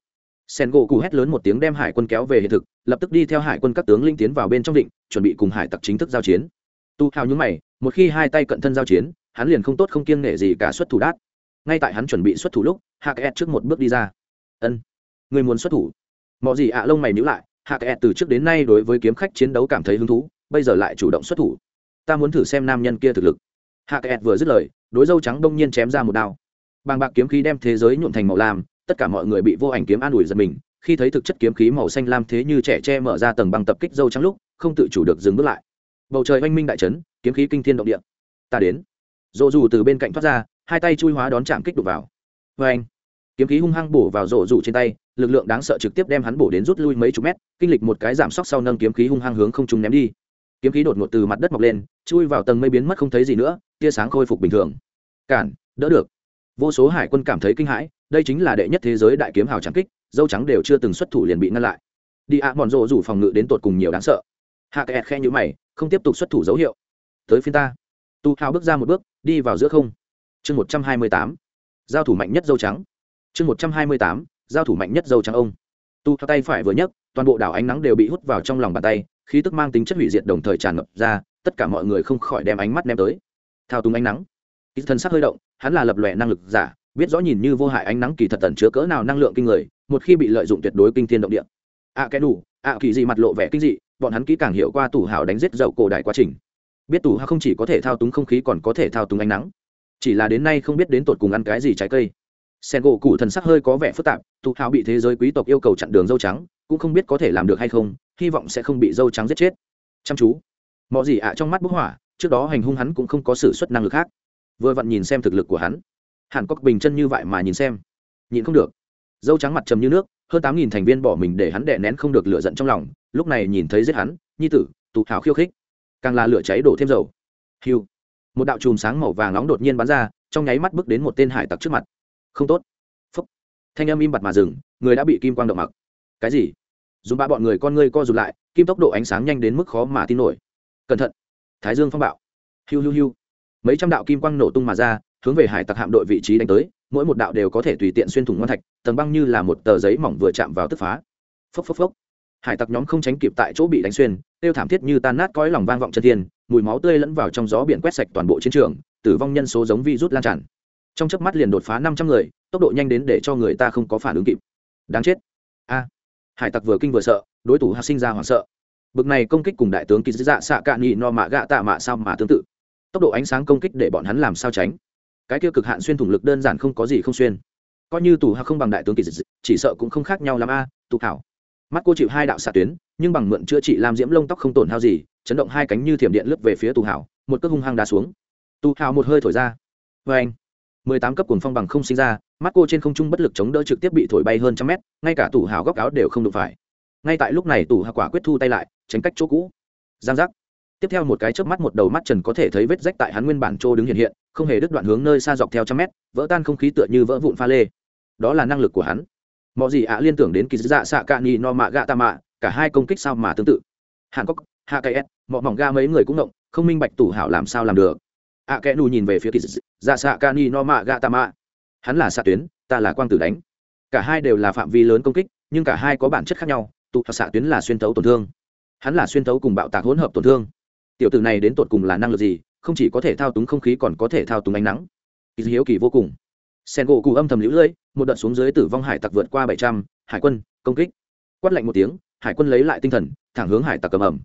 sen gỗ cụ hét lớn một tiếng đem hải quân kéo về hiện thực, lập tức đi theo hải quân các tướng linh tiến vào bên trong định, chuẩn bị cùng hải tặc chính thức giao chiến. Tu hào nhúng mày, một khi hai tay cận thân giao chiến, hắn liền không tốt không kiêng nể gì cả xuất thủ đát. Ngay tại hắn chuẩn bị xuất thủ lúc, hạ kẹt trước một bước đi ra. Ân, người muốn xuất thủ. Mọi gì ạ lông mày nhữ lại, hạ kẹt từ trước đến nay đối với kiếm khách chiến đấu cảm thấy hứng thú, bây giờ lại chủ động xuất thủ. Ta muốn thử xem nam nhân kia thực lực. Hạ kẹt vừa dứt lời, đối dâu trắng đông nhiên chém ra một đao. Bàng bạc kiếm khí đem thế giới nhuộn thành màu lam tất cả mọi người bị vô ảnh kiếm an ủi giật mình, khi thấy thực chất kiếm khí màu xanh lam thế như trẻ tre mở ra tầng băng tập kích dâu trắng lúc, không tự chủ được dừng bước lại. Bầu trời oanh minh đại trấn kiếm khí kinh thiên động địa. Ta đến. Rộ dù từ bên cạnh thoát ra, hai tay chui hóa đón chạm kích đục vào. Vê anh, kiếm khí hung hăng bổ vào rộ rủ trên tay, lực lượng đáng sợ trực tiếp đem hắn bổ đến rút lui mấy chục mét, kinh lịch một cái giảm sóc sau nâng kiếm khí hung hăng hướng không trung ném đi. Kiếm khí đột ngột từ mặt đất mọc lên, chui vào tầng mây biến mất không thấy gì nữa, tia sáng khôi phục bình thường. Cản, đỡ được. Vô số hải quân cảm thấy kinh hãi đây chính là đệ nhất thế giới đại kiếm hào trắng kích, dâu trắng đều chưa từng xuất thủ liền bị ngăn lại. Đi ạ mòn rộ rủ phòng ngự đến tột cùng nhiều đáng sợ. Hạ kẹt khe nhữ mày, không tiếp tục xuất thủ dấu hiệu. Tới phiên ta. Tu hào bước ra một bước, đi vào giữa không. Chương một trăm hai mươi tám. Giao thủ mạnh nhất dâu trắng. Chương một trăm hai mươi tám, giao thủ mạnh nhất dâu trắng ông. Tu hào tay phải vừa nhấc, toàn bộ đảo ánh nắng đều bị hút vào trong lòng bàn tay, khí tức mang tính chất hủy diệt đồng thời tràn ngập ra, tất cả mọi người không khỏi đem ánh mắt ném tới. Thao túng ánh nắng. Kỹ thân sắc hơi động, hắn là lập lòe năng lực giả biết rõ nhìn như vô hại ánh nắng kỳ thật tẩn chứa cỡ nào năng lượng kinh người một khi bị lợi dụng tuyệt đối kinh thiên động địa. Ạ à, cái đủ ạ kỳ dị mặt lộ vẻ kinh dị bọn hắn kỹ càng hiểu qua tủ hào đánh giết dậu cổ đại quá trình. Biết tủ hào không chỉ có thể thao túng không khí còn có thể thao túng ánh nắng. Chỉ là đến nay không biết đến tột cùng ăn cái gì trái cây. Sen gỗ cụ thần sắc hơi có vẻ phức tạp tụ hào bị thế giới quý tộc yêu cầu chặn đường dâu trắng cũng không biết có thể làm được hay không hy vọng sẽ không bị dâu trắng giết chết. Chăm chú. Mọi gì ạ trong mắt bức hỏa trước đó hành hung hắn cũng không có sự xuất năng lực khác. Vừa vặn nhìn xem thực lực của hắn hàn cốc bình chân như vậy mà nhìn xem. Nhìn không được. Dâu trắng mặt trầm như nước, hơn tám nghìn thành viên bỏ mình để hắn đè nén không được lửa giận trong lòng, lúc này nhìn thấy giết hắn, nhi tử, tụ hào khiêu khích. Càng là lửa cháy đổ thêm dầu. Hiu. Một đạo chùm sáng màu vàng nóng đột nhiên bắn ra, trong nháy mắt bước đến một tên hải tặc trước mặt. Không tốt. Phúc. Thanh âm im bặt mà dừng, người đã bị kim quang động mặc. Cái gì? Dùng ba bọn người con ngươi co rụt lại, kim tốc độ ánh sáng nhanh đến mức khó mà tin nổi. Cẩn thận. Thái dương phong bạo. Hiu hiu hiu. Mấy trăm đạo kim quang nổ tung mà ra hướng về hải tặc hạm đội vị trí đánh tới, mỗi một đạo đều có thể tùy tiện xuyên thủng ngon thạch, tầng băng như là một tờ giấy mỏng vừa chạm vào tức phá. Phốc phốc phốc. Hải tặc nhóm không tránh kịp tại chỗ bị đánh xuyên, tiêu thảm thiết như tan nát cõi lòng vang vọng chân thiên, mùi máu tươi lẫn vào trong gió biển quét sạch toàn bộ chiến trường, tử vong nhân số giống vi rút lan tràn. Trong chớp mắt liền đột phá năm trăm người, tốc độ nhanh đến để cho người ta không có phản ứng kịp. Đáng chết. A. Hải tặc vừa kinh vừa sợ, đối thủ hạ sinh ra hoảng sợ. Bực này công kích cùng đại tướng kỳ dạ xạ cạn nhị no mạ gạ tạ mạ sao mà tương tự. Tốc độ ánh sáng công kích để bọn hắn làm sao tránh? Cái kia cực hạn xuyên thủng lực đơn giản không có gì không xuyên. Coi như tù hạ không bằng đại tướng kỳ dị chỉ sợ cũng không khác nhau l a à, tụ thảo mắt cô chịu hai đạo xạ tuyến nhưng bằng mượn chữa trị làm diễm lông tóc không tổn hao gì chấn động hai cánh như thiểm điện lướt về phía tù hảo một cước hung hăng đá xuống. Tù hảo một hơi thổi ra. Vê anh mười tám cấp cuồng phong bằng không sinh ra mắt cô trên không trung bất lực chống đỡ trực tiếp bị thổi bay hơn trăm mét ngay cả tù hảo góc áo đều không đụng phải. Ngay tại lúc này tù hảo quả quyết thu tay lại tránh cách chỗ cũ. Giang giác. Tiếp theo một cái chớp mắt một đầu mắt trần có thể thấy vết rách tại hắn nguyên bản chỗ đứng hiện hiện không hề đứt đoạn hướng nơi xa dọc theo trăm mét vỡ tan không khí tựa như vỡ vụn pha lê. Đó là năng lực của hắn. Mọi gì ạ liên tưởng đến kỳ dạ xạ cạ ni no mạ gạ tạ mạ cả hai công kích sao mà tương tự. Hàn cốc hạ cây s mọi mỏng ga mấy người cũng động không minh bạch tủ hảo làm sao làm được. Ạ à, kẽ nù nhìn về phía kỳ dạ xạ cạ ni no mạ gạ tạ mạ. Hắn là xạ tuyến ta là quang tử đánh. Cả hai đều là phạm vi lớn công kích nhưng cả hai có bản chất khác nhau tụ xạ tuyến là xuyên thấu tổn thương. Hắn là xuyên thấu cùng bạo tạc hỗn hợp tổn thương. Tiểu tử này đến tột cùng là năng lực gì không chỉ có thể thao túng không khí còn có thể thao túng ánh nắng. Kỳ hiếu kỳ vô cùng. Sen gỗ cụ âm thầm lũ lưỡi một đợt xuống dưới tử vong hải tặc vượt qua bảy trăm, hải quân, công kích. Quát lạnh một tiếng, hải quân lấy lại tinh thần, thẳng hướng hải tặc cầm ẩm.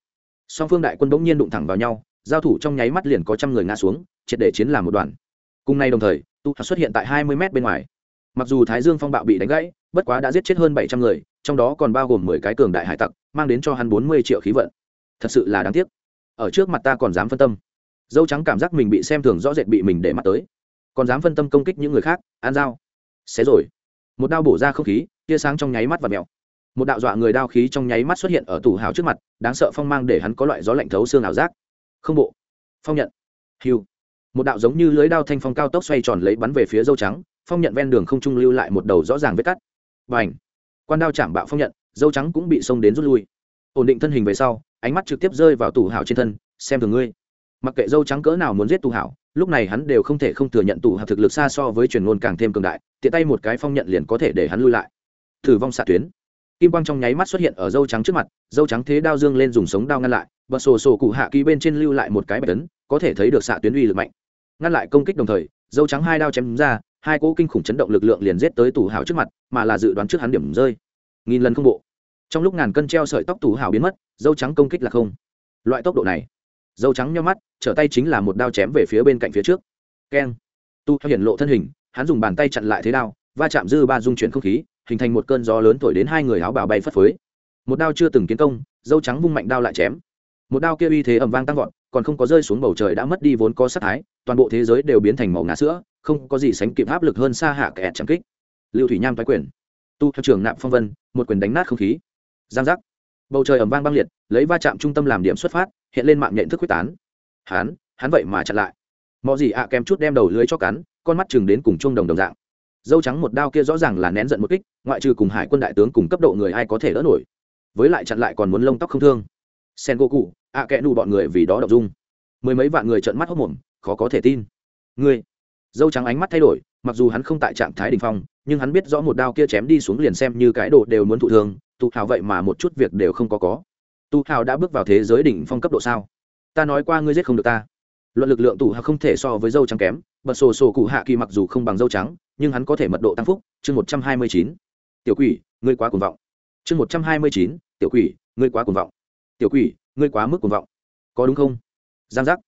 Song phương đại quân bỗng nhiên đụng thẳng vào nhau, giao thủ trong nháy mắt liền có trăm người ngã xuống, triệt để chiến làm một đoàn. Cùng nay đồng thời tu xuất hiện tại hai mươi m bên ngoài. Mặc dù thái dương phong bạo bị đánh gãy, bất quá đã giết chết hơn bảy trăm người, trong đó còn bao gồm mười cái cường đại hải tặc, mang đến cho hắn bốn mươi triệu khí vận. Thật sự là đáng tiếc. Ở trước mặt ta còn dám phân tâm dâu trắng cảm giác mình bị xem thường rõ rệt bị mình để mắt tới. Còn dám phân tâm công kích những người khác an dao. Xé rồi. Một đao bổ ra không khí, tia sáng trong nháy mắt và mèo. Một đạo dọa người đao khí trong nháy mắt xuất hiện ở tủ hào trước mặt, đáng sợ phong mang để hắn có loại gió lạnh thấu xương ảo giác. Không bộ. Phong nhận. Hiu một đạo giống như lưới đao thanh phong cao tốc xoay tròn lấy bắn về phía dâu trắng, phong nhận ven đường không trung lưu lại một đầu rõ ràng vết cắt. Và ảnh quan đao chạm bạo phong nhận, dâu trắng cũng bị xông đến rút lui. Ổn định thân hình về sau, ánh mắt trực tiếp rơi vào tủ hào trên thân, xem thường ngươi mặc kệ dâu trắng cỡ nào muốn giết tù hảo, lúc này hắn đều không thể không thừa nhận tù hảo thực lực xa so với truyền ngôn càng thêm cường đại, tiện tay một cái phong nhận liền có thể để hắn lui lại. Thử vong xạ tuyến. Kim quang trong nháy mắt xuất hiện ở dâu trắng trước mặt, dâu trắng thế đao dương lên dùng sống đao ngăn lại bật sổ sổ cụ hạ ký bên trên lưu lại một cái bạch tấn có thể thấy được xạ tuyến uy lực mạnh. Ngăn lại công kích đồng thời, dâu trắng hai đao chém ra, hai cỗ kinh khủng chấn động lực lượng liền giết tới tù hảo trước mặt, mà là dự đoán trước hắn điểm rơi. Nghìn lần không bộ. Trong lúc ngàn cân treo sợi tóc tù hảo biến mất, dâu trắng công kích là không. Loại tốc độ này dâu trắng nhau mắt, trở tay chính là một đao chém về phía bên cạnh phía trước. Keng. Tu theo hiển lộ thân hình, hắn dùng bàn tay chặn lại thế đao, va chạm dư ba dung chuyển không khí, hình thành một cơn gió lớn thổi đến hai người áo bào bay phất phới. Một đao chưa từng kiến công, dâu trắng vung mạnh đao lại chém. Một đao kia uy thế ẩm vang tăng vọt, còn không có rơi xuống bầu trời đã mất đi vốn có sắc thái, toàn bộ thế giới đều biến thành màu ngã sữa, không có gì sánh kịp áp lực hơn xa hạ kẹt trầm kích. Lưu thủy nham thoái quyền. Tu theo trường nạp phong vân, một quyền đánh nát không khí. Giang giác. Bầu trời ẩm vang băng liệt, lấy va chạm trung tâm làm điểm xuất phát hiện lên mạng nhận thức quyết tán. Hắn hắn vậy mà chặn lại. Mọi gì ạ à kèm chút đem đầu lưới cho cắn, con mắt chừng đến cùng chung đồng đồng dạng. Dâu trắng một đao kia rõ ràng là nén giận một kích, ngoại trừ cùng hải quân đại tướng cùng cấp độ người ai có thể đỡ nổi. Với lại chặn lại còn muốn lông tóc không thương. Sen gỗ cụ ạ kẽ nụ bọn người vì đó đậu dung. Mười mấy vạn người trợn mắt hốc mồm, khó có thể tin. Ngươi. Dâu trắng ánh mắt thay đổi, mặc dù hắn không tại trạng thái đ ỉ n h phong, nhưng hắn biết rõ một đao kia chém đi xuống liền xem như cái đồ đều muốn thụ thương, tụ hào vậy mà một chút việc đều không có có. Tu hào đã bước vào thế giới đỉnh phong cấp độ sao? Ta nói qua ngươi giết không được ta. Luận lực lượng tù hào không thể so với dâu trắng kém, bật sổ sổ cụ hạ kỳ mặc dù không bằng dâu trắng, nhưng hắn có thể mật độ tăng phúc, chương một trăm hai mươi chín. Tiểu quỷ, ngươi quá cuồng vọng. Chương một trăm hai mươi chín, tiểu quỷ, ngươi quá cuồng vọng. Tiểu quỷ, ngươi quá mức cuồng vọng. Có đúng không? Giang giác.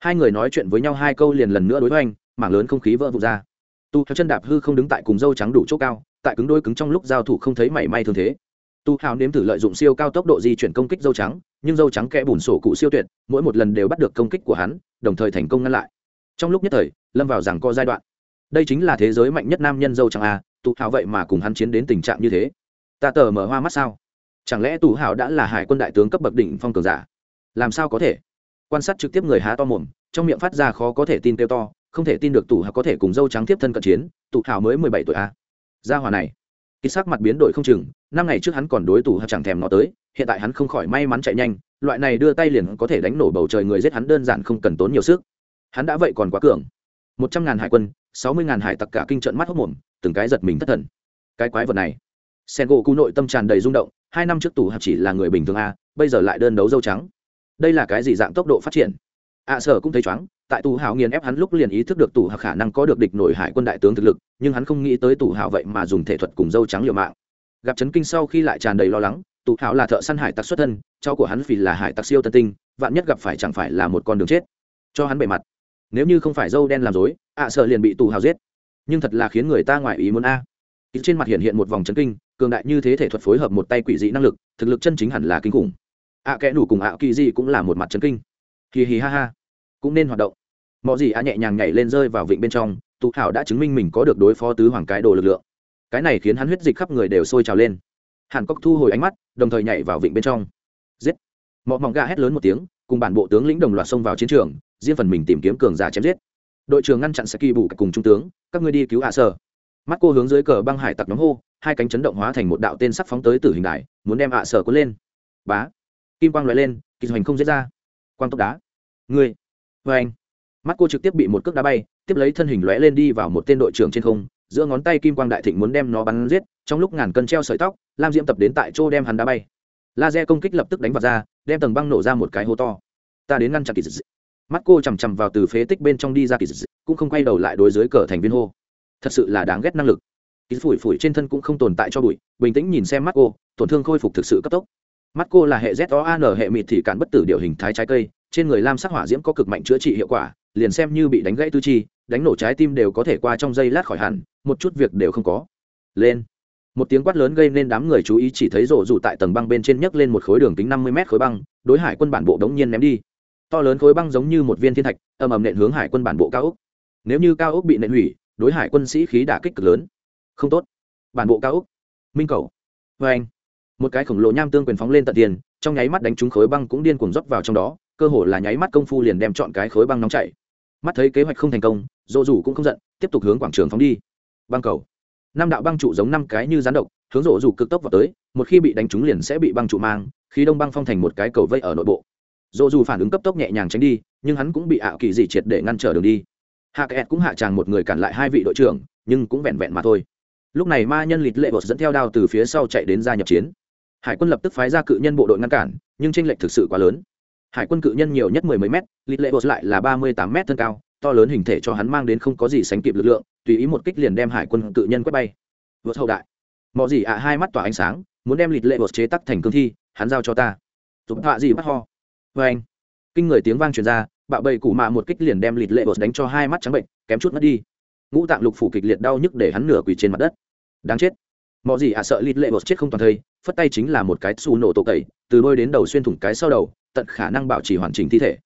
Hai người nói chuyện với nhau hai câu liền lần nữa đối với anh mảng lớn không khí vỡ vụt ra. Tu theo chân đạp hư không đứng tại cùng dâu trắng đủ chỗ cao, tại cứng đôi cứng trong lúc giao thủ không thấy mảy may thương thế tu hào nếm thử lợi dụng siêu cao tốc độ di chuyển công kích dâu trắng, nhưng dâu trắng kẽ bùn sổ cụ siêu tuyệt, mỗi một lần đều bắt được công kích của hắn, đồng thời thành công ngăn lại. Trong lúc nhất thời, lâm vào rằng co giai đoạn. Đây chính là thế giới mạnh nhất nam nhân dâu trắng a, tu hào vậy mà cùng hắn chiến đến tình trạng như thế. Ta tờ mở hoa mắt sao? Chẳng lẽ tu hào đã là hải quân đại tướng cấp bậc đỉnh phong cường giả? Làm sao có thể? Quan sát trực tiếp người há to mồm, trong miệng phát ra khó có thể tin kêu to, không thể tin được tù hào có thể cùng dâu trắng tiếp thân cận chiến tụ hào mới mười bảy tuổi a. Gia hòa này ký sắc mặt biến đổi không chừng năm ngày trước hắn còn đối tủ hào chẳng thèm nó tới, hiện tại hắn không khỏi may mắn chạy nhanh, loại này đưa tay liền có thể đánh nổ bầu trời người giết hắn đơn giản không cần tốn nhiều sức. Hắn đã vậy còn quá cường. Một trăm ngàn hải quân, sáu mươi ngàn hải tặc cả kinh trận mắt hốc mồm, từng cái giật mình thất thần. Cái quái vật này. Sen gỗ cụ nội tâm tràn đầy rung động, hai năm trước tù hạt chỉ là người bình thường a, bây giờ lại đơn đấu dâu trắng. Đây là cái gì dạng tốc độ phát triển? À, Ạ sở cũng thấy chóng tại tù hào nghiền ép hắn lúc liền ý thức được tù hào khả năng có được địch nổi hải quân đại tướng thực lực, nhưng hắn không nghĩ tới tù hào vậy mà dùng thể thuật cùng dâu trắng liều mạng gặp chấn kinh sau khi lại tràn đầy lo lắng tụ hảo là thợ săn hải tặc xuất thân cháu của hắn vì là hải tặc siêu tân tinh vạn nhất gặp phải chẳng phải là một con đường chết. Cho hắn bề mặt. Nếu như không phải dâu đen làm dối ạ à sợ liền bị tù hào giết. Nhưng thật là khiến người ta ngoại ý muốn a. Trên mặt hiện hiện một vòng chấn kinh cường đại như thế thể thuật phối hợp một tay quỷ dị năng lực thực lực chân chính hẳn là kinh khủng. Ạ à, kẽ đủ cùng ạ kỳ dị cũng là một mặt chấn kinh. Kỳ hì ha ha. Cũng nên hoạt động. Mọi gì ạ nhẹ nhàng nhảy lên rơi vào vịnh bên trong tụ hảo đã chứng minh mình có được đối phó tứ hoàng cái đồ lực lượng cái này khiến hắn huyết dịch khắp người đều sôi trào lên. Hàn cốc thu hồi ánh mắt, đồng thời nhảy vào vịnh bên trong. Giết! Mọi mỏng gà hét lớn một tiếng, cùng bản bộ tướng lĩnh đồng loạt xông vào chiến trường, riêng phần mình tìm kiếm cường giả chém giết. Đội trưởng ngăn chặn saki bù cùng trung tướng, các ngươi đi cứu hạ sở mắt cô hướng dưới cờ băng hải tặc nhóm hô, hai cánh chấn động hóa thành một đạo tên sắc phóng tới tử hình đại muốn đem hạ sở cuốn lên. Bá! Kim quang loại lên, kỳ hoành không dễ ra. Quang tốc đá. Ngươi! Vê anh mắt cô trực tiếp bị một cước đá bay, tiếp lấy thân hình lóe lên đi vào một tên đội trưởng trên không giữa ngón tay kim quang đại thịnh muốn đem nó bắn giết, trong lúc ngàn cân treo sợi tóc, lam diễm tập đến tại chỗ đem hắn đá bay. Laser công kích lập tức đánh vào ra đem tầng băng nổ ra một cái hố to. Ta đến ngăn chặn kỳ dị mắt cô chằm chằm vào từ phế tích bên trong đi ra kỳ dị cũng không quay đầu lại đối dưới cờ thành viên hô. Thật sự là đáng ghét năng lực. Kỳ phủi phủi trên thân cũng không tồn tại cho bụi, bình tĩnh nhìn xem mắt cô, tổn thương khôi phục thực sự cấp tốc. Mắt cô là hệ z o an hệ mịt thì cản bất tử điều hình thái trái cây trên người lam sắc hỏa diễm có cực mạnh chữa trị hiệu quả, liền xem như bị đánh gãy tư chi, đánh nổ trái tim đều có thể qua trong giây lát khỏi hẳn, một chút việc đều không có. Lên. Một tiếng quát lớn gây nên đám người chú ý chỉ thấy rổ rủ tại tầng băng bên trên nhấc lên một khối đường kính năm mươi mét khối băng, đối hải quân bản bộ đống nhiên ném đi. To lớn khối băng giống như một viên thiên thạch, ầm ầm nện hướng hải quân bản bộ cao úc. nếu như cao úc bị nện hủy, đối hải quân sĩ khí đả kích cực lớn. Không tốt. Bản bộ cao úc. minh cầu. Vê anh một cái khổng lồ nham tương quyền phóng lên tận tiền, trong nháy mắt đánh trúng khối băng cũng điên cuồng rót vào trong đó cơ hồ là nháy mắt công phu liền đem chọn cái khối băng nóng chảy mắt thấy kế hoạch không thành công, dỗ dù cũng không giận, tiếp tục hướng quảng trường phóng đi. Băng cầu. Năm đạo băng trụ giống năm cái như rán độc, hướng rộ dù cực tốc vào tới, một khi bị đánh trúng liền sẽ bị băng trụ mang, khi đông băng phong thành một cái cầu vây ở nội bộ. Dỗ dù phản ứng cấp tốc nhẹ nhàng tránh đi, nhưng hắn cũng bị ảo kỳ dị triệt để ngăn trở đường đi. Hạ kẹt cũng hạ tràng một người cản lại hai vị đội trưởng, nhưng cũng vẹn vẹn mà thôi. Lúc này ma nhân lịt lệ bột dẫn theo đao từ phía sau chạy đến gia nhập chiến. Hải quân lập tức phái ra cự nhân bộ đội ngăn cản, nhưng tranh lệch thực sự quá lớn hải quân cự nhân nhiều nhất mười mấy mét lịt lệ bột lại là ba mươi tám mét thân cao, to lớn hình thể cho hắn mang đến không có gì sánh kịp lực lượng, tùy ý một kích liền đem hải quân cự nhân quét bay. Vượt hậu đại. Mọi gì ạ hai mắt tỏa ánh sáng, muốn đem lịt lệ bột chế tắc thành cương thi, hắn giao cho ta. Dùng họa gì bắt ho. Vê anh. Kinh người tiếng vang truyền ra, bạo bầy cụ mạ một kích liền đem lịt lệ bột đánh cho hai mắt trắng bệnh, kém chút mất đi. Ngũ tạng lục phủ kịch liệt đau nhức để hắn nửa quỳ trên mặt đất. Đáng chết. Mọi gì ạ sợ lịt lệ bột chết không toàn thây phất tay chính là một cái xù nổ tổ tẩy từ đôi đến đầu xuyên thủng cái sau đầu, tận khả năng bảo trì hoàn chỉnh thi thể.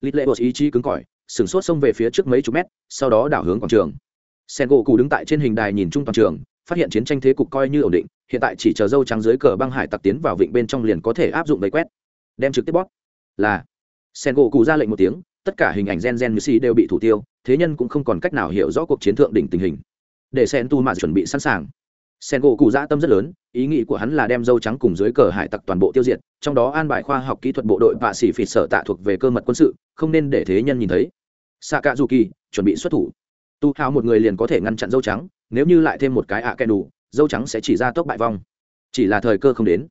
Lít lệ bột ý chí cứng cỏi sửng sốt xông về phía trước mấy chục mét, sau đó đảo hướng quảng trường. Sen gỗ cụ đứng tại trên hình đài nhìn chung toàn trường, phát hiện chiến tranh thế cục coi như ổn định, hiện tại chỉ chờ dâu trắng dưới cờ băng hải tặc tiến vào vịnh bên trong liền có thể áp dụng vây quét. Đem trực tiếp bóp. Là. Sen gỗ cụ ra lệnh một tiếng, tất cả hình ảnh gen gen như si đều bị thủ tiêu, thế nhân cũng không còn cách nào hiểu rõ cuộc chiến thượng đỉnh tình hình. Để sen tu mà chuẩn bị sẵn sàng sen gỗ cụ dã tâm rất lớn, ý nghĩ của hắn là đem dâu trắng cùng dưới cờ hải tặc toàn bộ tiêu diệt, trong đó an bài khoa học kỹ thuật bộ đội và xỉ phịt sở tạ thuộc về cơ mật quân sự, không nên để thế nhân nhìn thấy. Xạ cạ dù kỳ chuẩn bị xuất thủ. Tu hào một người liền có thể ngăn chặn dâu trắng, nếu như lại thêm một cái ạ à đủ, dâu trắng sẽ chỉ ra tốc bại vong. Chỉ là thời cơ không đến.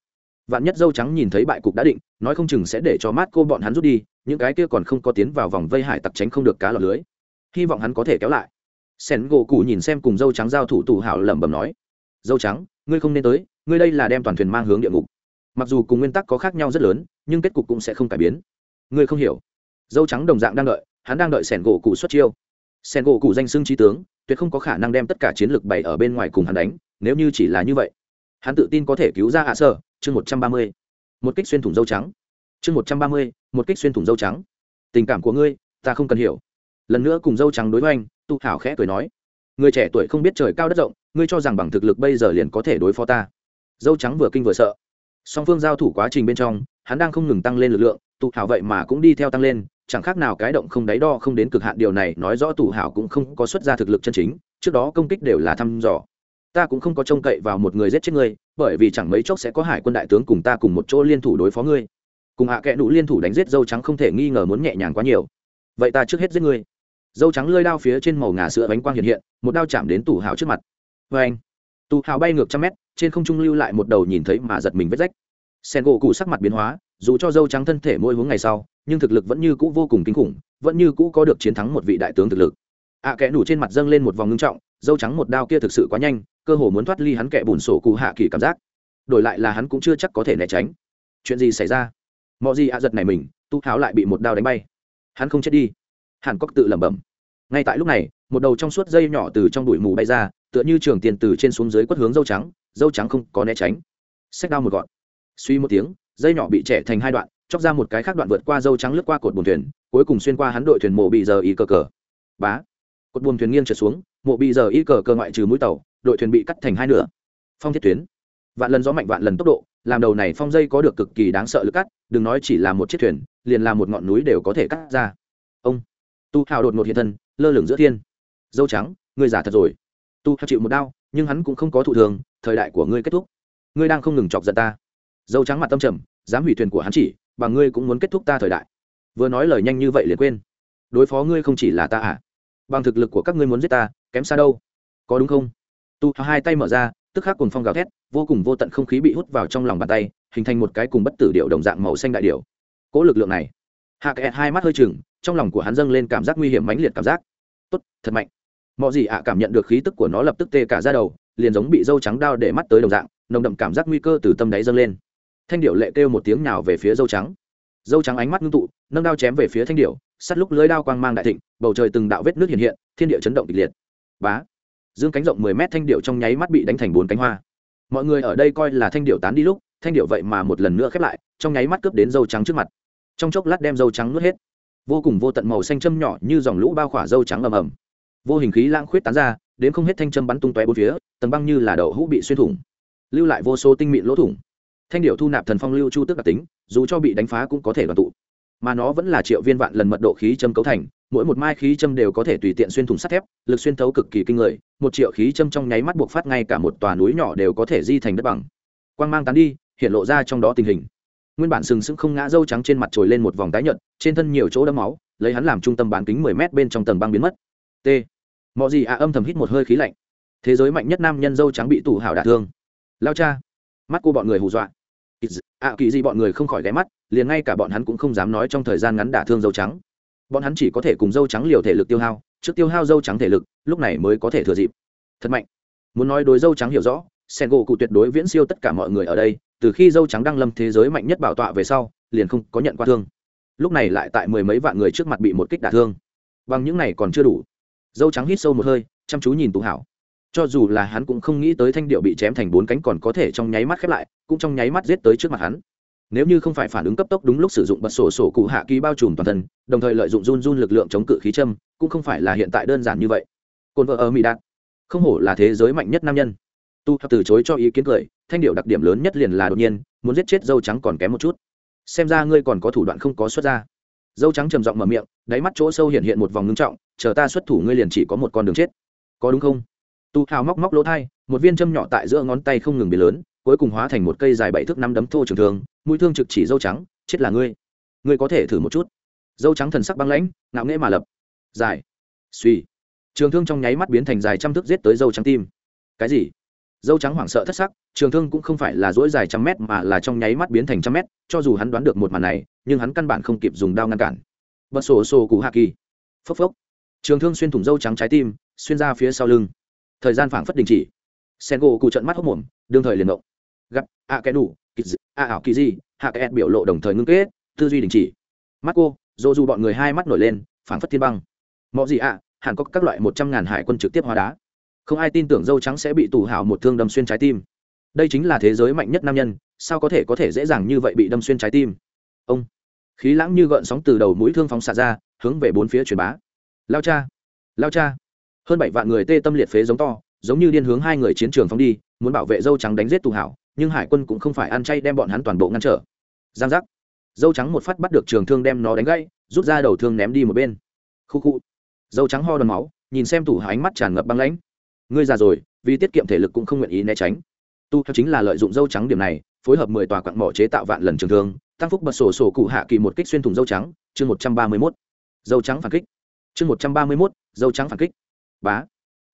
Vạn nhất dâu trắng nhìn thấy bại cục đã định, nói không chừng sẽ để cho mát cô bọn hắn rút đi, những cái kia còn không có tiến vào vòng vây hải tặc tránh không được cá lọt lưới. Hy vọng hắn có thể kéo lại. Sen gỗ cụ nhìn xem cùng dâu trắng giao thủ tù hảo lẩm bẩm nói dâu trắng, ngươi không nên tới, ngươi đây là đem toàn thuyền mang hướng địa ngục. Mặc dù cùng nguyên tắc có khác nhau rất lớn, nhưng kết cục cũng sẽ không cải biến. Ngươi không hiểu. Dâu trắng đồng dạng đang đợi, hắn đang đợi sẻn gỗ cụ xuất chiêu. Sẻn gỗ cụ danh xưng trí tướng, tuyệt không có khả năng đem tất cả chiến lược bày ở bên ngoài cùng hắn đánh, nếu như chỉ là như vậy. Hắn tự tin có thể cứu ra hạ sơ, chương một trăm ba mươi. Một kích xuyên thủng dâu trắng. Chương một trăm ba mươi, một kích xuyên thủng dâu trắng. Tình cảm của ngươi, ta không cần hiểu. Lần nữa cùng dâu trắng đối với anh tu hảo khẽ cười nói. Người trẻ tuổi không biết trời cao đất rộng ngươi cho rằng bằng thực lực bây giờ liền có thể đối phó ta. Dâu trắng vừa kinh vừa sợ. Song phương giao thủ quá trình bên trong, hắn đang không ngừng tăng lên lực lượng, tụ hảo vậy mà cũng đi theo tăng lên, chẳng khác nào cái động không đáy đo không đến cực hạn, điều này nói rõ tụ hảo cũng không có xuất ra thực lực chân chính, trước đó công kích đều là thăm dò. Ta cũng không có trông cậy vào một người giết chết ngươi, bởi vì chẳng mấy chốc sẽ có hải quân đại tướng cùng ta cùng một chỗ liên thủ đối phó ngươi. Cùng hạ kẽ đủ liên thủ đánh giết dâu trắng không thể nghi ngờ muốn nhẹ nhàng quá nhiều. Vậy ta trước hết giết ngươi. Dâu trắng lơi đao phía trên màu ngà sữa bánh quang hiện hiện, một đao chạm đến tủ hào trước mặt vê anh. Tù hào bay ngược trăm mét trên không trung lưu lại một đầu nhìn thấy mà giật mình vết rách. Sen gỗ cụ sắc mặt biến hóa dù cho dâu trắng thân thể mỗi hướng ngày sau nhưng thực lực vẫn như cũ vô cùng kinh khủng vẫn như cũ có được chiến thắng một vị đại tướng thực lực. Ạ à, kẽ nủ trên mặt dâng lên một vòng ngưng trọng dâu trắng một đao kia thực sự quá nhanh cơ hồ muốn thoát ly hắn kẻ bùn sổ cụ hạ kỳ cảm giác. Đổi lại là hắn cũng chưa chắc có thể né tránh. Chuyện gì xảy ra? Mọi gì ạ giật này mình tu háo lại bị một đao đánh bay. Hắn không chết đi. Hàn cốc tự lẩm bẩm. Ngay tại lúc này một đầu trong suốt dây nhỏ từ trong bụi mù bay ra, tựa như trường tiền từ trên xuống dưới quất hướng dâu trắng dâu trắng không có né tránh. Xách đao một gọn. Suy một tiếng, dây nhỏ bị trẻ thành hai đoạn, chóc ra một cái khác đoạn vượt qua dâu trắng lướt qua cột buồn thuyền, cuối cùng xuyên qua hắn đội thuyền mộ bị giờ y cờ cờ. Bá. Cột buồn thuyền nghiêng trượt xuống, mộ bị giờ y cờ cờ ngoại trừ mũi tàu, đội thuyền bị cắt thành hai nửa. Phong thiết tuyến. Vạn lần gió mạnh vạn lần tốc độ, làm đầu này phong dây có được cực kỳ đáng sợ lực cắt, đừng nói chỉ là một chiếc thuyền, liền là một ngọn núi đều có thể cắt ra. Ông. Tu hào đột ngột hiện thân, lơ lửng giữa thiên dâu trắng, ngươi giả thật rồi. Tu hào chịu một đau, nhưng hắn cũng không có thụ thường, thời đại của ngươi kết thúc. Ngươi đang không ngừng chọc giận ta. Dâu trắng mặt tâm trầm, dám hủy thuyền của hắn chỉ bằng ngươi cũng muốn kết thúc ta thời đại. Vừa nói lời nhanh như vậy liền quên. Đối phó ngươi không chỉ là ta à? Bằng thực lực của các ngươi muốn giết ta, kém xa đâu. Có đúng không? Tu hai tay mở ra, tức khắc cùng phong gào thét, vô cùng vô tận không khí bị hút vào trong lòng bàn tay, hình thành một cái cùng bất tử điệu đồng dạng màu xanh đại điệu cỗ lực lượng này. Hạ kẹt hai mắt hơi chừng, trong lòng của hắn dâng lên cảm giác nguy hiểm mãnh liệt cảm giác. Tốt, thật mạnh mọi gì ạ cảm nhận được khí tức của nó lập tức tê cả ra đầu, liền giống bị dâu trắng đao để mắt tới đồng dạng, nồng đậm cảm giác nguy cơ từ tâm đáy dâng lên. Thanh điệu lệ kêu một tiếng nào về phía dâu trắng. Dâu trắng ánh mắt ngưng tụ, nâng đao chém về phía thanh điệu sắt lúc lưới đao quang mang đại thịnh, bầu trời từng đạo vết nước hiện hiện, thiên địa chấn động kịch liệt. Bá! Dương cánh rộng mười mét thanh điệu trong nháy mắt bị đánh thành bốn cánh hoa. Mọi người ở đây coi là thanh điệu tán đi lúc, thanh điệu vậy mà một lần nữa khép lại, trong nháy mắt cướp đến dâu trắng trước mặt. Trong chốc lát đem dâu trắng nuốt hết. Vô cùng vô tận màu xanh châm nhỏ như dòng lũ bao khỏa dâu trắng ầm ầm vô hình khí lãng khuyết tán ra, đến không hết thanh châm bắn tung tóe bốn phía, tầng băng như là đậu hũ bị xuyên thủng, lưu lại vô số tinh mịn lỗ thủng. Thanh điệu thu nạp thần phong lưu chu tức đặc tính, dù cho bị đánh phá cũng có thể đoàn tụ. Mà nó vẫn là triệu viên vạn lần mật độ khí châm cấu thành, mỗi một mai khí châm đều có thể tùy tiện xuyên thủng sắt thép, lực xuyên thấu cực kỳ kinh người, một triệu khí châm trong nháy mắt buộc phát ngay cả một tòa núi nhỏ đều có thể di thành đất bằng. Quang mang tán đi, hiện lộ ra trong đó tình hình. Nguyên bản sừng sững không ngã dâu trắng trên mặt trồi lên một vòng tái nhợt, trên thân nhiều chỗ đẫm máu, lấy hắn làm trung tâm bán kính mười mét bên trong tầng băng biến mất. T mọi gì ạ, âm thầm hít một hơi khí lạnh. Thế giới mạnh nhất nam nhân dâu trắng bị tù hảo đả thương. Lao cha. Mắt cô bọn người hù dọa. Ạ kỳ gì bọn người không khỏi ghé mắt, liền ngay cả bọn hắn cũng không dám nói trong thời gian ngắn đả thương dâu trắng. Bọn hắn chỉ có thể cùng dâu trắng liều thể lực tiêu hao, trước tiêu hao dâu trắng thể lực, lúc này mới có thể thừa dịp. Thật mạnh. Muốn nói đối dâu trắng hiểu rõ sen gỗ cụ tuyệt đối viễn siêu tất cả mọi người ở đây, từ khi dâu trắng đang lâm thế giới mạnh nhất bảo tọa về sau, liền không có nhận qua thương. Lúc này lại tại mười mấy vạn người trước mặt bị một kích đả thương. Bằng những này còn chưa đủ dâu trắng hít sâu một hơi, chăm chú nhìn tú hảo. Cho dù là hắn cũng không nghĩ tới thanh điệu bị chém thành bốn cánh còn có thể trong nháy mắt khép lại, cũng trong nháy mắt giết tới trước mặt hắn. Nếu như không phải phản ứng cấp tốc đúng lúc sử dụng bật sổ sổ cụ hạ ký bao trùm toàn thân, đồng thời lợi dụng run run lực lượng chống cự khí châm, cũng không phải là hiện tại đơn giản như vậy. Cồn vợ ở mỹ đạt. Không hổ là thế giới mạnh nhất nam nhân. Tu từ chối cho ý kiến cười, thanh điệu đặc điểm lớn nhất liền là đột nhiên, muốn giết chết dâu trắng còn kém một chút. Xem ra ngươi còn có thủ đoạn không có xuất ra. Dâu trắng trầm giọng mở miệng, đáy mắt chỗ sâu hiện hiện một vòng ngưng trọng chờ ta xuất thủ ngươi liền chỉ có một con đường chết. Có đúng không? Tu hào móc móc lỗ thai, một viên châm nhỏ tại giữa ngón tay không ngừng biến lớn, cuối cùng hóa thành một cây dài bảy thước năm đấm thô trường thường mũi thương trực chỉ dâu trắng, chết là ngươi. Ngươi có thể thử một chút. Dâu trắng thần sắc băng lãnh, ngạo nghễ mà lập. Dài. Suy. Trường thương trong nháy mắt biến thành dài trăm thước giết tới dâu trắng tim. Cái gì? Dâu trắng hoảng sợ thất sắc, trường thương cũng không phải là dỗi dài trăm mét mà là trong nháy mắt biến thành trăm mét, cho dù hắn đoán được một màn này, nhưng hắn căn bản không kịp dùng đao ngăn cản. Bật sổ sổ cụ hạ kỳ. Phốc phốc trường thương xuyên thủng dâu trắng trái tim, xuyên ra phía sau lưng. Thời gian phảng phất đình chỉ. Sen gỗ cụ trận mắt hốc mồm, đương thời liền động gặp a kẻ đủ a ảo kỳ gì hạ kẻ biểu lộ đồng thời ngưng kết, tư duy đình chỉ. Mắt cô, dỗ dù bọn người hai mắt nổi lên, phảng phất thiên băng. Mọi gì ạ, hẳn có các loại một trăm ngàn hải quân trực tiếp hóa đá. Không ai tin tưởng dâu trắng sẽ bị tù hảo một thương đâm xuyên trái tim. Đây chính là thế giới mạnh nhất nam nhân, sao có thể có thể dễ dàng như vậy bị đâm xuyên trái tim? Ông. Khí lãng như gợn sóng từ đầu mũi thương phóng xạ ra, hướng về bốn phía truyền bá lao cha lao cha. Hơn bảy vạn người tê tâm liệt phế giống to, giống như điên hướng hai người chiến trường phóng đi, muốn bảo vệ dâu trắng đánh giết tù hảo, nhưng hải quân cũng không phải ăn chay đem bọn hắn toàn bộ ngăn trở. Giang giác. Dâu trắng một phát bắt được trường thương đem nó đánh gãy, rút ra đầu thương ném đi một bên. Khu khu. Dâu trắng ho đòn máu, nhìn xem tủ Hảo ánh mắt tràn ngập băng lãnh. Ngươi già rồi, vì tiết kiệm thể lực cũng không nguyện ý né tránh. Tu theo chính là lợi dụng dâu trắng điểm này, phối hợp mười tòa quặng mỏ chế tạo vạn lần trường thương, tăng phúc bật sổ sổ cụ hạ kỳ một kích xuyên thủng dâu trắng. Chương một trăm ba mươi mốt. Dâu trắng phản kích chương một trăm ba mươi mốt, dâu trắng phản kích. Bá.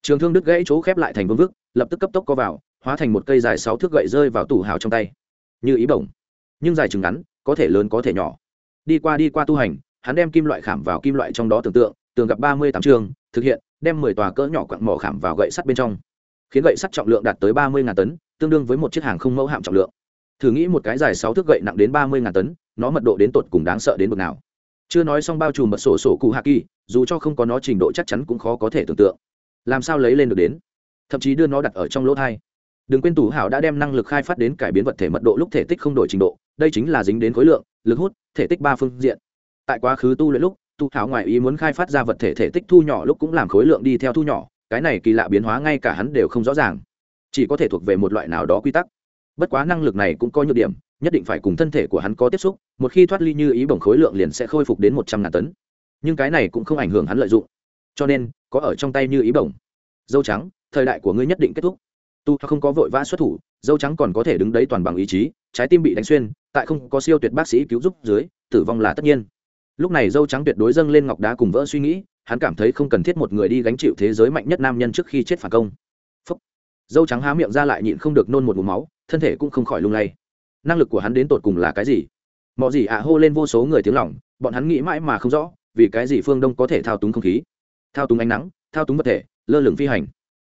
Trường thương đứt gãy chỗ khép lại thành vương vức, lập tức cấp tốc co vào, hóa thành một cây dài sáu thước gậy rơi vào tủ hào trong tay. Như ý bổng. Nhưng dài chừng ngắn, có thể lớn có thể nhỏ. Đi qua đi qua tu hành, hắn đem kim loại khảm vào kim loại trong đó tưởng tượng, tường gặp ba mươi tám trường, thực hiện, đem mười tòa cỡ nhỏ quặng mỏ khảm vào gậy sắt bên trong. Khiến gậy sắt trọng lượng đạt tới ba mươi tấn, tương đương với một chiếc hàng không mẫu hạm trọng lượng. Thử nghĩ một cái dài sáu thước gậy nặng đến ba mươi tấn, nó mật độ đến tột cùng đáng sợ đến bực nào? Chưa nói xong bao trùm bật sổ sổ cụ hạ kỳ, dù cho không có nó trình độ chắc chắn cũng khó có thể tưởng tượng. Làm sao lấy lên được đến? Thậm chí đưa nó đặt ở trong lỗ thai. Đừng quên tủ hảo đã đem năng lực khai phát đến cải biến vật thể mật độ lúc thể tích không đổi trình độ, đây chính là dính đến khối lượng, lực hút, thể tích ba phương diện. Tại quá khứ tu luyện lúc tu hảo ngoại ý muốn khai phát ra vật thể thể tích thu nhỏ lúc cũng làm khối lượng đi theo thu nhỏ, cái này kỳ lạ biến hóa ngay cả hắn đều không rõ ràng. Chỉ có thể thuộc về một loại nào đó quy tắc. Bất quá năng lực này cũng có nhược điểm nhất định phải cùng thân thể của hắn có tiếp xúc, một khi thoát ly như ý bổng khối lượng liền sẽ khôi phục đến một trăm ngàn tấn. Nhưng cái này cũng không ảnh hưởng hắn lợi dụng. Cho nên, có ở trong tay như ý bổng. Dâu trắng, thời đại của ngươi nhất định kết thúc. Tu không có vội vã xuất thủ, dâu trắng còn có thể đứng đấy toàn bằng ý chí, trái tim bị đánh xuyên, tại không có siêu tuyệt bác sĩ cứu giúp dưới, tử vong là tất nhiên. Lúc này dâu trắng tuyệt đối dâng lên ngọc đá cùng vỡ suy nghĩ, hắn cảm thấy không cần thiết một người đi gánh chịu thế giới mạnh nhất nam nhân trước khi chết phản công. Phúc. dâu trắng há miệng ra lại nhịn không được nôn một mũ máu, thân thể cũng không khỏi lung lay năng lực của hắn đến tột cùng là cái gì? Mọi gì ạ hô lên vô số người tiếng lỏng bọn hắn nghĩ mãi mà không rõ, vì cái gì phương đông có thể thao túng không khí, thao túng ánh nắng, thao túng vật thể, lơ lửng phi hành.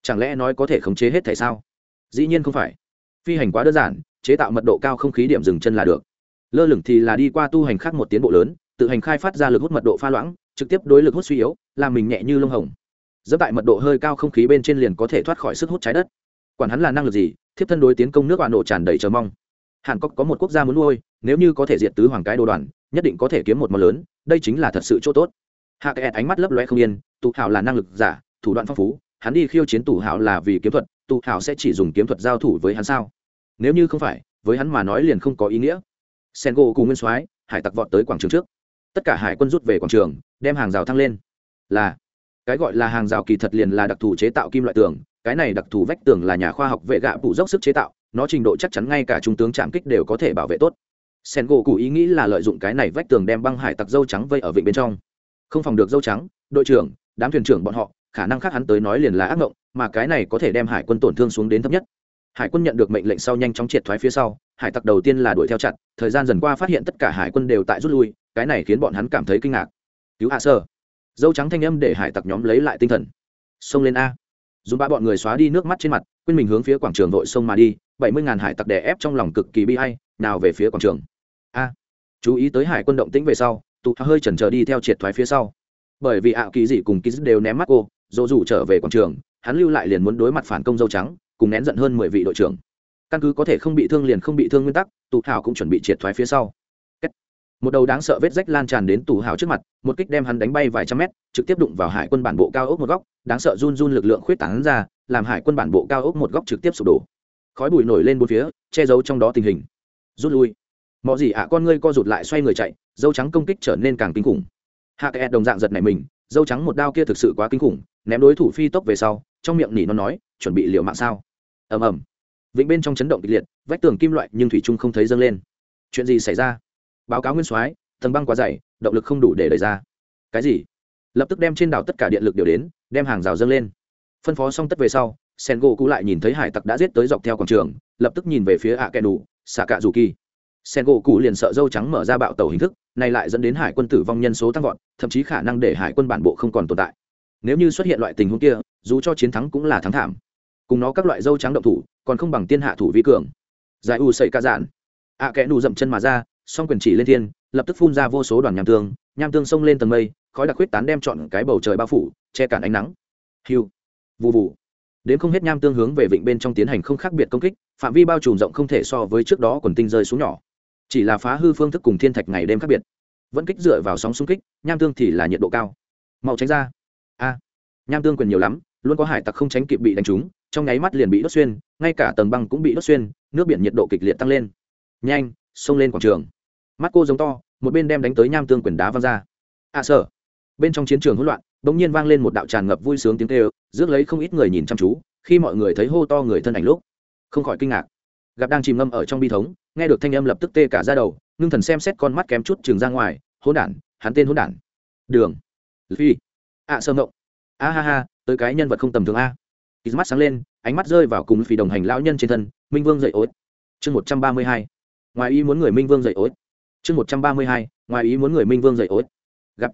Chẳng lẽ nói có thể khống chế hết tại sao? Dĩ nhiên không phải. Phi hành quá đơn giản, chế tạo mật độ cao không khí điểm dừng chân là được. Lơ lửng thì là đi qua tu hành khác một tiến bộ lớn, tự hành khai phát ra lực hút mật độ pha loãng, trực tiếp đối lực hút suy yếu, làm mình nhẹ như lông hồng. Dẫm tại mật độ hơi cao không khí bên trên liền có thể thoát khỏi sức hút trái đất. Quản hắn là năng lực gì, thiếp thân đối tiến công nước bạn nộ tràn đầy chờ mong hàn cốc có một quốc gia muốn nuôi, nếu như có thể diệt tứ hoàng cái đồ đoàn, nhất định có thể kiếm một món lớn, đây chính là thật sự chỗ tốt. Hạ kẹt ánh mắt lấp loe không yên tụ hảo là năng lực giả, thủ đoạn phong phú, hắn đi khiêu chiến tụ hảo là vì kiếm thuật tụ hảo sẽ chỉ dùng kiếm thuật giao thủ với hắn sao? Nếu như không phải, với hắn mà nói liền không có ý nghĩa. Sen gỗ cùng nguyên soái, hải tặc vọt tới quảng trường trước. Tất cả hải quân rút về quảng trường, đem hàng rào thăng lên. Là, cái gọi là hàng rào kỳ thật liền là đặc thù chế tạo kim loại tường, cái này đặc thù vách tường là nhà khoa học vệ gạ bụ dốc sức chế tạo nó trình độ chắc chắn ngay cả trung tướng trạm kích đều có thể bảo vệ tốt. Sen gỗ cụ ý nghĩ là lợi dụng cái này vách tường đem băng hải tặc dâu trắng vây ở vịnh bên trong. Không phòng được dâu trắng, đội trưởng, đám thuyền trưởng bọn họ, khả năng khác hắn tới nói liền là ác mộng mà cái này có thể đem hải quân tổn thương xuống đến thấp nhất. Hải quân nhận được mệnh lệnh sau nhanh chóng triệt thoái phía sau, hải tặc đầu tiên là đuổi theo chặt thời gian dần qua phát hiện tất cả hải quân đều tại rút lui, cái này khiến bọn hắn cảm thấy kinh ngạc. Cứu hạ sơ. Dâu trắng thanh âm để hải tặc nhóm lấy lại tinh thần. Xông lên a dùng ba bọn người xóa đi nước mắt trên mặt, quên mình hướng phía quảng trường vội sông mà đi, bảy mươi ngàn hải tặc đè ép trong lòng cực kỳ bi hay nào về phía quảng trường. A, chú ý tới hải quân động tĩnh về sau, tụ hơi chần chờ đi theo triệt thoái phía sau. Bởi vì ảo kỳ dị cùng ký đều ném mắt cô, dỗ dù trở về quảng trường, hắn lưu lại liền muốn đối mặt phản công dâu trắng, cùng nén giận hơn mười vị đội trưởng. Căn cứ có thể không bị thương liền không bị thương nguyên tắc, tụ hảo cũng chuẩn bị triệt thoái phía sau một đầu đáng sợ vết rách lan tràn đến tù hào trước mặt, một kích đem hắn đánh bay vài trăm mét, trực tiếp đụng vào hải quân bản bộ cao ốc một góc, đáng sợ run run lực lượng khuyết tảng ra, làm hải quân bản bộ cao ốc một góc trực tiếp sụp đổ. Khói bụi nổi lên bốn phía, che giấu trong đó tình hình. Rút lui. Mọi gì ạ, con ngươi co rụt lại xoay người chạy, dâu trắng công kích trở nên càng kinh khủng. Hạ kẹt đồng dạng giật này mình, dâu trắng một đao kia thực sự quá kinh khủng, ném đối thủ phi tốc về sau, trong miệng nỉ nó nói, chuẩn bị liệu mạng sao? Ầm ầm. Vĩnh bên trong chấn động kịch liệt, vách tường kim loại nhưng thủy trung không thấy dâng lên. Chuyện gì xảy ra? Báo cáo nguyên soái, tầng băng quá dày, động lực không đủ để đẩy ra. Cái gì? Lập tức đem trên đảo tất cả điện lực đều đến, đem hàng rào dâng lên. Phân phó xong tất về sau sen gỗ cũ lại nhìn thấy hải tặc đã giết tới dọc theo quảng trường, lập tức nhìn về phía ạ kẻ đủ xạ cạ dù kỳ. Sen gỗ cũ liền sợ dâu trắng mở ra bạo tàu hình thức, này lại dẫn đến hải quân tử vong nhân số tăng vọt, thậm chí khả năng để hải quân bản bộ không còn tồn tại. Nếu như xuất hiện loại tình huống kia, dù cho chiến thắng cũng là thắng thảm. Cùng nó các loại dâu trắng động thủ, còn không bằng tiên hạ thủ vi cường. Giải u sậy ca dạn. Ạ kẽ đủ dậm chân mà ra song quyền chỉ lên thiên, lập tức phun ra vô số đoàn nham tương nham tương xông lên tầng mây, khói đặc huyết tán đem trọn cái bầu trời bao phủ, che cản ánh nắng. Hiu vụ vụ đến không hết nham tương hướng về vịnh bên trong tiến hành không khác biệt công kích, phạm vi bao trùm rộng không thể so với trước đó quần tinh rơi xuống nhỏ. Chỉ là phá hư phương thức cùng thiên thạch ngày đêm khác biệt. Vẫn kích dựa vào sóng xung kích, nham tương thì là nhiệt độ cao. Mau tránh ra. A, nham tương quyền nhiều lắm, luôn có hải tặc không tránh kịp bị đánh trúng, trong nháy mắt liền bị đốt xuyên, ngay cả tầng băng cũng bị đốt xuyên, nước biển nhiệt độ kịch liệt tăng lên. Nhanh, xông lên quảng trường mắt cô giống to một bên đem đánh tới nham tương quyền đá văng ra. À, sở bên trong chiến trường hỗn loạn đ ỗ n g nhiên vang lên một đạo tràn ngập vui sướng tiếng kêu rước lấy không ít người nhìn chăm chú khi mọi người thấy hô to người thân ảnh lúc không khỏi kinh ngạc. Gặp đang chìm ngâm ở trong bi thống nghe được thanh âm lập tức tê cả ra đầu ngưng thần xem xét con mắt kém chút trường ra ngoài hỗn đản hắn tên hỗn đản. Đường. Phi. Ạ à, sơ ngộng. A ha ha tới cái nhân vật không tầm thường a. Ký mắt sáng lên ánh mắt rơi vào cùng phi đồng hành lão nhân trên thân minh vương dậy ối. Chương một trăm ba mươi hai. Ngoài ý muốn người minh vương dậy ối chương một trăm ba mươi hai, ngoài ý muốn người minh vương dậy ối. Gặp.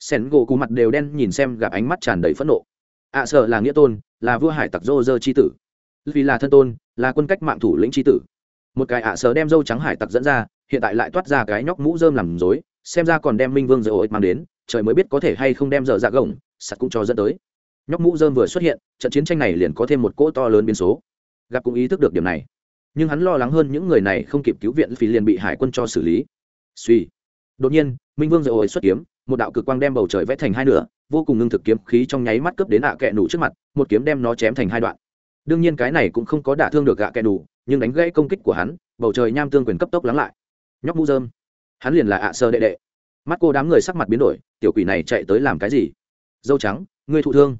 Sen gỗ cù mặt đều đen nhìn xem, gặp ánh mắt tràn đầy phẫn nộ. Ạ sợ là nghĩa tôn, là vua hải tặc dô dơ c h i tử. Vì là thân tôn, là quân cách mạng thủ lĩnh c h i tử. Một cái ạ sợ đem dâu trắng hải tặc dẫn ra, hiện tại lại toát ra cái nhóc mũ dơm làm dối xem ra còn đem minh vương dậy ối mang đến, trời mới biết có thể hay không đem dở dạ gồng sắt cũng cho dẫn tới. Nhóc mũ dơm vừa xuất hiện, trận chiến tranh này liền có thêm một cỗ to lớn biến số. Gặp cũng ý thức được điểm này. Nhưng hắn lo lắng hơn những người này không kịp cứu viện, vì liền bị hải quân cho xử lý suy. Đột nhiên, minh vương dội ổi xuất kiếm, một đạo cực quang đem bầu trời vẽ thành hai nửa, vô cùng ngưng thực kiếm khí trong nháy mắt cướp đến ạ à kẹ nủ trước mặt, một kiếm đem nó chém thành hai đoạn. Đương nhiên cái này cũng không có đả thương được gạ kẹ nủ, nhưng đánh gãy công kích của hắn, bầu trời nham tương quyền cấp tốc lắng lại. Nhóc mũ dơm hắn liền là ạ sơ đệ đệ. Mắt cô đám người sắc mặt biến đổi, tiểu quỷ này chạy tới làm cái gì? Dâu trắng, ngươi thụ thương.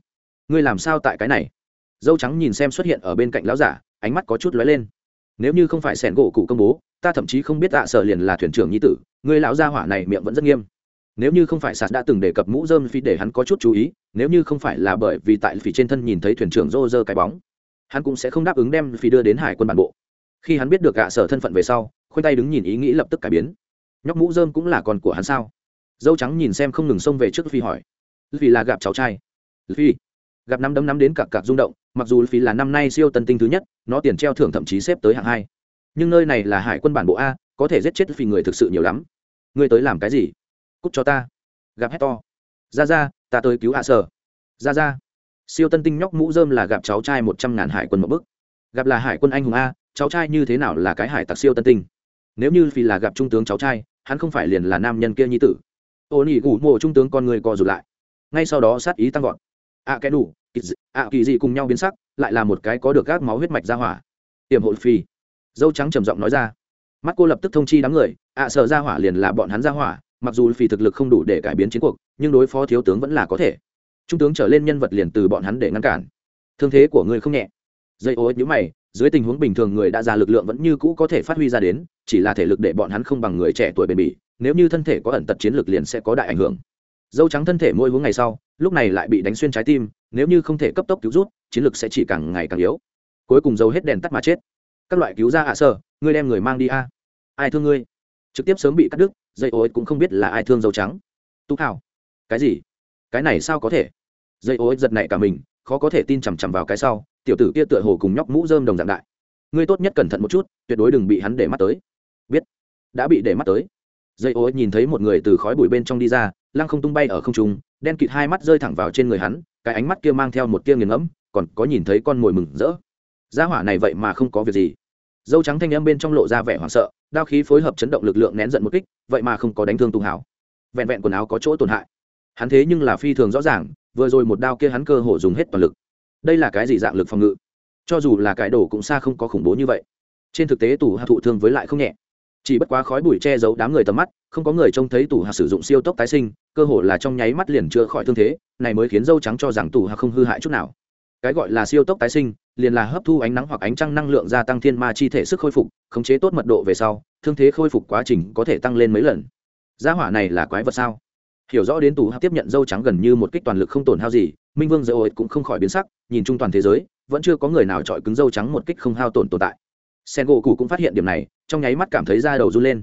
Ngươi làm sao tại cái này? Dâu trắng nhìn xem xuất hiện ở bên cạnh lão giả, ánh mắt có chút lóe lên. Nếu như không phải sẻn gỗ cụ công bố ta thậm chí không biết tạ sở liền là thuyền trưởng nhi tử người lão gia hỏa này miệng vẫn rất nghiêm. Nếu như không phải sạt đã từng đề cập mũ dơm phi để hắn có chút chú ý, nếu như không phải là bởi vì tại phi trên thân nhìn thấy thuyền trưởng rô rơ cái bóng, hắn cũng sẽ không đáp ứng đem phi đưa đến hải quân bản bộ. Khi hắn biết được gạ sở thân phận về sau, khoanh tay đứng nhìn ý nghĩ lập tức cải biến. Nhóc mũ dơm cũng là con của hắn sao? Dâu trắng nhìn xem không ngừng xông về trước phi hỏi. Vì là gặp cháu trai. Phi. Gặp năm đấm năm đến cặp cặp rung động, mặc dù phi là năm nay siêu tân tinh thứ nhất, nó tiền treo thưởng thậm chí xếp tới hạng hai nhưng nơi này là hải quân bản bộ a có thể giết chết phi người thực sự nhiều lắm. Ngươi tới làm cái gì? Cúc cho ta. Gặp hét to. Ra ra ta tới cứu hạ sở. Ra ra. Siêu tân tinh nhóc mũ dơm là gặp cháu trai một trăm ngàn hải quân một bức gặp là hải quân anh hùng a cháu trai như thế nào là cái hải tặc siêu tân tinh? Nếu như phi là gặp trung tướng cháu trai hắn không phải liền là nam nhân kia nhi tử. Ô nỉ ngủ mộ trung tướng con người co rụt lại. Ngay sau đó sát ý tăng vọt. A à, cái đủ ạ kỳ gì cùng nhau biến sắc lại là một cái có được gác máu huyết mạch ra hỏa. Tiềm hộ phi dâu trắng trầm giọng nói ra. Mắt cô lập tức thông chi đám người, ạ, sợ ra hỏa liền là bọn hắn ra hỏa, mặc dù phi thực lực không đủ để cải biến chiến cuộc, nhưng đối phó thiếu tướng vẫn là có thể. Trung tướng trở lên nhân vật liền từ bọn hắn để ngăn cản. Thương thế của người không nhẹ. Dây ô nhữ mày, dưới tình huống bình thường người đã già lực lượng vẫn như cũ có thể phát huy ra đến, chỉ là thể lực để bọn hắn không bằng người trẻ tuổi bền bỉ, nếu như thân thể có ẩn tật chiến lực liền sẽ có đại ảnh hưởng. Dâu trắng thân thể môi hướng ngày sau, lúc này lại bị đánh xuyên trái tim, nếu như không thể cấp tốc cứu rút, chiến lực sẽ chỉ càng ngày càng yếu. Cuối cùng dâu hết đèn tắt mà chết các loại cứu ra hạ sơ, ngươi đem người mang đi a. Ai thương ngươi? Trực tiếp sớm bị cắt đứt, dây ối cũng không biết là ai thương dầu trắng. Tú thảo. Cái gì? Cái này sao có thể? Dây ối giật nảy cả mình, khó có thể tin chằm chằm vào cái sau, tiểu tử kia tựa hồ cùng nhóc mũ rơm đồng dạng đại. Ngươi tốt nhất cẩn thận một chút, tuyệt đối đừng bị hắn để mắt tới. Biết. Đã bị để mắt tới. Dây ối nhìn thấy một người từ khói bụi bên trong đi ra, lăng không tung bay ở không trung, đen kịt hai mắt rơi thẳng vào trên người hắn, cái ánh mắt kia mang theo một tia nghiền ngẫm, còn có nhìn thấy con mồi mừng rỡ. Gia hỏa này vậy mà không có việc gì dâu trắng thanh âm bên trong lộ ra vẻ hoảng sợ, đao khí phối hợp chấn động lực lượng nén giận một kích, vậy mà không có đánh thương tùng hảo. Vẹn vẹn quần áo có chỗ tổn hại. Hắn thế nhưng là phi thường rõ ràng, vừa rồi một đao kia hắn cơ hồ dùng hết toàn lực. Đây là cái gì dạng lực phòng ngự? Cho dù là cái đổ cũng xa không có khủng bố như vậy. Trên thực tế tù hạ thụ thương với lại không nhẹ. Chỉ bất quá khói bụi che giấu đám người tầm mắt, không có người trông thấy tù hạ sử dụng siêu tốc tái sinh, cơ hồ là trong nháy mắt liền chữa khỏi thương thế, này mới khiến dâu trắng cho rằng tù hạ không hư hại chút nào cái gọi là siêu tốc tái sinh, liền là hấp thu ánh nắng hoặc ánh trăng năng lượng gia tăng thiên ma chi thể sức khôi phục, khống chế tốt mật độ về sau, thương thế khôi phục quá trình có thể tăng lên mấy lần. Gia hỏa này là quái vật sao? Hiểu rõ đến tù hạ tiếp nhận dâu trắng gần như một kích toàn lực không tổn hao gì, minh vương dâu ổi cũng không khỏi biến sắc, nhìn chung toàn thế giới, vẫn chưa có người nào chọi cứng dâu trắng một kích không hao tổn tồn tại. Sen gỗ cụ cũng phát hiện điểm này, trong nháy mắt cảm thấy da đầu run lên.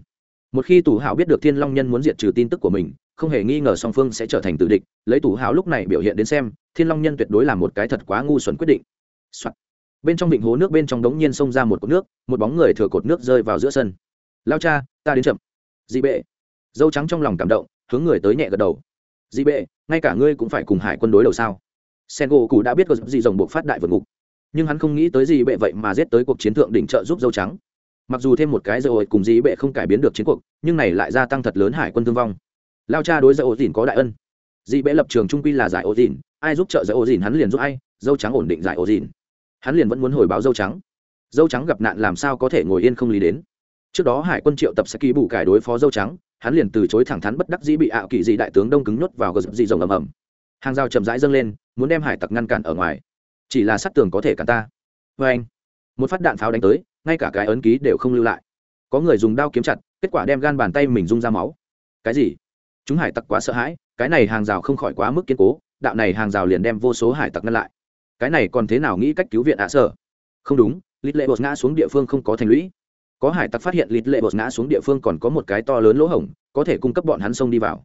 Một khi tù hảo biết được thiên long nhân muốn diệt trừ tin tức của mình, không hề nghi ngờ song phương sẽ trở thành tự địch, lấy tù hảo lúc này biểu hiện đến xem thiên long nhân tuyệt đối là một cái thật quá ngu xuẩn quyết định、Soạn. bên trong vịnh hố nước bên trong đống nhiên xông ra một cột nước, một bóng người thừa cột nước rơi vào giữa sân. Lao cha, ta đến chậm. Dị bệ. Dâu trắng trong lòng cảm động, hướng người tới nhẹ gật đầu. Dị bệ, ngay cả ngươi cũng phải cùng hải quân đối đầu sao? Sen gỗ cụ đã biết có gì rồng buộc phát đại vượt ngục. Nhưng hắn không nghĩ tới dị bệ vậy mà giết tới cuộc chiến thượng đỉnh trợ giúp dâu trắng. Mặc dù thêm một cái dầu cùng dĩ bệ không cải biến được chiến cuộc, nhưng này lại gia tăng thật lớn hải quân thương vong. Lao cha đối dầu dìn có đại ân. Dĩ bệ lập trường trung quy là giải ô dìn ai giúp trợ giải ô dìn hắn liền giúp ai, dâu trắng ổn định giải ô dìn hắn liền vẫn muốn hồi báo dâu trắng. Dâu trắng gặp nạn làm sao có thể ngồi yên không lý đến? Trước đó hải quân triệu tập sẽ ký bù cải đối phó dâu trắng, hắn liền từ chối thẳng thắn bất đắc dĩ bị ảo kỳ dị đại tướng đông cứng nhốt vào gờ dị rồng ầm ầm. Hàng rào chậm rãi dâng lên, muốn đem hải tặc ngăn cản ở ngoài. Chỉ là sắt tường có thể cản ta. Vê anh. Một phát đạn pháo đánh tới, ngay cả cái ấn ký đều không lưu lại. Có người dùng đao kiếm chặt, kết quả đem gan bàn tay mình rung ra máu. Cái gì? Chúng hải tặc quá sợ hãi, cái này hàng rào không khỏi quá mức kiên cố đạo này hàng rào liền đem vô số hải tặc ngăn lại. Cái này còn thế nào nghĩ cách cứu viện ạ à sở không đúng, lít lệ bột ngã xuống địa phương không có thành lũy. Có hải tặc phát hiện lít lệ bột ngã xuống địa phương còn có một cái to lớn lỗ hổng, có thể cung cấp bọn hắn sông đi vào.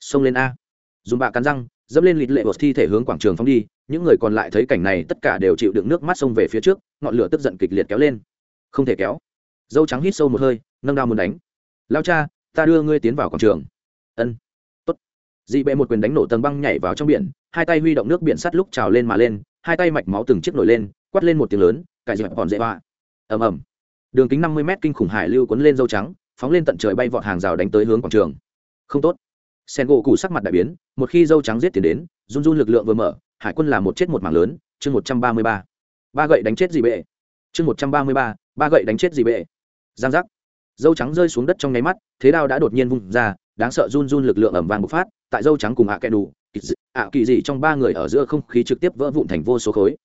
Sông lên a. Dùng bạ cắn răng, dẫm lên lít lệ bột thi thể hướng quảng trường phóng đi, những người còn lại thấy cảnh này tất cả đều chịu đựng nước mắt sông về phía trước, ngọn lửa tức giận kịch liệt kéo lên. Không thể kéo. Dâu trắng hít sâu một hơi, nâng đao muốn đánh. Lao cha, ta đưa ngươi tiến vào quảng trường. Ân dị bệ một quyền đánh nổ tầng băng nhảy vào trong biển, hai tay huy động nước biển sắt lúc trào lên mà lên, hai tay mạch máu từng chiếc nổi lên, quát lên một tiếng lớn, cải dịp còn dễ hoa ầm ầm. Đường kính năm mươi mét kinh khủng hải lưu cuốn lên dâu trắng, phóng lên tận trời bay vọt hàng rào đánh tới hướng quảng trường. Không tốt. Sen gỗ củ sắc mặt đại biến, một khi dâu trắng giết tiền đến, run run lực lượng vừa mở, hải quân là một chết một mảng lớn, chương một trăm ba mươi ba. Ba gậy đánh chết dị bệ. Chương một trăm ba mươi ba ba gậy đánh chết dị bệ. Giang giác. Dâu trắng rơi xuống đất trong nháy mắt, thế đao đã đột nhiên vung ra, đáng sợ run run lực lượng ẩm vàng bộc phát tại dâu trắng cùng ạ kẹ đủ ạ kỳ dị trong ba người ở giữa không khí trực tiếp vỡ vụn thành vô số khối.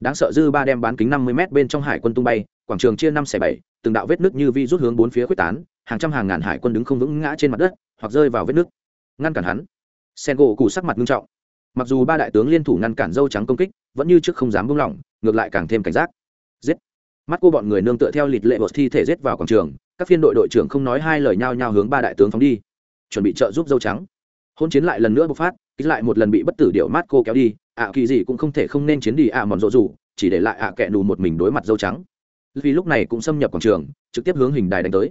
Đáng sợ dư ba đem bán kính năm mươi m bên trong hải quân tung bay, quảng trường chia năm xẻ bảy, từng đạo vết nước như vi rút hướng bốn phía quyết tán, hàng trăm hàng ngàn hải quân đứng không vững ngã trên mặt đất, hoặc rơi vào vết nước ngăn cản hắn. Sen gỗ cù sắc mặt nghiêm trọng. Mặc dù ba đại tướng liên thủ ngăn cản dâu trắng công kích, vẫn như trước không dám buông lỏng, ngược lại càng thêm cảnh giác. Giết. Mắt cô bọn người nương tựa theo lịch lệ bột thi thể giết vào quảng trường, các phiên đội đội trưởng không nói hai lời nhao nhao hướng ba đại tướng phóng đi. Chuẩn bị trợ giúp dâu trắng hôn chiến lại lần nữa bộc phát kích lại một lần bị bất tử điệu mát cô kéo đi, ạ kỳ gì cũng không thể không nên chiến đi ạ mòn rộ rủ, chỉ để lại ạ kẹ nù một mình đối mặt dâu trắng. Vì lúc này cũng xâm nhập quảng trường, trực tiếp hướng hình đài đánh tới.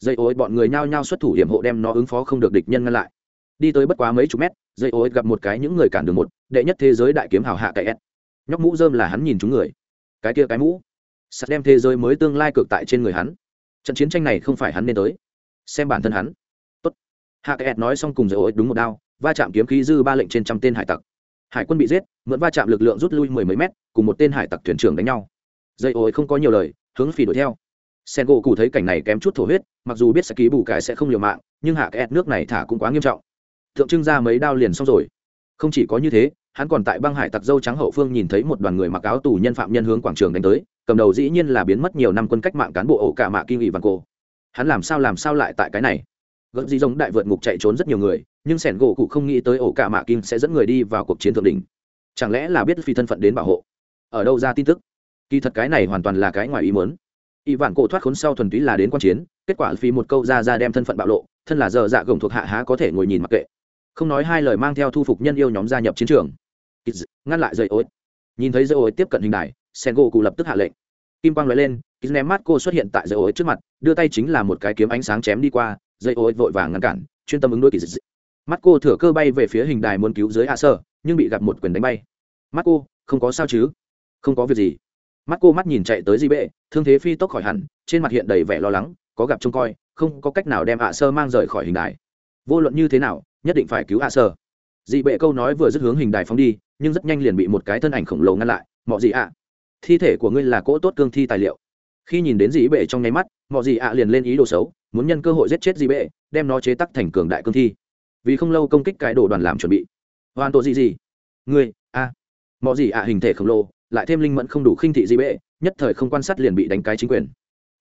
Dây ối bọn người nhao nhao xuất thủ hiểm hộ đem nó ứng phó không được địch nhân ngăn lại. Đi tới bất quá mấy chục mét, dây ối gặp một cái những người cản đường một, đệ nhất thế giới đại kiếm hào hạ cái s nhóc mũ dơm là hắn nhìn chúng người. Cái kia cái mũ. Sắt đem thế giới mới tương lai cực tại trên người hắn. Trận chiến tranh này không phải hắn nên tới. Xem bản thân hắn hạ Kẹt nói xong cùng dây ối đúng một đao, va chạm kiếm khí dư ba lệnh trên trăm tên hải tặc. Hải quân bị giết, mượn va chạm lực lượng rút lui mười mấy mét, cùng một tên hải tặc thuyền trưởng đánh nhau. Dây ối không có nhiều lời, hướng phỉ đuổi theo. Sen gỗ cụ thấy cảnh này kém chút thổ huyết, mặc dù biết sẽ ký bù cải sẽ không liều mạng, nhưng hạ Kẹt nước này thả cũng quá nghiêm trọng. Thượng trưng ra mấy đao liền xong rồi. Không chỉ có như thế, hắn còn tại băng hải tặc dâu trắng hậu phương nhìn thấy một đoàn người mặc áo tù nhân phạm nhân hướng quảng trường đánh tới, cầm đầu dĩ nhiên là biến mất nhiều năm quân cách mạng cán bộ ổ cả mạ kinh nghị văn cô hắn làm sao làm sao lại tại cái này? Gợn dị giống đại vượt ngục chạy trốn rất nhiều người, nhưng sẻn gỗ cụ không nghĩ tới ổ cả mạ kim sẽ dẫn người đi vào cuộc chiến thượng đỉnh. Chẳng lẽ là biết phi thân phận đến bảo hộ? Ở đâu ra tin tức? Kỳ thật cái này hoàn toàn là cái ngoài ý muốn. Y vạn cổ thoát khốn sau thuần túy là đến quan chiến, kết quả phi một câu ra ra đem thân phận bạo lộ, thân là giờ dạ gồng thuộc hạ há có thể ngồi nhìn mặc kệ. Không nói hai lời mang theo thu phục nhân yêu nhóm gia nhập chiến trường. Ngăn lại dây ối. Nhìn thấy dây ối tiếp cận hình đài sen gỗ cụ lập tức hạ lệnh. Kim quang nói lên kýt ném mắt cô xuất hiện tại dây ối trước mặt, đưa tay chính là một cái kiếm ánh sáng chém đi qua dây ối vội vàng ngăn cản, chuyên tâm ứng đối kỳ dị mắt cô thừa cơ bay về phía hình đài muốn cứu dưới hạ sơ, nhưng bị gặp một quyền đánh bay. Mắt cô không có sao chứ? Không có việc gì. Mắt cô mắt nhìn chạy tới di bệ, thương thế phi tốc khỏi hẳn, trên mặt hiện đầy vẻ lo lắng, có gặp trông coi, không có cách nào đem hạ sơ mang rời khỏi hình đài. Vô luận như thế nào, nhất định phải cứu hạ sơ. Dị bệ câu nói vừa dứt hướng hình đài phóng đi, nhưng rất nhanh liền bị một cái thân ảnh khổng lồ ngăn lại. Mọi gì ạ thi thể của ngươi là cỗ tốt cương thi tài liệu khi nhìn đến dị bệ trong nháy mắt mọi gì ạ liền lên ý đồ xấu muốn nhân cơ hội giết chết dị bệ đem nó chế tắc thành cường đại cương thi. Vì không lâu công kích cái đồ đoàn làm chuẩn bị. Hoàn tổ gì gì người, a. Mọi gì ạ hình thể khổng lồ lại thêm linh mẫn không đủ khinh thị dị bệ nhất thời không quan sát liền bị đánh cái chính quyền.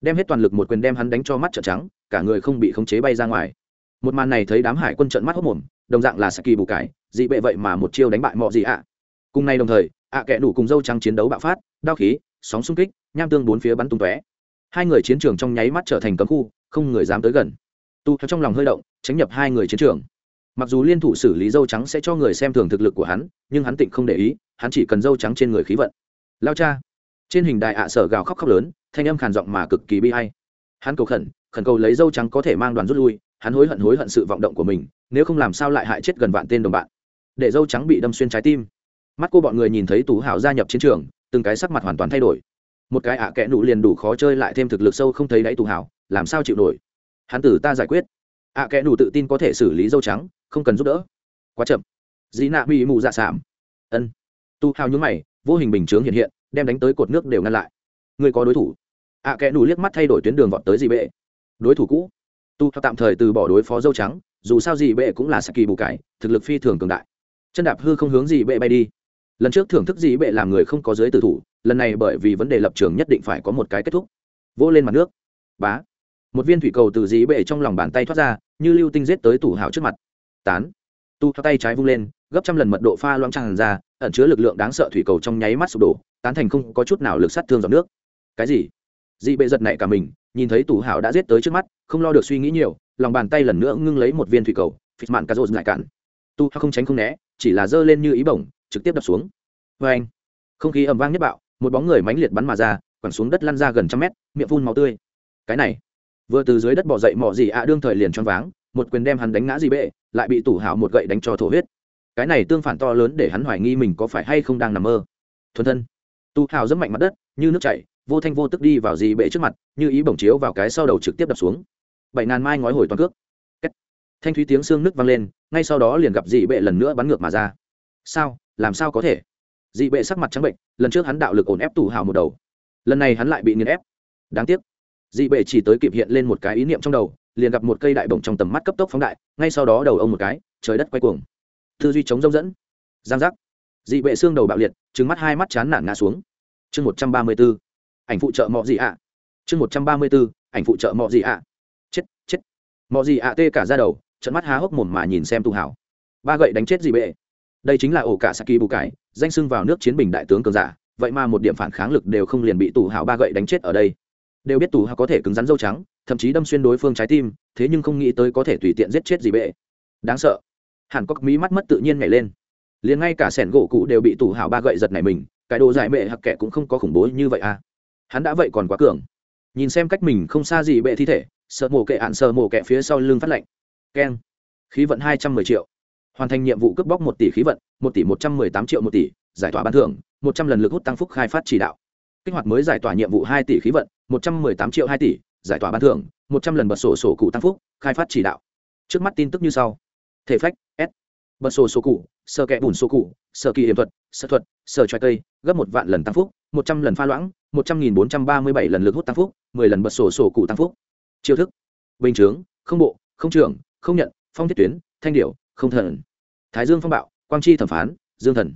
Đem hết toàn lực một quyền đem hắn đánh cho mắt trợn trắng cả người không bị khống chế bay ra ngoài. Một màn này thấy đám hải quân trợn mắt hốc mồm đồng dạng là saki bù cái dị bệ vậy mà một chiêu đánh bại mọi gì ạ. Cùng nay đồng thời ạ kẻ đủ cùng dâu trắng chiến đấu bạo phát đao khí sóng xung kích, nham tương bốn phía bắn tung tóe. Hai người chiến trường trong nháy mắt trở thành cấm khu, không người dám tới gần. Tu theo trong lòng hơi động, tránh nhập hai người chiến trường. Mặc dù liên thủ xử lý dâu trắng sẽ cho người xem thường thực lực của hắn, nhưng hắn tịnh không để ý, hắn chỉ cần dâu trắng trên người khí vận. Lao cha. Trên hình đài ạ sở gào khóc khóc lớn, thanh âm khàn giọng mà cực kỳ bi hay hắn cầu khẩn khẩn cầu lấy dâu trắng có thể mang đoàn rút lui, hắn hối hận hối hận sự vọng động của mình, nếu không làm sao lại hại chết gần vạn tên đồng bạn. Để dâu trắng bị đâm xuyên trái tim. Mắt cô bọn người nhìn thấy tú hảo gia nhập chiến trường từng cái sắc mặt hoàn toàn thay đổi. Một cái ạ à kẽ nụ liền đủ khó chơi lại thêm thực lực sâu không thấy đáy tù hảo làm sao chịu nổi? Hắn tử ta giải quyết. Ạ à kẽ nụ tự tin có thể xử lý dâu trắng, không cần giúp đỡ. Quá chậm. Dĩ nạ bị mù dạ sảm ân. Tu hào nhún mày, vô hình bình chướng hiện hiện, đem đánh tới cột nước đều ngăn lại. Người có đối thủ. Ạ à kẽ nụ liếc mắt thay đổi tuyến đường vọt tới dị bệ. Đối thủ cũ. Tu tạm thời từ bỏ đối phó dâu trắng, dù sao dị bệ cũng là saki bù cải, thực lực phi thường cường đại. Chân đạp hư không hướng dị bệ bay đi lần trước thưởng thức gì bệ làm người không có giới tử thủ, lần này bởi vì vấn đề lập trường nhất định phải có một cái kết thúc. Vỗ lên mặt nước. Bá. Một viên thủy cầu từ dĩ bệ trong lòng bàn tay thoát ra, như lưu tinh giết tới tủ hào trước mặt. Tán. Tu theo tay trái vung lên, gấp trăm lần mật độ pha loãng tràn ra, ẩn chứa lực lượng đáng sợ thủy cầu trong nháy mắt sụp đổ, tán thành không có chút nào lực sát thương dòng nước. Cái gì? Dị bệ giật nảy cả mình, nhìn thấy tủ hào đã giết tới trước mắt, không lo được suy nghĩ nhiều, lòng bàn tay lần nữa ngưng lấy một viên thủy cầu, phịch mạn cà rô ngại cản tu không tránh không né, chỉ là giơ lên như ý bổng trực tiếp đập xuống. Vê anh, không khí ầm vang nhất bạo, một bóng người mãnh liệt bắn mà ra, quẳng xuống đất lăn ra gần trăm mét, miệng phun máu tươi. Cái này, vừa từ dưới đất bỏ dậy mỏ gì ạ, đương thời liền choáng váng, một quyền đem hắn đánh ngã gì bệ, lại bị tủ hảo một gậy đánh cho thổ huyết. Cái này tương phản to lớn để hắn hoài nghi mình có phải hay không đang nằm mơ. Thuần thân tu hảo dẫm mạnh mặt đất, như nước chảy, vô thanh vô tức đi vào gì bệ trước mặt, như ý bổng chiếu vào cái sau đầu trực tiếp đập xuống. Bảy ngàn mai ngói hồi toàn cước. Thanh thúy tiếng xương nước vang lên, ngay sau đó liền gặp dị bệ lần nữa bắn ngược mà ra. Sao? Làm sao có thể? Dị bệ sắc mặt trắng bệnh, lần trước hắn đạo lực ổn ép tù hào một đầu. Lần này hắn lại bị nghiền ép. Đáng tiếc, dị bệ chỉ tới kịp hiện lên một cái ý niệm trong đầu, liền gặp một cây đại bổng trong tầm mắt cấp tốc phóng đại, ngay sau đó đầu ông một cái, trời đất quay cuồng. Tư duy chống rông dẫn. Giang giác. Dị bệ xương đầu bạo liệt trứng mắt hai mắt chán nản ngã xuống. Chương một trăm ba mươi b ố ảnh phụ trợ mọ gì ạ. Chương một trăm ba mươi b ố ảnh phụ trợ mọ gì ạ. Chết chết. Mọ gì ạ tê cả ra đầu trận mắt há hốc mồm mà nhìn xem tù hảo ba gậy đánh chết dị bệ đây chính là ổ cả saki bù cải danh sưng vào nước chiến bình đại tướng cường giả, vậy mà một điểm phản kháng lực đều không liền bị tù hào ba gậy đánh chết ở đây. Đều biết tù hào có thể cứng rắn dâu trắng, thậm chí đâm xuyên đối phương trái tim, thế nhưng không nghĩ tới có thể tùy tiện giết chết gì bệ. Đáng sợ. Hàn cốc mí mắt mất tự nhiên nhảy lên. Liền ngay cả sẻn gỗ cụ đều bị tù hào ba gậy giật này mình, cái đồ giải bệ hặc kẻ cũng không có khủng bố như vậy à. Hắn đã vậy còn quá cường. Nhìn xem cách mình không xa gì bệ thi thể, sợ mổ kệ ạn sợ mổ kệ phía sau lưng phát lạnh keng. Khí vận hai trăm mười triệu hoàn thành nhiệm vụ cướp bóc một tỷ khí vận, một tỷ một trăm mười tám triệu một tỷ, giải tỏa ban thưởng, một trăm lần lực hút tăng phúc khai phát chỉ đạo. Kích hoạt mới giải tỏa nhiệm vụ hai tỷ khí vận, một trăm mười tám triệu hai tỷ, giải tỏa ban thưởng, một trăm lần bật sổ sổ cụ tăng phúc khai phát chỉ đạo. Trước mắt tin tức như sau. Thể phách, s. Bật sổ sổ cụ, sơ kẹ bùn sổ cụ, sơ kỳ hiểm thuật, sơ thuật, sơ choai cây, gấp một vạn lần tăng phúc, một trăm lần pha loãng, một trăm nghìn bốn trăm ba mươi bảy lần lực hút tăng phúc, mười lần bật sổ sổ cụ tăng phúc. Chiêu thức. Bình chướng, không bộ, không trưởng không nhận, phong thiết tuyến, thanh điệu không thần. Thái dương phong bạo, quang chi thẩm phán, dương thần.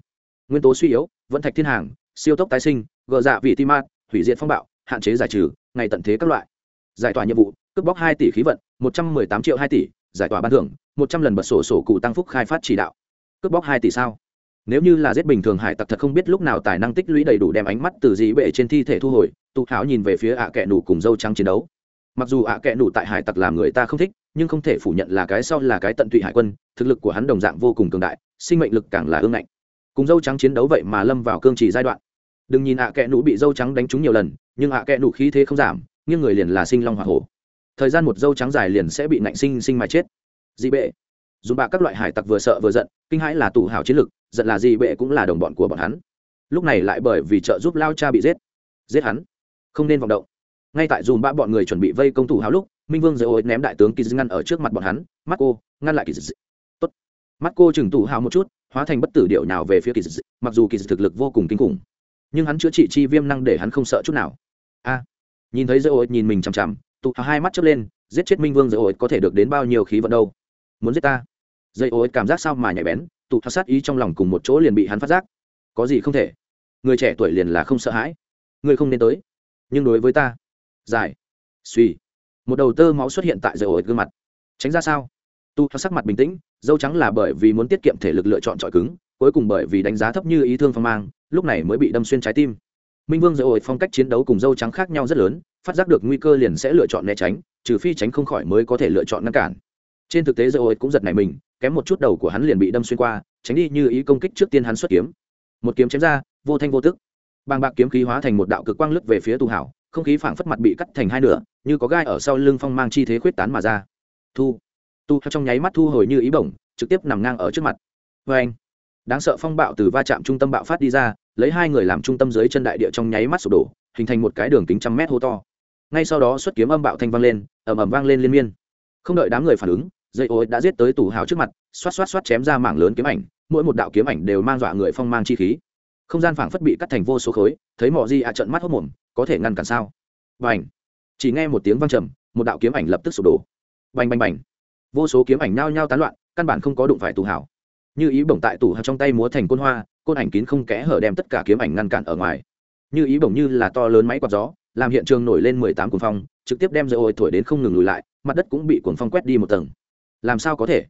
Nguyên tố suy yếu, vẫn thạch thiên hàng, siêu tốc tái sinh, gờ dạ vị tim mát, hủy Diện phong bạo, hạn chế giải trừ, ngày tận thế các loại. Giải tỏa nhiệm vụ, cướp bóc hai tỷ khí vận, một trăm mười tám triệu hai tỷ, giải tỏa ban thưởng, một trăm lần bật sổ sổ cụ tăng phúc khai phát chỉ đạo. Cướp bóc hai tỷ sao? Nếu như là giết bình thường hải tặc thật không biết lúc nào tài năng tích lũy đầy đủ đem ánh mắt từ dĩ bệ trên thi thể thu hồi, tụ hảo nhìn về phía ạ à kẹ nủ cùng dâu trắng chiến đấu. Mặc dù ạ à kẹ nủ tại hải tặc làm người ta không thích nhưng không thể phủ nhận là cái sau là cái tận tụy hải quân, thực lực của hắn đồng dạng vô cùng cường đại, sinh mệnh lực càng là ương ngạnh. Cùng dâu trắng chiến đấu vậy mà lâm vào cương trì giai đoạn. Đừng nhìn ạ à kẽ nụ bị dâu trắng đánh trúng nhiều lần, nhưng ạ à kẽ nụ khí thế không giảm nhưng người liền là sinh long hoa hổ. Thời gian một dâu trắng dài liền sẽ bị nạnh sinh sinh mà chết. Dị bệ. Dù bạ các loại hải tặc vừa sợ vừa giận, kinh hãi là tù hào chiến lực, giận là dị bệ cũng là đồng bọn của bọn hắn. Lúc này lại bởi vì trợ giúp lao cha bị giết. Giết hắn. Không nên vọng động. Ngay tại dùm ba bọn người chuẩn bị vây công thủ hào lúc minh vương dễ ném đại tướng kỳ ngăn ở trước mặt bọn hắn, mắt cô, ngăn lại kỳ tốt. Mắt cô chừng tù hào một chút, hóa thành bất tử điệu nào về phía kỳ mặc dù kỳ thực lực vô cùng kinh khủng, nhưng hắn chữa trị chi viêm năng để hắn không sợ chút nào. A. Nhìn thấy dễ nhìn mình chằm chằm tụ hai mắt chớp lên, giết chết minh vương dễ có thể được đến bao nhiêu khí vận đâu? Muốn giết ta? Dây ối cảm giác sao mà nhạy bén tụ sát ý trong lòng cùng một chỗ liền bị hắn phát giác. Có gì không thể? Người trẻ tuổi liền là không sợ hãi. Người không nên tới. Nhưng đối với ta, dài, suy một đầu tơ máu xuất hiện tại dầu ổi gương mặt. Tránh ra sao? Tu sắc mặt bình tĩnh, dâu trắng là bởi vì muốn tiết kiệm thể lực lựa chọn trọi cứng, cuối cùng bởi vì đánh giá thấp như ý thương phong mang, lúc này mới bị đâm xuyên trái tim. Minh vương dội phong cách chiến đấu cùng dâu trắng khác nhau rất lớn, phát giác được nguy cơ liền sẽ lựa chọn né tránh, trừ phi tránh không khỏi mới có thể lựa chọn ngăn cản. Trên thực tế dội cũng giật này mình, kém một chút đầu của hắn liền bị đâm xuyên qua, tránh đi như ý công kích trước tiên hắn xuất kiếm. Một kiếm chém ra, vô thanh vô tức. Bàng bạc kiếm khí hóa thành một đạo cực quang lức về phía tu hảo không khí phảng phất mặt bị cắt thành hai nửa, như có gai ở sau lưng phong mang chi thế khuyết tán mà ra. Thu, tu trong nháy mắt thu hồi như ý bổng, trực tiếp nằm ngang ở trước mặt. Vê anh đáng sợ phong bạo từ va chạm trung tâm bạo phát đi ra, lấy hai người làm trung tâm dưới chân đại địa trong nháy mắt sụp đổ, hình thành một cái đường kính trăm mét hô to. Ngay sau đó xuất kiếm âm bạo thanh vang lên, ầm ầm vang lên liên miên. Không đợi đám người phản ứng, dây ối đã giết tới tủ hào trước mặt, xoát xoát xoát chém ra mảng lớn kiếm ảnh, mỗi một đạo kiếm ảnh đều mang dọa người phong mang chi khí. Không gian phảng phất bị cắt thành vô số khối, thấy mỏ di ạ trận mắt hốc mồm có thể ngăn cản sao? Bành. Chỉ nghe một tiếng vang trầm, một đạo kiếm ảnh lập tức sụp đổ. Bành bành bành. Vô số kiếm ảnh nao nhao tán loạn, căn bản không có đụng phải tù hảo. Như ý bổng tại tủ hào trong tay múa thành côn hoa, côn ảnh kín không kẽ hở đem tất cả kiếm ảnh ngăn cản ở ngoài. Như ý bổng như là to lớn máy quạt gió, làm hiện trường nổi lên mười tám cuồng phong, trực tiếp đem dây ôi thổi đến không ngừng lùi lại, mặt đất cũng bị cuồng phong quét đi một tầng. Làm sao có thể?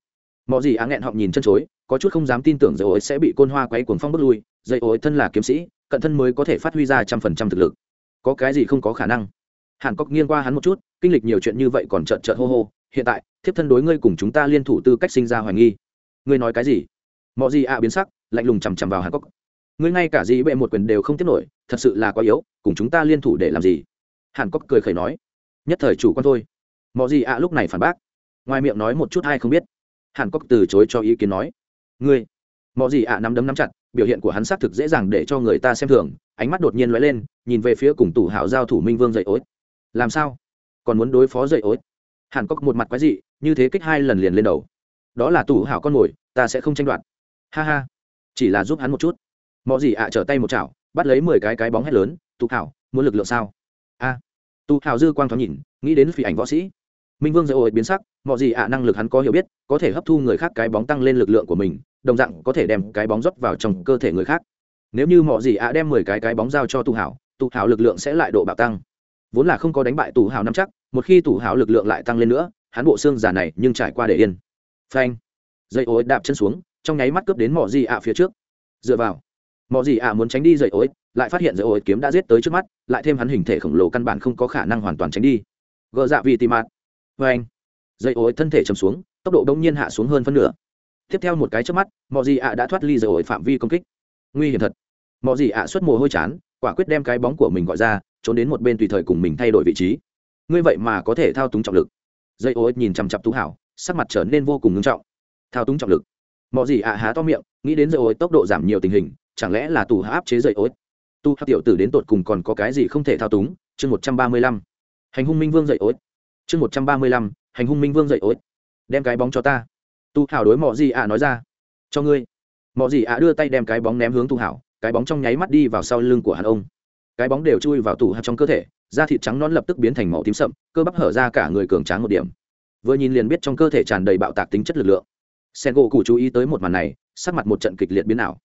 Mọi gì á nghẹn họng nhìn chân chối, có chút không dám tin tưởng dây ôi sẽ bị côn hoa quấy cuồng phong bước lui, dây ôi thân là kiếm sĩ, cận thân mới có thể phát huy ra trăm phần trăm thực lực có cái gì không có khả năng. Hàn cốc nghiêng qua hắn một chút, kinh lịch nhiều chuyện như vậy còn trợn trợn hô hô, hiện tại, thiếp thân đối ngươi cùng chúng ta liên thủ tư cách sinh ra hoài nghi. Ngươi nói cái gì? Mọi gì ạ biến sắc, lạnh lùng chằm chằm vào hàn cốc. Ngươi ngay cả gì bệ một quyền đều không tiếp nổi, thật sự là quá yếu, cùng chúng ta liên thủ để làm gì? Hàn cốc cười khẩy nói. Nhất thời chủ quan thôi. Mọi gì ạ lúc này phản bác. Ngoài miệng nói một chút hay không biết. Hàn cốc từ chối cho ý kiến nói. Ngươi. Mọi gì ạ nắm đấm nắm chặt, biểu hiện của hắn xác thực dễ dàng để cho người ta xem thường ánh mắt đột nhiên lóe lên nhìn về phía cùng tủ hảo giao thủ minh vương dậy ối. Làm sao? Còn muốn đối phó dậy ối? Hàn cốc một mặt quái dị như thế kích hai lần liền lên đầu. Đó là tủ hảo con mồi ta sẽ không tranh đoạt. Ha ha. Chỉ là giúp hắn một chút. Mọi gì ạ trở tay một chảo bắt lấy mười cái cái bóng hét lớn tụ hảo muốn lực lượng sao? A. À, tụ hảo dư quang thoáng nhìn nghĩ đến phi ảnh võ sĩ. Minh vương dậy ối biến sắc mọi gì ạ năng lực hắn có hiểu biết có thể hấp thu người khác cái bóng tăng lên lực lượng của mình đồng dạng có thể đem cái bóng rót vào trong cơ thể người khác nếu như mọi gì ạ đem mười cái cái bóng giao cho tụ hảo tụ hảo lực lượng sẽ lại độ bạo tăng. Vốn là không có đánh bại tụ hảo năm chắc, một khi tụ hảo lực lượng lại tăng lên nữa, hắn bộ xương giả này nhưng trải qua để yên. Phanh. Dây ối đạp chân xuống, trong nháy mắt cướp đến mỏ gì ạ phía trước. Dựa vào. Mỏ gì ạ muốn tránh đi dây ối, lại phát hiện dây ối kiếm đã giết tới trước mắt, lại thêm hắn hình thể khổng lồ căn bản không có khả năng hoàn toàn tránh đi. Gờ dạ vì tìm mặt phanh. Anh dây ối thân thể chầm xuống, tốc độ đông nhiên hạ xuống hơn phân nửa. Tiếp theo một cái trước mắt mỏ gì ạ đã thoát ly dây ối phạm vi công kích nguy hiểm thật. Mỏ gì ạ xuất mồ hôi chán, quả quyết đem cái bóng của mình gọi ra, trốn đến một bên tùy thời cùng mình thay đổi vị trí. Ngươi vậy mà có thể thao túng trọng lực. Dây ô nhìn chằm chặp tú hảo, sắc mặt trở nên vô cùng ngưng trọng. Thao túng trọng lực. Mọi gì ạ há to miệng, nghĩ đến dây ô tốc độ giảm nhiều tình hình, chẳng lẽ là tù áp chế dây ô tu hạ tiểu tử đến tột cùng còn có cái gì không thể thao túng? Chương một trăm ba mươi lăm. Hành hung minh vương dậy ối chương một trăm ba mươi lăm. Hành hung minh vương dậy ối đem cái bóng cho ta. Tu hảo đối mọi gì ạ nói ra. Cho ngươi mọi gì ạ đưa tay đem cái bóng ném hướng tu hảo, cái bóng trong nháy mắt đi vào sau lưng của hắn ông. Cái bóng đều chui vào tủ hạt trong cơ thể, da thịt trắng non lập tức biến thành màu tím sậm, cơ bắp hở ra cả người cường tráng một điểm. Vừa nhìn liền biết trong cơ thể tràn đầy bạo tạc tính chất lực lượng. Sen gỗ cụ chú ý tới một màn này, sắc mặt một trận kịch liệt biến ảo.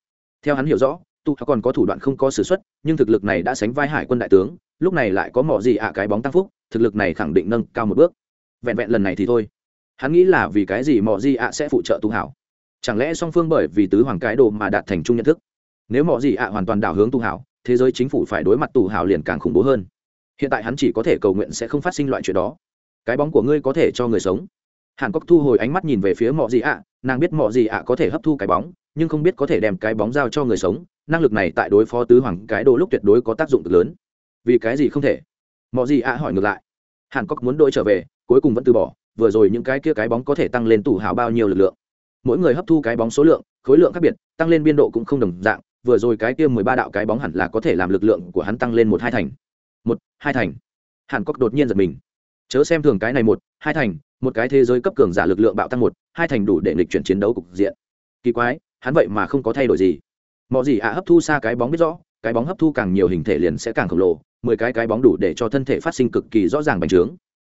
Theo hắn hiểu rõ tu còn có thủ đoạn không có s ử x u ấ t nhưng thực lực này đã sánh vai hải quân đại tướng, lúc này lại có mỏ gì ạ cái bóng tăng phúc, thực lực này khẳng định nâng cao một bước. Vẹn vẹn lần này thì thôi. Hắn nghĩ là vì cái gì mỏ gì ạ sẽ phụ trợ tu hảo? Chẳng lẽ song phương bởi vì tứ hoàng cái đồ mà đạt thành chung nhận thức? Nếu mọi gì ạ hoàn toàn đảo hướng tu hảo, thế giới chính phủ phải đối mặt tù hảo liền càng khủng bố hơn. Hiện tại hắn chỉ có thể cầu nguyện sẽ không phát sinh loại chuyện đó. Cái bóng của ngươi có thể cho người sống. Hàn cốc thu hồi ánh mắt nhìn về phía mọi gì ạ, nàng biết mọi gì ạ có thể hấp thu cái bóng, nhưng không biết có thể đem cái bóng giao cho người sống. Năng lực này tại đối phó tứ hoàng cái đồ lúc tuyệt đối có tác dụng cực lớn. Vì cái gì không thể? Mọi gì ạ hỏi ngược lại. Hàn cốc muốn đôi trở về, cuối cùng vẫn từ bỏ, vừa rồi những cái kia cái bóng có thể tăng lên tủ hảo bao nhiêu lực lượng? Mỗi người hấp thu cái bóng số lượng, khối lượng khác biệt, tăng lên biên độ cũng không đồng dạng, vừa rồi cái kia mười ba đạo cái bóng hẳn là có thể làm lực lượng của hắn tăng lên một hai thành. Một, hai thành. Hàn cốc đột nhiên giật mình. Chớ xem thường cái này một, hai thành, một cái thế giới cấp cường giả lực lượng bạo tăng một, hai thành đủ để nghịch chuyển chiến đấu cục diện. Kỳ quái, hắn vậy mà không có thay đổi gì. Mọi gì ạ hấp thu xa cái bóng biết rõ, cái bóng hấp thu càng nhiều hình thể liền sẽ càng khổng lồ, mười cái cái bóng đủ để cho thân thể phát sinh cực kỳ rõ ràng bành trướng.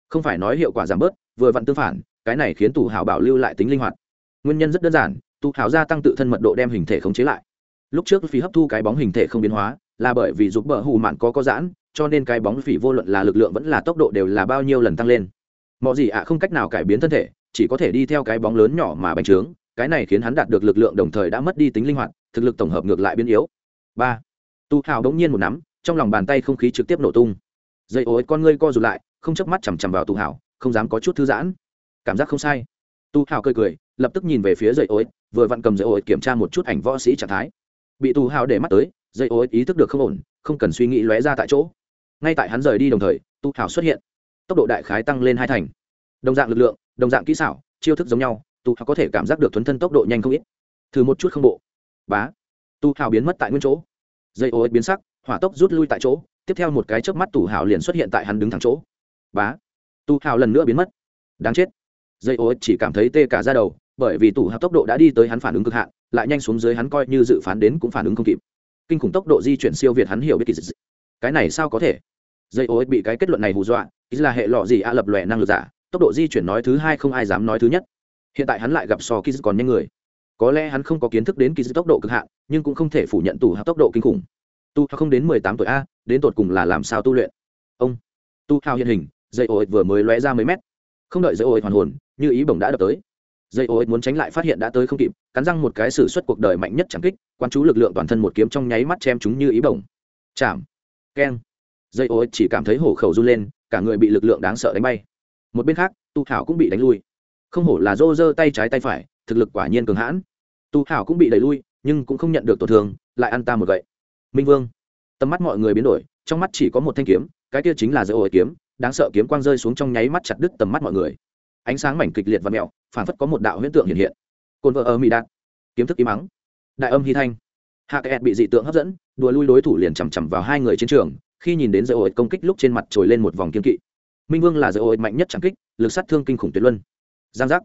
Không phải nói hiệu quả giảm bớt, vừa vặn tương phản, cái này khiến tù hào bảo lưu lại tính linh hoạt nguyên nhân rất đơn giản, tu hảo gia tăng tự thân mật độ đem hình thể khống chế lại. Lúc trước phí hấp thu cái bóng hình thể không biến hóa, là bởi vì giúp bờ hù mạn có có giãn, cho nên cái bóng phỉ vô luận là lực lượng vẫn là tốc độ đều là bao nhiêu lần tăng lên. Mọi gì ạ không cách nào cải biến thân thể, chỉ có thể đi theo cái bóng lớn nhỏ mà bành trướng, cái này khiến hắn đạt được lực lượng đồng thời đã mất đi tính linh hoạt, thực lực tổng hợp ngược lại biến yếu. Ba, tu hào đống nhiên một nắm, trong lòng bàn tay không khí trực tiếp nổ tung. Dây ối, con ngươi co rụt lại, không chớp mắt chằm chằm vào tu hào không dám có chút thư giãn. Cảm giác không sai. Tu hào cười cười lập tức nhìn về phía dây ối vừa vặn cầm dây ối kiểm tra một chút ảnh võ sĩ trạng thái. Bị tù hào để mắt tới, dây ối ý thức được không ổn, không cần suy nghĩ lóe ra tại chỗ. Ngay tại hắn rời đi đồng thời tu hào xuất hiện. Tốc độ đại khái tăng lên hai thành. Đồng dạng lực lượng, đồng dạng kỹ xảo, chiêu thức giống nhau tu hào có thể cảm giác được thuấn thân tốc độ nhanh không ít. Thử một chút không bộ. Bá. Tu hào biến mất tại nguyên chỗ. Dây ô biến sắc, hỏa tốc rút lui tại chỗ, tiếp theo một cái chớp mắt tù hào liền xuất hiện tại hắn đứng thẳng chỗ. Bá. Tu hào lần nữa biến mất. Đáng chết. Dây ô chỉ cảm thấy tê cả ra đầu bởi vì tủ hạp tốc độ đã đi tới hắn phản ứng cực hạn, lại nhanh xuống dưới hắn coi như dự phán đến cũng phản ứng không kịp. Kinh khủng tốc độ di chuyển siêu việt hắn hiểu biết kỳ dị. Cái này sao có thể? Dây ô bị cái kết luận này hù dọa, ý là hệ lọ gì a lập lòe năng lực giả, tốc độ di chuyển nói thứ hai không ai dám nói thứ nhất. Hiện tại hắn lại gặp so dịch còn nhanh người. Có lẽ hắn không có kiến thức đến kiz tốc độ cực hạn, nhưng cũng không thể phủ nhận tù hạp tốc độ kinh khủng. Tu không đến mười tám tuổi a, đến tột cùng là làm sao tu luyện? Ông, tu hào hiện hình, dây ô vừa mới lóe ra mấy mét. Không đợi dây ô hoàn hồn, như ý bổng đã đập tới dây ô muốn tránh lại phát hiện đã tới không kịp, cắn răng một cái sử xuất cuộc đời mạnh nhất chẳng kích, quan chú lực lượng toàn thân một kiếm trong nháy mắt chém chúng như ý bổng. Chạm. Keng. Dây ô chỉ cảm thấy hổ khẩu run lên, cả người bị lực lượng đáng sợ đánh bay. Một bên khác, tu thảo cũng bị đánh lui. Không hổ là rô rơ tay trái tay phải, thực lực quả nhiên cường hãn. Tu thảo cũng bị đẩy lui, nhưng cũng không nhận được tổn thương, lại ăn ta một gậy. Minh vương. Tầm mắt mọi người biến đổi, trong mắt chỉ có một thanh kiếm, cái kia chính là dây ô kiếm, đáng sợ kiếm quang rơi xuống trong nháy mắt chặt đứt tầm mắt mọi người ánh sáng mảnh kịch liệt và mẹo phản phất có một đạo huyễn tượng hiện hiện. Cồn vợ ở mỹ đạt, kiếm thức im mắng đại âm hy thanh. Hạ kẹt bị dị tượng hấp dẫn, đùa lui đối thủ liền chằm chằm vào hai người chiến trường, khi nhìn đến dây ổi công kích lúc trên mặt trồi lên một vòng kiên kỵ. Minh vương là dây ổi mạnh nhất chẳng kích, lực sát thương kinh khủng tuyệt luân. Giang giác.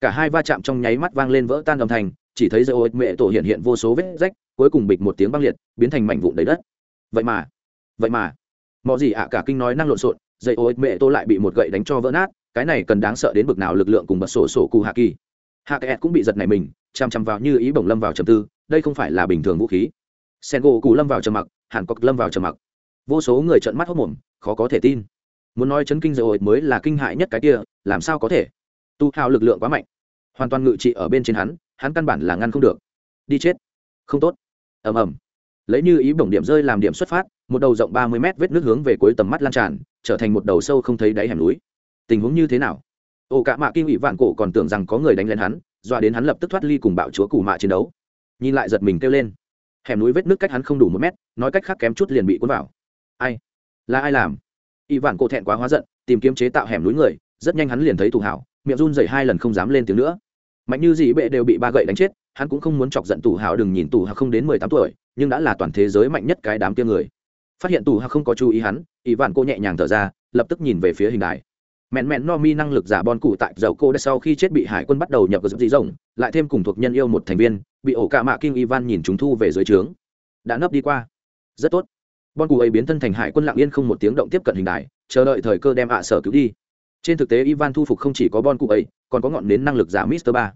Cả hai va chạm trong nháy mắt vang lên vỡ tan đồng thành chỉ thấy dây ổi mẹ tổ hiện hiện vô số vết rách, cuối cùng bịch một tiếng băng liệt, biến thành mảnh vụn đầy đất. Vậy mà vậy mà, mọi gì ạ cả kinh nói năng lộn xộn dây ổi mẹ tổ lại bị một gậy đánh cho vỡ nát cái này cần đáng sợ đến bực nào lực lượng cùng bật sổ sổ cụ hạ kỳ. Hạ kẹt cũng bị giật này mình chằm chằm vào như ý bổng lâm vào trầm tư, đây không phải là bình thường vũ khí. Sen gỗ cụ lâm vào trầm mặc, hàn cọc lâm vào trầm mặc. Vô số người trợn mắt hốc mồm, khó có thể tin. Muốn nói chấn kinh rồi mới là kinh hại nhất cái kia, làm sao có thể? Tu hào lực lượng quá mạnh. Hoàn toàn ngự trị ở bên trên hắn hắn căn bản là ngăn không được. Đi chết. Không tốt. Ầm ầm. Lấy như ý bổng điểm rơi làm điểm xuất phát, một đầu rộng ba mươi mét vết nước hướng về cuối tầm mắt lan tràn, trở thành một đầu sâu không thấy đáy hẻm núi tình huống như thế nào? Ô cả mạ kinh ủy vạn cổ còn tưởng rằng có người đánh lên hắn dọa đến hắn lập tức thoát ly cùng bạo chúa cù mạ chiến đấu. Nhìn lại giật mình kêu lên. Hẻm núi vết nước cách hắn không đủ một mét, nói cách khác kém chút liền bị cuốn vào. Ai? Là ai làm? Y vạn cổ thẹn quá hóa giận, tìm kiếm chế tạo hẻm núi người, rất nhanh hắn liền thấy thủ hảo, miệng run dày hai lần không dám lên tiếng nữa. Mạnh như gì bệ đều bị ba gậy đánh chết, hắn cũng không muốn chọc giận tù hảo đừng nhìn tù hảo không đến mười tám tuổi, nhưng đã là toàn thế giới mạnh nhất cái đám kia người. Phát hiện tù hảo không có chú ý hắn ỷ vạn cô nhẹ nhàng thở ra, lập tức nhìn về phía hình đài mẹn mẹn no mi năng lực giả bon cụ tại dầu cô đã sau khi chết bị hải quân bắt đầu nhập vào dịp dị rộng lại thêm cùng thuộc nhân yêu một thành viên, bị ổ cả mạ kinh ivan nhìn chúng thu về dưới trướng. Đã nấp đi qua. Rất tốt. Bon cụ ấy biến thân thành hải quân lặng yên không một tiếng động tiếp cận hình đài, chờ đợi thời cơ đem ạ sở cứu đi. Trên thực tế ivan thu phục không chỉ có bon cụ ấy, còn có ngọn nến năng lực giả mister ba.